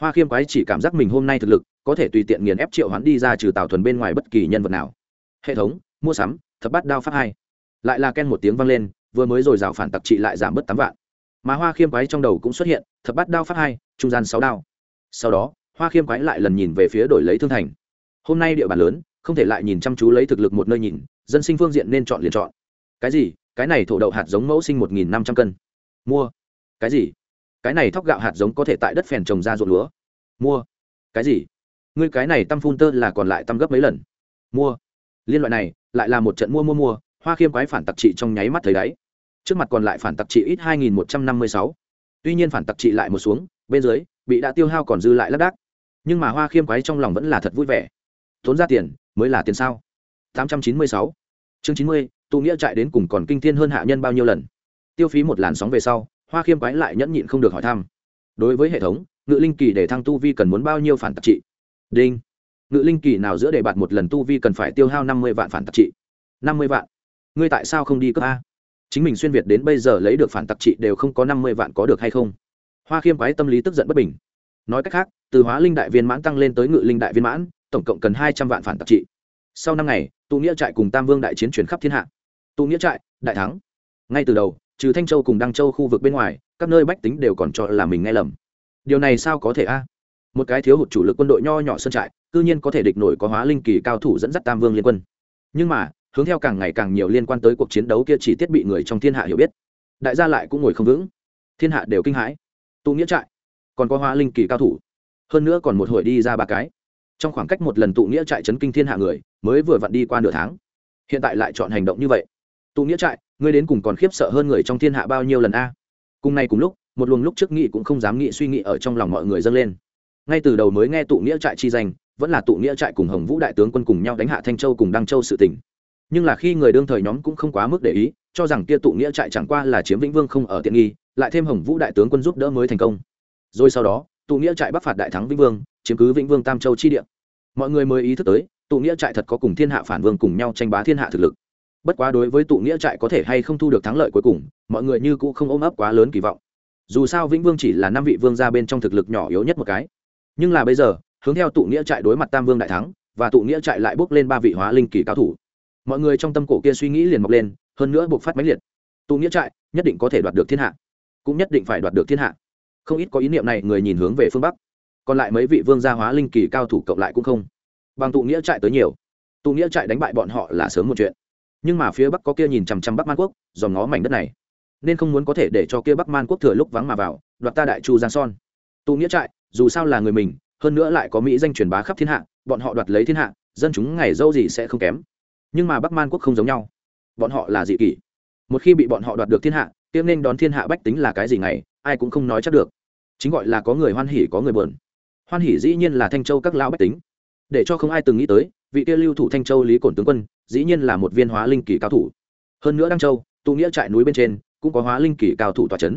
A: Hoa khiêm quái chỉ cảm giác mình hôm nay thực lực, có thể tùy tiện nghiền ép triệu hoán đi ra trừ tào thuần bên ngoài bất kỳ nhân vật nào. Hệ thống, mua sắm, thập bát đao phát hai. Lại là ken một tiếng vang lên, vừa mới rồi rào phản tặc trị lại giảm bớt tám vạn. Mà hoa khiêm quái trong đầu cũng xuất hiện, thập bát đao phát hai, trung gian sáu đao. Sau đó, hoa khiêm quái lại lần nhìn về phía đổi lấy thương thành. Hôm nay địa bàn lớn, không thể lại nhìn chăm chú lấy thực lực một nơi nhìn, dân sinh phương diện nên chọn liền chọn cái gì? Cái này thổ đậu hạt giống mẫu sinh một nghìn năm trăm cân. Mua. Cái gì? Cái này thóc gạo hạt giống có thể tại đất phèn trồng ra ruộng lúa. Mua. Cái gì? Ngươi cái này tăm phun tơ là còn lại tăm gấp mấy lần. Mua. Liên loại này, lại là một trận mua mua mua, hoa khiêm quái phản tặc trị trong nháy mắt thấy đáy. Trước mặt còn lại phản tặc trị ít hai nghìn một trăm năm mươi sáu. Tuy nhiên phản tặc trị lại một xuống, bên dưới, bị đã tiêu hao còn dư lại lác đác. Nhưng mà hoa khiêm quái trong lòng vẫn là thật vui vẻ. Tốn ra tiền, mới là tiền sao? Tám trăm chín mươi sáu. Chương chín mươi tụ nghĩa chạy đến cùng còn kinh thiên hơn hạ nhân bao nhiêu lần? Tiêu phí một làn sóng về sau, hoa khiêm quái lại nhẫn nhịn không được hỏi thăm. Đối với hệ thống, ngự linh kỳ để thăng tu vi cần muốn bao nhiêu phản tạc trị? Đinh. Ngự linh kỳ nào giữa đề bạt một lần tu vi cần phải tiêu hao năm mươi vạn phản tạc trị? Năm mươi vạn. Ngươi tại sao không đi cấp a? Chính mình xuyên việt đến bây giờ lấy được phản tạc trị đều không có năm mươi vạn có được hay không? Hoa khiêm quái tâm lý tức giận bất bình. Nói cách khác, từ hóa linh đại viên mãn tăng lên tới ngự linh đại viên mãn, tổng cộng cần hai trăm vạn phản tạc trị. Sau năm ngày, tụ nghĩa trại cùng tam vương đại chiến chuyển khắp thiên hạ tụ nghĩa trại, đại thắng. Ngay từ đầu, trừ thanh châu cùng đăng châu khu vực bên ngoài, các nơi bách tính đều còn cho là mình nghe lầm. Điều này sao có thể a? Một cái thiếu hụt chủ lực quân đội nho nhỏ sơn trại, cư nhiên có thể địch nổi có hóa linh kỳ cao thủ dẫn dắt tam vương liên quân. Nhưng mà, hướng theo càng ngày càng nhiều liên quan tới cuộc chiến đấu kia chỉ thiết bị người trong thiên hạ hiểu biết. Đại gia lại cũng ngồi không vững. Thiên hạ đều kinh hãi. Tụ nghĩa trại, còn có hóa linh kỳ cao thủ. Hơn nữa còn một hồi đi ra ba cái. Trong khoảng cách một lần tụ nghĩa trại chấn kinh thiên hạ người, mới vừa vặn đi qua nửa tháng. Hiện tại lại chọn hành động như vậy tụ nghĩa trại, ngươi đến cùng còn khiếp sợ hơn người trong thiên hạ bao nhiêu lần a? Cùng nay cùng lúc, một luồng lúc trước nghĩ cũng không dám nghĩ suy nghĩ ở trong lòng mọi người dâng lên. Ngay từ đầu mới nghe tụ nghĩa trại chi danh, vẫn là tụ nghĩa trại cùng hồng vũ đại tướng quân cùng nhau đánh hạ thanh châu cùng đăng châu sự tỉnh nhưng là khi người đương thời nhóm cũng không quá mức để ý, cho rằng kia tụ nghĩa trại chẳng qua là chiếm vĩnh vương không ở tiện nghi, lại thêm hồng vũ đại tướng quân giúp đỡ mới thành công. Rồi sau đó, tụ nghĩa trại bắc phạt đại thắng vĩnh vương, chiếm cứ vĩnh vương tam châu chi địa. Mọi người mới ý thức tới, tụ nghĩa trại thật có cùng thiên hạ phản vương cùng nhau tranh bá thiên hạ thực lực bất quá đối với tụ nghĩa trại có thể hay không thu được thắng lợi cuối cùng, mọi người như cũ không ôm ấp quá lớn kỳ vọng. Dù sao vĩnh vương chỉ là năm vị vương ra bên trong thực lực nhỏ yếu nhất một cái. Nhưng là bây giờ, hướng theo tụ nghĩa trại đối mặt tam vương đại thắng, và tụ nghĩa trại lại bước lên ba vị hóa linh kỳ cao thủ. Mọi người trong tâm cổ kia suy nghĩ liền mọc lên, hơn nữa buộc phát mãnh liệt. Tụ nghĩa trại nhất định có thể đoạt được thiên hạ, cũng nhất định phải đoạt được thiên hạ. Không ít có ý niệm này người nhìn hướng về phương bắc. Còn lại mấy vị vương gia hóa linh kỳ cao thủ cộng lại cũng không. Bằng tụ nghĩa trại tới nhiều. Tụ nghĩa trại đánh bại bọn họ là sớm một chuyện nhưng mà phía bắc có kia nhìn chằm chằm bắc man quốc, dòm ngó mảnh đất này. Nên không muốn có thể để cho kia bắc man quốc thừa lúc vắng mà vào, đoạt ta đại chu giang son. Tụ nghĩa trại, dù sao là người mình, hơn nữa lại có mỹ danh truyền bá khắp thiên hạ, bọn họ đoạt lấy thiên hạ, dân chúng ngày dâu gì sẽ không kém. Nhưng mà bắc man quốc không giống nhau. Bọn họ là dị kỷ. Một khi bị bọn họ đoạt được thiên hạ tiêm nên đón thiên hạ bách tính là cái gì ngày, ai cũng không nói chắc được. Chính gọi là có người hoan hỉ có người buồn. Hoan hỉ dĩ nhiên là thanh châu các lão bách tính. Để cho không ai từng nghĩ tới vị kia lưu thủ thanh châu lý cổn tướng quân, dĩ nhiên là một viên hóa linh kỳ cao thủ. Hơn nữa đăng châu, tụ nghĩa trại núi bên trên, cũng có hóa linh kỳ cao thủ tọa c h ấ n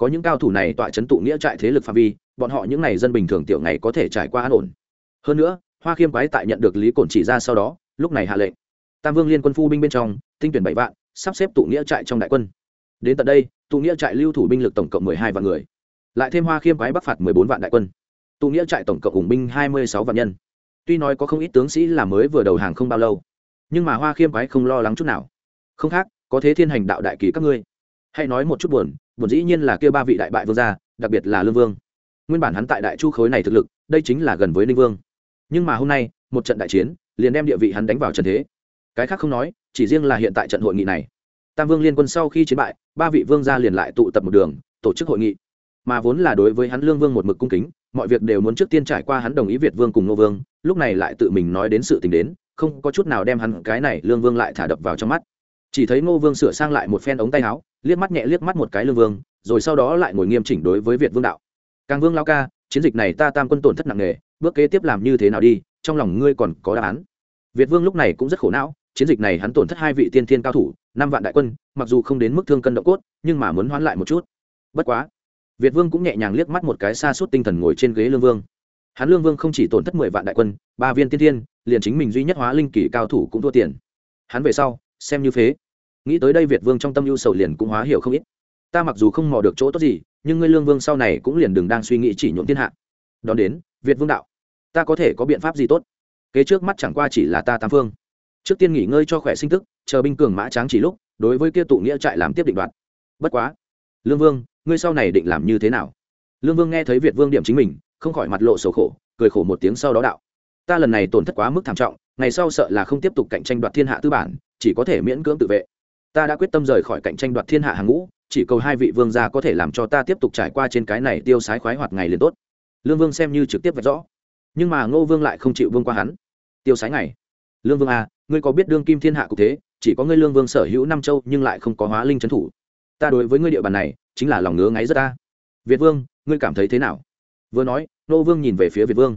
A: có những cao thủ này tọa c h ấ n tụ nghĩa trại thế lực phạm vi, bọn họ những n à y dân bình thường tiểu ngày có thể trải qua an ổn. Hơn nữa, hoa khiêm quái tại nhận được lý cổn chỉ ra sau đó, lúc này hạ lệnh. Tam vương liên quân phu binh bên trong, tinh tuyển bảy vạn, sắp xếp tụ nghĩa trại trong đại quân. Đến tận đây, tụ nghĩa trại lưu thủ binh lực tổng cộng mười hai vạn người. Lại thêm hoa khiêm quái bắc phạt mười bốn vạn đại quân. Tụ nghĩa trại tổng cộng ủng binh hai mươi sáu vạn nhân tuy nói có không ít tướng sĩ là mới vừa đầu hàng không bao lâu, nhưng mà hoa khiêm quái không lo lắng chút nào. Không khác, có thế thiên hành đạo đại kỳ các ngươi. Hãy nói một chút buồn buồn dĩ nhiên là kia ba vị đại bại vương gia, đặc biệt là lương vương. Nguyên bản hắn tại đại chu khối này thực lực, đây chính là gần với ninh vương. Nhưng mà hôm nay, một trận đại chiến, liền đem địa vị hắn đánh vào trần thế. Cái khác không nói, chỉ riêng là hiện tại trận hội nghị này. Tam vương liên quân sau khi chiến bại, ba vị vương gia liền lại tụ tập một đường, tổ chức hội nghị. Mà vốn là đối với hắn lương vương một mực cung kính mọi việc đều muốn trước tiên trải qua hắn đồng ý việt vương cùng nô vương, lúc này lại tự mình nói đến sự tình đến, không có chút nào đem hắn cái này lương vương lại thả đập vào trong mắt. Chỉ thấy nô vương sửa sang lại một phen ống tay áo, liếc mắt nhẹ liếc mắt một cái lương vương, rồi sau đó lại ngồi nghiêm chỉnh đối với việt vương đạo. Càng vương lao ca, chiến dịch này ta tam quân tổn thất nặng nề, bước kế tiếp làm như thế nào đi, trong lòng ngươi còn có đáp án. Việt vương lúc này cũng rất khổ não, chiến dịch này hắn tổn thất hai vị tiên thiên cao thủ, năm vạn đại quân, mặc dù không đến mức thương cân động cốt, nhưng mà muốn hoán lại một chút. Bất quá việt vương cũng nhẹ nhàng liếc mắt một cái xa suốt tinh thần ngồi trên ghế lương vương. Hắn lương vương không chỉ tổn thất mười vạn đại quân, ba viên tiên thiên, liền chính mình duy nhất hóa linh kỳ cao thủ cũng thua tiền. Hắn về sau, xem như phế. Nghĩ tới đây việt vương trong tâm ưu sầu liền cũng hóa hiểu không ít. Ta mặc dù không mò được chỗ tốt gì, nhưng ngươi lương vương sau này cũng liền đừng đang suy nghĩ chỉ nhuộm thiên hạ. Đón đến, việt vương đạo, ta có thể có biện pháp gì tốt? Kế trước mắt chẳng qua chỉ là ta tam phương. Trước tiên nghỉ ngơi cho khỏe sinh tức, chờ binh cường mã tráng chỉ lúc, đối với kia tụ nghĩa trại làm tiếp định đoạt. Bất quá, lương vương ngươi sau này định làm như thế nào? Lương vương nghe thấy việt vương điểm chính mình không khỏi mặt lộ sầu khổ cười khổ một tiếng sau đó đạo. Ta lần này tổn thất quá mức thảm trọng ngày sau sợ là không tiếp tục cạnh tranh đoạt thiên hạ tư bản chỉ có thể miễn cưỡng tự vệ. Ta đã quyết tâm rời khỏi cạnh tranh đoạt thiên hạ hàng ngũ chỉ cầu hai vị vương gia có thể làm cho ta tiếp tục trải qua trên cái này tiêu sái khoái hoạt ngày liền tốt. Lương vương xem như trực tiếp vạch rõ. Nhưng mà ngô vương lại không chịu vương qua hắn. Tiêu sái ngày. Lương vương a à, ngươi có biết đương kim thiên hạ cục thế chỉ có ngươi lương vương sở hữu Nam châu nhưng lại không có hóa linh trấn thủ. Ta đối với ngươi địa bàn này chính là lòng ngứa ngáy rất ta. Việt vương, ngươi cảm thấy thế nào? Vừa nói, nô vương nhìn về phía việt vương.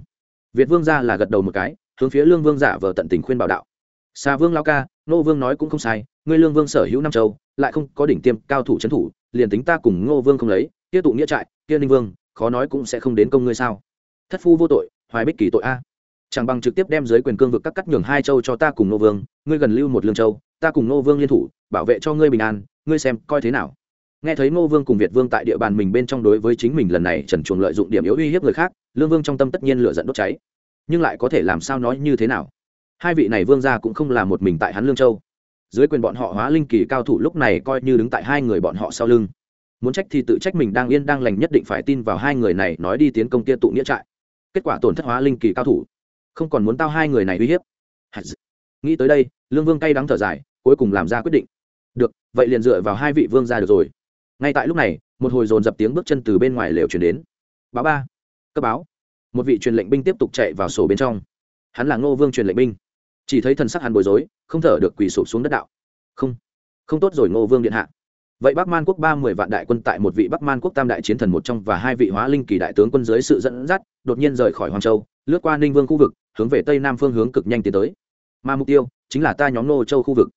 A: Việt vương ra là gật đầu một cái, hướng phía lương vương giả vờ tận tình khuyên bảo đạo. Xa vương lao ca, nô vương nói cũng không sai, ngươi lương vương sở hữu năm châu, lại không có đỉnh tiêm, cao thủ trấn thủ, liền tính ta cùng ngô vương không lấy, kia tụ nghĩa trại, kia ninh vương, khó nói cũng sẽ không đến công ngươi sao? Thất phu vô tội, hoài bích kỳ tội a. Chẳng bằng trực tiếp đem dưới quyền cương vực các cắt nhường hai châu cho ta cùng nô vương, ngươi gần lưu một lương châu, ta cùng nô vương liên thủ, bảo vệ cho ngươi bình an, ngươi xem coi thế nào? Nghe thấy Ngô vương cùng việt vương tại địa bàn mình bên trong đối với chính mình lần này trần chuồng lợi dụng điểm yếu uy hiếp người khác, lương vương trong tâm tất nhiên lựa dẫn đốt cháy. Nhưng lại có thể làm sao nói như thế nào? Hai vị này vương gia cũng không là một mình tại hắn lương châu. Dưới quyền bọn họ hóa linh kỳ cao thủ lúc này coi như đứng tại hai người bọn họ sau lưng. Muốn trách thì tự trách mình đang yên đang lành nhất định phải tin vào hai người này nói đi tiến công kia tụ nghĩa trại. Kết quả tổn thất hóa linh kỳ cao thủ. Không còn muốn tao hai người này uy hiếp. Nghĩ tới đây, lương vương cay đắng thở dài, cuối cùng làm ra quyết định. Được, vậy liền dựa vào hai vị vương ra được rồi ngay tại lúc này, một hồi dồn dập tiếng bước chân từ bên ngoài lều chuyển đến. Báo ba, cấp báo. Một vị truyền lệnh binh tiếp tục chạy vào sổ bên trong. Hắn là ngô vương truyền lệnh binh. Chỉ thấy thần sắc hắn bối rối, không thở được quỳ sụp xuống đất đạo. Không không tốt rồi ngô vương điện hạ. Vậy bắc man quốc ba mươi vạn đại quân tại một vị bắc man quốc tam đại chiến thần một trong và hai vị hóa linh kỳ đại tướng quân dưới sự dẫn dắt, đột nhiên rời khỏi hoàng châu, lướt qua ninh vương khu vực, hướng về tây nam phương hướng cực nhanh tiến tới. Mà mục tiêu chính là ta nhóm nô châu khu vực.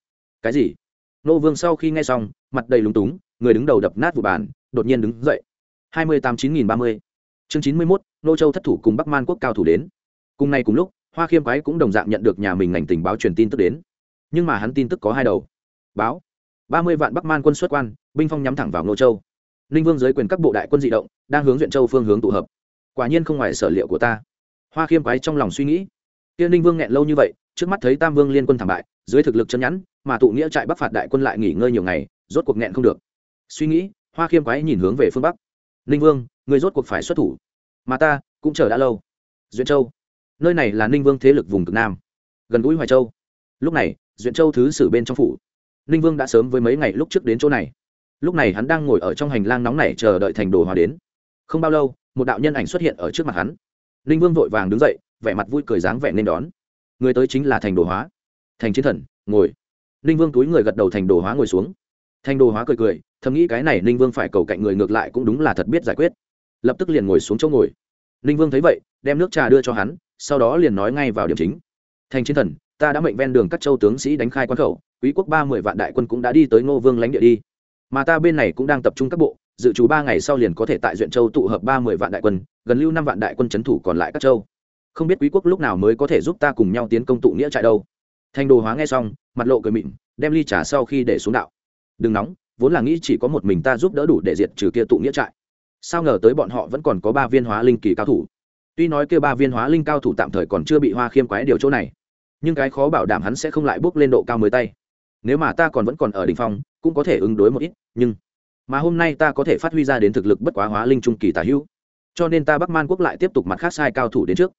A: Cái gì? Nô vương sau khi nghe xong, mặt đầy lúng túng người đứng đầu đập nát vụ bàn, đột nhiên đứng dậy. hai mươi tám chín nghìn ba mươi. Chương chín mươi mốt, nô châu thất thủ cùng bắc man quốc cao thủ đến. Cùng ngày cùng lúc, hoa khiêm quái cũng đồng dạng nhận được nhà mình ngành tình báo truyền tin tức đến. Nhưng mà hắn tin tức có hai đầu. Báo. ba mươi vạn bắc man quân xuất quan, binh phong nhắm thẳng vào nô châu. Ninh vương giới quyền các bộ đại quân d ị động, đang hướng duyện châu phương hướng tụ hợp. Quả nhiên không ngoài sở liệu của ta. Hoa khiêm quái trong lòng suy nghĩ. Tiên ninh vương nghẹn lâu như vậy, trước mắt thấy tam vương liên quân thảm bại, dưới thực lực chân nhẵn mà tụ nghĩa trại bắc phạt đại quân lại nghỉ ngơi nhiều ngày, rốt cuộc nghẹn không được suy nghĩ, hoa khiêm quái nhìn hướng về phương bắc. Ninh vương người rốt cuộc phải xuất thủ. Mà ta, cũng chờ đã lâu. Duyện châu. Nơi này là ninh vương thế lực vùng cực nam. Gần gũi hoài châu. Lúc này, duyện châu thứ sử bên trong phủ. Ninh vương đã sớm với mấy ngày lúc trước đến chỗ này. Lúc này hắn đang ngồi ở trong hành lang nóng này chờ đợi thành đồ hòa đến. Không bao lâu, một đạo nhân ảnh xuất hiện ở trước mặt hắn. Ninh vương vội vàng đứng dậy, vẻ mặt vui cười dáng vẻ nên đón. Người tới chính là thành đồ hóa. Thành chiến thần, ngồi. Ninh vương túi người gật đầu thành đồ hóa ngồi xuống. Thanh đồ hóa cười cười, thầm nghĩ cái này ninh vương phải cầu cạnh người ngược lại cũng đúng là thật biết giải quyết. Lập tức liền ngồi xuống chỗ ngồi. Ninh vương thấy vậy, đem nước trà đưa cho hắn, sau đó liền nói ngay vào điểm chính. Thành chiến thần, ta đã mệnh ven đường các châu tướng sĩ đánh khai quan khẩu, quý quốc ba mươi vạn đại quân cũng đã đi tới ngô vương lãnh địa đi. Mà ta bên này cũng đang tập trung các bộ, dự trù ba ngày sau liền có thể tại duyện châu tụ hợp ba mươi vạn đại quân, gần lưu năm vạn đại quân c h ấ n thủ còn lại các châu. Không biết quý quốc lúc nào mới có thể giúp ta cùng nhau tiến công tụ nghĩa trại đâu. Thanh đồ hóa nghe xong, mặt lộ cười mịn, đem ly trà sau khi để xuống đạo đừng nóng, vốn là nghĩ chỉ có một mình ta giúp đỡ đủ để diệt trừ kia tụ nghĩa trại. Sao ngờ tới bọn họ vẫn còn có ba viên hóa linh kỳ cao thủ. Tuy nói kia ba viên hóa linh cao thủ tạm thời còn chưa bị hoa khiêm quái điều chỗ này, nhưng cái khó bảo đảm hắn sẽ không lại bước lên độ cao mới tay. Nếu mà ta còn vẫn còn ở đ ỉ n h phong, cũng có thể ứng đối một ít, nhưng mà hôm nay ta có thể phát huy ra đến thực lực bất quá hóa linh trung kỳ tả hữu. Cho nên ta bắc man quốc lại tiếp tục mặt khác sai cao thủ đến trước.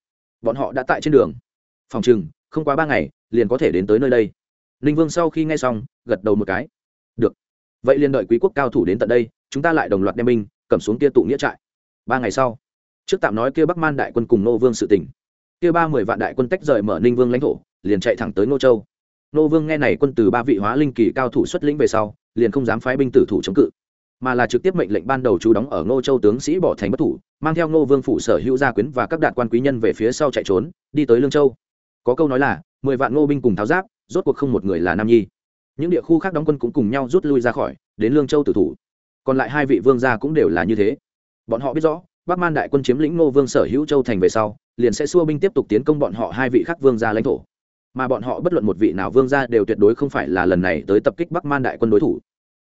A: Bọn họ đã tại trên đường. Phòng chừng không quá ba ngày, liền có thể đến tới nơi đây. Ninh vương sau khi nghe xong, gật đầu một cái được. Vậy liền đợi quý quốc cao thủ đến tận đây, chúng ta lại đồng loạt đem binh, cầm xuống kia tụ nghĩa trại. Ba ngày sau, trước tạm nói kia bắc man đại quân cùng nô vương sự tình. Kia ba mười vạn đại quân tách rời mở ninh vương lãnh thổ, liền chạy thẳng tới nô châu. Nô vương nghe này quân từ ba vị hóa linh kỳ cao thủ xuất lĩnh về sau, liền không dám phái binh tử thủ chống cự, mà là trực tiếp mệnh lệnh ban đầu chú đóng ở ngô châu tướng sĩ bỏ thành bất thủ, mang theo ngô vương phủ sở hữu gia quyến và các đạt quan quý nhân về phía sau chạy trốn, đi tới lương châu. Có câu nói là, mười vạn ngô binh cùng tháo giáp, rốt cuộc không một người là nam nhi những địa khu khác đóng quân cũng cùng nhau rút lui ra khỏi, đến lương châu tử thủ. Còn lại hai vị vương gia cũng đều là như thế. Bọn họ biết rõ, bắc man đại quân chiếm lĩnh ngô vương sở hữu châu thành về sau, liền sẽ xua binh tiếp tục tiến công bọn họ hai vị khác vương gia lãnh thổ. Mà bọn họ bất luận một vị nào vương gia đều tuyệt đối không phải là lần này tới tập kích bắc man đại quân đối thủ.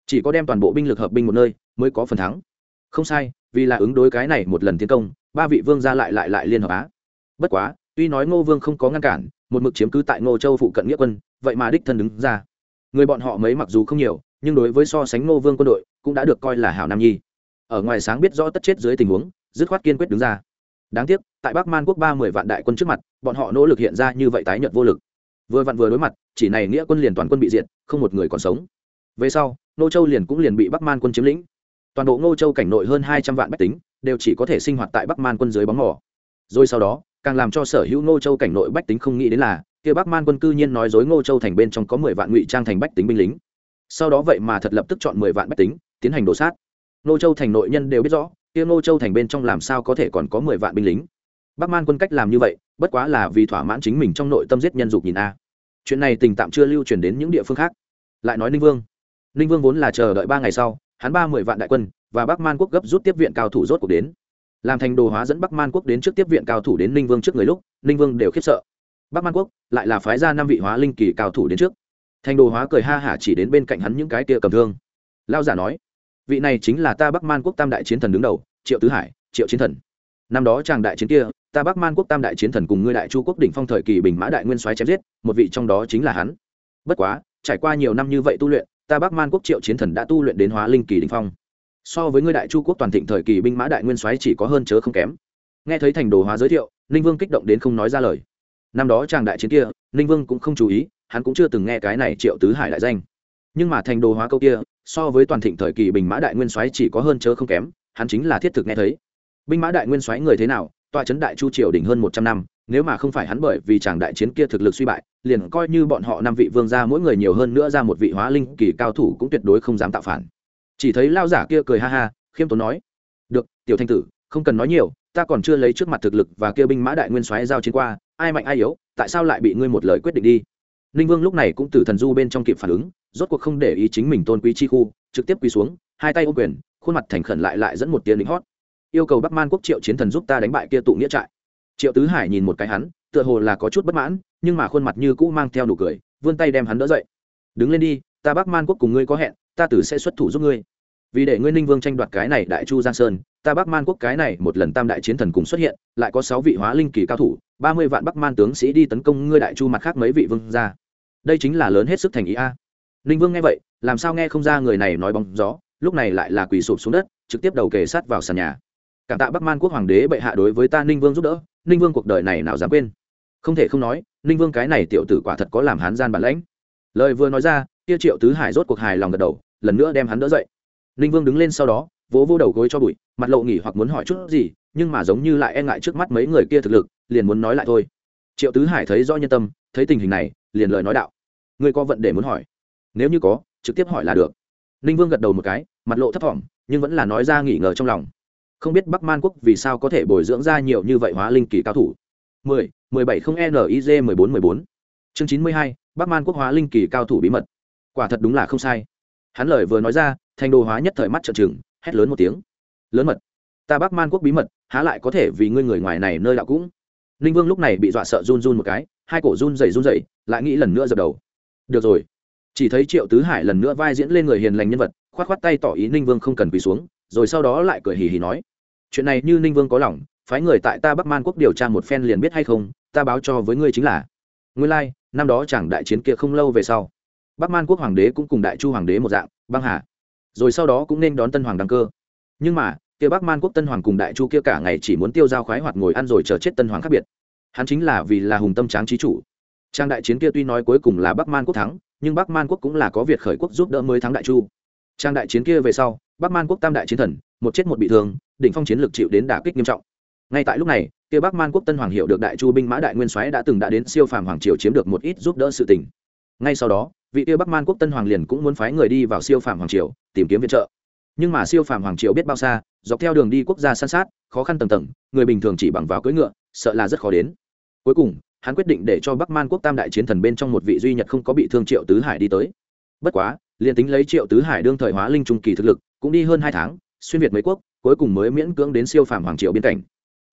A: Chỉ có đem toàn bộ binh lực hợp binh một nơi, mới có phần thắng. Không sai, vì là ứng đối cái này một lần tiến công, ba vị vương gia lại lại lại liên hợp á. Bất quá, tuy nói ngô vương không có ngăn cản, một mực chiếm cứ tại ngô châu phụ cận nghĩa quân, vậy mà đích thân đứng ra người bọn họ mấy mặc dù không nhiều, nhưng đối với so sánh ngô vương quân đội, cũng đã được coi là hảo nam nhi. Ở ngoài sáng biết rõ tất chết dưới tình huống, dứt khoát kiên quyết đứng ra. Đáng tiếc, tại bắc man quốc ba mươi vạn đại quân trước mặt, bọn họ nỗ lực hiện ra như vậy tái nhợt vô lực. Vừa vặn vừa đối mặt, chỉ này nghĩa quân liền toàn quân bị diệt, không một người còn sống. Về sau nô châu liền cũng liền bị bắc man quân chiếm lĩnh. Toàn bộ ngô châu cảnh nội hơn hai trăm vạn bách tính, đều chỉ có thể sinh hoạt tại bắc man quân dưới bóng mỏ. Rồi sau đó, càng làm cho sở hữu ngô châu cảnh nội bách tính không nghĩ đến là kia bắc man quân cư nhiên nói dối ngô châu thành bên trong có mười vạn ngụy trang thành bách tính binh lính. Sau đó vậy mà thật lập tức chọn mười vạn bách tính, tiến hành đổ sát. Ngô châu thành nội nhân đều biết rõ, kia ngô châu thành bên trong làm sao có thể còn có mười vạn binh lính. Bắc man quân cách làm như vậy, bất quá là vì thỏa mãn chính mình trong nội tâm giết nhân dục nhìn a. Chuyện này tình tạm chưa lưu truyền đến những địa phương khác. Lại nói ninh vương. Ninh vương vốn là chờ đợi ba ngày sau, hắn ba mười vạn đại quân và bắc man quốc gấp rút tiếp viện cao thủ rốt cuộc đến. Làm thành đồ hóa dẫn bắc man quốc đến trước tiếp viện cao thủ đến ninh vương trước người lúc, ninh vương đều khiếp sợ bắc man quốc lại là phái ra năm vị hóa linh kỳ cao thủ đến trước. Thành đồ hóa cười ha hả chỉ đến bên cạnh hắn những cái kia cầm thương. Lao giả nói, vị này chính là ta bắc man quốc tam đại chiến thần đứng đầu, triệu tứ hải, triệu chiến thần. Năm đó chàng đại chiến kia, ta bắc man quốc tam đại chiến thần cùng ngươi đại chu quốc đỉnh phong thời kỳ bình mã đại nguyên soái chém giết, một vị trong đó chính là hắn. Bất quá, trải qua nhiều năm như vậy tu luyện, ta bắc man quốc triệu chiến thần đã tu luyện đến hóa linh kỳ đỉnh phong. So với ngươi đại chu quốc toàn thịnh thời kỳ binh mã đại nguyên soái chỉ có hơn chớ không kém. Nghe thấy thành đồ hóa giới thiệu, ninh vương kích động đến không nói ra lời năm đó chàng đại chiến kia, ninh vương cũng không chú ý, hắn cũng chưa từng nghe cái này triệu tứ hải đại danh. Nhưng mà thành đồ hóa câu kia, so với toàn thịnh thời kỳ bình mã đại nguyên soái chỉ có hơn chớ không kém, hắn chính là thiết thực nghe thấy. Binh mã đại nguyên soái người thế nào tọa trấn đại chu triều đỉnh hơn một trăm năm, nếu mà không phải hắn bởi vì chàng đại chiến kia thực lực suy bại, liền coi như bọn họ năm vị vương gia mỗi người nhiều hơn nữa ra một vị hóa linh kỳ cao thủ cũng tuyệt đối không dám tạo phản. Chỉ thấy lao giả kia cười ha ha, khiêm tốn nói, được, tiểu thanh tử, không cần nói nhiều, ta còn chưa lấy trước mặt thực lực và kia binh mã đại nguyên soái giao chiến qua ai mạnh ai yếu, tại sao lại bị ngươi một lời quyết định đi? Ninh vương lúc này cũng từ thần du bên trong kịp phản ứng, rốt cuộc không để ý chính mình tôn quý chi khu, trực tiếp quỳ xuống, hai tay ô quyền, khuôn mặt thành khẩn lại lại dẫn một tiếng lính hót. Yêu cầu bắc man quốc triệu chiến thần giúp ta đánh bại kia tụ nghĩa trại. Triệu tứ hải nhìn một cái hắn, tựa hồ là có chút bất mãn, nhưng mà khuôn mặt như cũ mang theo nụ cười, vươn tay đem hắn đỡ dậy. Đứng lên đi, ta bắc man quốc cùng ngươi có hẹn, ta tử sẽ xuất thủ giúp ngươi vì để ngươi ninh vương tranh đoạt cái này đại chu giang sơn, ta bắc man quốc cái này một lần tam đại chiến thần cùng xuất hiện, lại có sáu vị hóa linh kỳ cao thủ, ba mươi vạn bắc man tướng sĩ đi tấn công ngươi đại chu mặt khác mấy vị vương ra đây chính là lớn hết sức thành ý a. Ninh vương nghe vậy, làm sao nghe không ra người này nói bóng gió, lúc này lại là quỳ sụp xuống đất, trực tiếp đầu kề sát vào sàn nhà. Cảm tạ bắc man quốc hoàng đế bệ hạ đối với ta ninh vương giúp đỡ, ninh vương cuộc đời này nào dám quên. Không thể không nói, ninh vương cái này tiểu tử quả thật có làm hán gian bản lãnh. Lời vừa nói ra, kia triệu tứ hải rốt cuộc hài lòng gật đầu, lần nữa đem hắn đỡ dậy ninh vương đứng lên sau đó vỗ vỗ đầu gối cho bụi mặt lộ nghỉ hoặc muốn hỏi chút gì nhưng mà giống như lại e ngại trước mắt mấy người kia thực lực liền muốn nói lại thôi. Triệu tứ hải thấy rõ nhân tâm thấy tình hình này liền lời nói đạo. Ngươi có vận để muốn hỏi? Nếu như có trực tiếp hỏi là được. Ninh vương gật đầu một cái mặt lộ thấp t nhưng vẫn là nói ra nghỉ ngờ trong lòng. Không biết bắc man quốc vì sao có thể bồi dưỡng ra nhiều như vậy hóa linh kỳ cao thủ? 10, 17 không niz 14 14. chương 92, bắc man quốc hóa linh kỳ cao thủ bí mật. Quả thật đúng là không sai. Hắn lời vừa nói ra thành đồ hóa nhất thời mắt trợn trừng hét lớn một tiếng. Lớn mật. Ta bắc man quốc bí mật há lại có thể vì ngươi người ngoài này nơi đạo cũng. Ninh vương lúc này bị dọa sợ run run một cái hai cổ run rẩy run rẩy lại nghĩ lần nữa dập đầu. Được rồi. Chỉ thấy triệu tứ hải lần nữa vai diễn lên người hiền lành nhân vật khoát khoát tay tỏ ý ninh vương không cần quỳ xuống rồi sau đó lại cười hì hì nói. Chuyện này như ninh vương có lòng phái người tại ta bắc man quốc điều tra một phen liền biết hay không ta báo cho với ngươi chính là. Ngươi lai、like, năm đó chẳng đại chiến kia không lâu về sau. Bắc man quốc hoàng đế cũng cùng đại chu hoàng đế một dạng băng hà rồi sau đó cũng nên đón tân hoàng đăng cơ. Nhưng mà, kia bắc man quốc tân hoàng cùng đại chu kia cả ngày chỉ muốn tiêu dao khoái hoạt ngồi ăn rồi chờ chết tân hoàng khác biệt. Hắn chính là vì là hùng tâm tráng trí chủ. Trang đại chiến kia tuy nói cuối cùng là bắc man quốc thắng, nhưng bắc man quốc cũng là có việt khởi quốc giúp đỡ mới thắng đại chu. Trang đại chiến kia về sau, bắc man quốc tam đại chiến thần, một chết một bị thương, đỉnh phong chiến lực chịu đến đả kích nghiêm trọng. Ngay tại lúc này, kia bắc man quốc tân hoàng hiệu được đại chu binh mã đại nguyên soái đã từng đã đến siêu phàm hoàng triều chiếm được một ít giúp đỡ sự tình. Ngay sau đó vị kia bắc man quốc tân hoàng liền cũng muốn phái người đi vào siêu phạm hoàng triều, tìm kiếm viện trợ. Nhưng mà siêu phạm hoàng triều biết bao xa, dọc theo đường đi quốc gia san sát, khó khăn tầng tầng, người bình thường chỉ bằng vào cưỡi ngựa, sợ là rất khó đến. Cuối cùng, hắn quyết định để cho bắc man quốc tam đại chiến thần bên trong một vị duy nhật không có bị thương triệu tứ hải đi tới. Bất quá, liền tính lấy triệu tứ hải đương thời hóa linh trung kỳ thực lực, cũng đi hơn hai tháng, xuyên việt mấy quốc, cuối cùng mới miễn cưỡng đến siêu phàm hoàng triều biên cảnh.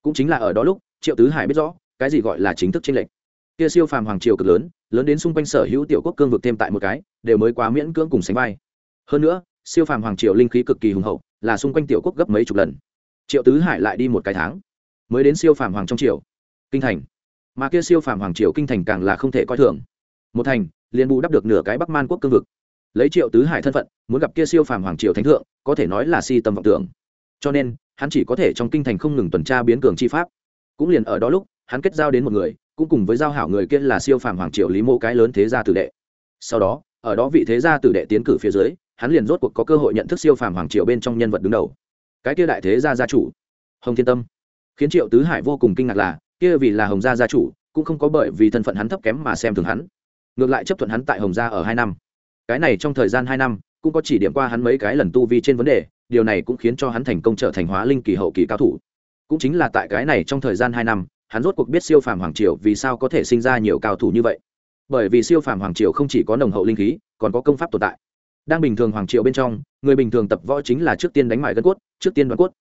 A: Cũng chính là ở đó lúc, triệu tứ hải biết rõ, cái gì gọi là chính thức tranh lệch. Kia siêu phàm hoàng triều cực lớn lớn đến xung quanh sở hữu tiểu quốc cương vực thêm tại một cái, đều mới quá miễn cưỡng cùng sánh vai. Hơn nữa, siêu phàm hoàng triều linh khí cực kỳ hùng hậu, là xung quanh tiểu quốc gấp mấy chục lần. Triệu tứ hải lại đi một cái tháng, mới đến siêu phàm hoàng trong triều. Kinh thành. Mà kia siêu phàm hoàng triều kinh thành càng là không thể coi thường. Một thành, liền bù đắp được nửa cái bắc man quốc cương vực. Lấy triệu tứ hải thân phận, muốn gặp kia siêu phàm hoàng triều thánh thượng, có thể nói là si tâm vọng tưởng. Cho nên, hắn chỉ có thể trong kinh thành không ngừng tuần tra biến cường chi pháp. Cũng liền ở đó lúc, hắn kết giao đến một người cũng cùng với giao hảo người kia là siêu phàm hoàng triều lý mô cái lớn thế gia tử đệ. Sau đó, ở đó vị thế gia tử đệ tiến cử phía dưới, hắn liền rốt cuộc có cơ hội nhận thức siêu phàm hoàng triều bên trong nhân vật đứng đầu. Cái kia đại thế gia gia chủ, hồng thiên tâm. Khiến triệu tứ hải vô cùng kinh ngạc là, kia vì là hồng gia gia chủ, cũng không có bởi vì thân phận hắn thấp kém mà xem thường hắn. Ngược lại chấp thuận hắn tại hồng gia ở hai năm. Cái này trong thời gian hai năm, cũng có chỉ điểm qua hắn mấy cái lần tu vi trên vấn đề, điều này cũng khiến cho hắn thành công trở thành hóa linh kỳ hậu kỳ cao thủ. Cũng chính là tại cái này trong thời gian hai năm hắn rốt cuộc biết siêu phàm hoàng triều vì sao có thể sinh ra nhiều cao thủ như vậy. Bởi vì siêu phàm hoàng triều không chỉ có nồng hậu linh khí, còn có công pháp tồn tại. Đang bình thường hoàng triều bên trong, người bình thường tập võ chính là trước tiên đánh mại gân cốt, trước tiên đoán cốt.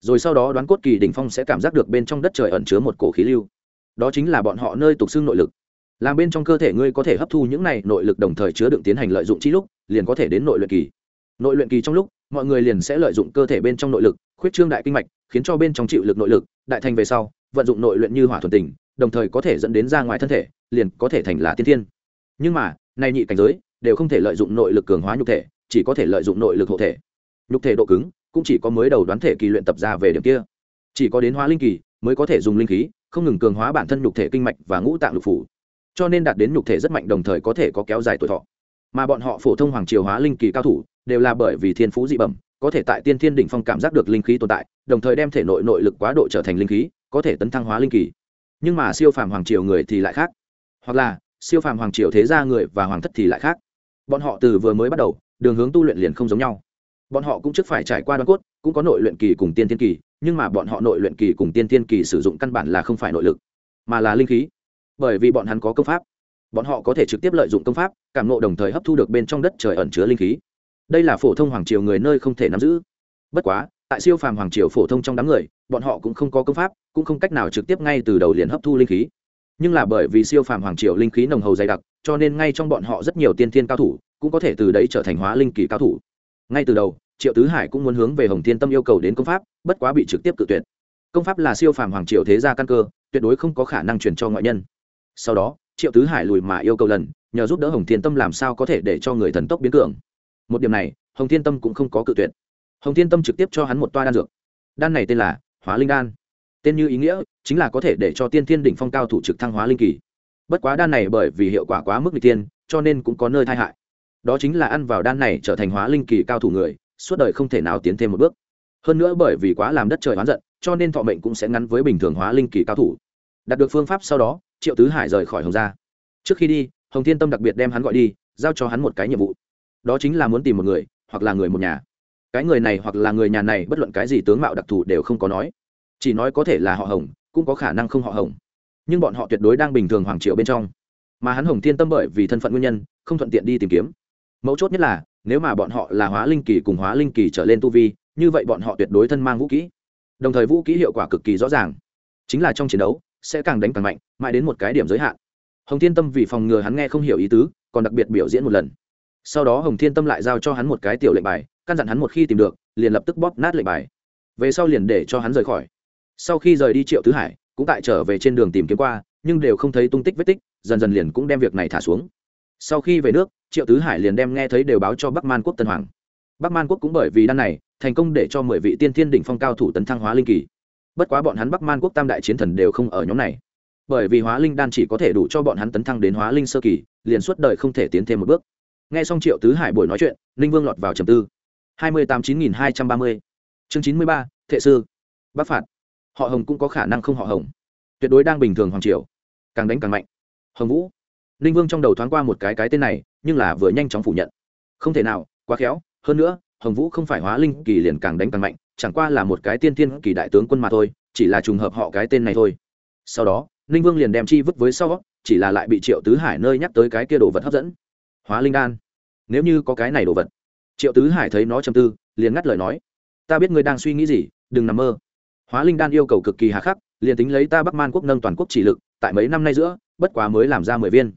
A: Rồi sau đó đoán cốt kỳ đỉnh phong sẽ cảm giác được bên trong đất trời ẩn chứa một cổ khí lưu. Đó chính là bọn họ nơi tục xưng nội lực. Làm bên trong cơ thể ngươi có thể hấp thu những này nội lực đồng thời chứa đựng tiến hành lợi dụng chi lúc, liền có thể đến nội luyện kỳ. Nội luyện kỳ trong lúc, mọi người liền sẽ lợi dụng cơ thể bên trong nội lực, khuyết trương đại kinh mạch khiến cho bên trong chịu lực nội lực, đại thành về sau, vận dụng nội luyện như hỏa thuần tình, đồng thời có thể dẫn đến ra ngoài thân thể, liền có thể thành là tiên thiên. Nhưng mà, nay nhị cảnh giới, đều không thể lợi dụng nội lực cường hóa nhục thể, chỉ có thể lợi dụng nội lực hộ thể. Nhục thể độ cứng, cũng chỉ có mới đầu đoán thể kỳ luyện tập ra về điểm kia. Chỉ có đến hóa linh kỳ, mới có thể dùng linh khí, không ngừng cường hóa bản thân nhục thể kinh mạch và ngũ tạng lục phủ. Cho nên đạt đến nhục thể rất mạnh, đồng thời có thể có kéo dài tuổi thọ. Mà bọn họ phổ thông hoàng triều hóa linh kỳ cao thủ, đều là bởi vì thiên phú dị bẩm có thể tại tiên thiên đỉnh phong cảm giác được linh khí tồn tại, đồng thời đem thể nội nội lực quá độ trở thành linh khí, có thể tấn thăng hóa linh kỳ. Nhưng mà siêu phàm hoàng triều người thì lại khác. Hoặc là, siêu phàm hoàng triều thế gia người và hoàng thất thì lại khác. Bọn họ từ vừa mới bắt đầu, đường hướng tu luyện liền không giống nhau. Bọn họ cũng trước phải trải qua đoan cốt, cũng có nội luyện kỳ cùng tiên thiên kỳ, nhưng mà bọn họ nội luyện kỳ cùng tiên thiên kỳ sử dụng căn bản là không phải nội lực, mà là linh khí. Bởi vì bọn hắn có công pháp, bọn họ có thể trực tiếp lợi dụng công pháp, cảm nộ đồng thời hấp thu được bên trong đất trời ẩn chứa linh khí đây là phổ thông hoàng triều người nơi không thể nắm giữ. Bất quá, tại siêu phàm hoàng triều phổ thông trong đám người, bọn họ cũng không có công pháp, cũng không cách nào trực tiếp ngay từ đầu liền hấp thu linh khí. Nhưng là bởi vì siêu phàm hoàng triều linh khí nồng hầu dày đặc, cho nên ngay trong bọn họ rất nhiều tiên thiên cao thủ, cũng có thể từ đấy trở thành hóa linh kỳ cao thủ. Ngay từ đầu, triệu tứ hải cũng muốn hướng về hồng thiên tâm yêu cầu đến công pháp, bất quá bị trực tiếp cự tuyệt. Công pháp là siêu phàm hoàng triều thế gia căn cơ, tuyệt đối không có khả năng truyền cho ngoại nhân. Sau đó, triệu tứ hải lùi mà yêu cầu lần, nhờ giúp đỡ hồng thiên tâm làm sao có thể để cho người thần tốc biến cường một điểm này, hồng thiên tâm cũng không có cự tuyệt. Hồng thiên tâm trực tiếp cho hắn một toa đan dược. Đan này tên là hóa linh đan. Tên như ý nghĩa, chính là có thể để cho tiên thiên đỉnh phong cao thủ trực thăng hóa linh kỳ. Bất quá đan này bởi vì hiệu quả quá mức n g tiên cho nên cũng có nơi tai hại. Đó chính là ăn vào đan này trở thành hóa linh kỳ cao thủ người, suốt đời không thể nào tiến thêm một bước. Hơn nữa bởi vì quá làm đất trời oán giận, cho nên thọ mệnh cũng sẽ ngắn với bình thường hóa linh kỳ cao thủ. Đạt được phương pháp sau đó, triệu tứ hải rời khỏi hồng gia. Trước khi đi, hồng thiên tâm đặc biệt đem hắn gọi đi, giao cho hắn một cái nhiệm vụ đó chính là muốn tìm một người, hoặc là người một nhà. Cái người này hoặc là người nhà này, bất luận cái gì tướng mạo đặc thù đều không có nói. Chỉ nói có thể là họ hồng, cũng có khả năng không họ hồng. Nhưng bọn họ tuyệt đối đang bình thường hoàng triệu bên trong. Mà hắn hồng thiên tâm bởi vì thân phận nguyên nhân, không thuận tiện đi tìm kiếm. Mấu chốt nhất là, nếu mà bọn họ là hóa linh kỳ cùng hóa linh kỳ trở lên tu vi, như vậy bọn họ tuyệt đối thân mang vũ kỹ. Đồng thời vũ kỹ hiệu quả cực kỳ rõ ràng. Chính là trong chiến đấu, sẽ càng đánh càng mạnh, mãi đến một cái điểm giới hạn. Hồng thiên tâm vì phòng ngừa hắn nghe không hiểu ý tứ, còn đặc biệt biểu diễn một lần sau đó hồng thiên tâm lại giao cho hắn một cái tiểu lệnh bài, căn dặn hắn một khi tìm được, liền lập tức bóp nát lệnh bài. Về sau liền để cho hắn rời khỏi. Sau khi rời đi triệu tứ hải, cũng tại trở về trên đường tìm kiếm qua, nhưng đều không thấy tung tích vết tích, dần dần liền cũng đem việc này thả xuống. Sau khi về nước, triệu tứ hải liền đem nghe thấy đều báo cho bắc man quốc tân hoàng. Bắc man quốc cũng bởi vì đan này, thành công để cho mười vị tiên thiên đỉnh phong cao thủ tấn thăng hóa linh kỳ. Bất quá bọn hắn bắc man quốc tam đại chiến thần đều không ở nhóm này. Bởi vì hóa linh đan chỉ có thể đủ cho bọn hắn tấn thăng đến hóa linh sơ kỳ, liền suốt đời không thể tiến thêm một bước nghe xong triệu tứ hải buổi nói chuyện, ninh vương lọt vào trầm tư. Hai mươi tám chín nghìn hai trăm ba mươi. Chương chín mươi ba, thệ sư. Bắc phạt. Họ hồng cũng có khả năng không họ hồng. Tuyệt đối đang bình thường hoàng triều. Càng đánh càng mạnh. Hồng vũ. Ninh vương trong đầu thoáng qua một cái cái tên này, nhưng là vừa nhanh chóng phủ nhận. Không thể nào, quá khéo. Hơn nữa, hồng vũ không phải hóa linh kỳ liền càng đánh càng mạnh, chẳng qua là một cái tiên tiên kỳ đại tướng quân mà thôi, chỉ là trùng hợp họ cái tên này thôi. Sau đó, ninh vương liền đem chi vứt với sau, chỉ là lại bị triệu tứ hải nơi nhắc tới cái kia đồ vật hấp dẫn hóa linh đan. Nếu như có cái này đồ vật, triệu tứ hải thấy nó chầm tư, liền ngắt lời nói, ta biết ngươi đang suy nghĩ gì, đừng nằm mơ. Hóa linh đan yêu cầu cực kỳ hà khắc, liền tính lấy ta bắc man quốc nâng toàn quốc chỉ lực, tại mấy năm nay giữa, bất quá mới làm ra mười viên.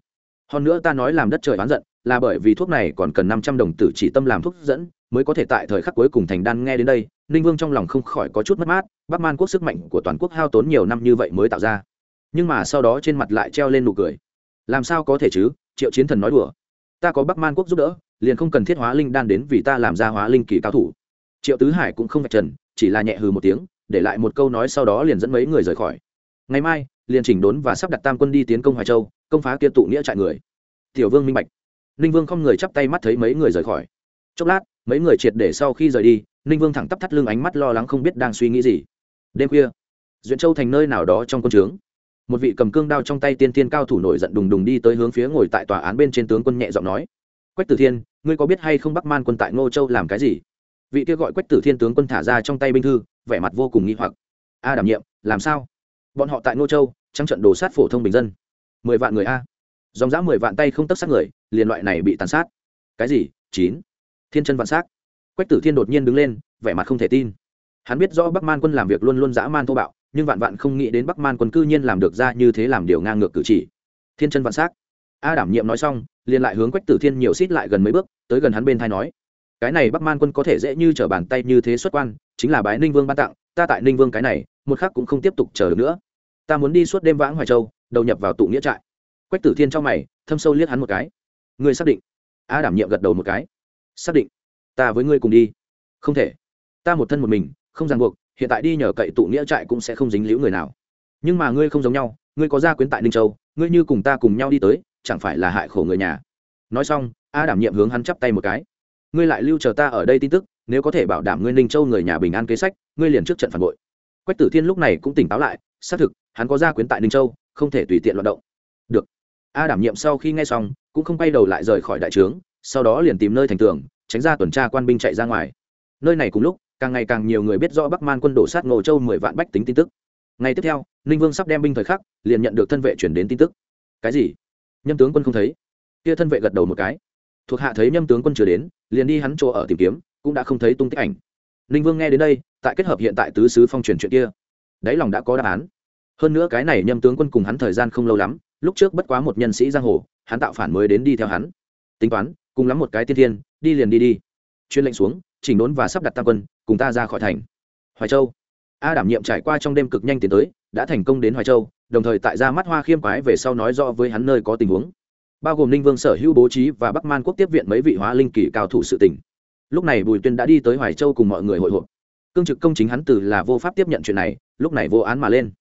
A: Hơn nữa ta nói làm đất trời oán giận, là bởi vì thuốc này còn cần năm trăm đồng tử chỉ tâm làm thuốc dẫn, mới có thể tại thời khắc cuối cùng thành đan nghe đến đây. Ninh vương trong lòng không khỏi có chút mất mát, bắc man quốc sức mạnh của toàn quốc hao tốn nhiều năm như vậy mới tạo ra. Nhưng mà sau đó trên mặt lại treo lên nụ cười. Làm sao có thể chứ? Triệu chiến thần nói đùa ta có bắc man quốc giúp đỡ, liền không cần thiết hóa linh đan đến vì ta làm ra hóa linh kỳ cao thủ. Triệu tứ hải cũng không vạch trần, chỉ là nhẹ hừ một tiếng, để lại một câu nói sau đó liền dẫn mấy người rời khỏi. Ngày mai, liền chỉnh đốn và sắp đặt tam quân đi tiến công hoài châu, công phá kia tụ nghĩa trại người. Tiểu vương minh bạch. Ninh vương không người chắp tay mắt thấy mấy người rời khỏi. Chốc lát, mấy người triệt để sau khi rời đi, ninh vương thẳng tắp thắt lưng ánh mắt lo lắng không biết đang suy nghĩ gì. Đêm khuya, duyện châu thành nơi nào đó trong quân trướng một vị cầm cương đao trong tay tiên tiên cao thủ nổi giận đùng đùng đi tới hướng phía ngồi tại tòa án bên trên tướng quân nhẹ giọng nói, quách tử thiên, ngươi có biết hay không bắc man quân tại ngô châu làm cái gì? Vị kia gọi quách tử thiên tướng quân thả ra trong tay binh thư, vẻ mặt vô cùng nghi hoặc. A đảm nhiệm, làm sao? Bọn họ tại ngô châu trăng trận đồ sát phổ thông bình dân. Mười vạn người a. Dòng dã mười vạn tay không tất sát người, liền loại này bị tàn sát. Cái gì? Chín? Thiên chân vạn sát. quách tử thiên đột nhiên đứng lên, vẻ mặt không thể tin. Hắn biết rõ bắc man quân làm việc luôn luôn dã man thô bạo nhưng vạn vạn không nghĩ đến bắc man quân cư nhiên làm được ra như thế làm điều ngang ngược cử chỉ. Thiên chân vạn s á c a đảm nhiệm nói xong, liền lại hướng quách tử thiên nhiều xít lại gần mấy bước, tới gần hắn bên thai nói, cái này bắc man quân có thể dễ như t r ở bàn tay như thế xuất quan, chính là bái ninh vương ban tặng, ta tại ninh vương cái này, một khác cũng không tiếp tục chờ được nữa. Ta muốn đi suốt đêm vãng hoài châu, đầu nhập vào tụ nghĩa trại. Quách tử thiên trong mày, thâm sâu liếc hắn một cái. Ngươi xác định? A đảm nhiệm gật đầu một cái. Xác định. Ta với ngươi cùng đi. Không thể. Ta một thân một mình, không ràng buộc hiện tại đi nhờ cậy tụ nghĩa trại cũng sẽ không dính liễu người nào. Nhưng mà ngươi không giống nhau, ngươi có gia quyến tại ninh châu, ngươi như cùng ta cùng nhau đi tới, chẳng phải là hại khổ người nhà. Nói xong, a đảm nhiệm hướng hắn chắp tay một cái. Ngươi lại lưu chờ ta ở đây tin tức, nếu có thể bảo đảm ngươi ninh châu người nhà bình an kế sách, ngươi liền trước trận phản bội. Quách tử thiên lúc này cũng tỉnh táo lại, xác thực, hắn có gia quyến tại ninh châu, không thể tùy tiện loạt động. Được. A đảm nhiệm sau khi nghe xong, cũng không quay đầu lại rời khỏi đại trướng, sau đó liền tìm nơi thành tường, tránh ra tuần tra quan binh chạy ra ngoài. Nơi này cùng lúc càng ngày càng nhiều người biết rõ bắc man quân đổ sát ngô châu mười vạn bách tính tin tức. Ngày tiếp theo, ninh vương sắp đem binh thời khắc, liền nhận được thân vệ chuyển đến tin tức. Cái gì? Nhâm tướng quân không thấy? Kia thân vệ gật đầu một cái. Thuộc hạ thấy nhâm tướng quân chưa đến, liền đi hắn chỗ ở tìm kiếm, cũng đã không thấy tung tích ảnh. Ninh vương nghe đến đây, tại kết hợp hiện tại tứ sứ phong truyền chuyện kia. Đáy lòng đã có đáp án. Hơn nữa cái này nhâm tướng quân cùng hắn thời gian không lâu lắm, lúc trước bất quá một nhân sĩ giang hồ, hắn tạo phản mới đến đi theo hắn. Tính toán, cùng lắm một cái tiên thiên, đi liền đi đi. Chuyên lệnh xuống chỉnh đốn và sắp đặt tam quân, cùng ta ra khỏi thành. Hoài châu. A đảm nhiệm trải qua trong đêm cực nhanh tiến tới, đã thành công đến hoài châu, đồng thời tại ra mắt hoa khiêm quái về sau nói rõ với hắn nơi có tình huống. Bao gồm ninh vương sở hữu bố trí và bắc man quốc tiếp viện mấy vị hóa linh kỳ cao thủ sự tỉnh lúc này bùi tuyên đã đi tới hoài châu cùng mọi người hội họp. Cương trực công chính hắn từ là vô pháp tiếp nhận chuyện này, lúc này vô án mà lên.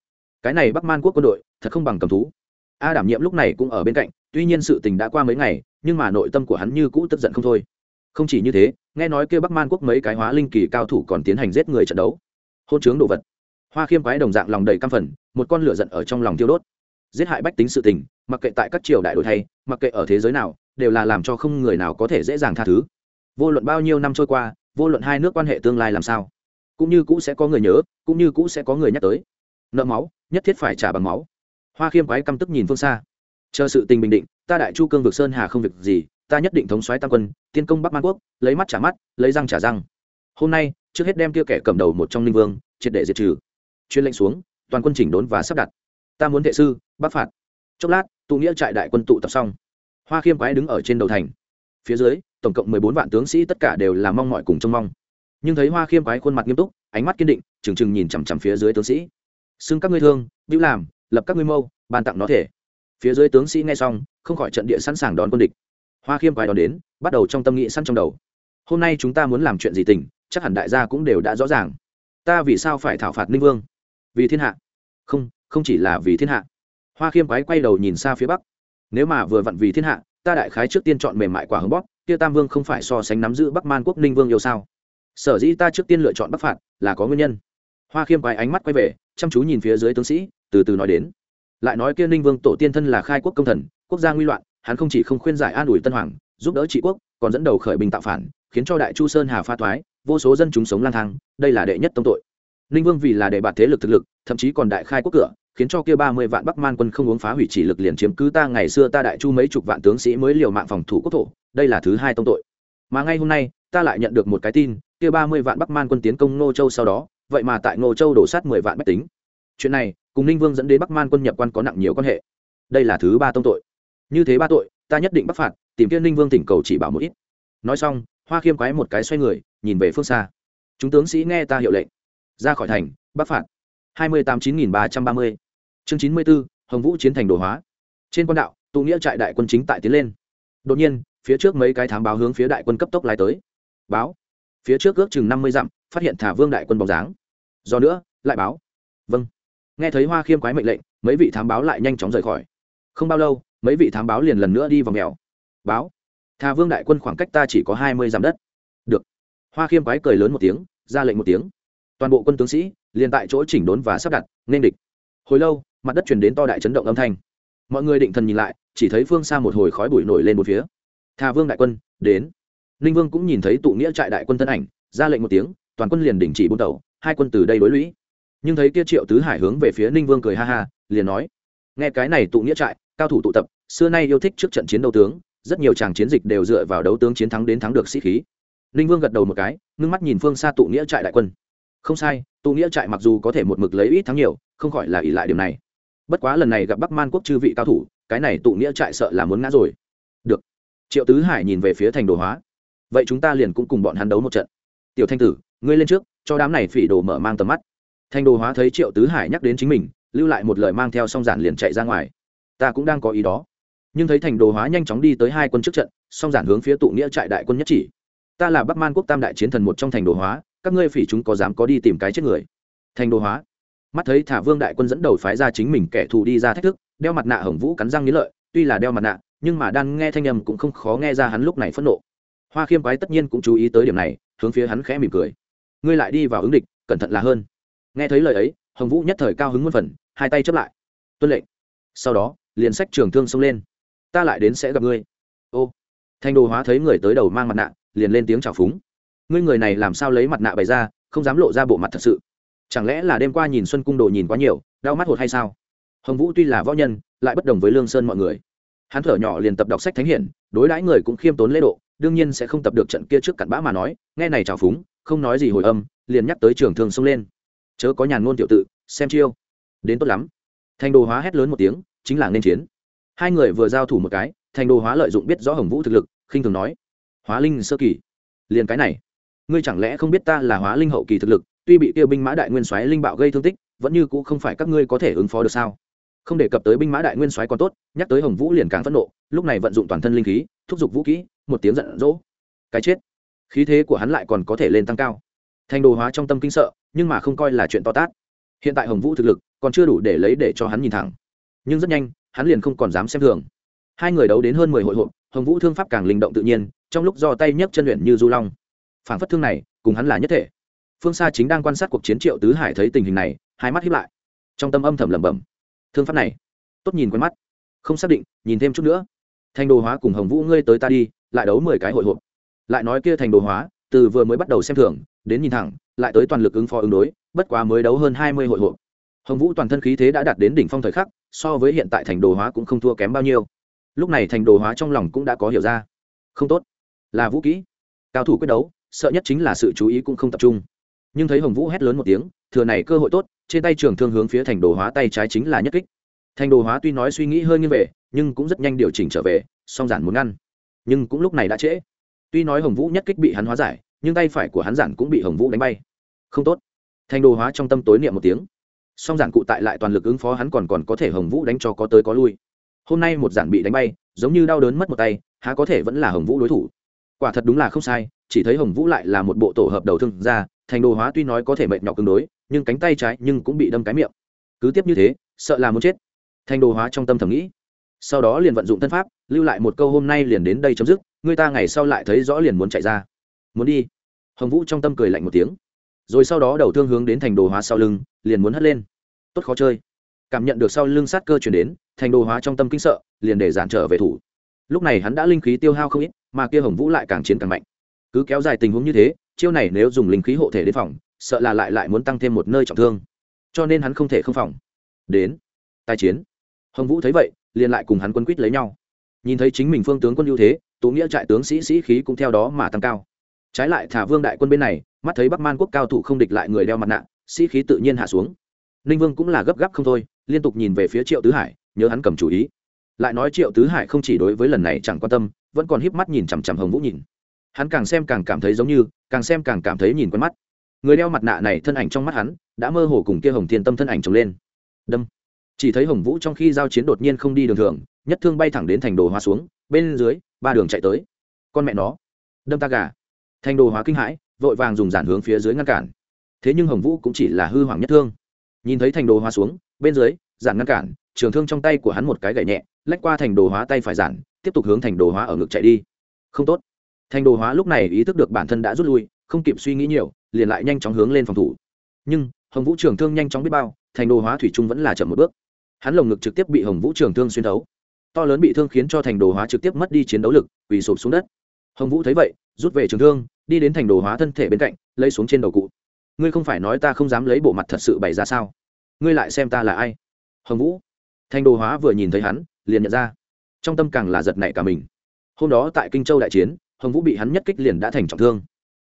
A: Cái này bắc man quốc quân đội, thật không bằng cầm thú. A đảm nhiệm lúc này cũng ở bên cạnh, tuy nhiên sự tình đã qua mấy ngày, nhưng mà nội tâm của hắn như cũ tức giận không thôi không chỉ như thế, nghe nói kêu bắc man quốc mấy cái hóa linh kỳ cao thủ còn tiến hành giết người trận đấu. Hôn chướng đồ vật. Hoa khiêm quái đồng dạng lòng đầy căm phần một con lửa giận ở trong lòng tiêu đốt. Giết hại bách tính sự tình, mặc kệ tại các triều đại đổi thay, mặc kệ ở thế giới nào, đều là làm cho không người nào có thể dễ dàng tha thứ. Vô luận bao nhiêu năm trôi qua, vô luận hai nước quan hệ tương lai làm sao, cũng như cũ sẽ có người nhớ, cũng như cũ sẽ có người nhắc tới. Nợ máu, nhất thiết phải trả bằng máu. Hoa khiêm quái căm tức nhìn phương xa. Chờ sự tình bình định, ta đại chu cương vực sơn hà không việc gì ta nhất định thống soái tam quân, tiên công bắc man quốc, lấy mắt trả mắt, lấy răng trả răng. Hôm nay, trước hết đem kia kẻ cầm đầu một trong ninh vương, triệt để diệt trừ. Chuyên lệnh xuống, toàn quân chỉnh đốn và sắp đặt. Ta muốn thệ sư, bắc phạt. Chốc lát, tụ nghĩa trại đại quân tụ tập xong. Hoa khiêm quái đứng ở trên đầu thành. Phía dưới, tổng cộng mười bốn vạn tướng sĩ tất cả đều là mong mọi cùng trông mong. Nhưng thấy hoa khiêm quái khuôn mặt nghiêm túc, ánh mắt kiên định, trừng trừng nhìn chằm chằm phía dưới tướng sĩ. Xưng các ngươi thương, bĩu làm, lập các ngươi mâu, ban tặng nó thể. Phía dưới tướng sĩ nghe xong, không khỏi trận địa sẵn sàng đón quân địch hoa khiêm quái đón đến, bắt đầu trong tâm nghĩ săn trong đầu. Hôm nay chúng ta muốn làm chuyện gì tình, chắc hẳn đại gia cũng đều đã rõ ràng. Ta vì sao phải thảo phạt ninh vương? Vì thiên hạ. Không không chỉ là vì thiên hạ. Hoa khiêm quái quay đầu nhìn xa phía bắc. Nếu mà vừa vặn vì thiên hạ, ta đại khái trước tiên chọn mềm mại quả hứng bóp, kia tam vương không phải so sánh nắm giữ bắc man quốc ninh vương yêu sao? Sở dĩ ta trước tiên lựa chọn bắc phạt, là có nguyên nhân. Hoa khiêm quái ánh mắt quay về, chăm chú nhìn phía dưới tướng sĩ, từ từ nói đến. Lại nói kia ninh vương tổ tiên thân là khai quốc công thần, quốc gia nguy loạn hắn không chỉ không khuyên giải an ủi tân hoàng, giúp đỡ trị quốc, còn dẫn đầu khởi bình tạo phản, khiến cho đại chu sơn hà pha thoái, vô số dân chúng sống lang thang, đây là đệ nhất tông tội. Ninh vương vì là đệ bạt thế lực thực lực, thậm chí còn đại khai quốc cửa, khiến cho kia ba mươi vạn bắc man quân không uống phá hủy chỉ lực liền chiếm cứ ta ngày xưa ta đại chu mấy chục vạn tướng sĩ mới liều mạng phòng thủ quốc thổ, đây là thứ hai tông tội. Mà ngay hôm nay, ta lại nhận được một cái tin, kia ba mươi vạn bắc man quân tiến công ngô châu sau đó, vậy mà tại ngô châu đổ sát mười vạn bách tính. Chuyện này, cùng ninh vương dẫn đến bắc man quân nhập quan có nặng nhiều quan hệ. Đây là thứ ba tông tội như thế ba tội, ta nhất định bắt phạt, tìm kiên ninh vương tỉnh cầu chỉ bảo một ít. Nói xong, hoa khiêm quái một cái xoay người, nhìn về phương xa. Chúng tướng sĩ nghe ta hiệu lệnh. Ra khỏi thành bắc phạt. hai mươi tám chín nghìn ba trăm ba mươi. Chương chín mươi b ố hồng vũ chiến thành đồ hóa. Trên quan đạo, tụ nghĩa trại đại quân chính tại tiến lên. Đột nhiên, phía trước mấy cái thám báo hướng phía đại quân cấp tốc lái tới. Báo. Phía trước ước chừng năm mươi dặm, phát hiện thả vương đại quân bóng dáng. Do nữa, lại báo. Vâng. Nghe thấy hoa khiêm quái mệnh lệnh, mấy vị thám báo lại nhanh chóng rời khỏi. Không bao lâu mấy vị thám báo liền lần nữa đi vào mèo. Báo thà vương đại quân khoảng cách ta chỉ có hai mươi dặm đất. Được. Hoa khiêm quái cười lớn một tiếng, ra lệnh một tiếng. Toàn bộ quân tướng sĩ liền tại chỗ chỉnh đốn và sắp đặt, nên địch. Hồi lâu, mặt đất chuyển đến to đại chấn động âm thanh. Mọi người định thần nhìn lại, chỉ thấy phương xa một hồi khói bụi nổi lên một phía. Thà vương đại quân, đến. Ninh vương cũng nhìn thấy tụ nghĩa trại đại quân thân ảnh, ra lệnh một tiếng, toàn quân liền đình chỉ bốn tàu, hai quân từ đây đối lũy. Nhưng thấy kia triệu tứ hải hướng về phía ninh vương cười ha ha, liền nói, nghe cái này tụ nghĩa trại cao thủ tụ tập, xưa nay yêu thích trước trận chiến đấu tướng, rất nhiều tràng chiến dịch đều dựa vào đấu tướng chiến thắng đến thắng được sĩ khí. Ninh vương gật đầu một cái, ngưng mắt nhìn phương xa tụ nghĩa trại đại quân. Không sai, tụ nghĩa trại mặc dù có thể một mực lấy ít thắng nhiều, không khỏi là ỷ lại điểm này. Bất quá lần này gặp bắc man quốc chư vị cao thủ, cái này tụ nghĩa trại sợ là muốn ngã rồi. Được. Triệu tứ hải nhìn về phía thành đồ hóa. Vậy chúng ta liền cũng cùng bọn hắn đấu một trận. Tiểu thanh tử, ngươi lên trước, cho đám này phỉ đồ mở mang tầm mắt. Thành đồ hóa thấy triệu tứ hải nhắc đến chính mình, lưu lại một lời mang theo song giản liền chạy ra ngoài ta cũng đang có ý đó. Nhưng thấy thành đồ hóa nhanh chóng đi tới hai quân trước trận, song giản hướng phía tụ nghĩa trại đại quân nhất chỉ. Ta là bắc man quốc tam đại chiến thần một trong thành đồ hóa, các ngươi phỉ chúng có dám có đi tìm cái chết người. Thành đồ hóa. Mắt thấy thả vương đại quân dẫn đầu phái ra chính mình kẻ thù đi ra thách thức, đeo mặt nạ hồng vũ cắn răng nghĩ lợi, tuy là đeo mặt nạ, nhưng mà đang nghe thanh âm cũng không khó nghe ra hắn lúc này phẫn nộ. Hoa khiêm quái tất nhiên cũng chú ý tới điểm này, hướng phía hắn khẽ mỉm cười. Ngươi lại đi vào ứng địch, cẩn thận là hơn. Nghe thấy lời ấy, hồng vũ nhất thời cao hứng muôn phần, hai tay chấp lại. Tuân lệnh. Sau đó liền sách trường thương xông lên. Ta lại đến sẽ gặp ngươi. Ô, thanh đồ hóa thấy người tới đầu mang mặt nạ, liền lên tiếng chào phúng. Ngươi người này làm sao lấy mặt nạ bày ra, không dám lộ ra bộ mặt thật sự. Chẳng lẽ là đêm qua nhìn xuân cung đồ nhìn quá nhiều, đau mắt hột hay sao? Hồng vũ tuy là võ nhân, lại bất đồng với lương sơn mọi người. Hắn thở nhỏ liền tập đọc sách thánh hiển, đối đãi người cũng khiêm tốn lễ độ, đương nhiên sẽ không tập được trận kia trước cặn bã mà nói, nghe này trào phúng, không nói gì hồi âm, liền nhắc tới trường thương xông lên. Chớ có nhàn ngôn tiểu tự, xem chiêu. Đến tốt lắm. Thành đồ hóa hét lớn một tiếng chính là nên chiến. Hai người vừa giao thủ một cái, thành đồ hóa lợi dụng biết rõ hồng vũ thực lực, khinh thường nói, hóa linh sơ kỳ, liền cái này. Ngươi chẳng lẽ không biết ta là hóa linh hậu kỳ thực lực, tuy bị tiêu binh mã đại nguyên soái linh bạo gây thương tích, vẫn như cũ không phải các ngươi có thể ứng phó được sao? Không đề cập tới binh mã đại nguyên soái còn tốt, nhắc tới hồng vũ liền càng phẫn nộ, lúc này vận dụng toàn thân linh khí, thúc giục vũ kỹ, một tiếng giận dỗ cái chết. Khí thế của hắn lại còn có thể lên tăng cao. Thành đồ hóa trong tâm kinh sợ, nhưng mà không coi là chuyện to tát. Hiện tại hồng vũ thực lực còn chưa đủ để lấy để cho hắn nhìn thẳng nhưng rất nhanh, hắn liền không còn dám xem thường. Hai người đấu đến hơn mười hội hộp, hồng vũ thương pháp càng linh động tự nhiên, trong lúc do tay nhấc chân luyện như du long. Phản phất thương này, cùng hắn là nhất thể. Phương xa chính đang quan sát cuộc chiến triệu tứ hải thấy tình hình này, hai mắt hiếp lại. Trong tâm âm thầm lẩm bẩm, thương pháp này, tốt nhìn quen mắt. Không xác định, nhìn thêm chút nữa. Thành đồ hóa cùng hồng vũ ngươi tới ta đi, lại đấu mười cái hội hộp. Lại nói kia thành đồ hóa, từ vừa mới bắt đầu xem thường, đến nhìn thẳng, lại tới toàn lực ứng phó ứng đối, bất quá mới đấu hơn hai mươi hội hộp. Hồng vũ toàn thân khí thế đã đạt đến đỉnh phong thời khắc so với hiện tại thành đồ hóa cũng không thua kém bao nhiêu. Lúc này thành đồ hóa trong lòng cũng đã có hiểu ra. Không tốt. Là vũ kỹ. Cao thủ quyết đấu, sợ nhất chính là sự chú ý cũng không tập trung. Nhưng thấy hồng vũ hét lớn một tiếng, thừa này cơ hội tốt, trên tay trường thương hướng phía thành đồ hóa tay trái chính là nhất kích. Thành đồ hóa tuy nói suy nghĩ hơi nghiêng về, nhưng cũng rất nhanh điều chỉnh trở về, song giản muốn ngăn. Nhưng cũng lúc này đã trễ. Tuy nói hồng vũ nhất kích bị hắn hóa giải, nhưng tay phải của hắn giản cũng bị hồng vũ đánh bay. Không tốt. Thành đồ hóa trong tâm tối niệm một tiếng song giản cụ tại lại toàn lực ứng phó hắn còn còn có thể hồng vũ đánh cho có tới có lui. Hôm nay một giản bị đánh bay, giống như đau đớn mất một tay, há có thể vẫn là hồng vũ đối thủ. Quả thật đúng là không sai, chỉ thấy hồng vũ lại là một bộ tổ hợp đầu thương ra, thành đồ hóa tuy nói có thể mệt nhọc tương đối, nhưng cánh tay trái nhưng cũng bị đâm cái miệng. Cứ tiếp như thế, sợ là muốn chết. Thành đồ hóa trong tâm thầm nghĩ. Sau đó liền vận dụng thân pháp, lưu lại một câu hôm nay liền đến đây chấm dứt, người ta ngày sau lại thấy rõ liền muốn chạy ra. Muốn đi. Hồng vũ trong tâm cười lạnh một tiếng rồi sau đó đầu thương hướng đến thành đồ hóa sau lưng, liền muốn hất lên. Tốt khó chơi. Cảm nhận được sau lưng sát cơ chuyển đến, thành đồ hóa trong tâm kinh sợ, liền để giản trở về thủ. Lúc này hắn đã linh khí tiêu hao không ít, mà kia hồng vũ lại càng chiến càng mạnh. Cứ kéo dài tình huống như thế, chiêu này nếu dùng linh khí hộ thể đến phòng, sợ là lại lại muốn tăng thêm một nơi trọng thương. Cho nên hắn không thể không phòng. Đến. Tài chiến. Hồng vũ thấy vậy, liền lại cùng hắn quân quýt lấy nhau. Nhìn thấy chính mình phương tướng quân ưu thế tố nghĩa trại tướng sĩ sĩ khí cũng theo đó mà tăng cao trái lại thả vương đại quân bên này, mắt thấy bắc man quốc cao thủ không địch lại người đeo mặt nạ, sĩ khí tự nhiên hạ xuống. Ninh vương cũng là gấp gáp không thôi, liên tục nhìn về phía triệu tứ hải, nhớ hắn cầm chủ ý. Lại nói triệu tứ hải không chỉ đối với lần này chẳng quan tâm, vẫn còn híp mắt nhìn chằm chằm hồng vũ nhìn. Hắn càng xem càng cảm thấy giống như, càng xem càng cảm thấy nhìn quen mắt. Người đeo mặt nạ này thân ảnh trong mắt hắn, đã mơ hồ cùng kia hồng thiên tâm thân ảnh trồng lên. Đâm. Chỉ thấy hồng vũ trong khi giao chiến đột nhiên không đi đường thường nhất thương bay thẳng đến thành đồ hoa xuống, bên dưới, ba đường chạy tới. Con mẹ nó. Đâm ta gà thành đồ hóa kinh hãi, vội vàng dùng giản hướng phía dưới ngăn cản. Thế nhưng hồng vũ cũng chỉ là hư hoàng nhất thương. Nhìn thấy thành đồ hóa xuống, bên dưới, giản ngăn cản, trường thương trong tay của hắn một cái gậy nhẹ, lách qua thành đồ hóa tay phải giản, tiếp tục hướng thành đồ hóa ở ngực chạy đi. Không tốt. Thành đồ hóa lúc này ý thức được bản thân đã rút lui, không kịp suy nghĩ nhiều, liền lại nhanh chóng hướng lên phòng thủ. Nhưng, hồng vũ trường thương nhanh chóng biết bao thành đồ hóa thủy trung vẫn là chậm một bước. Hắn lồng ngực trực tiếp bị hồng vũ trường thương xuyên thấu. To lớn bị thương khiến cho thành đồ hóa trực tiếp mất đi chiến đấu lực vì sụp xuống đất hồng vũ thấy vậy, rút về trường thương, đi đến thành đồ hóa thân thể bên cạnh, lấy xuống trên đầu cụ. Ngươi không phải nói ta không dám lấy bộ mặt thật sự bày ra sao? Ngươi lại xem ta là ai? Hồng vũ. Thành đồ hóa vừa nhìn thấy hắn, liền nhận ra. Trong tâm càng là giật nảy cả mình. Hôm đó tại kinh châu đại chiến, hồng vũ bị hắn nhất kích liền đã thành trọng thương.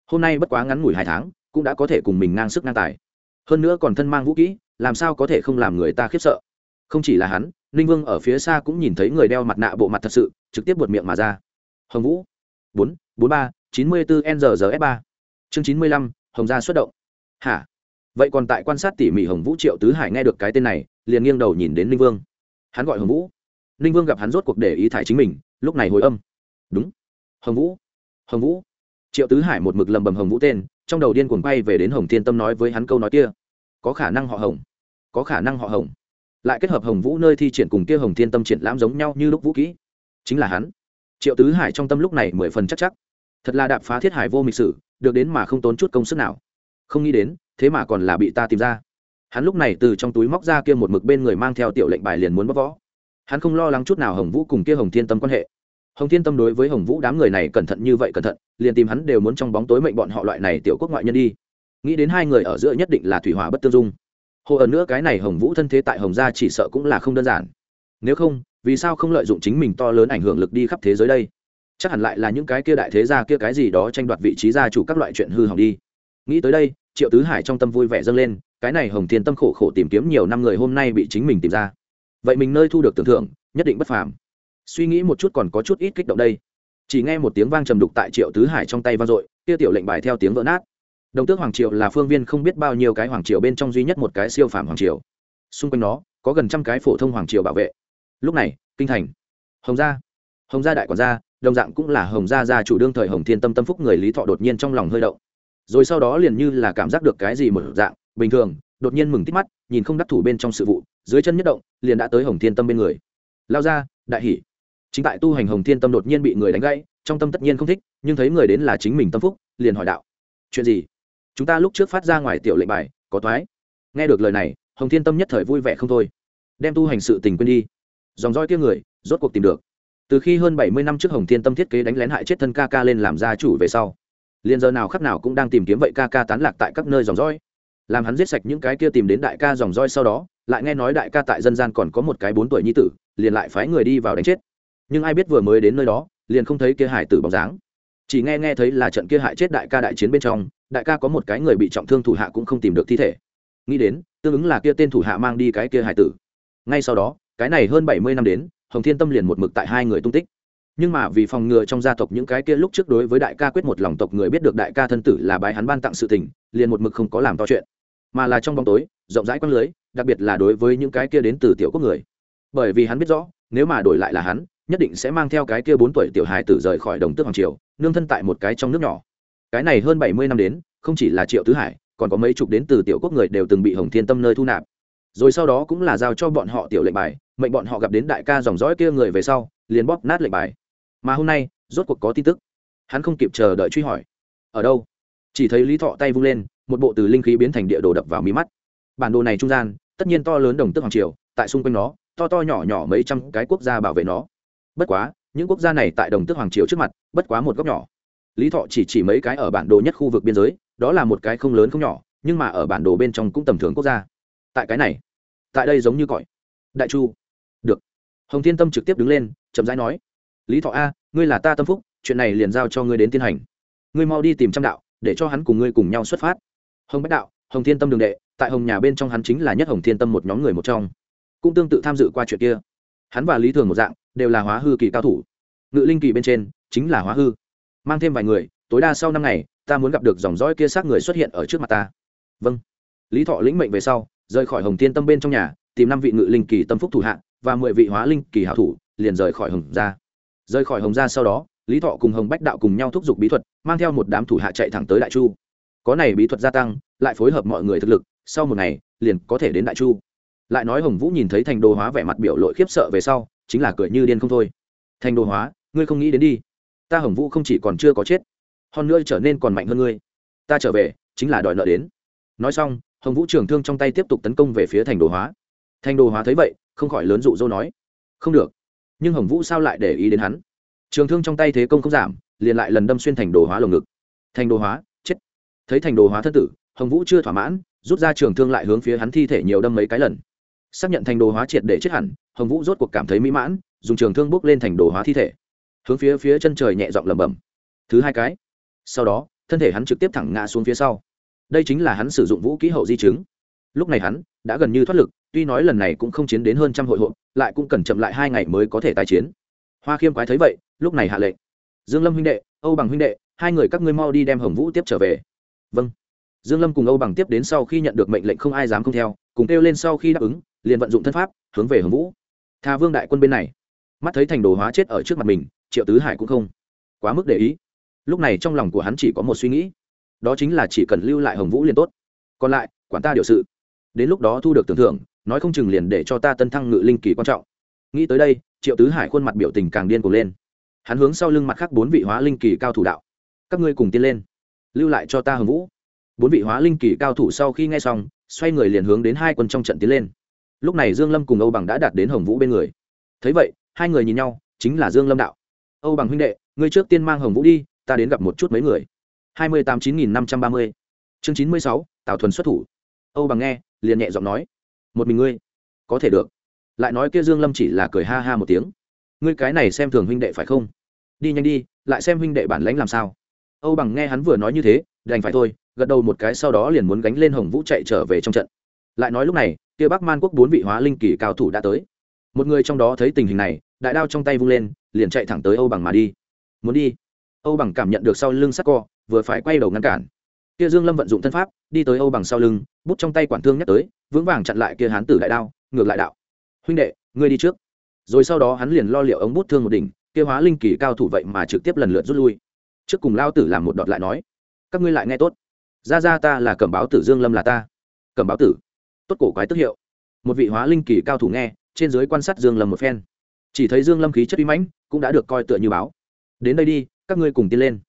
A: Hôm nay bất quá ngắn ngủi hai tháng, cũng đã có thể cùng mình ngang sức ngang tài. Hơn nữa còn thân mang vũ kỹ, làm sao có thể không làm người ta khiếp sợ? Không chỉ là hắn, ninh vương ở phía xa cũng nhìn thấy người đeo mặt nạ bộ mặt thật sự, trực tiếp buột miệng mà ra. Hồng vũ bốn bốn ba, chín mươi bốn nzs ba. Chương chín mươi lăm, hồng gia xuất động. Hả? Vậy còn tại quan sát tỉ mỉ hồng vũ triệu tứ hải nghe được cái tên này, liền nghiêng đầu nhìn đến ninh vương. Hắn gọi hồng vũ. Ninh vương gặp hắn rốt cuộc để ý thải chính mình, lúc này hồi âm. Đúng. Hồng vũ. Hồng vũ. Triệu tứ hải một mực lầm bầm hồng vũ tên, trong đầu điên cuồng bay về đến hồng thiên tâm nói với hắn câu nói kia. Có khả năng họ hồng. Có khả năng họ hồng. Lại kết hợp hồng vũ nơi thi triển cùng kia hồng thiên tâm triển lãm giống nhau như lúc vũ kỹ. Chính là hắn triệu tứ hải trong tâm lúc này mười phần chắc chắc. Thật là đạp phá thiết hải vô mịch sử, được đến mà không tốn chút công sức nào. Không nghĩ đến, thế mà còn là bị ta tìm ra. Hắn lúc này từ trong túi móc ra kia một mực bên người mang theo tiểu lệnh bài liền muốn bóc võ. Hắn không lo lắng chút nào hồng vũ cùng kia hồng thiên tâm quan hệ. Hồng thiên tâm đối với hồng vũ đám người này cẩn thận như vậy cẩn thận, liền tìm hắn đều muốn trong bóng tối mệnh bọn họ loại này tiểu quốc ngoại nhân đi. Nghĩ đến hai người ở giữa nhất định là thủy hỏa bất tương dung. Hồ ở nữa cái này hồng vũ thân thế tại hồng gia chỉ sợ cũng là không đơn giản. Nếu không vì sao không lợi dụng chính mình to lớn ảnh hưởng lực đi khắp thế giới đây? Chắc hẳn lại là những cái kia đại thế gia kia cái gì đó tranh đoạt vị trí gia chủ các loại chuyện hư hỏng đi. Nghĩ tới đây, triệu tứ hải trong tâm vui vẻ dâng lên, cái này hồng thiên tâm khổ khổ tìm kiếm nhiều năm người hôm nay bị chính mình tìm ra. Vậy mình nơi thu được tưởng thưởng, nhất định bất phàm. Suy nghĩ một chút còn có chút ít kích động đây. Chỉ nghe một tiếng vang trầm đục tại triệu tứ hải trong tay vang dội, kia tiểu lệnh bài theo tiếng vỡ nát. Đồng tước hoàng triều là phương viên không biết bao nhiêu cái hoàng triều bên trong duy nhất một cái siêu phàm hoàng triều. Xung quanh nó, có gần trăm cái phổ thông hoàng triều bảo vệ lúc này, kinh thành. Hồng gia. Hồng gia đại quản gia, đồng dạng cũng là hồng gia gia chủ đương thời hồng thiên tâm tâm phúc người lý thọ đột nhiên trong lòng hơi động. Rồi sau đó liền như là cảm giác được cái gì một dạng, bình thường, đột nhiên mừng tít mắt, nhìn không đắc thủ bên trong sự vụ, dưới chân nhất động, liền đã tới hồng thiên tâm bên người. Lao ra, đại hỷ chính tại tu hành hồng thiên tâm đột nhiên bị người đánh gãy, trong tâm tất nhiên không thích, nhưng thấy người đến là chính mình tâm phúc, liền hỏi đạo. Chuyện gì? Chúng ta lúc trước phát ra ngoài tiểu lệnh bài, có thoái nghe được lời này, hồng thiên tâm nhất thời vui vẻ không thôi. Đem tu hành sự tình quên đi dòng roi kia người, rốt cuộc tìm được. Từ khi hơn bảy mươi năm trước hồng thiên tâm thiết kế đánh lén hại chết thân ca ca lên làm gia chủ về sau, liền giờ nào khắc nào cũng đang tìm kiếm vậy ca ca tán lạc tại các nơi dòng roi làm hắn giết sạch những cái kia tìm đến đại ca dòng roi sau đó, lại nghe nói đại ca tại dân gian còn có một cái bốn tuổi nhi tử, liền lại phái người đi vào đánh chết. Nhưng ai biết vừa mới đến nơi đó, liền không thấy kia hải tử bóng dáng. Chỉ nghe nghe thấy là trận kia hại chết đại ca đại chiến bên trong, đại ca có một cái người bị trọng thương thủ hạ cũng không tìm được thi thể. Nghĩ đến, tương ứng là kia tên thủ hạ mang đi cái kia hải tử. Ngay sau đó cái này hơn bảy mươi năm đến, hồng thiên tâm liền một mực tại hai người tung tích. Nhưng mà vì phòng ngừa trong gia tộc những cái kia lúc trước đối với đại ca quyết một lòng tộc người biết được đại ca thân tử là bái hắn ban tặng sự tình, liền một mực không có làm to chuyện. Mà là trong bóng tối, rộng rãi quăng lưới, đặc biệt là đối với những cái kia đến từ tiểu quốc người. Bởi vì hắn biết rõ, nếu mà đổi lại là hắn, nhất định sẽ mang theo cái kia bốn tuổi tiểu hài tử rời khỏi đồng tước hoàng triều, nương thân tại một cái trong nước nhỏ. Cái này hơn bảy mươi năm đến, không chỉ là triệu tứ hải, còn có mấy chục đến từ tiểu quốc người đều từng bị hồng thiên tâm nơi thu nạp rồi sau đó cũng là giao cho bọn họ tiểu lệnh bài, mệnh bọn họ gặp đến đại ca dòng dõi kia người về sau, liền bóp nát lệnh bài. Mà hôm nay, rốt cuộc có tin tức. Hắn không kịp chờ đợi truy hỏi. Ở đâu? Chỉ thấy lý thọ tay vung lên, một bộ từ linh khí biến thành địa đồ đập vào mí mắt. Bản đồ này trung gian, tất nhiên to lớn đồng tức hoàng triều, tại xung quanh nó, to to nhỏ nhỏ mấy trăm cái quốc gia bảo vệ nó. Bất quá, những quốc gia này tại đồng tức hoàng triều trước mặt, bất quá một góc nhỏ. Lý thọ chỉ chỉ mấy cái ở bản đồ nhất khu vực biên giới, đó là một cái không lớn không nhỏ, nhưng mà ở bản đồ bên trong cũng tầm thường quốc gia tại cái này, tại đây giống như cõi. Đại chu. Được. Hồng thiên tâm trực tiếp đứng lên, chậm rãi nói, lý thọ a, ngươi là ta tâm phúc, chuyện này liền giao cho ngươi đến tiến hành. Ngươi mau đi tìm trăm đạo, để cho hắn cùng ngươi cùng nhau xuất phát. Hồng bách đạo, hồng thiên tâm đường đệ, tại hồng nhà bên trong hắn chính là nhất hồng thiên tâm một nhóm người một trong. Cũng tương tự tham dự qua chuyện kia. Hắn và lý thường một dạng, đều là hóa hư kỳ cao thủ. Ngự linh kỳ bên trên, chính là hóa hư. Mang thêm vài người, tối đa sau năm ngày, ta muốn gặp được dòng dõi kia xác người xuất hiện ở trước mặt ta. Vâng. Lý thọ lĩnh mệnh về sau rời khỏi hồng thiên tâm bên trong nhà, tìm năm vị ngự linh kỳ tâm phúc thủ hạ và mười vị hóa linh kỳ hảo thủ, liền rời khỏi hồng gia. Rời khỏi hồng gia sau đó, lý thọ cùng hồng bách đạo cùng nhau thúc giục bí thuật, mang theo một đám thủ hạ chạy thẳng tới đại chu. Có này bí thuật gia tăng, lại phối hợp mọi người thực lực, sau một ngày, liền có thể đến đại chu. Lại nói hồng vũ nhìn thấy thành đồ hóa vẻ mặt biểu lội khiếp sợ về sau, chính là cười như điên không thôi. Thành đồ hóa, ngươi không nghĩ đến đi. Ta hồng vũ không chỉ còn chưa có chết hơn nữa trở nên còn mạnh hơn ngươi. Ta trở về, chính là đòi nợ đến. Nói xong hồng vũ trường thương trong tay tiếp tục tấn công về phía thành đồ hóa. Thành đồ hóa thấy vậy, không khỏi lớn dụ dỗ nói, không được. Nhưng hồng vũ sao lại để ý đến hắn? Trường thương trong tay thế công không giảm, liền lại lần đâm xuyên thành đồ hóa lồng ngực. Thành đồ hóa, chết. Thấy thành đồ hóa thân tử, hồng vũ chưa thỏa mãn, rút ra trường thương lại hướng phía hắn thi thể nhiều đâm mấy cái lần. Xác nhận thành đồ hóa triệt để chết hẳn, hồng vũ rốt cuộc cảm thấy mỹ mãn, dùng trường thương bước lên thành đồ hóa thi thể. Hướng phía phía chân trời nhẹ dọn lẩm bẩm, thứ hai cái. Sau đó, thân thể hắn trực tiếp thẳng ngã xuống phía sau đây chính là hắn sử dụng vũ kỹ hậu di chứng. Lúc này hắn đã gần như thoát lực, tuy nói lần này cũng không chiến đến hơn trăm hội hộp, lại cũng cần chậm lại hai ngày mới có thể tái chiến. Hoa khiêm quái thấy vậy, lúc này hạ lệnh. Dương lâm huynh đệ, âu bằng huynh đệ, hai người các ngươi mau đi đem hồng vũ tiếp trở về. Vâng. Dương lâm cùng âu bằng tiếp đến sau khi nhận được mệnh lệnh không ai dám không theo, cùng kêu lên sau khi đáp ứng, liền vận dụng thân pháp, hướng về hồng vũ. Tha vương đại quân bên này. Mắt thấy thành đồ hóa chết ở trước mặt mình, triệu tứ hải cũng không quá mức để ý. Lúc này trong lòng của hắn chỉ có một suy nghĩ đó chính là chỉ cần lưu lại hồng vũ liền tốt. Còn lại, quản ta điều sự. Đến lúc đó thu được tưởng thưởng, nói không chừng liền để cho ta tân thăng ngự linh kỳ quan trọng. Nghĩ tới đây, triệu tứ hải khuôn mặt biểu tình càng điên cuồng lên. Hắn hướng sau lưng mặt khác bốn vị hóa linh kỳ cao thủ đạo. Các ngươi cùng tiến lên, lưu lại cho ta hồng vũ. Bốn vị hóa linh kỳ cao thủ sau khi nghe xong, xoay người liền hướng đến hai quân trong trận tiến lên. Lúc này dương lâm cùng âu bằng đã đạt đến hồng vũ bên người. Thấy vậy, hai người nhìn nhau, chính là dương lâm đạo. Âu bằng huynh đệ, ngươi trước tiên mang hồng vũ đi, ta đến gặp một chút mấy người hai mươi tám chín nghìn năm trăm ba mươi. Chương chín mươi sáu, tào thuần xuất thủ. Âu bằng nghe, liền nhẹ giọng nói, một mình ngươi, có thể được. Lại nói kia dương lâm chỉ là cười ha ha một tiếng, ngươi cái này xem thường huynh đệ phải không? Đi nhanh đi, lại xem huynh đệ bản lãnh làm sao. Âu bằng nghe hắn vừa nói như thế, đành phải thôi, gật đầu một cái sau đó liền muốn gánh lên hồng vũ chạy trở về trong trận. Lại nói lúc này, kia bắc man quốc bốn vị hóa linh kỳ cao thủ đã tới. Một người trong đó thấy tình hình này, đại đao trong tay vung lên, liền chạy thẳng tới âu bằng mà đi. Muốn đi âu bằng cảm nhận được sau lưng sắc co, vừa phải quay đầu ngăn cản. Kia dương lâm vận dụng thân pháp, đi tới âu bằng sau lưng, bút trong tay quản thương nhắc tới, vững vàng chặn lại kia hán tử đại đao, ngược lại đạo. Huynh đệ, ngươi đi trước. Rồi sau đó hắn liền lo liệu ống bút thương một đỉnh, kia hóa linh kỳ cao thủ vậy mà trực tiếp lần lượt rút lui. Trước cùng lao tử làm một đọt lại nói, các ngươi lại nghe tốt. Ra ra ta là cẩm báo tử dương lâm là ta. Cẩm báo tử? Tốt cổ quái tức hiệu. Một vị hóa linh kỳ cao thủ nghe, trên dưới quan sát dương lâm một phen. Chỉ thấy dương lâm khí chất uy mãnh, cũng đã được coi tựa như báo. Đến đây đi các ngươi cùng tiến lên.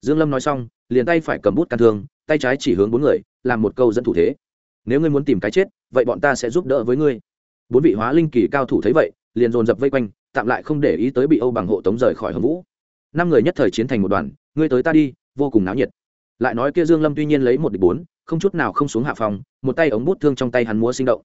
A: Dương lâm nói xong, liền tay phải cầm bút can thương, tay trái chỉ hướng bốn người, làm một câu dẫn thủ thế. Nếu ngươi muốn tìm cái chết, vậy bọn ta sẽ giúp đỡ với ngươi. Bốn vị hóa linh kỳ cao thủ thấy vậy, liền dồn dập vây quanh, tạm lại không để ý tới bị âu bằng hộ tống rời khỏi hầm vũ. Năm người nhất thời chiến thành một đoàn, ngươi tới ta đi, vô cùng náo nhiệt. Lại nói kia dương lâm tuy nhiên lấy một địch bốn, không chút nào không xuống hạ phòng, một tay ống bút thương trong tay hắn múa sinh động.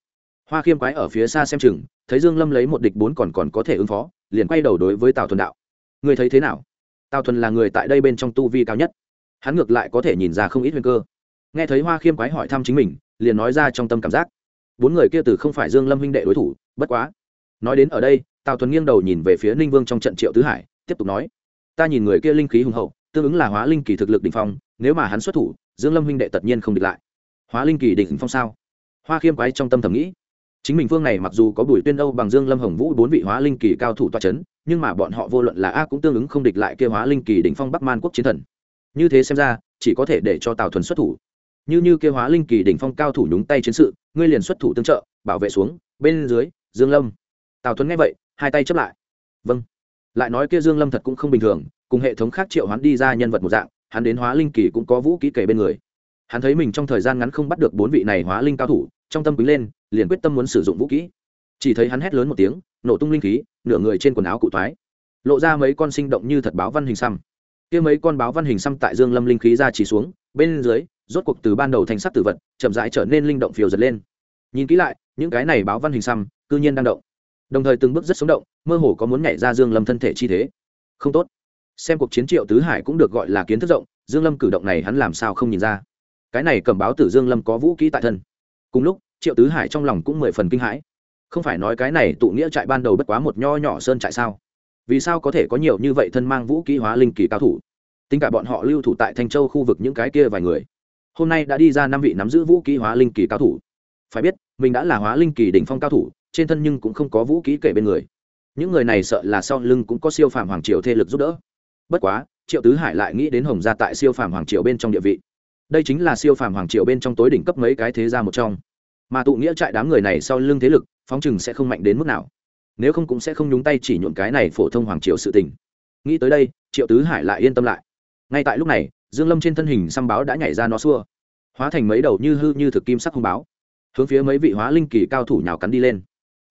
A: Hoa khiêm quái ở phía xa xem chừng, thấy dương lâm lấy một địch bốn còn còn có thể ứng phó, liền quay đầu đối với tào thuần đạo. Ngươi thấy thế nào? Tào thuần là người tại đây bên trong tu vi cao nhất hắn ngược lại có thể nhìn ra không ít nguyên cơ nghe thấy hoa khiêm quái hỏi thăm chính mình liền nói ra trong tâm cảm giác bốn người kia từ không phải dương lâm huynh đệ đối thủ bất quá nói đến ở đây tào thuần nghiêng đầu nhìn về phía ninh vương trong trận triệu tứ hải tiếp tục nói ta nhìn người kia linh khí hùng hậu tương ứng là hóa linh kỳ thực lực đỉnh phong nếu mà hắn xuất thủ dương lâm huynh đệ tất nhiên không địch lại hóa linh kỳ đỉnh phong sao hoa khiêm quái trong tâm thầm nghĩ chính mình phương này mặc dù có bùi tuyên âu bằng dương lâm hồng vũ bốn vị hóa linh kỳ cao thủ toa chấn, nhưng mà bọn họ vô luận là a cũng tương ứng không địch lại kia hóa linh kỳ đỉnh phong bắc man quốc chiến thần. Như thế xem ra, chỉ có thể để cho tào thuần xuất thủ. Như như kêu hóa linh kỳ đỉnh phong cao thủ nhúng tay chiến sự, ngươi liền xuất thủ tương trợ, bảo vệ xuống, bên dưới, dương lâm. Tào thuấn nghe vậy, hai tay chấp lại. Vâng. Lại nói kia dương lâm thật cũng không bình thường, cùng hệ thống khác triệu hắn đi ra nhân vật một dạng, hắn đến hóa linh kỳ cũng có vũ kỹ kể bên người. Hắn thấy mình trong thời gian ngắn không bắt được bốn vị này hóa linh cao thủ trong tâm quý lên, liền quyết tâm muốn sử dụng vũ kỹ. Chỉ thấy hắn hét lớn một tiếng, nổ tung linh khí, nửa người trên quần áo cụ thoái. Lộ ra mấy con sinh động như thật báo văn hình xăm. Kia mấy con báo văn hình xăm tại dương lâm linh khí ra chỉ xuống, bên dưới, rốt cuộc từ ban đầu thành sắc tử vật, chậm rãi trở nên linh động phiêu giật lên. Nhìn kỹ lại, những cái này báo văn hình xăm, cư nhiên đang động. Đồng thời từng bước rất sống động, mơ hồ có muốn nhảy ra dương lâm thân thể chi thế. Không tốt. Xem cuộc chiến triệu tứ hải cũng được gọi là kiến thức rộng, dương lâm cử động này hắn làm sao không nhìn ra. Cái này cầm báo tử dương lâm có vũ kỹ tại thân cùng lúc, triệu tứ hải trong lòng cũng mười phần kinh hãi. Không phải nói cái này tụ nghĩa trại ban đầu bất quá một nho nhỏ sơn trại sao? Vì sao có thể có nhiều như vậy thân mang vũ kỹ hóa linh kỳ cao thủ? Tính cả bọn họ lưu thủ tại thanh châu khu vực những cái kia vài người. Hôm nay đã đi ra năm vị nắm giữ vũ kỹ hóa linh kỳ cao thủ. Phải biết, mình đã là hóa linh kỳ đỉnh phong cao thủ, trên thân nhưng cũng không có vũ kỹ kể bên người. Những người này sợ là sau lưng cũng có siêu phàm hoàng triều thế lực giúp đỡ. Bất quá, triệu tứ hải lại nghĩ đến hồng gia tại siêu phàm hoàng triều bên trong địa vị đây chính là siêu phàm hoàng triều bên trong tối đỉnh cấp mấy cái thế gia một trong. Mà tụ nghĩa trại đám người này sau lưng thế lực, phóng chừng sẽ không mạnh đến mức nào. Nếu không cũng sẽ không nhúng tay chỉ nhuộm cái này phổ thông hoàng triều sự tình. Nghĩ tới đây, triệu tứ hải lại yên tâm lại. Ngay tại lúc này, dương lâm trên thân hình xăm báo đã nhảy ra nó xua. Hóa thành mấy đầu như hư như thực kim sắc hung báo. Hướng phía mấy vị hóa linh kỳ cao thủ nhào cắn đi lên.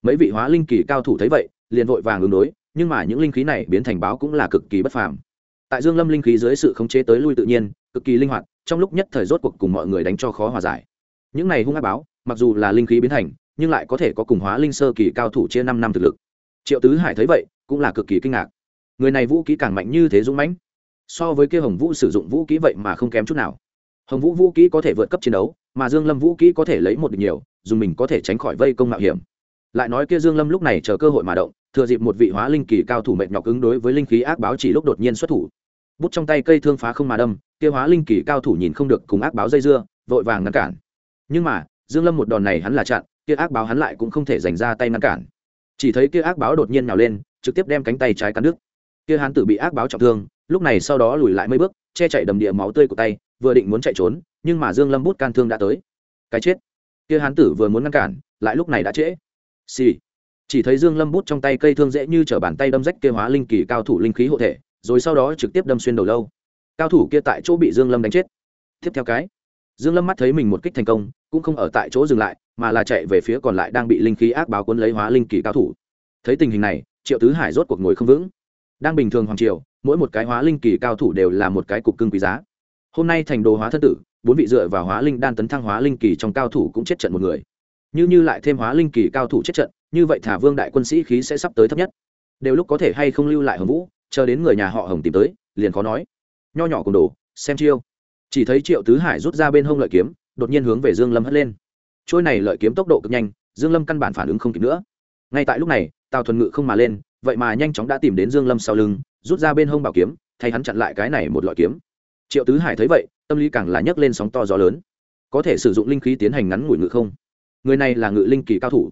A: Mấy vị hóa linh kỳ cao thủ thấy vậy, liền vội vàng ứng đối, nhưng mà những linh khí này biến thành báo cũng là cực kỳ bất phàm. Tại dương lâm linh khí dưới sự khống chế tới lui tự nhiên, cực kỳ linh hoạt trong lúc nhất thời rốt cuộc cùng mọi người đánh cho khó hòa giải. Những này hung ác báo, mặc dù là linh khí biến thành, nhưng lại có thể có cùng hóa linh sơ kỳ cao thủ chia năm năm thực lực. Triệu tứ hải thấy vậy, cũng là cực kỳ kinh ngạc. Người này vũ kỹ càng mạnh như thế dũng mãnh. So với kia hồng vũ sử dụng vũ kỹ vậy mà không kém chút nào. Hồng vũ vũ kỹ có thể vượt cấp chiến đấu, mà dương lâm vũ kỹ có thể lấy một địch nhiều, dùng mình có thể tránh khỏi vây công mạo hiểm. Lại nói kia dương lâm lúc này chờ cơ hội mà động, thừa dịp một vị hóa linh kỳ cao thủ mệt nhọc ứng đối với linh khí ác báo chỉ lúc đột nhiên xuất thủ. Bút trong tay cây thương phá không mà đâm kia hóa linh kỳ cao thủ nhìn không được cùng ác báo dây dưa, vội vàng ngăn cản. Nhưng mà, dương lâm một đòn này hắn là chặn, kia ác báo hắn lại cũng không thể giành ra tay ngăn cản. Chỉ thấy kia ác báo đột nhiên nhào lên, trực tiếp đem cánh tay trái cắn đứt. Kia hắn tử bị ác báo trọng thương, lúc này sau đó lùi lại mấy bước, che chạy đầm địa máu tươi của tay, vừa định muốn chạy trốn, nhưng mà dương lâm bút can thương đã tới. Cái chết! Kia hắn tử vừa muốn ngăn cản, lại lúc này đã trễ. Xì、sì. chỉ thấy dương lâm bút trong tay cây thương dễ như t bàn tay đâm rách kia hóa linh kỳ cao thủ linh khí hộ thể, rồi sau đó trực tiếp đâm xuyên đầu lâu cao thủ kia tại chỗ bị dương lâm đánh chết. Tiếp theo cái, dương lâm mắt thấy mình một kích thành công, cũng không ở tại chỗ dừng lại, mà là chạy về phía còn lại đang bị linh khí ác báo cuốn lấy hóa linh kỳ cao thủ. Thấy tình hình này, triệu tứ hải rốt cuộc ngồi không vững. Đang bình thường hoàng triều, mỗi một cái hóa linh kỳ cao thủ đều là một cái cục cưng quý giá. Hôm nay thành đồ hóa thân tử, bốn vị dựa vào hóa linh đan tấn thăng hóa linh kỳ trong cao thủ cũng chết trận một người. Như như lại thêm hóa linh kỳ cao thủ chết trận, như vậy thả vương đại quân sĩ khí sẽ sắp tới thấp nhất. Đều lúc có thể hay không lưu lại hồng vũ, chờ đến người nhà họ hồng tìm tới, liền khó nói nho nhỏ cùng đồ, xem chiêu. Chỉ thấy triệu tứ hải rút ra bên hông lợi kiếm, đột nhiên hướng về dương lâm hất lên. Trôi này lợi kiếm tốc độ cực nhanh, dương lâm căn bản phản ứng không kịp nữa. Ngay tại lúc này, tào thuần ngự không mà lên, vậy mà nhanh chóng đã tìm đến dương lâm sau lưng, rút ra bên hông bảo kiếm, thay hắn chặn lại cái này một loại kiếm. Triệu tứ hải thấy vậy, tâm lý càng là nhấc lên sóng to gió lớn. Có thể sử dụng linh khí tiến hành ngắn ngủi ngự không? Người này là ngự linh kỳ cao thủ.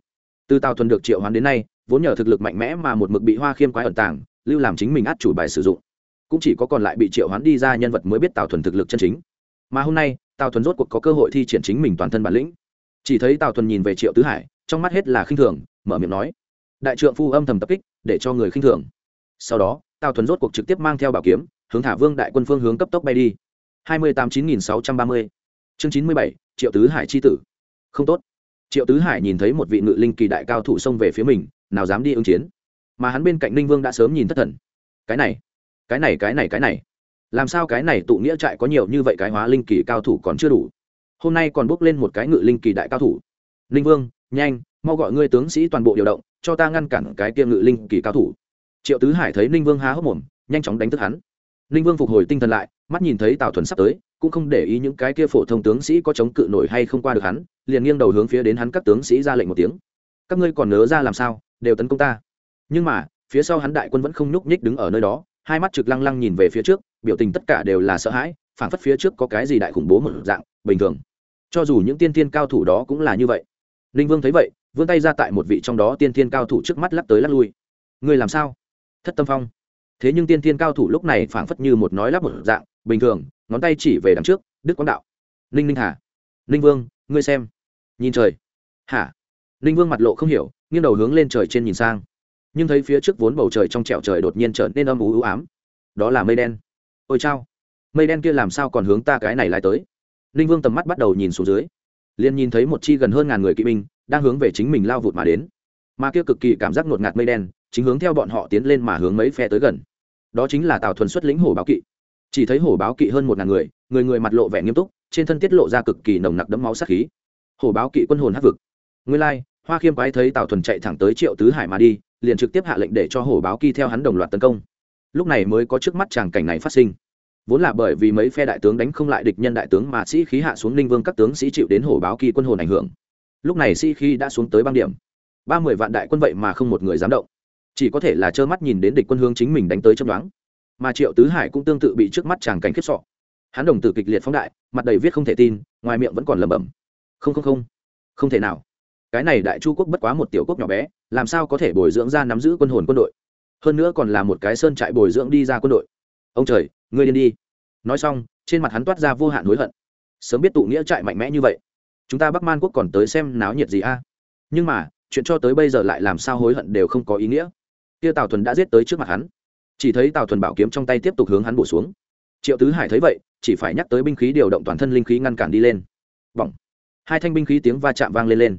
A: Từ tào thuần được triệu hoán đến nay, vốn nhờ thực lực mạnh mẽ mà một mực bị hoa khiêm quái ẩn tàng, lưu làm chính mình át chủ bài sử dụng cũng chỉ có còn lại bị triệu hoán đi ra nhân vật mới biết tào thuần thực lực chân chính. Mà hôm nay, tào thuần rốt cuộc có cơ hội thi triển chính mình toàn thân bản lĩnh. Chỉ thấy tào thuần nhìn về triệu tứ hải, trong mắt hết là khinh thường, mở miệng nói, đại trượng phu âm thầm tập kích, để cho người khinh thường. Sau đó, tào thuần rốt cuộc trực tiếp mang theo bảo kiếm, hướng thả vương đại quân phương hướng cấp tốc bay đi. hai mươi tám chín nghìn sáu trăm ba mươi. Chương chín mươi bảy, triệu tứ hải c h i tử. Không tốt. Triệu tứ hải nhìn thấy một vị ngự linh kỳ đại cao thủ xông về phía mình, nào dám đi ứng chiến. Mà hắn bên cạnh ninh vương đã sớm nhìn thất thần. Cái này cái này cái này cái này. Làm sao cái này tụ nghĩa trại có nhiều như vậy cái hóa linh kỳ cao thủ còn chưa đủ? Hôm nay còn bước lên một cái ngự linh kỳ đại cao thủ. Linh vương, nhanh, mau gọi ngươi tướng sĩ toàn bộ điều động, cho ta ngăn cản cái kia ngự linh kỳ cao thủ. Triệu tứ hải thấy ninh vương há hốc mồm, nhanh chóng đánh thức hắn. Ninh vương phục hồi tinh thần lại, mắt nhìn thấy tào thuần sắp tới, cũng không để ý những cái kia phổ thông tướng sĩ có chống cự nổi hay không qua được hắn, liền nghiêng đầu hướng phía đến hắn các tướng sĩ ra lệnh một tiếng. Các ngươi còn nớ ra làm sao, đều tấn công ta. Nhưng mà, phía sau hắn đại quân vẫn không nhúc nhích đứng ở nơi đó hai mắt trực lăng lăng nhìn về phía trước, biểu tình tất cả đều là sợ hãi, phảng phất phía trước có cái gì đại khủng bố một dạng, bình thường. Cho dù những tiên tiên cao thủ đó cũng là như vậy. Ninh vương thấy vậy, vươn tay ra tại một vị trong đó tiên tiên cao thủ trước mắt lắc tới lắc lui. Ngươi làm sao? Thất tâm phong. Thế nhưng tiên thiên cao thủ lúc này phảng phất như một nói lắp một dạng, bình thường, ngón tay chỉ về đằng trước, đức quang đạo. Ninh ninh hà. Ninh vương, ngươi xem. Nhìn trời. Hả? Ninh vương mặt lộ không hiểu, nghiêng đầu hướng lên trời trên nhìn sang nhưng thấy phía trước vốn bầu trời trong trẹo trời đột nhiên trở nên âm ú ưu ám. Đó là mây đen. Ôi chao. Mây đen kia làm sao còn hướng ta cái này lại tới? Ninh vương tầm mắt bắt đầu nhìn xuống dưới. Liền nhìn thấy một chi gần hơn ngàn người kỵ binh đang hướng về chính mình lao vụt mà đến. Mà kia cực kỳ cảm giác ngột ngạt mây đen, chính hướng theo bọn họ tiến lên mà hướng mấy phe tới gần. Đó chính là tào thuần xuất lĩnh hổ báo kỵ. Chỉ thấy hổ báo kỵ hơn một ngàn người người người mặt lộ vẻ nghiêm túc, trên thân tiết lộ ra cực kỳ nồng nặc đẫm máu sát khí. Hổ báo kỵ quân hồn hát vực. Nguyên lai hoa khiêm quái thấy tào thuần chạy thẳng tới triệu tứ hải mà đi, liền trực tiếp hạ lệnh để cho hổ báo kỵ theo hắn đồng loạt tấn công. Lúc này mới có trước mắt tràng cảnh này phát sinh. Vốn là bởi vì mấy phe đại tướng đánh không lại địch nhân đại tướng mà sĩ khí hạ xuống ninh vương các tướng sĩ chịu đến hổ báo kỳ quân hồn ảnh hưởng. Lúc này sĩ khí đã xuống tới băng điểm. Ba mươi vạn đại quân vậy mà không một người dám động. Chỉ có thể là trơ mắt nhìn đến địch quân hướng chính mình đánh tới chấm đoán mà triệu tứ hải cũng tương tự bị trước mắt chàng cảnh khiếp sọ. Hắn đồng tử kịch liệt phóng đại, mặt đầy viết không thể tin, ngoài miệng vẫn còn lẩm bẩm. Không không không. Không thể nào cái này đại chu quốc bất quá một tiểu quốc nhỏ bé, làm sao có thể bồi dưỡng ra nắm giữ quân hồn quân đội? Hơn nữa còn là một cái sơn trại bồi dưỡng đi ra quân đội. Ông trời, ngươi điên đi. Nói xong, trên mặt hắn toát ra vô hạn hối hận. Sớm biết tụ nghĩa trại mạnh mẽ như vậy, chúng ta bắc man quốc còn tới xem náo nhiệt gì a? Nhưng mà, chuyện cho tới bây giờ lại làm sao hối hận đều không có ý nghĩa. Kia tào thuần đã giết tới trước mặt hắn. Chỉ thấy tào thuần bảo kiếm trong tay tiếp tục hướng hắn bổ xuống. Triệu tứ hải thấy vậy, chỉ phải nhắc tới binh khí điều động toàn thân linh khí ngăn cản đi lên. Bỏng. Hai thanh binh khí tiếng va chạm vang lên lên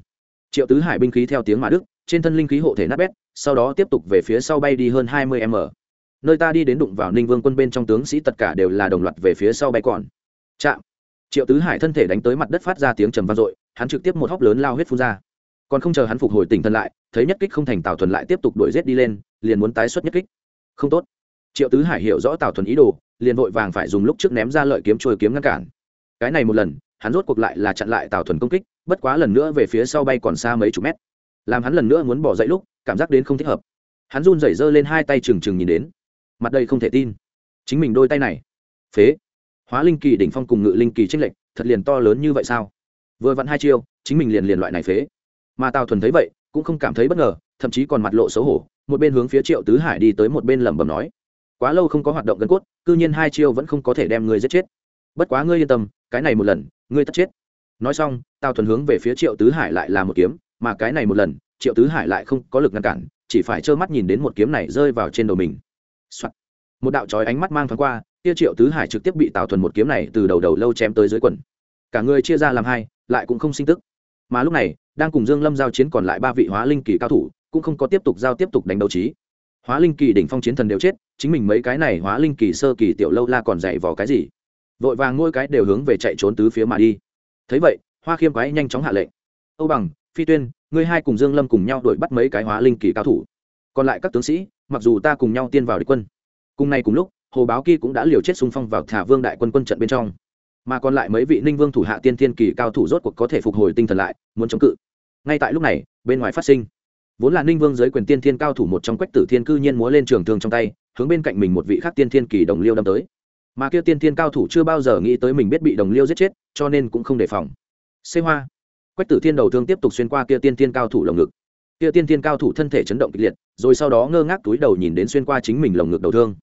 A: triệu tứ hải binh khí theo tiếng mà đức, trên thân linh khí hộ thể nát bét, sau đó tiếp tục về phía sau bay đi hơn hai mươi m. Nơi ta đi đến đụng vào ninh vương quân bên trong tướng sĩ tất cả đều là đồng loạt về phía sau bay còn. Chạm. Triệu tứ hải thân thể đánh tới mặt đất phát ra tiếng trầm vang dội, hắn trực tiếp một hóc lớn lao huyết phun ra. Còn không chờ hắn phục hồi tỉnh thân lại, thấy nhất kích không thành tào thuần lại tiếp tục đuổi rét đi lên, liền muốn tái xuất nhất kích. Không tốt. Triệu tứ hải hiểu rõ tào thuần ý đồ, liền vội vàng phải dùng lúc trước ném ra lợi kiếm trôi kiếm ngăn cản. Cái này một lần, hắn rốt cuộc lại là chặn lại tào thuần công kích bất quá lần nữa về phía sau bay còn xa mấy chục mét. Làm hắn lần nữa muốn bỏ dậy lúc, cảm giác đến không thích hợp. Hắn run rẩy giơ lên hai tay trừng trừng nhìn đến. Mặt đây không thể tin. Chính mình đôi tay này. Phế. Hóa linh kỳ đỉnh phong cùng ngự linh kỳ tranh lệch, thật liền to lớn như vậy sao? Vừa vặn hai chiêu, chính mình liền liền loại này phế. Mà tào thuần thấy vậy, cũng không cảm thấy bất ngờ, thậm chí còn mặt lộ xấu hổ, một bên hướng phía triệu tứ hải đi tới một bên lẩm bẩm nói. Quá lâu không có hoạt động gân cốt, cư nhiên hai chiêu vẫn không có thể đem ngươi giết chết. Bất quá ngươi yên tâm, cái này một lần, ngươi tất chết nói xong, tào thuần hướng về phía triệu tứ hải lại là một kiếm, mà cái này một lần, triệu tứ hải lại không có lực ngăn cản, chỉ phải trơ mắt nhìn đến một kiếm này rơi vào trên đầu mình、Soạn. một đạo trói ánh mắt mang thoáng qua, kia triệu tứ hải trực tiếp bị tào thuần một kiếm này từ đầu đầu lâu chém tới dưới quần. Cả người chia ra làm hai, lại cũng không sinh tức. Mà lúc này, đang cùng dương lâm giao chiến còn lại ba vị hóa linh kỳ cao thủ, cũng không có tiếp tục giao tiếp tục đánh đấu trí. Hóa linh kỳ đỉnh phong chiến thần đều chết, chính mình mấy cái này hóa linh kỳ sơ kỳ tiểu lâu la còn dạy vào cái gì? Vội vàng ngôi cái đều hướng về chạy trốn tứ phía mà đi thấy vậy, hoa khiêm quái nhanh chóng hạ lệnh. Âu bằng, phi tuyên, ngươi hai cùng dương lâm cùng nhau đuổi bắt mấy cái hóa linh kỳ cao thủ. Còn lại các tướng sĩ, mặc dù ta cùng nhau tiên vào địch quân, cùng ngày cùng lúc, hồ báo kỳ cũng đã liều chết xung phong vào thả vương đại quân quân trận bên trong. Mà còn lại mấy vị ninh vương thủ hạ tiên thiên kỳ cao thủ rốt cuộc có thể phục hồi tinh thần lại, muốn chống cự. Ngay tại lúc này, bên ngoài phát sinh. Vốn là ninh vương giới quyền tiên thiên cao thủ một trong quách tử thiên cư nhiên múa lên trường thương trong tay, hướng bên cạnh mình một vị khác tiên thiên kỳ đồng liêu đâm tới mà kia tiên thiên cao thủ chưa bao giờ nghĩ tới mình biết bị đồng liêu giết chết, cho nên cũng không đề phòng. Xê hoa. Quách tử thiên đầu thương tiếp tục xuyên qua kia tiên thiên cao thủ lồng ngực. Kia tiên thiên cao thủ thân thể chấn động kịch liệt, rồi sau đó ngơ ngác túi đầu nhìn đến xuyên qua chính mình lồng ngực đầu thương.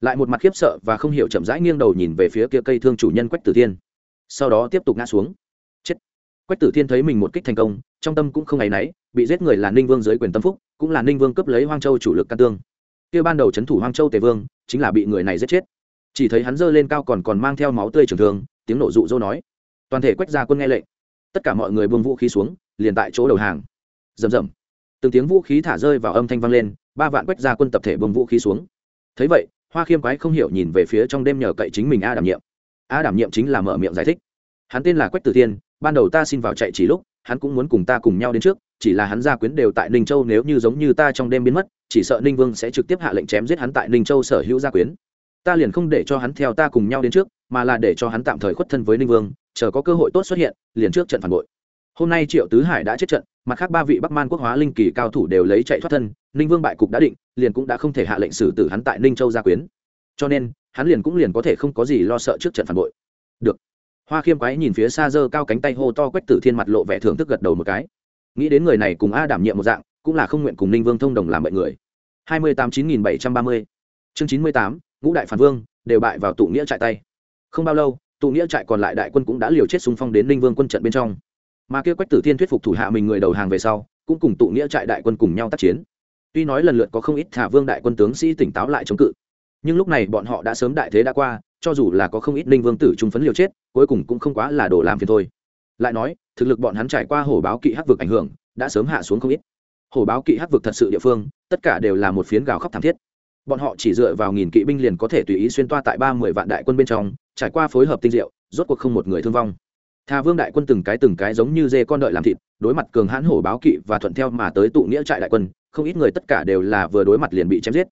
A: Lại một mặt khiếp sợ và không hiểu chậm rãi nghiêng đầu nhìn về phía kia cây thương chủ nhân quách tử thiên. Sau đó tiếp tục ngã xuống. Chết. Quách tử thiên thấy mình một kích thành công, trong tâm cũng không ngày náy, bị giết người là ninh vương dưới quyền tâm phúc, cũng là ninh vương cướp lấy hoang châu chủ lực căn tương. Kia ban đầu c h ấ n thủ hoang châu tề vương, chính là bị người này giết chết chỉ thấy hắn giơ lên cao còn còn mang theo máu tươi trường thương, tiếng nổ rụ rỗ nói. Toàn thể quách gia quân nghe lệnh. Tất cả mọi người buông vũ khí xuống, liền tại chỗ đầu hàng. Rầm rầm. Từng tiếng vũ khí thả rơi vào âm thanh vang lên, ba vạn quách gia quân tập thể buông vũ khí xuống. Thấy vậy, hoa khiêm quái không hiểu nhìn về phía trong đêm nhờ cậy chính mình a đảm nhiệm. A đảm nhiệm chính là mở miệng giải thích. Hắn tên là quách tử thiên, ban đầu ta xin vào chạy chỉ lúc, hắn cũng muốn cùng ta cùng nhau đến trước, chỉ là hắn gia quyến đều tại ninh châu, nếu như giống như ta trong đêm biến mất, chỉ sợ ninh vương sẽ trực tiếp hạ lệnh chém giết hắn tại ninh châu sở hữu gia quyến ta liền không để cho hắn theo ta cùng nhau đến trước, mà là để cho hắn tạm thời khuất thân với ninh vương, chờ có cơ hội tốt xuất hiện, liền trước trận phản bội. Hôm nay triệu tứ hải đã chết trận, mặt khác ba vị bắc man quốc hóa linh kỳ cao thủ đều lấy chạy thoát thân, ninh vương bại cục đã định, liền cũng đã không thể hạ lệnh xử tử hắn tại ninh châu gia quyến. Cho nên, hắn liền cũng liền có thể không có gì lo sợ trước trận phản bội. Được. Hoa khiêm quái nhìn phía xa dơ cao cánh tay hô to quách tử thiên mặt lộ vẻ thưởng thức gật đầu một cái. Nghĩ đến người này cùng a đảm nhiệm một dạng, cũng là không nguyện cùng ninh vương thông đồng làm mọi người. Hai mươi tám chín nghìn bảy trăm ba mươi. Chương chín mươi tám ngũ đại phản vương đều bại vào tụ nghĩa trại tay. Không bao lâu, tụ nghĩa trại còn lại đại quân cũng đã liều chết xung phong đến ninh vương quân trận bên trong. Mà kia quách tử thiên thuyết phục thủ hạ mình người đầu hàng về sau, cũng cùng tụ nghĩa trại đại quân cùng nhau tác chiến. Tuy nói lần lượt có không ít thả vương đại quân tướng sĩ tỉnh táo lại chống cự, nhưng lúc này bọn họ đã sớm đại thế đã qua, cho dù là có không ít ninh vương tử trung phấn liều chết, cuối cùng cũng không quá là đổ làm phiền thôi. Lại nói, thực lực bọn hắn trải qua hổ báo kỵ hắc vực ảnh hưởng, đã sớm hạ xuống không ít. Hổ báo kỵ hắc vực thật sự địa phương, tất cả đều là một phiến gào khóc thảm thiết bọn họ chỉ dựa vào nghìn kỵ binh liền có thể tùy ý xuyên toa tại ba mươi vạn đại quân bên trong trải qua phối hợp tinh diệu rốt cuộc không một người thương vong Tha Vương đại quân từng cái từng cái giống như dê con đợi làm thịt, đối mặt cường hãn hổ báo kỵ và thuận theo mà tới tụ nghĩa trại đại quân, không ít người tất cả đều là vừa đối mặt liền bị chém giết.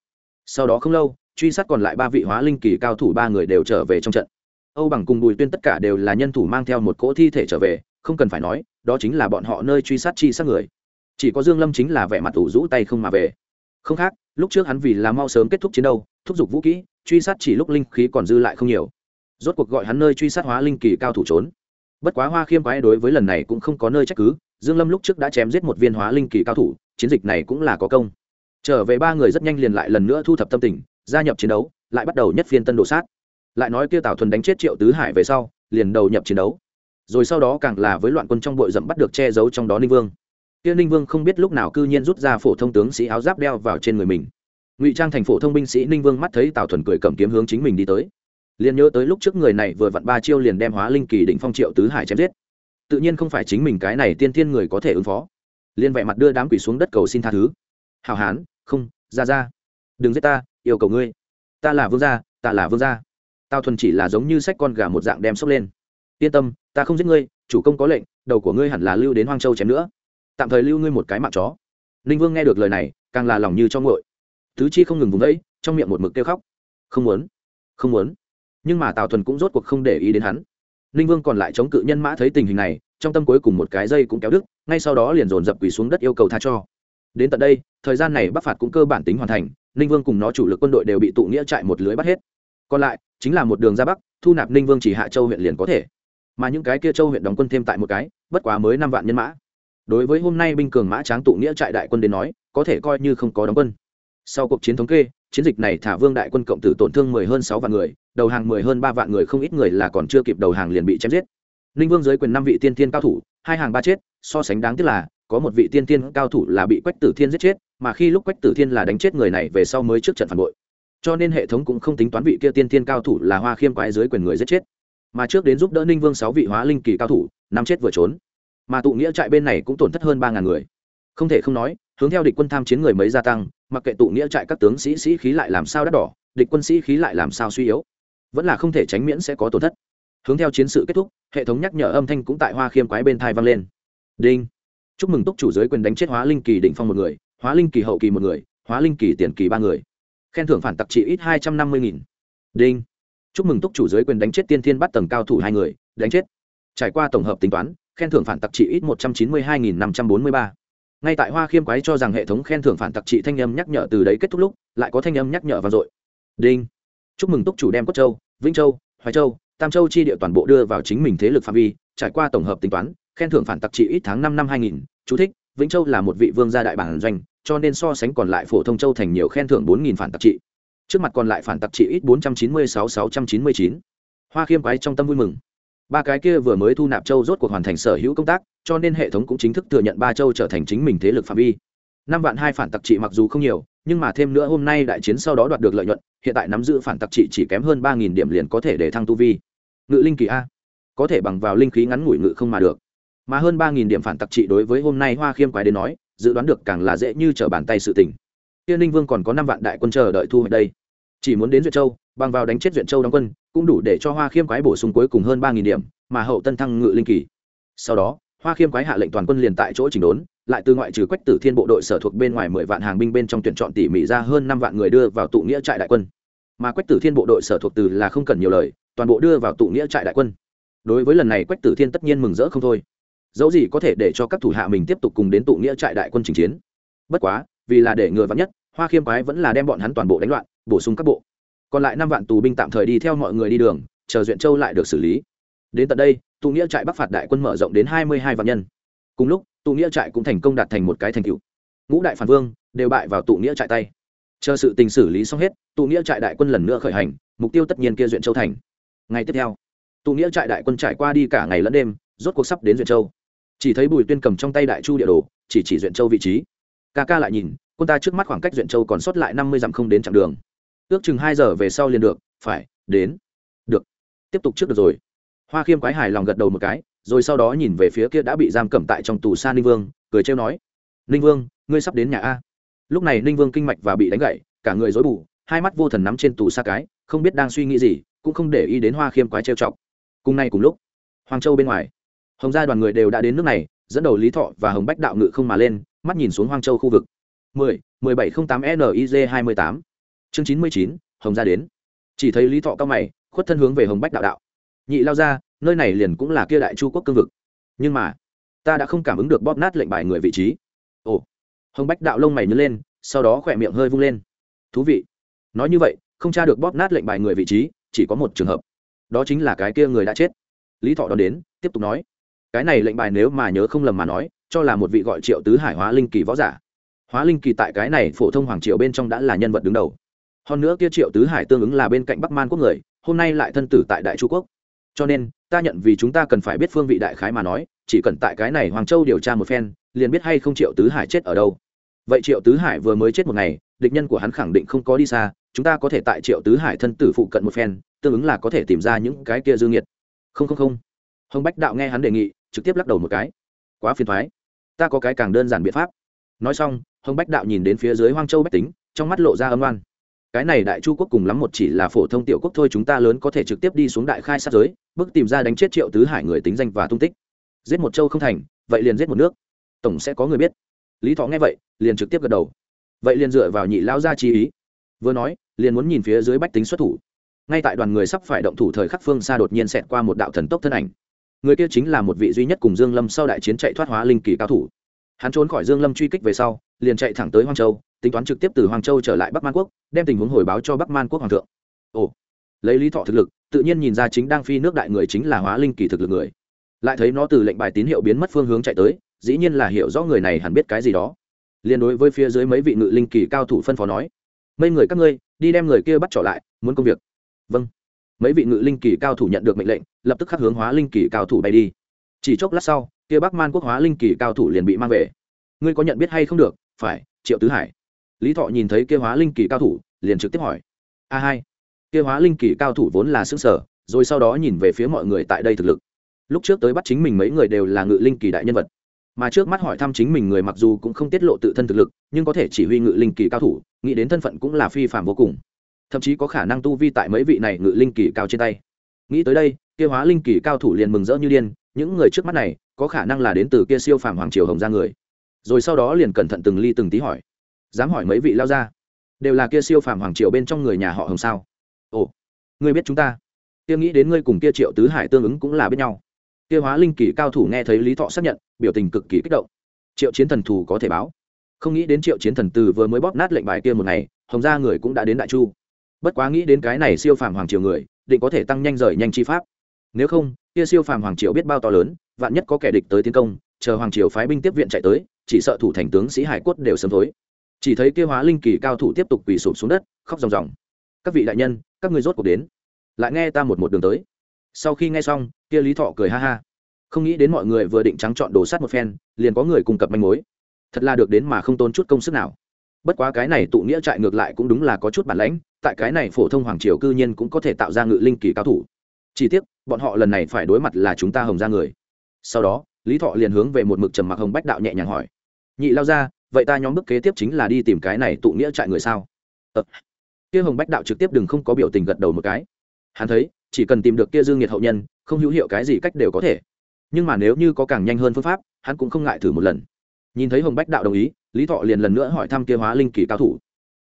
A: Sau đó không lâu, truy sát còn lại ba vị hóa linh kỳ cao thủ ba người đều trở về trong trận. Âu Bằng cùng Bùi Tuyên tất cả đều là nhân thủ mang theo một cỗ thi thể trở về, không cần phải nói, đó chính là bọn họ nơi truy sát chi sát người. Chỉ có Dương Lâm chính là vẻ mặt ủ rũ tay không mà về. Không khác, lúc trước hắn vì là mau sớm kết thúc chiến đấu, thúc giục vũ kỹ, truy sát chỉ lúc linh khí còn dư lại không nhiều. Rốt cuộc gọi hắn nơi truy sát hóa linh kỳ cao thủ trốn. Bất quá hoa khiêm quái đối với lần này cũng không có nơi trách cứ dương lâm lúc trước đã chém giết một viên hóa linh kỳ cao thủ chiến dịch này cũng là có công. Trở về ba người rất nhanh liền lại lần nữa thu thập tâm tình gia nhập chiến đấu lại bắt đầu nhất phiên tân đồ sát. Lại nói kia tào thuần đánh chết triệu tứ hải về sau liền đầu nhập chiến đấu. Rồi sau đó càng là với loạn quân trong bội rậm bắt được che giấu trong đó ninh vương kia ninh vương không biết lúc nào cư nhiên rút ra phổ thông tướng sĩ áo giáp đeo vào trên người mình. Ngụy trang thành phổ thông binh sĩ ninh vương mắt thấy tào thuần cười cầm kiếm hướng chính mình đi tới. Liền nhớ tới lúc trước người này vừa vặn ba chiêu liền đem hóa linh kỳ định phong triệu tứ hải chém giết. Tự nhiên không phải chính mình cái này tiên thiên người có thể ứng phó. Liền vẻ mặt đưa đám quỷ xuống đất cầu xin tha thứ. Hào hán, không, ra ra. Đừng giết ta, yêu cầu ngươi. Ta là vương gia, ta là vương gia. Tao thuần chỉ là giống như sách con gà một dạng đem sốc lên. Yên tâm, ta không giết ngươi, chủ công có lệnh, đầu của ngươi hẳn là lưu đến hoang châu chém nữa tạm thời lưu ngươi một cái mạng chó. Ninh vương nghe được lời này, càng là lòng như cho ngội tứ chi không ngừng vùng vẫy, trong miệng một mực kêu khóc. Không muốn không muốn. Nhưng mà tào thuần cũng rốt cuộc không để ý đến hắn. Ninh vương còn lại chống cự nhân mã thấy tình hình này, trong tâm cuối cùng một cái dây cũng kéo đứt, ngay sau đó liền dồn dập quỳ xuống đất yêu cầu tha cho. Đến tận đây, thời gian này bắc phạt cũng cơ bản tính hoàn thành ninh vương cùng nó chủ lực quân đội đều bị tụ nghĩa chạy một lưới bắt hết. Còn lại, chính là một đường ra bắc, thu nạp ninh vương chỉ hạ châu huyện liền có thể. Mà những cái kia châu huyện đóng quân thêm tại một cái, bất quá mới năm vạn nhân mã đối với hôm nay binh cường mã tráng tụ nghĩa trại đại quân đến nói, có thể coi như không có đóng quân. Sau cuộc chiến thống kê, chiến dịch này thả vương đại quân cộng tử tổn thương mười hơn sáu vạn người, đầu hàng mười hơn ba vạn người không ít người là còn chưa kịp đầu hàng liền bị chém giết. Ninh vương dưới quyền năm vị tiên thiên cao thủ, hai hàng ba chết, so sánh đáng tiếc là, có một vị tiên thiên cao thủ là bị quách tử thiên giết chết, mà khi lúc quách tử thiên là đánh chết người này về sau mới trước trận phản bội. Cho nên hệ thống cũng không tính toán vị kia tiên thiên cao thủ là hoa khiêm quái dưới quyền người giết chết. Mà trước đến giúp đỡ ninh vương sáu vị hóa linh kỳ cao thủ, năm chết vừa trốn mà tụ nghĩa trại bên này cũng tổn thất hơn ba ngàn người. Không thể không nói, hướng theo địch quân tham chiến người mấy gia tăng, mặc kệ tụ nghĩa trại các tướng sĩ sĩ khí lại làm sao đắt đỏ, địch quân sĩ khí lại làm sao suy yếu, vẫn là không thể tránh miễn sẽ có tổn thất. Hướng theo chiến sự kết thúc, hệ thống nhắc nhở âm thanh cũng tại hoa khiêm quái bên thai vang lên. Đinh! Chúc mừng túc chủ giới quyền đánh chết hóa linh kỳ định phong một người, hóa linh kỳ hậu kỳ một người, hóa linh kỳ tiền kỳ ba người. Khen thưởng phản tặc trị ít hai trăm năm mươi nghìn. Đinh! Chúc mừng túc chủ giới quyền đánh chết tiên thiên bắt tầng cao thủ hai người, đánh chết. Trải qua tổng hợp tính toán khen thưởng phản tặc trị ít một trăm chín mươi hai nghìn năm trăm bốn mươi ba. Ngay tại hoa khiêm quái cho rằng hệ thống khen thưởng phản tặc trị thanh âm nhắc nhở từ đấy kết thúc lúc, lại có thanh âm nhắc nhở vang dội. Đinh. Chúc mừng túc chủ đem cốt châu, vĩnh châu, hoài châu, tam châu chi địa toàn bộ đưa vào chính mình thế lực phạm vi, trải qua tổng hợp tính toán, khen thưởng phản tặc trị ít tháng năm năm hai nghìn. Chú thích, vĩnh châu là một vị vương gia đại bản doanh, cho nên so sánh còn lại phổ thông châu thành nhiều khen thưởng bốn nghìn phản tặc trị. Trước mặt còn lại phản tặc trị ít bốn trăm chín mươi sáu sáu trăm chín mươi chín. Hoa khiêm quái trong tâm vui mừng ba cái kia vừa mới thu nạp châu rốt cuộc hoàn thành sở hữu công tác, cho nên hệ thống cũng chính thức thừa nhận ba châu trở thành chính mình thế lực phạm vi. Năm vạn hai phản tặc trị mặc dù không nhiều, nhưng mà thêm nữa hôm nay đại chiến sau đó đoạt được lợi nhuận, hiện tại nắm giữ phản tặc trị chỉ kém hơn ba nghìn điểm liền có thể để thăng tu vi. Ngự linh kỳ a. Có thể bằng vào linh khí ngắn ngủi ngự không mà được. Mà hơn ba nghìn điểm phản tặc trị đối với hôm nay hoa khiêm quái đến nói, dự đoán được càng là dễ như t r ở bàn tay sự tình. Tiên ninh vương còn có năm vạn đại quân chờ đợi thu hoạch đây. Chỉ muốn đến duyệt châu bằng vào đánh chết duyện châu đóng quân, cũng đủ để cho hoa khiêm quái bổ sung cuối cùng hơn ba nghìn điểm, mà hậu tân thăng ngự linh kỳ. Sau đó, hoa khiêm quái hạ lệnh toàn quân liền tại chỗ chỉnh đốn, lại từ ngoại trừ quách tử thiên bộ đội sở thuộc bên ngoài mười vạn hàng binh bên trong tuyển chọn tỉ mỉ ra hơn năm vạn người đưa vào tụ nghĩa trại đại quân. Mà quách tử thiên bộ đội sở thuộc từ là không cần nhiều lời, toàn bộ đưa vào tụ nghĩa trại đại quân. Đối với lần này quách tử thiên tất nhiên mừng rỡ không thôi. Dẫu gì có thể để cho các thủ hạ mình tiếp tục cùng đến tụ nghĩa trại đại quân trình chiến. Bất quá, vì là để ngừa vắn nhất, hoa khiêm quái vẫn là đem bọn hắn toàn bộ đánh loạn, bổ sung các bộ còn lại năm vạn tù binh tạm thời đi theo mọi người đi đường, chờ duyện châu lại được xử lý. Đến tận đây, tụ nghĩa trại bắc phạt đại quân mở rộng đến hai mươi hai vạn nhân. Cùng lúc, tụ nghĩa trại cũng thành công đạt thành một cái thành cựu ngũ đại phản vương đều bại vào tụ nghĩa trại tay. Chờ sự tình xử lý xong hết, tụ nghĩa trại đại quân lần nữa khởi hành, mục tiêu tất nhiên kia duyện châu thành. Ngày tiếp theo, tụ nghĩa trại đại quân trải qua đi cả ngày lẫn đêm, rốt cuộc sắp đến duyện châu. Chỉ thấy bùi tuyên cầm trong tay đại chu địa đồ, chỉ chỉ duyện châu vị trí. Ca ca lại nhìn, quân ta trước mắt khoảng cách duyện châu còn sót lại năm mươi dặm không đến chặng đường ước chừng hai giờ về sau liền được phải đến. Được. Tiếp tục trước được rồi. Hoa khiêm quái hài lòng gật đầu một cái rồi sau đó nhìn về phía kia đã bị giam cầm tại trong tù xa ninh vương cười trêu nói. Ninh vương ngươi sắp đến nhà a. Lúc này ninh vương kinh mạch và bị đánh gậy cả người dối bù hai mắt vô thần nắm trên tù xa cái không biết đang suy nghĩ gì cũng không để ý đến hoa khiêm quái trêu chọc. Cùng nay cùng lúc hoàng châu bên ngoài hồng gia đoàn người đều đã đến nước này dẫn đầu lý thọ và hồng bách đạo ngự không mà lên mắt nhìn xuống hoang châu khu vực. 10, 1708 NIG 28. Chương 99, Hồng gia đến. Chỉ thấy Lý Thọ cao mày, khuất thân hướng về Hồng Bách đạo đạo. Nhị lao ra, nơi này liền cũng là kia đại chu quốc cương vực. Nhưng mà, ta đã không cảm ứng được bóp nát lệnh bài người vị trí. Ồ. Hồng Bách đạo lông mày nhướng lên, sau đó khỏe miệng hơi vung lên. Thú vị. Nói như vậy, không tra được bóp nát lệnh bài người vị trí, chỉ có một trường hợp. Đó chính là cái kia người đã chết. Lý Thọ đón đến, tiếp tục nói. Cái này lệnh bài nếu mà nhớ không lầm mà nói, cho là một vị gọi Triệu Tứ Hải Hóa Linh kỳ võ giả hóa linh kỳ tại cái này phổ thông hoàng triều bên trong đã là nhân vật đứng đầu hơn nữa kia triệu tứ hải tương ứng là bên cạnh bắc man quốc người, hôm nay lại thân tử tại đại chu quốc. Cho nên, ta nhận vì chúng ta cần phải biết phương vị đại khái mà nói, chỉ cần tại cái này hoàng châu điều tra một phen, liền biết hay không triệu tứ hải chết ở đâu. Vậy triệu tứ hải vừa mới chết một ngày, địch nhân của hắn khẳng định không có đi xa, chúng ta có thể tại triệu tứ hải thân tử phụ cận một phen, tương ứng là có thể tìm ra những cái kia dương nhiệt không không không. Hồng bách đạo nghe hắn đề nghị, trực tiếp lắc đầu một cái. Quá phiền thoái ta có cái càng đơn giản biện pháp. Nói xong, hồng bách đạo nhìn đến phía dưới hoang châu bách tính, trong mắt lộ ra âm oan cái này đại chu quốc cùng lắm một chỉ là phổ thông tiểu quốc thôi, chúng ta lớn có thể trực tiếp đi xuống đại khai sát giới, bước tìm ra đánh chết triệu tứ hải người tính danh và tung tích. Giết một châu không thành, vậy liền giết một nước. Tổng sẽ có người biết. Lý thọ nghe vậy, liền trực tiếp gật đầu. Vậy liền dựa vào nhị lao ra chi ý. Vừa nói, liền muốn nhìn phía dưới bách tính xuất thủ. Ngay tại đoàn người sắp phải động thủ thời khắc phương xa đột nhiên xẹt qua một đạo thần tốc thân ảnh. Người kia chính là một vị duy nhất cùng dương lâm sau đại chiến chạy thoát hóa linh kỳ cao thủ hắn trốn khỏi dương lâm truy kích về sau, liền chạy thẳng tới hoang châu, tính toán trực tiếp từ hoang châu trở lại bắc man quốc, đem tình huống hồi báo cho bắc man quốc hoàng thượng. Ồ, lấy lý thọ thực lực, tự nhiên nhìn ra chính đang phi nước đại người chính là hóa linh kỳ thực lực người. Lại thấy nó từ lệnh bài tín hiệu biến mất phương hướng chạy tới, dĩ nhiên là hiểu rõ người này hẳn biết cái gì đó. Liên đối với phía dưới mấy vị ngự linh kỳ cao thủ phân phó nói, mấy người các ngươi, đi đem người kia bắt trở lại, muốn công việc. Vâng. Mấy vị ngự linh kỳ cao thủ nhận được mệnh lệnh, lập tức khắc hướng hóa linh kỳ cao thủ bay đi. Chỉ chốc lát sau kia bắc man quốc hóa linh kỳ cao thủ liền bị mang về. Ngươi có nhận biết hay không được? Phải, triệu tứ hải. Lý thọ nhìn thấy kia hóa linh kỳ cao thủ, liền trực tiếp hỏi. A hai. Kia hóa linh kỳ cao thủ vốn là xương sở rồi sau đó nhìn về phía mọi người tại đây thực lực. Lúc trước tới bắt chính mình mấy người đều là ngự linh kỳ đại nhân vật. Mà trước mắt hỏi thăm chính mình người mặc dù cũng không tiết lộ tự thân thực lực, nhưng có thể chỉ huy ngự linh kỳ cao thủ, nghĩ đến thân phận cũng là phi phạm vô cùng. Thậm chí có khả năng tu vi tại mấy vị này ngự linh kỳ cao trên tay. Nghĩ tới đây, kia hóa linh kỳ cao thủ liền mừng rỡ như điên, những người trước mắt này có khả năng là đến từ kia siêu phàm hoàng triều hồng ra người. Rồi sau đó liền cẩn thận từng ly từng tí hỏi. Dám hỏi mấy vị lao ra? Đều là kia siêu phàm hoàng triều bên trong người nhà họ hồng sao? Ồ, ngươi biết chúng ta? Kia nghĩ đến ngươi cùng kia triệu tứ hải tương ứng cũng là biết nhau. Kia hóa linh kỳ cao thủ nghe thấy lý thọ xác nhận, biểu tình cực kỳ kích động. Triệu chiến thần thù có thể báo. Không nghĩ đến triệu chiến thần từ vừa mới bóp nát lệnh bài kia một ngày, hồng gia người cũng đã đến đại chu. Bất quá nghĩ đến cái này siêu phàm hoàng triều người, định có thể tăng nhanh rời nhanh chi pháp nếu không, kia siêu phàm hoàng triều biết bao to lớn, vạn nhất có kẻ địch tới tiến công, chờ hoàng triều phái binh tiếp viện chạy tới, chỉ sợ thủ thành tướng sĩ hải quất đều sớm thối. Chỉ thấy kia hóa linh kỳ cao thủ tiếp tục quỳ sụp xuống đất, khóc ròng ròng. Các vị đại nhân, các ngươi rốt cuộc đến. Lại nghe ta một một đường tới. Sau khi nghe xong, kia lý thọ cười ha ha. Không nghĩ đến mọi người vừa định trắng chọn đồ sát một phen, liền có người cung cấp manh mối. Thật là được đến mà không tốn chút công sức nào. Bất quá cái này tụ nghĩa trại ngược lại cũng đúng là có chút bản lãnh, tại cái này phổ thông hoàng triều cư nhiên cũng có thể tạo ra ngự linh kỳ cao thủ chỉ tiếc bọn họ lần này phải đối mặt là chúng ta hồng ra người. Sau đó lý thọ liền hướng về một mực trầm mặc hồng bách đạo nhẹ nhàng hỏi. Nhị lao ra vậy ta nhóm bước kế tiếp chính là đi tìm cái này tụ nghĩa trại người sao? Ờ, kia hồng bách đạo trực tiếp đừng không có biểu tình gật đầu một cái. Hắn thấy chỉ cần tìm được kia dương nhiệt hậu nhân không hữu hiệu cái gì cách đều có thể. Nhưng mà nếu như có càng nhanh hơn phương pháp hắn cũng không ngại thử một lần. Nhìn thấy hồng bách đạo đồng ý lý thọ liền lần nữa hỏi thăm kia hóa linh kỳ cao thủ.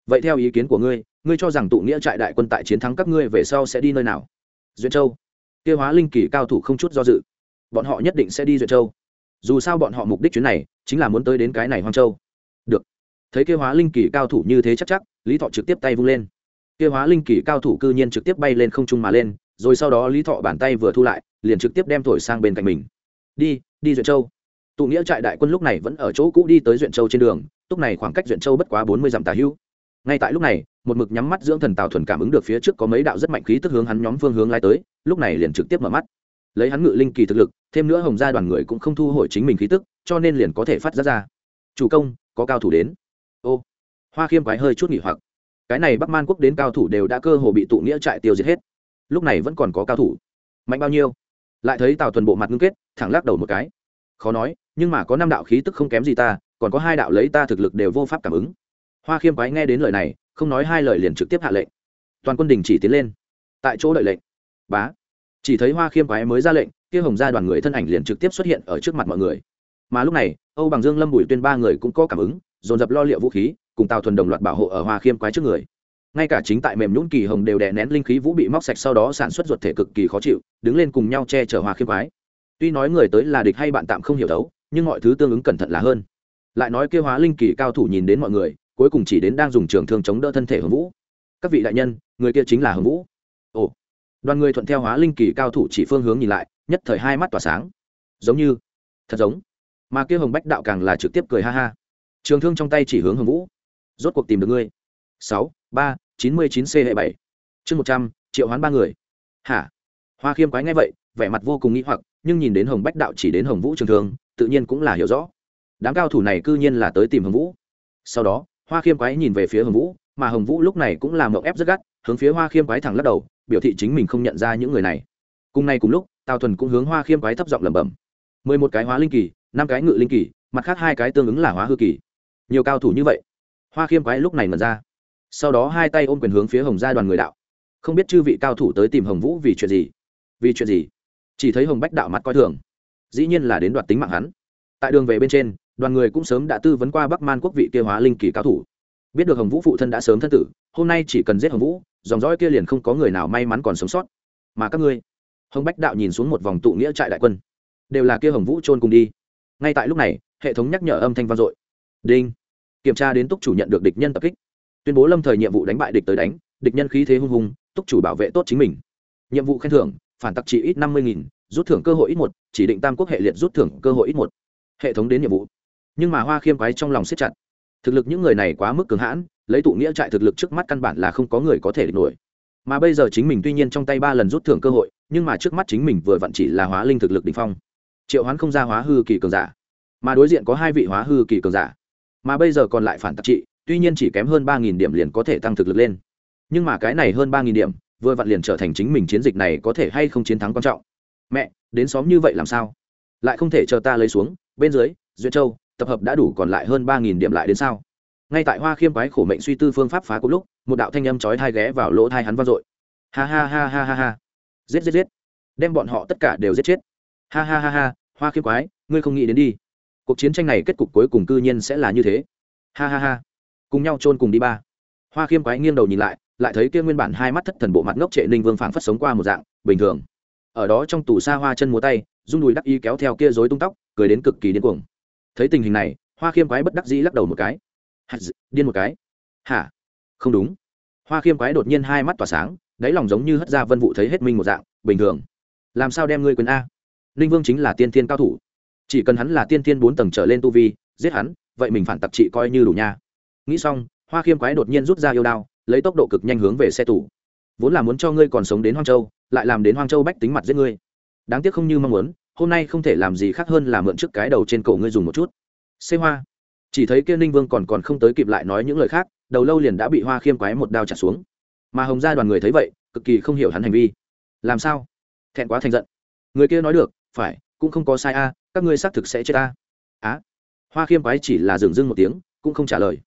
A: Vậy theo ý kiến của ngươi ngươi cho rằng tụ nghĩa trại đại quân tại chiến thắng các ngươi về sau sẽ đi nơi nào? Duyên châu kia hóa linh kỳ cao thủ không chút do dự. Bọn họ nhất định sẽ đi duyệt châu. Dù sao bọn họ mục đích chuyến này chính là muốn tới đến cái này hoang châu. Được. Thấy kia hóa linh kỳ cao thủ như thế chắc chắc, lý thọ trực tiếp tay vung lên. Kia hóa linh kỳ cao thủ cư nhiên trực tiếp bay lên không trung mà lên, rồi sau đó lý thọ bàn tay vừa thu lại, liền trực tiếp đem thổi sang bên cạnh mình. Đi đi duyện châu. Tụ nghĩa trại đại quân lúc này vẫn ở chỗ cũ đi tới duyện châu trên đường, lúc này khoảng cách duyện châu bất quá bốn mươi dặm tà hữu ngay tại lúc này, một mực nhắm mắt dưỡng thần tào thuần cảm ứng được phía trước có mấy đạo rất mạnh khí tức hướng hắn nhóm phương hướng lai tới, lúc này liền trực tiếp mở mắt. Lấy hắn ngự linh kỳ thực lực, thêm nữa hồng gia đoàn người cũng không thu hồi chính mình khí tức, cho nên liền có thể phát ra ra. Chủ công, có cao thủ đến. Ô, hoa khiêm quái hơi chút nghỉ hoặc. Cái này bắc man quốc đến cao thủ đều đã cơ hồ bị tụ nghĩa trại tiêu diệt hết. Lúc này vẫn còn có cao thủ. Mạnh bao nhiêu? Lại thấy tào thuần bộ mặt ngưng kết, thẳng lắc đầu một cái. Khó nói, nhưng mà có năm đạo khí tức không kém gì ta, còn có hai đạo lấy ta thực lực đều vô pháp cảm ứng hoa khiêm quái nghe đến lời này, không nói hai lời liền trực tiếp hạ lệnh. Toàn quân đình chỉ tiến lên. Tại chỗ đợi lệnh. Bá. Chỉ thấy hoa khiêm quái mới ra lệnh, kia hồng gia đoàn người thân ảnh liền trực tiếp xuất hiện ở trước mặt mọi người. Mà lúc này, âu bằng dương lâm bùi tuyên ba người cũng có cảm ứng, dồn dập lo liệu vũ khí, cùng tào thuần đồng loạt bảo hộ ở hoa khiêm quái trước người. Ngay cả chính tại mềm nhũn kỳ hồng đều đè nén linh khí vũ bị móc sạch sau đó sản xuất ruột thể cực kỳ khó chịu, đứng lên cùng nhau che chở hoa khiêm quái. Tuy nói người tới là địch hay bạn tạm không hiểu đấu, nhưng mọi thứ tương ứng cẩn thận là hơn. Lại nói kêu hóa linh kỳ cao thủ nhìn đến mọi người cuối cùng chỉ đến đang dùng trường thương chống đỡ thân thể hồng vũ. Các vị đại nhân, người kia chính là hồng vũ. Ồ, đoàn người thuận theo hóa linh kỳ cao thủ chỉ phương hướng nhìn lại, nhất thời hai mắt tỏa sáng. Giống như, thật giống. Mà kia hồng bách đạo càng là trực tiếp cười ha ha. Trường thương trong tay chỉ hướng hồng vũ. Rốt cuộc tìm được ngươi. Sáu, ba, chín mươi chín c hệ bảy. Chương một trăm, triệu hoán ba người. Hả? Hoa khiêm quái nghe vậy, vẻ mặt vô cùng nghĩ hoặc, nhưng nhìn đến hồng bách đạo chỉ đến hồng vũ trường thương, tự nhiên cũng là hiểu rõ. Đám cao thủ này c ư nhiên là tới tìm hồng vũ. Sau đó hoa khiêm quái nhìn về phía hồng vũ, mà hồng vũ lúc này cũng làm mộng ép rất gắt, hướng phía hoa khiêm quái thẳng lắc đầu, biểu thị chính mình không nhận ra những người này. Cùng ngày cùng lúc, tào thuần cũng hướng hoa khiêm quái thấp giọng lẩm bẩm. Mười một cái hóa linh kỳ, năm cái ngự linh kỳ, mặt khác hai cái tương ứng là hóa hư kỳ. Nhiều cao thủ như vậy. Hoa khiêm quái lúc này mật ra. Sau đó hai tay ôm quyền hướng phía hồng gia đoàn người đạo. Không biết chư vị cao thủ tới tìm hồng vũ vì chuyện gì? Vì chuyện gì? Chỉ thấy hồng bách đạo mặt coi thường. Dĩ nhiên là đến đoạt tính mạng hắn. Tại đường về bên trên đoàn người cũng sớm đã tư vấn qua bắc man quốc vị kia hóa linh kỳ cao thủ. Biết được hồng vũ phụ thân đã sớm thân tử, hôm nay chỉ cần giết hồng vũ, dòng dõi kia liền không có người nào may mắn còn sống sót. Mà các ngươi, hồng bách đạo nhìn xuống một vòng tụ nghĩa trại đại quân, đều là kia hồng vũ trôn cùng đi. Ngay tại lúc này, hệ thống nhắc nhở âm thanh vang dội. Đinh. Kiểm tra đến túc chủ nhận được địch nhân tập kích. Tuyên bố lâm thời nhiệm vụ đánh bại địch tới đánh, địch nhân khí thế hung hùng, túc chủ bảo vệ tốt chính mình. Nhiệm vụ khen thưởng, phản tặc trị ít năm mươi nghìn, rút thưởng cơ hội ít một, chỉ định tam quốc hệ liệt rút thưởng cơ hội ít một. Hệ thống đến nhiệm vụ nhưng mà hoa khiêm quái trong lòng siết chặt. Thực lực những người này quá mức cường hãn, lấy tụ nghĩa trại thực lực trước mắt căn bản là không có người có thể địch nổi. Mà bây giờ chính mình tuy nhiên trong tay ba lần rút thưởng cơ hội, nhưng mà trước mắt chính mình vừa vặn chỉ là hóa linh thực lực đ ỉ n h phong. Triệu hoán không ra hóa hư kỳ cường giả, mà đối diện có hai vị hóa hư kỳ cường giả. Mà bây giờ còn lại phản tạc trị, tuy nhiên chỉ kém hơn ba nghìn điểm liền có thể tăng thực lực lên. Nhưng mà cái này hơn ba nghìn điểm, vừa vặn liền trở thành chính mình chiến dịch này có thể hay không chiến thắng quan trọng. Mẹ, đến xóm như vậy làm sao? Lại không thể chờ ta lấy xuống, bên dưới duyên châu tập hợp đã đủ còn lại hơn ba nghìn điểm lại đến sao? Ngay tại hoa khiêm quái khổ mệnh suy tư phương pháp phá cùng lúc, một đạo thanh âm chói thai ghé vào lỗ thai hắn vang dội. Ha ha ha ha ha ha. Giết giết giết. Đem bọn họ tất cả đều giết chết. Ha ha ha ha, hoa khiêm quái, ngươi không nghĩ đến đi. Cuộc chiến tranh này kết cục cuối cùng cư nhiên sẽ là như thế. Ha ha ha. Cùng nhau chôn cùng đi ba. Hoa khiêm quái nghiêng đầu nhìn lại lại thấy kia nguyên bản hai mắt thất thần bộ mặt ngốc trệ ninh vương phảng phất sống qua một dạng, bình thường. Ở đó trong tủ xa hoa chân múa tay, rung đùi đắc y kéo theo kia rối tung tóc, cười đến cực kỳ điên cuồng thấy tình hình này, hoa khiêm quái bất đắc dĩ lắc đầu một cái. Hạt d... điên một cái. Hả? Không đúng. Hoa khiêm quái đột nhiên hai mắt tỏa sáng, đáy lòng giống như hất ra vân vụ thấy hết minh một dạng, bình thường. Làm sao đem ngươi quyền a? Ninh vương chính là tiên thiên cao thủ. Chỉ cần hắn là tiên thiên bốn tầng trở lên tu vi, giết hắn, vậy mình phản tặc trị coi như đủ nha. Nghĩ xong, hoa khiêm quái đột nhiên rút ra yêu đao, lấy tốc độ cực nhanh hướng về xe tủ vốn là muốn cho ngươi còn sống đến hoang châu, lại làm đến hoang châu bách tính mặt giết ngươi. Đáng tiếc không như mong muốn hôm nay không thể làm gì khác hơn là mượn trước cái đầu trên cổ ngươi dùng một chút. Xê hoa. Chỉ thấy kia ninh vương còn còn không tới kịp lại nói những lời khác, đầu lâu liền đã bị hoa khiêm quái một đao trả xuống. Mà hồng gia đoàn người thấy vậy, cực kỳ không hiểu hắn hành vi. Làm sao? Thẹn quá thành giận. Người kia nói được, phải, cũng không có sai a, các ngươi xác thực sẽ chết ta. á. Hoa khiêm quái chỉ là dừng dưng một tiếng, cũng không trả lời.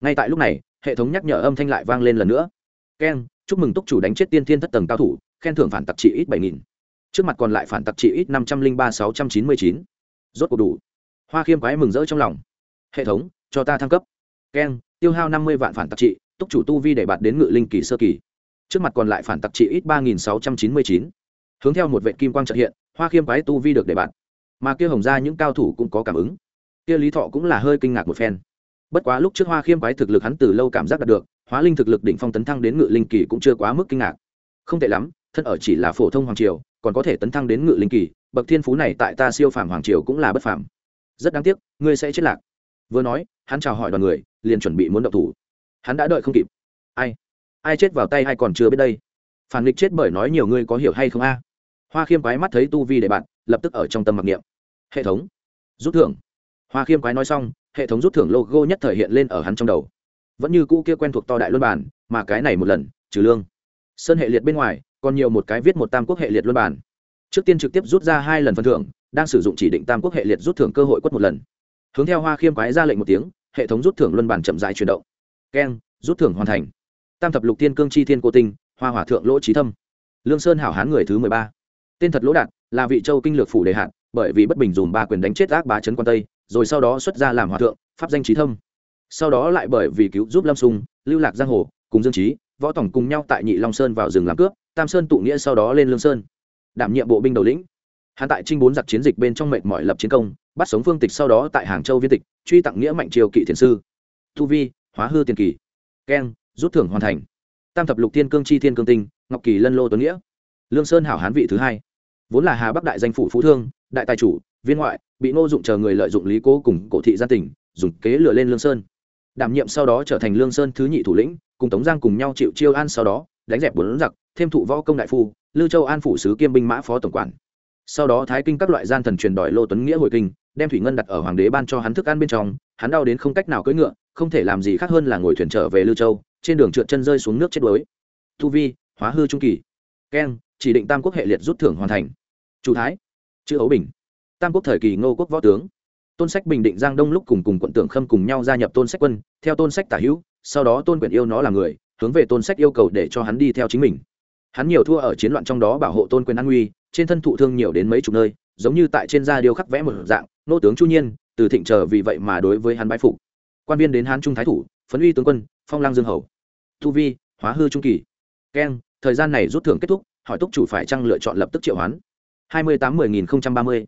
A: Ngay tại lúc này, hệ thống nhắc nhở âm thanh lại vang lên lần nữa. Keng chúc mừng túc chủ đánh chết tiên thiên thất tầng cao thủ, khen thưởng phản tặc trị ít bảy nghìn trước mặt còn lại phản tặc trị ít năm trăm linh ba sáu trăm chín mươi chín. Rốt cuộc đủ. Hoa khiêm quái mừng rỡ trong lòng. Hệ thống, cho ta thăng cấp. Keng tiêu hao năm mươi vạn phản tặc trị túc chủ tu vi để bạt đến ngự linh kỳ sơ kỳ. Trước mặt còn lại phản tặc trị ít ba nghìn sáu trăm chín mươi chín. Hướng theo một vệ kim quang trợ hiện, hoa khiêm quái tu vi được để bạt. Mà kia hồng ra những cao thủ cũng có cảm ứng. Kia lý thọ cũng là hơi kinh ngạc một phen. Bất quá lúc trước hoa khiêm quái thực lực hắn từ lâu cảm giác đạt được, hóa linh thực lực đỉnh phong tấn thăng đến ngự linh kỳ cũng chưa quá mức kinh ngạc. Không tệ lắm, thân ở chỉ là phổ thông hoàng triều còn có thể tấn thăng đến ngự linh kỳ, bậc thiên phú này tại ta siêu phàm hoàng triều cũng là bất phàm. Rất đáng tiếc, ngươi sẽ chết lạc. Vừa nói, hắn chào hỏi đoàn người, liền chuẩn bị muốn động thủ. Hắn đã đợi không kịp. Ai? Ai chết vào tay ai còn chưa biết đây. Phản nghịch chết bởi nói nhiều ngươi có hiểu hay không a? Hoa khiêm quái mắt thấy tu vi để bạn, lập tức ở trong tâm mặc niệm. Hệ thống. Rút thưởng. Hoa khiêm quái nói xong, hệ thống rút thưởng logo nhất thời hiện lên ở hắn trong đầu. Vẫn như cũ kia quen thuộc to đại luân bản mà cái này một lần, trừ lương. Sơn hệ liệt bên ngoài còn nhiều một cái viết một tam quốc hệ liệt luân bản trước tiên trực tiếp rút ra hai lần phần thưởng, đang sử dụng chỉ định tam quốc hệ liệt rút thưởng cơ hội quất một lần. Hướng theo hoa khiêm quái ra lệnh một tiếng, hệ thống rút thưởng luân bản chậm dài chuyển động. Keng, rút thưởng hoàn thành. Tam thập lục tiên cương chi thiên cô tinh, hoa hỏa thượng lỗ trí thâm. Lương sơn hảo hán người thứ mười ba. Tên thật lỗ đạt là vị châu kinh lược phủ đề hạn bởi vì bất bình dùng ba quyền đánh chết ác bá trấn quan tây, rồi sau đó xuất ra làm hòa thượng, pháp danh trí thâm. Sau đó lại bởi vì cứu giúp lâm sung lưu lạc giang hồ, cùng dương trí võ tổng cùng nhau tại nhị long sơn vào rừng làm cướp tam sơn tụ nghĩa sau đó lên lương sơn, đảm nhiệm bộ binh đầu lĩnh. Hắn tại trinh bốn giặc chiến dịch bên trong mệnh mọi lập chiến công, bắt sống phương tịch sau đó tại hàng châu viên tịch, truy tặng nghĩa mạnh triều kỵ thiền sư. Thu vi, hóa hư tiền kỳ. Keng, rút thưởng hoàn thành. Tam thập lục thiên cương chi thiên cương tinh, ngọc kỳ lân lô tuấn nghĩa. Lương sơn hảo hán vị thứ hai. Vốn là hà bắc đại danh phủ phú thương, đại tài chủ, viên ngoại, bị ngô dụng chờ người lợi dụng lý cố cùng cổ thị gia tỉnh, dùng kế lừa lên lương sơn. Đảm nhiệm sau đó trở thành lương sơn thứ nhị thủ lĩnh, cùng tống giang cùng nhau chịu chiêu an sau đó, đánh dẹp bốn giặc thêm thụ võ công đại phu, lưu châu an phủ sứ kiêm binh mã phó tổng quản. Sau đó thái kinh các loại gian thần truyền đòi lô tuấn nghĩa hồi kinh, đem thủy ngân đặt ở hoàng đế ban cho hắn thức ăn bên trong, hắn đau đến không cách nào cưỡi ngựa, không thể làm gì khác hơn là ngồi thuyền trở về lưu châu, trên đường trượt chân rơi xuống nước chết đuối. Thu vi, hóa hư trung kỳ. Keng, chỉ định tam quốc hệ liệt rút thưởng hoàn thành. Chủ thái, chữ ấu bình. Tam quốc thời kỳ ngô quốc võ tướng. Tôn sách bình định giang đông lúc cùng cùng quận tưởng khâm cùng nhau gia nhập tôn sách quân, theo tôn sách tả hữu, sau đó tôn quyền yêu nó là người, hướng về tôn sách yêu cầu để cho hắn đi theo chính mình hắn nhiều thua ở chiến loạn trong đó bảo hộ tôn quyền an nguy, trên thân thụ thương nhiều đến mấy chục nơi, giống như tại trên da điêu khắc vẽ một dạng, nô tướng chu nhiên, từ thịnh trở vì vậy mà đối với hắn bái phục. Quan viên đến hán trung thái thủ, phấn uy tướng quân, phong lang dương hầu. Thu vi, hóa hư trung kỳ. Keng, thời gian này rút thưởng kết thúc, hỏi túc chủ phải chăng lựa chọn lập tức triệu hoán? Hai mươi tám mươi nghìn ba mươi.